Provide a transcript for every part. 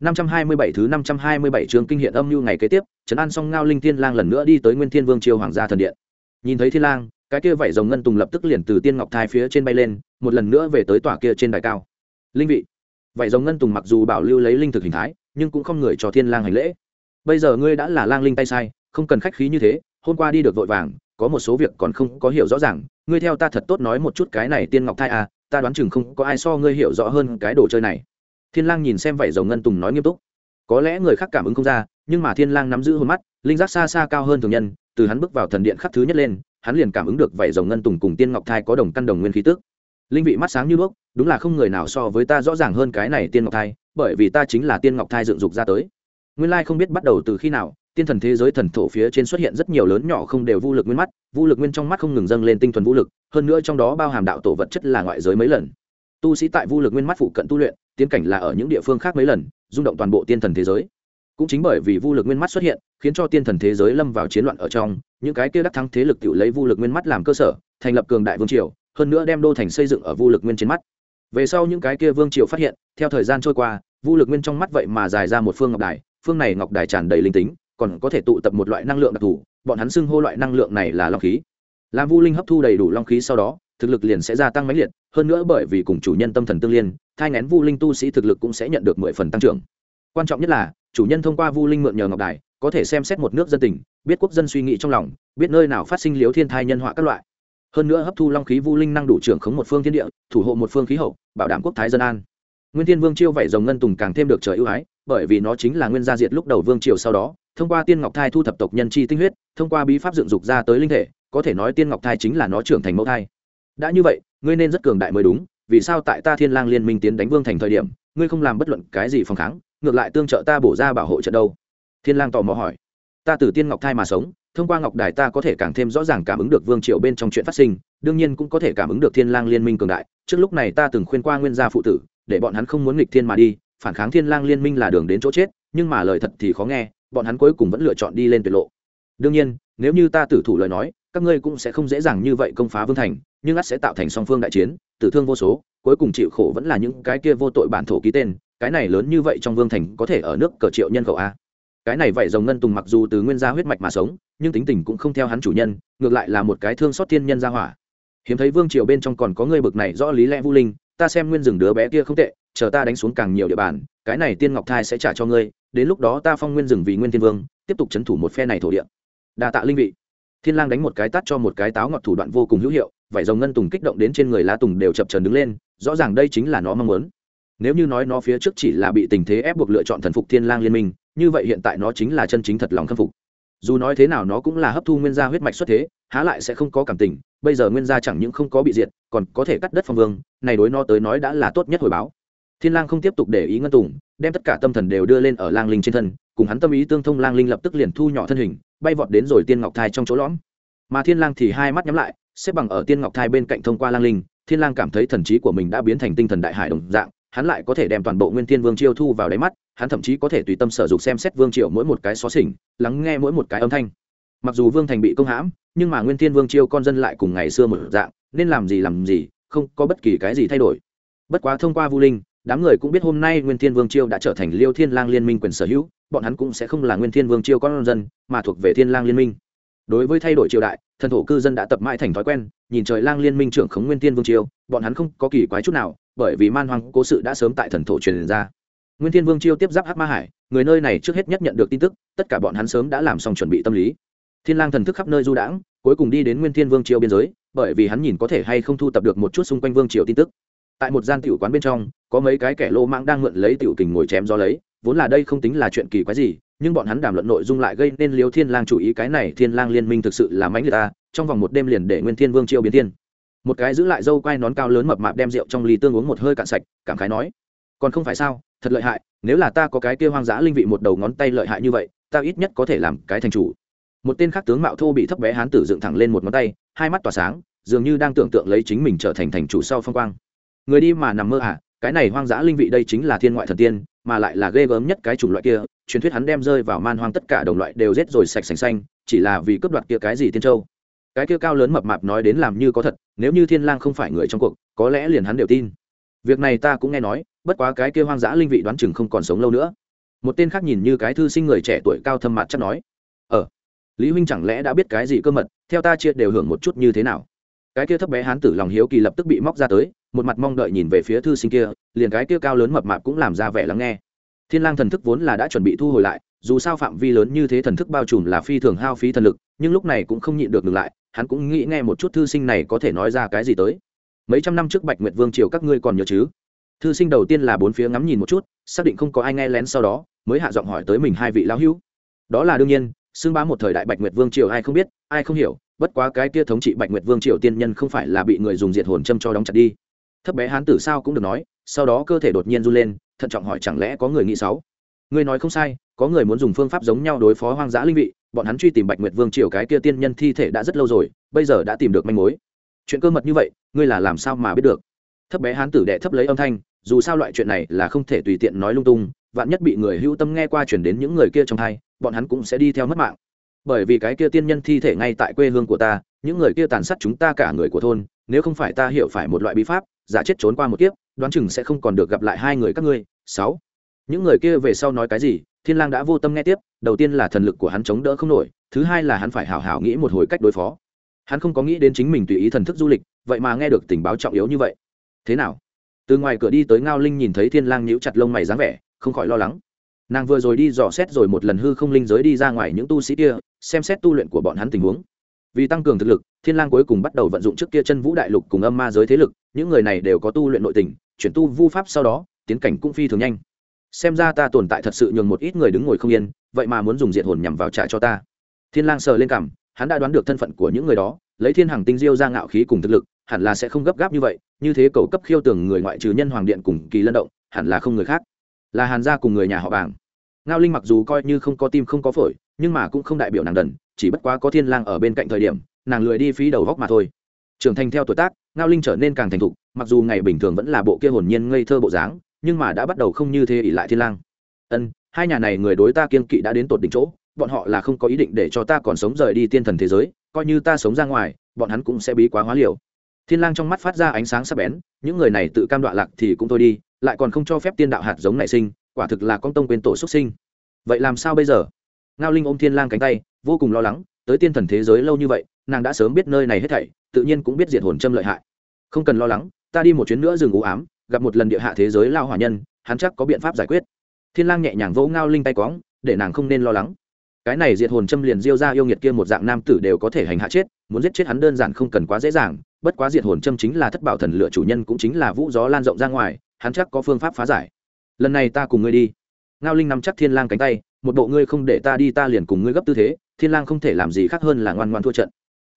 527 thứ 527 chương kinh hiện âm lưu ngày kế tiếp, trấn an xong ngao linh thiên lang lần nữa đi tới Nguyên Thiên Vương triều hoàng gia thần điện. Nhìn thấy thiên lang, cái kia vảy rồng ngân tùng lập tức liền từ tiên ngọc thai phía trên bay lên, một lần nữa về tới tòa kia trên đài cao. Linh vị. Vảy rồng ngân tùng mặc dù bảo lưu lấy linh thực hình thái, nhưng cũng không người cho thiên lang hành lễ. Bây giờ ngươi đã là lang linh tay sai, không cần khách khí như thế, hôm qua đi được vội vàng, có một số việc còn không có hiểu rõ ràng, ngươi theo ta thật tốt nói một chút cái này tiên ngọc thai à, ta đoán chừng không có ai so ngươi hiểu rõ hơn cái đồ chơi này thiên lang nhìn xem vảy dầu ngân tùng nói nghiêm túc. Có lẽ người khác cảm ứng không ra, nhưng mà thiên lang nắm giữ hồn mắt, linh giác xa xa cao hơn thường nhân, từ hắn bước vào thần điện khắc thứ nhất lên, hắn liền cảm ứng được vảy dầu ngân tùng cùng tiên ngọc thai có đồng căn đồng nguyên khí tức. Linh vị mắt sáng như đuốc, đúng là không người nào so với ta rõ ràng hơn cái này tiên ngọc thai, bởi vì ta chính là tiên ngọc thai dựng dục ra tới. Nguyên lai không biết bắt đầu từ khi nào, tiên thần thế giới thần thổ phía trên xuất hiện rất nhiều lớn nhỏ không đều vô lực nguyên mắt vô lực nguyên trong mắt không ngừng dâng lên tinh thuần vũ lực, hơn nữa trong đó bao hàm đạo tổ vật chất là ngoại giới mấy lần. Tu sĩ tại vô lực nguyên mắt phụ cận tu luyện tiến cảnh là ở những địa phương khác mấy lần, rung động toàn bộ tiên thần thế giới. Cũng chính bởi vì vô lực nguyên mắt xuất hiện, khiến cho tiên thần thế giới lâm vào chiến loạn ở trong, những cái kia đắc thắng thế lực tự lấy vô lực nguyên mắt làm cơ sở, thành lập cường đại vương triều, hơn nữa đem đô thành xây dựng ở vô lực nguyên trên mắt. Về sau những cái kia vương triều phát hiện, theo thời gian trôi qua vô lực nguyên trong mắt vậy mà dài ra một phương ngọc đài, phương này ngọc đài tràn đầy linh tính, còn có thể tụ tập một loại năng lượng đặc thù, bọn hắn xưng hô loại năng lượng này là long khí. Làm vu linh hấp thu đầy đủ long khí sau đó, thực lực liền sẽ gia tăng mãnh liệt, hơn nữa bởi vì cùng chủ nhân tâm thần tương liên thai ngén vu linh tu sĩ thực lực cũng sẽ nhận được mười phần tăng trưởng. Quan trọng nhất là, chủ nhân thông qua vu linh mượn nhờ ngọc đài, có thể xem xét một nước dân tình, biết quốc dân suy nghĩ trong lòng, biết nơi nào phát sinh liếu thiên thai nhân họa các loại. Hơn nữa hấp thu long khí vu linh năng đủ trưởng khống một phương thiên địa, thủ hộ một phương khí hậu, bảo đảm quốc thái dân an. Nguyên thiên vương chiêu vảy rồng ngân tùng càng thêm được trời ưu ái, bởi vì nó chính là nguyên gia diệt lúc đầu vương triều sau đó, thông qua tiên ngọc thai thu thập tộc nhân chi tinh huyết, thông qua bí pháp dựng dục ra tới linh thể, có thể nói tiên ngọc thai chính là nó trưởng thành mẫu thai. Đã như vậy, ngươi nên rất cường đại mới đúng vì sao tại ta thiên lang liên minh tiến đánh vương thành thời điểm, ngươi không làm bất luận cái gì phòng kháng, ngược lại tương trợ ta bổ ra bảo hộ trận đâu? Thiên lang tò mò hỏi. Ta từ tiên ngọc thai mà sống, thông qua ngọc đài ta có thể càng thêm rõ ràng cảm ứng được vương triều bên trong chuyện phát sinh, đương nhiên cũng có thể cảm ứng được thiên lang liên minh cường đại. Trước lúc này ta từng khuyên qua nguyên gia phụ tử, để bọn hắn không muốn nghịch thiên mà đi, phản kháng thiên lang liên minh là đường đến chỗ chết, nhưng mà lời thật thì khó nghe, bọn hắn cuối cùng vẫn lựa chọn đi lên tuyệt lộ. Đương nhiên, nếu như ta tử thủ lời nói, các ngươi cũng sẽ không dễ dàng như vậy công phá vương thành nhưng ắt sẽ tạo thành song phương đại chiến, tử thương vô số, cuối cùng chịu khổ vẫn là những cái kia vô tội bản thổ ký tên, cái này lớn như vậy trong vương thành có thể ở nước cờ triệu nhân khẩu a. Cái này vậy rồng ngân tùng mặc dù từ nguyên gia huyết mạch mà sống, nhưng tính tình cũng không theo hắn chủ nhân, ngược lại là một cái thương xót thiên nhân gia hỏa. Hiếm thấy vương triều bên trong còn có người bực này rõ lý lẽ vũ linh, ta xem nguyên rừng đứa bé kia không tệ, chờ ta đánh xuống càng nhiều địa bàn, cái này tiên ngọc thai sẽ trả cho ngươi, đến lúc đó ta phong nguyên rừng vì nguyên thiên vương, tiếp tục c thủ một phe này thổ địa. Đa tạ linh vị. Thiên lang đánh một cái tát cho một cái táo ngọt thủ đoạn vô cùng hữu hiệu vải rồng ngân tùng kích động đến trên người lá tùng đều chập chờn đứng lên, rõ ràng đây chính là nó mong muốn. Nếu như nói nó phía trước chỉ là bị tình thế ép buộc lựa chọn thần phục thiên lang liên minh, như vậy hiện tại nó chính là chân chính thật lòng khâm phục. Dù nói thế nào nó cũng là hấp thu nguyên gia huyết mạch xuất thế, há lại sẽ không có cảm tình, bây giờ nguyên gia chẳng những không có bị diệt, còn có thể cắt đất phong vương, này đối nó tới nói đã là tốt nhất hồi báo. Thiên lang không tiếp tục để ý ngân tùng, đem tất cả tâm thần đều đưa lên ở lang linh trên thân, cùng hắn tâm ý tương thông lang linh lập tức liền thu nhỏ thân hình, bay vọt đến rồi tiên ngọc thai trong chỗ lõm. Mà thiên lang thì hai mắt nhắm lại xếp bằng ở tiên ngọc thai bên cạnh thông qua lang linh, thiên lang cảm thấy thần trí của mình đã biến thành tinh thần đại hải đồng dạng, hắn lại có thể đem toàn bộ nguyên thiên vương chiêu thu vào đáy mắt, hắn thậm chí có thể tùy tâm sở dục xem xét vương triều mỗi một cái xó xỉnh, lắng nghe mỗi một cái âm thanh. Mặc dù vương thành bị công hãm, nhưng mà nguyên thiên vương chiêu con dân lại cùng ngày xưa một dạng, nên làm gì làm gì, không có bất kỳ cái gì thay đổi. Bất quá thông qua vu linh, đám người cũng biết hôm nay nguyên thiên vương chiêu đã trở thành liêu thiên lang liên minh quyền sở hữu, bọn hắn cũng sẽ không là nguyên thiên vương chiêu con dân, mà thuộc về thiên lang liên minh đối với thay đổi triều đại thần thổ cư dân đã tập mãi thành thói quen nhìn trời lang liên minh trưởng khống nguyên thiên vương triều, bọn hắn không có kỳ quái chút nào bởi vì man hoang cố sự đã sớm tại thần thổ truyền ra. Nguyên thiên vương triều tiếp giáp hắc ma hải người nơi này trước hết nhất nhận được tin tức tất cả bọn hắn sớm đã làm xong chuẩn bị tâm lý. Thiên lang thần thức khắp nơi du đãng cuối cùng đi đến nguyên thiên vương triều biên giới bởi vì hắn nhìn có thể hay không thu tập được một chút xung quanh vương triều tin tức. Tại một gian tiểu quán bên trong có mấy cái kẻ lô mãng đang mượn lấy tiểu kình ngồi chém gió lấy vốn là đây không tính là chuyện kỳ quái gì nhưng bọn hắn đàm luận nội dung lại gây nên liêu thiên lang chủ ý cái này thiên lang liên minh thực sự là mãnh liệt ta, trong vòng một đêm liền để nguyên thiên vương chiêu biến thiên. Một cái giữ lại dâu quai nón cao lớn mập mạp đem rượu trong ly tương uống một hơi cạn sạch, cảm khái nói, còn không phải sao, thật lợi hại, nếu là ta có cái kia hoang dã linh vị một đầu ngón tay lợi hại như vậy, ta ít nhất có thể làm cái thành chủ. Một tên khác tướng mạo thô bị thấp bé hán tử dựng thẳng lên một ngón tay, hai mắt tỏa sáng, dường như đang tưởng tượng lấy chính mình trở thành thành chủ sau phong quang. Người đi mà nằm mơ à cái này hoang dã linh vị đây chính là thiên ngoại thần tiên, mà lại là ghê gớm nhất cái chủng loại kia, truyền thuyết hắn đem rơi vào man hoang tất cả đồng loại đều rết rồi sạch sành xanh, chỉ là vì cướp đoạt kia cái gì tiên châu. Cái kia cao lớn mập mạp nói đến làm như có thật, nếu như thiên lang không phải người trong cuộc, có lẽ liền hắn đều tin. Việc này ta cũng nghe nói, bất quá cái kia hoang dã linh vị đoán chừng không còn sống lâu nữa. Một tên khác nhìn như cái thư sinh người trẻ tuổi cao thâm mặt chắc nói ờ lý huynh chẳng lẽ đã biết cái gì cơ mật, theo ta chia đều hưởng một chút như thế nào? Cái kia thấp bé hán tử lòng hiếu kỳ lập tức bị móc ra tới một mặt mong đợi nhìn về phía thư sinh kia, liền cái kia cao lớn mập mạp cũng làm ra vẻ lắng nghe. Thiên lang thần thức vốn là đã chuẩn bị thu hồi lại, dù sao phạm vi lớn như thế thần thức bao trùm là phi thường hao phí thần lực, nhưng lúc này cũng không nhịn được ngừng lại, hắn cũng nghĩ nghe một chút thư sinh này có thể nói ra cái gì tới. Mấy trăm năm trước bạch nguyệt vương triều các ngươi còn nhớ chứ? Thư sinh đầu tiên là bốn phía ngắm nhìn một chút, xác định không có ai nghe lén sau đó, mới hạ giọng hỏi tới mình hai vị lão hữu. Đó là đương nhiên, xưng bá một thời đại bạch nguyệt vương triều ai không biết, ai không hiểu, bất quá cái kia thống trị bạch nguyệt vương triều tiên nhân không phải là bị người dùng diệt hồn châm cho đóng chặt đi thấp bé hán tử sao cũng được nói, sau đó cơ thể đột nhiên run lên, thận trọng hỏi chẳng lẽ có người nghĩ sáu người nói không sai, có người muốn dùng phương pháp giống nhau đối phó hoang dã linh vị, bọn hắn truy tìm bạch nguyệt vương triều cái kia tiên nhân thi thể đã rất lâu rồi, bây giờ đã tìm được manh mối. Chuyện cơ mật như vậy, ngươi là làm sao mà biết được? Thấp bé hán tử đệ thấp lấy âm thanh, dù sao loại chuyện này là không thể tùy tiện nói lung tung, vạn nhất bị người hữu tâm nghe qua chuyển đến những người kia trong thai, bọn hắn cũng sẽ đi theo mất mạng. Bởi vì cái kia tiên nhân thi thể ngay tại quê hương của ta, những người kia tàn sát chúng ta cả người của thôn, nếu không phải ta hiểu phải một loại bí pháp giả chết trốn qua một kiếp, đoán chừng sẽ không còn được gặp lại hai người các ngươi. Sáu. Những người kia về sau nói cái gì, thiên lang đã vô tâm nghe tiếp, đầu tiên là thần lực của hắn chống đỡ không nổi, thứ hai là hắn phải hảo hảo nghĩ một hồi cách đối phó. Hắn không có nghĩ đến chính mình tùy ý thần thức du lịch, vậy mà nghe được tình báo trọng yếu như vậy. Thế nào? Từ ngoài cửa đi tới ngao linh nhìn thấy thiên lang nhíu chặt lông mày dáng vẻ, không khỏi lo lắng. Nàng vừa rồi đi dò xét rồi một lần hư không linh giới đi ra ngoài những tu sĩ kia, xem xét tu luyện của bọn hắn tình huống vì tăng cường thực lực, thiên lang cuối cùng bắt đầu vận dụng trước kia chân vũ đại lục cùng âm ma giới thế lực, những người này đều có tu luyện nội tình, chuyển tu vu pháp sau đó, tiến cảnh cũng phi thường nhanh. Xem ra ta tồn tại thật sự nhường một ít người đứng ngồi không yên, vậy mà muốn dùng diệt hồn nhằm vào trả cho ta. Thiên lang sờ lên cằm, hắn đã đoán được thân phận của những người đó, lấy thiên hàng tinh diêu ra ngạo khí cùng thực lực, hẳn là sẽ không gấp gáp như vậy, như thế cầu cấp khiêu tưởng người ngoại trừ nhân hoàng điện cùng kỳ lân động, hẳn là không người khác. Là hàn gia cùng người nhà họ bảng ngao linh mặc dù coi như không có tim không có phổi, nhưng mà cũng không đại biểu nàng đần chỉ bất quá có thiên lang ở bên cạnh thời điểm, nàng lười đi phí đầu góc mà thôi. Trưởng thành theo tuổi tác, ngao linh trở nên càng thành thục, mặc dù ngày bình thường vẫn là bộ kia hồn nhiên ngây thơ bộ dáng, nhưng mà đã bắt đầu không như thế ỷ lại thiên lang. Ân, hai nhà này người đối ta kiên kỵ đã đến tột đỉnh chỗ, bọn họ là không có ý định để cho ta còn sống rời đi tiên thần thế giới, coi như ta sống ra ngoài, bọn hắn cũng sẽ bí quá hóa liều. Thiên lang trong mắt phát ra ánh sáng sắc bén, những người này tự cam đoạ lạc thì cũng thôi đi, lại còn không cho phép tiên đạo hạt giống nảy sinh, quả thực là con tông quên tổ xuất sinh. Vậy làm sao bây giờ? Ngao linh ôm thiên lang cánh tay, vô cùng lo lắng, tới tiên thần thế giới lâu như vậy, nàng đã sớm biết nơi này hết thảy, tự nhiên cũng biết diệt hồn châm lợi hại. Không cần lo lắng, ta đi một chuyến nữa dừng u ám, gặp một lần địa hạ thế giới lao hỏa nhân, hắn chắc có biện pháp giải quyết. Thiên lang nhẹ nhàng vỗ ngao linh tay quõng để nàng không nên lo lắng. Cái này diệt hồn châm liền diêu ra yêu nghiệt kia một dạng nam tử đều có thể hành hạ chết, muốn giết chết hắn đơn giản không cần quá dễ dàng, bất quá diệt hồn châm chính là thất bảo thần lựa chủ nhân cũng chính là vũ gió lan rộng ra ngoài, hắn chắc có phương pháp phá giải. Lần này ta cùng ngươi đi. Ngao linh nắm chắc thiên lang cánh tay một bộ ngươi không để ta đi ta liền cùng ngươi gấp tư thế thiên lang không thể làm gì khác hơn là ngoan ngoan thua trận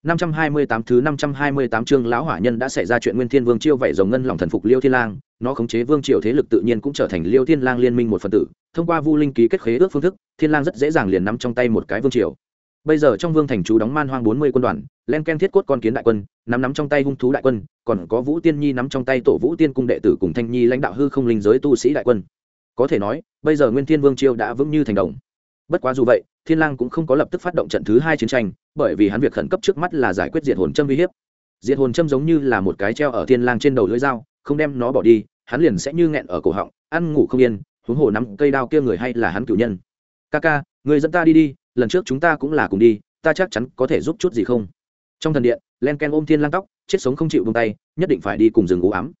528 thứ 528 chương lão hỏa nhân đã xảy ra chuyện Nguyên Thiên Vương chiêu vậy rồng ngân lòng thần phục Liêu Thiên Lang, nó khống chế vương triều thế lực tự nhiên cũng trở thành Liêu Thiên Lang liên minh một phần tử, thông qua Vu Linh ký kết khế ước phương thức, Thiên Lang rất dễ dàng liền nắm trong tay một cái vương triều. Bây giờ trong vương thành chú đóng man hoang 40 quân đoàn, len ken thiết cốt con kiến đại quân, nắm nắm trong tay hung thú đại quân, còn có Vũ Tiên Nhi nắm trong tay tổ Vũ Tiên cung đệ tử cùng Thanh Nhi lãnh đạo hư không linh giới tu sĩ đại quân. Có thể nói, bây giờ Nguyên Thiên Vương chiêu đã vững như thành đồng. Bất quá dù vậy thiên lang cũng không có lập tức phát động trận thứ hai chiến tranh bởi vì hắn việc khẩn cấp trước mắt là giải quyết diệt hồn châm uy hiếp. Diệt hồn châm giống như là một cái treo ở thiên lang trên đầu lưỡi dao không đem nó bỏ đi hắn liền sẽ như nghẹn ở cổ họng ăn ngủ không yên huống hồ nắm cây đao kia người hay là hắn cửu nhân. Kaka, người dẫn ta đi đi lần trước chúng ta cũng là cùng đi ta chắc chắn có thể giúp chút gì không? Trong thần điện len ken ôm thiên lang tóc chết sống không chịu buông tay nhất định phải đi cùng rừng u ám.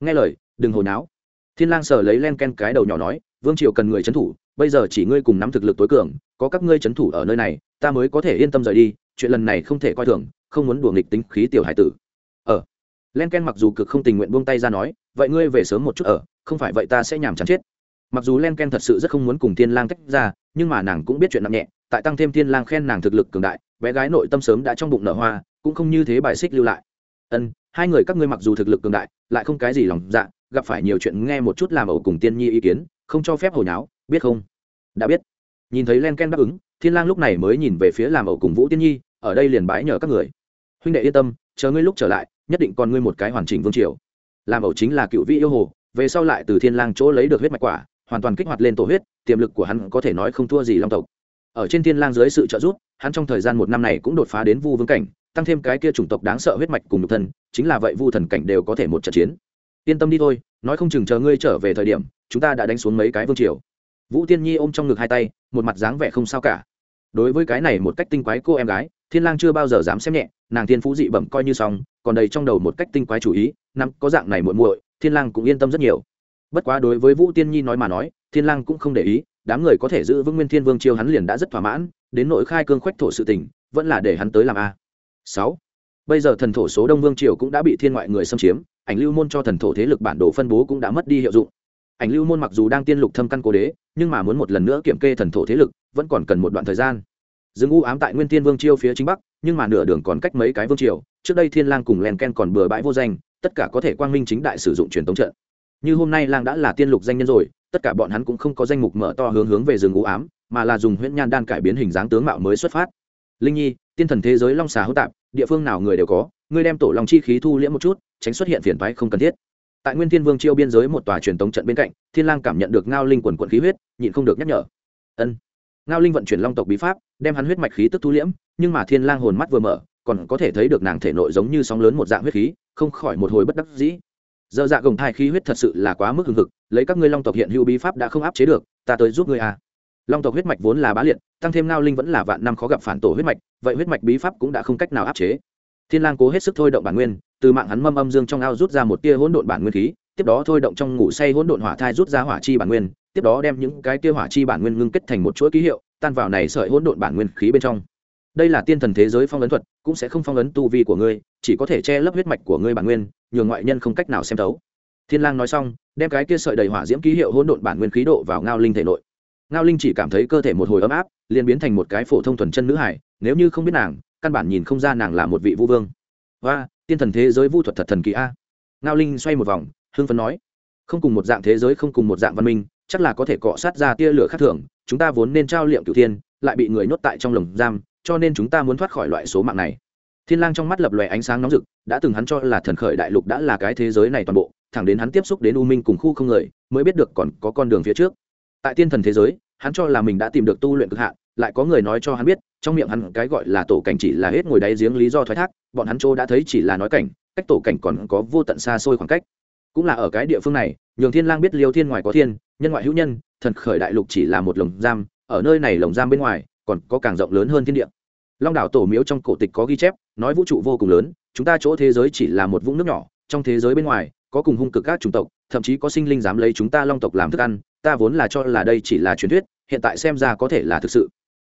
Nghe lời đừng hồi náo. Thiên lang sờ lấy len ken cái đầu nhỏ nói vương triều cần người trấn thủ, bây giờ chỉ ngươi cùng nắm thực lực tối cường, có các ngươi trấn thủ ở nơi này, ta mới có thể yên tâm rời đi, chuyện lần này không thể coi thường, không muốn đùa nghịch tính khí tiểu hải tử. Ờ. Ở len ken mặc dù cực không tình nguyện buông tay ra nói, vậy ngươi về sớm một chút ở, không phải vậy ta sẽ nhảm chán chết. Mặc dù len ken thật sự rất không muốn cùng thiên lang tách ra, nhưng mà nàng cũng biết chuyện nặng nhẹ, tại tăng thêm thiên lang khen nàng thực lực cường đại, bé gái nội tâm sớm đã trong bụng nở hoa, cũng không như thế bài xích lưu lại. Ân, hai người các ngươi mặc dù thực lực cường đại, lại không cái gì lòng dạ gặp phải nhiều chuyện nghe một chút làm ẩu cùng tiên nhi ý kiến không cho phép hồi náo biết không? Đã biết. Nhìn thấy len ken đáp ứng, thiên lang lúc này mới nhìn về phía làm ẩu cùng vũ tiên nhi, ở đây liền bái nhờ các người. Huynh đệ yên tâm, chờ ngươi lúc trở lại, nhất định còn ngươi một cái hoàn chỉnh vương triều. Làm ẩu chính là cựu vị yêu hồ, về sau lại từ thiên lang chỗ lấy được huyết mạch quả, hoàn toàn kích hoạt lên tổ huyết, tiềm lực của hắn có thể nói không thua gì long tộc. Ở trên thiên lang dưới sự trợ giúp, hắn trong thời gian một năm này cũng đột phá đến vu vương cảnh, tăng thêm cái kia chủng tộc đáng sợ huyết mạch cùng nhục thân, chính là vậy vu thần cảnh đều có thể một trận chiến yên tâm đi thôi, nói không chừng chờ ngươi trở về thời điểm, chúng ta đã đánh xuống mấy cái vương triều. Vũ tiên nhi ôm trong ngực hai tay, một mặt dáng vẻ không sao cả. Đối với cái này một cách tinh quái cô em gái, thiên lang chưa bao giờ dám xem nhẹ, nàng thiên phú dị bẩm coi như xong, còn đầy trong đầu một cách tinh quái chủ ý nắm có dạng này muội muội, thiên lang cũng yên tâm rất nhiều. Bất quá đối với vũ tiên nhi nói mà nói, thiên lang cũng không để ý, đám người có thể giữ vững nguyên thiên vương chiêu hắn liền đã rất thỏa mãn, đến nội khai cương khoách thổ sự tình, vẫn là để hắn tới làm a. Sáu. Bây giờ thần thổ số đông vương triều cũng đã bị thiên ngoại người xâm chiếm ảnh lưu môn cho thần thổ thế lực bản đồ phân bố cũng đã mất đi hiệu dụng. Ảnh lưu môn mặc dù đang tiên lục thâm căn cố đế, nhưng mà muốn một lần nữa kiểm kê thần thổ thế lực, vẫn còn cần một đoạn thời gian. Dương u ám tại nguyên thiên vương chiêu phía chính bắc, nhưng mà nửa đường còn cách mấy cái vương triều, trước đây thiên lang cùng len ken còn bừa bãi vô danh, tất cả có thể quang minh chính đại sử dụng truyền tống trận. Như hôm nay lang đã là tiên lục danh nhân rồi, tất cả bọn hắn cũng không có danh mục mở to hướng hướng về rừng u ám, mà là dùng huyễn nhan đan cải biến hình dáng tướng mạo mới xuất phát. Linh nhi, tiên thần thế giới long xà hữu tạp, địa phương nào người đều có ngươi đem tổ long chi khí thu liễm một chút, tránh xuất hiện phiền toái không cần thiết. Tại nguyên thiên vương chiêu biên giới một tòa truyền tống trận bên cạnh, thiên lang cảm nhận được ngao linh quần quận khí huyết, nhịn không được nhắc nhở. Ân. Ngao linh vận chuyển long tộc bí pháp, đem hắn huyết mạch khí tức thu liễm, nhưng mà thiên lang hồn mắt vừa mở, còn có thể thấy được nàng thể nội giống như sóng lớn một dạng huyết khí, không khỏi một hồi bất đắc dĩ. Giờ dạ gồng thai khí huyết thật sự là quá mức hừng hực, lấy các ngươi long tộc hiện hữu bí pháp đã không áp chế được, ta tới giúp ngươi à. Long tộc huyết mạch vốn là bá liệt, tăng thêm ngao linh vẫn là vạn năm khó gặp phản tổ huyết mạch, vậy huyết mạch bí pháp cũng đã không cách nào áp chế thiên lang cố hết sức thôi động bản nguyên, từ mạng hắn mâm âm dương trong ao rút ra một tia hỗn độn bản nguyên khí, tiếp đó thôi động trong ngủ say hỗn độn hỏa thai rút ra hỏa chi bản nguyên, tiếp đó đem những cái tia hỏa chi bản nguyên ngưng kết thành một chuỗi ký hiệu, tan vào này sợi hỗn độn bản nguyên khí bên trong. Đây là tiên thần thế giới phong ấn thuật, cũng sẽ không phong ấn tu vi của ngươi, chỉ có thể che lấp huyết mạch của ngươi bản nguyên, nhường ngoại nhân không cách nào xem thấu. Thiên lang nói xong, đem cái kia sợi đầy hỏa diễm ký hiệu hỗn độn bản nguyên khí độ vào ngao linh thể nội. Ngao linh chỉ cảm thấy cơ thể một hồi ấm áp, liền biến thành một cái phổ thông thuần chân nữ hải, nếu như không biết nàng căn bản nhìn không ra nàng là một vị vu vương. Và tiên thần thế giới vu thuật thật thần kỳ a. Ngao linh xoay một vòng, hưng phấn nói, không cùng một dạng thế giới, không cùng một dạng văn minh, chắc là có thể cọ sát ra tia lửa khác thường, chúng ta vốn nên trao liệm cửu thiên, lại bị người nhốt tại trong lồng giam, cho nên chúng ta muốn thoát khỏi loại số mạng này. Thiên lang trong mắt lập lòe ánh sáng nóng rực, đã từng hắn cho là thần khởi đại lục đã là cái thế giới này toàn bộ, thẳng đến hắn tiếp xúc đến u minh cùng khu không người, mới biết được còn có con đường phía trước. Tại tiên thần thế giới, hắn cho là mình đã tìm được tu luyện cực hạn lại có người nói cho hắn biết, trong miệng hắn cái gọi là tổ cảnh chỉ là hết ngồi đáy giếng lý do thoái thác, bọn hắn chỗ đã thấy chỉ là nói cảnh, cách tổ cảnh còn có vô tận xa xôi khoảng cách. Cũng là ở cái địa phương này, nhường thiên lang biết liêu thiên ngoài có thiên, nhân ngoại hữu nhân, thần khởi đại lục chỉ là một lồng giam, ở nơi này lồng giam bên ngoài, còn có càng rộng lớn hơn thiên địa. Long đảo tổ miếu trong cổ tịch có ghi chép, nói vũ trụ vô cùng lớn, chúng ta chỗ thế giới chỉ là một vũng nước nhỏ, trong thế giới bên ngoài, có cùng hung cực các chủng tộc, thậm chí có sinh linh dám lấy chúng ta long tộc làm thức ăn, ta vốn là cho là đây chỉ là truyền thuyết, hiện tại xem ra có thể là thực sự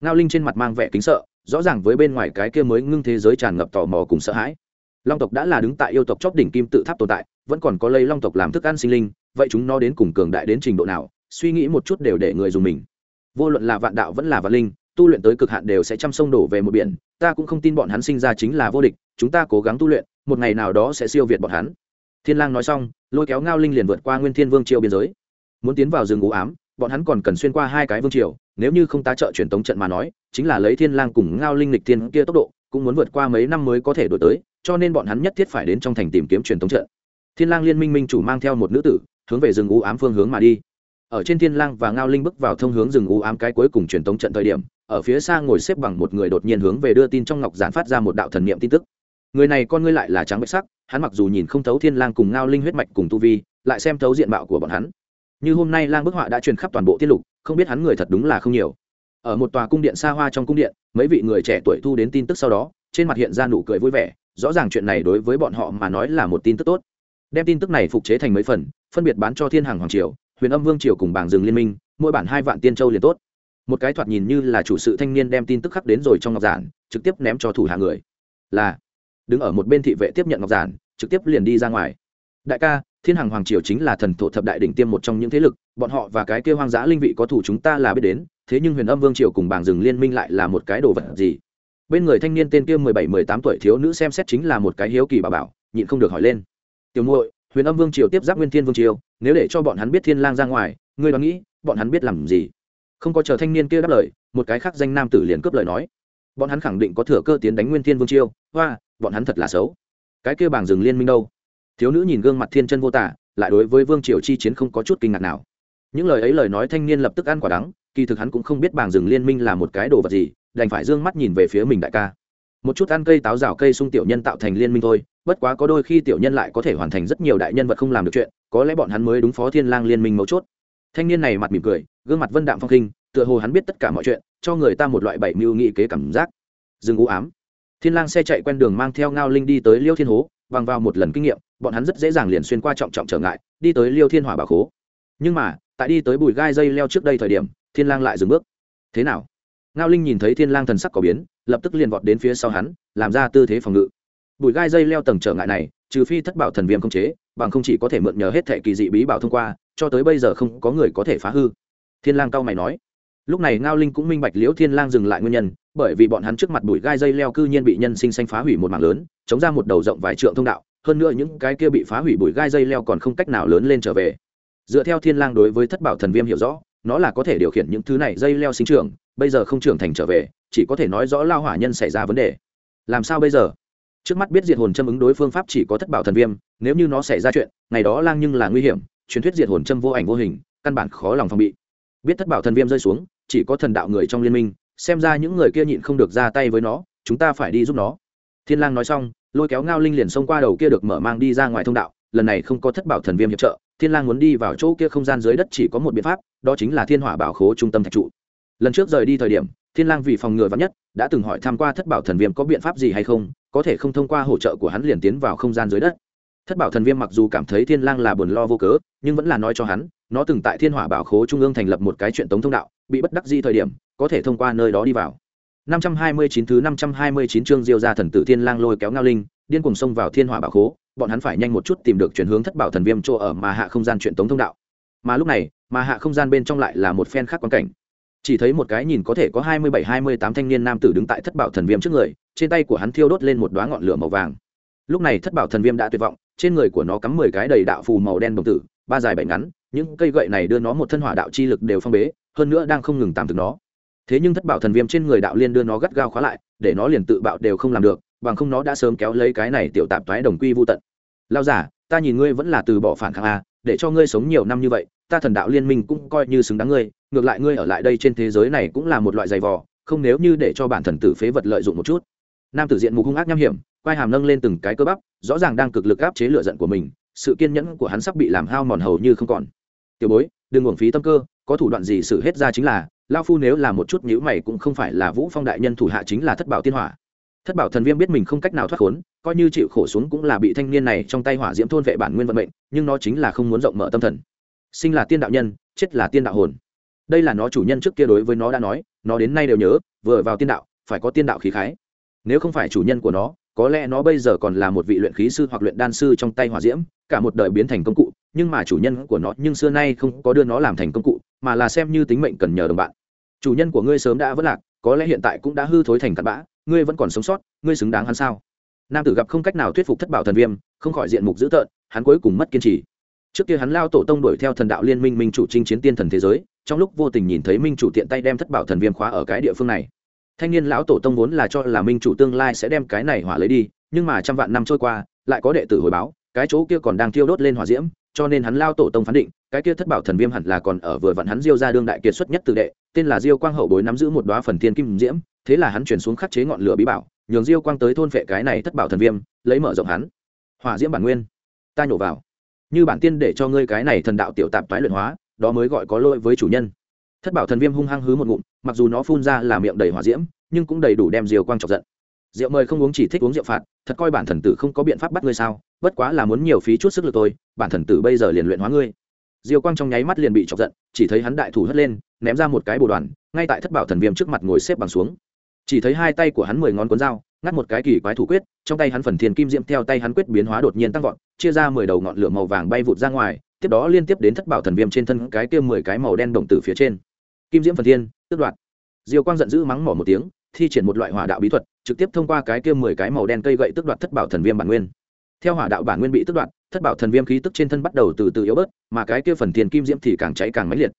ngao linh trên mặt mang vẻ kính sợ, rõ ràng với bên ngoài cái kia mới ngưng thế giới tràn ngập tò mò cùng sợ hãi. Long tộc đã là đứng tại yêu tộc chóp đỉnh kim tự tháp tồn tại, vẫn còn có lấy long tộc làm thức ăn sinh linh, vậy chúng nó đến cùng cường đại đến trình độ nào, suy nghĩ một chút đều để người dùng mình. Vô luận là vạn đạo vẫn là vạn linh, tu luyện tới cực hạn đều sẽ chăm sông đổ về một biển, ta cũng không tin bọn hắn sinh ra chính là vô địch, chúng ta cố gắng tu luyện, một ngày nào đó sẽ siêu việt bọn hắn. Thiên lang nói xong, lôi kéo ngao linh liền vượt qua nguyên thiên vương triều biên giới. Muốn tiến vào rừng u ám, bọn hắn còn cần xuyên qua hai cái vương triều nếu như không tá trợ truyền tống trận mà nói, chính là lấy thiên lang cùng ngao linh lịch thiên kia tốc độ, cũng muốn vượt qua mấy năm mới có thể đuổi tới, cho nên bọn hắn nhất thiết phải đến trong thành tìm kiếm truyền tống trận. Thiên lang liên minh minh chủ mang theo một nữ tử, hướng về rừng u ám phương hướng mà đi. Ở trên thiên lang và ngao linh bước vào thông hướng rừng u ám cái cuối cùng truyền tống trận thời điểm, ở phía xa ngồi xếp bằng một người đột nhiên hướng về đưa tin trong ngọc giản phát ra một đạo thần niệm tin tức. Người này con ngươi lại là trắng bạch sắc, hắn mặc dù nhìn không thấu thiên lang cùng ngao linh huyết mạch cùng tu vi, lại xem thấu diện mạo của bọn hắn. Như hôm nay lang bức họa đã truyền khắp toàn bộ tiết lục không biết hắn người thật đúng là không nhiều. Ở một tòa cung điện xa hoa trong cung điện, mấy vị người trẻ tuổi thu đến tin tức sau đó, trên mặt hiện ra nụ cười vui vẻ, rõ ràng chuyện này đối với bọn họ mà nói là một tin tức tốt. Đem tin tức này phục chế thành mấy phần, phân biệt bán cho thiên hàng hoàng triều, huyền âm vương triều cùng bảng rừng liên minh, mỗi bản hai vạn tiên châu liền tốt. Một cái thoạt nhìn như là chủ sự thanh niên đem tin tức khắc đến rồi trong ngọc giản, trực tiếp ném cho thủ hạ người. Là, đứng ở một bên thị vệ tiếp nhận ngọc giản, trực tiếp liền đi ra ngoài. Đại ca thiên hằng hoàng triều chính là thần thổ thập đại đỉnh tiêm một trong những thế lực, bọn họ và cái kêu hoang dã linh vị có thủ chúng ta là biết đến, thế nhưng huyền âm vương triều cùng bảng rừng liên minh lại là một cái đồ vật gì? Bên người thanh niên tên kia mười bảy, mười tám tuổi thiếu nữ xem xét chính là một cái hiếu kỳ bà bảo, nhịn không được hỏi lên. Tiểu muội, huyền âm vương triều tiếp giáp nguyên thiên vương triều, nếu để cho bọn hắn biết thiên lang ra ngoài, ngươi đoán nghĩ, bọn hắn biết làm gì? Không có chờ thanh niên kia đáp lời, một cái khác danh nam tử liền cướp lời nói. Bọn hắn khẳng định có thừa cơ tiến đánh nguyên thiên vương triều, hoa, bọn hắn thật là xấu. Cái kia bảng rừng liên minh đâu? Thiếu nữ nhìn gương mặt thiên chân vô tả, lại đối với vương triều chi chiến không có chút kinh ngạc nào. Những lời ấy lời nói thanh niên lập tức ăn quả đắng, kỳ thực hắn cũng không biết bảng rừng liên minh là một cái đồ vật gì, đành phải d ư ơ n g mắt nhìn về phía mình đại ca. Một chút ăn cây táo rào cây sung tiểu nhân tạo thành liên minh thôi, bất quá có đôi khi tiểu nhân lại có thể hoàn thành rất nhiều đại nhân vật không làm được chuyện, có lẽ bọn hắn mới đúng phó thiên lang liên minh mấu chốt. Thanh niên này mặt mỉm cười, gương mặt vân đạm phong khinh, tựa hồ hắn biết tất cả mọi chuyện, cho người ta một loại bảy mưu nghị kế cảm giác. Dừng u ám. Thiên lang xe chạy quen đường mang theo ngao linh đi tới liêu thiên hố, bằng vào một lần kinh nghiệm bọn hắn rất dễ dàng liền xuyên qua trọng trọng trở ngại, đi tới liêu thiên hỏa bảo khố. Nhưng mà, tại đi tới bùi gai dây leo trước đây thời điểm, thiên lang lại dừng bước. Thế nào? Ngao linh nhìn thấy thiên lang thần sắc có biến, lập tức liền vọt đến phía sau hắn, làm ra tư thế phòng ngự. Bùi gai dây leo tầng trở ngại này, trừ phi thất bảo thần viêm không chế, bằng không chỉ có thể mượn nhờ hết thệ kỳ dị bí bảo thông qua, cho tới bây giờ không có người có thể phá hư. Thiên lang cao mày nói. Lúc này ngao linh cũng minh bạch liễu thiên lang dừng lại nguyên nhân, bởi vì bọn hắn trước mặt bụi gai dây leo cư nhiên bị nhân sinh xanh phá hủy một mảng lớn, chống ra một đầu rộng vài trượng thông đạo hơn nữa những cái kia bị phá hủy bụi gai dây leo còn không cách nào lớn lên trở về. Dựa theo thiên lang đối với thất bảo thần viêm hiểu rõ, nó là có thể điều khiển những thứ này dây leo sinh trưởng, bây giờ không trưởng thành trở về, chỉ có thể nói rõ lao hỏa nhân xảy ra vấn đề. Làm sao bây giờ? Trước mắt biết diệt hồn châm ứng đối phương pháp chỉ có thất bảo thần viêm, nếu như nó xảy ra chuyện, ngày đó lang nhưng là nguy hiểm, truyền thuyết diệt hồn châm vô ảnh vô hình, căn bản khó lòng phòng bị. Biết thất bảo thần viêm rơi xuống, chỉ có thần đạo người trong liên minh, xem ra những người kia nhịn không được ra tay với nó, chúng ta phải đi giúp nó. Thiên lang nói xong lôi kéo ngao linh liền xông qua đầu kia được mở mang đi ra ngoài thông đạo, lần này không có thất bảo thần viêm hiệp trợ, thiên lang muốn đi vào chỗ kia không gian dưới đất chỉ có một biện pháp, đó chính là thiên hỏa bảo khố trung tâm thạch trụ. Lần trước rời đi thời điểm, thiên lang vì phòng ngừa vắn nhất, đã từng hỏi tham qua thất bảo thần viêm có biện pháp gì hay không, có thể không thông qua hỗ trợ của hắn liền tiến vào không gian dưới đất. Thất bảo thần viêm mặc dù cảm thấy thiên lang là buồn lo vô cớ, nhưng vẫn là nói cho hắn, nó từng tại thiên hỏa bảo khố trung ương thành lập một cái chuyện tống thông đạo, bị bất đắc di thời điểm, có thể thông qua nơi đó đi vào. 529 thứ 529 chương Diêu gia thần tử Thiên Lang lôi kéo Ngao Linh, điên cuồng xông vào Thiên Hỏa Bảo Khố, bọn hắn phải nhanh một chút tìm được chuyển hướng Thất Bảo Thần Viêm chỗ ở mà hạ không gian chuyện tống thông đạo. Mà lúc này, mà hạ không gian bên trong lại là một phen khác quan cảnh. Chỉ thấy một cái nhìn có thể có 27-28 thanh niên nam tử đứng tại Thất Bảo Thần Viêm trước người, trên tay của hắn thiêu đốt lên một đóa ngọn lửa màu vàng. Lúc này Thất Bảo Thần Viêm đã tuyệt vọng, trên người của nó cắm 10 cái đầy đạo phù màu đen đồng tử, ba dài bảy ngắn, những cây gậy này đưa nó một thân hỏa đạo chi lực đều phong bế, hơn nữa đang không ngừng tạm thực nó thế nhưng thất bảo thần viêm trên người đạo liên đưa nó gắt gao khóa lại, để nó liền tự bạo đều không làm được, bằng không nó đã sớm kéo lấy cái này tiểu tạp thoái đồng quy vô tận. Lao giả ta nhìn ngươi vẫn là từ bỏ phản kháng a để cho ngươi sống nhiều năm như vậy, ta thần đạo liên minh cũng coi như xứng đáng ngươi, ngược lại ngươi ở lại đây trên thế giới này cũng là một loại giày vò, không nếu như để cho bản thần tử phế vật lợi dụng một chút. Nam tử diện mục hung ác nham hiểm, quai hàm nâng lên từng cái cơ bắp, rõ ràng đang cực lực áp chế lựa giận của mình, sự kiên nhẫn của hắn sắp bị làm hao mòn hầu như không còn. Tiểu bối, đừng uổng phí tâm cơ, có thủ đoạn gì xử hết ra chính là lao phu nếu là một chút nhữ mày cũng không phải là vũ phong đại nhân thủ hạ chính là thất bảo tiên hỏa. Thất bảo thần viêm biết mình không cách nào thoát khốn, coi như chịu khổ xuống cũng là bị thanh niên này trong tay hỏa diễm thôn vệ bản nguyên vận mệnh, nhưng nó chính là không muốn rộng mở tâm thần. Sinh là tiên đạo nhân, chết là tiên đạo hồn. Đây là nó chủ nhân trước kia đối với nó đã nói, nó đến nay đều nhớ, vừa vào tiên đạo, phải có tiên đạo khí khái. Nếu không phải chủ nhân của nó, có lẽ nó bây giờ còn là một vị luyện khí sư hoặc luyện đan sư trong tay hỏa diễm, cả một đời biến thành công cụ nhưng mà chủ nhân của nó nhưng xưa nay không có đưa nó làm thành công cụ, mà là xem như tính mệnh cần nhờ đồng bạn. Chủ nhân của ngươi sớm đã vất lạc, có lẽ hiện tại cũng đã hư thối thành cặn bã, ngươi vẫn còn sống sót, ngươi xứng đáng hắn sao? Nam tử gặp không cách nào thuyết phục thất bảo thần viêm, không khỏi diện mục dữ tợn, hắn cuối cùng mất kiên trì. Trước kia hắn lao tổ tông đuổi theo thần đạo liên minh minh chủ chinh chiến tiên thần thế giới, trong lúc vô tình nhìn thấy minh chủ tiện tay đem thất bảo thần viêm khóa ở cái địa phương này. Thanh niên lão tổ tông vốn là cho là minh chủ tương lai sẽ đem cái này hỏa lấy đi, nhưng mà trăm vạn năm trôi qua, lại có đệ tử hồi báo, cái chỗ kia còn đang thiêu đốt lên hỏa diễm cho nên hắn lao tổ tông phán định, cái kia thất bảo thần viêm hẳn là còn ở vừa vặn hắn diêu ra đương đại kiệt xuất nhất từ đệ, tên là diêu quang hậu bối nắm giữ một đoá phần thiên kim diễm, thế là hắn chuyển xuống khắc chế ngọn lửa bí bảo, nhường diêu quang tới thôn phệ cái này thất bảo thần viêm, lấy mở rộng hắn. Hỏa diễm bản nguyên. Ta nhổ vào. Như bản tiên để cho ngươi cái này thần đạo tiểu tạp toái luyện hóa, đó mới gọi có lỗi với chủ nhân. Thất bảo thần viêm hung hăng hứ một ngụm, mặc dù nó phun ra là miệng đầy hỏa diễm, nhưng cũng đầy đủ đem diều quang chọc giận rượu mời không uống chỉ thích uống rượu phạt, thật coi bản thần tử không có biện pháp bắt ngươi sao? Bất quá là muốn nhiều phí chút sức lực tôi bản thần tử bây giờ liền luyện hóa ngươi. Diều quang trong nháy mắt liền bị chọc giận, chỉ thấy hắn đại thủ hất lên, ném ra một cái bồ đoàn, ngay tại thất bảo thần viêm trước mặt ngồi xếp bằng xuống. Chỉ thấy hai tay của hắn mười ngón cuốn dao, ngắt một cái kỳ quái thủ quyết, trong tay hắn phần thiền kim diễm theo tay hắn quyết biến hóa đột nhiên tăng vọt, chia ra mười đầu ngọn lửa màu vàng bay vụt ra ngoài, tiếp đó liên tiếp đến thất bảo thần viêm trên thân cái kia mười cái màu đen đồng tử phía trên. Kim diễm phần thiên tước đoạt. Diều quang giận dữ mắng mỏ một tiếng thi triển một loại hỏa đạo bí thuật, trực tiếp thông qua cái kia mười cái màu đen cây gậy tước đoạt thất bảo thần viêm bản nguyên. Theo hỏa đạo bản nguyên bị tước đoạt, thất bảo thần viêm khí tức trên thân bắt đầu từ từ yếu bớt, mà cái kia phần tiền kim diễm thì càng cháy càng mãnh liệt.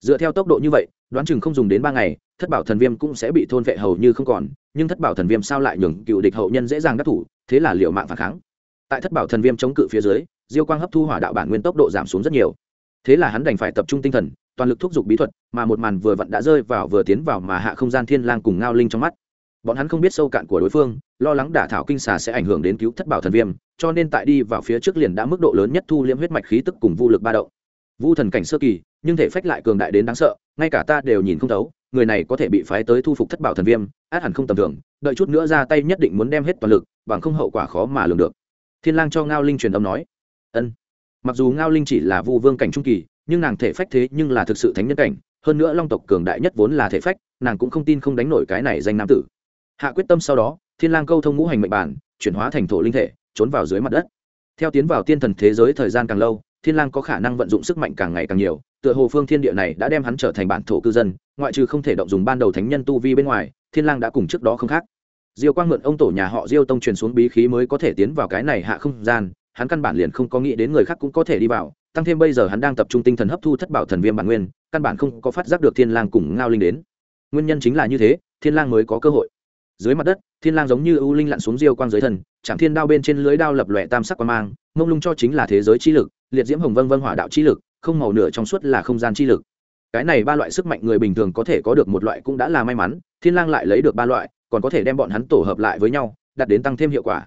Dựa theo tốc độ như vậy, đoán chừng không dùng đến ba ngày, thất bảo thần viêm cũng sẽ bị thôn vệ hầu như không còn, nhưng thất bảo thần viêm sao lại nhường cựu địch hậu nhân dễ dàng đắc thủ, thế là liệu mạng phản kháng. Tại thất bảo thần viêm chống cự phía dưới, diêu quang hấp thu hỏa đạo bản nguyên tốc độ giảm xuống rất nhiều. Thế là hắn đành phải tập trung tinh thần toàn lực thúc giục bí thuật, mà một màn vừa vặn đã rơi vào vừa tiến vào mà hạ không gian thiên lang cùng ngao linh trong mắt. Bọn hắn không biết sâu cạn của đối phương, lo lắng đả thảo kinh xà sẽ ảnh hưởng đến cứu thất bảo thần viêm, cho nên tại đi vào phía trước liền đã mức độ lớn nhất thu liễm huyết mạch khí tức cùng vô lực ba động. Vu thần cảnh sơ kỳ, nhưng thể phách lại cường đại đến đáng sợ, ngay cả ta đều nhìn không thấu, người này có thể bị phái tới thu phục thất bảo thần viêm, át hẳn không tầm thường, đợi chút nữa ra tay nhất định muốn đem hết toàn lực, bằng không hậu quả khó mà lường được. Thiên lang cho ngao linh truyền âm nói, ân. Mặc dù ngao linh chỉ là vu vương cảnh trung kỳ nhưng nàng thể phách thế nhưng là thực sự thánh nhân cảnh, hơn nữa long tộc cường đại nhất vốn là thể phách, nàng cũng không tin không đánh nổi cái này danh nam tử. Hạ quyết tâm sau đó, thiên lang câu thông ngũ hành mệnh bản, chuyển hóa thành thổ linh thể, trốn vào dưới mặt đất. Theo tiến vào tiên thần thế giới thời gian càng lâu, thiên lang có khả năng vận dụng sức mạnh càng ngày càng nhiều, tựa hồ phương thiên địa này đã đem hắn trở thành bản thổ cư dân, ngoại trừ không thể động dùng ban đầu thánh nhân tu vi bên ngoài, thiên lang đã cùng trước đó không khác. Diêu quang mượn ông tổ nhà họ diêu tông truyền xuống bí khí mới có thể tiến vào cái này hạ không gian, hắn căn bản liền không có nghĩ đến người khác cũng có thể đi vào tăng thêm bây giờ hắn đang tập trung tinh thần hấp thu thất bảo thần viêm bản nguyên căn bản không có phát giác được thiên lang cùng ngao linh đến. Nguyên nhân chính là như thế thiên lang mới có cơ hội. Dưới mặt đất thiên lang giống như ưu linh lặn xuống diêu quang dưới thần, chạm thiên đao bên trên lưới đao lập lòe tam sắc quang mang mông lung cho chính là thế giới chi lực liệt diễm hồng vân vân hỏa đạo chi lực không màu nửa trong suốt là không gian chi lực. Cái này ba loại sức mạnh người bình thường có thể có được một loại cũng đã là may mắn thiên lang lại lấy được ba loại còn có thể đem bọn hắn tổ hợp lại với nhau đạt đến tăng thêm hiệu quả.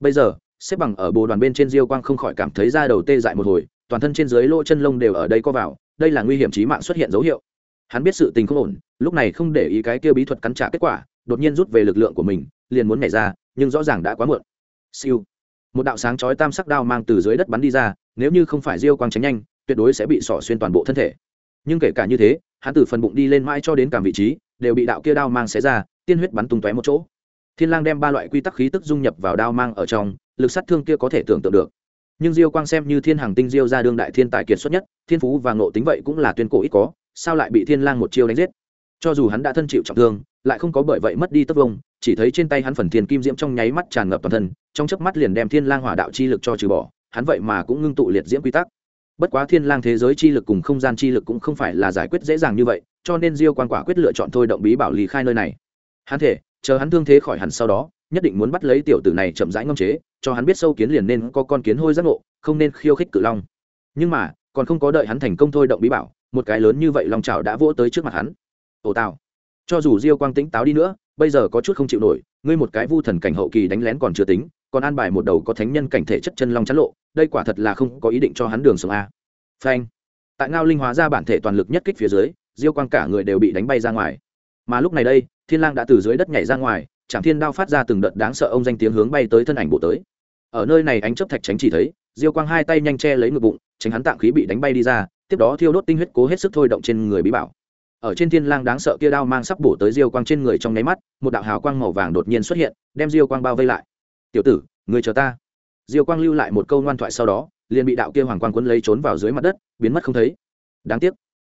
Bây giờ xếp bằng ở bồ đoàn bên trên diêu quang không khỏi cảm thấy da đầu tê dại một hồi toàn thân trên dưới lỗ chân lông đều ở đây co vào, đây là nguy hiểm chí mạng xuất hiện dấu hiệu. Hắn biết sự tình không ổn, lúc này không để ý cái kia bí thuật cắn trả kết quả, đột nhiên rút về lực lượng của mình, liền muốn nhảy ra, nhưng rõ ràng đã quá muộn. Siêu. Một đạo sáng chói tam sắc đao mang từ dưới đất bắn đi ra, nếu như không phải diêu quang tránh nhanh, tuyệt đối sẽ bị sỏ xuyên toàn bộ thân thể. Nhưng kể cả như thế, hắn từ phần bụng đi lên mãi cho đến cả vị trí, đều bị đạo kia đao mang xé ra, tiên huyết bắn tung tóe một chỗ. Thiên lang đem ba loại quy tắc khí tức dung nhập vào đao mang ở trong, lực sát thương kia có thể tưởng tượng được nhưng diêu quang xem như thiên hàng tinh diêu ra đương đại thiên tài kiệt xuất nhất, thiên phú và ngộ tính vậy cũng là tuyên cổ ít có, sao lại bị thiên lang một chiêu đánh giết? Cho dù hắn đã thân chịu trọng thương, lại không có bởi vậy mất đi tất vông, chỉ thấy trên tay hắn phần thiên kim diễm trong nháy mắt tràn ngập toàn thân, trong chớp mắt liền đem thiên lang hỏa đạo chi lực cho trừ bỏ, hắn vậy mà cũng ngưng tụ liệt diễm quy tắc. Bất quá thiên lang thế giới chi lực cùng không gian chi lực cũng không phải là giải quyết dễ dàng như vậy, cho nên diêu quan quả quyết lựa chọn thôi động bí bảo lý khai nơi này. Hắn thể, chờ hắn thương thế khỏi hẳn sau đó, nhất định muốn bắt lấy tiểu tử này chậm rãi ngâm chế cho hắn biết sâu kiến liền nên có con kiến hôi giác ngộ, không nên khiêu khích cự long. Nhưng mà, còn không có đợi hắn thành công thôi động bí bảo, một cái lớn như vậy long trào đã vỗ tới trước mặt hắn. Ồ tào, cho dù diêu quang tĩnh táo đi nữa, bây giờ có chút không chịu nổi, ngươi một cái vu thần cảnh hậu kỳ đánh lén còn chưa tính, còn an bài một đầu có thánh nhân cảnh thể chất chân long chắn lộ, đây quả thật là không có ý định cho hắn đường sống a. Phanh. Tại ngao linh hóa ra bản thể toàn lực nhất kích phía dưới, diêu quang cả người đều bị đánh bay ra ngoài. Mà lúc này đây, thiên lang đã từ dưới đất nhảy ra ngoài trạm thiên đao phát ra từng đợt đáng sợ ông danh tiếng hướng bay tới thân ảnh bộ tới. Ở nơi này ánh chớp thạch tránh chỉ thấy, diêu quang hai tay nhanh che lấy ngực bụng, tránh hắn tạng khí bị đánh bay đi ra, tiếp đó thiêu đốt tinh huyết cố hết sức thôi động trên người bí bảo. Ở trên thiên lang đáng sợ kia đao mang sắp bổ tới diêu quang trên người trong nháy mắt, một đạo hào quang màu vàng đột nhiên xuất hiện, đem diêu quang bao vây lại. Tiểu tử người chờ ta. Diêu quang lưu lại một câu ngoan thoại sau đó, liền bị đạo kia hoàng quang quấn lấy trốn vào dưới mặt đất, biến mất không thấy. Đáng tiếc.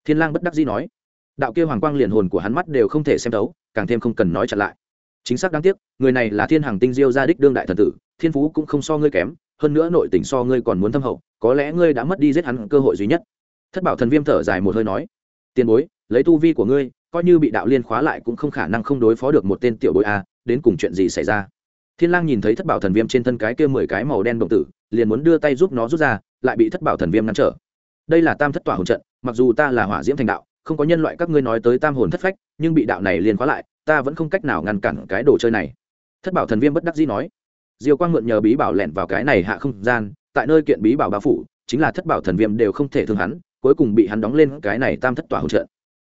Thiên lang bất đắc dĩ nói. Đạo kia hoàng quang liền hồn của hắn mắt đều không thể xem thấu, càng thêm không cần nói chặn lại chính xác đáng tiếc, người này là thiên hàng tinh diêu gia đích đương đại thần tử, thiên phú cũng không so ngươi kém, hơn nữa nội tình so ngươi còn muốn thâm hậu, có lẽ ngươi đã mất đi giết hắn cơ hội duy nhất. Thất bảo thần viêm thở dài một hơi nói, tiền bối, lấy tu vi của ngươi, coi như bị đạo liên khóa lại cũng không khả năng không đối phó được một tên tiểu bối a, đến cùng chuyện gì xảy ra? Thiên lang nhìn thấy thất bảo thần viêm trên thân cái kia mười cái màu đen đồng tử, liền muốn đưa tay giúp nó rút ra, lại bị thất bảo thần viêm ngăn trở. Đây là tam thất tỏa hồn trận, mặc dù ta là hỏa diễm thành đạo không có nhân loại các ngươi nói tới tam hồn thất phách, nhưng bị đạo này liền khóa lại, ta vẫn không cách nào ngăn cản cái đồ chơi này. Thất bảo thần viêm bất đắc dĩ nói. Diêu quang mượn nhờ bí bảo lẻn vào cái này hạ không gian, tại nơi kiện bí bảo bao phủ, chính là thất bảo thần viêm đều không thể thương hắn, cuối cùng bị hắn đóng lên cái này tam thất tỏa hỗ trợ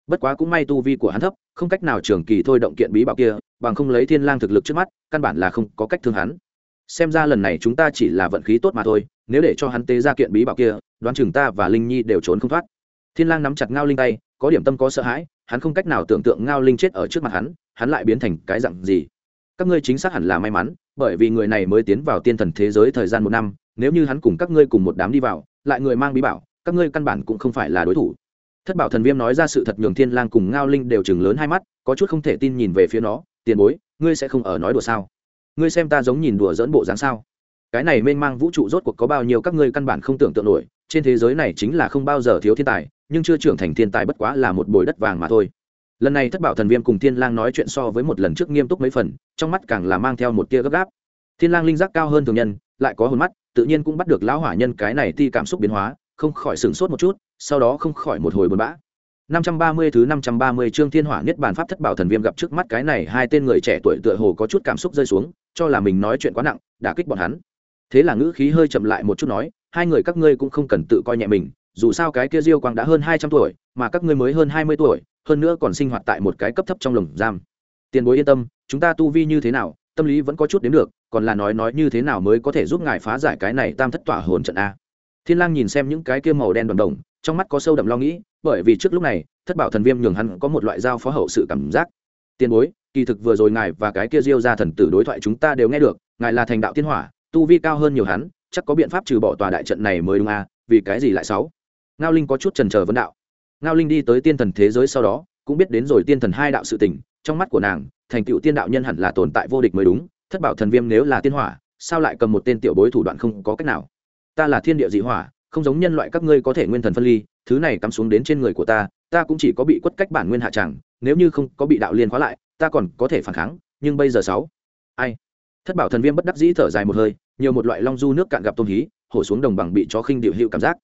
bất quá cũng may tu vi của hắn thấp, không cách nào trường kỳ thôi động kiện bí bảo kia, bằng không lấy thiên lang thực lực trước mắt, căn bản là không có cách thương hắn. Xem ra lần này chúng ta chỉ là vận khí tốt mà thôi, nếu để cho hắn tế ra kiện bí bảo kia, đoán chừng ta và linh nhi đều trốn không thoát. Thiên lang nắm chặt ngao linh tay có điểm tâm có sợ hãi, hắn không cách nào tưởng tượng ngao linh chết ở trước mặt hắn hắn lại biến thành cái dạng gì? Các ngươi chính xác hẳn là may mắn, bởi vì người này mới tiến vào tiên thần thế giới thời gian một năm, nếu như hắn cùng các ngươi cùng một đám đi vào, lại người mang bí bảo, các ngươi căn bản cũng không phải là đối thủ. Thất bảo thần viêm nói ra sự thật nhường thiên lang cùng ngao linh đều chừng lớn hai mắt, có chút không thể tin nhìn về phía nó, tiền bối, ngươi sẽ không ở nói đùa sao? Ngươi xem ta giống nhìn đùa dẫn bộ dáng sao? Cái này mênh mang vũ trụ rốt cuộc có bao nhiêu các ngươi căn bản không tưởng tượng nổi, trên thế giới này chính là không bao giờ thiếu thiên tài nhưng chưa trưởng thành thiên tài bất quá là một bồi đất vàng mà thôi. Lần này thất bảo thần viêm cùng thiên lang nói chuyện so với một lần trước nghiêm túc mấy phần trong mắt càng là mang theo một tia gấp gáp. Thiên lang linh giác cao hơn thường nhân lại có hồn mắt tự nhiên cũng bắt được lão hỏa nhân cái này ti cảm xúc biến hóa không khỏi sửng sốt một chút sau đó không khỏi một hồi buồn bã. 530 thứ 530 chương Thiên Hỏa Niết Bàn Pháp Thất Bảo Thần Viêm gặp trước mắt cái này hai tên người trẻ tuổi tựa hồ có chút cảm xúc rơi xuống, cho là mình nói chuyện quá nặng, đả kích bọn hắn. Thế là ngữ khí hơi chậm lại một chút nói, hai người các ngươi cũng không cần tự coi nhẹ mình, dù sao cái kia diêu quang đã hơn hai trăm tuổi, mà các ngươi mới hơn hai mươi tuổi, hơn nữa còn sinh hoạt tại một cái cấp thấp trong lồng giam. Tiền bối yên tâm, chúng ta tu vi như thế nào, tâm lý vẫn có chút đến được, còn là nói nói như thế nào mới có thể giúp ngài phá giải cái này tam thất tỏa hồn trận a. Thiên lang nhìn xem những cái kia màu đen đồng đồng, trong mắt có sâu đậm lo nghĩ, bởi vì trước lúc này, thất bảo thần viêm nhường hắn có một loại giao phó hậu sự cảm giác. Tiền bối, kỳ thực vừa rồi ngài và cái kia diêu ra thần tử đối thoại chúng ta đều nghe được, ngài là thành đạo thiên hỏa, tu vi cao hơn nhiều hắn, chắc có biện pháp trừ bỏ tòa đại trận này mới đúng a, vì cái gì lại sáu ngao linh có chút trần trờ vấn đạo. Ngao linh đi tới tiên thần thế giới sau đó, cũng biết đến rồi tiên thần hai đạo sự tình, trong mắt của nàng, thành tựu tiên đạo nhân hẳn là tồn tại vô địch mới đúng, thất bảo thần viêm nếu là tiên hỏa, sao lại cầm một tên tiểu bối thủ đoạn không có cách nào? Ta là thiên địa dị hỏa, không giống nhân loại các ngươi có thể nguyên thần phân ly, thứ này cắm xuống đến trên người của ta ta cũng chỉ có bị quất cách bản nguyên hạ tràng nếu như không có bị đạo liên khóa lại, ta còn có thể phản kháng, nhưng bây giờ sáu. Ai? Thất bảo thần viêm bất đắc dĩ thở dài một hơi, nhiều một loại long du nước cạn gặp tôm hí, hổ xuống đồng bằng bị chó khinh điệu hiệu cảm giác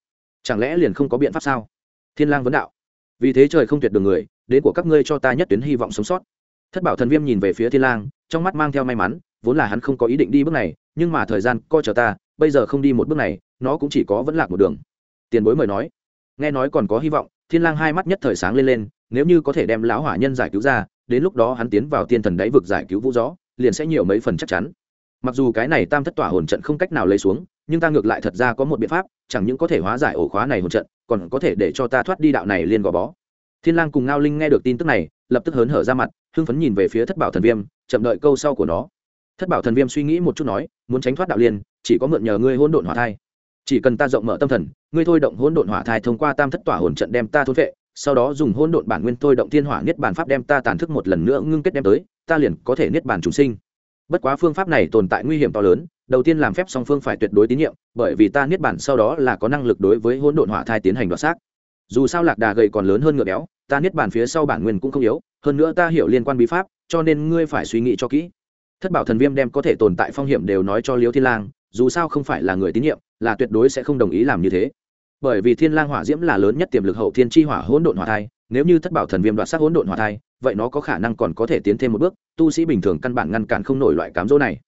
chẳng lẽ liền không có biện pháp sao? Thiên lang vấn đạo. Vì thế trời không tuyệt đường người, đến của các ngươi cho ta nhất tuyến hy vọng sống sót. Thất bảo thần viêm nhìn về phía thiên lang, trong mắt mang theo may mắn, vốn là hắn không có ý định đi bước này, nhưng mà thời gian coi chờ ta, bây giờ không đi một bước này, nó cũng chỉ có vẫn lạc một đường. Tiền bối mời nói. Nghe nói còn có hy vọng, thiên lang hai mắt nhất thời sáng lên lên, nếu như có thể đem lão hỏa nhân giải cứu ra, đến lúc đó hắn tiến vào tiên thần đáy vực giải cứu vũ gió, liền sẽ nhiều mấy phần chắc chắn. Mặc dù cái này tam thất tỏa hồn trận không cách nào lấy xuống nhưng ta ngược lại thật ra có một biện pháp, chẳng những có thể hóa giải ổ khóa này hồn trận, còn có thể để cho ta thoát đi đạo này liên gò bó. Thiên lang cùng ngao linh nghe được tin tức này, lập tức hớn hở ra mặt, hưng phấn nhìn về phía thất bảo thần viêm, chậm đợi câu sau của nó. Thất bảo thần viêm suy nghĩ một chút nói, muốn tránh thoát đạo liên chỉ có mượn nhờ ngươi hỗn độn hỏa thai. Chỉ cần ta rộng mở tâm thần, ngươi thôi động hỗn độn hỏa thai thông qua tam thất tỏa hồn trận đem ta thôn vệ, sau đó dùng hỗn độn bản nguyên thôi động thiên hỏa niết bàn pháp đem ta tàn thức một lần nữa ngưng kết đem tới, ta liền có thể niết bàn Trùng sinh. Bất quá phương pháp này tồn tại nguy hiểm to lớn đầu tiên làm phép song phương phải tuyệt đối tín nhiệm, bởi vì ta niết bàn sau đó là có năng lực đối với hỗn độn hỏa thai tiến hành đoạt xác. Dù sao lạc đà gầy còn lớn hơn ngựa béo, ta niết bàn phía sau bản nguyên cũng không yếu, hơn nữa ta hiểu liên quan bí pháp, cho nên ngươi phải suy nghĩ cho kỹ. Thất bảo thần viêm đem có thể tồn tại phong hiểm đều nói cho liêu thiên lang, dù sao không phải là người tín nhiệm, là tuyệt đối sẽ không đồng ý làm như thế. Bởi vì thiên lang hỏa diễm là lớn nhất tiềm lực hậu thiên chi hỏa hỗn độn hỏa thai, nếu như thất bảo thần viêm đoạt xác hỗn độn hỏa thai, vậy nó có khả năng còn có thể tiến thêm một bước, tu sĩ bình thường căn bản ngăn cản không nổi loại cám dỗ này.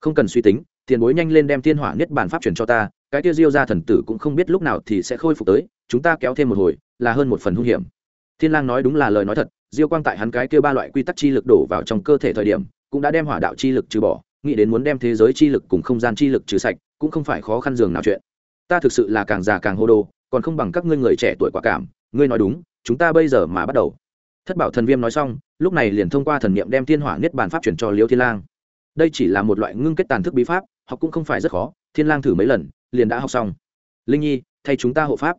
Không cần suy tính tiền bối nhanh lên đem thiên hỏa niết bàn pháp truyền cho ta, cái kia diêu ra thần tử cũng không biết lúc nào thì sẽ khôi phục tới, chúng ta kéo thêm một hồi, là hơn một phần hung hiểm. Thiên lang nói đúng là lời nói thật, diêu quang tại hắn cái kia ba loại quy tắc chi lực đổ vào trong cơ thể thời điểm, cũng đã đem hỏa đạo chi lực trừ bỏ, nghĩ đến muốn đem thế giới chi lực cùng không gian chi lực trừ sạch, cũng không phải khó khăn dường nào chuyện. Ta thực sự là càng già càng hô đồ, còn không bằng các ngươi người trẻ tuổi quả cảm, ngươi nói đúng, chúng ta bây giờ mà bắt đầu. Thất bảo thần viêm nói xong, lúc này liền thông qua thần niệm đem thiên hỏa niết bàn pháp chuyển cho liêu thiên lang đây chỉ là một loại ngưng kết tàn thức bí pháp, học cũng không phải rất khó, thiên lang thử mấy lần, liền đã học xong. Linh nhi, thay chúng ta hộ pháp.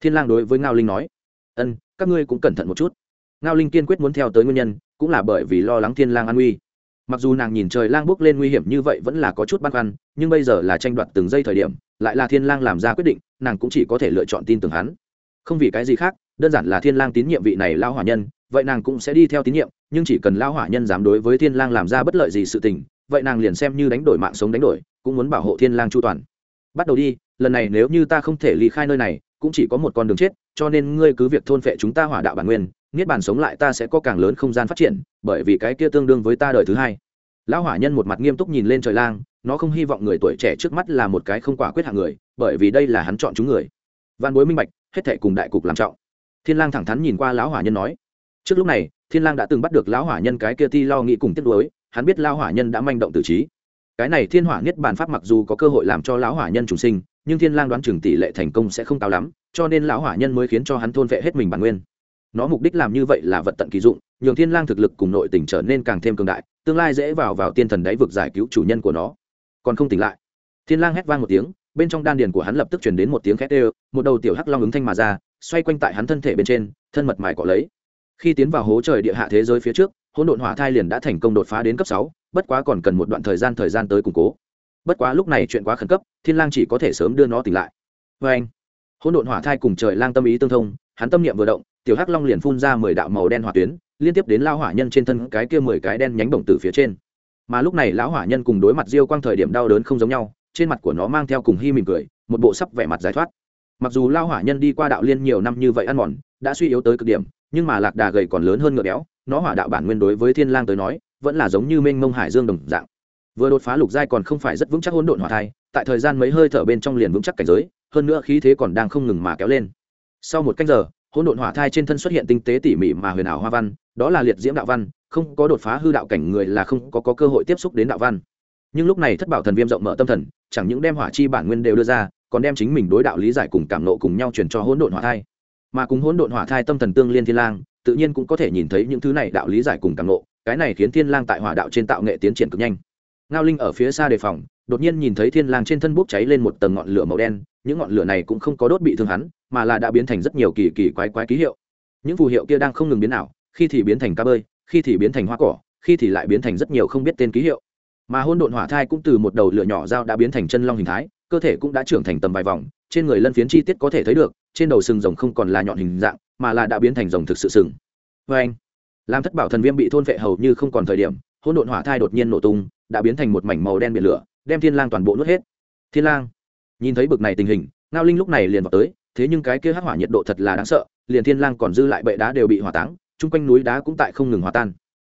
Thiên lang đối với ngao linh nói. Ân, các ngươi cũng cẩn thận một chút. Ngao linh kiên quyết muốn theo tới nguyên nhân, cũng là bởi vì lo lắng thiên lang an nguy. Mặc dù nàng nhìn trời lang bước lên nguy hiểm như vậy vẫn là có chút băn khoăn, nhưng bây giờ là tranh đoạt từng giây thời điểm, lại là thiên lang làm ra quyết định, nàng cũng chỉ có thể lựa chọn tin tưởng hắn. Không vì cái gì khác, đơn giản là thiên lang tín nhiệm vị này lao hỏa nhân, vậy nàng cũng sẽ đi theo tín nhiệm, nhưng chỉ cần lao hỏa nhân dám đối với thiên lang làm ra bất lợi gì sự tình vậy nàng liền xem như đánh đổi mạng sống đánh đổi, cũng muốn bảo hộ thiên lang chu toàn. Bắt đầu đi, lần này nếu như ta không thể ly khai nơi này, cũng chỉ có một con đường chết, cho nên ngươi cứ việc thôn phệ chúng ta hỏa đạo bản nguyên, niết bàn sống lại ta sẽ có càng lớn không gian phát triển, bởi vì cái kia tương đương với ta đời thứ hai. Lão hỏa nhân một mặt nghiêm túc nhìn lên trời lang, nó không hy vọng người tuổi trẻ trước mắt là một cái không quả quyết hạng người, bởi vì đây là hắn chọn chúng người. Văn bối minh bạch, hết thệ cùng đại cục làm trọng. Thiên lang thẳng thắn nhìn qua lão hỏa nhân nói, trước lúc này, thiên lang đã từng bắt được lão hỏa nhân cái kia ti lo nghĩ cùng tiếp đối hắn biết lão hỏa nhân đã manh động tử trí. Cái này thiên hỏa niết bàn pháp mặc dù có cơ hội làm cho lão hỏa nhân trùng sinh, nhưng thiên lang đoán chừng tỷ lệ thành công sẽ không cao lắm, cho nên lão hỏa nhân mới khiến cho hắn thôn vệ hết mình bản nguyên. Nó mục đích làm như vậy là vật tận kỳ dụng, nhường thiên lang thực lực cùng nội tình trở nên càng thêm cường đại, tương lai dễ vào vào tiên thần đáy vực giải cứu chủ nhân của nó. Còn không tỉnh lại, thiên lang hét vang một tiếng, bên trong đan điền của hắn lập tức truyền đến một tiếng khét đều, một đầu tiểu hắc long ứng thanh mà ra, xoay quanh tại hắn thân thể bên trên, thân mật mài cọ lấy. Khi tiến vào hố trời địa hạ thế giới phía trước hỗn độn hỏa thai liền đã thành công đột phá đến cấp sáu, bất quá còn cần một đoạn thời gian thời gian tới củng cố. Bất quá lúc này chuyện quá khẩn cấp, thiên lang chỉ có thể sớm đưa nó tỉnh lại. Với anh, hỗn độn hỏa thai cùng trời lang tâm ý tương thông, hắn tâm niệm vừa động, tiểu hắc long liền phun ra mười đạo màu đen hỏa tuyến, liên tiếp đến lao hỏa nhân trên thân cái kia mười cái đen nhánh bổng từ phía trên. Mà lúc này lão hỏa nhân cùng đối mặt diêu quang thời điểm đau đớn không giống nhau, trên mặt của nó mang theo cùng hy mỉm cười, một bộ sắp vẻ mặt giải thoát. Mặc dù lao hỏa nhân đi qua đạo liên nhiều năm như vậy ăn mòn, đã suy yếu tới cực điểm, nhưng mà lạc đà gầy còn lớn hơn ngựa béo nó hỏa đạo bản nguyên đối với thiên lang tới nói vẫn là giống như mênh mông hải dương đồng dạng. Vừa đột phá lục giai còn không phải rất vững chắc hỗn độn hỏa thai tại thời gian mấy hơi thở bên trong liền vững chắc cảnh giới hơn nữa khí thế còn đang không ngừng mà kéo lên. Sau một canh giờ hỗn độn hỏa thai trên thân xuất hiện tinh tế tỉ mỉ mà huyền ảo hoa văn đó là liệt diễm đạo văn không có đột phá hư đạo cảnh người là không có, có cơ hội tiếp xúc đến đạo văn. Nhưng lúc này thất bảo thần viêm rộng mở tâm thần chẳng những đem hỏa chi bản nguyên đều đưa ra còn đem chính mình đối đạo lý giải cùng cảm nộ cùng nhau truyền cho hỗn độn hỏa thai. Mà cùng hỗn độn hỏa thai tâm thần tương liên thiên lang tự nhiên cũng có thể nhìn thấy những thứ này đạo lý giải cùng càng ngộ cái này khiến thiên lang tại hỏa đạo trên tạo nghệ tiến triển cực nhanh. Ngao linh ở phía xa đề phòng, đột nhiên nhìn thấy thiên lang trên thân bốc cháy lên một tầng ngọn lửa màu đen, những ngọn lửa này cũng không có đốt bị thương hắn, mà là đã biến thành rất nhiều kỳ kỳ quái quái ký hiệu. Những phù hiệu kia đang không ngừng biến ảo, khi thì biến thành cá bơi, khi thì biến thành hoa cỏ, khi thì lại biến thành rất nhiều không biết tên ký hiệu. Mà hôn độn hỏa thai cũng từ một đầu lửa nhỏ dao đã biến thành chân long hình thái, cơ thể cũng đã trưởng thành tầm vài vòng trên người lân phiến chi tiết có thể thấy được, trên đầu sừng rồng không còn là nhọn hình dạng, mà là đã biến thành rồng thực sự sừng. Vê anh làm thất bảo thần viêm bị thôn vệ hầu như không còn thời điểm hôn độn hỏa thai đột nhiên nổ tung, đã biến thành một mảnh màu đen biển lửa, đem thiên lang toàn bộ nuốt hết. Thiên lang, nhìn thấy bực này tình hình, ngao linh lúc này liền vào tới, thế nhưng cái kia hắc hỏa nhiệt độ thật là đáng sợ, liền thiên lang còn dư lại bệ đá đều bị hỏa táng, chung quanh núi đá cũng tại không ngừng hòa tan.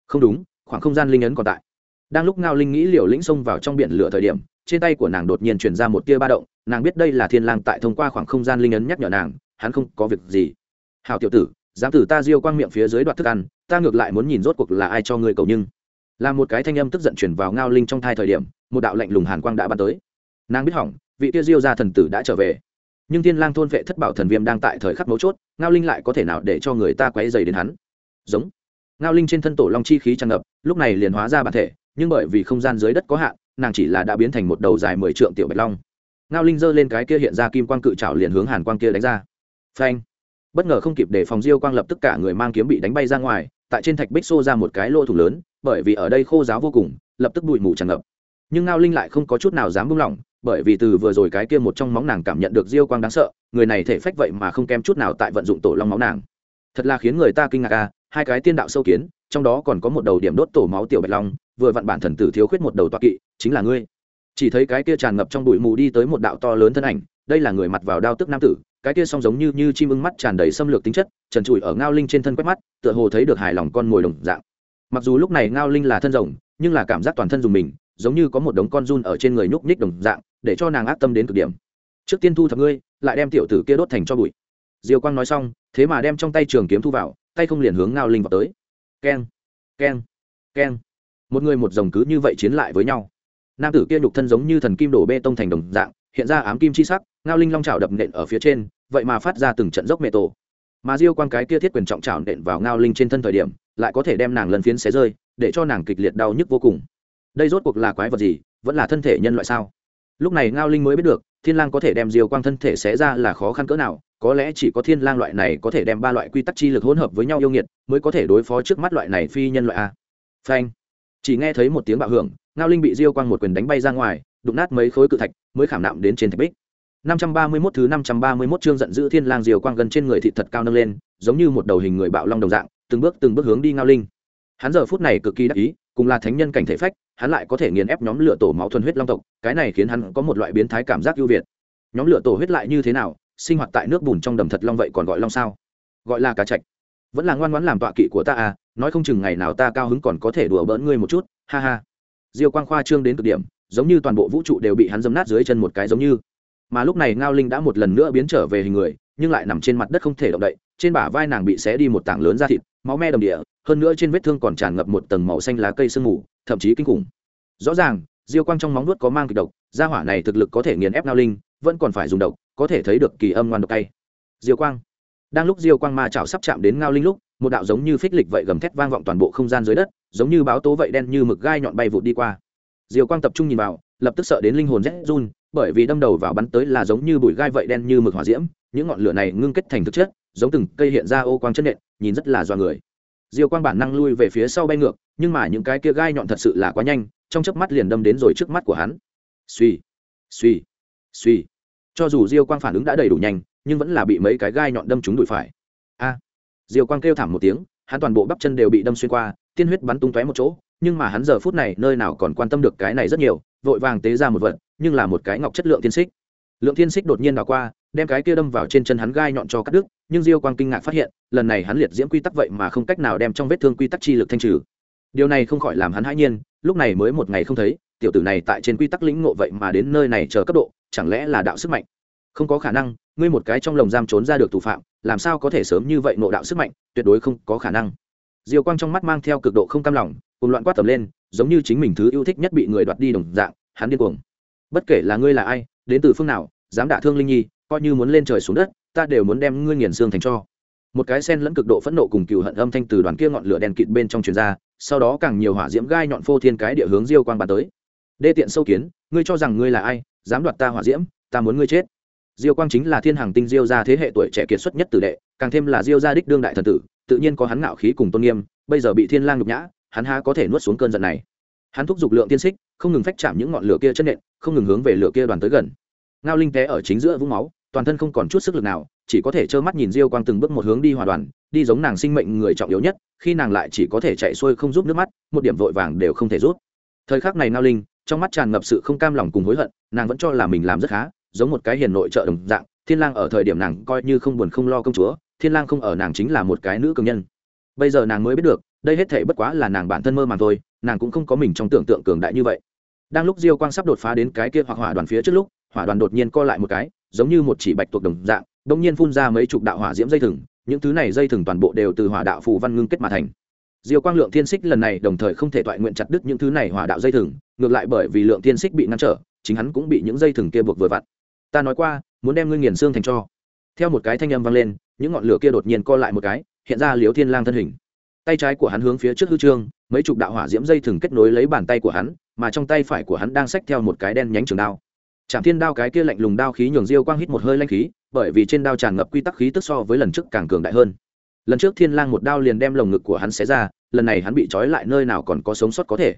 Không đúng, khoảng không gian linh ấn còn tại. Đang lúc ngao linh nghĩ liều lĩnh xông vào trong biển lửa thời điểm, trên tay của nàng đột nhiên truyền ra một tia ba động nàng biết đây là thiên lang tại thông qua khoảng không gian linh ấn nhắc nhở nàng, hắn không có việc gì. Hảo tiểu tử, dám tử ta diêu quang miệng phía dưới đoạt thức ăn, ta ngược lại muốn nhìn rốt cuộc là ai cho ngươi cầu nhưng. Là một cái thanh âm tức giận truyền vào ngao linh trong thai thời điểm, một đạo lạnh lùng hàn quang đã bắn tới. Nàng biết hỏng, vị tia diêu gia thần tử đã trở về. Nhưng thiên lang thôn vệ thất bảo thần viêm đang tại thời khắc mấu chốt, ngao linh lại có thể nào để cho người ta quấy dày đến hắn? Giống. Ngao linh trên thân tổ long chi khí tràn ngập, lúc này liền hóa ra bản thể, nhưng bởi vì không gian dưới đất có hạn, nàng chỉ là đã biến thành một đầu dài mười trượng tiểu bạch long ngao linh giơ lên cái kia hiện ra kim quang cự trảo liền hướng hàn quang kia đánh ra. Phanh. Bất ngờ không kịp để phòng diêu quang lập tức cả người mang kiếm bị đánh bay ra ngoài, tại trên thạch bích xô ra một cái lỗ thủ lớn, bởi vì ở đây khô giáo vô cùng, lập tức bụi mù tràn ngập. Nhưng ngao linh lại không có chút nào dám buông lỏng, bởi vì từ vừa rồi cái kia một trong móng nàng cảm nhận được diêu quang đáng sợ, người này thể phách vậy mà không kém chút nào tại vận dụng tổ long máu nàng. Thật là khiến người ta kinh ngạc à hai cái tiên đạo sâu kiến, trong đó còn có một đầu điểm đốt tổ máu tiểu bạch long, vừa vặn bản thần tử thiếu khuyết một đầu toa kỵ, chính là ngươi chỉ thấy cái kia tràn ngập trong bụi mù đi tới một đạo to lớn thân ảnh, đây là người mặt vào đao tức nam tử, cái kia song giống như như chim ưng mắt tràn đầy xâm lược tính chất, trần trụi ở ngao linh trên thân quét mắt, tựa hồ thấy được hài lòng con mồi đồng dạng. Mặc dù lúc này ngao linh là thân rồng, nhưng là cảm giác toàn thân dùng mình, giống như có một đống con run ở trên người nhúc nhích đồng dạng, để cho nàng ác tâm đến cực điểm. Trước tiên thu thập ngươi, lại đem tiểu tử kia đốt thành cho bụi. Diều quang nói xong, thế mà đem trong tay trường kiếm thu vào, tay không liền hướng ngao linh vào tới. Keng keng keng. Một người một dòng cứ như vậy chiến lại với nhau nam tử kia nhục thân giống như thần kim đổ bê tông thành đồng dạng, hiện ra ám kim chi sắc, ngao linh long trào đập nện ở phía trên, vậy mà phát ra từng trận dốc mẹ tổ. Mà diêu quan cái kia thiết quyền trọng trào nện vào ngao linh trên thân thời điểm, lại có thể đem nàng lần phiến xé rơi, để cho nàng kịch liệt đau nhức vô cùng. Đây rốt cuộc là quái vật gì, vẫn là thân thể nhân loại sao? Lúc này ngao linh mới biết được, thiên lang có thể đem diêu quang thân thể xé ra là khó khăn cỡ nào, có lẽ chỉ có thiên lang loại này có thể đem ba loại quy tắc chi lực hỗn hợp với nhau yêu nghiệt, mới có thể đối phó trước mắt loại này phi nhân loại a. Phanh. Chỉ nghe thấy một tiếng bạo hưởng ngao linh bị diêu quang một quyền đánh bay ra ngoài đụng nát mấy khối cự thạch mới khảm nạm đến trên thạch bích 531 thứ 531 chương giận dữ thiên lang diều quang gần trên người thị thật cao nâng lên, giống như một đầu hình người bạo long đồng dạng, từng bước từng bước hướng đi ngao linh. Hắn giờ phút này cực kỳ đắc ý, cùng là thánh nhân cảnh thể phách, hắn lại có thể nghiền ép nhóm lửa tổ máu thuần huyết long tộc, cái này khiến hắn có một loại biến thái cảm giác ưu việt. Nhóm lửa tổ huyết lại như thế nào, sinh hoạt tại nước bùn trong đầm thật long vậy còn gọi long sao? Gọi là cá trạch. Vẫn là ngoan ngoãn làm tọa kỵ của ta à, nói không chừng ngày nào ta cao hứng còn có thể đùa bỡn ngươi một chút, ha ha. Diêu Quang khoa trương đến cực điểm, giống như toàn bộ vũ trụ đều bị hắn dẫm nát dưới chân một cái giống như. Mà lúc này ngao linh đã một lần nữa biến trở về hình người nhưng lại nằm trên mặt đất không thể động đậy trên bả vai nàng bị xé đi một tảng lớn da thịt máu me đầm địa hơn nữa trên vết thương còn tràn ngập một tầng màu xanh lá cây sương mù thậm chí kinh khủng. Rõ ràng diêu quang trong móng nuốt có mang kịch độc da hỏa này thực lực có thể nghiền ép ngao linh vẫn còn phải dùng độc có thể thấy được kỳ âm ngoan độc tay. Diêu quang. Đang lúc diêu quang ma chảo sắp chạm đến ngao linh lúc một đạo giống như phích lịch vậy gầm thét vang vọng toàn bộ không gian dưới đất, giống như báo tố vậy đen như mực gai nhọn bay vụt đi qua. Diêu quang tập trung nhìn vào, lập tức sợ đến linh hồn rét run, bởi vì đâm đầu vào bắn tới là giống như bụi gai vậy đen như mực hỏa diễm, những ngọn lửa này ngưng kết thành thực chất, giống từng cây hiện ra ô quang chân nện, nhìn rất là doa người. Diều quang bản năng lui về phía sau bay ngược, nhưng mà những cái kia gai nhọn thật sự là quá nhanh, trong chớp mắt liền đâm đến rồi trước mắt của hắn. Suy suy suy cho dù diêu quang phản ứng đã đầy đủ nhanh, nhưng vẫn là bị mấy cái gai nhọn đâm trúng đùi phải. A diêu quang kêu thảm một tiếng, hắn toàn bộ bắp chân đều bị đâm xuyên qua, tiên huyết bắn tung tóe một chỗ, nhưng mà hắn giờ phút này nơi nào còn quan tâm được cái này rất nhiều, vội vàng tế ra một vật, nhưng là một cái ngọc chất lượng tiên xích. Lượng tiên xích đột nhiên đảo qua, đem cái kia đâm vào trên chân hắn gai nhọn cho cắt đứt, nhưng diêu quang kinh ngạc phát hiện, lần này hắn liệt diễm quy tắc vậy mà không cách nào đem trong vết thương quy tắc chi lực thanh trừ. Điều này không khỏi làm hắn hãi nhiên, lúc này mới một ngày không thấy, tiểu tử này tại trên quy tắc lĩnh ngộ vậy mà đến nơi này chờ cấp độ, chẳng lẽ là đạo sức mạnh? Không có khả năng, ngươi một cái trong lồng giam trốn ra được thủ phạm làm sao có thể sớm như vậy nộ đạo sức mạnh, tuyệt đối không có khả năng. Diều quang trong mắt mang theo cực độ không cam lòng cùng loạn quát tầm lên, giống như chính mình thứ yêu thích nhất bị người đoạt đi đồng dạng, hắn điên cuồng. Bất kể là ngươi là ai, đến từ phương nào, dám đả thương linh nhi, coi như muốn lên trời xuống đất, ta đều muốn đem ngươi nghiền xương thành cho. Một cái sen lẫn cực độ phẫn nộ cùng cừu hận âm thanh từ đoàn kia ngọn lửa đen kịt bên trong truyền ra, sau đó càng nhiều hỏa diễm gai nhọn phô thiên cái địa hướng diêu quang bàn tới. Đê tiện sâu kiến, ngươi cho rằng ngươi là ai, dám đoạt ta hỏa diễm, ta muốn ngươi chết diêu quang chính là thiên hàng tinh diêu gia thế hệ tuổi trẻ kiệt xuất nhất tử đệ, càng thêm là diêu gia đích đương đại thần tử, tự nhiên có hắn ngạo khí cùng tôn nghiêm, bây giờ bị thiên lang nhục nhã, hắn há có thể nuốt xuống cơn giận này. Hắn thúc giục lượng tiên xích, không ngừng phách chạm những ngọn lửa kia chân nện, không ngừng hướng về lửa kia đoàn tới gần. Ngao linh té ở chính giữa vũng máu, toàn thân không còn chút sức lực nào, chỉ có thể trơ mắt nhìn diêu quang từng bước một hướng đi hòa đoàn, đi giống nàng sinh mệnh người trọng yếu nhất, khi nàng lại chỉ có thể chạy xuôi không giúp nước mắt, một điểm vội vàng đều không thể rút. Thời khắc này ngao linh, trong mắt tràn ngập sự không cam lòng cùng hối hận, nàng vẫn cho là mình làm rất khá giống một cái hiền nội trợ đồng dạng, thiên lang ở thời điểm nàng coi như không buồn không lo công chúa, thiên lang không ở nàng chính là một cái nữ cường nhân. Bây giờ nàng mới biết được, đây hết thể bất quá là nàng bản thân mơ màng thôi, nàng cũng không có mình trong tưởng tượng cường đại như vậy. Đang lúc diêu quang sắp đột phá đến cái kia hoặc hỏa đoàn phía trước lúc, hỏa đoàn đột nhiên co lại một cái, giống như một chỉ bạch tuộc đồng dạng, đột nhiên phun ra mấy chục đạo hỏa diễm dây thừng, những thứ này dây thừng toàn bộ đều từ hỏa đạo phù văn ngưng kết mà thành. Diêu quang lượng thiên xích lần này đồng thời không thể toại nguyện chặt đứt những thứ này hỏa đạo dây thừng, ngược lại bởi vì lượng thiên xích bị ngăn trở, chính hắn cũng bị những dây thừng kia buộc vừa vặn ta nói qua, muốn đem ngươi nghiền xương thành cho. Theo một cái thanh âm vang lên, những ngọn lửa kia đột nhiên co lại một cái, hiện ra liếu thiên lang thân hình. Tay trái của hắn hướng phía trước hư trương, mấy chục đạo hỏa diễm dây thừng kết nối lấy bàn tay của hắn, mà trong tay phải của hắn đang xách theo một cái đen nhánh trường đao. Chạm thiên đao cái kia lạnh lùng đao khí nhường diêu quang hít một hơi lanh khí, bởi vì trên đao tràn ngập quy tắc khí tức so với lần trước càng cường đại hơn. Lần trước thiên lang một đao liền đem lồng ngực của hắn xé ra, lần này hắn bị trói lại nơi nào còn có sống sót có thể.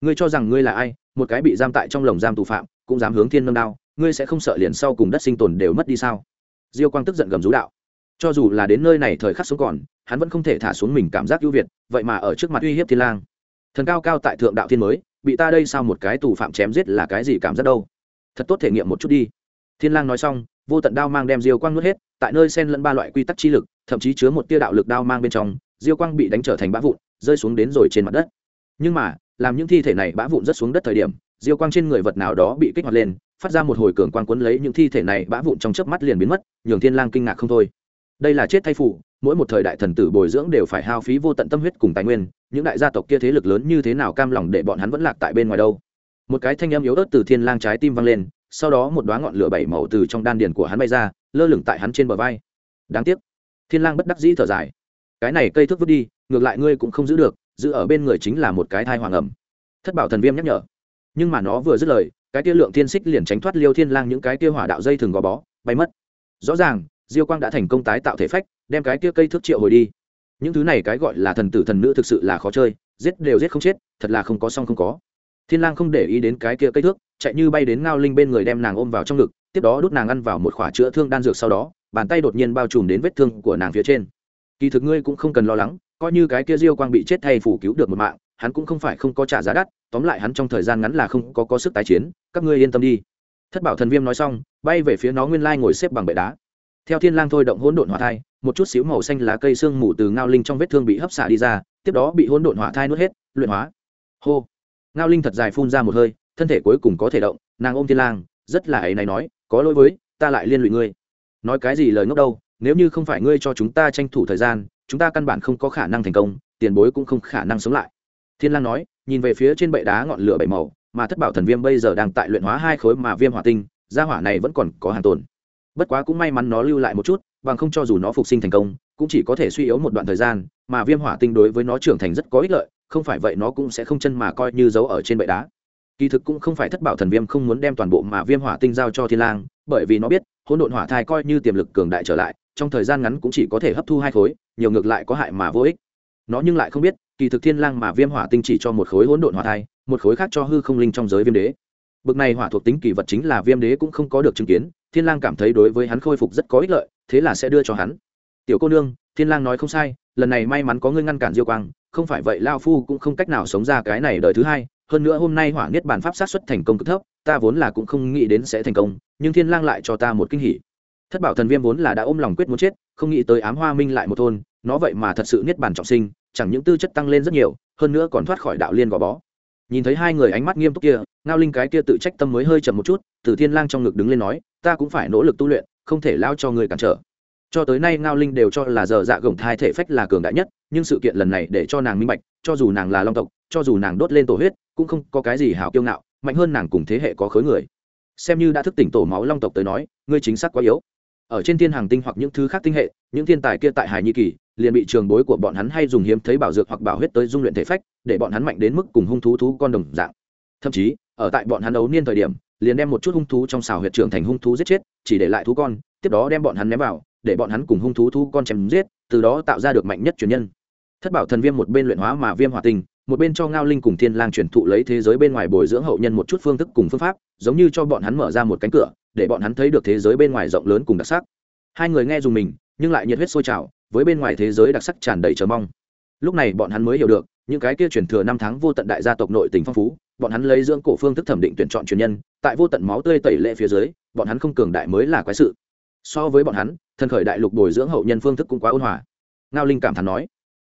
Ngươi cho rằng ngươi là ai, một cái bị giam tại trong lồng giam tù phạm, cũng dám hướng thiên nâng đao ngươi sẽ không sợ liền sau cùng đất sinh tồn đều mất đi sao? Diêu quang tức giận gầm rú đạo. Cho dù là đến nơi này thời khắc sống còn, hắn vẫn không thể thả xuống mình cảm giác ưu việt, vậy mà ở trước mặt uy hiếp thiên lang. Thần cao cao tại thượng đạo thiên mới, bị ta đây sao một cái tù phạm chém giết là cái gì cảm giác đâu? Thật tốt thể nghiệm một chút đi. Thiên lang nói xong, vô tận đao mang đem diêu quang nuốt hết, tại nơi xen lẫn ba loại quy tắc chi lực, thậm chí chứa một tia đạo lực đao mang bên trong, diêu quang bị đánh trở thành bã vụn, rơi xuống đến rồi trên mặt đất. Nhưng mà, làm những thi thể này bã vụn rất xuống đất thời điểm, diêu quang trên người vật nào đó bị kích hoạt lên phát ra một hồi cường quang quấn lấy những thi thể này, bã vụn trong chớp mắt liền biến mất, nhường thiên lang kinh ngạc không thôi. Đây là chết thay phụ mỗi một thời đại thần tử bồi dưỡng đều phải hao phí vô tận tâm huyết cùng tài nguyên, những đại gia tộc kia thế lực lớn như thế nào cam lòng để bọn hắn vẫn lạc tại bên ngoài đâu? Một cái thanh âm yếu ớt từ thiên lang trái tim vang lên, sau đó một đóa ngọn lửa bảy màu từ trong đan điền của hắn bay ra, lơ lửng tại hắn trên bờ vai. Đáng tiếc. Thiên lang bất đắc dĩ thở dài. Cái này cây thước vứt đi, ngược lại ngươi cũng không giữ được, giữ ở bên người chính là một cái thai hoàng ẩm. Thất bảo thần viêm nhắc nhở. Nhưng mà nó vừa dứt lời cái tia lượng thiên xích liền tránh thoát liêu thiên lang những cái tia hỏa đạo dây thường gò bó, bay mất. Rõ ràng, diêu quang đã thành công tái tạo thể phách, đem cái tia cây thước triệu hồi đi. Những thứ này cái gọi là thần tử thần nữ thực sự là khó chơi, giết đều giết không chết, thật là không có xong không có. Thiên lang không để ý đến cái kia cây thước, chạy như bay đến ngao linh bên người đem nàng ôm vào trong ngực, tiếp đó đút nàng ăn vào một khỏa chữa thương đan dược sau đó, bàn tay đột nhiên bao trùm đến vết thương của nàng phía trên. Kỳ thực ngươi cũng không cần lo lắng, coi như cái kia diêu quang bị chết thay phủ cứu được một mạng hắn cũng không phải không có trả giá đắt, tóm lại hắn trong thời gian ngắn là không có có sức tái chiến, các ngươi yên tâm đi. Thất bảo thần viêm nói xong, bay về phía nó nguyên lai ngồi xếp bằng bệ đá. Theo thiên lang thôi động hỗn độn hỏa thai, một chút xíu màu xanh lá cây xương mù từ ngao linh trong vết thương bị hấp xả đi ra, tiếp đó bị hỗn độn hỏa thai nuốt hết, luyện hóa. Hô! Ngao linh thật dài phun ra một hơi, thân thể cuối cùng có thể động, nàng ôm thiên lang, rất là ấy này nói, có lỗi với, ta lại liên lụy ngươi. Nói cái gì lời ngốc đâu, nếu như không phải ngươi cho chúng ta tranh thủ thời gian, chúng ta căn bản không có khả năng thành công, tiền bối cũng không khả năng sống lại thiên lang nói, nhìn về phía trên bệ đá ngọn lửa bảy màu, mà thất bảo thần viêm bây giờ đang tại luyện hóa hai khối mà viêm hỏa tinh, gia hỏa này vẫn còn có hàng tồn. Bất quá cũng may mắn nó lưu lại một chút, bằng không cho dù nó phục sinh thành công, cũng chỉ có thể suy yếu một đoạn thời gian, mà viêm hỏa tinh đối với nó trưởng thành rất có ích lợi, không phải vậy nó cũng sẽ không chân mà coi như giấu ở trên bệ đá. Kỳ thực cũng không phải thất bảo thần viêm không muốn đem toàn bộ mà viêm hỏa tinh giao cho thiên lang, bởi vì nó biết, hỗn độn hỏa thai coi như tiềm lực cường đại trở lại, trong thời gian ngắn cũng chỉ có thể hấp thu hai khối, nhiều ngược lại có hại mà vô ích. Nó nhưng lại không biết kỳ thực thiên lang mà viêm hỏa tinh chỉ cho một khối hỗn độn hỏa thai, một khối khác cho hư không linh trong giới viêm đế. Bực này hỏa thuộc tính kỳ vật chính là viêm đế cũng không có được chứng kiến, thiên lang cảm thấy đối với hắn khôi phục rất có ích lợi, thế là sẽ đưa cho hắn. Tiểu cô nương, thiên lang nói không sai, lần này may mắn có ngươi ngăn cản diêu quang, không phải vậy lao phu cũng không cách nào sống ra cái này đời thứ hai, hơn nữa hôm nay hỏa niết bàn pháp sát xuất thành công cực thấp, ta vốn là cũng không nghĩ đến sẽ thành công, nhưng thiên lang lại cho ta một kinh hỉ. Thất bảo thần viêm vốn là đã ôm lòng quyết muốn chết, không nghĩ tới ám hoa minh lại một thôn, nó vậy mà thật sự niết bàn trọng sinh chẳng những tư chất tăng lên rất nhiều, hơn nữa còn thoát khỏi đạo liên gò bó. Nhìn thấy hai người ánh mắt nghiêm túc kia, ngao linh cái kia tự trách tâm mới hơi chậm một chút, từ thiên lang trong ngực đứng lên nói, ta cũng phải nỗ lực tu luyện, không thể lao cho người cản trở. Cho tới nay ngao linh đều cho là giờ dạ gồng thai thể phách là cường đại nhất, nhưng sự kiện lần này để cho nàng minh bạch, cho dù nàng là long tộc, cho dù nàng đốt lên tổ huyết, cũng không có cái gì hảo kiêu ngạo, mạnh hơn nàng cùng thế hệ có khối người. Xem như đã thức tỉnh tổ máu long tộc tới nói, ngươi chính xác quá yếu. Ở trên thiên hàng tinh hoặc những thứ khác tinh hệ, những thiên tài kia tại hải nhi kỳ liền bị trường bối của bọn hắn hay dùng hiếm thấy bảo dược hoặc bảo huyết tới dung luyện thể phách để bọn hắn mạnh đến mức cùng hung thú thú con đồng dạng. Thậm chí ở tại bọn hắn đấu niên thời điểm liền đem một chút hung thú trong xào huyệt trưởng thành hung thú giết chết chỉ để lại thú con tiếp đó đem bọn hắn ném vào để bọn hắn cùng hung thú thú con chém giết từ đó tạo ra được mạnh nhất truyền nhân. Thất bảo thần viêm một bên luyện hóa mà viêm hỏa tình, một bên cho ngao linh cùng thiên lang truyền thụ lấy thế giới bên ngoài bồi dưỡng hậu nhân một chút phương thức cùng phương pháp giống như cho bọn hắn mở ra một cánh cửa để bọn hắn thấy được thế giới bên ngoài rộng lớn cùng đặc sắc. Hai người nghe dùng mình nhưng lại nhiệt huyết sôi trào với bên ngoài thế giới đặc sắc tràn đầy chờ mong. Lúc này bọn hắn mới hiểu được, những cái kia truyền thừa năm tháng vô tận đại gia tộc nội tình phong phú, bọn hắn lấy dưỡng cổ phương thức thẩm định tuyển chọn truyền nhân, tại vô tận máu tươi tẩy lệ phía dưới, bọn hắn không cường đại mới là quái sự. So với bọn hắn, thần khởi đại lục bồi dưỡng hậu nhân phương thức cũng quá ôn hòa. Ngao linh cảm thán nói,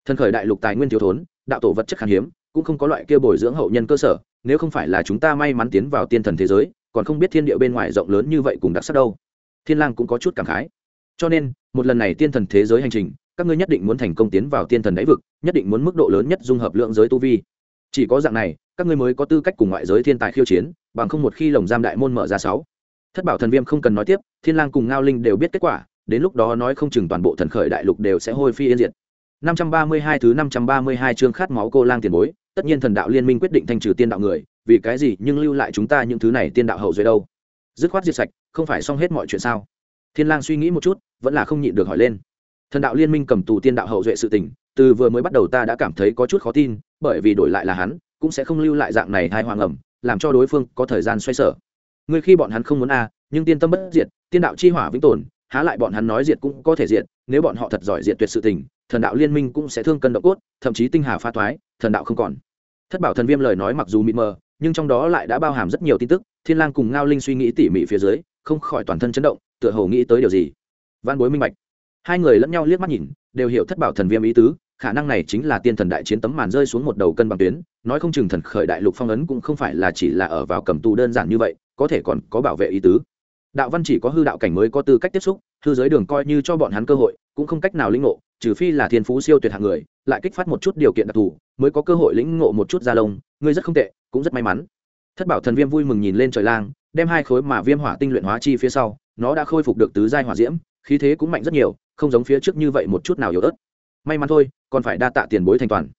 thần khởi đại lục tài nguyên thiếu thốn, đạo tổ vật chất khan hiếm, cũng không có loại kia bồi dưỡng hậu nhân cơ sở, nếu không phải là chúng ta may mắn tiến vào tiên thần thế giới, còn không biết thiên địa bên ngoài rộng lớn như vậy cùng đặc sắc đâu. Thiên lang cũng có chút cảm khái cho nên, một lần này tiên thần thế giới hành trình, các ngươi nhất định muốn thành công tiến vào tiên thần đáy vực, nhất định muốn mức độ lớn nhất dung hợp lượng giới tu vi. Chỉ có dạng này, các ngươi mới có tư cách cùng ngoại giới thiên tài khiêu chiến, bằng không một khi lồng giam đại môn mở ra sáu. Thất bảo thần viêm không cần nói tiếp, thiên lang cùng ngao linh đều biết kết quả, đến lúc đó nói không chừng toàn bộ thần khởi đại lục đều sẽ hôi phi yên diệt. 532 thứ 532 chương khát máu cô lang tiền bối, tất nhiên thần đạo liên minh quyết định thanh trừ tiên đạo người, vì cái gì nhưng lưu lại chúng ta những thứ này tiên đạo hậu duệ đâu? Dứt khoát diệt sạch, không phải xong hết mọi chuyện sao? Thiên lang suy nghĩ một chút, vẫn là không nhịn được hỏi lên. Thần đạo liên minh cầm tù tiên đạo hậu duệ sự tình, từ vừa mới bắt đầu ta đã cảm thấy có chút khó tin, bởi vì đổi lại là hắn, cũng sẽ không lưu lại dạng này thai hoàng ẩm, làm cho đối phương có thời gian xoay sở. Người khi bọn hắn không muốn a, nhưng tiên tâm bất diệt, tiên đạo chi hỏa vĩnh tồn, há lại bọn hắn nói diệt cũng có thể diệt, nếu bọn họ thật giỏi diệt tuyệt sự tình, thần đạo liên minh cũng sẽ thương cân độ cốt, thậm chí tinh hà pha thoái, thần đạo không còn. Thất bảo thần viêm lời nói mặc dù mịt mờ, nhưng trong đó lại đã bao hàm rất nhiều tin tức, thiên lang cùng ngao linh suy nghĩ tỉ mỉ phía dưới, không khỏi toàn thân chấn động tựa hồ nghĩ tới điều gì. Văn bối minh bạch. Hai người lẫn nhau liếc mắt nhìn, đều hiểu thất bảo thần viêm ý tứ, khả năng này chính là tiên thần đại chiến tấm màn rơi xuống một đầu cân bằng tuyến, nói không chừng thần khởi đại lục phong ấn cũng không phải là chỉ là ở vào cầm tù đơn giản như vậy, có thể còn có bảo vệ ý tứ. Đạo văn chỉ có hư đạo cảnh mới có tư cách tiếp xúc, hư giới đường coi như cho bọn hắn cơ hội, cũng không cách nào lĩnh ngộ, trừ phi là thiên phú siêu tuyệt hạng người, lại kích phát một chút điều kiện đặc thù, mới có cơ hội lĩnh ngộ một chút gia lông ngươi rất không tệ, cũng rất may mắn. Thất bảo thần viêm vui mừng nhìn lên trời lang, đem hai khối mà viêm hỏa tinh luyện hóa chi phía sau nó đã khôi phục được tứ giai hỏa diễm, khí thế cũng mạnh rất nhiều, không giống phía trước như vậy một chút nào yếu ớt. May mắn thôi, còn phải đa tạ tiền bối thành toàn.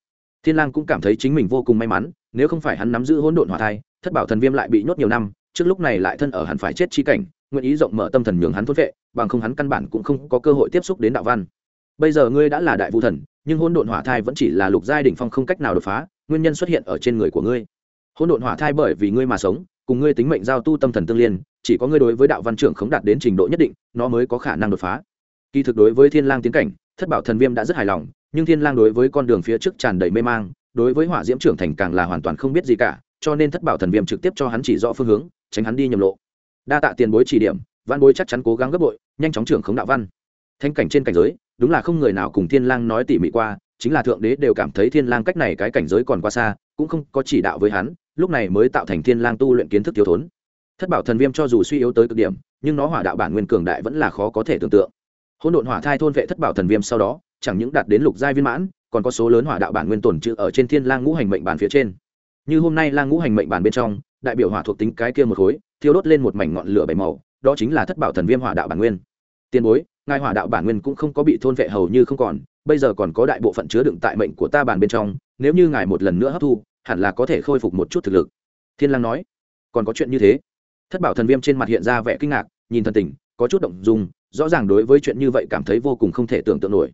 Thiên lang cũng cảm thấy chính mình vô cùng may mắn, nếu không phải hắn nắm giữ hỗn độn hỏa thai, thất bảo thần viêm lại bị nhốt nhiều năm, trước lúc này lại thân ở hắn phải chết chi cảnh, nguyện ý rộng mở tâm thần nhường hắn thốt vệ, bằng không hắn căn bản cũng không có cơ hội tiếp xúc đến đạo văn. Bây giờ ngươi đã là đại vũ thần, nhưng hỗn độn hỏa thai vẫn chỉ là lục giai đỉnh phong không cách nào đột phá, nguyên nhân xuất hiện ở trên người của ngươi. Hỗn độn hỏa thai bởi vì ngươi mà sống cùng ngươi tính mệnh giao tu tâm thần tương liên, chỉ có ngươi đối với đạo văn trưởng khống đạt đến trình độ nhất định, nó mới có khả năng đột phá. Kỳ thực đối với thiên lang tiến cảnh, thất bảo thần viêm đã rất hài lòng, nhưng thiên lang đối với con đường phía trước tràn đầy mê mang, đối với hỏa diễm trưởng thành càng là hoàn toàn không biết gì cả, cho nên thất bảo thần viêm trực tiếp cho hắn chỉ rõ phương hướng, tránh hắn đi nhầm lộ. Đa tạ tiền bối chỉ điểm, văn bối chắc chắn cố gắng gấp bội, nhanh chóng trưởng khống đạo văn. Thanh cảnh trên cảnh giới, đúng là không người nào cùng thiên lang nói tỉ mỉ qua, chính là thượng đế đều cảm thấy thiên lang cách này cái cảnh giới còn quá xa, cũng không có chỉ đạo với hắn lúc này mới tạo thành thiên lang tu luyện kiến thức thiếu thốn. Thất bảo thần viêm cho dù suy yếu tới cực điểm, nhưng nó hỏa đạo bản nguyên cường đại vẫn là khó có thể tưởng tượng. Hỗn độn hỏa thai thôn vệ thất bảo thần viêm sau đó, chẳng những đạt đến lục giai viên mãn, còn có số lớn hỏa đạo bản nguyên tồn trữ ở trên thiên lang ngũ hành mệnh bản phía trên. Như hôm nay lang ngũ hành mệnh bản bên trong, đại biểu hỏa thuộc tính cái kia một khối, thiêu đốt lên một mảnh ngọn lửa bảy màu, đó chính là thất bảo thần viêm hỏa đạo bản nguyên. Tiền bối, ngài hỏa đạo bản nguyên cũng không có bị thôn vệ hầu như không còn, bây giờ còn có đại bộ phận chứa đựng tại mệnh của ta bản bên trong, nếu như ngài một lần nữa hấp thu hẳn là có thể khôi phục một chút thực lực. Thiên lang nói, còn có chuyện như thế? Thất bảo thần viêm trên mặt hiện ra vẻ kinh ngạc, nhìn thần tình, có chút động dung, rõ ràng đối với chuyện như vậy cảm thấy vô cùng không thể tưởng tượng nổi.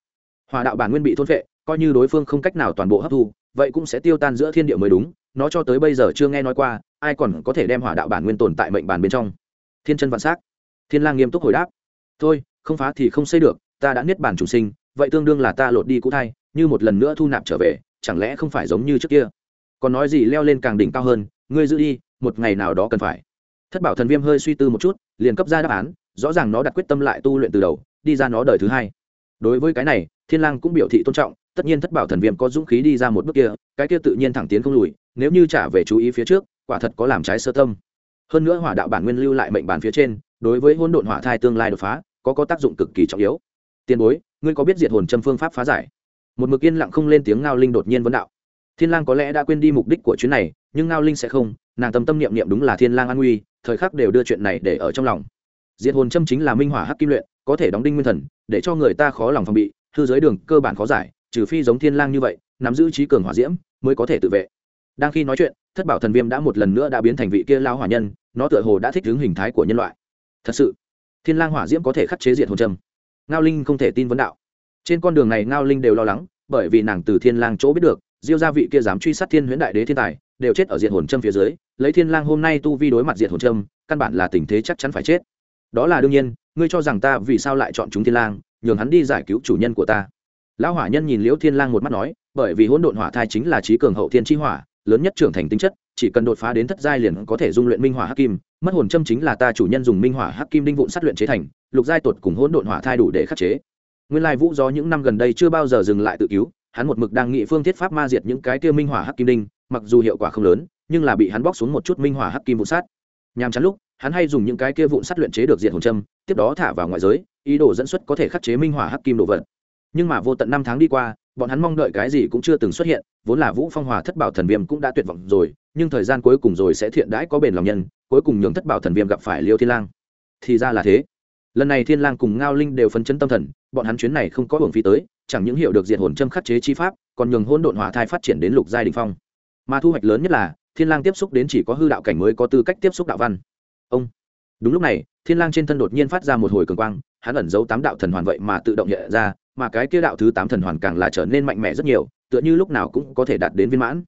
Hòa đạo bản nguyên bị thôn phệ, coi như đối phương không cách nào toàn bộ hấp thu, vậy cũng sẽ tiêu tan giữa thiên địa mới đúng, nó cho tới bây giờ chưa nghe nói qua, ai còn có thể đem hỏa đạo bản nguyên tồn tại mệnh bản bên trong. Thiên chân vạn s á c thiên lang nghiêm túc hồi đáp, thôi, không phá thì không xây được, ta đã niết bản chủ sinh, vậy tương đương là ta lột đi cũ thai, như một lần nữa thu nạp trở về, chẳng lẽ không phải giống như trước kia? Còn nói gì leo lên càng đỉnh cao hơn, ngươi giữ đi, một ngày nào đó cần phải. Thất bảo thần viêm hơi suy tư một chút, liền cấp ra đáp án, rõ ràng nó đặt quyết tâm lại tu luyện từ đầu, đi ra nó đời thứ hai. Đối với cái này, thiên lang cũng biểu thị tôn trọng, tất nhiên thất bảo thần viêm có dũng khí đi ra một bước kia, cái kia tự nhiên thẳng tiến không lùi, nếu như trả về chú ý phía trước, quả thật có làm trái sơ tâm. Hơn nữa hỏa đạo bản nguyên lưu lại mệnh bản phía trên, đối với hỗn độn hỏa thai tương lai đột phá, có có tác dụng cực kỳ trọng yếu. Tiền bối, ngươi có biết diệt hồn châm phương pháp phá giải? Một mực yên lặng không lên tiếng ngao linh đột nhiên vấn đạo thiên lang có lẽ đã quên đi mục đích của chuyến này, nhưng ngao linh sẽ không, nàng tâm tâm niệm niệm đúng là thiên lang an nguy, thời khắc đều đưa chuyện này để ở trong lòng. Diệt hồn châm chính là minh hỏa hắc kim luyện, có thể đóng đinh nguyên thần, để cho người ta khó lòng phòng bị, hư giới đường cơ bản khó giải, trừ phi giống thiên lang như vậy, nắm giữ trí cường hỏa diễm, mới có thể tự vệ. Đang khi nói chuyện, thất bảo thần viêm đã một lần nữa đã biến thành vị kia lao hỏa nhân, nó tựa hồ đã thích ứng hình thái của nhân loại. Thật sự, thiên lang hỏa diễm có thể khắc chế diệt hồn châm. Ngao linh không thể tin vấn đạo. Trên con đường này, ngao linh đều lo lắng, bởi vì nàng từ thiên lang chỗ biết được diêu gia vị kia dám truy sát thiên huyễn đại đế thiên tài, đều chết ở diện hồn châm phía dưới, lấy thiên lang hôm nay tu vi đối mặt diện hồn châm, căn bản là tình thế chắc chắn phải chết. Đó là đương nhiên, ngươi cho rằng ta vì sao lại chọn chúng thiên lang, nhường hắn đi giải cứu chủ nhân của ta. Lão hỏa nhân nhìn liễu thiên lang một mắt nói, bởi vì hỗn độn hỏa thai chính là trí cường hậu thiên chi hỏa, lớn nhất trưởng thành tính chất, chỉ cần đột phá đến thất giai liền có thể dung luyện minh hỏa hắc kim, mất hồn châm chính là ta chủ nhân dùng minh hỏa hắc kim đinh vụn sát luyện chế thành, lục giai tột cùng hỗn độn hỏa thai đủ để khắc chế. Nguyên lai vũ do những năm gần đây chưa bao giờ dừng lại tự cứu hắn một mực đang nghị phương thiết pháp ma diệt những cái kia minh hỏa hắc kim đinh, mặc dù hiệu quả không lớn, nhưng là bị hắn bóc xuống một chút minh hỏa hắc kim vụn sát nhàm chán lúc, hắn hay dùng những cái kia vụn sắt luyện chế được diệt hồn châm, tiếp đó thả vào ngoại giới, ý đồ dẫn xuất có thể khắc chế minh hỏa hắc kim đồ vật. Nhưng mà vô tận năm tháng đi qua, bọn hắn mong đợi cái gì cũng chưa từng xuất hiện, vốn là vũ phong hòa thất bảo thần viêm cũng đã tuyệt vọng rồi, nhưng thời gian cuối cùng rồi sẽ thiện đãi có bền lòng nhân, cuối cùng nhường thất bảo thần viêm gặp phải liêu thiên lang. Thì ra là thế. Lần này thiên lang cùng ngao linh đều phấn chấn tâm thần, bọn hắn chuyến này không có hưởng phí tới chẳng những hiểu được diệt hồn châm khắc chế chi pháp, còn nhường hỗn độn hỏa thai phát triển đến lục giai đỉnh phong. Mà thu hoạch lớn nhất là, thiên lang tiếp xúc đến chỉ có hư đạo cảnh mới có tư cách tiếp xúc đạo văn. Ông. Đúng lúc này, thiên lang trên thân đột nhiên phát ra một hồi cường quang, hắn ẩn giấu tám đạo thần hoàn vậy mà tự động hiện ra, mà cái kia đạo thứ tám thần hoàn càng là trở nên mạnh mẽ rất nhiều, tựa như lúc nào cũng có thể đạt đến viên mãn.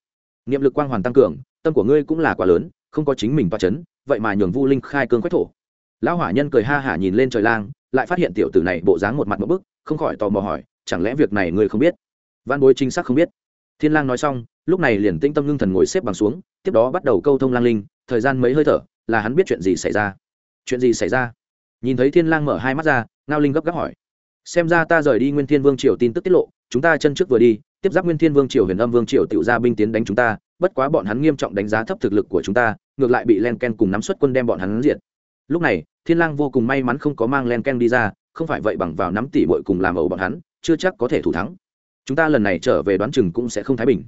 Niệm lực quang hoàn tăng cường, tâm của ngươi cũng là quá lớn, không có chính mình toa chấn, vậy mà nhường vu linh khai cương quách thổ. Lão hỏa nhân cười ha hả nhìn lên trời lang, lại phát hiện tiểu tử này bộ dáng một mặt một bức, không khỏi tò mò hỏi chẳng lẽ việc này ngươi không biết? Văn bối chính xác không biết. Thiên lang nói xong, lúc này liền tinh tâm ngưng thần ngồi xếp bằng xuống, tiếp đó bắt đầu câu thông lang linh, thời gian mấy hơi thở, là hắn biết chuyện gì xảy ra. Chuyện gì xảy ra? Nhìn thấy thiên lang mở hai mắt ra, ngao linh gấp gáp hỏi. Xem ra ta rời đi nguyên thiên vương triều tin tức tiết lộ, chúng ta chân trước vừa đi, tiếp giáp nguyên thiên vương triều huyền âm vương triều tiểu ra binh tiến đánh chúng ta, bất quá bọn hắn nghiêm trọng đánh giá thấp thực lực của chúng ta, ngược lại bị len ken cùng nắm xuất quân đem bọn hắn diệt lúc này, thiên lang vô cùng may mắn không có mang len ken đi ra không phải vậy bằng vào nắm tỷ bội cùng làm ẩu bọn hắn, chưa chắc có thể thủ thắng. Chúng ta lần này trở về đoán chừng cũng sẽ không thái bình.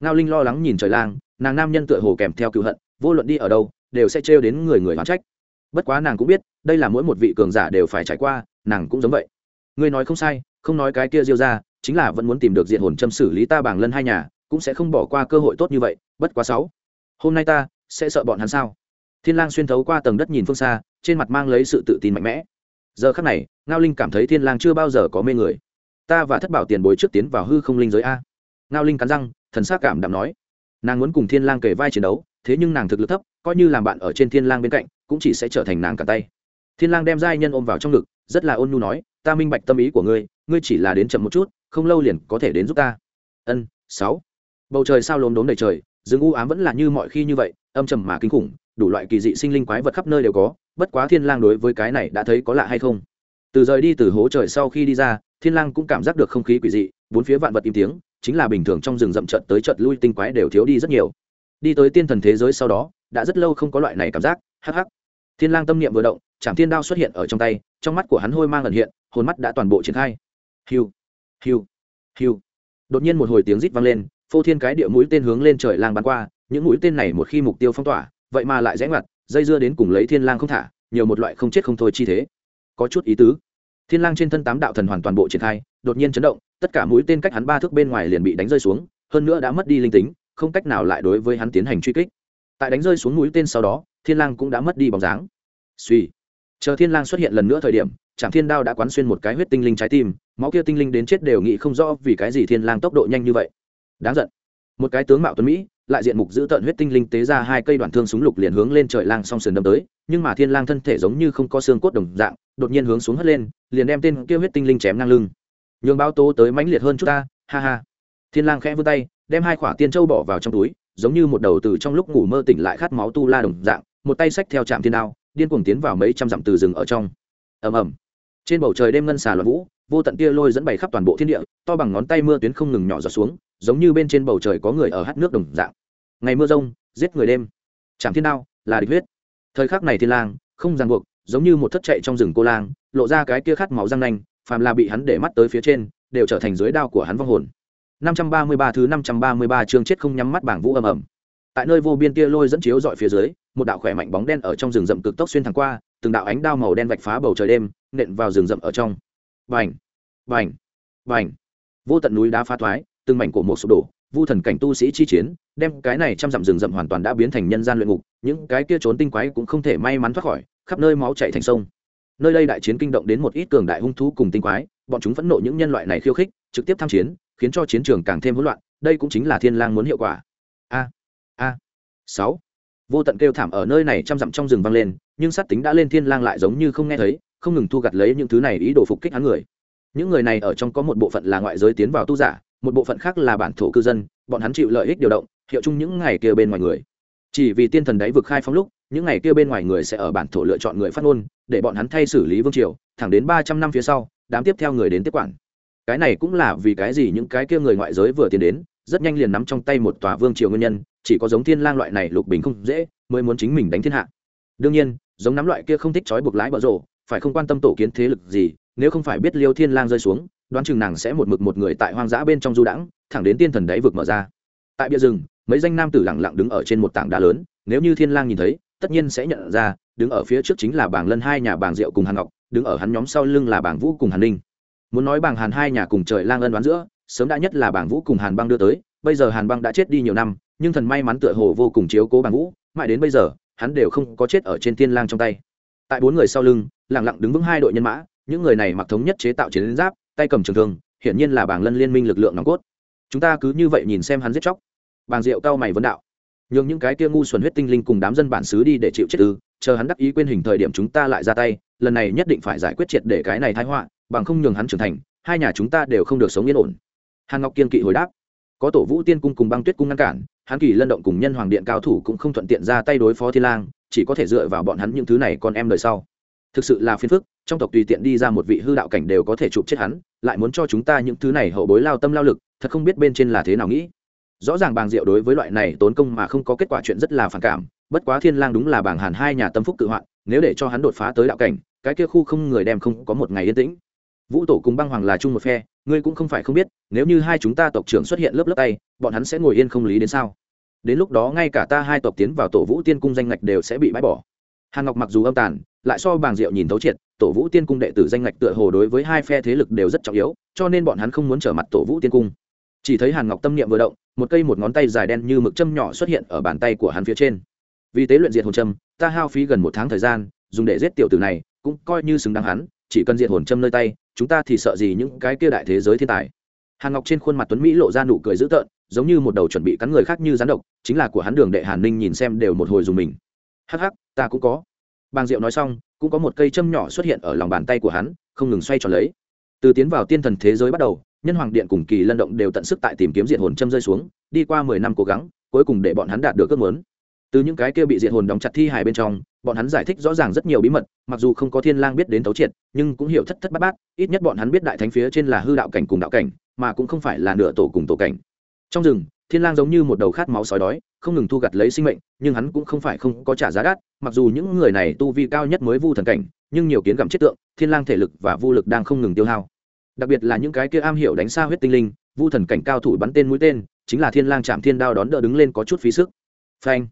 Ngao linh lo lắng nhìn trời lang, nàng nam nhân tựa hồ kèm theo cựu hận, vô luận đi ở đâu, đều sẽ trêu đến người người hoán trách. Bất quá nàng cũng biết, đây là mỗi một vị cường giả đều phải trải qua, nàng cũng giống vậy. Ngươi nói không sai, không nói cái kia diêu ra chính là vẫn muốn tìm được diện hồn châm xử lý ta bảng lân hai nhà, cũng sẽ không bỏ qua cơ hội tốt như vậy, bất quá sáu. Hôm nay ta sẽ sợ bọn hắn sao? Thiên lang xuyên thấu qua tầng đất nhìn phương xa, trên mặt mang lấy sự tự tin mạnh mẽ giờ khắc này, ngao linh cảm thấy thiên lang chưa bao giờ có mê người. Ta và thất bảo tiền bối trước tiến vào hư không linh giới a. Ngao linh cắn răng, thần sắc cảm đạm nói. Nàng muốn cùng thiên lang kể vai chiến đấu, thế nhưng nàng thực lực thấp, coi như làm bạn ở trên thiên lang bên cạnh, cũng chỉ sẽ trở thành nàng cả tay. Thiên lang đem giai nhân ôm vào trong ngực, rất là ôn nhu nói, ta minh bạch tâm ý của ngươi ngươi chỉ là đến chậm một chút, không lâu liền có thể đến giúp ta. Ân, sáu. Bầu trời sao lốm đốm đầy trời rừng u ám vẫn là như mọi khi như vậy, âm trầm mà kinh khủng, đủ loại kỳ dị sinh linh quái vật khắp nơi đều có, bất quá thiên lang đối với cái này đã thấy có lạ hay không? Từ rời đi từ hố trời sau khi đi ra, thiên lang cũng cảm giác được không khí quỷ dị, bốn phía vạn vật im tiếng, chính là bình thường trong rừng rậm trận tới trận lui tinh quái đều thiếu đi rất nhiều. Đi tới tiên thần thế giới sau đó, đã rất lâu không có loại này cảm giác, hắc hắc. Thiên lang tâm niệm vừa động chạm thiên đao xuất hiện ở trong tay, trong mắt của hắn hôi mang ẩn hiện, hồn mắt đã toàn bộ triển khai. Hiu hiu hiu. Đột nhiên một hồi tiếng rít vang lên phô thiên cái địa mũi tên hướng lên trời lang bắn qua, những mũi tên này một khi mục tiêu phong tỏa, vậy mà lại rẽ ngoặt, dây dưa đến cùng lấy thiên lang không thả, nhiều một loại không chết không thôi chi thế. Có chút ý tứ. Thiên lang trên thân tám đạo thần hoàn toàn bộ triển khai, đột nhiên chấn động, tất cả mũi tên cách hắn ba thước bên ngoài liền bị đánh rơi xuống, hơn nữa đã mất đi linh tính, không cách nào lại đối với hắn tiến hành truy kích. Tại đánh rơi xuống mũi tên sau đó, thiên lang cũng đã mất đi bóng dáng. Suy. Chờ thiên lang xuất hiện lần nữa thời điểm trạm thiên đao đã quán xuyên một cái huyết tinh linh trái tim, máu kia tinh linh đến chết đều nghĩ không rõ vì cái gì thiên lang tốc độ nhanh như vậy đáng giận. Một cái tướng mạo tuấn mỹ, lại diện mục giữ tận huyết tinh linh tế ra hai cây đoạn thương súng lục liền hướng lên trời lang song sườn đâm tới, nhưng mà thiên lang thân thể giống như không có xương cốt đồng dạng, đột nhiên hướng xuống hất lên, liền đem tên kia huyết tinh linh chém ngang lưng. Nhường báo tố tới mãnh liệt hơn chút ta, ha ha. Thiên lang khẽ vươn tay, đem hai khỏa tiên châu bỏ vào trong túi, giống như một đầu từ trong lúc ngủ mơ tỉnh lại khát máu tu la đồng dạng, một tay xách theo trạm thiên đao, điên cuồng tiến vào mấy trăm dặm từ rừng ở trong. Ầm ầm. Trên bầu trời đêm ngân xà loạn vũ, vô tận tia lôi dẫn bày khắp toàn bộ thiên địa, to bằng ngón tay mưa tuyến không ngừng nhỏ giọt xuống giống như bên trên bầu trời có người ở hát nước đồng dạng. Ngày mưa rông, giết người đêm. Chạm thiên đao, là địch huyết. Thời khắc này thiên lang, không ràng buộc, giống như một thất chạy trong rừng cô lang, lộ ra cái kia khát máu răng nanh, phàm là bị hắn để mắt tới phía trên, đều trở thành dưới đao của hắn vong hồn. 533 thứ 533 chương chết không nhắm mắt bảng vũ ầm ầm. Tại nơi vô biên kia lôi dẫn chiếu dọi phía dưới, một đạo khỏe mạnh bóng đen ở trong rừng rậm cực tốc xuyên thẳng qua, từng đạo ánh đao màu đen vạch phá bầu trời đêm, nện vào rừng rậm ở trong. Vành vành vành vô tận núi đá phá thoái từng mảnh cổ một sụp đổ, vu thần cảnh tu sĩ chi chiến, đem cái này trăm dặm rừng rậm hoàn toàn đã biến thành nhân gian luyện ngục, những cái kia trốn tinh quái cũng không thể may mắn thoát khỏi, khắp nơi máu chảy thành sông. Nơi đây đại chiến kinh động đến một ít cường đại hung thú cùng tinh quái, bọn chúng phẫn nộ những nhân loại này khiêu khích, trực tiếp tham chiến, khiến cho chiến trường càng thêm hỗn loạn, đây cũng chính là thiên lang muốn hiệu quả. A a, sáu. Vô tận kêu thảm ở nơi này trăm dặm trong rừng vang lên, nhưng sát tính đã lên thiên lang lại giống như không nghe thấy, không ngừng thu gặt lấy những thứ này ý đồ phục kích hắn người. Những người này ở trong có một bộ phận là ngoại giới tiến vào tu giả một bộ phận khác là bản thổ cư dân, bọn hắn chịu lợi ích điều động, hiệu chung những ngày kia bên ngoài người. Chỉ vì tiên thần đáy vực khai phóng lúc, những ngày kia bên ngoài người sẽ ở bản thổ lựa chọn người phát ngôn, để bọn hắn thay xử lý vương triều, thẳng đến ba trăm năm phía sau, đám tiếp theo người đến tiếp quản. Cái này cũng là vì cái gì những cái kia người ngoại giới vừa tiến đến, rất nhanh liền nắm trong tay một tòa vương triều nguyên nhân, chỉ có giống thiên lang loại này lục bình không dễ, mới muốn chính mình đánh thiên hạ. Đương nhiên, giống nắm loại kia không thích trói buộc lái bờ rổ, phải không quan tâm tổ kiến thế lực gì, nếu không phải biết liêu thiên lang rơi xuống đoán chừng nàng sẽ một mực một người tại hoang dã bên trong du đãng, thẳng đến tiên thần đáy vực mở ra. Tại bia rừng, mấy danh nam tử lẳng lặng đứng ở trên một tảng đá lớn, nếu như thiên lang nhìn thấy, tất nhiên sẽ nhận ra, đứng ở phía trước chính là bảng lân hai nhà bảng diệu cùng hàn ngọc, đứng ở hắn nhóm sau lưng là bảng vũ cùng hàn ninh. Muốn nói bảng hàn hai nhà cùng trời lang ân đoán giữa, sớm đã nhất là bảng vũ cùng hàn băng đưa tới, bây giờ hàn băng đã chết đi nhiều năm, nhưng thần may mắn tựa hồ vô cùng chiếu cố bảng vũ, mãi đến bây giờ, hắn đều không có chết ở trên thiên lang trong tay. Tại bốn người sau lưng lẳng lặng đứng vững hai đội nhân mã, những người này mặc thống nhất chế tạo chiến giáp tay cầm trường thương, hiển nhiên là bảng lân liên minh lực lượng nòng cốt. Chúng ta cứ như vậy nhìn xem hắn giết chóc. Bàng diệu cao mày vấn đạo. Nhường những cái kia ngu xuẩn huyết tinh linh cùng đám dân bản xứ đi để chịu chết ư, chờ hắn đắc ý quên hình thời điểm chúng ta lại ra tay, lần này nhất định phải giải quyết triệt để cái này thái họa, bằng không nhường hắn trưởng thành, hai nhà chúng ta đều không được sống yên ổn. Hàn ngọc kiên kỵ hồi đáp. Có tổ vũ tiên cung cùng băng tuyết cung ngăn cản, hắn kỳ lân động cùng nhân hoàng điện cao thủ cũng không thuận tiện ra tay đối phó thiên lang, chỉ có thể dựa vào bọn hắn những thứ này con em đời sau thực sự là phiền phức, trong tộc tùy tiện đi ra một vị hư đạo cảnh đều có thể chụp chết hắn, lại muốn cho chúng ta những thứ này hậu bối lao tâm lao lực, thật không biết bên trên là thế nào nghĩ. Rõ ràng bàng diệu đối với loại này tốn công mà không có kết quả chuyện rất là phản cảm, bất quá thiên lang đúng là bàng hàn hai nhà tâm phúc cự hoạn, nếu để cho hắn đột phá tới đạo cảnh, cái kia khu không người đem không có một ngày yên tĩnh. Vũ tổ cùng băng hoàng là chung một phe, ngươi cũng không phải không biết, nếu như hai chúng ta tộc trưởng xuất hiện lớp lớp tay, bọn hắn sẽ ngồi yên không lý đến sao? Đến lúc đó ngay cả ta hai tộc tiến vào tổ vũ tiên cung danh ngạch đều sẽ bị bãi bỏ. Hàn ngọc mặc dù âm tàn lại so bàng diệu nhìn thấu triệt, tổ vũ tiên cung đệ tử danh ngạch tựa hồ đối với hai phe thế lực đều rất trọng yếu, cho nên bọn hắn không muốn trở mặt tổ vũ tiên cung. Chỉ thấy hàn ngọc tâm niệm vừa động, một cây một ngón tay dài đen như mực châm nhỏ xuất hiện ở bàn tay của hắn phía trên. Vì tế luyện diệt hồn châm, ta hao phí gần một tháng thời gian, dùng để giết tiểu tử này, cũng coi như xứng đáng hắn, chỉ cần diệt hồn châm nơi tay, chúng ta thì sợ gì những cái kia đại thế giới thiên tài. Hàn ngọc trên khuôn mặt tuấn mỹ lộ ra nụ cười dữ tợn, giống như một đầu chuẩn bị cắn người khác như rắn độc, chính là của hắn đường đệ hàn ninh nhìn xem đều một hồi dùng mình. Hắc hắc, ta cũng có bàng diệu nói xong, cũng có một cây châm nhỏ xuất hiện ở lòng bàn tay của hắn, không ngừng xoay tròn lấy. Từ tiến vào tiên thần thế giới bắt đầu, nhân hoàng điện cùng kỳ lân động đều tận sức tại tìm kiếm diện hồn châm rơi xuống, đi qua mười năm cố gắng, cuối cùng để bọn hắn đạt được ước muốn. Từ những cái kia bị diện hồn đóng chặt thi hài bên trong, bọn hắn giải thích rõ ràng rất nhiều bí mật, mặc dù không có thiên lang biết đến thấu triệt, nhưng cũng hiểu thất thất bát bát, ít nhất bọn hắn biết đại thánh phía trên là hư đạo cảnh cùng đạo cảnh, mà cũng không phải là nửa tổ cùng tổ cảnh. Trong rừng thiên lang giống như một đầu khát máu sói đói, không ngừng thu gặt lấy sinh mệnh, nhưng hắn cũng không phải không có trả giá đắt, mặc dù những người này tu vi cao nhất mới vu thần cảnh, nhưng nhiều kiến gặm chết tượng, thiên lang thể lực và vu lực đang không ngừng tiêu hao. Đặc biệt là những cái kia am hiểu đánh xa huyết tinh linh, vu thần cảnh cao thủ bắn tên mũi tên, chính là thiên lang chạm thiên đao đón đỡ đứng lên có chút phí sức. Phanh!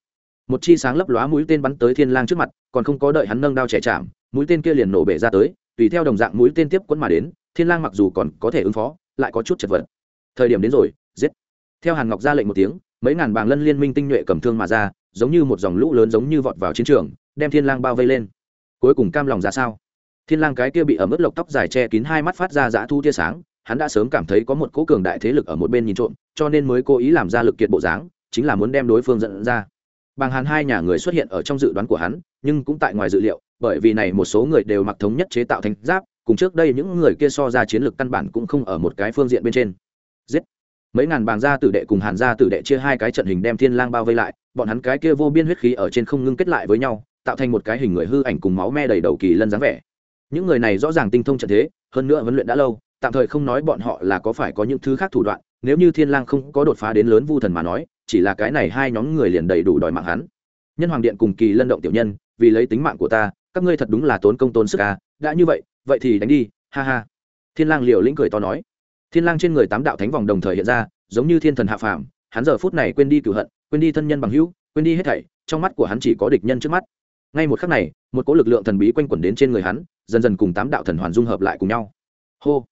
Một chi sáng lấp lóa mũi tên bắn tới thiên lang trước mặt, còn không có đợi hắn nâng đao trẻ chạm, mũi tên kia liền nổ bể ra tới, tùy theo đồng dạng mũi tên tiếp quấn mà đến, thiên lang mặc dù còn có thể ứng phó, lại có chút chật vật. Thời điểm đến rồi theo hàn ngọc ra lệnh một tiếng, mấy ngàn bàng lân liên minh tinh nhuệ cầm thương mà ra, giống như một dòng lũ lớn giống như vọt vào chiến trường, đem thiên lang bao vây lên. Cuối cùng cam lòng ra sao? Thiên lang cái kia bị ẩm ướt lộc tóc dài che kín hai mắt phát ra dã thu tia sáng, hắn đã sớm cảm thấy có một cỗ cường đại thế lực ở một bên nhìn trộm, cho nên mới cố ý làm ra lực kiệt bộ dáng, chính là muốn đem đối phương dẫn ra. Bàng hàn hai nhà người xuất hiện ở trong dự đoán của hắn, nhưng cũng tại ngoài dự liệu, bởi vì này một số người đều mặc thống nhất chế tạo thành giáp, cùng trước đây những người kia so ra chiến lược căn bản cũng không ở một cái phương diện bên trên. Giết! Mấy ngàn bàng gia tử đệ cùng hàn gia tử đệ chia hai cái trận hình đem thiên lang bao vây lại, bọn hắn cái kia vô biên huyết khí ở trên không ngưng kết lại với nhau, tạo thành một cái hình người hư ảnh cùng máu me đầy đầu kỳ lân dáng vẻ. Những người này rõ ràng tinh thông trận thế, hơn nữa huấn luyện đã lâu, tạm thời không nói bọn họ là có phải có những thứ khác thủ đoạn, nếu như thiên lang không có đột phá đến lớn vu thần mà nói, chỉ là cái này hai nhóm người liền đầy đủ đòi mạng hắn. Nhân hoàng điện cùng kỳ lân động tiểu nhân, vì lấy tính mạng của ta, các ngươi thật đúng là tốn công tốn sức à đã như vậy vậy thì đánh đi, ha ha. Thiên lang liều lĩnh cười to nói thiên lang trên người tám đạo thánh vòng đồng thời hiện ra, giống như thiên thần hạ phàm, hắn giờ phút này quên đi cửu hận, quên đi thân nhân bằng hữu, quên đi hết thảy, trong mắt của hắn chỉ có địch nhân trước mắt. Ngay một khắc này, một cỗ lực lượng thần bí quanh quẩn đến trên người hắn, dần dần cùng tám đạo thần hoàn dung hợp lại cùng nhau. Hô!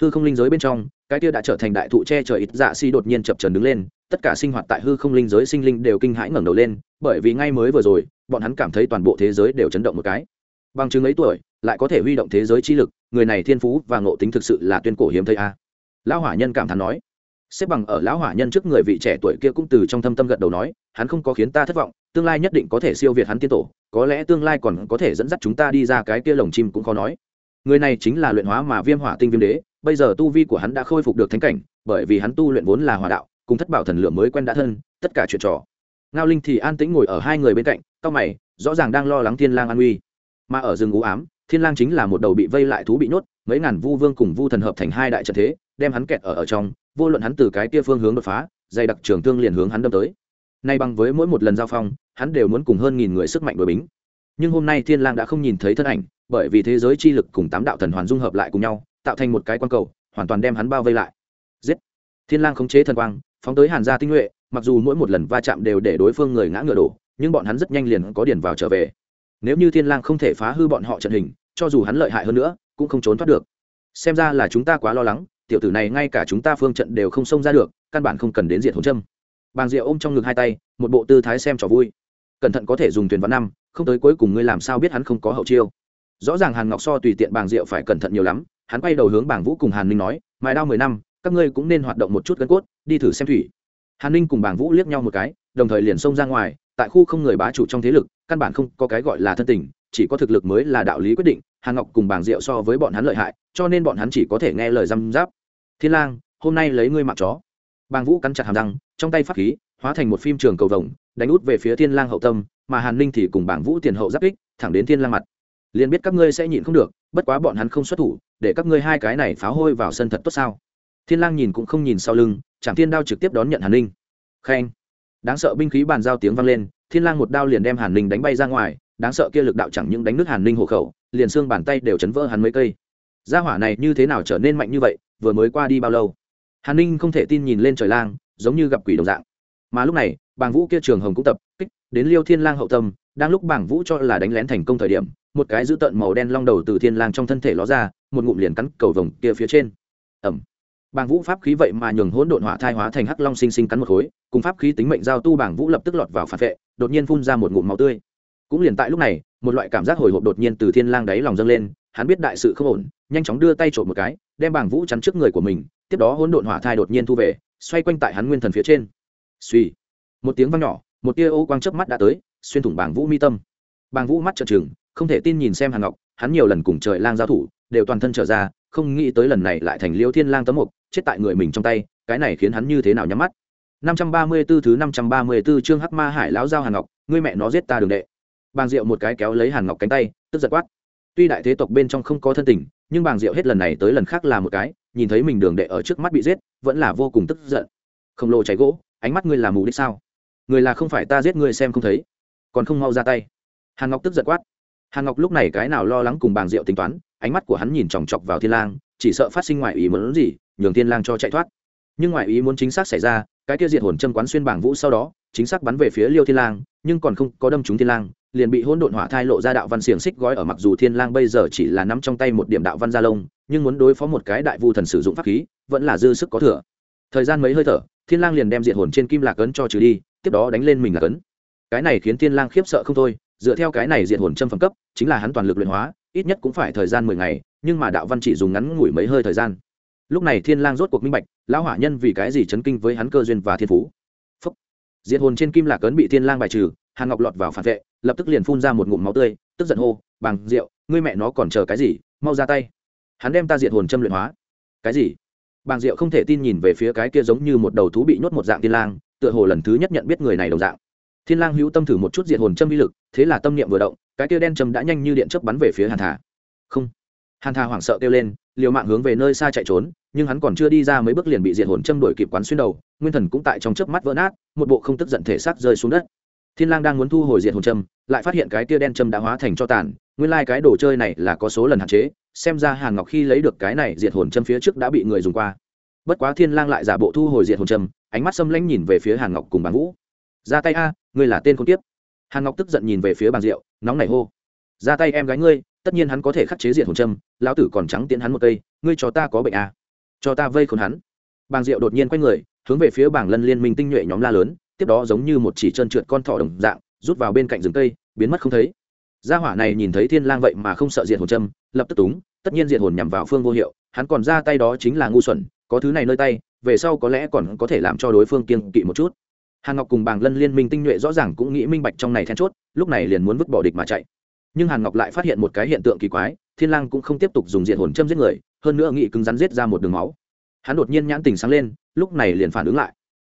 Hư không linh giới bên trong, cái kia đã trở thành đại thụ che trời ít dạ si đột nhiên chập trần đứng lên, tất cả sinh hoạt tại hư không linh giới sinh linh đều kinh hãi ngẩng đầu lên, bởi vì ngay mới vừa rồi, bọn hắn cảm thấy toàn bộ thế giới đều chấn động một cái. Bằng chứng ấy tuổi, lại có thể huy động thế giới chi lực, người này thiên phú và ngộ tính thực sự là tuyên cổ hiếm thấy a lão hỏa nhân cảm thán nói, xếp bằng ở lão hỏa nhân trước người vị trẻ tuổi kia cũng từ trong thâm tâm gật đầu nói, hắn không có khiến ta thất vọng, tương lai nhất định có thể siêu việt hắn tiên tổ, có lẽ tương lai còn có thể dẫn dắt chúng ta đi ra cái kia lồng chim cũng khó nói. Người này chính là luyện hóa mà viêm hỏa tinh viêm đế, bây giờ tu vi của hắn đã khôi phục được thánh cảnh, bởi vì hắn tu luyện vốn là hòa đạo, cùng thất bảo thần lượng mới quen đã thân, tất cả chuyện trò. Ngao linh thì an tĩnh ngồi ở hai người bên cạnh, cao mày, rõ ràng đang lo lắng thiên lang an nguy mà ở rừng u ám, thiên lang chính là một đầu bị vây lại thú bị nhốt, mấy ngàn vu vương cùng vu thần hợp thành hai đại trận thế đem hắn kẹt ở ở trong, vô luận hắn từ cái kia phương hướng đột phá, dày đặc trường thương liền hướng hắn đâm tới. Nay bằng với mỗi một lần giao phong, hắn đều muốn cùng hơn nghìn người sức mạnh đối bính. Nhưng hôm nay thiên lang đã không nhìn thấy thân ảnh, bởi vì thế giới chi lực cùng tám đạo thần hoàn dung hợp lại cùng nhau, tạo thành một cái quan cầu, hoàn toàn đem hắn bao vây lại. Giết! Thiên lang khống chế thần quang, phóng tới hàn gia tinh nhuệ, mặc dù mỗi một lần va chạm đều để đối phương người ngã ngựa đổ, nhưng bọn hắn rất nhanh liền có điển vào trở về. Nếu như thiên lang không thể phá hư bọn họ trận hình, cho dù hắn lợi hại hơn nữa, cũng không trốn thoát được. Xem ra là chúng ta quá lo lắng tiểu tử này ngay cả chúng ta phương trận đều không xông ra được, căn bản không cần đến diện hồn châm. Bàng diệu ôm trong ngực hai tay, một bộ tư thái xem trò vui. Cẩn thận có thể dùng thuyền văn năm, không tới cuối cùng ngươi làm sao biết hắn không có hậu chiêu. Rõ ràng hàn ngọc so tùy tiện bàng diệu phải cẩn thận nhiều lắm, hắn quay đầu hướng bảng vũ cùng hàn ninh nói, mài đao mười năm, các ngươi cũng nên hoạt động một chút gân cốt, đi thử xem thủy. Hàn ninh cùng bảng vũ liếc nhau một cái, đồng thời liền xông ra ngoài, tại khu không người bá chủ trong thế lực, căn bản không có cái gọi là thân tình, chỉ có thực lực mới là đạo lý quyết định hàn ngọc cùng bảng diệu so với bọn hắn lợi hại, cho nên bọn hắn chỉ có thể nghe lời răm giáp thiên lang, hôm nay lấy ngươi mạng chó. Bàng vũ cắn chặt hàm răng, trong tay pháp khí, hóa thành một phim trường cầu vồng, đánh út về phía thiên lang hậu tâm, mà hàn ninh thì cùng bảng vũ tiền hậu giáp kích, thẳng đến thiên lang mặt. Liền biết các ngươi sẽ nhịn không được, bất quá bọn hắn không xuất thủ, để các ngươi hai cái này phá hôi vào sân thật tốt sao? Thiên lang nhìn cũng không nhìn sau lưng chẳng thiên đao trực tiếp đón nhận hàn ninh khen. Đáng sợ binh khí bàn giao tiếng vang lên, thiên lang một đao liền đem hàn ninh đánh bay ra ngoài, đáng sợ kia lực đạo chẳng những đánh nước hàn ninh hộ khẩu liền xương bàn tay đều chấn vỡ hắn mấy cây. Gia hỏa này như thế nào trở nên mạnh như vậy, vừa mới qua đi bao lâu? Hàn ninh không thể tin nhìn lên trời lang, giống như gặp quỷ đồng dạng. Mà lúc này, bàng vũ kia trường hồng cũng tập kích đến liêu thiên lang hậu tâm, đang lúc bàng vũ cho là đánh lén thành công thời điểm, một cái dữ tợn màu đen long đầu từ thiên lang trong thân thể ló ra, một ngụm liền cắn cầu vồng kia phía trên. Ẩm bàng vũ pháp khí vậy mà nhường hỗn độn hỏa thai hóa thành hắc long sinh sinh cắn một khối, cùng pháp khí tính mệnh giao tu bàng vũ lập tức lọt vào phản vệ, đột nhiên phun ra một ngụm máu tươi cũng liền tại lúc này một loại cảm giác hồi hộp đột nhiên từ thiên lang đáy lòng dâng lên hắn biết đại sự không ổn nhanh chóng đưa tay trộm một cái đem bảng vũ chắn trước người của mình tiếp đó hỗn độn hỏa thai đột nhiên thu về xoay quanh tại hắn nguyên thần phía trên. Suy một tiếng vang nhỏ một tia ô quang chớp mắt đã tới xuyên thủng bảng vũ mi tâm. Bảng vũ mắt trợn trừng không thể tin nhìn xem hàn ngọc hắn nhiều lần cùng trời lang giao thủ đều toàn thân trở ra không nghĩ tới lần này lại thành liêu thiên lang tấm mục chết tại người mình trong tay cái này khiến hắn như thế nào nhắm mắt? 534 thứ 534 chương Hắc Ma Hải lão giao Hàn Ngọc, ngươi mẹ nó giết ta đường đệ. Bàng Diệu một cái kéo lấy Hàn Ngọc cánh tay, tức giận quát. Tuy đại thế tộc bên trong không có thân tình, nhưng Bàng Diệu hết lần này tới lần khác là một cái, nhìn thấy mình đường đệ ở trước mắt bị giết, vẫn là vô cùng tức giận. Không lồ cháy gỗ, ánh mắt ngươi là mù đích sao? Người là không phải ta giết ngươi xem không thấy, còn không mau ra tay. Hàn Ngọc tức giận quát. Hàn Ngọc lúc này cái nào lo lắng cùng Bàng Diệu tính toán, ánh mắt của hắn nhìn chòng chọc vào Thiên Lang, chỉ sợ phát sinh ngoại ý muốn gì, nhường Thiên Lang cho chạy thoát. Nhưng ngoại ý muốn chính xác xảy ra, cái kia diệt hồn châm quán xuyên bảng vũ sau đó chính xác bắn về phía liêu thiên lang nhưng còn không có đâm trúng thiên lang liền bị hỗn độn hỏa thai lộ ra đạo văn xiềng xích gói ở mặc dù thiên lang bây giờ chỉ là nắm trong tay một điểm đạo văn gia lông, nhưng muốn đối phó một cái đại vu thần sử dụng pháp khí, vẫn là dư sức có thừa. Thời gian mấy hơi thở, thiên lang liền đem diệt hồn trên kim lạc ấn cho trừ đi, tiếp đó đánh lên mình là ấn. Cái này khiến thiên lang khiếp sợ không thôi, dựa theo cái này diệt hồn châm phẩm cấp, chính là hắn toàn lực luyện hóa, ít nhất cũng phải thời gian mười ngày, nhưng mà đạo văn chỉ dùng ngắn ngủi mấy hơi thời gian. Lúc này thiên lang rốt cuộc minh bạch, lão hỏa nhân vì cái gì chấn kinh với hắn cơ duyên và thiên phú. Phúc. diệt hồn trên kim lạc cấn bị thiên lang bài trừ hàn ngọc lọt vào phản vệ, lập tức liền phun ra một ngụm máu tươi, tức giận hô, bằng rượu, ngươi mẹ nó còn chờ cái gì? Mau ra tay. Hắn đem ta diệt hồn châm luyện hóa. Cái gì? Bàng diệu không thể tin nhìn về phía cái kia giống như một đầu thú bị nhốt một dạng thiên lang, tựa hồ lần thứ nhất nhận biết người này đồng dạng. Thiên lang hữu tâm thử một chút diệt hồn châm uy lực, thế là tâm niệm vừa động, cái kia đen châm đã nhanh như điện chớp bắn về phía hàn thà. Không. Hàn thà hoảng sợ kêu lên, liều mạng hướng về nơi xa chạy trốn, nhưng hắn còn chưa đi ra mấy bước liền bị diệt hồn châm đuổi kịp quán xuyên đầu, nguyên thần cũng tại trong chớp mắt vỡ nát, một bộ không tức giận thể xác rơi xuống đất thiên lang đang muốn thu hồi diệt hồn châm, lại phát hiện cái tia đen châm đã hóa thành cho tàn. Nguyên lai like cái đồ chơi này là có số lần hạn chế, xem ra hàn ngọc khi lấy được cái này diệt hồn châm phía trước đã bị người dùng qua. Bất quá thiên lang lại giả bộ thu hồi diệt hồn châm, ánh mắt xâm lãnh nhìn về phía hàn ngọc cùng bàng vũ. Ra tay a, ngươi là tên con tiếp hàn ngọc tức giận nhìn về phía bàng diệu, nóng nảy hô. Ra tay em gái ngươi, tất nhiên hắn có thể khắc chế diệt hồn châm, lão tử còn trắng tiễn hắn một cây, ngươi cho ta có bệnh a. Cho ta vây khốn hắn. Bàng diệu đột nhiên quay người, hướng về phía bảng lân liên minh tinh nhuệ nhóm la lớn tiếp đó giống như một chỉ trơn trượt con thỏ đồng dạng, rút vào bên cạnh rừng cây, biến mất không thấy. Gia hỏa này nhìn thấy thiên lang vậy mà không sợ diệt hồn châm, lập tức túng, tất nhiên diệt hồn nhằm vào phương vô hiệu, hắn còn ra tay đó chính là ngu xuẩn, có thứ này nơi tay, về sau có lẽ còn có thể làm cho đối phương kiêng kỵ một chút. Hàn ngọc cùng bàng lân liên minh tinh nhuệ rõ ràng cũng nghĩ minh bạch trong này then chốt, lúc này liền muốn vứt bỏ địch mà chạy. Nhưng hàn ngọc lại phát hiện một cái hiện tượng kỳ quái, thiên lang cũng không tiếp tục dùng diệt hồn châm giết người, hơn nữa nghĩ cứng rắn giết ra một đường máu. Hắn đột nhiên nhãn tình sáng lên, lúc này liền phản ứng lại.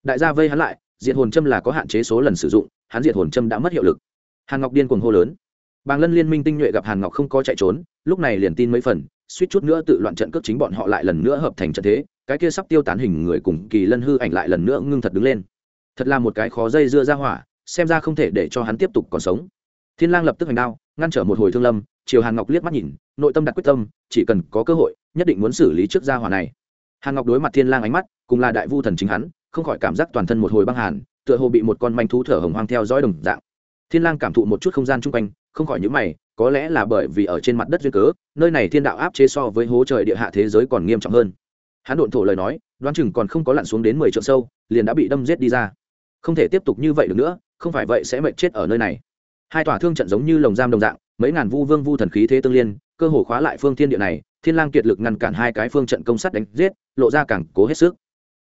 Đại gia vây hắn lại diệt hồn châm là có hạn chế số lần sử dụng, hắn diệt hồn châm đã mất hiệu lực. Hàn ngọc điên cuồng hô lớn. Bàng lân liên minh tinh nhuệ gặp hàn ngọc không có chạy trốn, lúc này liền tin mấy phần, suýt chút nữa tự loạn trận cướp chính bọn họ lại lần nữa hợp thành trận thế, cái kia sắp tiêu tán hình người cùng kỳ lân hư ảnh lại lần nữa ngưng thật đứng lên. Thật là một cái khó dây dưa ra hỏa, xem ra không thể để cho hắn tiếp tục còn sống. Thiên lang lập tức hành đao, ngăn trở một hồi thương lâm, chiều hàn ngọc liếc mắt nhìn, nội tâm đặt quyết tâm, chỉ cần có cơ hội, nhất định muốn xử lý trước gia hỏa này. Hàn ngọc đối mặt thiên lang ánh mắt, cùng là đại vu thần chính hắn không khỏi cảm giác toàn thân một hồi băng hàn, tựa hồ bị một con manh thú thở hồng hoang theo dõi đồng dạng. Thiên lang cảm thụ một chút không gian chung quanh, không khỏi những mày, có lẽ là bởi vì ở trên mặt đất duyên cớ, nơi này thiên đạo áp chế so với hố trời địa hạ thế giới còn nghiêm trọng hơn. Hắn độn thổ lời nói, đoán chừng còn không có lặn xuống đến mười trượng sâu, liền đã bị đâm giết đi ra. Không thể tiếp tục như vậy được nữa, không phải vậy sẽ mệt chết ở nơi này. Hai tòa thương trận giống như lồng giam đồng dạng, mấy ngàn vu vương vu thần khí thế tương liên, cơ hồ khóa lại phương thiên địa này, thiên lang kiệt lực ngăn cản hai cái phương trận công sát đánh giết, lộ ra càng cố hết sức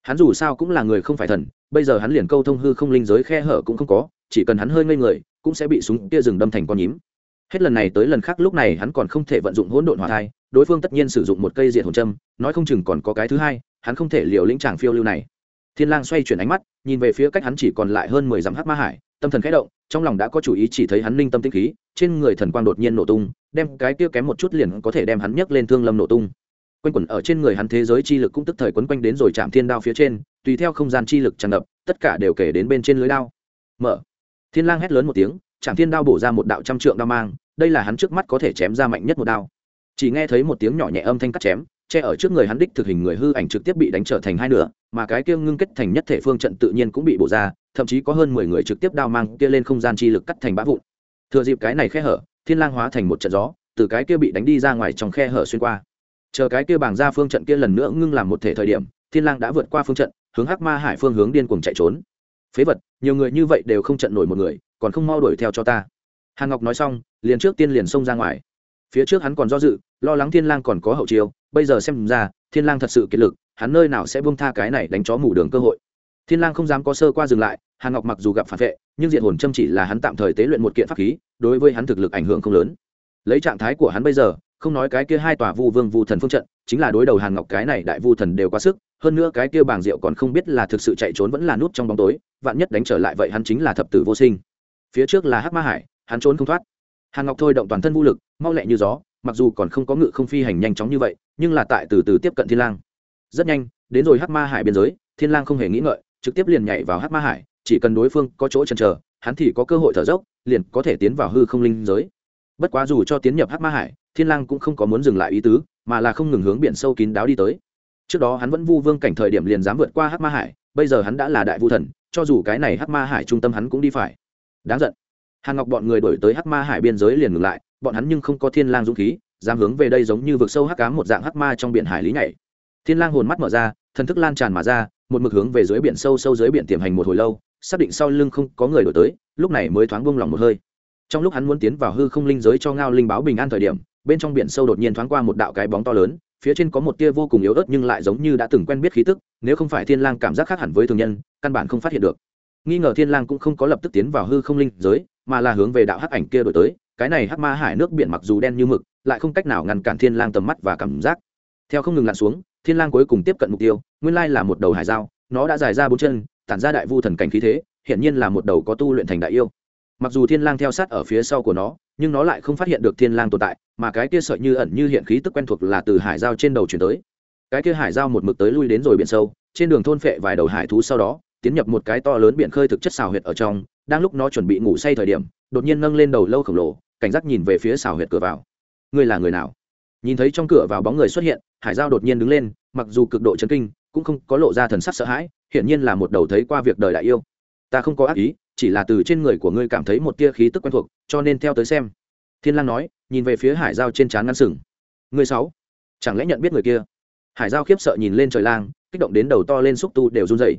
hắn dù sao cũng là người không phải thần, bây giờ hắn liền câu thông hư không linh giới khe hở cũng không có, chỉ cần hắn hơi ngây người, cũng sẽ bị súng kia rừng đâm thành con nhím. Hết lần này tới lần khác lúc này hắn còn không thể vận dụng hỗn độn hỏa thai, đối phương tất nhiên sử dụng một cây diện hồn châm, nói không chừng còn có cái thứ hai, hắn không thể liều lĩnh tràng phiêu lưu này. Thiên lang xoay chuyển ánh mắt, nhìn về phía cách hắn chỉ còn lại hơn mười dặm hắc ma hải, tâm thần khẽ động, trong lòng đã có chủ ý chỉ thấy hắn linh tâm tinh khí, trên người thần quang đột nhiên nổ tung, đem cái kia kém một chút liền có thể đem hắn nhấc lên thương lâm nổ tung quanh quẩn ở trên người hắn thế giới chi lực cũng tức thời quấn quanh đến rồi chạm thiên đao phía trên, tùy theo không gian chi lực tràn ngập, tất cả đều kể đến bên trên lưới đao. Mở. Thiên lang hét lớn một tiếng, chạm thiên đao bổ ra một đạo trăm trượng đao mang, đây là hắn trước mắt có thể chém ra mạnh nhất một đao. Chỉ nghe thấy một tiếng nhỏ nhẹ âm thanh cắt chém, che ở trước người hắn đích thực hình người hư ảnh trực tiếp bị đánh trở thành hai nửa, mà cái kia ngưng kết thành nhất thể phương trận tự nhiên cũng bị bổ ra, thậm chí có hơn mười người trực tiếp đao mang kia lên không gian chi lực cắt thành bã vụn. Thừa dịp cái này khe hở, thiên lang hóa thành một trận gió, từ cái kia bị đánh đi ra ngoài trong khe hở xuyên qua chờ cái kia bảng ra phương trận kia lần nữa ngưng làm một thể thời điểm, thiên lang đã vượt qua phương trận, hướng hắc ma hải phương hướng điên cuồng chạy trốn. Phế vật, nhiều người như vậy đều không trận nổi một người, còn không mau đuổi theo cho ta. Hàn ngọc nói xong, liền trước tiên liền xông ra ngoài. Phía trước hắn còn do dự, lo lắng thiên lang còn có hậu chiêu, bây giờ xem ra, thiên lang thật sự kiệt lực, hắn nơi nào sẽ buông tha cái này đánh chó mù đường cơ hội. Thiên lang không dám có sơ qua dừng lại, hàn ngọc mặc dù gặp phản vệ, nhưng diện hồn châm chỉ là hắn tạm thời tế luyện một kiện pháp khí, đối với hắn thực lực ảnh hưởng không lớn. Lấy trạng thái của hắn bây giờ không nói cái kia hai tòa vu vương vu thần phương trận, chính là đối đầu hàn ngọc cái này đại vu thần đều quá sức, hơn nữa cái kia bảng diệu còn không biết là thực sự chạy trốn vẫn là nút trong bóng tối, vạn nhất đánh trở lại vậy hắn chính là thập tử vô sinh. Phía trước là hắc ma hải, hắn trốn không thoát. Hàn ngọc thôi động toàn thân vũ lực, mau lẹ như gió, mặc dù còn không có ngự không phi hành nhanh chóng như vậy, nhưng là tại từ từ tiếp cận thiên lang. Rất nhanh, đến rồi hắc ma hải biên giới, thiên lang không hề nghĩ ngợi, trực tiếp liền nhảy vào hắc ma hải, chỉ cần đối phương có chỗ chần chờ, hắn thì có cơ hội thở dốc, liền có thể tiến vào hư không linh giới. Bất quá dù cho tiến nhập hắc ma hải thiên lang cũng không có muốn dừng lại ý tứ, mà là không ngừng hướng biển sâu kín đáo đi tới. Trước đó hắn vẫn vu vương cảnh thời điểm liền dám vượt qua hắc ma hải, bây giờ hắn đã là đại vu thần, cho dù cái này hắc ma hải trung tâm hắn cũng đi phải. Đáng giận. Hàn ngọc bọn người đổi tới hắc ma hải biên giới liền ngừng lại, bọn hắn nhưng không có thiên lang dũng khí, dám hướng về đây giống như vực sâu hắc ám một dạng hắc ma trong biển hải lý nhảy. Thiên lang hồn mắt mở ra, thần thức lan tràn mà ra, một mực hướng về dưới biển sâu sâu dưới biển tiềm hành một hồi lâu, xác định sau lưng không có người đổi tới, lúc này mới thoáng buông lòng một hơi. Trong lúc hắn muốn tiến vào hư không linh giới cho ngao linh báo bình an thời điểm bên trong biển sâu đột nhiên thoáng qua một đạo cái bóng to lớn, phía trên có một tia vô cùng yếu ớt nhưng lại giống như đã từng quen biết khí tức, nếu không phải thiên lang cảm giác khác hẳn với thường nhân, căn bản không phát hiện được. Nghi ngờ thiên lang cũng không có lập tức tiến vào hư không linh giới, mà là hướng về đạo hắc ảnh kia đổi tới, cái này hắc ma hải nước biển mặc dù đen như mực, lại không cách nào ngăn cản thiên lang tầm mắt và cảm giác. Theo không ngừng lặn xuống, thiên lang cuối cùng tiếp cận mục tiêu, nguyên lai là một đầu hải dao nó đã dài ra bốn chân, tản ra đại vu thần cảnh khí thế hiện nhiên là một đầu có tu luyện thành đại yêu. Mặc dù thiên lang theo sát ở phía sau của nó nhưng nó lại không phát hiện được thiên lang tồn tại, mà cái kia sợi như ẩn như hiện khí tức quen thuộc là từ hải giao trên đầu chuyển tới. Cái kia hải giao một mực tới lui đến rồi biển sâu, trên đường thôn phệ vài đầu hải thú sau đó, tiến nhập một cái to lớn biển khơi thực chất xào huyệt ở trong, đang lúc nó chuẩn bị ngủ say thời điểm, đột nhiên nâng lên đầu lâu khổng lồ, cảnh giác nhìn về phía xào huyệt cửa vào. Ngươi là người nào? Nhìn thấy trong cửa vào bóng người xuất hiện, hải giao đột nhiên đứng lên, mặc dù cực độ chấn kinh, cũng không có lộ ra thần sắc sợ hãi, hiển nhiên là một đầu thấy qua việc đời đại yêu. Ta không có ác ý chỉ là từ trên người của ngươi cảm thấy một tia khí tức quen thuộc, cho nên theo tới xem. Thiên lang nói, nhìn về phía hải giao trên trán ngăn sừng. Ngươi sáu, chẳng lẽ nhận biết người kia? Hải giao khiếp sợ nhìn lên trời lang, kích động đến đầu to lên xúc tu đều run rẩy.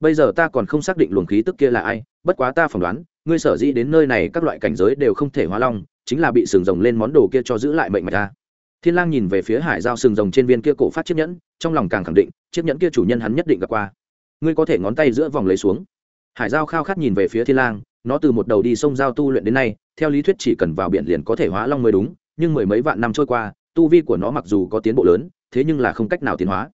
Bây giờ ta còn không xác định luồng khí tức kia là ai, bất quá ta phỏng đoán, ngươi sở dĩ đến nơi này các loại cảnh giới đều không thể hóa long, chính là bị sừng rồng lên món đồ kia cho giữ lại mệnh mạch ta. Thiên lang nhìn về phía hải giao sừng rồng trên viên kia cổ phát chiếc nhẫn, trong lòng càng khẳng định, chiếc nhẫn kia chủ nhân hắn nhất định gặp qua. Ngươi có thể ngón tay giữa vòng lấy xuống hải giao khao khát nhìn về phía thiên lang, nó từ một đầu đi sông giao tu luyện đến nay, theo lý thuyết chỉ cần vào biển liền có thể hóa long mới đúng, nhưng mười mấy vạn năm trôi qua, tu vi của nó mặc dù có tiến bộ lớn, thế nhưng là không cách nào tiến hóa.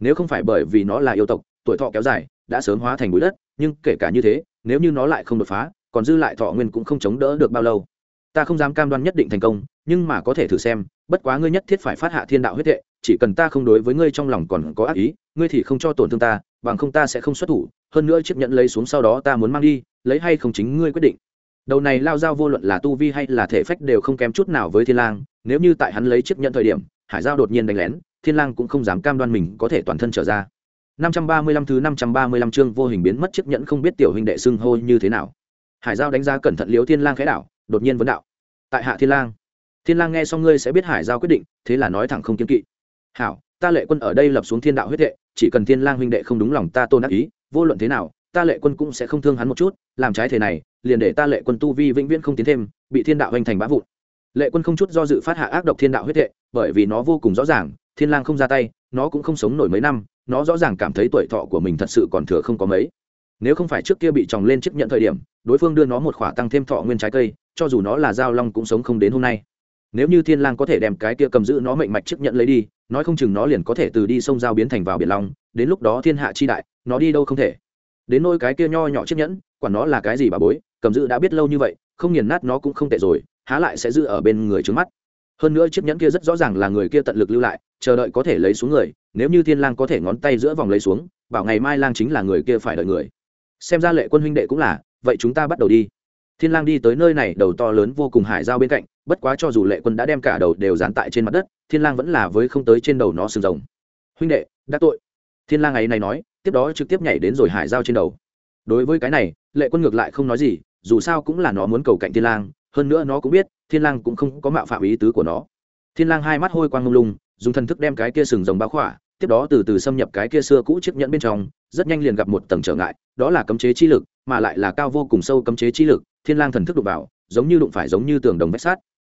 Nếu không phải bởi vì nó là yêu tộc, tuổi thọ kéo dài, đã sớm hóa thành bụi đất, nhưng kể cả như thế, nếu như nó lại không đột phá, còn dư lại thọ nguyên cũng không chống đỡ được bao lâu. Ta không dám cam đoan nhất định thành công, nhưng mà có thể thử xem, bất quá ngươi nhất thiết phải phát hạ thiên đạo huyết hệ, chỉ cần ta không đối với ngươi trong lòng còn có ác ý, ngươi thì không cho tổn thương ta bằng không ta sẽ không xuất thủ, hơn nữa chiếc nhẫn lấy xuống sau đó ta muốn mang đi, lấy hay không chính ngươi quyết định. Đầu này lao dao vô luận là tu vi hay là thể phách đều không kém chút nào với thiên lang, nếu như tại hắn lấy chiếc nhẫn thời điểm, hải giao đột nhiên đánh lén, thiên lang cũng không dám cam đoan mình có thể toàn thân trở ra. 535 thứ 535 chương vô hình biến mất chiếc nhẫn không biết tiểu huynh đệ xưng hô như thế nào. Hải giao đánh giá cẩn thận liếu thiên lang khẽ đảo, đột nhiên vấn đạo. Tại hạ thiên lang. Thiên lang nghe xong ngươi sẽ biết hải giao quyết định, thế là nói thẳng không kiên kỵ. Hảo ta lệ quân ở đây lập xuống thiên đạo huyết hệ chỉ cần thiên lang huynh đệ không đúng lòng ta tôn ác ý, vô luận thế nào, ta lệ quân cũng sẽ không thương hắn một chút, làm trái thể này, liền để ta lệ quân tu vi vĩnh viễn không tiến thêm, bị thiên đạo hoành thành bá vụn. Lệ quân không chút do dự phát hạ ác độc thiên đạo huyết hệ bởi vì nó vô cùng rõ ràng, thiên lang không ra tay, nó cũng không sống nổi mấy năm, nó rõ ràng cảm thấy tuổi thọ của mình thật sự còn thừa không có mấy. Nếu không phải trước kia bị tròng lên chấp nhận thời điểm, đối phương đưa nó một khỏa tăng thêm thọ nguyên trái cây, cho dù nó là giao long cũng sống không đến hôm nay. Nếu như thiên lang có thể đem cái kia cầm giữ nó mệnh mạch chấp nhận lấy đi nói không chừng nó liền có thể từ đi sông giao biến thành vào biển long, đến lúc đó thiên hạ chi đại, nó đi đâu không thể. Đến nôi cái kia nho nhỏ chiếc nhẫn, quản nó là cái gì bà bối, cầm giữ đã biết lâu như vậy, không nghiền nát nó cũng không tệ rồi, há lại sẽ giữ ở bên người trước mắt. Hơn nữa chiếc nhẫn kia rất rõ ràng là người kia tận lực lưu lại, chờ đợi có thể lấy xuống người, nếu như thiên lang có thể ngón tay giữa vòng lấy xuống, bảo ngày mai lang chính là người kia phải đợi người. Xem ra lệ quân huynh đệ cũng là, vậy chúng ta bắt đầu đi. Thiên lang đi tới nơi này, đầu to lớn vô cùng hải giao bên cạnh bất quá cho dù lệ quân đã đem cả đầu đều dán tại trên mặt đất, thiên lang vẫn là với không tới trên đầu nó sừng rồng. Huynh đệ đã tội. Thiên lang ấy này nói, tiếp đó trực tiếp nhảy đến rồi hải giao trên đầu. Đối với cái này, lệ quân ngược lại không nói gì, dù sao cũng là nó muốn cầu cạnh thiên lang, hơn nữa nó cũng biết, thiên lang cũng không có mạo phạm ý tứ của nó. Thiên lang hai mắt hôi quang ngung lung, dùng thần thức đem cái kia sừng rồng bao khỏa, tiếp đó từ từ xâm nhập cái kia xưa cũ chiếc nhẫn bên trong, rất nhanh liền gặp một tầng trở ngại, đó là cấm chế chi lực, mà lại là cao vô cùng sâu cấm chế chi lực, thiên lang thần thức đụng vào, giống như đụng phải giống như tường đồng vách sát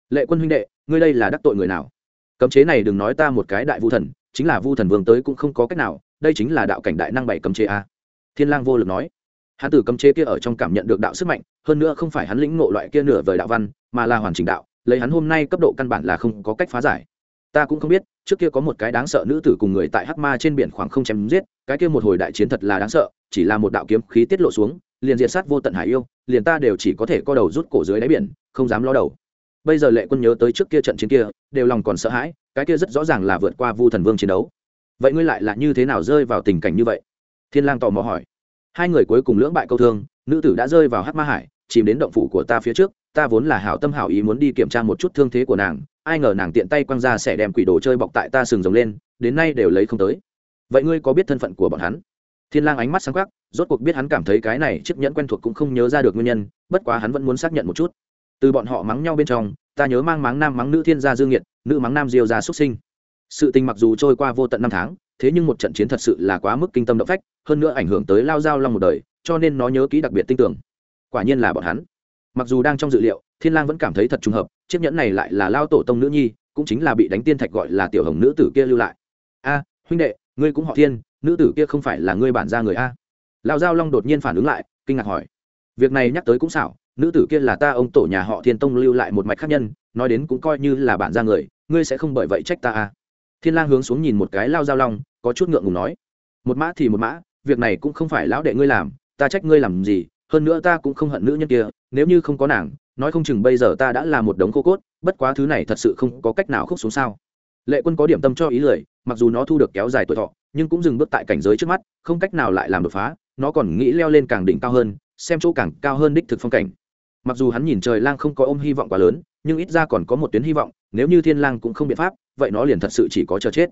lệ quân huynh đệ, ngươi đây là đắc tội người nào? Cấm chế này đừng nói ta một cái đại vu thần, chính là vu thần vương tới cũng không có cách nào, đây chính là đạo cảnh đại năng bảy cấm chế a. Thiên lang vô lực nói. Hắn từ cấm chế kia ở trong cảm nhận được đạo sức mạnh, hơn nữa không phải hắn lĩnh ngộ loại kia nửa vời đạo văn, mà là hoàn chỉnh đạo, lấy hắn hôm nay cấp độ căn bản là không có cách phá giải. Ta cũng không biết, trước kia có một cái đáng sợ nữ tử cùng người tại hắc ma trên biển khoảng không chém giết, cái kia một hồi đại chiến thật là đáng sợ, chỉ là một đạo kiếm khí tiết lộ xuống, liền diệt sát vô tận hải yêu, liền ta đều chỉ có thể co đầu rút cổ dưới đáy biển, không dám lo đầu bây giờ lệ quân nhớ tới trước kia trận chiến kia, đều lòng còn sợ hãi, cái kia rất rõ ràng là vượt qua vu thần vương chiến đấu. Vậy ngươi lại là như thế nào rơi vào tình cảnh như vậy? Thiên lang tò mò hỏi. Hai người cuối cùng lưỡng bại câu thương, nữ tử đã rơi vào hắc ma hải, chìm đến động phủ của ta phía trước, ta vốn là hảo tâm hảo ý muốn đi kiểm tra một chút thương thế của nàng, ai ngờ nàng tiện tay quăng ra sẽ đem quỷ đồ chơi bọc tại ta sừng rồng lên, đến nay đều lấy không tới. Vậy ngươi có biết thân phận của bọn hắn? Thiên lang ánh mắt sáng quắc, rốt cuộc biết hắn cảm thấy cái này chiếc nhẫn quen thuộc cũng không nhớ ra được nguyên nhân, bất quá hắn vẫn muốn xác nhận một chút từ bọn họ mắng nhau bên trong, ta nhớ mang mắng nam mắng nữ thiên gia dương nghiệt, nữ mắng nam diêu gia xuất sinh. Sự tình mặc dù trôi qua vô tận năm tháng, thế nhưng một trận chiến thật sự là quá mức kinh tâm động phách, hơn nữa ảnh hưởng tới lao giao long một đời, cho nên nó nhớ kỹ đặc biệt tin tưởng. Quả nhiên là bọn hắn. Mặc dù đang trong dự liệu, thiên lang vẫn cảm thấy thật trùng hợp, chiếc nhẫn này lại là lao tổ tông nữ nhi, cũng chính là bị đánh tiên thạch gọi là tiểu hồng nữ tử kia lưu lại. A, huynh đệ, ngươi cũng họ thiên, nữ tử kia không phải là ngươi bản gia người a. Lao giao long đột nhiên phản ứng lại, kinh ngạc hỏi. Việc này nhắc tới cũng xảo nữ tử kia là ta ông tổ nhà họ thiên tông lưu lại một mạch khác nhân, nói đến cũng coi như là bản gia người, ngươi sẽ không bởi vậy trách ta à? thiên lang hướng xuống nhìn một cái lao giao long, có chút ngượng ngùng nói, một mã thì một mã, việc này cũng không phải lão đệ ngươi làm, ta trách ngươi làm gì, hơn nữa ta cũng không hận nữ nhân kia, nếu như không có nàng, nói không chừng bây giờ ta đã là một đống khô cốt, bất quá thứ này thật sự không có cách nào khúc xuống sao lệ quân có điểm tâm cho ý lời, mặc dù nó thu được kéo dài tuổi thọ, nhưng cũng dừng bước tại cảnh giới trước mắt, không cách nào lại làm đột phá, nó còn nghĩ leo lên càng đỉnh cao hơn, xem chỗ càng cao hơn đích thực phong cảnh mặc dù hắn nhìn trời lang không có ôm hy vọng quá lớn, nhưng ít ra còn có một tuyến hy vọng, nếu như thiên lang cũng không biện pháp, vậy nó liền thật sự chỉ có chờ chết.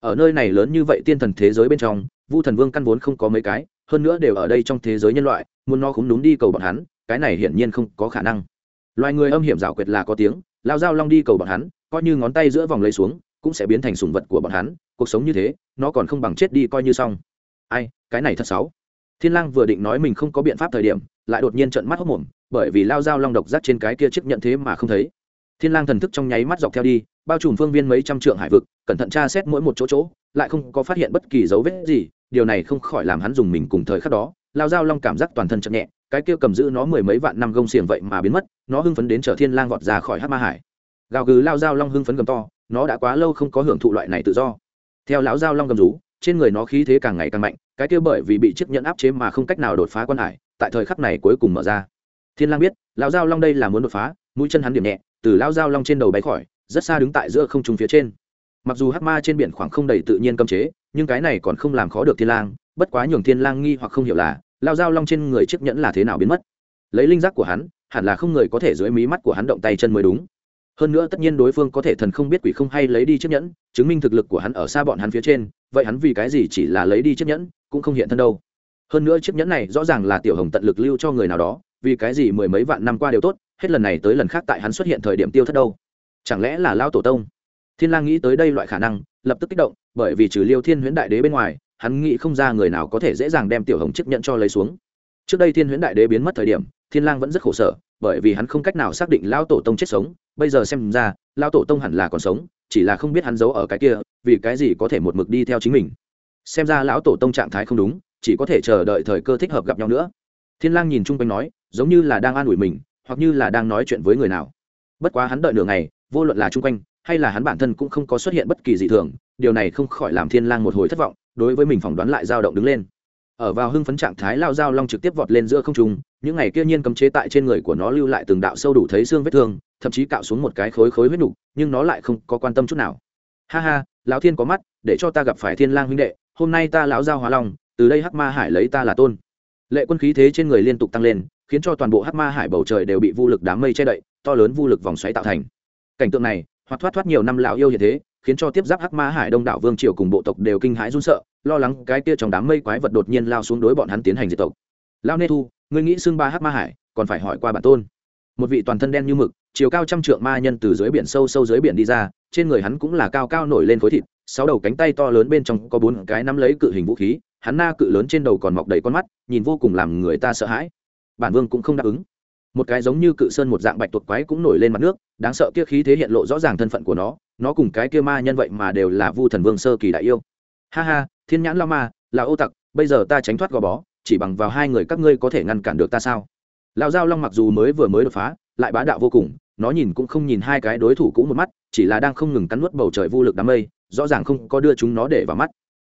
Ở nơi này lớn như vậy tiên thần thế giới bên trong, vu thần vương căn vốn không có mấy cái, hơn nữa đều ở đây trong thế giới nhân loại, muốn nó cũng đúng đi cầu bọn hắn, cái này hiển nhiên không có khả năng. Loài người âm hiểm rào quyệt là có tiếng, lao dao long đi cầu bọn hắn, coi như ngón tay giữa vòng lấy xuống, cũng sẽ biến thành sủng vật của bọn hắn, cuộc sống như thế, nó còn không bằng chết đi coi như xong. Ai, cái này thật xấu. Thiên lang vừa định nói mình không có biện pháp thời điểm lại đột nhiên trợn mắt hốc mồm, bởi vì lao dao long độc giác trên cái kia chiếc nhận thế mà không thấy. Thiên lang thần thức trong nháy mắt dọc theo đi, bao trùm phương viên mấy trăm trượng hải vực, cẩn thận tra xét mỗi một chỗ chỗ, lại không có phát hiện bất kỳ dấu vết gì, điều này không khỏi làm hắn dùng mình cùng thời khắc đó, lao dao long cảm giác toàn thân chậm nhẹ, cái kia cầm giữ nó mười mấy vạn năm gông xiềng vậy mà biến mất, nó hưng phấn đến chở thiên lang vọt ra khỏi hắc ma hải. Gào gừ lao dao long hưng phấn gầm to, nó đã quá lâu không có hưởng thụ loại này tự do. Theo lão dao long gầm rú, trên người nó khí thế càng ngày càng mạnh, cái kia bởi vì bị chiếc nhẫn áp chế mà không cách nào đột phá quan hải tại thời khắc này cuối cùng mở ra. Thiên lang biết, lão dao long đây là muốn đột phá, mũi chân hắn điểm nhẹ, từ lão dao long trên đầu bay khỏi, rất xa đứng tại giữa không trung phía trên. Mặc dù hắc ma trên biển khoảng không đầy tự nhiên cấm chế, nhưng cái này còn không làm khó được thiên lang, bất quá nhường thiên lang nghi hoặc không hiểu là, lão dao long trên người chiếc nhẫn là thế nào biến mất. Lấy linh giác của hắn, hẳn là không người có thể dưới mí mắt của hắn động tay chân mới đúng. Hơn nữa tất nhiên đối phương có thể thần không biết quỷ không hay lấy đi chiếc nhẫn, chứng minh thực lực của hắn ở xa bọn hắn phía trên, vậy hắn vì cái gì chỉ là lấy đi chiếc nhẫn, cũng không hiện thân đâu hơn nữa chiếc nhẫn này rõ ràng là tiểu hồng tận lực lưu cho người nào đó, vì cái gì mười mấy vạn năm qua đều tốt, hết lần này tới lần khác tại hắn xuất hiện thời điểm tiêu thất đâu? Chẳng lẽ là lao tổ tông? Thiên lang nghĩ tới đây loại khả năng, lập tức kích động, bởi vì trừ liêu thiên huyễn đại đế bên ngoài, hắn nghĩ không ra người nào có thể dễ dàng đem tiểu hồng chiếc nhẫn cho lấy xuống. Trước đây thiên huyễn đại đế biến mất thời điểm, thiên lang vẫn rất khổ sở, bởi vì hắn không cách nào xác định lao tổ tông chết sống. Bây giờ xem ra, lao tổ tông hẳn là còn sống, chỉ là không biết hắn giấu ở cái kia, vì cái gì có thể một mực đi theo chính mình. Xem ra lão tổ tông trạng thái không đúng chỉ có thể chờ đợi thời cơ thích hợp gặp nhau nữa. Thiên lang nhìn chung quanh nói, giống như là đang an ủi mình, hoặc như là đang nói chuyện với người nào. Bất quá hắn đợi nửa ngày, vô luận là chung quanh, hay là hắn bản thân cũng không có xuất hiện bất kỳ dị thường, điều này không khỏi làm thiên lang một hồi thất vọng, đối với mình phỏng đoán lại dao động đứng lên. Ở vào hưng phấn trạng thái lao dao long trực tiếp vọt lên giữa không trung, những ngày kia nhiên cấm chế tại trên người của nó lưu lại từng đạo sâu đủ thấy xương vết thương, thậm chí cạo xuống một cái khối khối huyết nục, nhưng nó lại không có quan tâm chút nào. Ha ha, lão thiên có mắt, để cho ta gặp phải thiên lang huynh đệ, hôm nay ta lão giao hóa long từ đây hắc ma hải lấy ta là tôn. Lệ quân khí thế trên người liên tục tăng lên, khiến cho toàn bộ hắc ma hải bầu trời đều bị vu lực đám mây che đậy, to lớn vu lực vòng xoáy tạo thành. Cảnh tượng này, hoặc thoát thoát nhiều năm lão yêu như thế, khiến cho tiếp giáp hắc ma hải đông đảo vương triều cùng bộ tộc đều kinh hãi run sợ, lo lắng cái kia trong đám mây quái vật đột nhiên lao xuống đối bọn hắn tiến hành diệt tộc. Lao nê thu người nghĩ xưng ba hắc ma hải, còn phải hỏi qua bản tôn. Một vị toàn thân đen như mực, chiều cao trăm trượng ma nhân từ dưới biển sâu sâu dưới biển đi ra, trên người hắn cũng là cao cao nổi lên khối thịt, sáu đầu cánh tay to lớn bên trong có bốn cái nắm lấy cự hình vũ khí hắn na cự lớn trên đầu còn mọc đầy con mắt, nhìn vô cùng làm người ta sợ hãi. Bản vương cũng không đáp ứng. Một cái giống như cự sơn một dạng bạch tuộc quái cũng nổi lên mặt nước, đáng sợ kia khí thế hiện lộ rõ ràng thân phận của nó nó cùng cái kia ma nhân vậy mà đều là vu thần vương sơ kỳ đại yêu. Ha ha, thiên nhãn lao ma, là ô tặc, bây giờ ta tránh thoát gò bó, chỉ bằng vào hai người các ngươi có thể ngăn cản được ta sao? Lão giao long mặc dù mới vừa mới đột phá, lại bá đạo vô cùng, nó nhìn cũng không nhìn hai cái đối thủ cũ một mắt, chỉ là đang không ngừng cắn nuốt bầu trời vô lực đám mây, rõ ràng không có đưa chúng nó để vào mắt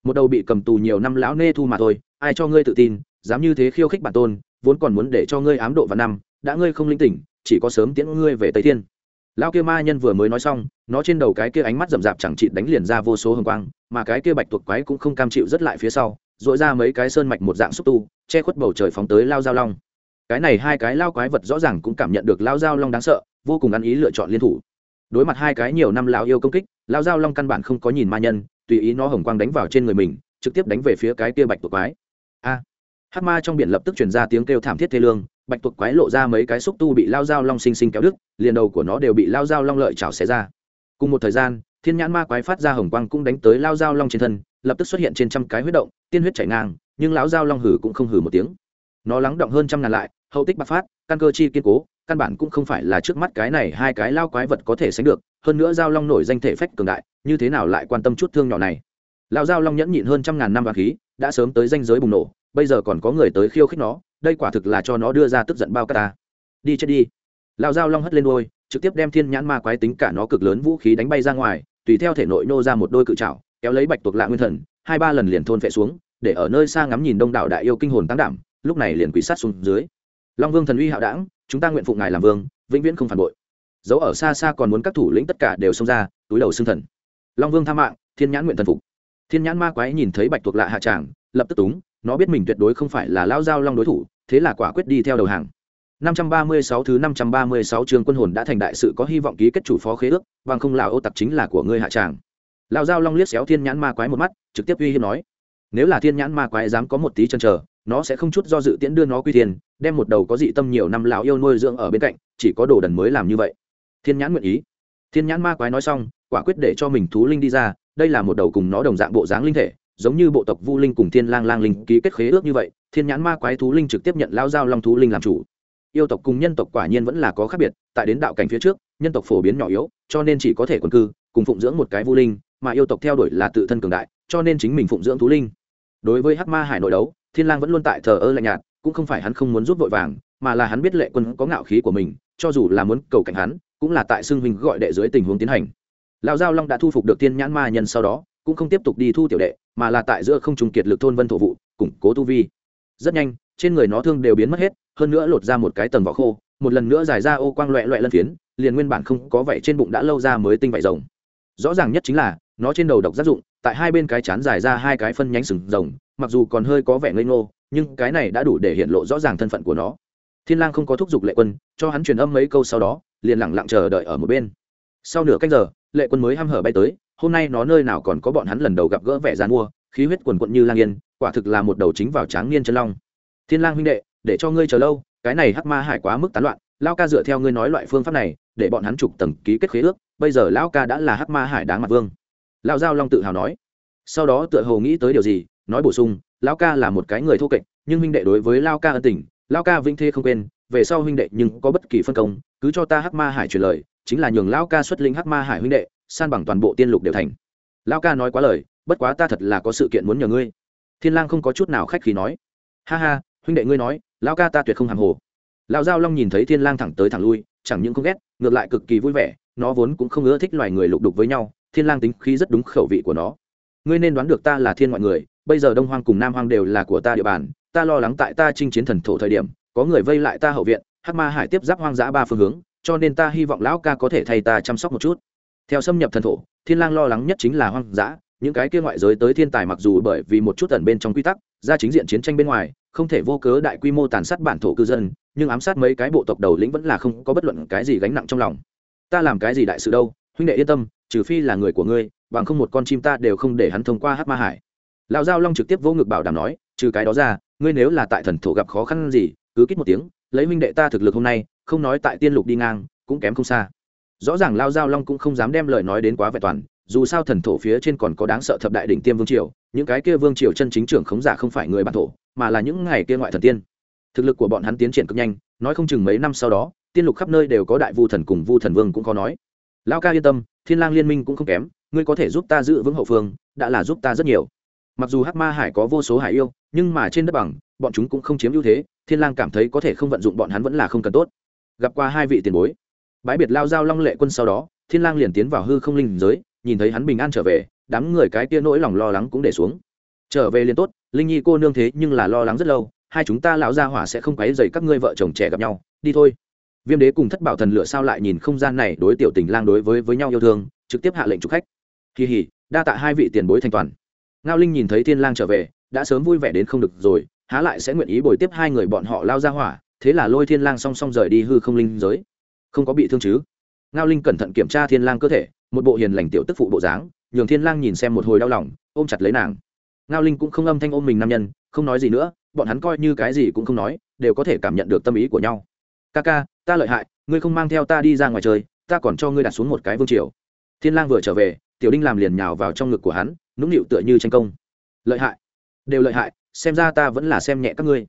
một đầu bị cầm tù nhiều năm lão nê thu mà thôi, ai cho ngươi tự tin, dám như thế khiêu khích bản tôn, vốn còn muốn để cho ngươi ám độ vào năm, đã ngươi không linh tỉnh, chỉ có sớm tiễn ngươi về tây thiên. Lão kia ma nhân vừa mới nói xong, nó trên đầu cái kia ánh mắt rậm rạp chẳng chị đánh liền ra vô số hồng quang, mà cái kia bạch tuộc quái cũng không cam chịu rất lại phía sau dội ra mấy cái sơn mạch một dạng xúc tu, che khuất bầu trời phóng tới lao giao long. Cái này hai cái lao quái vật rõ ràng cũng cảm nhận được lao giao long đáng sợ, vô cùng ăn ý lựa chọn liên thủ. Đối mặt hai cái nhiều năm lão yêu công kích, lao giao long căn bản không có nhìn ma nhân tùy ý nó hồng quang đánh vào trên người mình trực tiếp đánh về phía cái kia bạch tuộc quái. A! À, hát ma trong biển lập tức chuyển ra tiếng kêu thảm thiết thê lương bạch tuộc quái lộ ra mấy cái xúc tu bị lao dao long xinh xinh kéo đứt liền đầu của nó đều bị lao dao long lợi chảo xé ra. Cùng một thời gian thiên nhãn ma quái phát ra hồng quang cũng đánh tới lao dao long trên thân lập tức xuất hiện trên trăm cái huyết động tiên huyết chảy ngang nhưng lão dao long hử cũng không hử một tiếng. Nó lắng động hơn trăm ngàn lại hậu tích bạc phát, căn cơ chi kiên cố, căn bản cũng không phải là trước mắt cái này hai cái lao quái vật có thể sánh được, hơn nữa giao long nổi danh thể phách cường đại, như thế nào lại quan tâm chút thương nhỏ này? Lão giao long nhẫn nhịn hơn trăm ngàn năm vàng khí, đã sớm tới danh giới bùng nổ, bây giờ còn có người tới khiêu khích nó, đây quả thực là cho nó đưa ra tức giận bao cát ta. Đi chết đi. Lão giao long hất lên đôi trực tiếp đem thiên nhãn ma quái tính cả nó cực lớn vũ khí đánh bay ra ngoài, tùy theo thể nội nô ra một đôi cự trảo, kéo lấy bạch tuộc lạ nguyên thần, hai ba lần liền thôn vệ xuống, để ở nơi xa ngắm nhìn đông đảo đại yêu kinh hồn tăng đảm, lúc này liền quỷ sát xuống dưới long vương thần uy hạo đảng chúng ta nguyện phụng ngài làm vương vĩnh viễn không phản bội. Dấu ở xa xa còn muốn các thủ lĩnh tất cả đều xông ra túi đầu xương thần. Long vương tha mạng thiên nhãn nguyện thần phục. Thiên nhãn ma quái nhìn thấy bạch tuộc lạ hạ tràng lập tức túng nó biết mình tuyệt đối không phải là lao giao long đối thủ thế là quả quyết đi theo đầu hàng. 536 thứ 536 trường quân hồn đã thành đại sự có hy vọng ký kết chủ phó khế ước, bằng không lão ô tặc chính là của ngươi hạ tràng. Lão giao long liếc xéo thiên nhãn ma quái một mắt, trực tiếp uy hiếp nói: "Nếu là thiên nhãn ma quái dám có một tí chần chờ, nó sẽ không chút do dự tiễn đưa nó quy thiên, đem một đầu có dị tâm nhiều năm lão yêu nuôi dưỡng ở bên cạnh, chỉ có đồ đần mới làm như vậy." Thiên nhãn nguyện ý. Thiên nhãn ma quái nói xong, quả quyết để cho mình thú linh đi ra, đây là một đầu cùng nó đồng dạng bộ dáng linh thể, giống như bộ tộc Vu Linh cùng Thiên Lang Lang Linh ký kết khế ước như vậy, Thiên Nhãn Ma Quái thú linh trực tiếp nhận lao giao long thú linh làm chủ yêu tộc cùng nhân tộc quả nhiên vẫn là có khác biệt tại đến đạo cảnh phía trước nhân tộc phổ biến nhỏ yếu cho nên chỉ có thể quần cư cùng phụng dưỡng một cái vu linh mà yêu tộc theo đuổi là tự thân cường đại cho nên chính mình phụng dưỡng thú linh đối với hắc ma hải nội đấu thiên lang vẫn luôn tại thờ ơ lạnh nhạt, cũng không phải hắn không muốn giúp vội vàng, mà là hắn biết lệ quân có ngạo khí của mình, cho dù là muốn cầu cảnh hắn, cũng là tại xưng huynh gọi đệ dưới tình huống tiến hành. Lão giao long đã thu phục được thiên nhãn ma nhân sau đó, cũng không tiếp tục đi thu tiểu đệ, mà là tại giữa không trùng kiệt lực thôn vân thổ vụ, củng cố tu vi. Rất nhanh, trên người nó thương đều biến mất hết, hơn nữa lột ra một cái tầng vỏ khô, một lần nữa giải ra ô quang loẹ loẹ lân phiến, liền nguyên bản không có vậy trên bụng đã lâu ra mới tinh vảy rồng. Rõ ràng nhất chính là, nó trên đầu độc tác dụng tại hai bên cái chán dài ra hai cái phân nhánh sừng rồng, mặc dù còn hơi có vẻ ngây ngô, nhưng cái này đã đủ để hiện lộ rõ ràng thân phận của nó. Thiên lang không có thúc giục lệ quân, cho hắn truyền âm mấy câu sau đó, liền lặng lặng chờ đợi ở một bên. Sau nửa canh giờ, lệ quân mới hăm hở bay tới, hôm nay nó nơi nào còn có bọn hắn lần đầu gặp gỡ vẻ gian mua khí huyết quần quận như lang yên, quả thực là một đầu chính vào tráng niên chân long. Thiên lang huynh đệ, để cho ngươi chờ lâu, cái này hắc ma hải quá mức tán loạn lao ca dựa theo ngươi nói loại phương pháp này, để bọn hắn trục tầng ký kết khế ước, bây giờ lão ca đã là hắc ma hải đáng mặt vương lão giao long tự hào nói. Sau đó tựa hồ nghĩ tới điều gì, nói bổ sung, lão ca là một cái người thô kệch, nhưng huynh đệ đối với lao ca ân tình lao ca vinh thê không quên, về sau huynh đệ nhưng có bất kỳ phân công, cứ cho ta hắc ma hải truyền lời, chính là nhường lao ca xuất linh hắc ma hải huynh đệ, san bằng toàn bộ tiên lục đều thành. Lao ca nói quá lời, bất quá ta thật là có sự kiện muốn nhờ ngươi. Thiên lang không có chút nào khách khí nói. Ha ha, huynh đệ ngươi nói, lão ca ta tuyệt không hàng hồ. Lão giao long nhìn thấy thiên lang thẳng tới thẳng lui, chẳng những không ghét, ngược lại cực kỳ vui vẻ, nó vốn cũng không ưa thích loài người lục đục với nhau thiên lang tính khí rất đúng khẩu vị của nó. Ngươi nên đoán được ta là thiên ngoại người, bây giờ đông hoang cùng nam hoang đều là của ta địa bàn, ta lo lắng tại ta chinh chiến thần thổ thời điểm, có người vây lại ta hậu viện, hắc ma hải tiếp giáp hoang dã ba phương hướng, cho nên ta hy vọng lão ca có thể thay ta chăm sóc một chút. Theo xâm nhập thần thổ, thiên lang lo lắng nhất chính là hoang dã, những cái kia ngoại giới tới thiên tài mặc dù bởi vì một chút tẩn bên trong quy tắc, ra chính diện chiến tranh bên ngoài, không thể vô cớ đại quy mô tàn sát bản thổ cư dân, nhưng ám sát mấy cái bộ tộc đầu lĩnh vẫn là không có bất luận cái gì gánh nặng trong lòng. Ta làm cái gì đại sự đâu? Huynh đệ yên tâm trừ phi là người của ngươi, bằng không một con chim ta đều không để hắn thông qua hát ma hải. Lão giao long trực tiếp vô ngực bảo đảm nói, trừ cái đó ra, ngươi nếu là tại thần thổ gặp khó khăn gì, cứ kít một tiếng, lấy Minh đệ ta thực lực hôm nay, không nói tại tiên lục đi ngang, cũng kém không xa. Rõ ràng lao giao long cũng không dám đem lời nói đến quá vẹn toàn, dù sao thần thổ phía trên còn có đáng sợ thập đại đỉnh tiêm vương triều, những cái kia vương triều chân chính trưởng khống giả không phải người bản thổ, mà là những ngày kia ngoại thần tiên. Thực lực của bọn hắn tiến triển cực nhanh, nói không chừng mấy năm sau đó, tiên lục khắp nơi đều có đại vu thần cùng vu thần vương cũng có nói. Lao ca yên tâm thiên lang liên minh cũng không kém, ngươi có thể giúp ta giữ vững hậu phương, đã là giúp ta rất nhiều. Mặc dù hắc ma hải có vô số hải yêu, nhưng mà trên đất bằng, bọn chúng cũng không chiếm ưu thế, thiên lang cảm thấy có thể không vận dụng bọn hắn vẫn là không cần tốt. Gặp qua hai vị tiền bối. Bãi biệt lao giao long lệ quân sau đó, thiên lang liền tiến vào hư không linh giới, nhìn thấy hắn bình an trở về, đám người cái kia nỗi lòng lo lắng cũng để xuống. Trở về liền tốt, linh nhi cô nương thế nhưng là lo lắng rất lâu, hai chúng ta lão gia hỏa sẽ không quấy rầy các ngươi vợ chồng trẻ gặp nhau, đi thôi viêm đế cùng thất bảo thần lửa sao lại nhìn không gian này, đối tiểu tình lang đối với với nhau yêu thương, trực tiếp hạ lệnh chụp khách. Kỳ hỉ đa tạ hai vị tiền bối thanh toàn. Ngao linh nhìn thấy thiên lang trở về, đã sớm vui vẻ đến không được rồi, há lại sẽ nguyện ý bồi tiếp hai người bọn họ lao ra hỏa, thế là lôi thiên lang song song rời đi hư không linh giới. Không có bị thương chứ? Ngao linh cẩn thận kiểm tra thiên lang cơ thể, một bộ hiền lành tiểu tức phụ bộ dáng, nhường thiên lang nhìn xem một hồi đau lòng, ôm chặt lấy nàng. Ngao linh cũng không âm thanh ôm mình nam nhân, không nói gì nữa, bọn hắn coi như cái gì cũng không nói, đều có thể cảm nhận được tâm ý của nhau. Ca ca ta lợi hại, ngươi không mang theo ta đi ra ngoài chơi ta còn cho ngươi đặt xuống một cái vương triều. Thiên lang vừa trở về, tiểu đinh làm liền nhào vào trong ngực của hắn, nũng nịu tựa như tranh công. Lợi hại, đều lợi hại, xem ra ta vẫn là xem nhẹ các ngươi.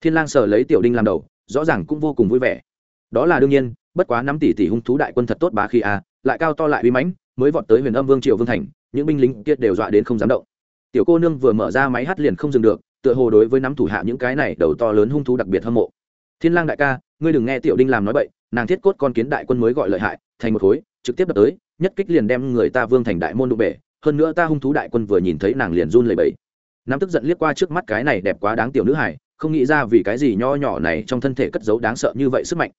Thiên lang sờ lấy tiểu đinh làm đầu, rõ ràng cũng vô cùng vui vẻ. Đó là đương nhiên, bất quá năm tỷ tỷ hung thú đại quân thật tốt bá khi a à, lại cao to lại uy mãnh, mới vọt tới huyền âm vương triều vương thành, những binh lính kia đều dọa đến không dám động. Tiểu cô nương vừa mở ra máy hát liền không dừng được, tựa hồ đối với nắm thủ hạ những cái này đầu to lớn hung thú đặc biệt hâm mộ. Thiên lang đại ca ngươi đừng nghe tiểu đinh làm nói bậy, nàng thiết cốt con kiến đại quân mới gọi lợi hại, thành một khối, trực tiếp đập tới, nhất kích liền đem người ta vương thành đại môn đụng bể, hơn nữa ta hung thú đại quân vừa nhìn thấy nàng liền run lẩy bẩy. Nắm tức giận liếc qua trước mắt cái này đẹp quá đáng tiểu nữ hải không nghĩ ra vì cái gì nho nhỏ này trong thân thể cất giấu đáng sợ như vậy sức mạnh.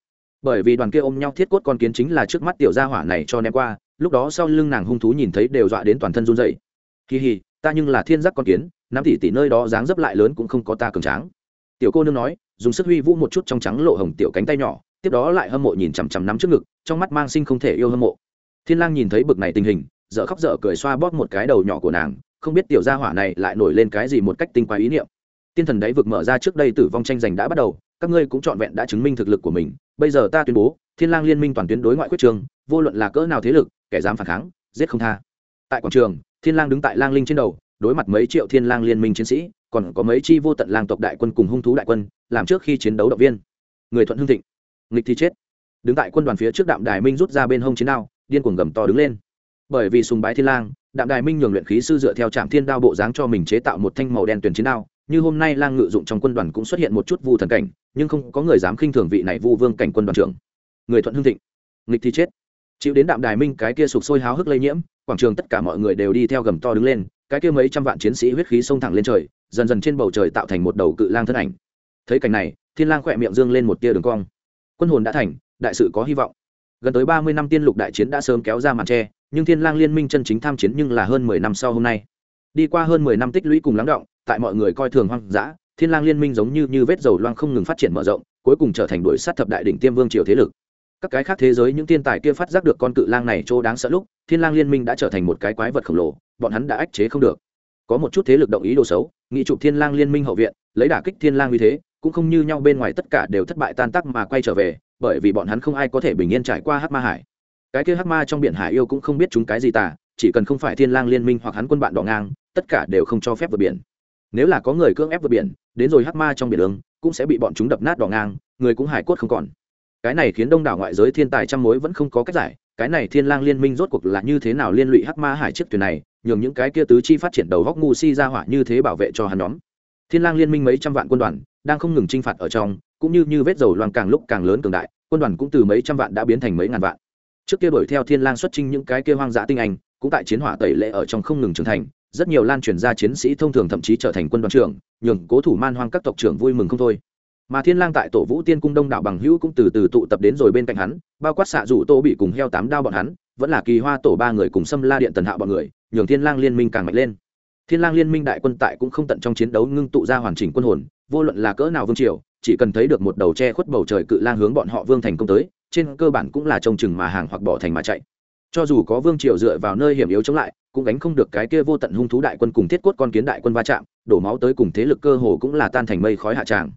Bởi vì đoàn kia ôm nhau thiết cốt con kiến chính là trước mắt tiểu gia hỏa này cho ném qua, lúc đó sau lưng nàng hung thú nhìn thấy đều dọa đến toàn thân run dậy kỳ hì, ta nhưng là thiên giác con kiến nắm tỷ tỷ nơi đó dáng dấp lại lớn cũng không có ta cường tráng tiểu cô nương nói, dùng sức huy vũ một chút trong trắng lộ hồng tiểu cánh tay nhỏ, tiếp đó lại hâm mộ nhìn chằm chằm nắm trước ngực, trong mắt mang sinh không thể yêu hâm mộ. Thiên lang nhìn thấy bực này tình hình, dở khóc dở cười xoa bóp một cái đầu nhỏ của nàng, không biết tiểu gia hỏa này lại nổi lên cái gì một cách tinh quái ý niệm. Tiên thần đáy vực mở ra trước đây tử vong tranh giành đã bắt đầu, các ngươi cũng trọn vẹn đã chứng minh thực lực của mình, bây giờ ta tuyên bố, thiên lang liên minh toàn tuyến đối ngoại quyết trường, vô luận là cỡ nào thế lực, kẻ dám phản kháng, giết không tha. Tại quảng trường, thiên lang đứng tại lang linh trên đầu đối mặt mấy triệu thiên lang liên minh chiến sĩ, còn có mấy chi vô tận lang tộc đại quân cùng hung thú đại quân, làm trước khi chiến đấu động viên. Người thuận hương thịnh, nghịch thì chết. Đứng tại quân đoàn phía trước đạm đài minh rút ra bên hông chiến đao, điên cuồng gầm to đứng lên. Bởi vì sùng bái thiên lang, đạm đài minh nhường luyện khí sư dựa theo trạm thiên đao bộ dáng cho mình chế tạo một thanh màu đen tuyển chiến đao, như hôm nay lang ngự dụng trong quân đoàn cũng xuất hiện một chút vu thần cảnh, nhưng không có người dám khinh thường vị này vu vương cảnh quân đoàn trưởng. Người thuận hương thịnh, nghịch thì chết. Chịu đến đạm đài minh cái kia sụp sôi háo hức lây nhiễm, quảng trường tất cả mọi người đều đi theo gầm to đứng lên cái kia mấy trăm vạn chiến sĩ huyết khí xông thẳng lên trời, dần dần trên bầu trời tạo thành một đầu cự lang thân ảnh. Thấy cảnh này, thiên lang khỏe miệng dương lên một tia đường cong. Quân hồn đã thành, đại sự có hy vọng. Gần tới ba mươi năm tiên lục đại chiến đã sớm kéo ra màn tre, nhưng thiên lang liên minh chân chính tham chiến nhưng là hơn mười năm sau hôm nay. Đi qua hơn mười năm tích lũy cùng lắng động, tại mọi người coi thường hoang dã, thiên lang liên minh giống như như vết dầu loang không ngừng phát triển mở rộng, cuối cùng trở thành đuổi sát thập đại đỉnh tiêm vương triều thế lực các cái khác thế giới những thiên tài kia phát giác được con cự lang này chỗ đáng sợ lúc, thiên lang liên minh đã trở thành một cái quái vật khổng lồ, bọn hắn đã ách chế không được. Có một chút thế lực động ý đồ xấu, nghị chụp thiên lang liên minh hậu viện, lấy đả kích thiên lang như thế, cũng không như nhau bên ngoài tất cả đều thất bại tan tác mà quay trở về, bởi vì bọn hắn không ai có thể bình yên trải qua hắc ma hải. Cái kia hắc ma trong biển hải yêu cũng không biết chúng cái gì tả chỉ cần không phải thiên lang liên minh hoặc hắn quân bạn đỏ ngang, tất cả đều không cho phép vượt biển. Nếu là có người cưỡng ép vượt biển, đến rồi hắc ma trong biển lương cũng sẽ bị bọn chúng đập nát đỏ ngang, người cũng hải cốt không còn cái này khiến đông đảo ngoại giới thiên tài trăm mối vẫn không có cách giải, cái này thiên lang liên minh rốt cuộc là như thế nào liên lụy hắc ma hải chiếc thuyền này, nhường những cái kia tứ chi phát triển đầu góc ngu si ra hỏa như thế bảo vệ cho hắn nhóm. Thiên lang liên minh mấy trăm vạn quân đoàn đang không ngừng chinh phạt ở trong, cũng như như vết dầu loang càng lúc càng lớn cường đại, quân đoàn cũng từ mấy trăm vạn đã biến thành mấy ngàn vạn. Trước kia đuổi theo thiên lang xuất chinh những cái kia hoang dã tinh anh, cũng tại chiến hỏa tẩy lệ ở trong không ngừng trưởng thành, rất nhiều lan truyền ra chiến sĩ thông thường thậm chí trở thành quân đoàn trưởng, nhường cố thủ man hoang các tộc trưởng vui mừng không thôi mà thiên lang tại tổ vũ tiên cung đông đảo bằng hữu cũng từ từ tụ tập đến rồi bên cạnh hắn, bao quát xạ rủ tô bị cùng heo tám đao bọn hắn, vẫn là kỳ hoa tổ ba người cùng xâm la điện tần hạ bọn người, nhường thiên lang liên minh càng mạnh lên. Thiên lang liên minh đại quân tại cũng không tận trong chiến đấu ngưng tụ ra hoàn chỉnh quân hồn, vô luận là cỡ nào vương triều, chỉ cần thấy được một đầu che khuất bầu trời cự lang hướng bọn họ vương thành công tới, trên cơ bản cũng là trông chừng mà hàng hoặc bỏ thành mà chạy. Cho dù có vương triều dựa vào nơi hiểm yếu chống lại, cũng gánh không được cái kia vô tận hung thú đại quân cùng thiết cốt con kiến đại quân va chạm, đổ máu tới cùng thế lực cơ hồ cũng là tan thành mây khói hạ tràng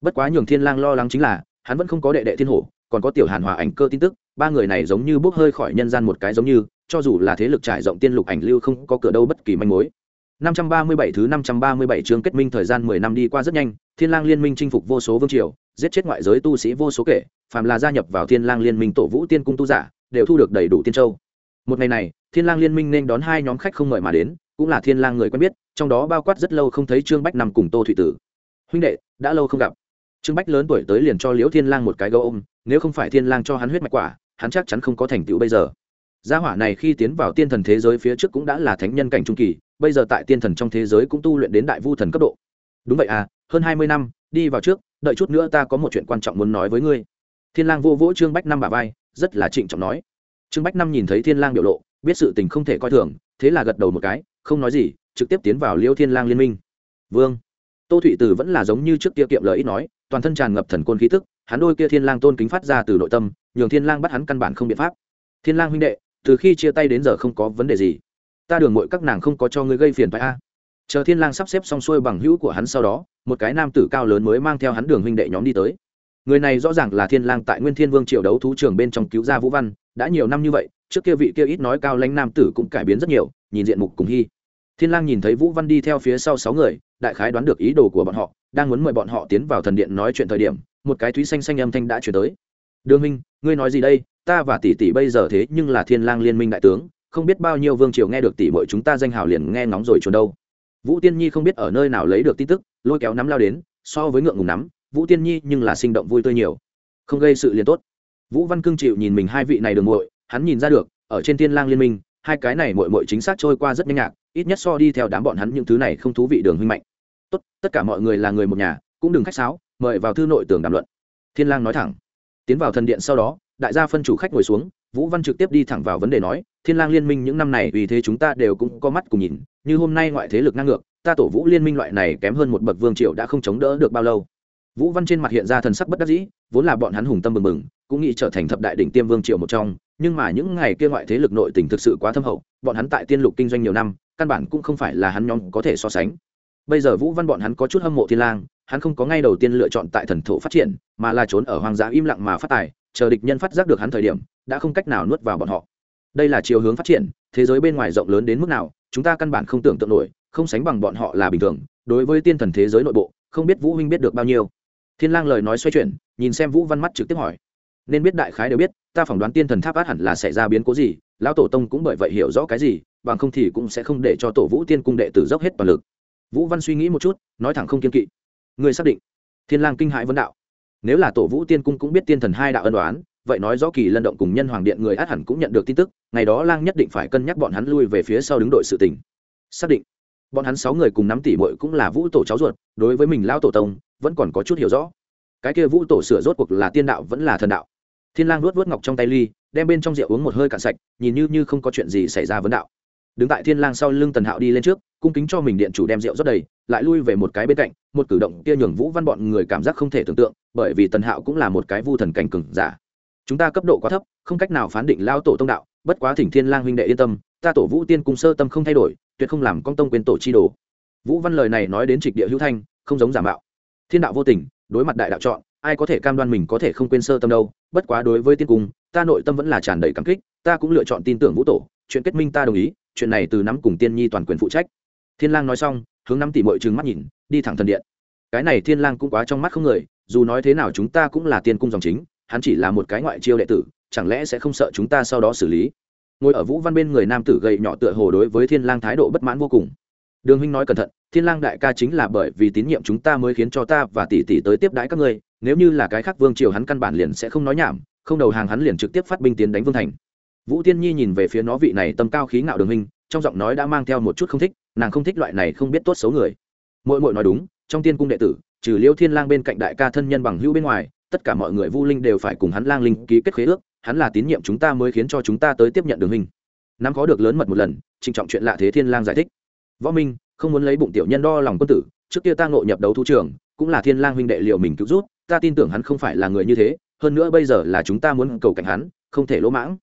bất quá nhường thiên lang lo lắng chính là hắn vẫn không có đệ đệ thiên hổ còn có tiểu hàn hòa ảnh cơ tin tức ba người này giống như bốc hơi khỏi nhân gian một cái giống như cho dù là thế lực trải rộng tiên lục ảnh lưu không có cửa đâu bất kỳ manh mối 537 thứ 537 chương kết minh thời gian 10 năm đi qua rất nhanh, Thiên Lang Liên minh chinh phục vô số vương triều, giết chết ngoại giới tu sĩ vô số kể, phàm là gia nhập vào Thiên Lang Liên minh tổ Vũ Tiên cung tu giả, đều thu được đầy đủ tiên châu. Một ngày này, Thiên Lang Liên minh nên đón hai nhóm khách không mời mà đến, cũng là Thiên Lang người quen biết, trong đó bao quát rất lâu không thấy Trương Bách nằm cùng Tô Thủy Tử. Huynh đệ, đã lâu không gặp. Trương Bách lớn tuổi tới liền cho Liễu Thiên Lang một cái gấu ôm, nếu không phải Thiên Lang cho hắn huyết mạch quả, hắn chắc chắn không có thành tựu bây giờ. Gia hỏa này khi tiến vào tiên thần thế giới phía trước cũng đã là thánh nhân cảnh trung kỳ, bây giờ tại tiên thần trong thế giới cũng tu luyện đến đại vu thần cấp độ. Đúng vậy à, hơn hai mươi năm, đi vào trước, đợi chút nữa ta có một chuyện quan trọng muốn nói với ngươi. Thiên Lang vô vỗ Trương Bách năm bả vai, rất là trịnh trọng nói. Trương Bách năm nhìn thấy Thiên Lang biểu lộ, biết sự tình không thể coi thường, thế là gật đầu một cái, không nói gì, trực tiếp tiến vào Liêu Thiên Lang liên minh. Vương, Tô Thụy Tử vẫn là giống như trước kia kiệm lời ít nói, toàn thân tràn ngập thần côn khí tức, hắn đôi kia Thiên Lang tôn kính phát ra từ nội tâm, nhường Thiên Lang bắt hắn căn bản không biện pháp. Thiên Lang huynh đệ, từ khi chia tay đến giờ không có vấn đề gì. Ta đường mội các nàng không có cho ngươi gây phiền phải a. Chờ thiên lang sắp xếp xong xuôi bằng hữu của hắn sau đó một cái nam tử cao lớn mới mang theo hắn đường huynh đệ nhóm đi tới. Người này rõ ràng là thiên lang tại nguyên thiên vương triều đấu thú trường bên trong cứu ra vũ văn đã nhiều năm như vậy trước kia vị kia ít nói cao lãnh nam tử cũng cải biến rất nhiều nhìn diện mục cùng hy thiên lang nhìn thấy vũ văn đi theo phía sau sáu người, đại khái đoán được ý đồ của bọn họ, đang muốn mời bọn họ tiến vào thần điện nói chuyện thời điểm, một cái thúy xanh xanh âm thanh đã chuyển tới. Đường huynh, ngươi nói gì đây? Ta và tỷ tỷ bây giờ thế nhưng là thiên lang liên minh đại tướng, không biết bao nhiêu vương triều nghe được tỷ muội chúng ta danh hào liền nghe ngóng rồi trốn đâu. Vũ tiên nhi không biết ở nơi nào lấy được tin tức, lôi kéo nắm lao đến, so với ngượng ngùng nắm, vũ tiên nhi, nhưng là sinh động vui tươi nhiều. Không gây sự liền tốt. Vũ văn cương chịu nhìn mình hai vị này đường muội, hắn nhìn ra được, ở trên thiên lang liên minh, hai cái này muội muội chính xác trôi qua rất nhanh nhạc ít nhất so đi theo đám bọn hắn những thứ này không thú vị đường huynh mạnh. Tốt, tất cả mọi người là người một nhà, cũng đừng khách sáo, mời vào thư nội tường đàm luận. Thiên lang nói thẳng. Tiến vào thần điện sau đó, đại gia phân chủ khách ngồi xuống, vũ văn trực tiếp đi thẳng vào vấn đề nói, thiên lang liên minh những năm này vì thế chúng ta đều cũng có mắt cùng nhìn, như hôm nay ngoại thế lực năng ngược, ta tổ vũ liên minh loại này kém hơn một bậc vương triều đã không chống đỡ được bao lâu. Vũ văn trên mặt hiện ra thần sắc bất đắc dĩ, vốn là bọn hắn hùng tâm mừng mừng cũng nghĩ trở thành thập đại đỉnh tiêm vương triều một trong, nhưng mà những ngày kia ngoại thế lực nội tình thực sự quá thâm hậu, bọn hắn tại tiên lục kinh doanh nhiều năm căn bản cũng không phải là hắn nhóm có thể so sánh. Bây giờ vũ văn bọn hắn có chút hâm mộ thiên lang, hắn không có ngay đầu tiên lựa chọn tại thần thổ phát triển, mà là trốn ở hoang dã im lặng mà phát tài, chờ địch nhân phát giác được hắn thời điểm, đã không cách nào nuốt vào bọn họ. Đây là chiều hướng phát triển, thế giới bên ngoài rộng lớn đến mức nào, chúng ta căn bản không tưởng tượng nổi, không sánh bằng bọn họ là bình thường, đối với tiên thần thế giới nội bộ, không biết vũ huynh biết được bao nhiêu. Thiên lang lời nói xoay chuyển, nhìn xem vũ văn mắt trực tiếp hỏi. Nên biết đại khái đều biết, ta phỏng đoán tiên thần tháp át hẳn là xảy ra biến cố gì, lão tổ tông cũng bởi vậy hiểu rõ cái gì bằng không thì cũng sẽ không để cho tổ vũ tiên cung đệ tử dốc hết toàn lực. Vũ văn suy nghĩ một chút, nói thẳng không kiên kỵ. Người xác định, thiên lang kinh hãi vấn đạo. Nếu là tổ vũ tiên cung cũng biết tiên thần hai đạo ân đoán vậy nói rõ kỳ lân động cùng nhân hoàng điện người át hẳn cũng nhận được tin tức, ngày đó lang nhất định phải cân nhắc bọn hắn lui về phía sau đứng đội sự tình. Xác định, bọn hắn sáu người cùng nắm tỷ muội cũng là vũ tổ cháu ruột, đối với mình lao tổ tông, vẫn còn có chút hiểu rõ. Cái kia vũ tổ sửa rốt cuộc là tiên đạo vẫn là thần đạo. Thiên lang nuốt nuốt ngọc trong tay ly, đem bên trong rượu uống một hơi cạn sạch, nhìn như như không có chuyện gì xảy ra vấn đạo đứng tại thiên lang sau lưng tần hạo đi lên trước, cung kính cho mình điện chủ đem rượu rót đầy, lại lui về một cái bên cạnh, một cử động kia nhường vũ văn bọn người cảm giác không thể tưởng tượng, bởi vì tần hạo cũng là một cái vu thần cảnh cường giả. Chúng ta cấp độ quá thấp, không cách nào phán định lao tổ tông đạo, bất quá thỉnh thiên lang huynh đệ yên tâm, ta tổ vũ tiên cung sơ tâm không thay đổi, tuyệt không làm công tông quyền tổ chi đồ. Vũ văn lời này nói đến trịch địa hữu thanh, không giống giả mạo. Thiên đạo vô tình, đối mặt đại đạo chọn, ai có thể cam đoan mình có thể không quên sơ tâm đâu, bất quá đối với tiên cung, ta nội tâm vẫn là tràn đầy cảm kích, ta cũng lựa chọn tin tưởng vũ tổ, chuyện kết minh ta đồng ý chuyện này từ nắm cùng tiên nhi toàn quyền phụ trách. Thiên lang nói xong, hướng năm tỷ muội trừng mắt nhìn, đi thẳng thần điện. Cái này thiên lang cũng quá trong mắt không người, dù nói thế nào chúng ta cũng là tiên cung dòng chính, hắn chỉ là một cái ngoại chiêu đệ tử, chẳng lẽ sẽ không sợ chúng ta sau đó xử lý? Ngồi ở vũ văn bên người nam tử gầy nhỏ tựa hồ đối với thiên lang thái độ bất mãn vô cùng. Đường huynh nói cẩn thận, thiên lang đại ca chính là bởi vì tín nhiệm chúng ta mới khiến cho ta và tỷ tỷ tới tiếp đãi các ngươi, nếu như là cái khác vương triều hắn căn bản liền sẽ không nói nhảm, không đầu hàng hắn liền trực tiếp phát binh tiến đánh vương thành vũ tiên nhi nhìn về phía nó vị này tâm cao khí ngạo đường minh, trong giọng nói đã mang theo một chút không thích nàng không thích loại này không biết tốt xấu người. Mỗi mỗi nói đúng trong tiên cung đệ tử trừ liêu thiên lang bên cạnh đại ca thân nhân bằng hữu bên ngoài tất cả mọi người vu linh đều phải cùng hắn lang linh ký kết khế ước hắn là tín nhiệm chúng ta mới khiến cho chúng ta tới tiếp nhận đường hình nắm có được lớn mật một lần trịnh trọng chuyện lạ thế thiên lang giải thích. Võ minh không muốn lấy bụng tiểu nhân đo lòng quân tử trước kia ta ngộ nhập đấu thu trường cũng là thiên lang huynh đệ liệu mình cứu rút ta tin tưởng hắn không phải là người như thế hơn nữa bây giờ là chúng ta muốn cầu cảnh hắn không thể lỗ mãng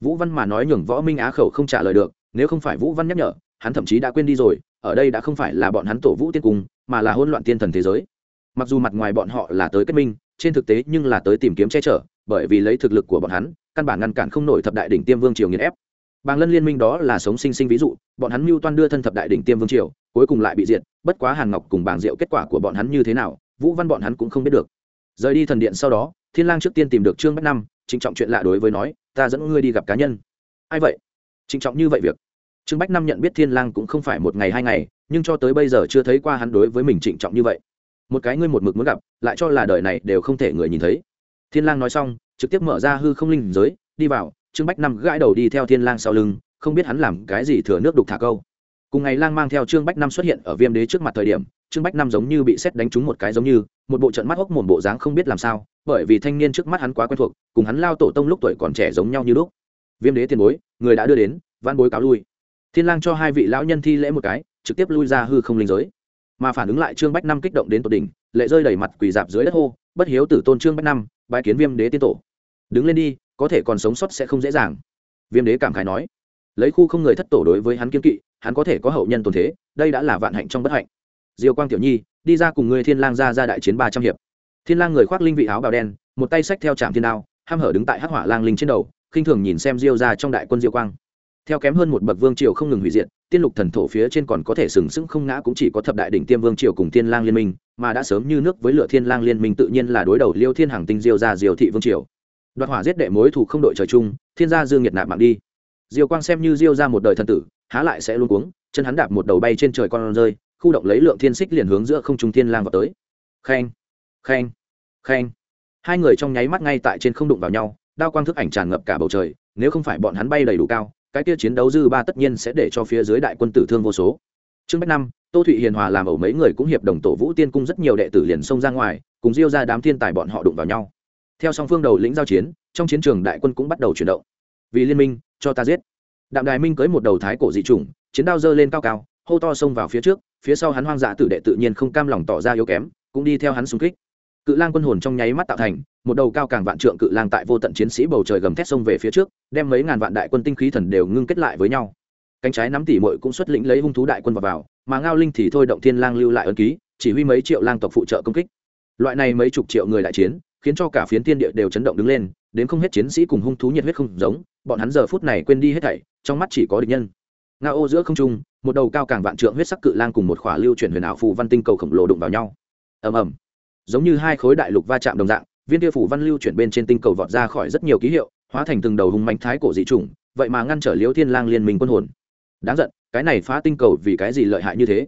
vũ văn mà nói nhường võ minh á khẩu không trả lời được, nếu không phải vũ văn nhắc nhở, hắn thậm chí đã quên đi rồi, ở đây đã không phải là bọn hắn tổ vũ tiên cung, mà là hỗn loạn tiên thần thế giới. Mặc dù mặt ngoài bọn họ là tới kết minh, trên thực tế nhưng là tới tìm kiếm che chở, bởi vì lấy thực lực của bọn hắn, căn bản ngăn cản không nổi thập đại đỉnh tiêm vương triều nghiền ép. Bàng lân liên minh đó là sống sinh sinh ví dụ, bọn hắn mưu toan đưa thân thập đại đỉnh tiêm vương triều, cuối cùng lại bị diệt, bất quá hàn ngọc cùng bàng diệu kết quả của bọn hắn như thế nào, vũ văn bọn hắn cũng không biết được. Rời đi thần điện sau đó, thiên lang trước tiên tìm được trương bách năm trịnh trọng chuyện lạ đối với nói ta dẫn ngươi đi gặp cá nhân. Ai vậy? Trịnh trọng như vậy việc. Trương bách năm nhận biết thiên lang cũng không phải một ngày hai ngày, nhưng cho tới bây giờ chưa thấy qua hắn đối với mình trịnh trọng như vậy. Một cái ngươi một mực muốn gặp, lại cho là đời này đều không thể người nhìn thấy. Thiên lang nói xong, trực tiếp mở ra hư không linh giới, đi vào, trương bách năm gãi đầu đi theo thiên lang sau lưng, không biết hắn làm cái gì thừa nước đục thả câu. Cùng ngày lang mang theo trương bách năm xuất hiện ở viêm đế trước mặt thời điểm trương bách năm giống như bị xét đánh trúng một cái giống như, một bộ trận mắt hốc mồm bộ dáng không biết làm sao, bởi vì thanh niên trước mắt hắn quá quen thuộc, cùng hắn lao tổ tông lúc tuổi còn trẻ giống nhau như lúc. Viêm đế tiền bối, người đã đưa đến văn bối cáo lui. Thiên lang cho hai vị lão nhân thi lễ một cái, trực tiếp lui ra hư không linh giới. Mà phản ứng lại trương bách năm kích động đến tột đỉnh, lệ rơi đầy mặt quỳ dạp dưới đất hô, bất hiếu tử tôn trương bách năm bái kiến viêm đế tiên tổ. Đứng lên đi, có thể còn sống sót sẽ không dễ dàng. Viêm đế cảm khái nói. Lấy khu không người thất tổ đối với hắn kiên kỵ, hắn có thể có hậu nhân tồn thế, đây đã là vạn hạnh trong bất hạnh diêu quang tiểu nhi, đi ra cùng người thiên lang ra ra đại chiến ba trăm hiệp. Thiên lang người khoác linh vị áo bào đen, một tay xách theo trạm thiên đao, ham hở đứng tại hắc hỏa lang linh trên đầu, khinh thường nhìn xem diêu ra trong đại quân diêu quang. Theo kém hơn một bậc vương triều không ngừng hủy diệt, tiên lục thần thổ phía trên còn có thể sừng sững không ngã cũng chỉ có thập đại đỉnh tiêm vương triều cùng Thiên lang liên minh, mà đã sớm như nước với lửa thiên lang liên minh tự nhiên là đối đầu liêu thiên hàng tinh diêu ra diêu thị vương triều. Đoạt hỏa giết đệ mối thủ không đội trời chung, thiên gia dương nhiệt nạp mạng đi. Diêu quang xem như diêu ra một đời thần tử, há lại sẽ luôn cuống, chân hắn đạp một đầu bay trên trời con rơi khu động lấy lượng thiên xích liền hướng giữa không trung thiên lang vào tới. Khen khen khen hai người trong nháy mắt ngay tại trên không đụng vào nhau, đao quang thức ảnh tràn ngập cả bầu trời, nếu không phải bọn hắn bay đầy đủ cao, cái kia chiến đấu dư ba tất nhiên sẽ để cho phía dưới đại quân tử thương vô số. Trương bách năm, tô thụy hiền hòa làm ẩu mấy người cũng hiệp đồng tổ vũ tiên cung rất nhiều đệ tử liền xông ra ngoài, cùng diêu ra đám thiên tài bọn họ đụng vào nhau. Theo song phương đầu lĩnh giao chiến, trong chiến trường đại quân cũng bắt đầu chuyển động. Vì liên minh, cho ta giết. Đạm đài minh cưới một đầu thái cổ dị chủng, chiến đao dơ lên cao cao hô to xông vào phía trước phía sau hắn hoang dã tử đệ tự nhiên không cam lòng tỏ ra yếu kém cũng đi theo hắn xung kích. Cự lang quân hồn trong nháy mắt tạo thành một đầu cao càng vạn trượng cự lang tại vô tận chiến sĩ bầu trời gầm thét sông về phía trước đem mấy ngàn vạn đại quân tinh khí thần đều ngưng kết lại với nhau. Cánh trái nắm tỉ mội cũng xuất lĩnh lấy hung thú đại quân vào, vào mà ngao linh thì thôi động thiên lang lưu lại ấn ký chỉ huy mấy triệu lang tộc phụ trợ công kích. Loại này mấy chục triệu người đại chiến khiến cho cả phiến thiên địa đều chấn động đứng lên đến không hết chiến sĩ cùng hung thú nhiệt huyết không giống bọn hắn giờ phút này quên đi hết thảy trong mắt chỉ có địch nhân ngao ô giữa không trung, một đầu cao càng vạn trượng huyết sắc cự lang cùng một khỏa lưu chuyển huyền ảo phù văn tinh cầu khổng lồ đụng vào nhau. Ầm ầm. Giống như hai khối đại lục va chạm đồng dạng, viên kia phủ văn lưu chuyển bên trên tinh cầu vọt ra khỏi rất nhiều ký hiệu, hóa thành từng đầu hùng mánh thái cổ dị chủng, vậy mà ngăn trở liễu thiên lang liên minh quân hồn. Đáng giận, cái này phá tinh cầu vì cái gì lợi hại như thế?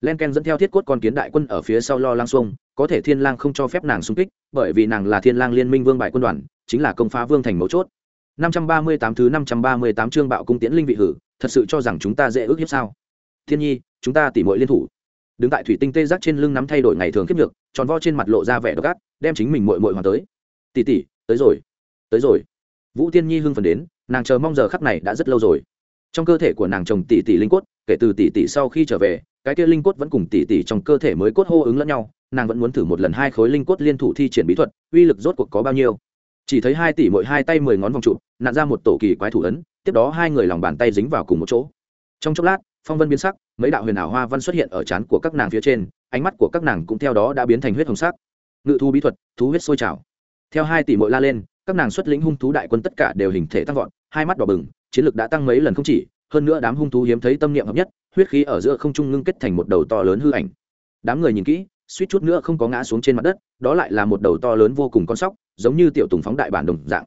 Len ken dẫn theo thiết cốt con kiến đại quân ở phía sau lo lang xuông, có thể thiên lang không cho phép nàng xung kích, bởi vì nàng là thiên lang liên minh vương bại quân đoàn, chính là công phá vương thành mấu chốt. 538 thứ 538 chương bạo cung tiễn linh vị hử thật sự cho rằng chúng ta dễ ước hiếp sao? Thiên nhi, chúng ta tỉ muội liên thủ. Đứng tại thủy tinh tê giác trên lưng nắm thay đổi ngày thường kiếp được tròn vo trên mặt lộ ra vẻ độc ác, đem chính mình muội muội hoàng tới. Tỷ tỷ, tới rồi tới rồi. Vũ tiên nhi hưng phần đến, nàng chờ mong giờ khắc này đã rất lâu rồi. Trong cơ thể của nàng chồng tỷ tỷ linh cốt, kể từ tỷ tỷ sau khi trở về, cái kia linh cốt vẫn cùng tỷ tỷ trong cơ thể mới cốt hô ứng lẫn nhau, nàng vẫn muốn thử một lần hai khối linh cốt liên thủ thi triển bí thuật, uy lực rốt cuộc có bao nhiêu. Chỉ thấy hai tỷ mỗi hai tay mười ngón vòng trụ nạn ra một tổ kỳ quái thủ ấn tiếp đó hai người lòng bàn tay dính vào cùng một chỗ. Trong chốc lát, phong vân biến sắc, mấy đạo huyền ảo hoa văn xuất hiện ở trán của các nàng phía trên, ánh mắt của các nàng cũng theo đó đã biến thành huyết hồng sắc. Ngự thu bí thuật, thú huyết sôi trào. Theo hai tỷ mỗi la lên, các nàng xuất lĩnh hung thú đại quân tất cả đều hình thể tăng vọt, hai mắt đỏ bừng, chiến lực đã tăng mấy lần không chỉ, hơn nữa đám hung thú hiếm thấy tâm niệm hợp nhất, huyết khí ở giữa không trung ngưng kết thành một đầu to lớn hư ảnh. Đám người nhìn kỹ, suýt chút nữa không có ngã xuống trên mặt đất, đó lại là một đầu to lớn vô cùng con sóc, giống như tiểu tùng phóng đại bản đồng dạng.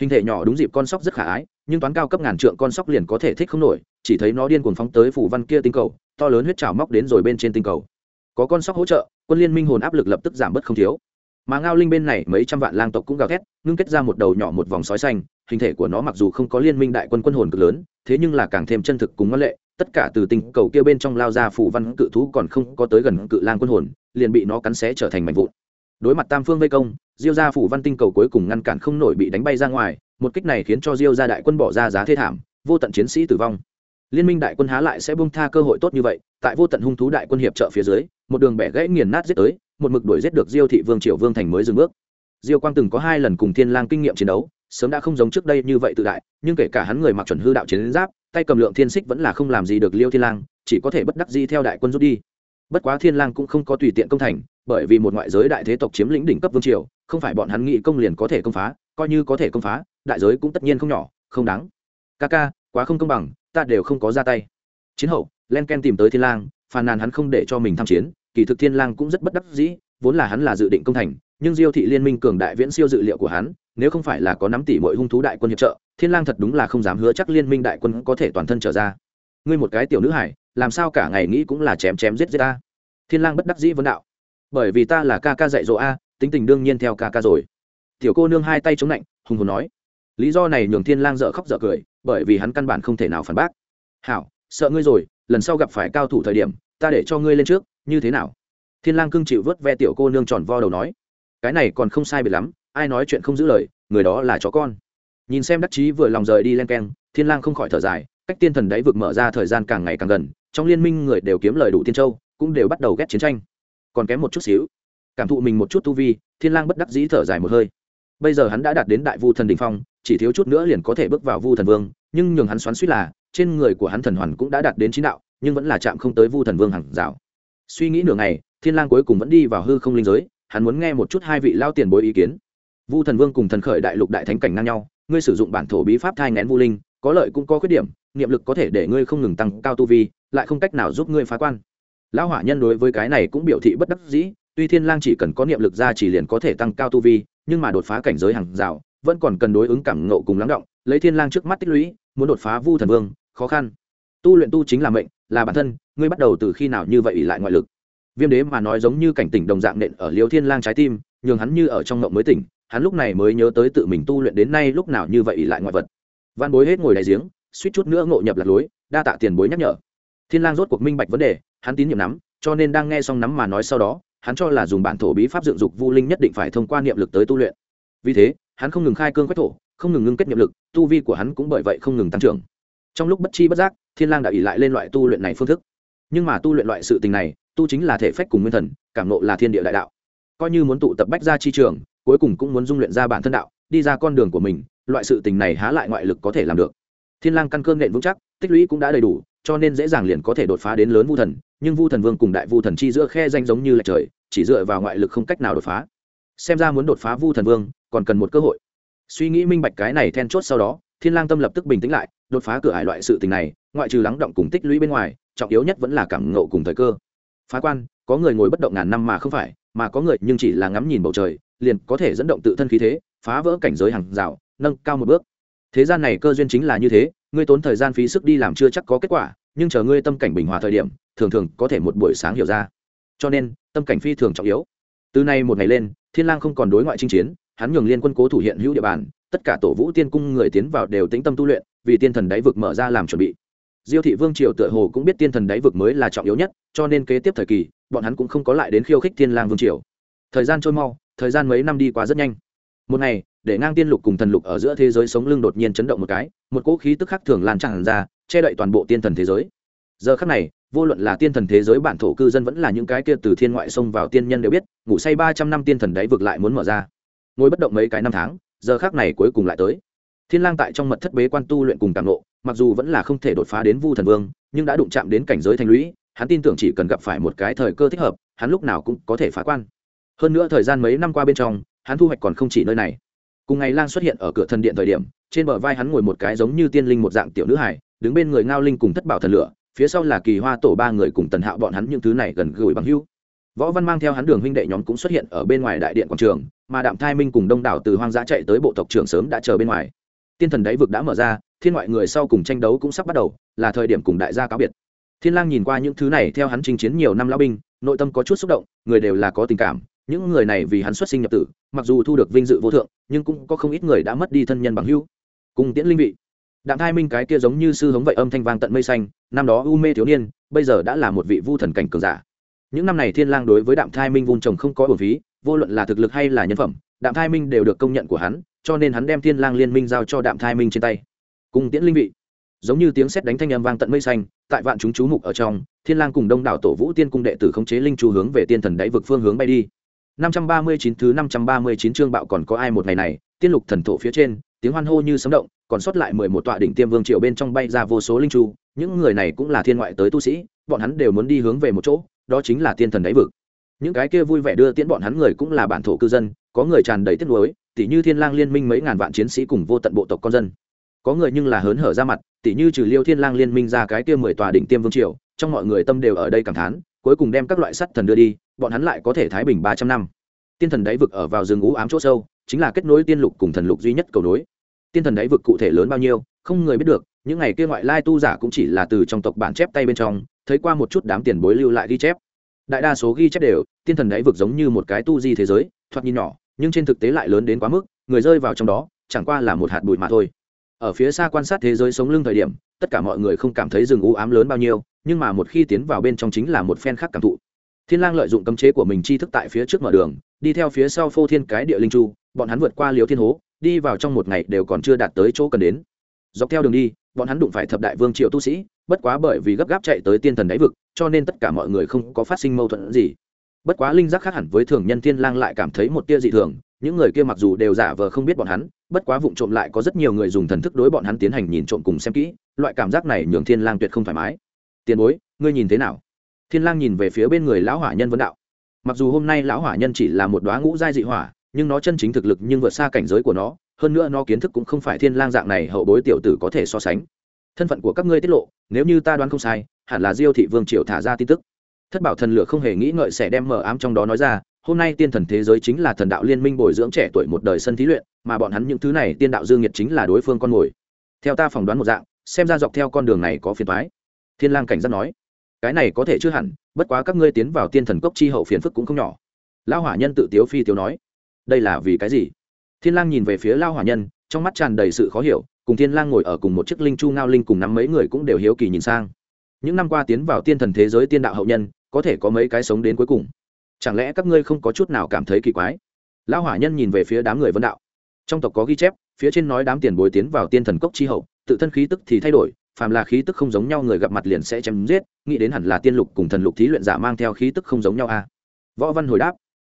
Hình thể nhỏ đúng dịp con sóc rất khả ái nhưng toán cao cấp ngàn trượng con sóc liền có thể thích không nổi, chỉ thấy nó điên cuồng phóng tới phủ văn kia tinh cầu, to lớn huyết trào móc đến rồi bên trên tinh cầu. Có con sóc hỗ trợ, quân liên minh hồn áp lực lập tức giảm bớt không thiếu. Mà ngao linh bên này mấy trăm vạn lang tộc cũng gào thét, ngưng kết ra một đầu nhỏ một vòng sói xanh, hình thể của nó mặc dù không có liên minh đại quân quân hồn cực lớn, thế nhưng là càng thêm chân thực cùng ngân lệ, tất cả từ tinh cầu kia bên trong lao ra phủ văn cự thú còn không có tới gần cự lang quân hồn, liền bị nó cắn xé trở thành mảnh vụn. Đối mặt tam phương vây công, diêu gia phủ văn tinh cầu cuối cùng ngăn cản không nổi bị đánh bay ra ngoài một kích này khiến cho diêu gia đại quân bỏ ra giá thê thảm, vô tận chiến sĩ tử vong. Liên minh đại quân há lại sẽ bung tha cơ hội tốt như vậy, tại vô tận hung thú đại quân hiệp trợ phía dưới, một đường bẻ gãy nghiền nát giết tới, một mực đuổi giết được diêu thị vương triều vương thành mới dừng bước. Diêu quang từng có hai lần cùng thiên lang kinh nghiệm chiến đấu, sớm đã không giống trước đây như vậy tự đại, nhưng kể cả hắn người mặc chuẩn hư đạo chiến giáp, tay cầm lượng thiên xích vẫn là không làm gì được liêu thiên lang, chỉ có thể bất đắc dĩ theo đại quân rút đi. Bất quá thiên lang cũng không có tùy tiện công thành, bởi vì một ngoại giới đại thế tộc chiếm lĩnh đỉnh cấp vương triều, không phải bọn hắn nghĩ công liền có thể công phá, coi như có thể công phá đại giới cũng tất nhiên không nhỏ, không đáng. Ca ca, quá không công bằng, ta đều không có ra tay. Chiến hậu, len ken tìm tới thiên lang, phàn nàn hắn không để cho mình tham chiến, kỳ thực thiên lang cũng rất bất đắc dĩ, vốn là hắn là dự định công thành, nhưng diêu thị liên minh cường đại viễn siêu dự liệu của hắn, nếu không phải là có nắm tỷ mọi hung thú đại quân hiệp trợ, thiên lang thật đúng là không dám hứa chắc liên minh đại quân có thể toàn thân trở ra. Ngươi một cái tiểu nữ hải, làm sao cả ngày nghĩ cũng là chém chém giết giết ta. Thiên lang bất đắc dĩ vấn đạo. Bởi vì ta là ca ca dạy dỗ a, tính tình đương nhiên theo ca ca rồi. Tiểu cô nương hai tay chống lạnh hùng hồn nói lý do này nhường thiên lang dở khóc dở cười, bởi vì hắn căn bản không thể nào phản bác. Hảo, sợ ngươi rồi, lần sau gặp phải cao thủ thời điểm, ta để cho ngươi lên trước, như thế nào? Thiên lang cưng chịu vớt ve tiểu cô nương tròn vo đầu nói. Cái này còn không sai biệt lắm, ai nói chuyện không giữ lời, người đó là chó con. Nhìn xem đắc chí vừa lòng rời đi len keng, thiên lang không khỏi thở dài, cách tiên thần đấy vượt mở ra thời gian càng ngày càng gần, trong liên minh người đều kiếm lời đủ tiên châu, cũng đều bắt đầu ghét chiến tranh. Còn kém một chút xíu, cảm thụ mình một chút tu vi, thiên lang bất đắc dĩ thở dài một hơi. Bây giờ hắn đã đạt đến đại vu thần đỉnh phong chỉ thiếu chút nữa liền có thể bước vào vu thần vương, nhưng nhường hắn xoắn suýt là, trên người của hắn thần hoàn cũng đã đạt đến chín đạo, nhưng vẫn là chạm không tới vu thần vương hàng rào. Suy nghĩ nửa ngày, thiên lang cuối cùng vẫn đi vào hư không linh giới, hắn muốn nghe một chút hai vị lao tiền bối ý kiến. Vu thần vương cùng thần khởi đại lục đại thánh cảnh ngang nhau, ngươi sử dụng bản thổ bí pháp thai ngén vu linh, có lợi cũng có khuyết điểm, niệm lực có thể để ngươi không ngừng tăng cao tu vi, lại không cách nào giúp ngươi phá quan. Lão hỏa nhân đối với cái này cũng biểu thị bất đắc dĩ, tuy thiên lang chỉ cần có niệm lực ra chỉ liền có thể tăng cao tu vi, nhưng mà đột phá cảnh giới hàng rào vẫn còn cần đối ứng cảm ngộ cùng lắng động, lấy thiên lang trước mắt tích lũy, muốn đột phá vu thần vương, khó khăn. Tu luyện tu chính là mệnh, là bản thân, ngươi bắt đầu từ khi nào như vậy lại ngoại lực? Viêm đế mà nói giống như cảnh tỉnh đồng dạng nện ở liêu thiên lang trái tim, nhường hắn như ở trong ngộng mới tỉnh, hắn lúc này mới nhớ tới tự mình tu luyện đến nay lúc nào như vậy lại ngoại vật. Văn bối hết ngồi đại giếng, suýt chút nữa ngộ nhập lạc lối, đa tạ tiền bối nhắc nhở. Thiên lang rốt cuộc minh bạch vấn đề, hắn tín nhiệm nắm cho nên đang nghe xong nắm mà nói sau đó, hắn cho là dùng bản thổ bí pháp dựng dục vu linh nhất định phải thông qua niệm lực tới tu luyện. Vì thế hắn không ngừng khai cương quách thổ, không ngừng ngưng kết nhiệm lực, tu vi của hắn cũng bởi vậy không ngừng tăng trưởng. Trong lúc bất chi bất giác, thiên lang đã ỉ lại lên loại tu luyện này phương thức. Nhưng mà tu luyện loại sự tình này, tu chính là thể phách cùng nguyên thần, cảm nộ là thiên địa đại đạo. Coi như muốn tụ tập bách ra chi trường, cuối cùng cũng muốn dung luyện ra bản thân đạo, đi ra con đường của mình, loại sự tình này há lại ngoại lực có thể làm được. Thiên lang căn cơ nện vững chắc, tích lũy cũng đã đầy đủ, cho nên dễ dàng liền có thể đột phá đến lớn vu thần, nhưng vu thần vương cùng đại vu thần chi giữa khe danh giống như là trời, chỉ dựa vào ngoại lực không cách nào đột phá. Xem ra muốn đột phá vu thần vương còn cần một cơ hội. Suy nghĩ minh bạch cái này then chốt sau đó, thiên lang tâm lập tức bình tĩnh lại, đột phá cửa ải loại sự tình này, ngoại trừ lắng động cùng tích lũy bên ngoài, trọng yếu nhất vẫn là cảm ngộ cùng thời cơ. Phá quan, có người ngồi bất động ngàn năm mà không phải, mà có người nhưng chỉ là ngắm nhìn bầu trời, liền có thể dẫn động tự thân khí thế, phá vỡ cảnh giới hàng rào, nâng cao một bước. Thế gian này cơ duyên chính là như thế, ngươi tốn thời gian phí sức đi làm chưa chắc có kết quả, nhưng chờ ngươi tâm cảnh bình hòa thời điểm, thường thường có thể một buổi sáng hiểu ra. Cho nên, tâm cảnh phi thường trọng yếu. Từ nay một ngày lên, thiên lang không còn đối ngoại chinh chiến hắn nhường liên quân cố thủ hiện hữu địa bàn, tất cả tổ vũ tiên cung người tiến vào đều tĩnh tâm tu luyện, vì tiên thần đáy vực mở ra làm chuẩn bị. Diêu thị vương triều tựa hồ cũng biết tiên thần đáy vực mới là trọng yếu nhất, cho nên kế tiếp thời kỳ, bọn hắn cũng không có lại đến khiêu khích thiên lang vương triều. Thời gian trôi mau, thời gian mấy năm đi qua rất nhanh. Một ngày, để ngang tiên lục cùng thần lục ở giữa thế giới sống lưng đột nhiên chấn động một cái, một cỗ khí tức khắc thường lan tràn ra, che đậy toàn bộ tiên thần thế giới. Giờ khắc này, vô luận là tiên thần thế giới bản thổ cư dân vẫn là những cái kia từ thiên ngoại xông vào tiên nhân đều biết, ngủ say ba trăm năm tiên thần đáy vực lại muốn mở ra ngồi bất động mấy cái năm tháng, giờ khắc này cuối cùng lại tới. Thiên lang tại trong mật thất bế quan tu luyện cùng cảm lộ mặc dù vẫn là không thể đột phá đến vu thần vương, nhưng đã đụng chạm đến cảnh giới thành lũy, hắn tin tưởng chỉ cần gặp phải một cái thời cơ thích hợp, hắn lúc nào cũng có thể phá quan. Hơn nữa thời gian mấy năm qua bên trong, hắn thu hoạch còn không chỉ nơi này. Cùng ngày lang xuất hiện ở cửa thần điện thời điểm, trên bờ vai hắn ngồi một cái giống như tiên linh một dạng tiểu nữ hải đứng bên người ngao linh cùng thất bảo thần lửa, phía sau là kỳ hoa tổ ba người cùng tần hạo bọn hắn những thứ này gần gũi bằng hưu võ văn mang theo hắn đường huynh đệ nhóm cũng xuất hiện ở bên ngoài đại điện quảng trường mà đạm thai minh cùng đông đảo từ hoang dã chạy tới bộ tộc trưởng sớm đã chờ bên ngoài. Tiên thần đáy vực đã mở ra, thiên ngoại người sau cùng tranh đấu cũng sắp bắt đầu, là thời điểm cùng đại gia cáo biệt. Thiên lang nhìn qua những thứ này, theo hắn chinh chiến nhiều năm lão binh, nội tâm có chút xúc động, người đều là có tình cảm, những người này vì hắn xuất sinh nhập tử, mặc dù thu được vinh dự vô thượng, nhưng cũng có không ít người đã mất đi thân nhân bằng hữu. Cùng tiễn linh vị. Đạm thai minh cái kia giống như sư hống vậy âm thanh vang tận mây xanh, năm đó u mê thiếu niên, bây giờ đã là một vị vu thần cảnh cường giả. Những năm này thiên lang đối với đạm thai minh vun trồng không có bổn phí vô luận là thực lực hay là nhân phẩm, đạm thai minh đều được công nhận của hắn, cho nên hắn đem thiên lang liên minh giao cho đạm thai minh trên tay. Cùng tiễn linh vị. Giống như tiếng sét đánh thanh âm vang tận mây xanh, tại vạn chúng chú mục ở trong, thiên lang cùng đông đảo tổ vũ tiên cung đệ tử khống chế linh chu hướng về tiên thần đáy vực phương hướng bay đi. 539 thứ 539 chương bạo còn có ai một ngày này, tiên lục thần thổ phía trên, tiếng hoan hô như sấm động, còn sót lại mười một tọa đỉnh tiêm vương triều bên trong bay ra vô số linh chu, những người này cũng là thiên ngoại tới tu sĩ, bọn hắn đều muốn đi hướng về một chỗ, đó chính là tiên thần đáy vực những cái kia vui vẻ đưa tiễn bọn hắn người cũng là bản thổ cư dân, có người tràn đầy tiếc nuối, tỉ như thiên lang liên minh mấy ngàn vạn chiến sĩ cùng vô tận bộ tộc con dân. Có người nhưng là hớn hở ra mặt, tỉ như trừ liêu thiên lang liên minh ra cái kia mười tòa đỉnh tiêm vương triều, trong mọi người tâm đều ở đây cảm thán, cuối cùng đem các loại sắt thần đưa đi, bọn hắn lại có thể thái bình ba trăm năm. Tiên thần đáy vực ở vào rừng ú ám chỗ sâu, chính là kết nối tiên lục cùng thần lục duy nhất cầu nối. Tiên thần đáy vực cụ thể lớn bao nhiêu, không người biết được, những ngày kia ngoại lai tu giả cũng chỉ là từ trong tộc bản chép tay bên trong, thấy qua một chút đám tiền bối lưu lại ghi chép đại đa số ghi chép đều, tiên thần đáy vực giống như một cái tu di thế giới, thoạt nhìn nhỏ, nhưng trên thực tế lại lớn đến quá mức, người rơi vào trong đó, chẳng qua là một hạt bụi mà thôi. Ở phía xa quan sát thế giới sống lưng thời điểm, tất cả mọi người không cảm thấy rừng u ám lớn bao nhiêu, nhưng mà một khi tiến vào bên trong chính là một phen khác cảm thụ. Thiên lang lợi dụng cấm chế của mình chi thức tại phía trước mở đường, đi theo phía sau phô thiên cái địa linh chu, bọn hắn vượt qua liều thiên hố, đi vào trong một ngày đều còn chưa đạt tới chỗ cần đến. Dọc theo đường đi, bọn hắn đụng phải thập đại vương triều tu sĩ bất quá bởi vì gấp gáp chạy tới tiên thần đáy vực, cho nên tất cả mọi người không có phát sinh mâu thuẫn gì. Bất quá linh giác khác hẳn với thường nhân thiên lang lại cảm thấy một tia dị thường, những người kia mặc dù đều giả vờ không biết bọn hắn, bất quá vụng trộm lại có rất nhiều người dùng thần thức đối bọn hắn tiến hành nhìn trộm cùng xem kỹ, loại cảm giác này nhường thiên lang tuyệt không thoải mái. Tiền bối, ngươi nhìn thế nào? Thiên lang nhìn về phía bên người lão hỏa nhân vấn đạo. Mặc dù hôm nay lão hỏa nhân chỉ là một đóa ngũ giai dị hỏa, nhưng nó chân chính thực lực nhưng vượt xa cảnh giới của nó, hơn nữa nó kiến thức cũng không phải thiên lang dạng này, hậu bối tiểu tử có thể so sánh thân phận của các ngươi tiết lộ, nếu như ta đoán không sai, hẳn là diêu thị vương triều thả ra tin tức. Thất bảo thần lửa không hề nghĩ ngợi sẽ đem mở ám trong đó nói ra, hôm nay tiên thần thế giới chính là thần đạo liên minh bồi dưỡng trẻ tuổi một đời sân thí luyện, mà bọn hắn những thứ này tiên đạo dương nhiệt chính là đối phương con mồi. Theo ta phỏng đoán một dạng, xem ra dọc theo con đường này có phiền toái. Thiên lang cảnh giác nói, cái này có thể chưa hẳn, bất quá các ngươi tiến vào tiên thần cốc chi hậu phiền phức cũng không nhỏ. Lão hỏa nhân tự tiếu phi tiếu nói, đây là vì cái gì? Thiên lang nhìn về phía lao hỏa nhân, trong mắt tràn đầy sự khó hiểu cùng thiên lang ngồi ở cùng một chiếc linh chu ngao linh cùng nắm mấy người cũng đều hiếu kỳ nhìn sang. Những năm qua tiến vào tiên thần thế giới tiên đạo hậu nhân, có thể có mấy cái sống đến cuối cùng. Chẳng lẽ các ngươi không có chút nào cảm thấy kỳ quái? Lão hỏa nhân nhìn về phía đám người vân đạo. Trong tộc có ghi chép, phía trên nói đám tiền bối tiến vào tiên thần cốc chi hậu, tự thân khí tức thì thay đổi, phàm là khí tức không giống nhau người gặp mặt liền sẽ chém giết, nghĩ đến hẳn là tiên lục cùng thần lục thí luyện giả mang theo khí tức không giống nhau a. À? võ văn hồi đáp,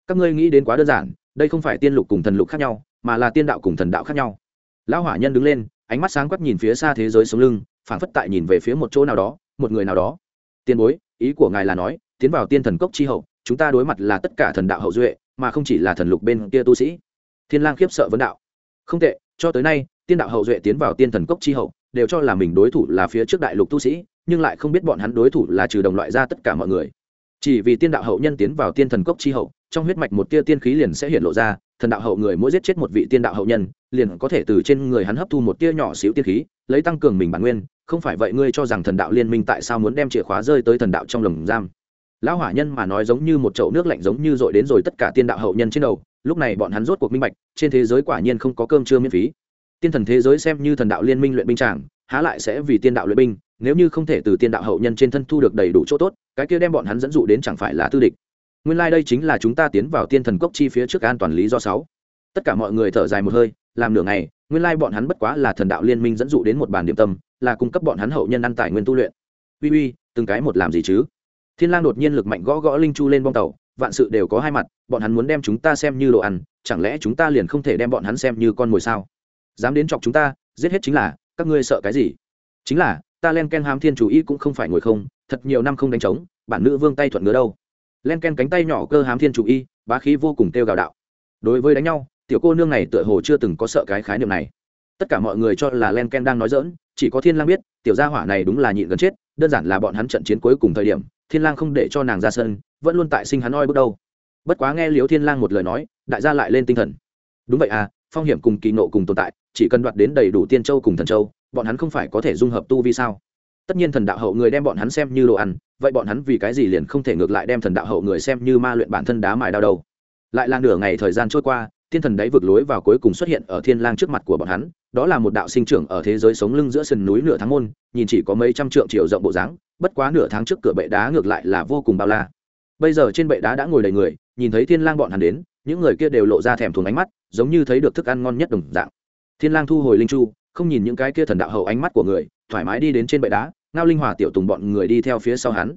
các ngươi nghĩ đến quá đơn giản, đây không phải tiên lục cùng thần lục khác nhau, mà là tiên đạo cùng thần đạo khác nhau. Lão hỏa nhân đứng lên ánh mắt sáng quắc nhìn phía xa thế giới sống lưng, phảng phất tại nhìn về phía một chỗ nào đó, một người nào đó. Tiên bối, ý của ngài là nói, tiến vào tiên thần cốc chi hậu, chúng ta đối mặt là tất cả thần đạo hậu duệ, mà không chỉ là thần lục bên kia tu sĩ. Thiên lang khiếp sợ vấn đạo. Không tệ, cho tới nay, tiên đạo hậu duệ tiến vào tiên thần cốc chi hậu, đều cho là mình đối thủ là phía trước đại lục tu sĩ, nhưng lại không biết bọn hắn đối thủ là trừ đồng loại ra tất cả mọi người. Chỉ vì tiên đạo hậu nhân tiến vào tiên thần cốc chi hậu, trong huyết mạch một tia tiên khí liền sẽ hiện lộ ra thần đạo hậu người mỗi giết chết một vị tiên đạo hậu nhân, liền có thể từ trên người hắn hấp thu một tia nhỏ xíu tiên khí, lấy tăng cường mình bản nguyên. Không phải vậy ngươi cho rằng thần đạo liên minh tại sao muốn đem chìa khóa rơi tới thần đạo trong lồng giam? Lão hỏa nhân mà nói giống như một chậu nước lạnh giống như dội đến rồi tất cả tiên đạo hậu nhân trên đầu. Lúc này bọn hắn rốt cuộc minh bạch, trên thế giới quả nhiên không có cơm trưa miễn phí. Tiên thần thế giới xem như thần đạo liên minh luyện binh tràng, há lại sẽ vì tiên đạo luyện binh, nếu như không thể từ tiên đạo hậu nhân trên thân thu được đầy đủ chỗ tốt, cái kia đem bọn hắn dẫn dụ đến chẳng phải là tư địch nguyên lai、like、đây chính là chúng ta tiến vào tiên thần cốc chi phía trước an toàn lý do sáu. Tất cả mọi người thở dài một hơi, làm nửa ngày, nguyên lai、like、bọn hắn bất quá là thần đạo liên minh dẫn dụ đến một bàn điểm tâm, là cung cấp bọn hắn hậu nhân ăn tài nguyên tu luyện. Uy uy, từng cái một làm gì chứ? Thiên lang đột nhiên lực mạnh gõ gõ linh chu lên bong tàu, vạn sự đều có hai mặt, bọn hắn muốn đem chúng ta xem như đồ ăn, chẳng lẽ chúng ta liền không thể đem bọn hắn xem như con mồi sao? Dám đến chọc chúng ta, giết hết chính là, các ngươi sợ cái gì? Chính là, ta len ken hám thiên chủ ý cũng không phải ngồi không, thật nhiều năm không đánh trống, bản nữ vương tay thuận ngứa đâu? Len ken cánh tay nhỏ cơ hám thiên chủ y, bá khí vô cùng kêu gào đạo. Đối với đánh nhau, tiểu cô nương này tựa hồ chưa từng có sợ cái khái niệm này. Tất cả mọi người cho là len ken đang nói dỡn chỉ có thiên lang biết, tiểu gia hỏa này đúng là nhịn gần chết, đơn giản là bọn hắn trận chiến cuối cùng thời điểm, thiên lang không để cho nàng ra sân, vẫn luôn tại sinh hắn oi bước đâu. Bất quá nghe liếu thiên lang một lời nói, đại gia lại lên tinh thần. Đúng vậy à phong hiểm cùng kỳ nộ cùng tồn tại, chỉ cần đoạt đến đầy đủ tiên châu cùng thần châu, bọn hắn không phải có thể dung hợp tu vi sao? Tất nhiên thần đạo hậu người đem bọn hắn xem như đồ ăn vậy bọn hắn vì cái gì liền không thể ngược lại đem thần đạo hậu người xem như ma luyện bản thân đá mài đau đầu lại là nửa ngày thời gian trôi qua thiên thần đáy vượt lối vào cuối cùng xuất hiện ở thiên lang trước mặt của bọn hắn, đó là một đạo sinh trưởng ở thế giới sống lưng giữa sườn núi nửa tháng môn, nhìn chỉ có mấy trăm trượng chiều rộng bộ dáng, bất quá nửa tháng trước cửa bệ đá ngược lại là vô cùng bao la. Bây giờ trên bệ đá đã ngồi đầy người, nhìn thấy thiên lang bọn hắn đến, những người kia đều lộ ra thèm thuồng ánh mắt, giống như thấy được thức ăn ngon nhất đồng dạng. Thiên lang thu hồi linh chu, không nhìn những cái kia thần đạo hậu ánh mắt của người, thoải mái đi đến trên bệ đá ngao linh hòa tiểu tùng bọn người đi theo phía sau hắn.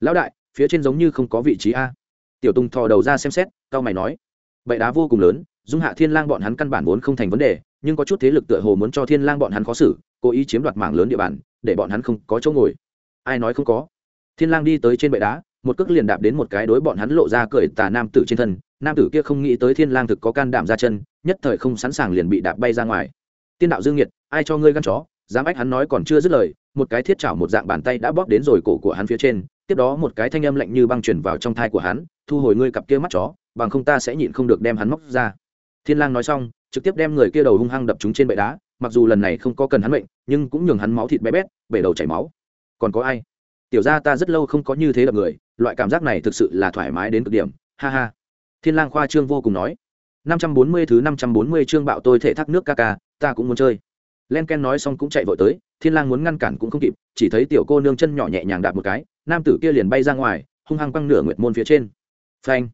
Lão đại, phía trên giống như không có vị trí a. Tiểu tùng thò đầu ra xem xét cao mày nói, bệ đá vô cùng lớn, dung hạ thiên lang bọn hắn căn bản vốn không thành vấn đề, nhưng có chút thế lực tựa hồ muốn cho thiên lang bọn hắn khó xử, cố ý chiếm đoạt mảng lớn địa bàn, để bọn hắn không có chỗ ngồi. Ai nói không có? Thiên lang đi tới trên bệ đá, một cước liền đạp đến một cái đối bọn hắn lộ ra cười tà nam tử trên thân, nam tử kia không nghĩ tới thiên lang thực có can đảm ra chân, nhất thời không sẵn sàng liền bị đạp bay ra ngoài. Tiên đạo dương nhiệt, ai cho ngươi gan chó dám ách hắn nói còn chưa dứt lời, một cái thiết chảo một dạng bàn tay đã bóp đến rồi cổ của hắn phía trên, tiếp đó một cái thanh âm lạnh như băng truyền vào trong thai của hắn, thu hồi ngươi cặp kia mắt chó, bằng không ta sẽ nhịn không được đem hắn móc ra. Thiên lang nói xong, trực tiếp đem người kia đầu hung hăng đập trúng trên bệ đá, mặc dù lần này không có cần hắn bệnh nhưng cũng nhường hắn máu thịt bé bét, bể đầu chảy máu. Còn có ai? Tiểu gia ta rất lâu không có như thế đập người, loại cảm giác này thực sự là thoải mái đến cực điểm, ha ha. Thiên lang khoa trương vô cùng nói, năm trăm bốn mươi thứ năm trăm bốn mươi chương bạo tôi thể thác nước ca ca, ta cũng muốn chơi len ken nói xong cũng chạy vội tới, thiên lang muốn ngăn cản cũng không kịp, chỉ thấy tiểu cô nương chân nhỏ nhẹ nhàng đạp một cái, nam tử kia liền bay ra ngoài, hung hăng quăng nửa nguyệt môn phía trên. Phanh!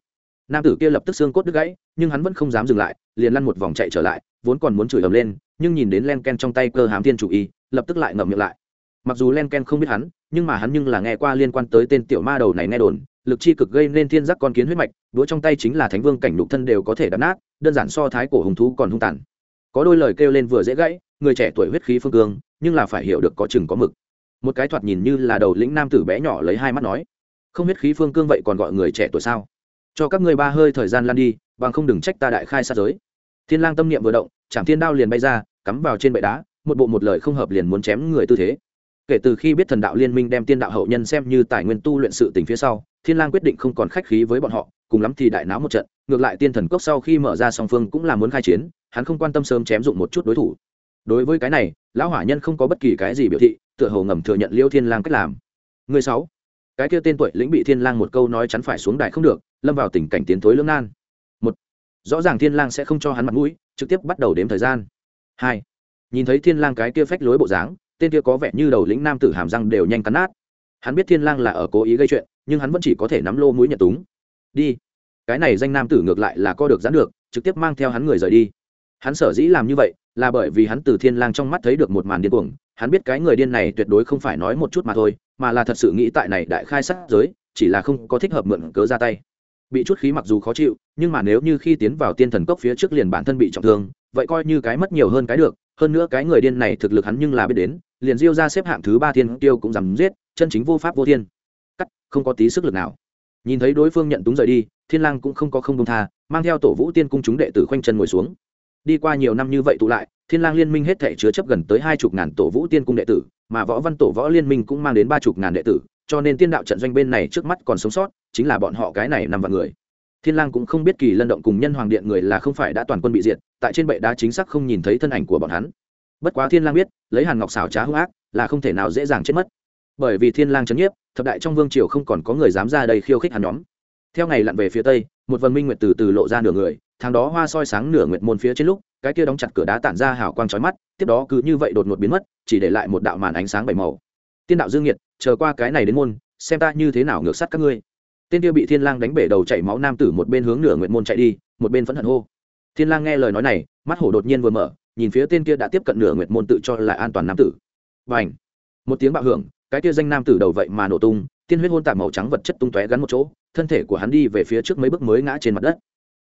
Nam tử kia lập tức xương cốt đứt gãy, nhưng hắn vẫn không dám dừng lại, liền lăn một vòng chạy trở lại, vốn còn muốn chửi ầm lên, nhưng nhìn đến len ken trong tay cơ hám thiên chủ y, lập tức lại ngậm miệng lại. Mặc dù len ken không biết hắn, nhưng mà hắn nhưng là nghe qua liên quan tới tên tiểu ma đầu này nghe đồn, lực chi cực gây nên thiên giác con kiến huyết mạch, đũa trong tay chính là thánh vương cảnh đục thân đều có thể đập nát, đơn giản so thái cổ hùng thú còn hung tàn có đôi lời kêu lên vừa dễ gãy, người trẻ tuổi huyết khí phương cương, nhưng là phải hiểu được có chừng có mực. Một cái thoạt nhìn như là đầu lĩnh nam tử bé nhỏ lấy hai mắt nói, không huyết khí phương cương vậy còn gọi người trẻ tuổi sao? Cho các ngươi ba hơi thời gian lan đi, bằng không đừng trách ta đại khai sát giới. Thiên lang tâm niệm vừa động chạm thiên đao liền bay ra, cắm vào trên bệ đá, một bộ một lời không hợp liền muốn chém người tư thế. Kể từ khi biết thần đạo liên minh đem tiên đạo hậu nhân xem như tài nguyên tu luyện sự tình phía sau, thiên lang quyết định không còn khách khí với bọn họ, cùng lắm thì đại náo một trận, ngược lại tiên thần cốc sau khi mở ra song phương cũng là muốn khai chiến hắn không quan tâm sớm chém dụng một chút đối thủ. Đối với cái này, lão hỏa nhân không có bất kỳ cái gì biểu thị, tựa hồ ngầm thừa nhận liêu thiên lang cách làm. Người sáu, cái kia tên tuổi lĩnh bị thiên lang một câu nói chắn phải xuống đài không được, lâm vào tình cảnh tiến thối lưỡng nan. Một, rõ ràng thiên lang sẽ không cho hắn mặt mũi, trực tiếp bắt đầu đếm thời gian. Hai, nhìn thấy thiên lang cái kia phách lối bộ dáng, tên kia có vẻ như đầu lĩnh nam tử hàm răng đều nhanh cắn nát. Hắn biết thiên lang là ở cố ý gây chuyện, nhưng hắn vẫn chỉ có thể nắm lô mũi nhận túng. Đi, cái này danh nam tử ngược lại là co được giãn được, trực tiếp mang theo hắn người rời đi hắn sở dĩ làm như vậy là bởi vì hắn từ thiên lang trong mắt thấy được một màn điên cuồng. Hắn biết cái người điên này tuyệt đối không phải nói một chút mà thôi, mà là thật sự nghĩ tại này đại khai sát giới, chỉ là không có thích hợp mượn cớ ra tay. Bị chút khí mặc dù khó chịu, nhưng mà nếu như khi tiến vào tiên thần cốc phía trước liền bản thân bị trọng thương, vậy coi như cái mất nhiều hơn cái được. Hơn nữa cái người điên này thực lực hắn nhưng là biết đến, liền diêu ra xếp hạng thứ ba thiên tiêu cũng dám giết, chân chính vô pháp vô thiên. Cắt, không có tí sức lực nào. Nhìn thấy đối phương nhận túng rời đi, thiên lang cũng không có không công tha, mang theo tổ vũ tiên cung chúng đệ tử khoanh chân ngồi xuống đi qua nhiều năm như vậy tụ lại, thiên lang liên minh hết thể chứa chấp gần tới hai chục ngàn tổ vũ tiên cung đệ tử, mà võ văn tổ võ liên minh cũng mang đến ba chục ngàn đệ tử, cho nên tiên đạo trận doanh bên này trước mắt còn sống sót, chính là bọn họ cái này năm vạn người. Thiên lang cũng không biết kỳ lân động cùng nhân hoàng điện người là không phải đã toàn quân bị diệt, tại trên bệ đá chính xác không nhìn thấy thân ảnh của bọn hắn. Bất quá thiên lang biết, lấy hàn ngọc xảo trá hung ác, là không thể nào dễ dàng chết mất. Bởi vì thiên lang chấn nhiếp, thập đại trong vương triều không còn có người dám ra đây khiêu khích hắn nhóm theo ngày lặn về phía tây, một vần minh nguyệt từ từ lộ ra nửa người, Tháng đó hoa soi sáng nửa nguyệt môn phía trên lúc, cái kia đóng chặt cửa đá tản ra hào quang chói mắt, tiếp đó cứ như vậy đột ngột biến mất, chỉ để lại một đạo màn ánh sáng bảy màu. Tiên đạo dương nhiệt, chờ qua cái này đến môn, xem ta như thế nào ngược sát các ngươi. Tên kia bị thiên lang đánh bể đầu chảy máu nam tử một bên hướng nửa nguyệt môn chạy đi, một bên phẫn hận hô. Thiên lang nghe lời nói này, mắt hổ đột nhiên vừa mở, nhìn phía tên kia đã tiếp cận nửa nguyệt môn tự cho là an toàn nam tử. Bành! Một tiếng bạo hưởng cái kia danh nam tử đầu vậy mà nổ tung, tiên huyết hôn tạp màu trắng vật chất tung tóe gắn một chỗ, thân thể của hắn đi về phía trước mấy bước mới ngã trên mặt đất.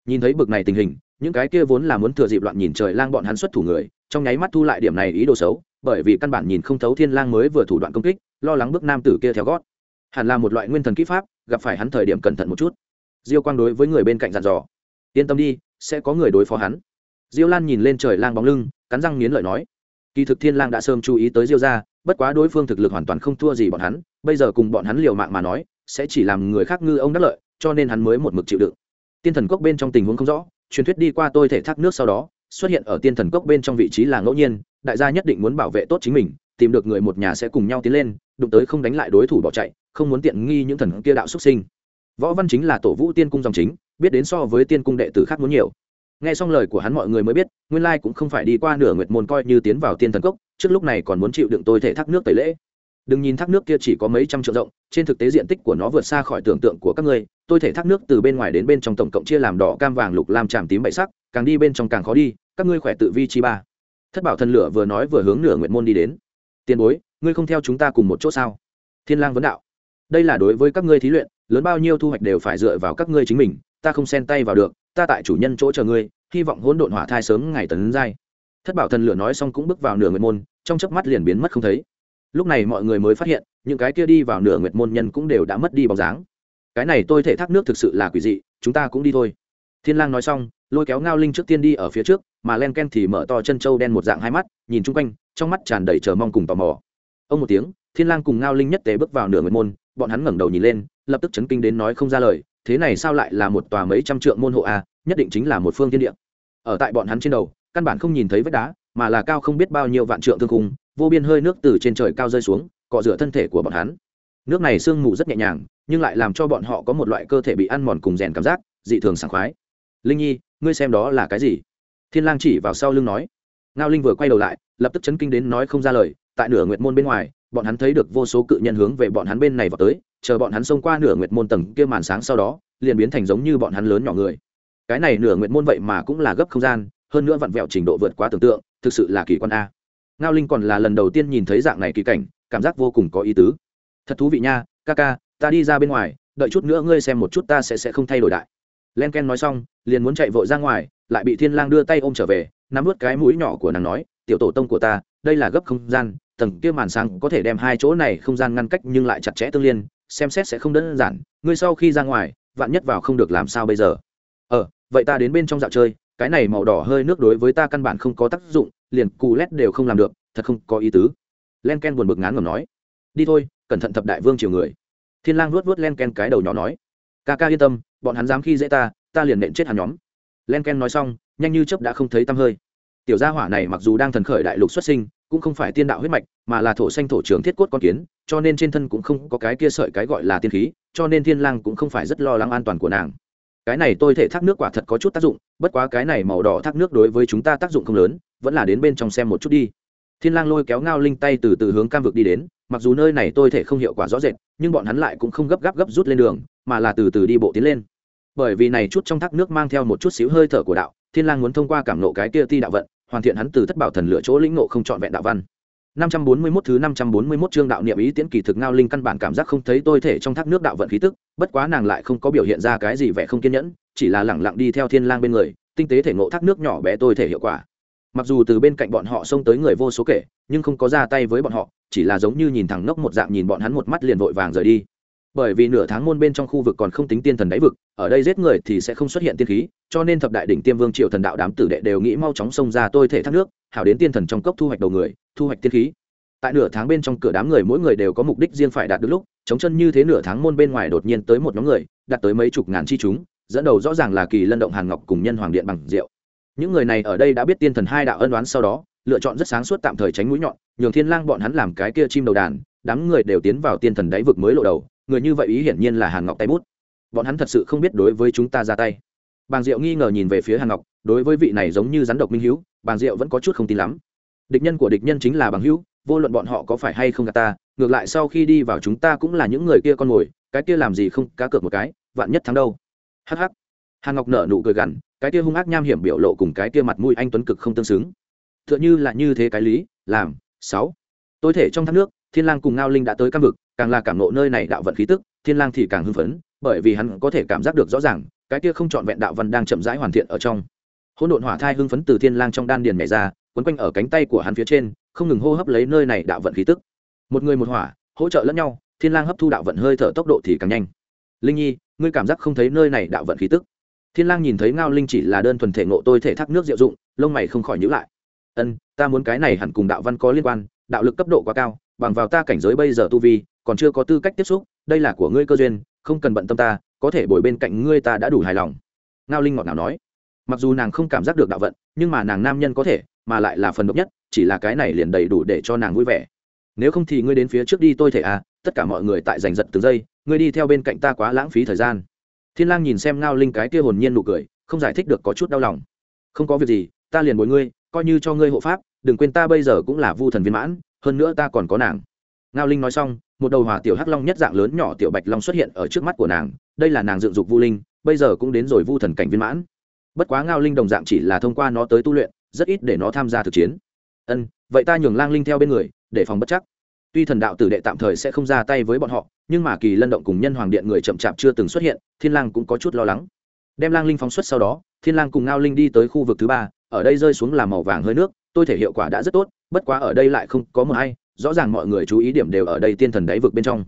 Nhìn thấy bực này tình hình, những cái kia vốn là muốn thừa dịp loạn nhìn trời lang bọn hắn xuất thủ người, trong nháy mắt thu lại điểm này ý đồ xấu, bởi vì căn bản nhìn không thấu thiên lang mới vừa thủ đoạn công kích, lo lắng bước nam tử kia theo gót. Hẳn là một loại nguyên thần kỹ pháp, gặp phải hắn thời điểm cẩn thận một chút. Diêu quang đối với người bên cạnh dặn dò. Yên tâm đi, sẽ có người đối phó hắn. Diêu lan nhìn lên trời lang bóng lưng, cắn răng nghiến lợi nói kỳ thực thiên lang đã sớm chú ý tới diêu gia, bất quá đối phương thực lực hoàn toàn không thua gì bọn hắn, bây giờ cùng bọn hắn liều mạng mà nói, sẽ chỉ làm người khác ngư ông đắc lợi, cho nên hắn mới một mực chịu đựng. Tiên thần cốc bên trong tình huống không rõ, truyền thuyết đi qua tôi thể thác nước sau đó, xuất hiện ở tiên thần cốc bên trong vị trí là ngẫu nhiên, đại gia nhất định muốn bảo vệ tốt chính mình, tìm được người một nhà sẽ cùng nhau tiến lên, đụng tới không đánh lại đối thủ bỏ chạy, không muốn tiện nghi những thần kia đạo xuất sinh. Võ văn chính là tổ vũ tiên cung dòng chính, biết đến so với tiên cung đệ tử khác muốn nhiều nghe xong lời của hắn mọi người mới biết, nguyên lai cũng không phải đi qua nửa nguyệt môn coi như tiến vào tiên thần cốc, trước lúc này còn muốn chịu đựng tôi thể thác nước tẩy lễ. Đừng nhìn thác nước kia chỉ có mấy trăm triệu rộng, trên thực tế diện tích của nó vượt xa khỏi tưởng tượng của các ngươi, tôi thể thác nước từ bên ngoài đến bên trong tổng cộng chia làm đỏ, cam, vàng, lục, lam, tràm, tím, bảy sắc, càng đi bên trong càng khó đi, các ngươi khỏe tự vi chi ba. Thất bảo thần lửa vừa nói vừa hướng nửa Nguyệt môn đi đến. Tiền bối, ngươi không theo chúng ta cùng một chỗ sao? Thiên lang vấn đạo. Đây là đối với các ngươi thí luyện, lớn bao nhiêu thu hoạch đều phải dựa vào các ngươi chính mình, ta không xen tay vào được ta tại chủ nhân chỗ chờ ngươi, hy vọng hỗn độn hỏa thai sớm ngày tấn giai. Thất bảo thần lửa nói xong cũng bước vào nửa nguyệt môn, trong chớp mắt liền biến mất không thấy. Lúc này mọi người mới phát hiện, những cái kia đi vào nửa nguyệt môn nhân cũng đều đã mất đi bóng dáng. Cái này tôi thể thác nước thực sự là quỷ dị, chúng ta cũng đi thôi. Thiên lang nói xong, lôi kéo ngao linh trước tiên đi ở phía trước, mà len ken thì mở to chân trâu đen một dạng hai mắt, nhìn chung quanh, trong mắt tràn đầy chờ mong cùng tò mò. Ông một tiếng, thiên lang cùng ngao linh nhất tề bước vào nửa nguyệt môn, bọn hắn ngẩng đầu nhìn lên, lập tức chấn kinh đến nói không ra lời thế này sao lại là một tòa mấy trăm trượng môn hộ a, nhất định chính là một phương thiên địa. Ở tại bọn hắn trên đầu, căn bản không nhìn thấy vách đá, mà là cao không biết bao nhiêu vạn trượng thương khung, vô biên hơi nước từ trên trời cao rơi xuống, cọ rửa thân thể của bọn hắn. Nước này sương mù rất nhẹ nhàng, nhưng lại làm cho bọn họ có một loại cơ thể bị ăn mòn cùng rèn cảm giác, dị thường sảng khoái. Linh nhi, ngươi xem đó là cái gì? Thiên lang chỉ vào sau lưng nói. Ngao linh vừa quay đầu lại, lập tức chấn kinh đến nói không ra lời, tại nửa nguyệt môn bên ngoài bọn hắn thấy được vô số cự nhân hướng về bọn hắn bên này vào tới, chờ bọn hắn xông qua nửa nguyệt môn tầng kia màn sáng sau đó, liền biến thành giống như bọn hắn lớn nhỏ người. Cái này nửa nguyệt môn vậy mà cũng là gấp không gian, hơn nữa vặn vẹo trình độ vượt quá tưởng tượng, thực sự là kỳ quan a. Ngao linh còn là lần đầu tiên nhìn thấy dạng này kỳ cảnh, cảm giác vô cùng có ý tứ. Thật thú vị nha, ca ca, ta đi ra bên ngoài, đợi chút nữa ngươi xem một chút ta sẽ sẽ không thay đổi đại. Len ken nói xong, liền muốn chạy vội ra ngoài, lại bị thiên lang đưa tay ôm trở về, nắm vớt cái mũi nhỏ của nàng nói, tiểu tổ tông của ta, đây là gấp không gian tầng kia màn sáng có thể đem hai chỗ này không gian ngăn cách nhưng lại chặt chẽ tương liên, xem xét sẽ không đơn giản, ngươi sau khi ra ngoài, vạn nhất vào không được làm sao bây giờ? Ờ vậy ta đến bên trong dạo chơi, cái này màu đỏ hơi nước đối với ta căn bản không có tác dụng, liền cù lét đều không làm được, thật không có ý tứ. Len ken buồn bực ngán ngầm nói. Đi thôi, cẩn thận thập đại vương chiều người. Thiên lang luốt luốt len ken cái đầu nhỏ nói. Ca ca yên tâm, bọn hắn dám khi dễ ta ta liền nện chết hắn nhóm. Len ken nói xong, nhanh như chớp đã không thấy tăm hơi. Tiểu gia hỏa này mặc dù đang thần khởi đại lục xuất sinh cũng không phải tiên đạo huyết mạch, mà là thổ xanh thổ trưởng thiết cốt con kiến, cho nên trên thân cũng không có cái kia sợi cái gọi là tiên khí, cho nên thiên lang cũng không phải rất lo lắng an toàn của nàng. Cái này tôi thể thác nước quả thật có chút tác dụng, bất quá cái này màu đỏ thác nước đối với chúng ta tác dụng không lớn, vẫn là đến bên trong xem một chút đi. Thiên lang lôi kéo ngao linh tay từ từ hướng cam vực đi đến, mặc dù nơi này tôi thể không hiệu quả rõ rệt, nhưng bọn hắn lại cũng không gấp gáp gấp rút lên đường, mà là từ từ đi bộ tiến lên. Bởi vì này chút trong thác nước mang theo một chút xíu hơi thở của đạo, thiên lang muốn thông qua cảm nộ cái kia ti đạo vận hoàn thiện hắn từ thất bảo thần lựa chỗ lĩnh ngộ không chọn vẹn đạo văn 541 thứ 541 chương đạo niệm ý tiễn kỳ thực ngao linh căn bản cảm giác không thấy tôi thể trong thác nước đạo vận khí tức, bất quá nàng lại không có biểu hiện ra cái gì vẻ không kiên nhẫn, chỉ là lẳng lặng đi theo Thiên Lang bên người, tinh tế thể ngộ thác nước nhỏ bé tôi thể hiệu quả. Mặc dù từ bên cạnh bọn họ xông tới người vô số kể, nhưng không có ra tay với bọn họ, chỉ là giống như nhìn thẳng nốc một dạng nhìn bọn hắn một mắt liền vội vàng rời đi. Bởi vì nửa tháng môn bên trong khu vực còn không tính tiên thần đáy vực, ở đây giết người thì sẽ không xuất hiện tiên khí, cho nên thập đại đỉnh tiêm vương triều thần đạo đám tử đệ đều nghĩ mau chóng xông ra tôi thể thác nước, hảo đến tiên thần trong cốc thu hoạch đầu người, thu hoạch tiên khí. Tại nửa tháng bên trong cửa đám người mỗi người đều có mục đích riêng phải đạt được lúc chống chân như thế nửa tháng môn bên ngoài đột nhiên tới một nhóm người đạt tới mấy chục ngàn chi chúng dẫn đầu rõ ràng là kỳ lân động hàn ngọc cùng nhân hoàng điện bằng rượu. Những người này ở đây đã biết tiên thần hai đạo ân đoán sau đó lựa chọn rất sáng suốt tạm thời tránh mũi nhọn nhường thiên lang bọn hắn làm cái kia chim đầu đàn đám người đều tiến vào tiên thần đáy vực mới lộ đầu người như vậy ý hiển nhiên là hàn ngọc tay bút. Bọn hắn thật sự không biết đối với chúng ta ra tay. Bàng diệu nghi ngờ nhìn về phía hàn ngọc, đối với vị này giống như rắn độc minh hữu, bàng diệu vẫn có chút không tin lắm. Địch nhân của địch nhân chính là bằng hữu, vô luận bọn họ có phải hay không gạt ta, ngược lại sau khi đi vào chúng ta cũng là những người kia con mồi, cái kia làm gì không, cá cược một cái, vạn nhất thắng đâu. Hh hàn ngọc nở nụ cười gằn, cái kia hung ác nham hiểm biểu lộ cùng cái kia mặt mũi anh tuấn cực không tương xứng. T h ư ợ n h ư là như thế cái lý, làm, sáu. Tôi thể trong thác nước, thiên lang cùng ngao linh đã tới cam vực càng là cảm nộ nơi này đạo vận khí tức, thiên lang thì càng hưng phấn, bởi vì hắn có thể cảm giác được rõ ràng, cái kia không trọn vẹn đạo văn đang chậm rãi hoàn thiện ở trong. Hỗn độn hỏa thai hưng phấn từ thiên lang trong đan điền nhảy ra, quấn quanh ở cánh tay của hắn phía trên, không ngừng hô hấp lấy nơi này đạo vận khí tức. Một người một hỏa, hỗ trợ lẫn nhau, thiên lang hấp thu đạo vận hơi thở tốc độ thì càng nhanh. Linh nhi, ngươi cảm giác không thấy nơi này đạo vận khí tức. Thiên lang nhìn thấy ngao linh chỉ là đơn thuần thể ngộ tôi thể thác nước diệu dụng, lông mày không khỏi nhíu lại. Ân, ta muốn cái này hẳn cùng đạo văn có liên quan, đạo lực cấp độ quá cao, bằng vào ta cảnh giới bây giờ tu vi còn chưa có tư cách tiếp xúc, đây là của ngươi cơ duyên, không cần bận tâm ta, có thể bồi bên cạnh ngươi ta đã đủ hài lòng. Ngao linh ngọt ngào nói. Mặc dù nàng không cảm giác được đạo vận, nhưng mà nàng nam nhân có thể, mà lại là phần độc nhất, chỉ là cái này liền đầy đủ để cho nàng vui vẻ. Nếu không thì ngươi đến phía trước đi tôi thể à tất cả mọi người tại giành giật từng giây, ngươi đi theo bên cạnh ta quá lãng phí thời gian. Thiên lang nhìn xem ngao linh cái kia hồn nhiên nụ cười, không giải thích được có chút đau lòng. Không có việc gì, ta liền bồi ngươi, coi như cho ngươi hộ pháp, đừng quên ta bây giờ cũng là vu thần viên mãn, hơn nữa ta còn có nàng. Ngao linh nói xong một đầu hòa tiểu hắc long nhất dạng lớn nhỏ tiểu bạch long xuất hiện ở trước mắt của nàng, đây là nàng dựng dục vu linh, bây giờ cũng đến rồi vu thần cảnh viên mãn. Bất quá ngao linh đồng dạng chỉ là thông qua nó tới tu luyện, rất ít để nó tham gia thực chiến. Ân, vậy ta nhường lang linh theo bên người, để phòng bất chắc. Tuy thần đạo tử đệ tạm thời sẽ không ra tay với bọn họ, nhưng mà kỳ lân động cùng nhân hoàng điện người chậm chạp chưa từng xuất hiện, thiên lang cũng có chút lo lắng. Đem lang linh phóng xuất sau đó, thiên lang cùng ngao linh đi tới khu vực thứ ba, ở đây rơi xuống là màu vàng hơi nước, tôi thể hiệu quả đã rất tốt, bất quá ở đây lại không có một ai rõ ràng mọi người chú ý điểm đều ở đây tiên thần đáy vực bên trong.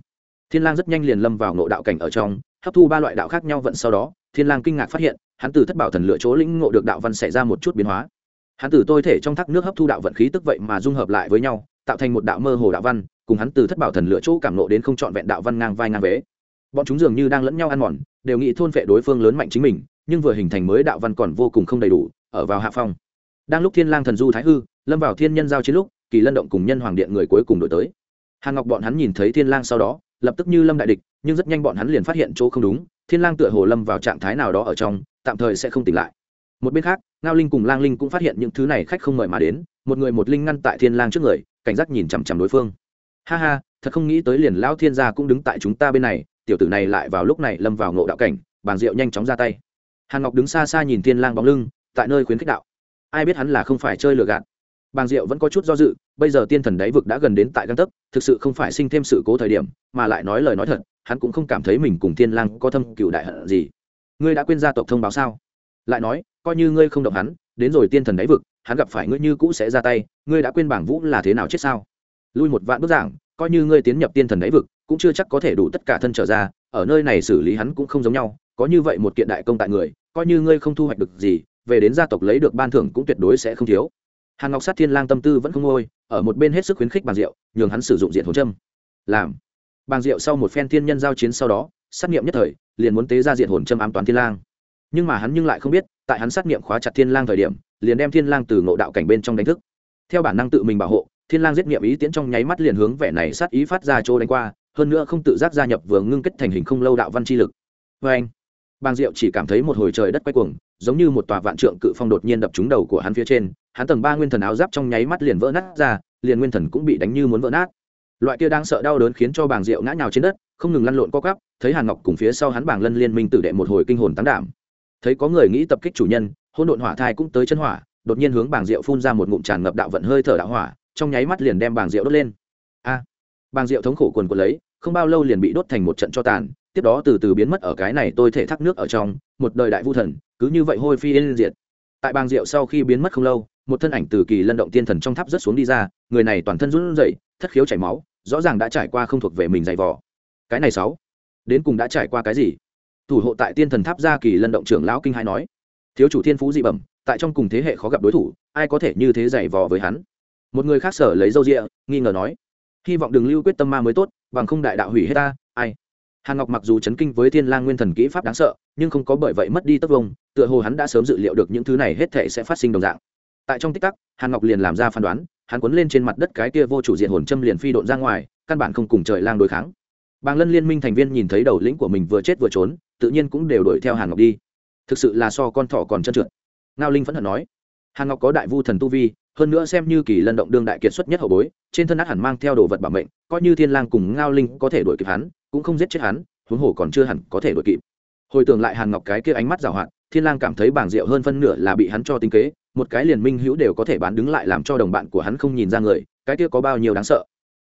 Thiên lang rất nhanh liền lâm vào ngộ đạo cảnh ở trong, hấp thu ba loại đạo khác nhau vận sau đó, thiên lang kinh ngạc phát hiện, hắn từ thất bảo thần lựa chỗ lĩnh ngộ được đạo văn xảy ra một chút biến hóa. Hắn từ tôi thể trong thác nước hấp thu đạo vận khí tức vậy mà dung hợp lại với nhau, tạo thành một đạo mơ hồ đạo văn, cùng hắn từ thất bảo thần lựa chỗ cảm nộ đến không chọn vẹn đạo văn ngang vai ngang vế. Bọn chúng dường như đang lẫn nhau ăn mòn, đều nghĩ thôn phệ đối phương lớn mạnh chính mình, nhưng vừa hình thành mới đạo văn còn vô cùng không đầy đủ, ở vào hạ phong. Đang lúc thiên lang thần du thái hư, lâm vào thiên nhân giao chiến lúc kỳ lân động cùng nhân hoàng điện người cuối cùng đổi tới. Hàn ngọc bọn hắn nhìn thấy thiên lang sau đó, lập tức như lâm đại địch, nhưng rất nhanh bọn hắn liền phát hiện chỗ không đúng, thiên lang tựa hồ lâm vào trạng thái nào đó ở trong, tạm thời sẽ không tỉnh lại. Một bên khác, ngao linh cùng lang linh cũng phát hiện những thứ này khách không mời mà đến, một người một linh ngăn tại thiên lang trước người, cảnh giác nhìn chằm chằm đối phương. Ha ha, thật không nghĩ tới liền lão thiên gia cũng đứng tại chúng ta bên này, tiểu tử này lại vào lúc này lâm vào ngộ đạo cảnh, bàng diệu nhanh chóng ra tay. Hàn ngọc đứng xa xa nhìn thiên lang bóng lưng, tại nơi khuyến khích đạo. Ai biết hắn là không phải chơi lừa gạt? Bàng diệu vẫn có chút do dự, bây giờ tiên thần đáy vực đã gần đến tại gang tấc, thực sự không phải sinh thêm sự cố thời điểm, mà lại nói lời nói thật, hắn cũng không cảm thấy mình cùng Tiên lang có thâm cựu đại hận gì. Ngươi đã quên gia tộc thông báo sao? Lại nói, coi như ngươi không động hắn, đến rồi tiên thần đáy vực, hắn gặp phải ngươi như cũ sẽ ra tay, ngươi đã quên bảng vũ là thế nào chết sao? Lui một vạn bước giảng, coi như ngươi tiến nhập tiên thần đáy vực, cũng chưa chắc có thể đủ tất cả thân trở ra, ở nơi này xử lý hắn cũng không giống nhau, có như vậy một kiện đại công tại người, coi như ngươi không thu hoạch được gì, về đến gia tộc lấy được ban thưởng cũng tuyệt đối sẽ không thiếu hàn ngọc sát thiên lang tâm tư vẫn không ngôi, ở một bên hết sức khuyến khích bàn diệu, nhường hắn sử dụng diện hồn châm. Làm. Bàn diệu sau một phen thiên nhân giao chiến sau đó, sát nghiệm nhất thời, liền muốn tế ra diện hồn châm ám toán thiên lang. Nhưng mà hắn nhưng lại không biết, tại hắn sát nghiệm khóa chặt thiên lang thời điểm, liền đem thiên lang từ ngộ đạo cảnh bên trong đánh thức. Theo bản năng tự mình bảo hộ, thiên lang giết nghiệm ý tiễn trong nháy mắt liền hướng vẻ này sát ý phát ra chỗ đánh qua, hơn nữa không tự giác gia nhập vừa ngưng kết thành hình không lâu đạo văn chi lực. Với anh bàng diệu chỉ cảm thấy một hồi trời đất quay cuồng, giống như một tòa vạn trượng cự phong đột nhiên đập trúng đầu của hắn phía trên, hắn tầng ba nguyên thần áo giáp trong nháy mắt liền vỡ nát ra, liền nguyên thần cũng bị đánh như muốn vỡ nát. Loại kia đang sợ đau đớn khiến cho bàng diệu ngã nhào trên đất, không ngừng lăn lộn co cắp thấy hàn ngọc cùng phía sau hắn bàng lân liên minh tử đệ một hồi kinh hồn tán đảm. Thấy có người nghĩ tập kích chủ nhân, hỗn độn hỏa thai cũng tới chân hỏa, đột nhiên hướng bàng diệu phun ra một ngụm tràn ngập đạo vận hơi thở đạo hỏa, trong nháy mắt liền đem bàng Diệu đốt lên. A! Bàng Diệu thống khổ quần quần lấy, không bao lâu liền bị đốt thành một trận cho tàn tiếp đó từ từ biến mất ở cái này tôi thể thác nước ở trong, một đời đại vu thần, cứ như vậy hôi phi yên diệt. Tại bang rượu sau khi biến mất không lâu, một thân ảnh từ kỳ lân động tiên thần trong tháp rất xuống đi ra, người này toàn thân run rẩy, thất khiếu chảy máu, rõ ràng đã trải qua không thuộc về mình dày vò. Cái này sáu, đến cùng đã trải qua cái gì? Thủ hộ tại tiên thần tháp gia kỳ lân động trưởng lão kinh hai nói. Thiếu chủ thiên phú dị bẩm, tại trong cùng thế hệ khó gặp đối thủ, ai có thể như thế dày vò với hắn? Một người khác sở lấy dâu rịa, nghi ngờ nói. Hy vọng đừng lưu quyết tâm ma mới tốt, bằng không đại đạo hủy hết ta hàn ngọc mặc dù chấn kinh với thiên lang nguyên thần kỹ pháp đáng sợ, nhưng không có bởi vậy mất đi tất vông, tựa hồ hắn đã sớm dự liệu được những thứ này hết thể sẽ phát sinh đồng dạng. Tại trong tích tắc hàn ngọc liền làm ra phán đoán, hắn quấn lên trên mặt đất cái kia vô chủ diện hồn châm liền phi độn ra ngoài, căn bản không cùng trời lang đối kháng. Bàng lân liên minh thành viên nhìn thấy đầu lĩnh của mình vừa chết vừa trốn, tự nhiên cũng đều đuổi theo hàn ngọc đi. Thực sự là so con thỏ còn chân trượt. Ngao linh phẫn hận nói hàn ngọc có đại vu thần tu vi, hơn nữa xem như kỳ lân động đương đại kiệt xuất nhất hậu bối, trên thân át hẳn mang theo đồ vật bảo mệnh, coi như thiên lang cùng ngao linh có thể đuổi kịp hắn cũng không giết chết hắn, huống hồ còn chưa hẳn có thể đuổi kịp. Hồi tưởng lại hàn ngọc cái kia ánh mắt giảo hoạt, thiên lang cảm thấy bảng rượu hơn phân nửa là bị hắn cho tính kế, một cái liền minh hữu đều có thể bán đứng lại làm cho đồng bạn của hắn không nhìn ra người, cái kia có bao nhiêu đáng sợ.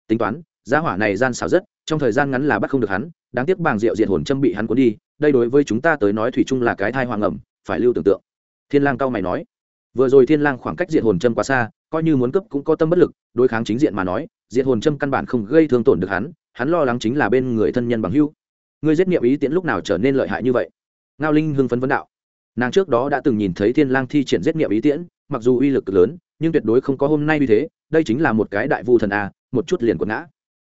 Tính toán giá hỏa này gian xảo rất, trong thời gian ngắn là bắt không được hắn, đáng tiếc bảng rượu diệt hồn châm bị hắn cuốn đi, đây đối với chúng ta tới nói thủy chung là cái thai hoàng ẩm, phải lưu tưởng tượng. Thiên lang cao mày nói. Vừa rồi thiên lang khoảng cách diệt hồn châm quá xa, coi như muốn cấp cũng có tâm bất lực, đối kháng chính diện mà nói, diệt hồn châm căn bản không gây thương tổn được hắn hắn lo lắng chính là bên người thân nhân bằng hữu ngươi giết niệm ý tiễn lúc nào trở nên lợi hại như vậy? Ngao linh hưng phấn vấn đạo. Nàng trước đó đã từng nhìn thấy thiên lang thi triển giết niệm ý tiễn, mặc dù uy lực lớn, nhưng tuyệt đối không có hôm nay như thế, đây chính là một cái đại vu thần a, một chút liền quật ngã.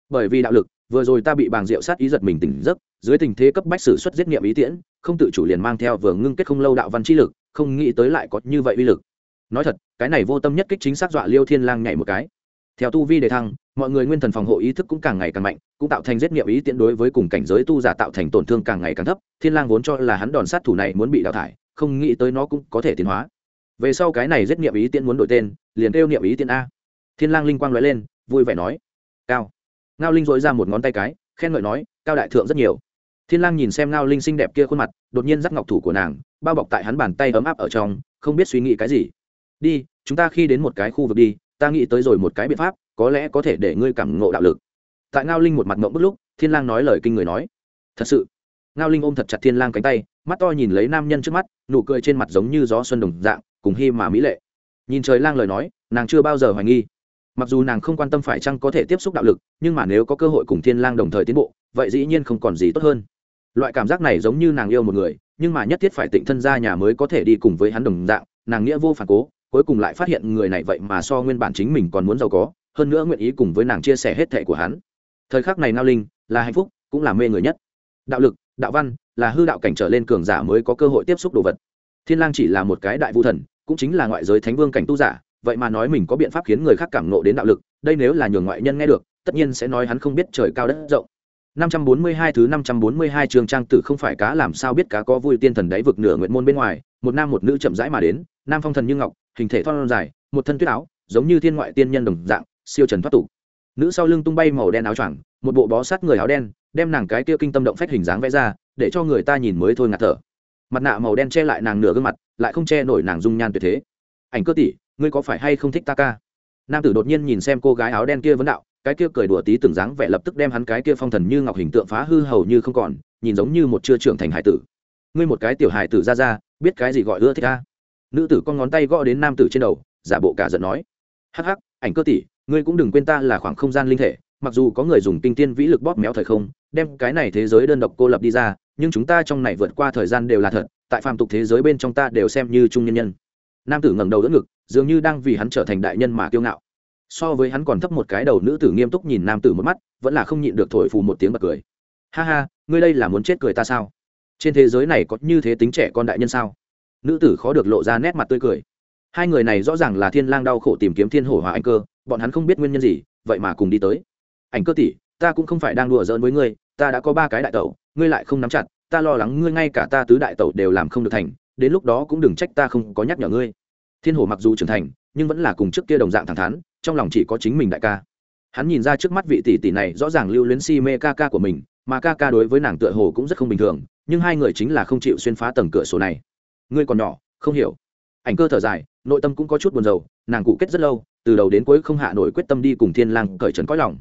Bởi vì đạo lực, vừa rồi ta bị bàng rượu sát ý giật mình tỉnh giấc, dưới tình thế cấp bách sử xuất giết niệm ý tiễn, không tự chủ liền mang theo vừa ngưng kết không lâu đạo văn chi lực, không nghĩ tới lại có như vậy uy lực. Nói thật, cái này vô tâm nhất kích chính xác dọa liêu thiên lang nhảy một cái. Theo tu vi đề thăng mọi người nguyên thần phòng hộ ý thức cũng càng ngày càng mạnh, cũng tạo thành giết nghiệm ý tiện đối với cùng cảnh giới tu giả tạo thành tổn thương càng ngày càng thấp, thiên lang vốn cho là hắn đòn sát thủ này muốn bị đào thải, không nghĩ tới nó cũng có thể tiến hóa. Về sau cái này giết nghiệm ý tiện muốn đổi tên, liền kêu nghiệm ý tiện a. Thiên lang linh quang lóe lên, vui vẻ nói, cao. Ngao linh dội ra một ngón tay cái, khen ngợi nói, cao đại thượng rất nhiều. Thiên lang nhìn xem ngao linh xinh đẹp kia khuôn mặt, đột nhiên giắt ngọc thủ của nàng, bao bọc tại hắn bàn tay ấm áp ở trong, không biết suy nghĩ cái gì. Đi, chúng ta khi đến một cái khu vực đi, ta nghĩ tới rồi một cái biện pháp có lẽ có thể để ngươi cảm ngộ đạo lực. Tại ngao linh một mặt ngộng bức lúc, thiên lang nói lời kinh người nói, thật sự. Ngao linh ôm thật chặt thiên lang cánh tay, mắt to nhìn lấy nam nhân trước mắt, nụ cười trên mặt giống như gió xuân đồng dạng, cùng hy mà mỹ lệ. Nhìn trời lang lời nói, nàng chưa bao giờ hoài nghi. Mặc dù nàng không quan tâm phải chăng có thể tiếp xúc đạo lực, nhưng mà nếu có cơ hội cùng thiên lang đồng thời tiến bộ, vậy dĩ nhiên không còn gì tốt hơn. Loại cảm giác này giống như nàng yêu một người, nhưng mà nhất thiết phải tịnh thân ra nhà mới có thể đi cùng với hắn đồng dạng, nàng nghĩa vô phản cố, cuối cùng lại phát hiện người này vậy mà so nguyên bản chính mình còn muốn giàu có hơn nữa nguyện ý cùng với nàng chia sẻ hết thệ của hắn. Thời khắc này nao linh là hạnh phúc cũng là mê người nhất. Đạo lực đạo văn là hư đạo cảnh trở lên cường giả mới có cơ hội tiếp xúc đồ vật. Thiên lang chỉ là một cái đại vu thần cũng chính là ngoại giới thánh vương cảnh tu giả vậy mà nói mình có biện pháp khiến người khác cảm nộ đến đạo lực đây nếu là nhường ngoại nhân nghe được tất nhiên sẽ nói hắn không biết trời cao đất rộng. 542 thứ 542 trường trang tử không phải cá làm sao biết cá có vui tiên thần đáy vực nửa nguyện môn bên ngoài, một nam một nữ chậm rãi mà đến, nam phong thần như ngọc, hình thể thon dài, một thân tuyết áo, giống như thiên ngoại tiên nhân đồng dạng, siêu trần thoát tục. Nữ sau lưng tung bay màu đen áo choàng, một bộ bó sát người áo đen, đem nàng cái kia kinh tâm động phách hình dáng vẽ ra, để cho người ta nhìn mới thôi ngạt thở. Mặt nạ màu đen che lại nàng nửa gương mặt, lại không che nổi nàng dung nhan tuyệt thế. Ảnh cơ tỷ, ngươi có phải hay không thích ta ca? Nam tử đột nhiên nhìn xem cô gái áo đen kia vấn đạo, cái kia cười đùa tí từng dáng vẻ lập tức đem hắn cái kia phong thần như ngọc hình tượng phá hư hầu như không còn nhìn giống như một chưa trưởng thành hải tử ngươi một cái tiểu hải tử ra ra biết cái gì gọi ưa thích ta nữ tử con ngón tay gõ đến nam tử trên đầu giả bộ cả giận nói hắc hắc ảnh cơ tỷ ngươi cũng đừng quên ta là khoảng không gian linh thể, mặc dù có người dùng kinh tiên vĩ lực bóp méo thời không, đem cái này thế giới đơn độc cô lập đi ra, nhưng chúng ta trong này vượt qua thời gian đều là thật, tại phàm tục thế giới bên trong ta đều xem như trung nhân nhân. Nam tử ngẩng đầu đỡ ngực, dường như đang vì hắn trở thành đại nhân mà kiêu ngạo. So với hắn còn thấp một cái đầu nữ tử nghiêm túc nhìn nam tử một mắt, vẫn là không nhịn được thổi phù một tiếng bật cười. Ha ha, ngươi đây là muốn chết cười ta sao? Trên thế giới này có như thế tính trẻ con đại nhân sao? Nữ tử khó được lộ ra nét mặt tươi cười. Hai người này rõ ràng là thiên lang đau khổ tìm kiếm thiên hổ hòa anh cơ bọn hắn không biết nguyên nhân gì, vậy mà cùng đi tới. Ảnh cơ tỷ, ta cũng không phải đang đùa giỡn với ngươi, ta đã có ba cái đại tẩu, ngươi lại không nắm chặt, ta lo lắng ngươi ngay cả ta tứ đại tẩu đều làm không được thành, đến lúc đó cũng đừng trách ta không có nhắc nhở ngươi. Thiên hổ mặc dù trưởng thành, nhưng vẫn là cùng trước kia đồng dạng thẳng thắn, trong lòng chỉ có chính mình đại ca. Hắn nhìn ra trước mắt vị tỷ tỷ này rõ ràng lưu luyến si mê ca ca của mình, mà ca ca đối với nàng tựa hồ cũng rất không bình thường, nhưng hai người chính là không chịu xuyên phá tầng cửa sổ này. Ngươi còn nhỏ, không hiểu ảnh cơ thở dài, nội tâm cũng có chút buồn rầu, nàng cụ kết rất lâu, từ đầu đến cuối không hạ nổi quyết tâm đi cùng thiên lang cởi trần cõi lòng.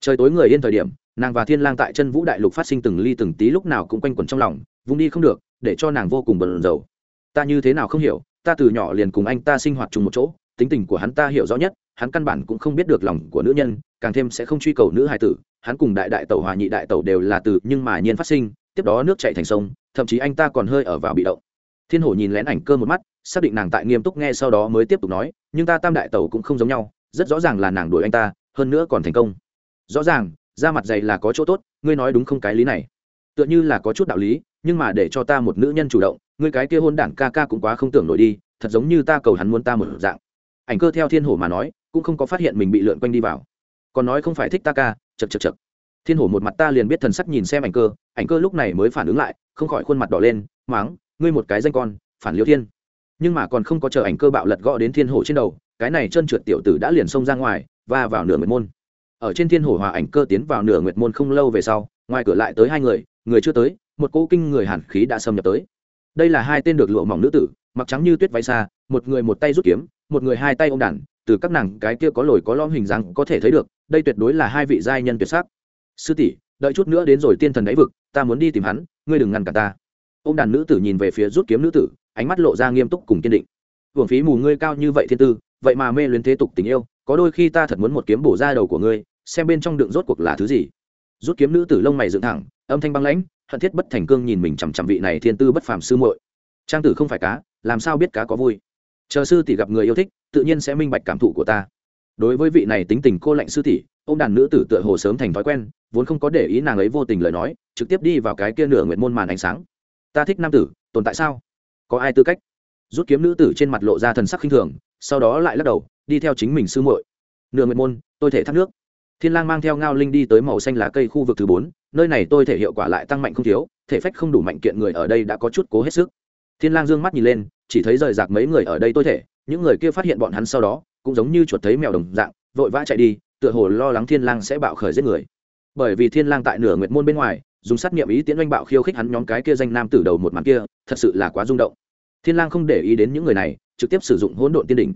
Trời tối người yên thời điểm, nàng và thiên lang tại chân vũ đại lục phát sinh từng ly từng tí lúc nào cũng quanh quẩn trong lòng, vung đi không được, để cho nàng vô cùng bận rầu. Ta như thế nào không hiểu, ta từ nhỏ liền cùng anh ta sinh hoạt chung một chỗ, tính tình của hắn ta hiểu rõ nhất, hắn căn bản cũng không biết được lòng của nữ nhân, càng thêm sẽ không truy cầu nữ hài tử, hắn cùng đại đại tẩu, hòa nhị đại tẩu đều là từ nhưng mà nhiên phát sinh, tiếp đó nước chảy thành sông, thậm chí anh ta còn hơi ở vào bị động. Thiên hổ nhìn lén ảnh cơ một mắt xác định nàng tại nghiêm túc nghe sau đó mới tiếp tục nói, nhưng ta tam đại tẩu cũng không giống nhau, rất rõ ràng là nàng đuổi anh ta, hơn nữa còn thành công. Rõ ràng da mặt dày là có chỗ tốt, ngươi nói đúng không cái lý này. Tựa như là có chút đạo lý, nhưng mà để cho ta một nữ nhân chủ động, ngươi cái kia hôn đản ca ca cũng quá không tưởng nổi đi, thật giống như ta cầu hắn muốn ta một dạng. Ảnh cơ theo thiên hổ mà nói, cũng không có phát hiện mình bị lượn quanh đi vào. Còn nói không phải thích ta ca chật chật chật thiên hổ một mặt ta liền biết thần sắc nhìn xem ảnh cơ ảnh cơ lúc này mới phản ứng lại, không khỏi khuôn mặt đỏ lên, máng, ngươi một cái danh con, phản liêu thiên nhưng mà còn không có chờ ảnh cơ bạo lật gõ đến thiên hổ trên đầu, cái này chân trượt tiểu tử đã liền xông ra ngoài và vào nửa nguyệt môn. Ở trên thiên hổ hòa ảnh cơ tiến vào nửa nguyệt môn không lâu về sau, ngoài cửa lại tới hai người người chưa tới, một cỗ kinh người hàn khí đã xâm nhập tới. Đây là hai tên được lụa mỏng nữ tử, mặc trắng như tuyết váy xa, một người một tay rút kiếm, một người hai tay ô m đản từ các nàng cái kia có lồi có lõm hình dáng có thể thấy được, đây tuyệt đối là hai vị giai nhân tuyệt sắc. Sư tỷ, đợi chút nữa đến rồi tiên thần đáy vực, ta muốn đi tìm hắn, ngươi đừng ngăn cả ta. Ô m đàn nữ tử nhìn về phía rút kiếm nữ tử ánh mắt lộ ra nghiêm túc cùng kiên định. Hưởng phí mù ngươi cao như vậy thiên tư, vậy mà mê luyến thế tục tình yêu, có đôi khi ta thật muốn một kiếm bổ ra đầu của ngươi, xem bên trong đựng rốt cuộc là thứ gì. Rút kiếm nữ tử lông mày dựng thẳng, âm thanh băng lãnh, hận thiết bất thành cương nhìn mình chằm chằm vị này thiên tư bất phàm sư muội. Trang tử không phải cá, làm sao biết cá có vui? Chờ sư tỷ gặp người yêu thích, tự nhiên sẽ minh bạch cảm thụ của ta. Đối với vị này tính tình cô lạnh sư tỷ, ông đàn nữ tử tựa hồ sớm thành thói quen, vốn không có để ý nàng ấy vô tình lời nói, trực tiếp đi vào cái kia nửa nguyện môn màn ánh sáng. Ta thích nam tử, tồn tại sao? Có ai tư cách. Rút kiếm nữ tử trên mặt lộ ra thần sắc khinh thường, sau đó lại lắc đầu, đi theo chính mình sư muội. Nửa nguyệt môn, tôi thể thác nước. Thiên lang mang theo ngao linh đi tới màu xanh lá cây khu vực thứ bốn, nơi này tôi thể hiệu quả lại tăng mạnh không thiếu, thể phách không đủ mạnh kiện người ở đây đã có chút cố hết sức. Thiên lang dương mắt nhìn lên, chỉ thấy rời rạc mấy người ở đây tôi thể, những người kia phát hiện bọn hắn sau đó, cũng giống như chuột thấy mèo đồng dạng, vội vã chạy đi, tựa hồ lo lắng thiên lang sẽ bạo khởi giết người. Bởi vì thiên lang tại nửa nguyệt môn bên ngoài, dùng sát niệm ý tiến oanh bạo khiêu khích hắn nhóm cái kia danh nam tử đầu một màn kia, thật sự là quá rung động thiên lang không để ý đến những người này, trực tiếp sử dụng hỗn độn tiên đỉnh.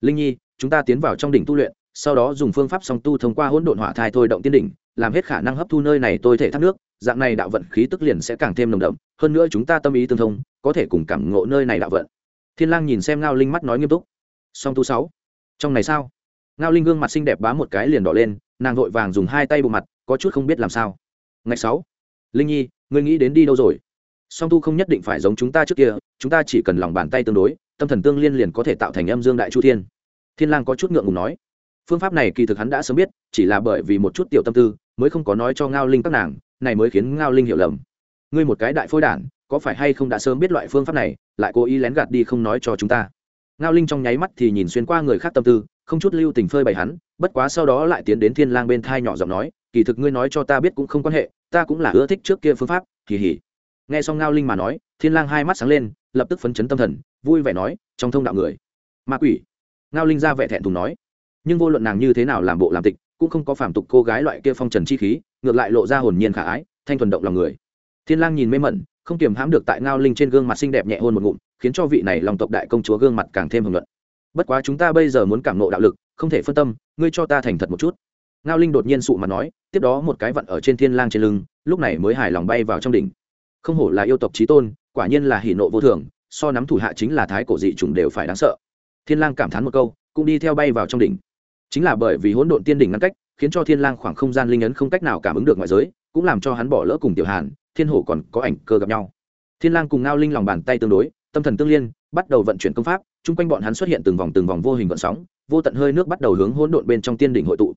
Linh nhi, chúng ta tiến vào trong đỉnh tu luyện, sau đó dùng phương pháp song tu thông qua hỗn độn hỏa thai thôi động tiên đỉnh, làm hết khả năng hấp thu nơi này tôi thể thác nước, dạng này đạo vận khí tức liền sẽ càng thêm nồng đậm, hơn nữa chúng ta tâm ý tương thông, có thể cùng cảm ngộ nơi này đạo vận. Thiên lang nhìn xem ngao linh mắt nói nghiêm túc. Song tu sáu. Trong này sao? Ngao linh gương mặt xinh đẹp bá một cái liền đỏ lên, nàng vội vàng dùng hai tay bộ mặt, có chút không biết làm sao. Ngày sáu. Linh nhi, ngươi nghĩ đến đi đâu rồi? Song tu không nhất định phải giống chúng ta trước kia, chúng ta chỉ cần lòng bàn tay tương đối, tâm thần tương liên liền có thể tạo thành âm dương đại chu thiên. Thiên lang có chút ngượng ngùng nói. Phương pháp này kỳ thực hắn đã sớm biết, chỉ là bởi vì một chút tiểu tâm tư, mới không có nói cho ngao linh các nàng, này mới khiến ngao linh hiểu lầm. Ngươi một cái đại phôi đản, có phải hay không đã sớm biết loại phương pháp này, lại cố ý lén gạt đi không nói cho chúng ta? Ngao linh trong nháy mắt thì nhìn xuyên qua người khác tâm tư, không chút lưu tình phơi bày hắn, bất quá sau đó lại tiến đến thiên lang bên thai nhỏ giọng nói, kỳ thực ngươi nói cho ta biết cũng không quan hệ, ta cũng là ưa thích trước kia phương pháp kỳ hỉ nghe xong ngao linh mà nói, thiên lang hai mắt sáng lên, lập tức phấn chấn tâm thần, vui vẻ nói, trong thông đạo người. Ma quỷ. Ngao linh ra vẻ thẹn thùng nói. Nhưng vô luận nàng như thế nào làm bộ làm tịch, cũng không có phản tục cô gái loại kia phong trần chi khí, ngược lại lộ ra hồn nhiên khả ái, thanh thuần động lòng người. Thiên lang nhìn mê mẩn, không kiềm hãm được tại ngao linh trên gương mặt xinh đẹp nhẹ hôn một ngụm, khiến cho vị này lòng tộc đại công chúa gương mặt càng thêm hưởng luận bất quá chúng ta bây giờ muốn cảm nộ đạo lực, không thể phân tâm, ngươi cho ta thành thật một chút. Ngao linh đột nhiên sụ mặt nói, tiếp đó một cái vặn ở trên thiên lang trên lưng, lúc này mới hài lòng bay vào trong đỉnh không hổ là yêu tộc trí tôn, quả nhiên là hỉ nộ vô thường, so nắm thủ hạ chính là thái cổ dị trùng đều phải đáng sợ. Thiên lang cảm thán một câu, cũng đi theo bay vào trong đỉnh. Chính là bởi vì hỗn độn tiên đỉnh ngăn cách, khiến cho thiên lang khoảng không gian linh ấn không cách nào cảm ứng được ngoại giới, cũng làm cho hắn bỏ lỡ cùng tiểu hàn, thiên hổ còn có ảnh cơ gặp nhau. Thiên lang cùng ngao linh lòng bàn tay tương đối, tâm thần tương liên, bắt đầu vận chuyển công pháp, chung quanh bọn hắn xuất hiện từng vòng từng vòng vô hình vận sóng, vô tận hơi nước bắt đầu hướng hỗn độn bên trong tiên đỉnh hội tụ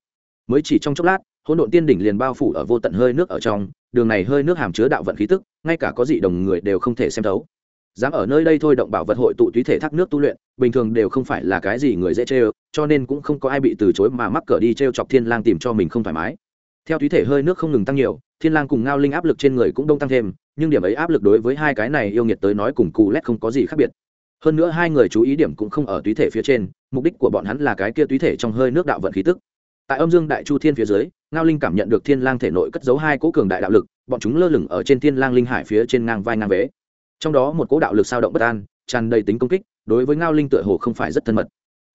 mới chỉ trong chốc lát, hỗn độn tiên đỉnh liền bao phủ ở vô tận hơi nước ở trong, đường này hơi nước hàm chứa đạo vận khí tức, ngay cả có dị đồng người đều không thể xem thấu. Dám ở nơi đây thôi động bảo vật hội tụ túy thể thác nước tu luyện, bình thường đều không phải là cái gì người dễ chơi cho nên cũng không có ai bị từ chối mà mắc cỡ đi t chọc thiên lang tìm cho mình không thoải mái. Theo túy thể hơi nước không ngừng tăng nhiều, thiên lang cùng ngao linh áp lực trên người cũng đông tăng thêm, nhưng điểm ấy áp lực đối với hai cái này yêu nghiệt tới nói cùng cù lét không có gì khác biệt. Hơn nữa hai người chú ý điểm cũng không ở túy thể phía trên, mục đích của bọn hắn là cái kia túy thể trong hơi nước đạo vận khí tức tại âm dương đại chu thiên phía dưới, ngao linh cảm nhận được thiên lang thể nội cất giấu hai cỗ cường đại đạo lực, bọn chúng lơ lửng ở trên thiên lang linh hải phía trên ngang vai ngang vế. Trong đó một cỗ đạo lực sao động bất an, tràn đầy tính công kích, đối với ngao linh tựa hồ không phải rất thân mật.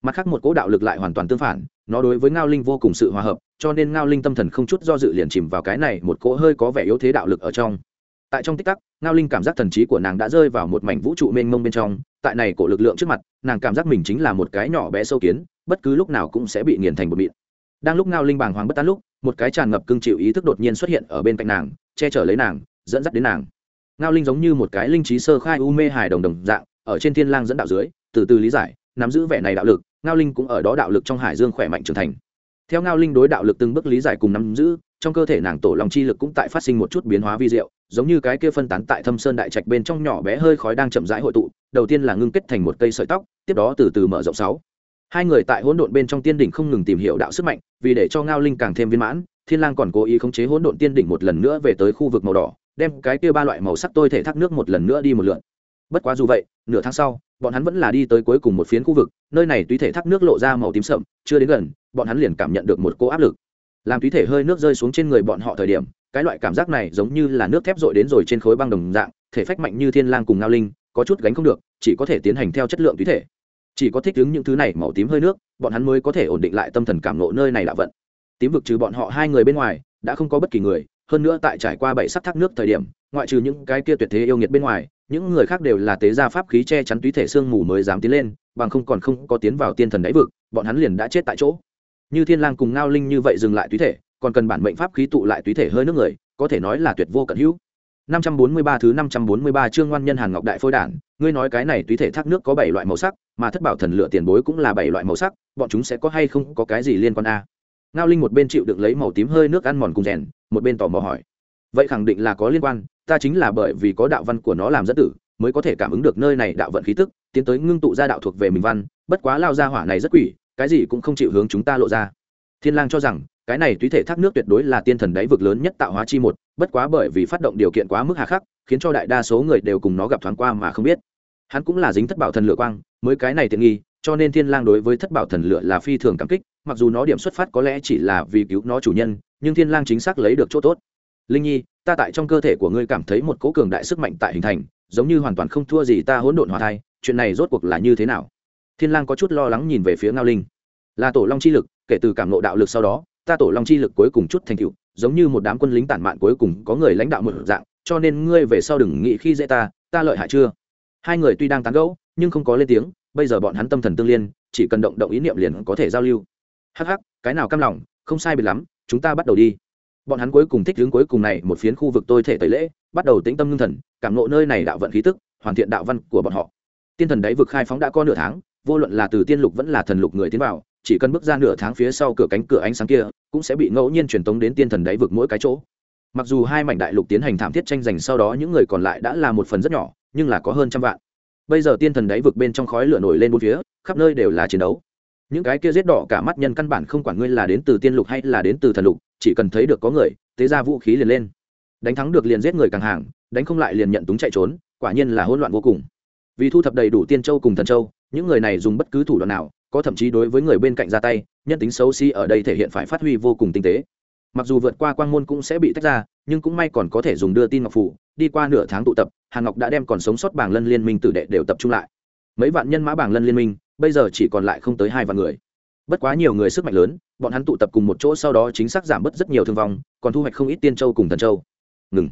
Mặt khác một cỗ đạo lực lại hoàn toàn tương phản, nó đối với ngao linh vô cùng sự hòa hợp, cho nên ngao linh tâm thần không chút do dự liền chìm vào cái này một cỗ hơi có vẻ yếu thế đạo lực ở trong. Tại trong tích tắc, ngao linh cảm giác thần trí của nàng đã rơi vào một mảnh vũ trụ mênh mông bên trong, tại này cổ lực lượng trước mặt, nàng cảm giác mình chính là một cái nhỏ bé sâu kiến, bất cứ lúc nào cũng sẽ bị nghiền thành bột mịn đang lúc ngao linh bàng hoàng bất tán lúc, một cái tràn ngập cưng chịu ý thức đột nhiên xuất hiện ở bên cạnh nàng, che chở lấy nàng, dẫn dắt đến nàng. Ngao linh giống như một cái linh trí sơ khai u mê hài đồng đồng dạng, ở trên thiên lang dẫn đạo dưới, từ từ lý giải, nắm giữ vẻ này đạo lực, ngao linh cũng ở đó đạo lực trong hải dương khỏe mạnh trưởng thành. Theo ngao linh đối đạo lực từng bước lý giải cùng nắm giữ, trong cơ thể nàng tổ lòng chi lực cũng tại phát sinh một chút biến hóa vi diệu, giống như cái kia phân tán tại thâm sơn đại trạch bên trong nhỏ bé hơi khói đang chậm rãi hội tụ, đầu tiên là ngưng kết thành một cây sợi tóc, tiếp đó từ từ mở rộng sáu hai người tại hỗn độn bên trong tiên đỉnh không ngừng tìm hiểu đạo sức mạnh, vì để cho ngao linh càng thêm viên mãn, thiên lang còn cố ý khống chế hỗn độn tiên đỉnh một lần nữa về tới khu vực màu đỏ, đem cái kia ba loại màu sắc tôi thể thác nước một lần nữa đi một lượn. Bất quá dù vậy, nửa tháng sau, bọn hắn vẫn là đi tới cuối cùng một phiến khu vực, nơi này túy thể thác nước lộ ra màu tím sậm, chưa đến gần, bọn hắn liền cảm nhận được một cô áp lực. Làm túy thể hơi nước rơi xuống trên người bọn họ thời điểm, cái loại cảm giác này giống như là nước thép dội đến rồi trên khối băng đồng dạng, thể phách mạnh như thiên lang cùng ngao linh, có chút gánh không được, chỉ có thể tiến hành theo chất lượng túy thể chỉ có thích ứng những thứ này màu tím hơi nước bọn hắn mới có thể ổn định lại tâm thần cảm nộ nơi này lạ vận. Tím vực trừ bọn họ hai người bên ngoài đã không có bất kỳ người hơn nữa tại trải qua bảy sắc thác nước thời điểm ngoại trừ những cái kia tuyệt thế yêu nghiệt bên ngoài những người khác đều là tế gia pháp khí che chắn túy thể xương mù mới dám tiến lên bằng không còn không có tiến vào tiên thần đáy vực bọn hắn liền đã chết tại chỗ. Như thiên lang cùng ngao linh như vậy dừng lại túy thể còn cần bản mệnh pháp khí tụ lại túy thể hơi nước người có thể nói là tuyệt vô cận hữu. 543 thứ 543 chương ngoan nhân Hàn Ngọc Đại phôi đản, ngươi nói cái này tùy thể thác nước có bảy loại màu sắc, mà thất bảo thần lựa tiền bối cũng là bảy loại màu sắc, bọn chúng sẽ có hay không có cái gì liên quan a? Ngao Linh một bên chịu đựng lấy màu tím hơi nước ăn mòn cùng rèn, một bên tò mò hỏi. Vậy khẳng định là có liên quan, ta chính là bởi vì có đạo văn của nó làm dẫn tử, mới có thể cảm ứng được nơi này đạo vận khí tức, tiến tới ngưng tụ ra đạo thuộc về mình văn, bất quá lao ra hỏa này rất quỷ, cái gì cũng không chịu hướng chúng ta lộ ra. Thiên Lang cho rằng, cái này túy thể thác nước tuyệt đối là tiên thần đáy vực lớn nhất tạo hóa chi một, bất quá bởi vì phát động điều kiện quá mức hà khắc, khiến cho đại đa số người đều cùng nó gặp thoáng qua mà không biết. Hắn cũng là dính thất bảo thần lửa quang, mới cái này tiện nghi, cho nên thiên lang đối với thất bảo thần lửa là phi thường cảm kích, mặc dù nó điểm xuất phát có lẽ chỉ là vì cứu nó chủ nhân, nhưng thiên lang chính xác lấy được chỗ tốt. Linh nhi, ta tại trong cơ thể của ngươi cảm thấy một cỗ cường đại sức mạnh tại hình thành, giống như hoàn toàn không thua gì ta hỗn độn hòa thai, chuyện này rốt cuộc là như thế nào? Thiên lang có chút lo lắng nhìn về phía ngao linh. Là tổ long chi lực, kể từ cảm ngộ đạo lực sau đó ta tổ long chi lực cuối cùng chút thành tựu, giống như một đám quân lính tản mạn cuối cùng có người lãnh đạo một dạng, cho nên ngươi về sau đừng nghĩ khi dễ ta ta lợi hại chưa? Hai người tuy đang tán gẫu, nhưng không có lên tiếng, bây giờ bọn hắn tâm thần tương liên, chỉ cần động động ý niệm liền có thể giao lưu. Hắc hắc, cái nào cam lòng, không sai biệt lắm, chúng ta bắt đầu đi. Bọn hắn cuối cùng thích hướng cuối cùng này, một phiến khu vực tôi thể tẩy lễ, bắt đầu tĩnh tâm ngưng thần, cảm ngộ nơi này đạo vận khí tức, hoàn thiện đạo văn của bọn họ. Tiên thần đáy vực khai phóng đã có nửa tháng, vô luận là từ tiên lục vẫn là thần lục người tiến vào chỉ cần bước ra nửa tháng phía sau cửa cánh cửa ánh sáng kia, cũng sẽ bị ngẫu nhiên truyền tống đến tiên thần đáy vực mỗi cái chỗ. Mặc dù hai mảnh đại lục tiến hành thảm thiết tranh giành sau đó những người còn lại đã là một phần rất nhỏ, nhưng là có hơn trăm vạn. Bây giờ tiên thần đáy vực bên trong khói lửa nổi lên bốn phía, khắp nơi đều là chiến đấu. Những cái kia giết đỏ cả mắt nhân căn bản không quản ngươi là đến từ tiên lục hay là đến từ thần lục, chỉ cần thấy được có người tế ra vũ khí liền lên. Đánh thắng được liền giết người càng hàng, đánh không lại liền nhận túng chạy trốn, quả nhiên là hỗn loạn vô cùng. Vì thu thập đầy đủ tiên châu cùng thần châu, những người này dùng bất cứ thủ đoạn nào có thậm chí đối với người bên cạnh ra tay, nhân tính xấu xí ở đây thể hiện phải phát huy vô cùng tinh tế. Mặc dù vượt qua quang môn cũng sẽ bị tách ra, nhưng cũng may còn có thể dùng đưa tin ngọc phủ, đi qua nửa tháng tụ tập, hàn ngọc đã đem còn sống sót bảng lân liên minh tử đệ đều tập trung lại. Mấy vạn nhân mã bảng lân liên minh, bây giờ chỉ còn lại không tới hai vạn người. Bất quá nhiều người sức mạnh lớn, bọn hắn tụ tập cùng một chỗ sau đó chính xác giảm bớt rất nhiều thương vong, còn thu hoạch không ít tiên châu cùng thần châu. Ngừng.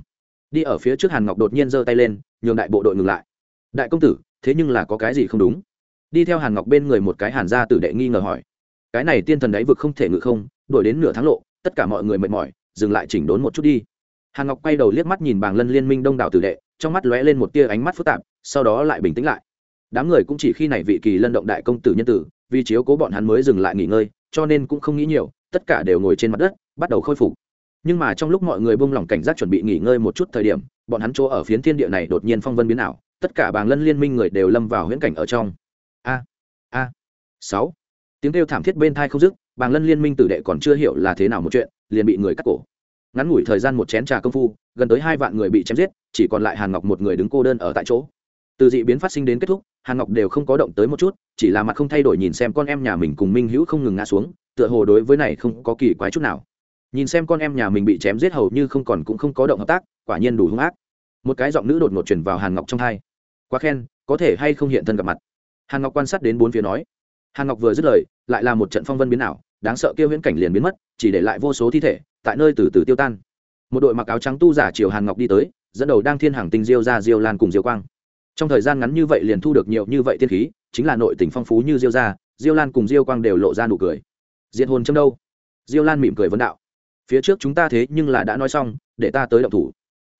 Đi ở phía trước hàn ngọc đột nhiên giơ tay lên, nhường đại bộ đội ngừng lại. Đại công tử, thế nhưng là có cái gì không đúng? Đi theo hàn ngọc bên người một cái hàn gia tử đệ nghi ngờ hỏi. Cái này tiên thần đáy vực không thể ngự không, đuổi đến nửa tháng lộ, tất cả mọi người mệt mỏi, dừng lại chỉnh đốn một chút đi. Hàn ngọc quay đầu liếc mắt nhìn bàng lân liên minh đông đảo tử đệ, trong mắt lóe lên một tia ánh mắt phức tạp, sau đó lại bình tĩnh lại. Đám người cũng chỉ khi này vị kỳ lân động đại công tử nhân tử, vì chiếu cố bọn hắn mới dừng lại nghỉ ngơi, cho nên cũng không nghĩ nhiều, tất cả đều ngồi trên mặt đất, bắt đầu khôi phục. Nhưng mà trong lúc mọi người buông lỏng cảnh giác chuẩn bị nghỉ ngơi một chút thời điểm, bọn hắn chỗ ở phiến thiên địa này đột nhiên phong vân biến ảo, tất cả bàng lân liên minh người đều lâm vào huyễn cảnh ở trong a a. Sáu. Tiếng kêu thảm thiết bên thai không dứt, bàng lân liên minh tử đệ còn chưa hiểu là thế nào một chuyện, liền bị người cắt cổ. Ngắn ngủi thời gian một chén trà công phu, gần tới hai vạn người bị chém giết, chỉ còn lại hàn ngọc một người đứng cô đơn ở tại chỗ. Từ dị biến phát sinh đến kết thúc, hàn ngọc đều không có động tới một chút, chỉ là mặt không thay đổi nhìn xem con em nhà mình cùng minh hữu không ngừng ngã xuống, tựa hồ đối với này không có kỳ quái chút nào. Nhìn xem con em nhà mình bị chém giết hầu như không còn cũng không có động hợp tác, quả nhiên đủ hung ác. Một cái giọng nữ đột ngột chuyển vào hàn ngọc trong thai quá khen, có thể hay không hiện thân gặp mặt? Hàn ngọc quan sát đến bốn phía nói hàn ngọc vừa dứt lời, lại là một trận phong vân biến ảo, đáng sợ kia huyễn cảnh liền biến mất, chỉ để lại vô số thi thể, tại nơi từ từ tiêu tan. Một đội mặc áo trắng tu giả chiều hàn ngọc đi tới, dẫn đầu đang thiên hàng tinh diêu ra diêu lan cùng diêu quang. Trong thời gian ngắn như vậy liền thu được nhiều như vậy tiên khí, chính là nội tình phong phú như diêu ra, diêu lan cùng diêu quang đều lộ ra nụ cười. Diệt hồn châm đâu? Diêu lan mỉm cười vấn đạo. Phía trước chúng ta thế nhưng là đã nói xong, để ta tới động thủ.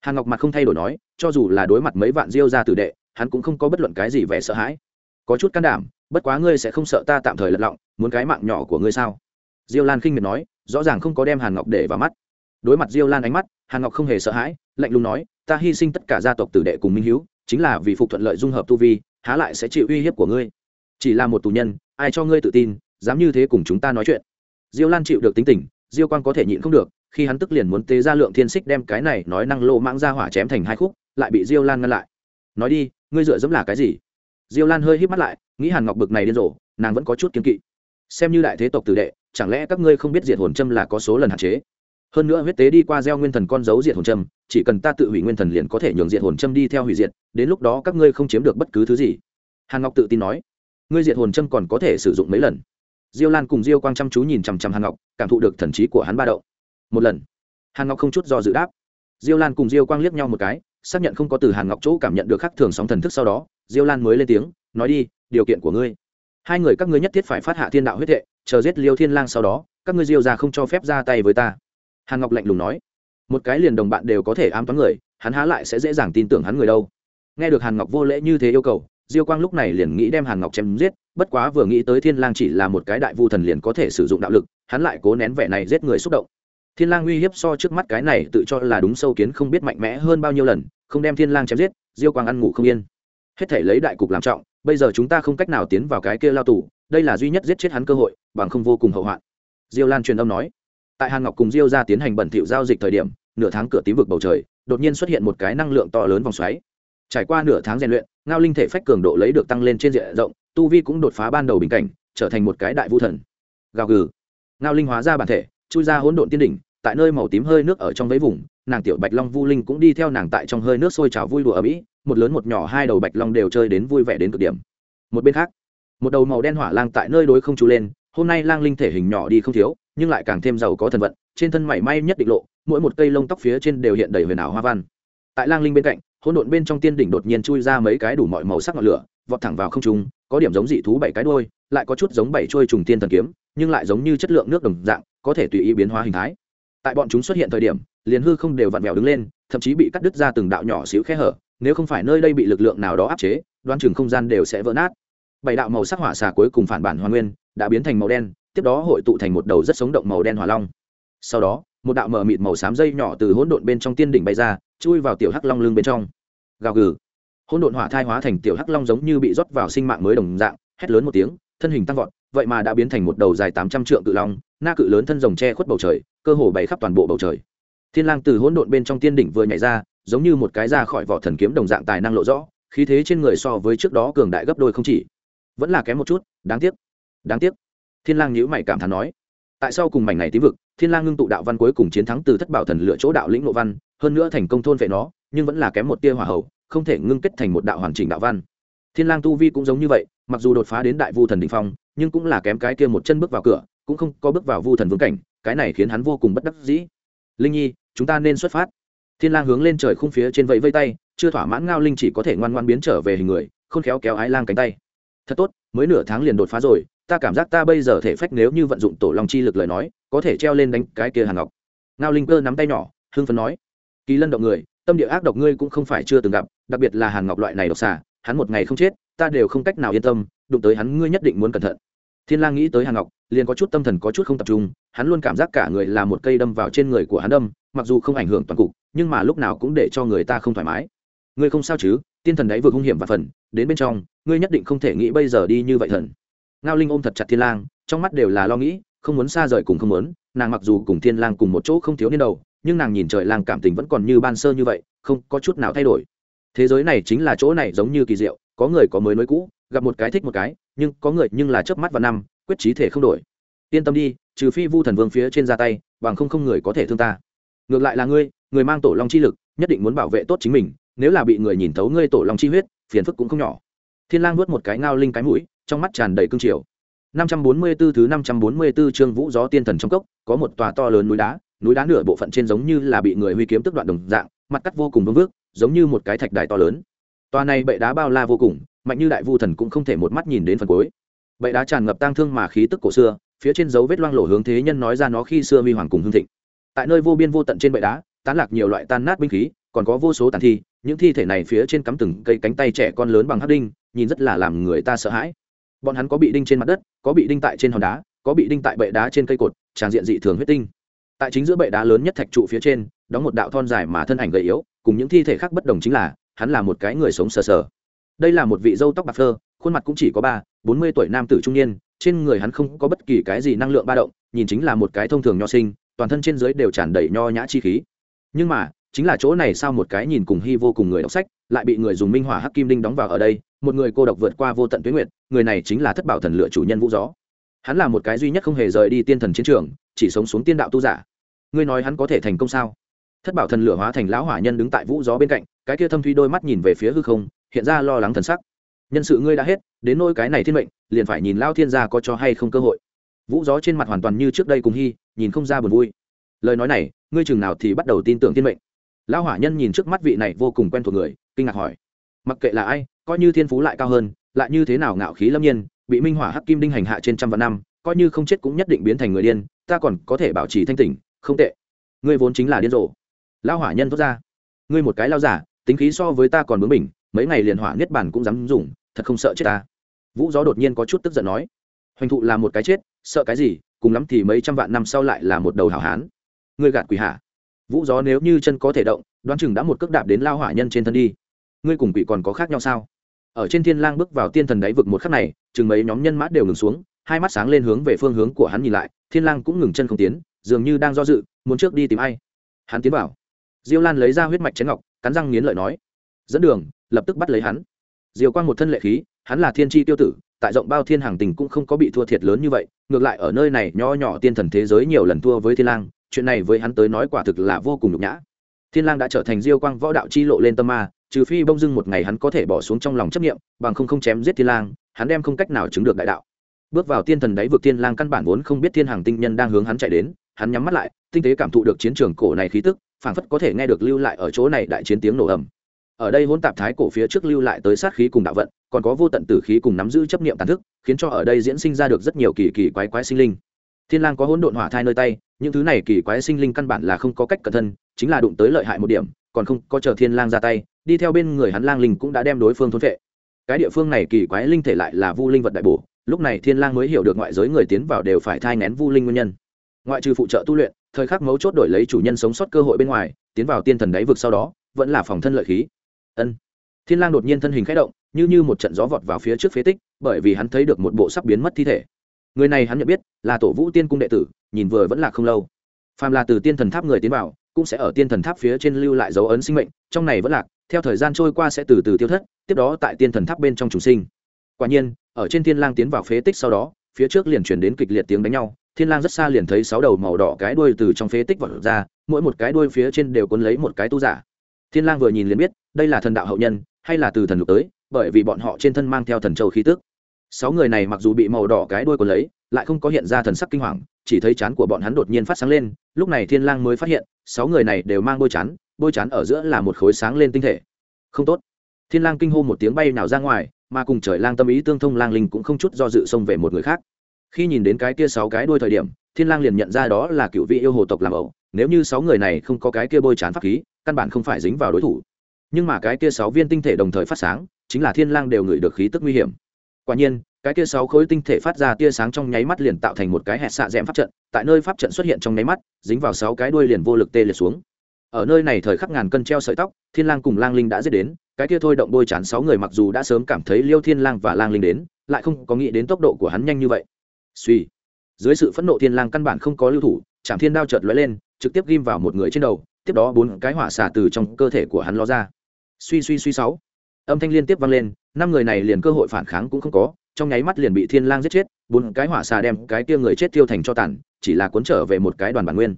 Hàn ngọc mặt không thay đổi nói, cho dù là đối mặt mấy vạn diêu ra tử đệ, hắn cũng không có bất luận cái gì vẻ sợ hãi có chút can đảm, bất quá ngươi sẽ không sợ ta tạm thời lật lọng, muốn cái mạng nhỏ của ngươi sao? Diêu lan khinh miệt nói, rõ ràng không có đem hàn ngọc để vào mắt. Đối mặt diêu lan ánh mắt, hàn ngọc không hề sợ hãi, lạnh lùng nói, ta hy sinh tất cả gia tộc tử đệ cùng minh hữu chính là vì phục thuận lợi dung hợp tu vi, há lại sẽ chịu uy hiếp của ngươi. Chỉ là một tù nhân, ai cho ngươi tự tin, dám như thế cùng chúng ta nói chuyện. Diêu lan chịu được tính tình, diêu quan có thể nhịn không được, khi hắn tức liền muốn tế ra lượng thiên xích đem cái này nói năng lô mãng ra hỏa chém thành hai khúc, lại bị diêu lan ngăn lại. Nói đi, ngươi dựa dẫm là cái gì? Diêu lan hơi hít mắt lại, nghĩ hàn ngọc bực này điên rồ, nàng vẫn có chút kiêng kỵ. Xem như đại thế tộc tử đệ, chẳng lẽ các ngươi không biết diệt hồn châm là có số lần hạn chế? Hơn nữa huyết tế đi qua gieo nguyên thần con dấu diệt hồn châm, chỉ cần ta tự hủy nguyên thần liền có thể nhường diệt hồn châm đi theo hủy diệt, đến lúc đó các ngươi không chiếm được bất cứ thứ gì. Hàn ngọc tự tin nói, ngươi diệt hồn châm còn có thể sử dụng mấy lần? Diêu lan cùng diêu quang chăm chú nhìn chằm chằm hàn ngọc, cảm thụ được thần trí của hắn ba đậu một lần. Hàn ngọc không chút do dự đáp. Diêu lan cùng diêu quang liếc nhau một cái, xác nhận không có từ hàn ngọc chỗ cảm nhận được khắc thường sóng thần thức sau đó diêu lan mới lên tiếng, nói đi, điều kiện của ngươi. Hai người các ngươi nhất thiết phải phát hạ thiên đạo huyết hệ chờ giết liêu thiên lang sau đó, các ngươi diêu ra không cho phép ra tay với ta. Hàn ngọc lạnh lùng nói. Một cái liền đồng bạn đều có thể ám toán người, hắn há lại sẽ dễ dàng tin tưởng hắn người đâu. Nghe được hàn ngọc vô lễ như thế yêu cầu, diêu quang lúc này liền nghĩ đem hàn ngọc chém giết, bất quá vừa nghĩ tới thiên lang chỉ là một cái đại vu thần liền có thể sử dụng đạo lực, hắn lại cố nén vẻ này giết người xúc động. Thiên lang uy hiếp so trước mắt cái này tự cho là đúng sâu kiến không biết mạnh mẽ hơn bao nhiêu lần, không đem thiên lang chém giết, diêu quang ăn ngủ không yên hết thể lấy đại cục làm trọng, bây giờ chúng ta không cách nào tiến vào cái kia lao tù, đây là duy nhất giết chết hắn cơ hội, bằng không vô cùng hậu hoạn. Diêu lan truyền âm nói. Tại hàn ngọc cùng diêu ra tiến hành bẩn thỉu giao dịch thời điểm, nửa tháng cửa tím vực bầu trời, đột nhiên xuất hiện một cái năng lượng to lớn vòng xoáy. Trải qua nửa tháng rèn luyện, ngao linh thể phách cường độ lấy được tăng lên trên diện rộng, tu vi cũng đột phá ban đầu bình cảnh, trở thành một cái đại vũ thần. Gào gừ. Ngao linh hóa ra bản thể, chui ra hỗn độn tiên đỉnh, tại nơi màu tím hơi nước ở trong mấy vùng, nàng tiểu bạch long vu linh cũng đi theo nàng tại trong hơi nước sôi trào vui đùa ở mỹ một lớn một nhỏ hai đầu bạch long đều chơi đến vui vẻ đến cực điểm. Một bên khác, một đầu màu đen hỏa lang tại nơi đối không trú lên, hôm nay lang linh thể hình nhỏ đi không thiếu, nhưng lại càng thêm giàu có thần vận, trên thân mảy may nhất định lộ, mỗi một cây lông tóc phía trên đều hiện đầy huyền ảo hoa văn. Tại lang linh bên cạnh, hỗn độn bên trong tiên đỉnh đột nhiên chui ra mấy cái đủ mọi màu sắc ngọn lửa, vọt thẳng vào không trung, có điểm giống dị thú bảy cái đuôi, lại có chút giống bảy trôi trùng tiên thần kiếm, nhưng lại giống như chất lượng nước đồng dạng, có thể tùy ý biến hóa hình thái. Tại bọn chúng xuất hiện thời điểm, liền hư không đều vặn vẹo đứng lên, thậm chí bị cắt đứt ra từng đạo nhỏ xíu khe hở nếu không phải nơi đây bị lực lượng nào đó áp chế, đoan chừng không gian đều sẽ vỡ nát. Bảy đạo màu sắc hỏa xà cuối cùng phản bản hoa nguyên, đã biến thành màu đen, tiếp đó hội tụ thành một đầu rất sống động màu đen hỏa long. Sau đó, một đạo mờ mịt màu xám dây nhỏ từ hỗn độn bên trong tiên đỉnh bay ra, chui vào tiểu hắc long lưng bên trong. Gào gừ. Hỗn độn hỏa thai hóa thành tiểu hắc long giống như bị rót vào sinh mạng mới đồng dạng, hét lớn một tiếng, thân hình tăng vọt, vậy mà đã biến thành một đầu dài tám trăm trượng cự long, na cự lớn thân rồng che khuất bầu trời, cơ hồ bay khắp toàn bộ bầu trời. Thiên lang từ hỗn độn bên trong tiên đỉnh vừa nhảy ra giống như một cái ra khỏi vỏ thần kiếm đồng dạng tài năng lộ rõ, khí thế trên người so với trước đó cường đại gấp đôi không chỉ. Vẫn là kém một chút, đáng tiếc. Đáng tiếc. Thiên lang nhíu mày cảm thán nói. Tại sao cùng mảnh này tím vực, thiên lang ngưng tụ đạo văn cuối cùng chiến thắng từ thất bảo thần lựa chỗ đạo lĩnh nội văn, hơn nữa thành công thôn vệ nó, nhưng vẫn là kém một tia hỏa hậu, không thể ngưng kết thành một đạo hoàn chỉnh đạo văn. Thiên lang tu vi cũng giống như vậy, mặc dù đột phá đến đại vu thần đỉnh phong, nhưng cũng là kém cái kia một chân bước vào cửa, cũng không có bước vào vu thần vương cảnh, cái này khiến hắn vô cùng bất đắc dĩ. Linh nhi, chúng ta nên xuất phát thiên lang hướng lên trời khung phía trên vẫy vây tay, chưa thỏa mãn ngao linh chỉ có thể ngoan ngoan biến trở về hình người, khôn khéo kéo ái lang cánh tay. Thật tốt, mới nửa tháng liền đột phá rồi, ta cảm giác ta bây giờ thể phách nếu như vận dụng tổ long chi lực lời nói, có thể treo lên đánh cái kia hàn ngọc. Ngao linh cơ nắm tay nhỏ, hưng phấn nói. Kỳ lân động người, tâm địa ác độc ngươi cũng không phải chưa từng gặp, đặc biệt là hàn ngọc loại này độc xà, hắn một ngày không chết, ta đều không cách nào yên tâm, đụng tới hắn ngươi nhất định muốn cẩn thận. Thiên lang nghĩ tới hàn ngọc, liền có chút tâm thần có chút không tập trung, hắn luôn cảm giác cả người là một cây đâm vào trên người của hắn đâm mặc dù không ảnh hưởng toàn cục, nhưng mà lúc nào cũng để cho người ta không thoải mái. Ngươi không sao chứ? Tiên thần đấy vừa hung hiểm và phần, đến bên trong, ngươi nhất định không thể nghĩ bây giờ đi như vậy thần. Ngao linh ôm thật chặt thiên lang, trong mắt đều là lo nghĩ, không muốn xa rời cùng không muốn, nàng mặc dù cùng thiên lang cùng một chỗ không thiếu niên đầu, nhưng nàng nhìn trời lang cảm tình vẫn còn như ban sơ như vậy, không có chút nào thay đổi. Thế giới này chính là chỗ này giống như kỳ diệu, có người có mới nối cũ, gặp một cái thích một cái, nhưng có người nhưng là chớp mắt và năm, quyết trí thể không đổi. Yên tâm đi, trừ phi vu thần vương phía trên ra tay, bằng không không người có thể thương ta ngược lại là ngươi người mang tổ long chi lực nhất định muốn bảo vệ tốt chính mình nếu là bị người nhìn thấu ngươi tổ long chi huyết phiền phức cũng không nhỏ thiên lang nuốt một cái ngao linh cái mũi trong mắt tràn đầy cương triều 544 thứ 544 chương Vũ Gió Tiên Thần trong cốc, có một tòa to lớn núi đá, núi đá nửa bộ phận trên giống như là bị người huy kiếm tức đoạn đồng dạng, mặt cắt vô cùng vương vước, giống như một cái thạch đài to lớn. Tòa này bệ đá bao la vô cùng, mạnh như đại vu thần cũng không thể một mắt nhìn đến phần cuối. Bệ đá tràn ngập tang thương mà khí tức cổ xưa, phía trên dấu vết loang lổ hướng thế nhân nói ra nó khi xưa huy hoàng cùng hương thịnh. Tại nơi vô biên vô tận trên bệ đá, tán lạc nhiều loại tan nát binh khí, còn có vô số tàn thi, những thi thể này phía trên cắm từng cây cánh tay trẻ con lớn bằng hắc đinh, nhìn rất là làm người ta sợ hãi. Bọn hắn có bị đinh trên mặt đất có bị đinh tại trên hòn đá có bị đinh tại bệ đá trên cây cột tràn diện dị thường huyết tinh. Tại chính giữa bệ đá lớn nhất thạch trụ phía trên đóng một đạo thon dài mà thân ảnh gầy yếu cùng những thi thể khác bất đồng chính là hắn là một cái người sống sờ sờ. Đây là một vị dâu tóc bạc phơ khuôn mặt cũng chỉ có ba bốn mươi tuổi nam tử trung niên trên người hắn không có bất kỳ cái gì năng lượng ba động nhìn chính là một cái thông thường nho sinh toàn thân trên dưới đều tràn đầy nho nhã chi khí. Nhưng mà, chính là chỗ này sao một cái nhìn cùng hy vô cùng người đọc sách, lại bị người dùng minh hỏa hắc kim đinh đóng vào ở đây, một người cô độc vượt qua vô tận tuyến nguyện người này chính là thất bảo thần lựa chủ nhân vũ gió. Hắn là một cái duy nhất không hề rời đi tiên thần chiến trường, chỉ sống xuống tiên đạo tu giả. Ngươi nói hắn có thể thành công sao? Thất bảo thần lửa hóa thành lão hỏa nhân đứng tại vũ gió bên cạnh, cái kia thâm thuy đôi mắt nhìn về phía hư không, hiện ra lo lắng thần sắc. Nhân sự ngươi đã hết, đến nôi cái này thiên mệnh, liền phải nhìn lao thiên gia có cho hay không cơ hội vũ gió trên mặt hoàn toàn như trước đây cùng hy, nhìn không ra buồn vui. Lời nói này, ngươi chừng nào thì bắt đầu tin tưởng thiên mệnh. Lão hỏa nhân nhìn trước mắt vị này vô cùng quen thuộc người, kinh ngạc hỏi. Mặc kệ là ai, coi như thiên phú lại cao hơn, lại như thế nào ngạo khí lâm nhiên, bị minh hỏa hắc kim đinh hành hạ trên trăm vạn năm, coi như không chết cũng nhất định biến thành người điên, ta còn có thể bảo trì thanh tỉnh, không tệ. Ngươi vốn chính là điên rồ. Lão hỏa nhân thốt ra. Ngươi một cái lao giả, tính khí so với ta còn bướng bỉnh, mấy ngày liền hỏa niết bản cũng dám dùng, thật không sợ chết ta. Vũ gió đột nhiên có chút tức giận nói. Hoành thụ là một cái chết sợ cái gì, cùng lắm thì mấy trăm vạn năm sau lại là một đầu hảo hán. Ngươi gạt quỷ hạ vũ gió nếu như chân có thể động, đoán chừng đã một cước đạp đến lao hỏa nhân trên thân đi. Ngươi cùng quỷ còn có khác nhau sao? Ở trên thiên lang bước vào tiên thần đáy vực một khắc này, chừng mấy nhóm nhân mã đều ngừng xuống, hai mắt sáng lên hướng về phương hướng của hắn nhìn lại, thiên lang cũng ngừng chân không tiến, dường như đang do dự, muốn trước đi tìm ai. Hắn tiến vào. Diêu lan lấy ra huyết mạch chén ngọc, cắn răng nghiến lợi nói, dẫn đường, lập tức bắt lấy hắn. Diều quang một thân lệ khí, hắn là thiên tri tiêu tử tại rộng bao thiên hàng tình cũng không có bị thua thiệt lớn như vậy ngược lại ở nơi này nho nhỏ tiên thần thế giới nhiều lần thua với thiên lang chuyện này với hắn tới nói quả thực là vô cùng nhục nhã. Thiên lang đã trở thành diêu quang võ đạo chi lộ lên tâm ma trừ phi bông dưng một ngày hắn có thể bỏ xuống trong lòng chấp niệm, bằng không không chém giết thiên lang hắn đem không cách nào chứng được đại đạo. Bước vào tiên thần đáy vực thiên lang căn bản vốn không biết thiên hàng tinh nhân đang hướng hắn chạy đến hắn nhắm mắt lại tinh tế cảm thụ được chiến trường cổ này khí tức phảng phất có thể nghe được lưu lại ở chỗ này đại chiến tiếng nổ ầm ở đây hỗn tạp thái cổ phía trước lưu lại tới sát khí cùng đạo vận, còn có vô tận tử khí cùng nắm giữ chấp niệm tàn thức, khiến cho ở đây diễn sinh ra được rất nhiều kỳ kỳ quái quái sinh linh. Thiên lang có hỗn độn hỏa thai nơi tay, những thứ này kỳ quái sinh linh căn bản là không có cách cẩn thân chính là đụng tới lợi hại một điểm, còn không có chờ thiên lang ra tay, đi theo bên người hắn lang linh cũng đã đem đối phương thôn phệ. cái địa phương này kỳ quái linh thể lại là vu linh vật đại bổ, lúc này thiên lang mới hiểu được ngoại giới người tiến vào đều phải thai nén vu linh nguyên nhân. Ngoại trừ phụ trợ tu luyện, thời khắc mấu chốt đổi lấy chủ nhân sống sót cơ hội bên ngoài, tiến vào tiên thần đáy vực sau đó, vẫn là phòng thân lợi khí ân. Thiên lang đột nhiên thân hình khẽ động, như như một trận gió vọt vào phía trước phế tích, bởi vì hắn thấy được một bộ sắp biến mất thi thể. Người này hắn nhận biết, là tổ vũ tiên cung đệ tử, nhìn vừa vẫn là không lâu. Phàm là từ tiên thần tháp người tiến vào, cũng sẽ ở tiên thần tháp phía trên lưu lại dấu ấn sinh mệnh, trong này vẫn lạc, theo thời gian trôi qua sẽ từ từ tiêu thất, tiếp đó tại tiên thần tháp bên trong chủ sinh. Quả nhiên, ở trên thiên lang tiến vào phế tích sau đó, phía trước liền truyền đến kịch liệt tiếng đánh nhau, thiên lang rất xa liền thấy sáu đầu màu đỏ cái đuôi từ trong phế tích vọt ra, mỗi một cái đuôi phía trên đều cuốn lấy một cái tu giả. Thiên lang vừa nhìn liền biết đây là thần đạo hậu nhân, hay là từ thần lục tới, bởi vì bọn họ trên thân mang theo thần châu khí tức. Sáu người này mặc dù bị màu đỏ cái đuôi cuốn lấy, lại không có hiện ra thần sắc kinh hoàng, chỉ thấy chán của bọn hắn đột nhiên phát sáng lên, lúc này thiên lang mới phát hiện, sáu người này đều mang bôi chán bôi chán ở giữa là một khối sáng lên tinh thể. Không tốt. Thiên lang kinh hô một tiếng bay nào ra ngoài, mà cùng trời lang tâm ý tương thông lang linh cũng không chút do dự xông về một người khác. Khi nhìn đến cái kia sáu cái đuôi thời điểm, thiên lang liền nhận ra đó là cựu vị yêu hồ tộc làm ẩu, nếu như sáu người này không có cái kia bôi chán pháp khí, căn bản không phải dính vào đối thủ nhưng mà cái kia sáu viên tinh thể đồng thời phát sáng, chính là thiên lang đều ngửi được khí tức nguy hiểm. Quả nhiên, cái kia sáu khối tinh thể phát ra tia sáng trong nháy mắt liền tạo thành một cái hẹn xạ rẽm pháp trận, tại nơi pháp trận xuất hiện trong nháy mắt, dính vào sáu cái đuôi liền vô lực tê liệt xuống. Ở nơi này thời khắc ngàn cân treo sợi tóc, thiên lang cùng lang linh đã giết đến, cái kia thôi động đôi chán sáu người mặc dù đã sớm cảm thấy liêu thiên lang và lang linh đến, lại không có nghĩ đến tốc độ của hắn nhanh như vậy. Suy dưới sự phẫn nộ thiên lang căn bản không có lưu thủ chạm thiên đao chợt lóe lên, trực tiếp ghim vào một người trên đầu, tiếp đó bốn cái hỏa xả từ trong cơ thể của hắn ló ra suy suy suy sáu. Âm thanh liên tiếp vang lên, năm người này liền cơ hội phản kháng cũng không có, trong nháy mắt liền bị thiên lang giết chết, bốn cái hỏa xà đem cái kia người chết tiêu thành cho tàn, chỉ là cuốn trở về một cái đoàn bản nguyên.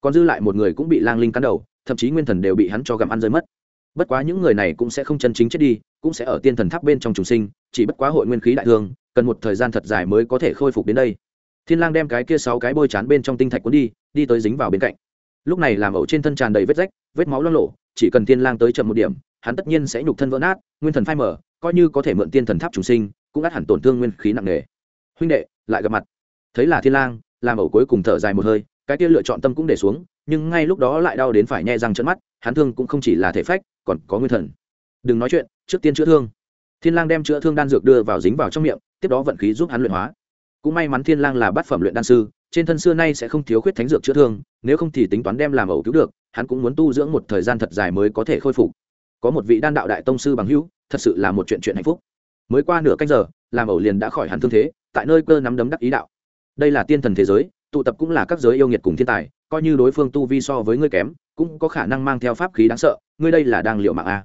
Còn dư lại một người cũng bị lang linh cắn đầu, thậm chí nguyên thần đều bị hắn cho gặm ăn rơi mất. Bất quá những người này cũng sẽ không chân chính chết đi, cũng sẽ ở tiên thần tháp bên trong trùng sinh, chỉ bất quá hội nguyên khí đại thương, cần một thời gian thật dài mới có thể khôi phục đến đây. Thiên lang đem cái kia sáu cái bôi chán bên trong tinh thạch cuốn đi đi tới dính vào bên cạnh. Lúc này làm ẩu trên thân tràn đầy vết rách, vết máu loang lộ chỉ cần thiên lang tới chậm một điểm hắn tất nhiên sẽ nhục thân vỡ nát, nguyên thần phai mở coi như có thể mượn tiên thần tháp trùng sinh, cũng đã hẳn tổn thương nguyên khí nặng nề. Huynh đệ, lại gặp mặt. Thấy là thiên lang làm ẩu cuối cùng thở dài một hơi, cái kia lựa chọn tâm cũng để xuống, nhưng ngay lúc đó lại đau đến phải nhe răng trợn mắt, hắn thương cũng không chỉ là thể phách, còn có nguyên thần. Đừng nói chuyện, trước tiên chữa thương. Thiên lang đem chữa thương đan dược đưa vào dính vào trong miệng, tiếp đó vận khí giúp hắn luyện hóa. Cũng may mắn thiên lang là bát phẩm luyện đan sư, trên thân xưa nay sẽ không thiếu khuyết thánh dược chữa thương, nếu không thì tính toán đem làm ẩu cứu được, hắn cũng muốn tu dưỡng một thời gian thật dài mới có thể khôi phục có một vị đan đạo đại tông sư bằng hữu, thật sự là một chuyện chuyện hạnh phúc. Mới qua nửa canh giờ, làm ẩu liền đã khỏi hẳn thương thế, tại nơi cơ nắm đấm đắc ý đạo. Đây là tiên thần thế giới, tụ tập cũng là các giới yêu nghiệt cùng thiên tài, coi như đối phương tu vi so với ngươi kém, cũng có khả năng mang theo pháp khí đáng sợ, ngươi đây là đang liệu mạng a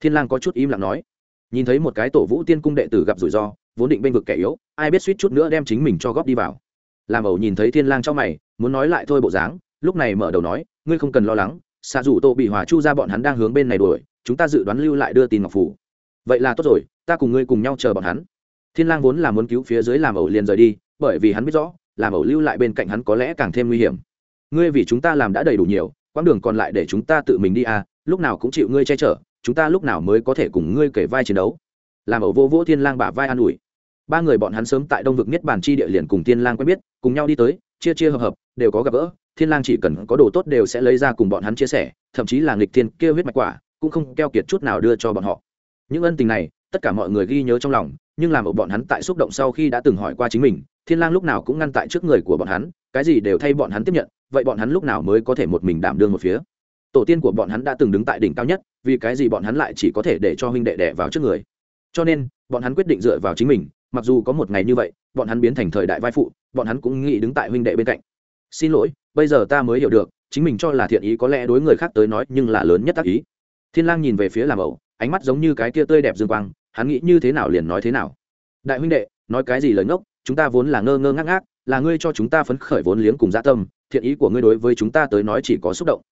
thiên lang có chút im lặng nói. Nhìn thấy một cái tổ vũ tiên cung đệ tử gặp rủi ro, vốn định bên vực kẻ yếu, ai biết suýt chút nữa đem chính mình cho góp đi vào. Làm ẩu nhìn thấy thiên lang trong mày, muốn nói lại thôi bộ dáng, lúc này mở đầu nói, ngươi không cần lo lắng, xạ dù tô bị hòa chu ra bọn hắn đang hướng bên này đuổi chúng ta dự đoán lưu lại đưa tin ngọc phủ. Vậy là tốt rồi, ta cùng ngươi cùng nhau chờ bọn hắn. Thiên lang vốn là muốn cứu phía dưới làm ẩu liền rời đi, bởi vì hắn biết rõ, làm ẩu lưu lại bên cạnh hắn có lẽ càng thêm nguy hiểm. Ngươi vì chúng ta làm đã đầy đủ nhiều, quãng đường còn lại để chúng ta tự mình đi à lúc nào cũng chịu ngươi che chở, chúng ta lúc nào mới có thể cùng ngươi kể vai chiến đấu. Làm ẩu vô vỗ thiên lang bả vai an ủi. Ba người bọn hắn sớm tại đông vực niết bàn chi địa liền cùng thiên lang quen biết, cùng nhau đi tới, chia chia hợp hợp, đều có gặp gỡ, thiên lang chỉ cần có đồ tốt đều sẽ lấy ra cùng bọn hắn chia sẻ, thậm chí là nghịch thiên kia huyết mạch quả cũng không keo kiệt chút nào đưa cho bọn họ. Những ân tình này, tất cả mọi người ghi nhớ trong lòng, nhưng làm ở bọn hắn tại xúc động sau khi đã từng hỏi qua chính mình, thiên lang lúc nào cũng ngăn tại trước người của bọn hắn, cái gì đều thay bọn hắn tiếp nhận, vậy bọn hắn lúc nào mới có thể một mình đảm đương một phía? Tổ tiên của bọn hắn đã từng đứng tại đỉnh cao nhất, vì cái gì bọn hắn lại chỉ có thể để cho huynh đệ đẻ vào trước người? Cho nên, bọn hắn quyết định dựa vào chính mình, mặc dù có một ngày như vậy, bọn hắn biến thành thời đại vai phụ, bọn hắn cũng nghĩ đứng tại huynh đệ bên cạnh. Xin lỗi, bây giờ ta mới hiểu được, chính mình cho là thiện ý có lẽ đối người khác tới nói nhưng là lớn nhất tác ý thiên lang nhìn về phía làm ẩu, ánh mắt giống như cái kia tươi đẹp dương quang, hắn nghĩ như thế nào liền nói thế nào. Đại huynh đệ, nói cái gì lời ngốc, chúng ta vốn là ngơ ngơ ngác ngác, là ngươi cho chúng ta phấn khởi vốn liếng cùng dạ tâm, thiện ý của ngươi đối với chúng ta tới nói chỉ có xúc động.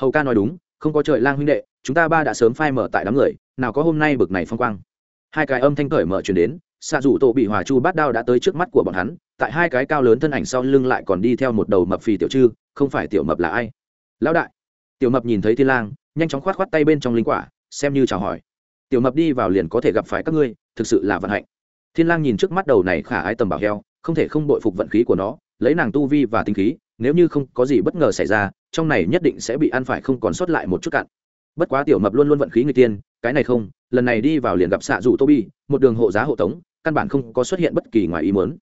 Hầu ca nói đúng, không có trời lang huynh đệ, chúng ta ba đã sớm phai mở tại đám người, nào có hôm nay bực này phong quang. Hai cái âm thanh cởi mở truyền đến xạ rủ tổ bị hòa chu bát đao đã tới trước mắt của bọn hắn, tại hai cái cao lớn thân ảnh sau lưng lại còn đi theo một đầu mập phì tiểu trư không phải tiểu mập là ai? Lão đại, tiểu mập nhìn thấy thiên lang nhanh chóng khoát khoát tay bên trong linh quả, xem như chào hỏi. Tiểu mập đi vào liền có thể gặp phải các ngươi, thực sự là vận hạnh. Thiên lang nhìn trước mắt đầu này khả ái tầm bảo heo, không thể không bội phục vận khí của nó, lấy nàng tu vi và tinh khí, nếu như không có gì bất ngờ xảy ra, trong này nhất định sẽ bị ăn phải không còn sót lại một chút cạn. Bất quá tiểu mập luôn luôn vận khí người tiên, cái này không, lần này đi vào liền gặp xạ dụ tô bi một đường hộ giá hộ tống, căn bản không có xuất hiện bất kỳ ngoài ý muốn.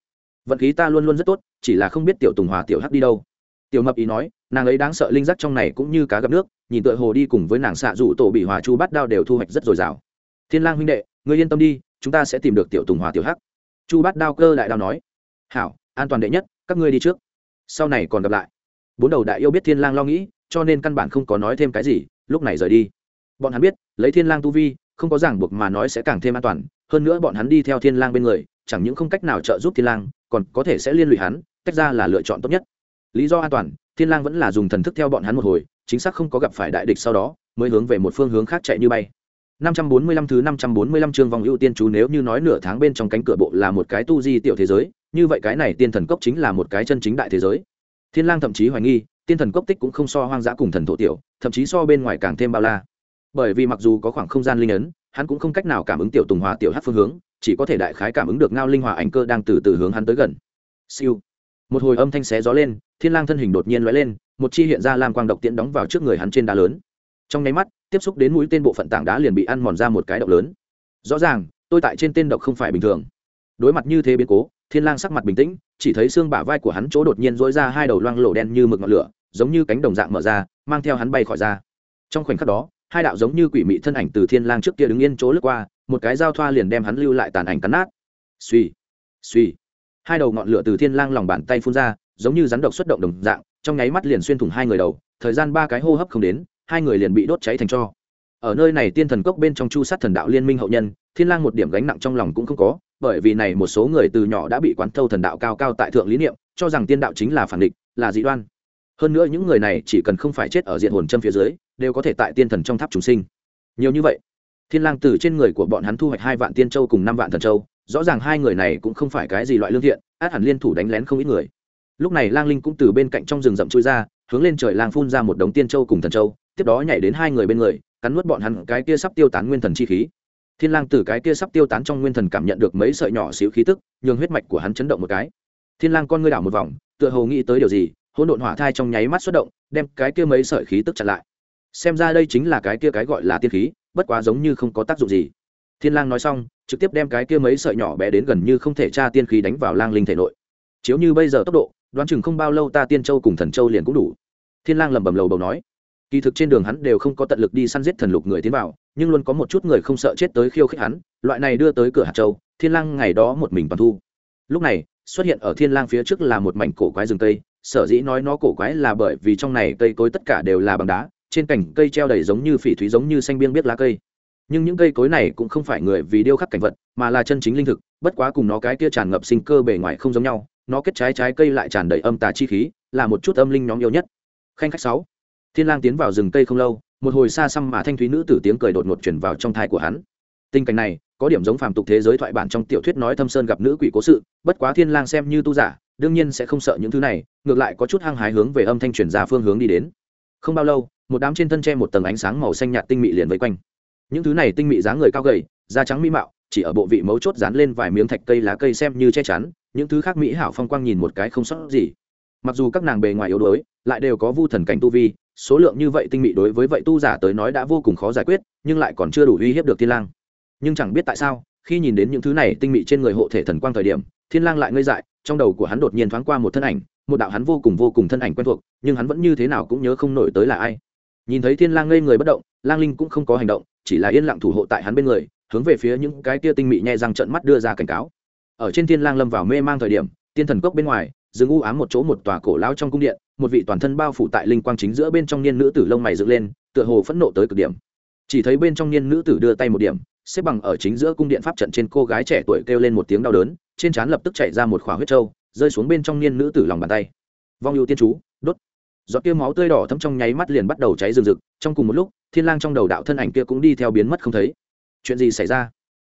Vận khí ta luôn luôn rất tốt, chỉ là không biết tiểu tùng hòa tiểu hắc đi đâu. Tiểu mập ý nói nàng ấy đáng sợ linh giác trong này cũng như cá gặp nước, nhìn tựa hồ đi cùng với nàng xạ dụ tổ bị hòa chu bắt đao đều thu hoạch rất dồi dào. Thiên lang huynh đệ, ngươi yên tâm đi, chúng ta sẽ tìm được tiểu tùng hòa tiểu hắc. Chu bắt đao cơ đại đao nói, hảo, an toàn đệ nhất, các ngươi đi trước. Sau này còn gặp lại. Bốn đầu đại yêu biết thiên lang lo nghĩ, cho nên căn bản không có nói thêm cái gì, lúc này rời đi. Bọn hắn biết, lấy thiên lang tu vi, không có ràng buộc mà nói sẽ càng thêm an toàn, hơn nữa bọn hắn đi theo thiên lang bên người, chẳng những không cách nào trợ giúp thiên lang, còn có thể sẽ liên lụy hắn, tách ra là lựa chọn tốt nhất. Lý do an toàn thiên lang vẫn là dùng thần thức theo bọn hắn một hồi chính xác không có gặp phải đại địch sau đó mới hướng về một phương hướng khác chạy như bay 545 thứ 545 chương vòng ưu tiên chú nếu như nói nửa tháng bên trong cánh cửa bộ là một cái tu di tiểu thế giới, như vậy cái này tiên thần cốc chính là một cái chân chính đại thế giới. Thiên Lang thậm chí hoài nghi, tiên thần cốc tích cũng không so hoang dã cùng thần thổ tiểu, thậm chí so bên ngoài càng thêm bao la. Bởi vì mặc dù có khoảng không gian linh ấn, hắn cũng không cách nào cảm ứng tiểu tùng hòa tiểu hắc phương hướng, chỉ có thể đại khái cảm ứng được ngao linh hòa ảnh cơ đang từ từ hướng hắn tới gần. Siêu. Một hồi âm thanh xé gió lên, Thiên Lang thân hình đột nhiên lóe lên, một chi hiện ra lam quang độc tiễn đóng vào trước người hắn trên đá lớn. Trong nháy mắt, tiếp xúc đến mũi tên bộ phận tảng đá liền bị ăn mòn ra một cái độc lớn. Rõ ràng tôi tại trên tên độc không phải bình thường. Đối mặt như thế biến cố thiên lang sắc mặt bình tĩnh chỉ thấy xương bả vai của hắn chỗ đột nhiên dỗi ra hai đầu loang lổ đen như mực ngọn lửa giống như cánh đồng dạng mở ra mang theo hắn bay khỏi ra. Trong khoảnh khắc đó hai đạo giống như quỷ mị thân ảnh từ thiên lang trước kia đứng yên chỗ lướt qua một cái giao thoa liền đem hắn lưu lại tàn ảnh cắn nát. Suy suy hai đầu ngọn lửa từ thiên lang lòng bàn tay phun ra giống như rắn độc xuất động đồng dạng, trong nháy mắt liền xuyên thủng hai người đầu, thời gian ba cái hô hấp không đến, hai người liền bị đốt cháy thành cho. Ở nơi này tiên thần cốc bên trong chu sát thần đạo liên minh hậu nhân, thiên lang một điểm gánh nặng trong lòng cũng không có, bởi vì này một số người từ nhỏ đã bị quán thâu thần đạo cao cao tại thượng lý niệm, cho rằng tiên đạo chính là phản địch, là dị đoan. Hơn nữa những người này chỉ cần không phải chết ở diện hồn châm phía dưới, đều có thể tại tiên thần trong tháp chúng sinh. Nhiều như vậy, thiên lang từ trên người của bọn hắn thu hoạch hai vạn tiên châu cùng năm vạn thần châu, rõ ràng hai người này cũng không phải cái gì loại lương thiện, át hẳn liên thủ đánh lén không ít người lúc này lang linh cũng từ bên cạnh trong rừng rậm chui ra, hướng lên trời lang phun ra một đống tiên châu cùng thần châu, tiếp đó nhảy đến hai người bên người, cắn nuốt bọn hắn cái kia sắp tiêu tán nguyên thần chi khí. Thiên lang từ cái kia sắp tiêu tán trong nguyên thần cảm nhận được mấy sợi nhỏ xíu khí tức, nhường huyết mạch của hắn chấn động một cái. Thiên lang con ngươi đảo một vòng, tựa hồ nghĩ tới điều gì, hỗn độn hỏa thai trong nháy mắt xuất động, đem cái kia mấy sợi khí tức chặn lại. Xem ra đây chính là cái kia cái gọi là tiên khí, bất quá giống như không có tác dụng gì. Thiên lang nói xong, trực tiếp đem cái kia mấy sợi nhỏ bé đến gần như không thể tra tiên khí đánh vào lang linh thể nội. Chiếu như bây giờ tốc độ đoán chừng không bao lâu ta tiên châu cùng thần châu liền cũng đủ. Thiên lang lẩm bẩm lầu bầu nói. Kỳ thực trên đường hắn đều không có tận lực đi săn giết thần lục người tiến vào, nhưng luôn có một chút người không sợ chết tới khiêu khích hắn, loại này đưa tới cửa hạt châu, thiên lang ngày đó một mình toàn thu. Lúc này, xuất hiện ở thiên lang phía trước là một mảnh cổ quái rừng cây, sở dĩ nói nó cổ quái là bởi vì trong này cây cối tất cả đều là bằng đá, trên cành cây treo đầy giống như phỉ thúy giống như xanh biên biết lá cây. Nhưng những cây cối này cũng không phải người vì điêu khắc cảnh vật, mà là chân chính linh thực, bất quá cùng nó cái kia tràn ngập sinh cơ bề ngoài không giống nhau nó kết trái trái cây lại tràn đầy âm tà chi khí, là một chút âm linh nhóm yêu nhất. Khanh khách sáu. Thiên lang tiến vào rừng cây không lâu, một hồi xa xăm mà thanh thúy nữ tử tiếng cười đột ngột truyền vào trong thai của hắn. Tình cảnh này, có điểm giống phàm tục thế giới thoại bản trong tiểu thuyết nói thâm sơn gặp nữ quỷ cố sự, bất quá thiên lang xem như tu giả, đương nhiên sẽ không sợ những thứ này, ngược lại có chút hăng hái hướng về âm thanh truyền ra phương hướng đi đến. Không bao lâu, một đám trên thân tre một tầng ánh sáng màu xanh nhạt tinh mị liền vây quanh. Những thứ này tinh mị dáng người cao gầy, da trắng mỹ mạo chỉ ở bộ vị mấu chốt dán lên vài miếng thạch cây lá cây xem như che chắn, những thứ khác mỹ hảo phong quang nhìn một cái không sót gì. Mặc dù các nàng bề ngoài yếu đuối, lại đều có vu thần cảnh tu vi, số lượng như vậy tinh mị đối với vậy tu giả tới nói đã vô cùng khó giải quyết, nhưng lại còn chưa đủ uy hiếp được thiên lang. Nhưng chẳng biết tại sao, khi nhìn đến những thứ này tinh mị trên người hộ thể thần quang thời điểm, thiên lang lại ngây dại, trong đầu của hắn đột nhiên thoáng qua một thân ảnh, một đạo hắn vô cùng vô cùng thân ảnh quen thuộc, nhưng hắn vẫn như thế nào cũng nhớ không nổi tới là ai. Nhìn thấy thiên lang ngây người bất động, lang linh cũng không có hành động, chỉ là yên lặng thủ hộ tại hắn bên người hướng về phía những cái kia tinh mị nhẹ răng trợn mắt đưa ra cảnh cáo. Ở trên thiên lang lâm vào mê mang thời điểm, tiên thần cốc bên ngoài dừng u ám một chỗ một tòa cổ lão trong cung điện, một vị toàn thân bao phủ tại linh quang chính giữa bên trong niên nữ tử lông mày dựng lên, tựa hồ phẫn nộ tới cực điểm. Chỉ thấy bên trong niên nữ tử đưa tay một điểm, xếp bằng ở chính giữa cung điện pháp trận trên cô gái trẻ tuổi kêu lên một tiếng đau đớn, trên trán lập tức chạy ra một khỏa huyết trâu, rơi xuống bên trong niên nữ tử lòng bàn tay. Vong ưu tiên chú, đốt. Giọt kia máu tươi đỏ thấm trong nháy mắt liền bắt đầu cháy rừng rực, trong cùng một lúc, thiên lang trong đầu đạo thân ảnh kia cũng đi theo biến mất không thấy chuyện gì xảy ra?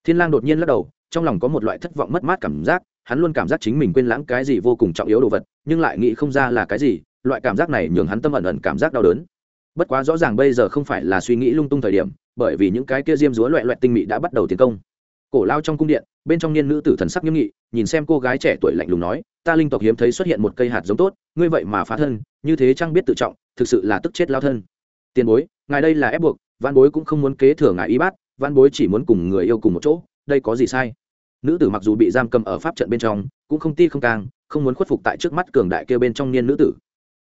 Thiên lang đột nhiên lắc đầu, trong lòng có một loại thất vọng mất mát cảm giác, hắn luôn cảm giác chính mình quên lãng cái gì vô cùng trọng yếu đồ vật, nhưng lại nghĩ không ra là cái gì, loại cảm giác này nhường hắn tâm ẩn ẩn cảm giác đau đớn. Bất quá rõ ràng bây giờ không phải là suy nghĩ lung tung thời điểm, bởi vì những cái kia diêm dúa loẹ loẹt tinh mị đã bắt đầu tiến công. Cổ lao trong cung điện, bên trong niên nữ tử thần sắc nghiêm nghị, nhìn xem cô gái trẻ tuổi lạnh lùng nói, ta linh tộc hiếm thấy xuất hiện một cây hạt giống tốt, ngươi vậy mà phá thân, như thế chẳng biết tự trọng, thực sự là tức chết lao thân. Tiền bối, ngài đây là ép buộc văn bối cũng không muốn kế thừa ngài y bát văn bối chỉ muốn cùng người yêu cùng một chỗ, đây có gì sai? Nữ tử mặc dù bị giam cầm ở pháp trận bên trong, cũng không ti không càng không muốn khuất phục tại trước mắt cường đại kêu bên trong niên nữ tử.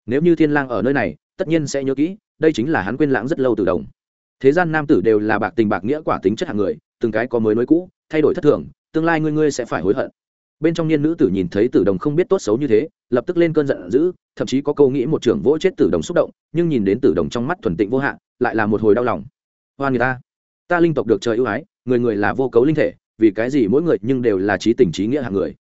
Nếu như thiên lang ở nơi này, tất nhiên sẽ nhớ kỹ, đây chính là hắn quên lãng rất lâu từ đồng. Thế gian nam tử đều là bạc tình bạc nghĩa quả tính chất hạng người, từng cái có mới nối cũ, thay đổi thất thường, tương lai ngươi ngươi sẽ phải hối hận. Bên trong niên nữ tử nhìn thấy tử đồng không biết tốt xấu như thế, lập tức lên cơn giận dữ, thậm chí có câu nghĩ một trưởng vỗ chết tử đồng xúc động, nhưng nhìn đến tử đồng trong mắt thuần tịnh vô hạn, lại là một hồi đau lòng. Hoan người ta ta linh tộc được trời ưu ái, người người là vô cấu linh thể, vì cái gì mỗi người nhưng đều là trí tình trí nghĩa hạng người?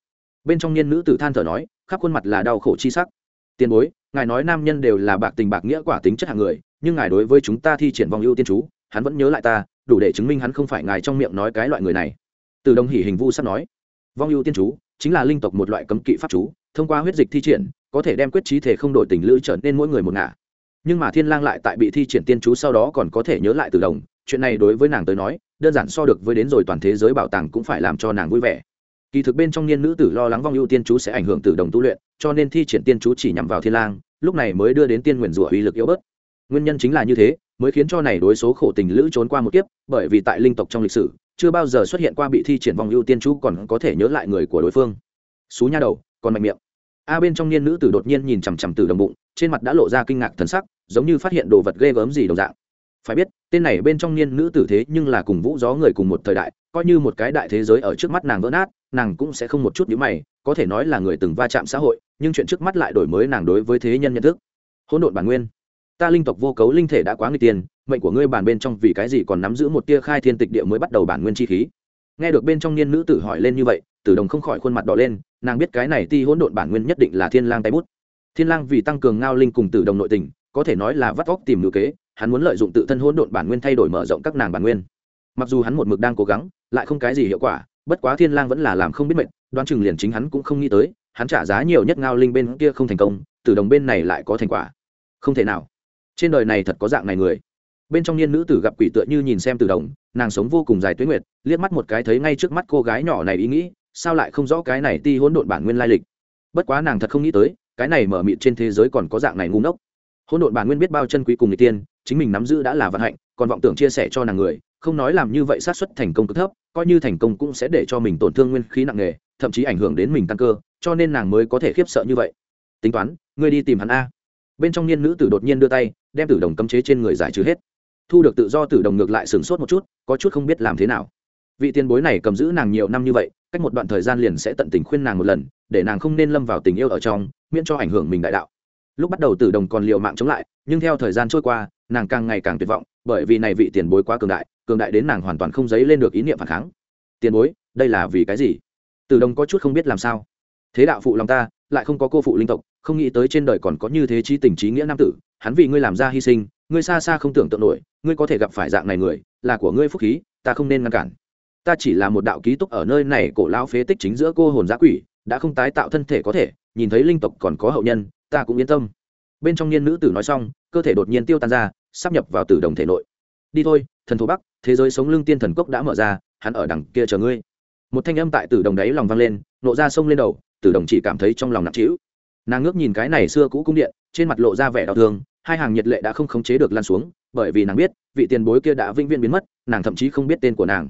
Bên trong niên nữ tử than thở nói, khắp khuôn mặt là đau khổ chi sắc. Tiền bối, ngài nói nam nhân đều là bạc tình bạc nghĩa quả tính chất hạng người, nhưng ngài đối với chúng ta thi triển vòng ưu tiên chú, hắn vẫn nhớ lại ta, đủ để chứng minh hắn không phải ngài trong miệng nói cái loại người này. Từ đồng hỉ hình vu sắp nói, vong ưu tiên chú chính là linh tộc một loại cấm kỵ pháp chú, thông qua huyết dịch thi triển, có thể đem quyết trí thể không đổi tình lữ trở nên mỗi người một ngả. Nhưng mà thiên lang lại tại bị thi triển tiên chú sau đó còn có thể nhớ lại từ đồng chuyện này đối với nàng tới nói, đơn giản so được với đến rồi toàn thế giới bảo tàng cũng phải làm cho nàng vui vẻ. Kỳ thực bên trong niên nữ tử lo lắng vong ưu tiên chú sẽ ảnh hưởng từ đồng tu luyện, cho nên thi triển tiên chú chỉ nhằm vào thiên lang, lúc này mới đưa đến tiên nguyền rủa uy lực yếu bớt. Nguyên nhân chính là như thế, mới khiến cho này đối số khổ tình lữ trốn qua một kiếp, bởi vì tại linh tộc trong lịch sử, chưa bao giờ xuất hiện qua bị thi triển vong ưu tiên chú còn có thể nhớ lại người của đối phương. Xú nha đầu, còn mạnh miệng. A bên trong niên nữ tử đột nhiên nhìn chằm chằm từ đồng bụng, trên mặt đã lộ ra kinh ngạc thần sắc, giống như phát hiện đồ vật ghê gớm gì đồng dạng. Phải biết tên này bên trong niên nữ tử thế nhưng là cùng vũ gió người cùng một thời đại, coi như một cái đại thế giới ở trước mắt nàng vỡ nát, nàng cũng sẽ không một chút nhíu mày, có thể nói là người từng va chạm xã hội, nhưng chuyện trước mắt lại đổi mới nàng đối với thế nhân nhận thức. Hỗn độn bản nguyên. Ta linh tộc vô cấu linh thể đã quá người tiền, mệnh của ngươi bản bên trong vì cái gì còn nắm giữ một tia khai thiên tịch địa mới bắt đầu bản nguyên chi khí? Nghe được bên trong niên nữ tử hỏi lên như vậy, tử đồng không khỏi khuôn mặt đỏ lên, nàng biết cái này ti hỗn độn bản nguyên nhất định là thiên lang tay bút. Thiên lang vì tăng cường ngao linh cùng tử đồng nội tình có thể nói là vắt óc tìm ngữ kế, hắn muốn lợi dụng tự thân hỗn độn bản nguyên thay đổi mở rộng các nàng bản nguyên. Mặc dù hắn một mực đang cố gắng, lại không cái gì hiệu quả, bất quá thiên lang vẫn là làm không biết mệt đoán chừng liền chính hắn cũng không nghĩ tới, hắn trả giá nhiều nhất ngao linh bên kia không thành công tử đồng bên này lại có thành quả. Không thể nào. Trên đời này thật có dạng này người. Bên trong niên nữ tử gặp quỷ tựa như nhìn xem tử đồng, nàng sống vô cùng dài tuyến nguyệt, liếc mắt một cái thấy ngay trước mắt cô gái nhỏ này ý nghĩ, sao lại không rõ cái này ti hỗn độn bản nguyên lai lịch. Bất quá nàng thật không nghĩ tới, cái này mở mịt trên thế giới còn có dạng này ngu ngốc hỗn độn bản nguyên biết bao chân quý cùng người tiên, chính mình nắm giữ đã là vận hạnh, còn vọng tưởng chia sẻ cho nàng người, không nói làm như vậy sát suất thành công cực thấp, coi như thành công cũng sẽ để cho mình tổn thương nguyên khí nặng nề, thậm chí ảnh hưởng đến mình căn cơ, cho nên nàng mới có thể khiếp sợ như vậy. Tính toán, ngươi đi tìm hắn a. Bên trong niên nữ tử đột nhiên đưa tay, đem tử đồng cấm chế trên người giải trừ hết. Thu được tự do tử đồng ngược lại sửng sốt một chút, có chút không biết làm thế nào. Vị tiền bối này cầm giữ nàng nhiều năm như vậy, cách một đoạn thời gian liền sẽ tận tình khuyên nàng một lần, để nàng không nên lâm vào tình yêu ở trong, miễn cho ảnh hưởng mình đại đạo lúc bắt đầu tử đồng còn liều mạng chống lại, nhưng theo thời gian trôi qua, nàng càng ngày càng tuyệt vọng, bởi vì này vị tiền bối quá cường đại cường đại đến nàng hoàn toàn không dấy lên được ý niệm phản kháng. Tiền bối, đây là vì cái gì? Tử đồng có chút không biết làm sao. Thế đạo phụ lòng ta, lại không có cô phụ linh tộc, không nghĩ tới trên đời còn có như thế trí tình trí nghĩa nam tử, hắn vì ngươi làm ra hy sinh, ngươi xa xa không tưởng tượng nổi, ngươi có thể gặp phải dạng này người, là của ngươi phúc khí, ta không nên ngăn cản. Ta chỉ là một đạo ký túc ở nơi này cổ lao phế tích chính giữa cô hồn giã quỷ, đã không tái tạo thân thể có thể, nhìn thấy linh tộc còn có hậu nhân ta cũng yên tâm. Bên trong niên nữ tử nói xong, cơ thể đột nhiên tiêu tan ra, sắp nhập vào tử đồng thể nội. Đi thôi, thần thổ bắc, thế giới sống lưng tiên thần cốc đã mở ra, hắn ở đằng kia chờ ngươi. Một thanh âm tại tử đồng đáy lòng vang lên, nộ ra sông lên đầu, tử đồng chỉ cảm thấy trong lòng nặng trĩu. Nàng ngước nhìn cái này xưa cũ cung điện, trên mặt lộ ra vẻ đau thương, hai hàng nhiệt lệ đã không khống chế được lan xuống, bởi vì nàng biết, vị tiền bối kia đã vĩnh viễn biến mất, nàng thậm chí không biết tên của nàng.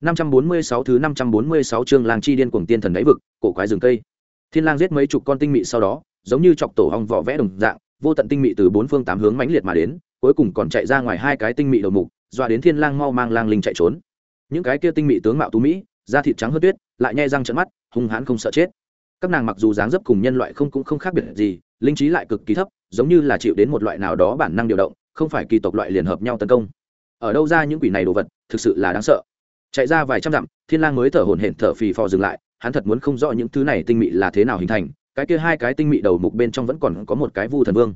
546 thứ 546 chương lang chi điên cuồng tiên thần đáy vực, cổ quái rừng cây. Thiên lang giết mấy chục con tinh mị sau đó giống như chọc tổ hong vỏ vẽ đồng dạng, vô tận tinh mị từ bốn phương tám hướng mãnh liệt mà đến, cuối cùng còn chạy ra ngoài hai cái tinh mị đầu mục, dọa đến thiên lang mau mang lang linh chạy trốn. Những cái kia tinh mị tướng mạo tú mỹ, da thịt trắng hơn tuyết, lại nhai răng trợn mắt, hung hãn không sợ chết. Các nàng mặc dù dáng dấp cùng nhân loại không cũng không khác biệt gì, linh trí lại cực kỳ thấp, giống như là chịu đến một loại nào đó bản năng điều động, không phải kỳ tộc loại liền hợp nhau tấn công. Ở đâu ra những quỷ này đồ vật, thực sự là đáng sợ. Chạy ra vài trăm dặm, thiên lang mới thở hổn hển thở phì phò dừng lại, hắn thật muốn không rõ những thứ này tinh mị là thế nào hình thành cái kia hai cái tinh mị đầu mục bên trong vẫn còn có một cái vu thần vương.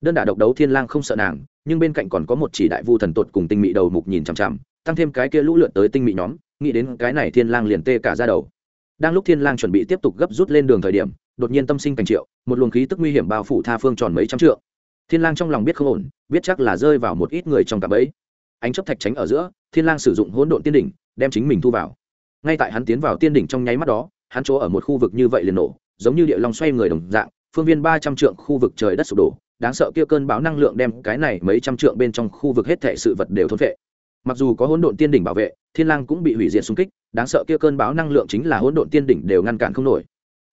Đơn đả độc đấu thiên lang không sợ nàng, nhưng bên cạnh còn có một chỉ đại vu thần tột cùng tinh mị đầu mục nhìn chằm chằm, tăng thêm cái kia lũ lượt tới tinh mị nhóm, nghĩ đến cái này thiên lang liền tê cả ra đầu. Đang lúc thiên lang chuẩn bị tiếp tục gấp rút lên đường thời điểm, đột nhiên tâm sinh cảnh triệu, một luồng khí tức nguy hiểm bao phủ tha phương tròn mấy trăm trượng. Thiên lang trong lòng biết không ổn, biết chắc là rơi vào một ít người trong cạm bấy ánh chấp thạch tránh ở giữa, thiên lang sử dụng hỗn độn tiên đỉnh, đem chính mình thu vào. Ngay tại hắn tiến vào tiên đỉnh trong nháy mắt đó, hắn chỗ ở một khu vực như vậy liền nổ giống như địa long xoay người đồng dạng, phương viên ba trăm trượng khu vực trời đất sụp đổ, đáng sợ kia cơn bão năng lượng đem cái này mấy trăm trượng bên trong khu vực hết thảy sự vật đều thốn phệ. Mặc dù có hỗn độn tiên đỉnh bảo vệ, thiên lang cũng bị hủy diệt xung kích, đáng sợ kia cơn bão năng lượng chính là hỗn độn tiên đỉnh đều ngăn cản không nổi.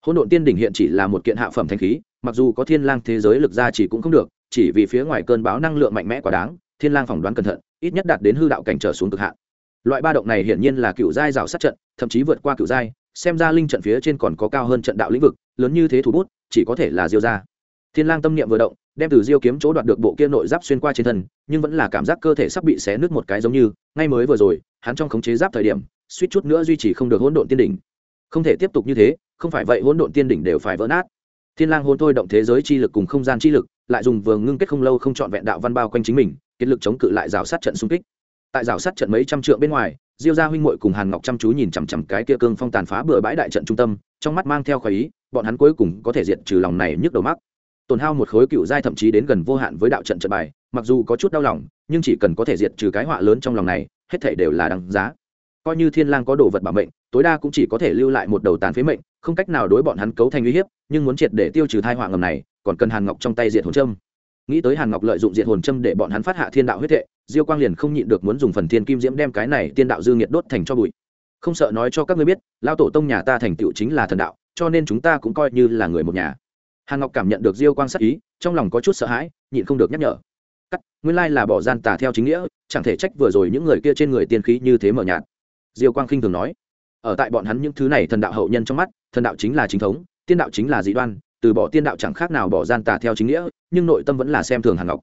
Hỗn độn tiên đỉnh hiện chỉ là một kiện hạ phẩm thanh khí, mặc dù có thiên lang thế giới lực ra chỉ cũng không được, chỉ vì phía ngoài cơn bão năng lượng mạnh mẽ quá đáng, thiên lang phỏng đoán cẩn thận, ít nhất đạt đến hư đạo cảnh trở xuống cực hạn. Loại ba động này hiển nhiên là cựu giai rào sát trận, thậm chí vượt qua cựu giai xem ra linh trận phía trên còn có cao hơn trận đạo lĩnh vực, lớn như thế thủ bút, chỉ có thể là diêu gia. Thiên lang tâm niệm vừa động, đem từ diêu kiếm chỗ đoạt được bộ kia nội giáp xuyên qua trên thân, nhưng vẫn là cảm giác cơ thể sắp bị xé nứt một cái giống như, ngay mới vừa rồi, hắn trong khống chế giáp thời điểm, suýt chút nữa duy trì không được hỗn độn tiên đỉnh. Không thể tiếp tục như thế, không phải vậy hỗn độn tiên đỉnh đều phải vỡ nát. Thiên lang hôn thôi động thế giới chi lực cùng không gian chi lực, lại dùng vừa ngưng kết không lâu không chọn vẹn đạo văn bao quanh chính mình, kết lực chống cự lại rào sát trận xung kích. Tại rào sát trận mấy trăm trượng bên ngoài diêu gia huynh muội cùng hàn ngọc chăm chú nhìn chằm chằm cái kia cương phong tàn phá bừa bãi đại trận trung tâm, trong mắt mang theo khó ý, bọn hắn cuối cùng có thể diệt trừ lòng này nhức đầu mắc tổn hao một khối cựu giai thậm chí đến gần vô hạn với đạo trận trận bài, mặc dù có chút đau lòng, nhưng chỉ cần có thể diệt trừ cái họa lớn trong lòng này, hết thảy đều là đáng giá. Coi như thiên lang có đồ vật bảo mệnh, tối đa cũng chỉ có thể lưu lại một đầu tàn phế mệnh, không cách nào đối bọn hắn cấu thành uy hiếp, nhưng muốn triệt để tiêu trừ thai họa ngầm này, còn cần hàn ngọc trong tay diệt hồn châm. Nghĩ tới hàn ngọc lợi dụng diệt hồn châm để bọn hắn phát hạ thiên đạo huyết thệ diêu quang liền không nhịn được muốn dùng phần thiên kim diễm đem cái này tiên đạo dư nghiệt đốt thành cho bụi. Không sợ nói cho các ngươi biết lao tổ tông nhà ta thành tựu chính là thần đạo, cho nên chúng ta cũng coi như là người một nhà. Hàn ngọc cảm nhận được diêu quang sắc ý, trong lòng có chút sợ hãi, nhịn không được nhắc nhở. Cắt, nguyên lai là bỏ gian tà theo chính nghĩa, chẳng thể trách vừa rồi những người kia trên người tiên khí như thế mở nhạt. Diêu quang khinh thường nói. Ở tại bọn hắn những thứ này thần đạo hậu nhân trong mắt, thần đạo chính là chính thống, tiên đạo chính là dị đoan, từ bỏ tiên đạo chẳng khác nào bỏ gian tà theo chính nghĩa, nhưng nội tâm vẫn là xem thường hàn ngọc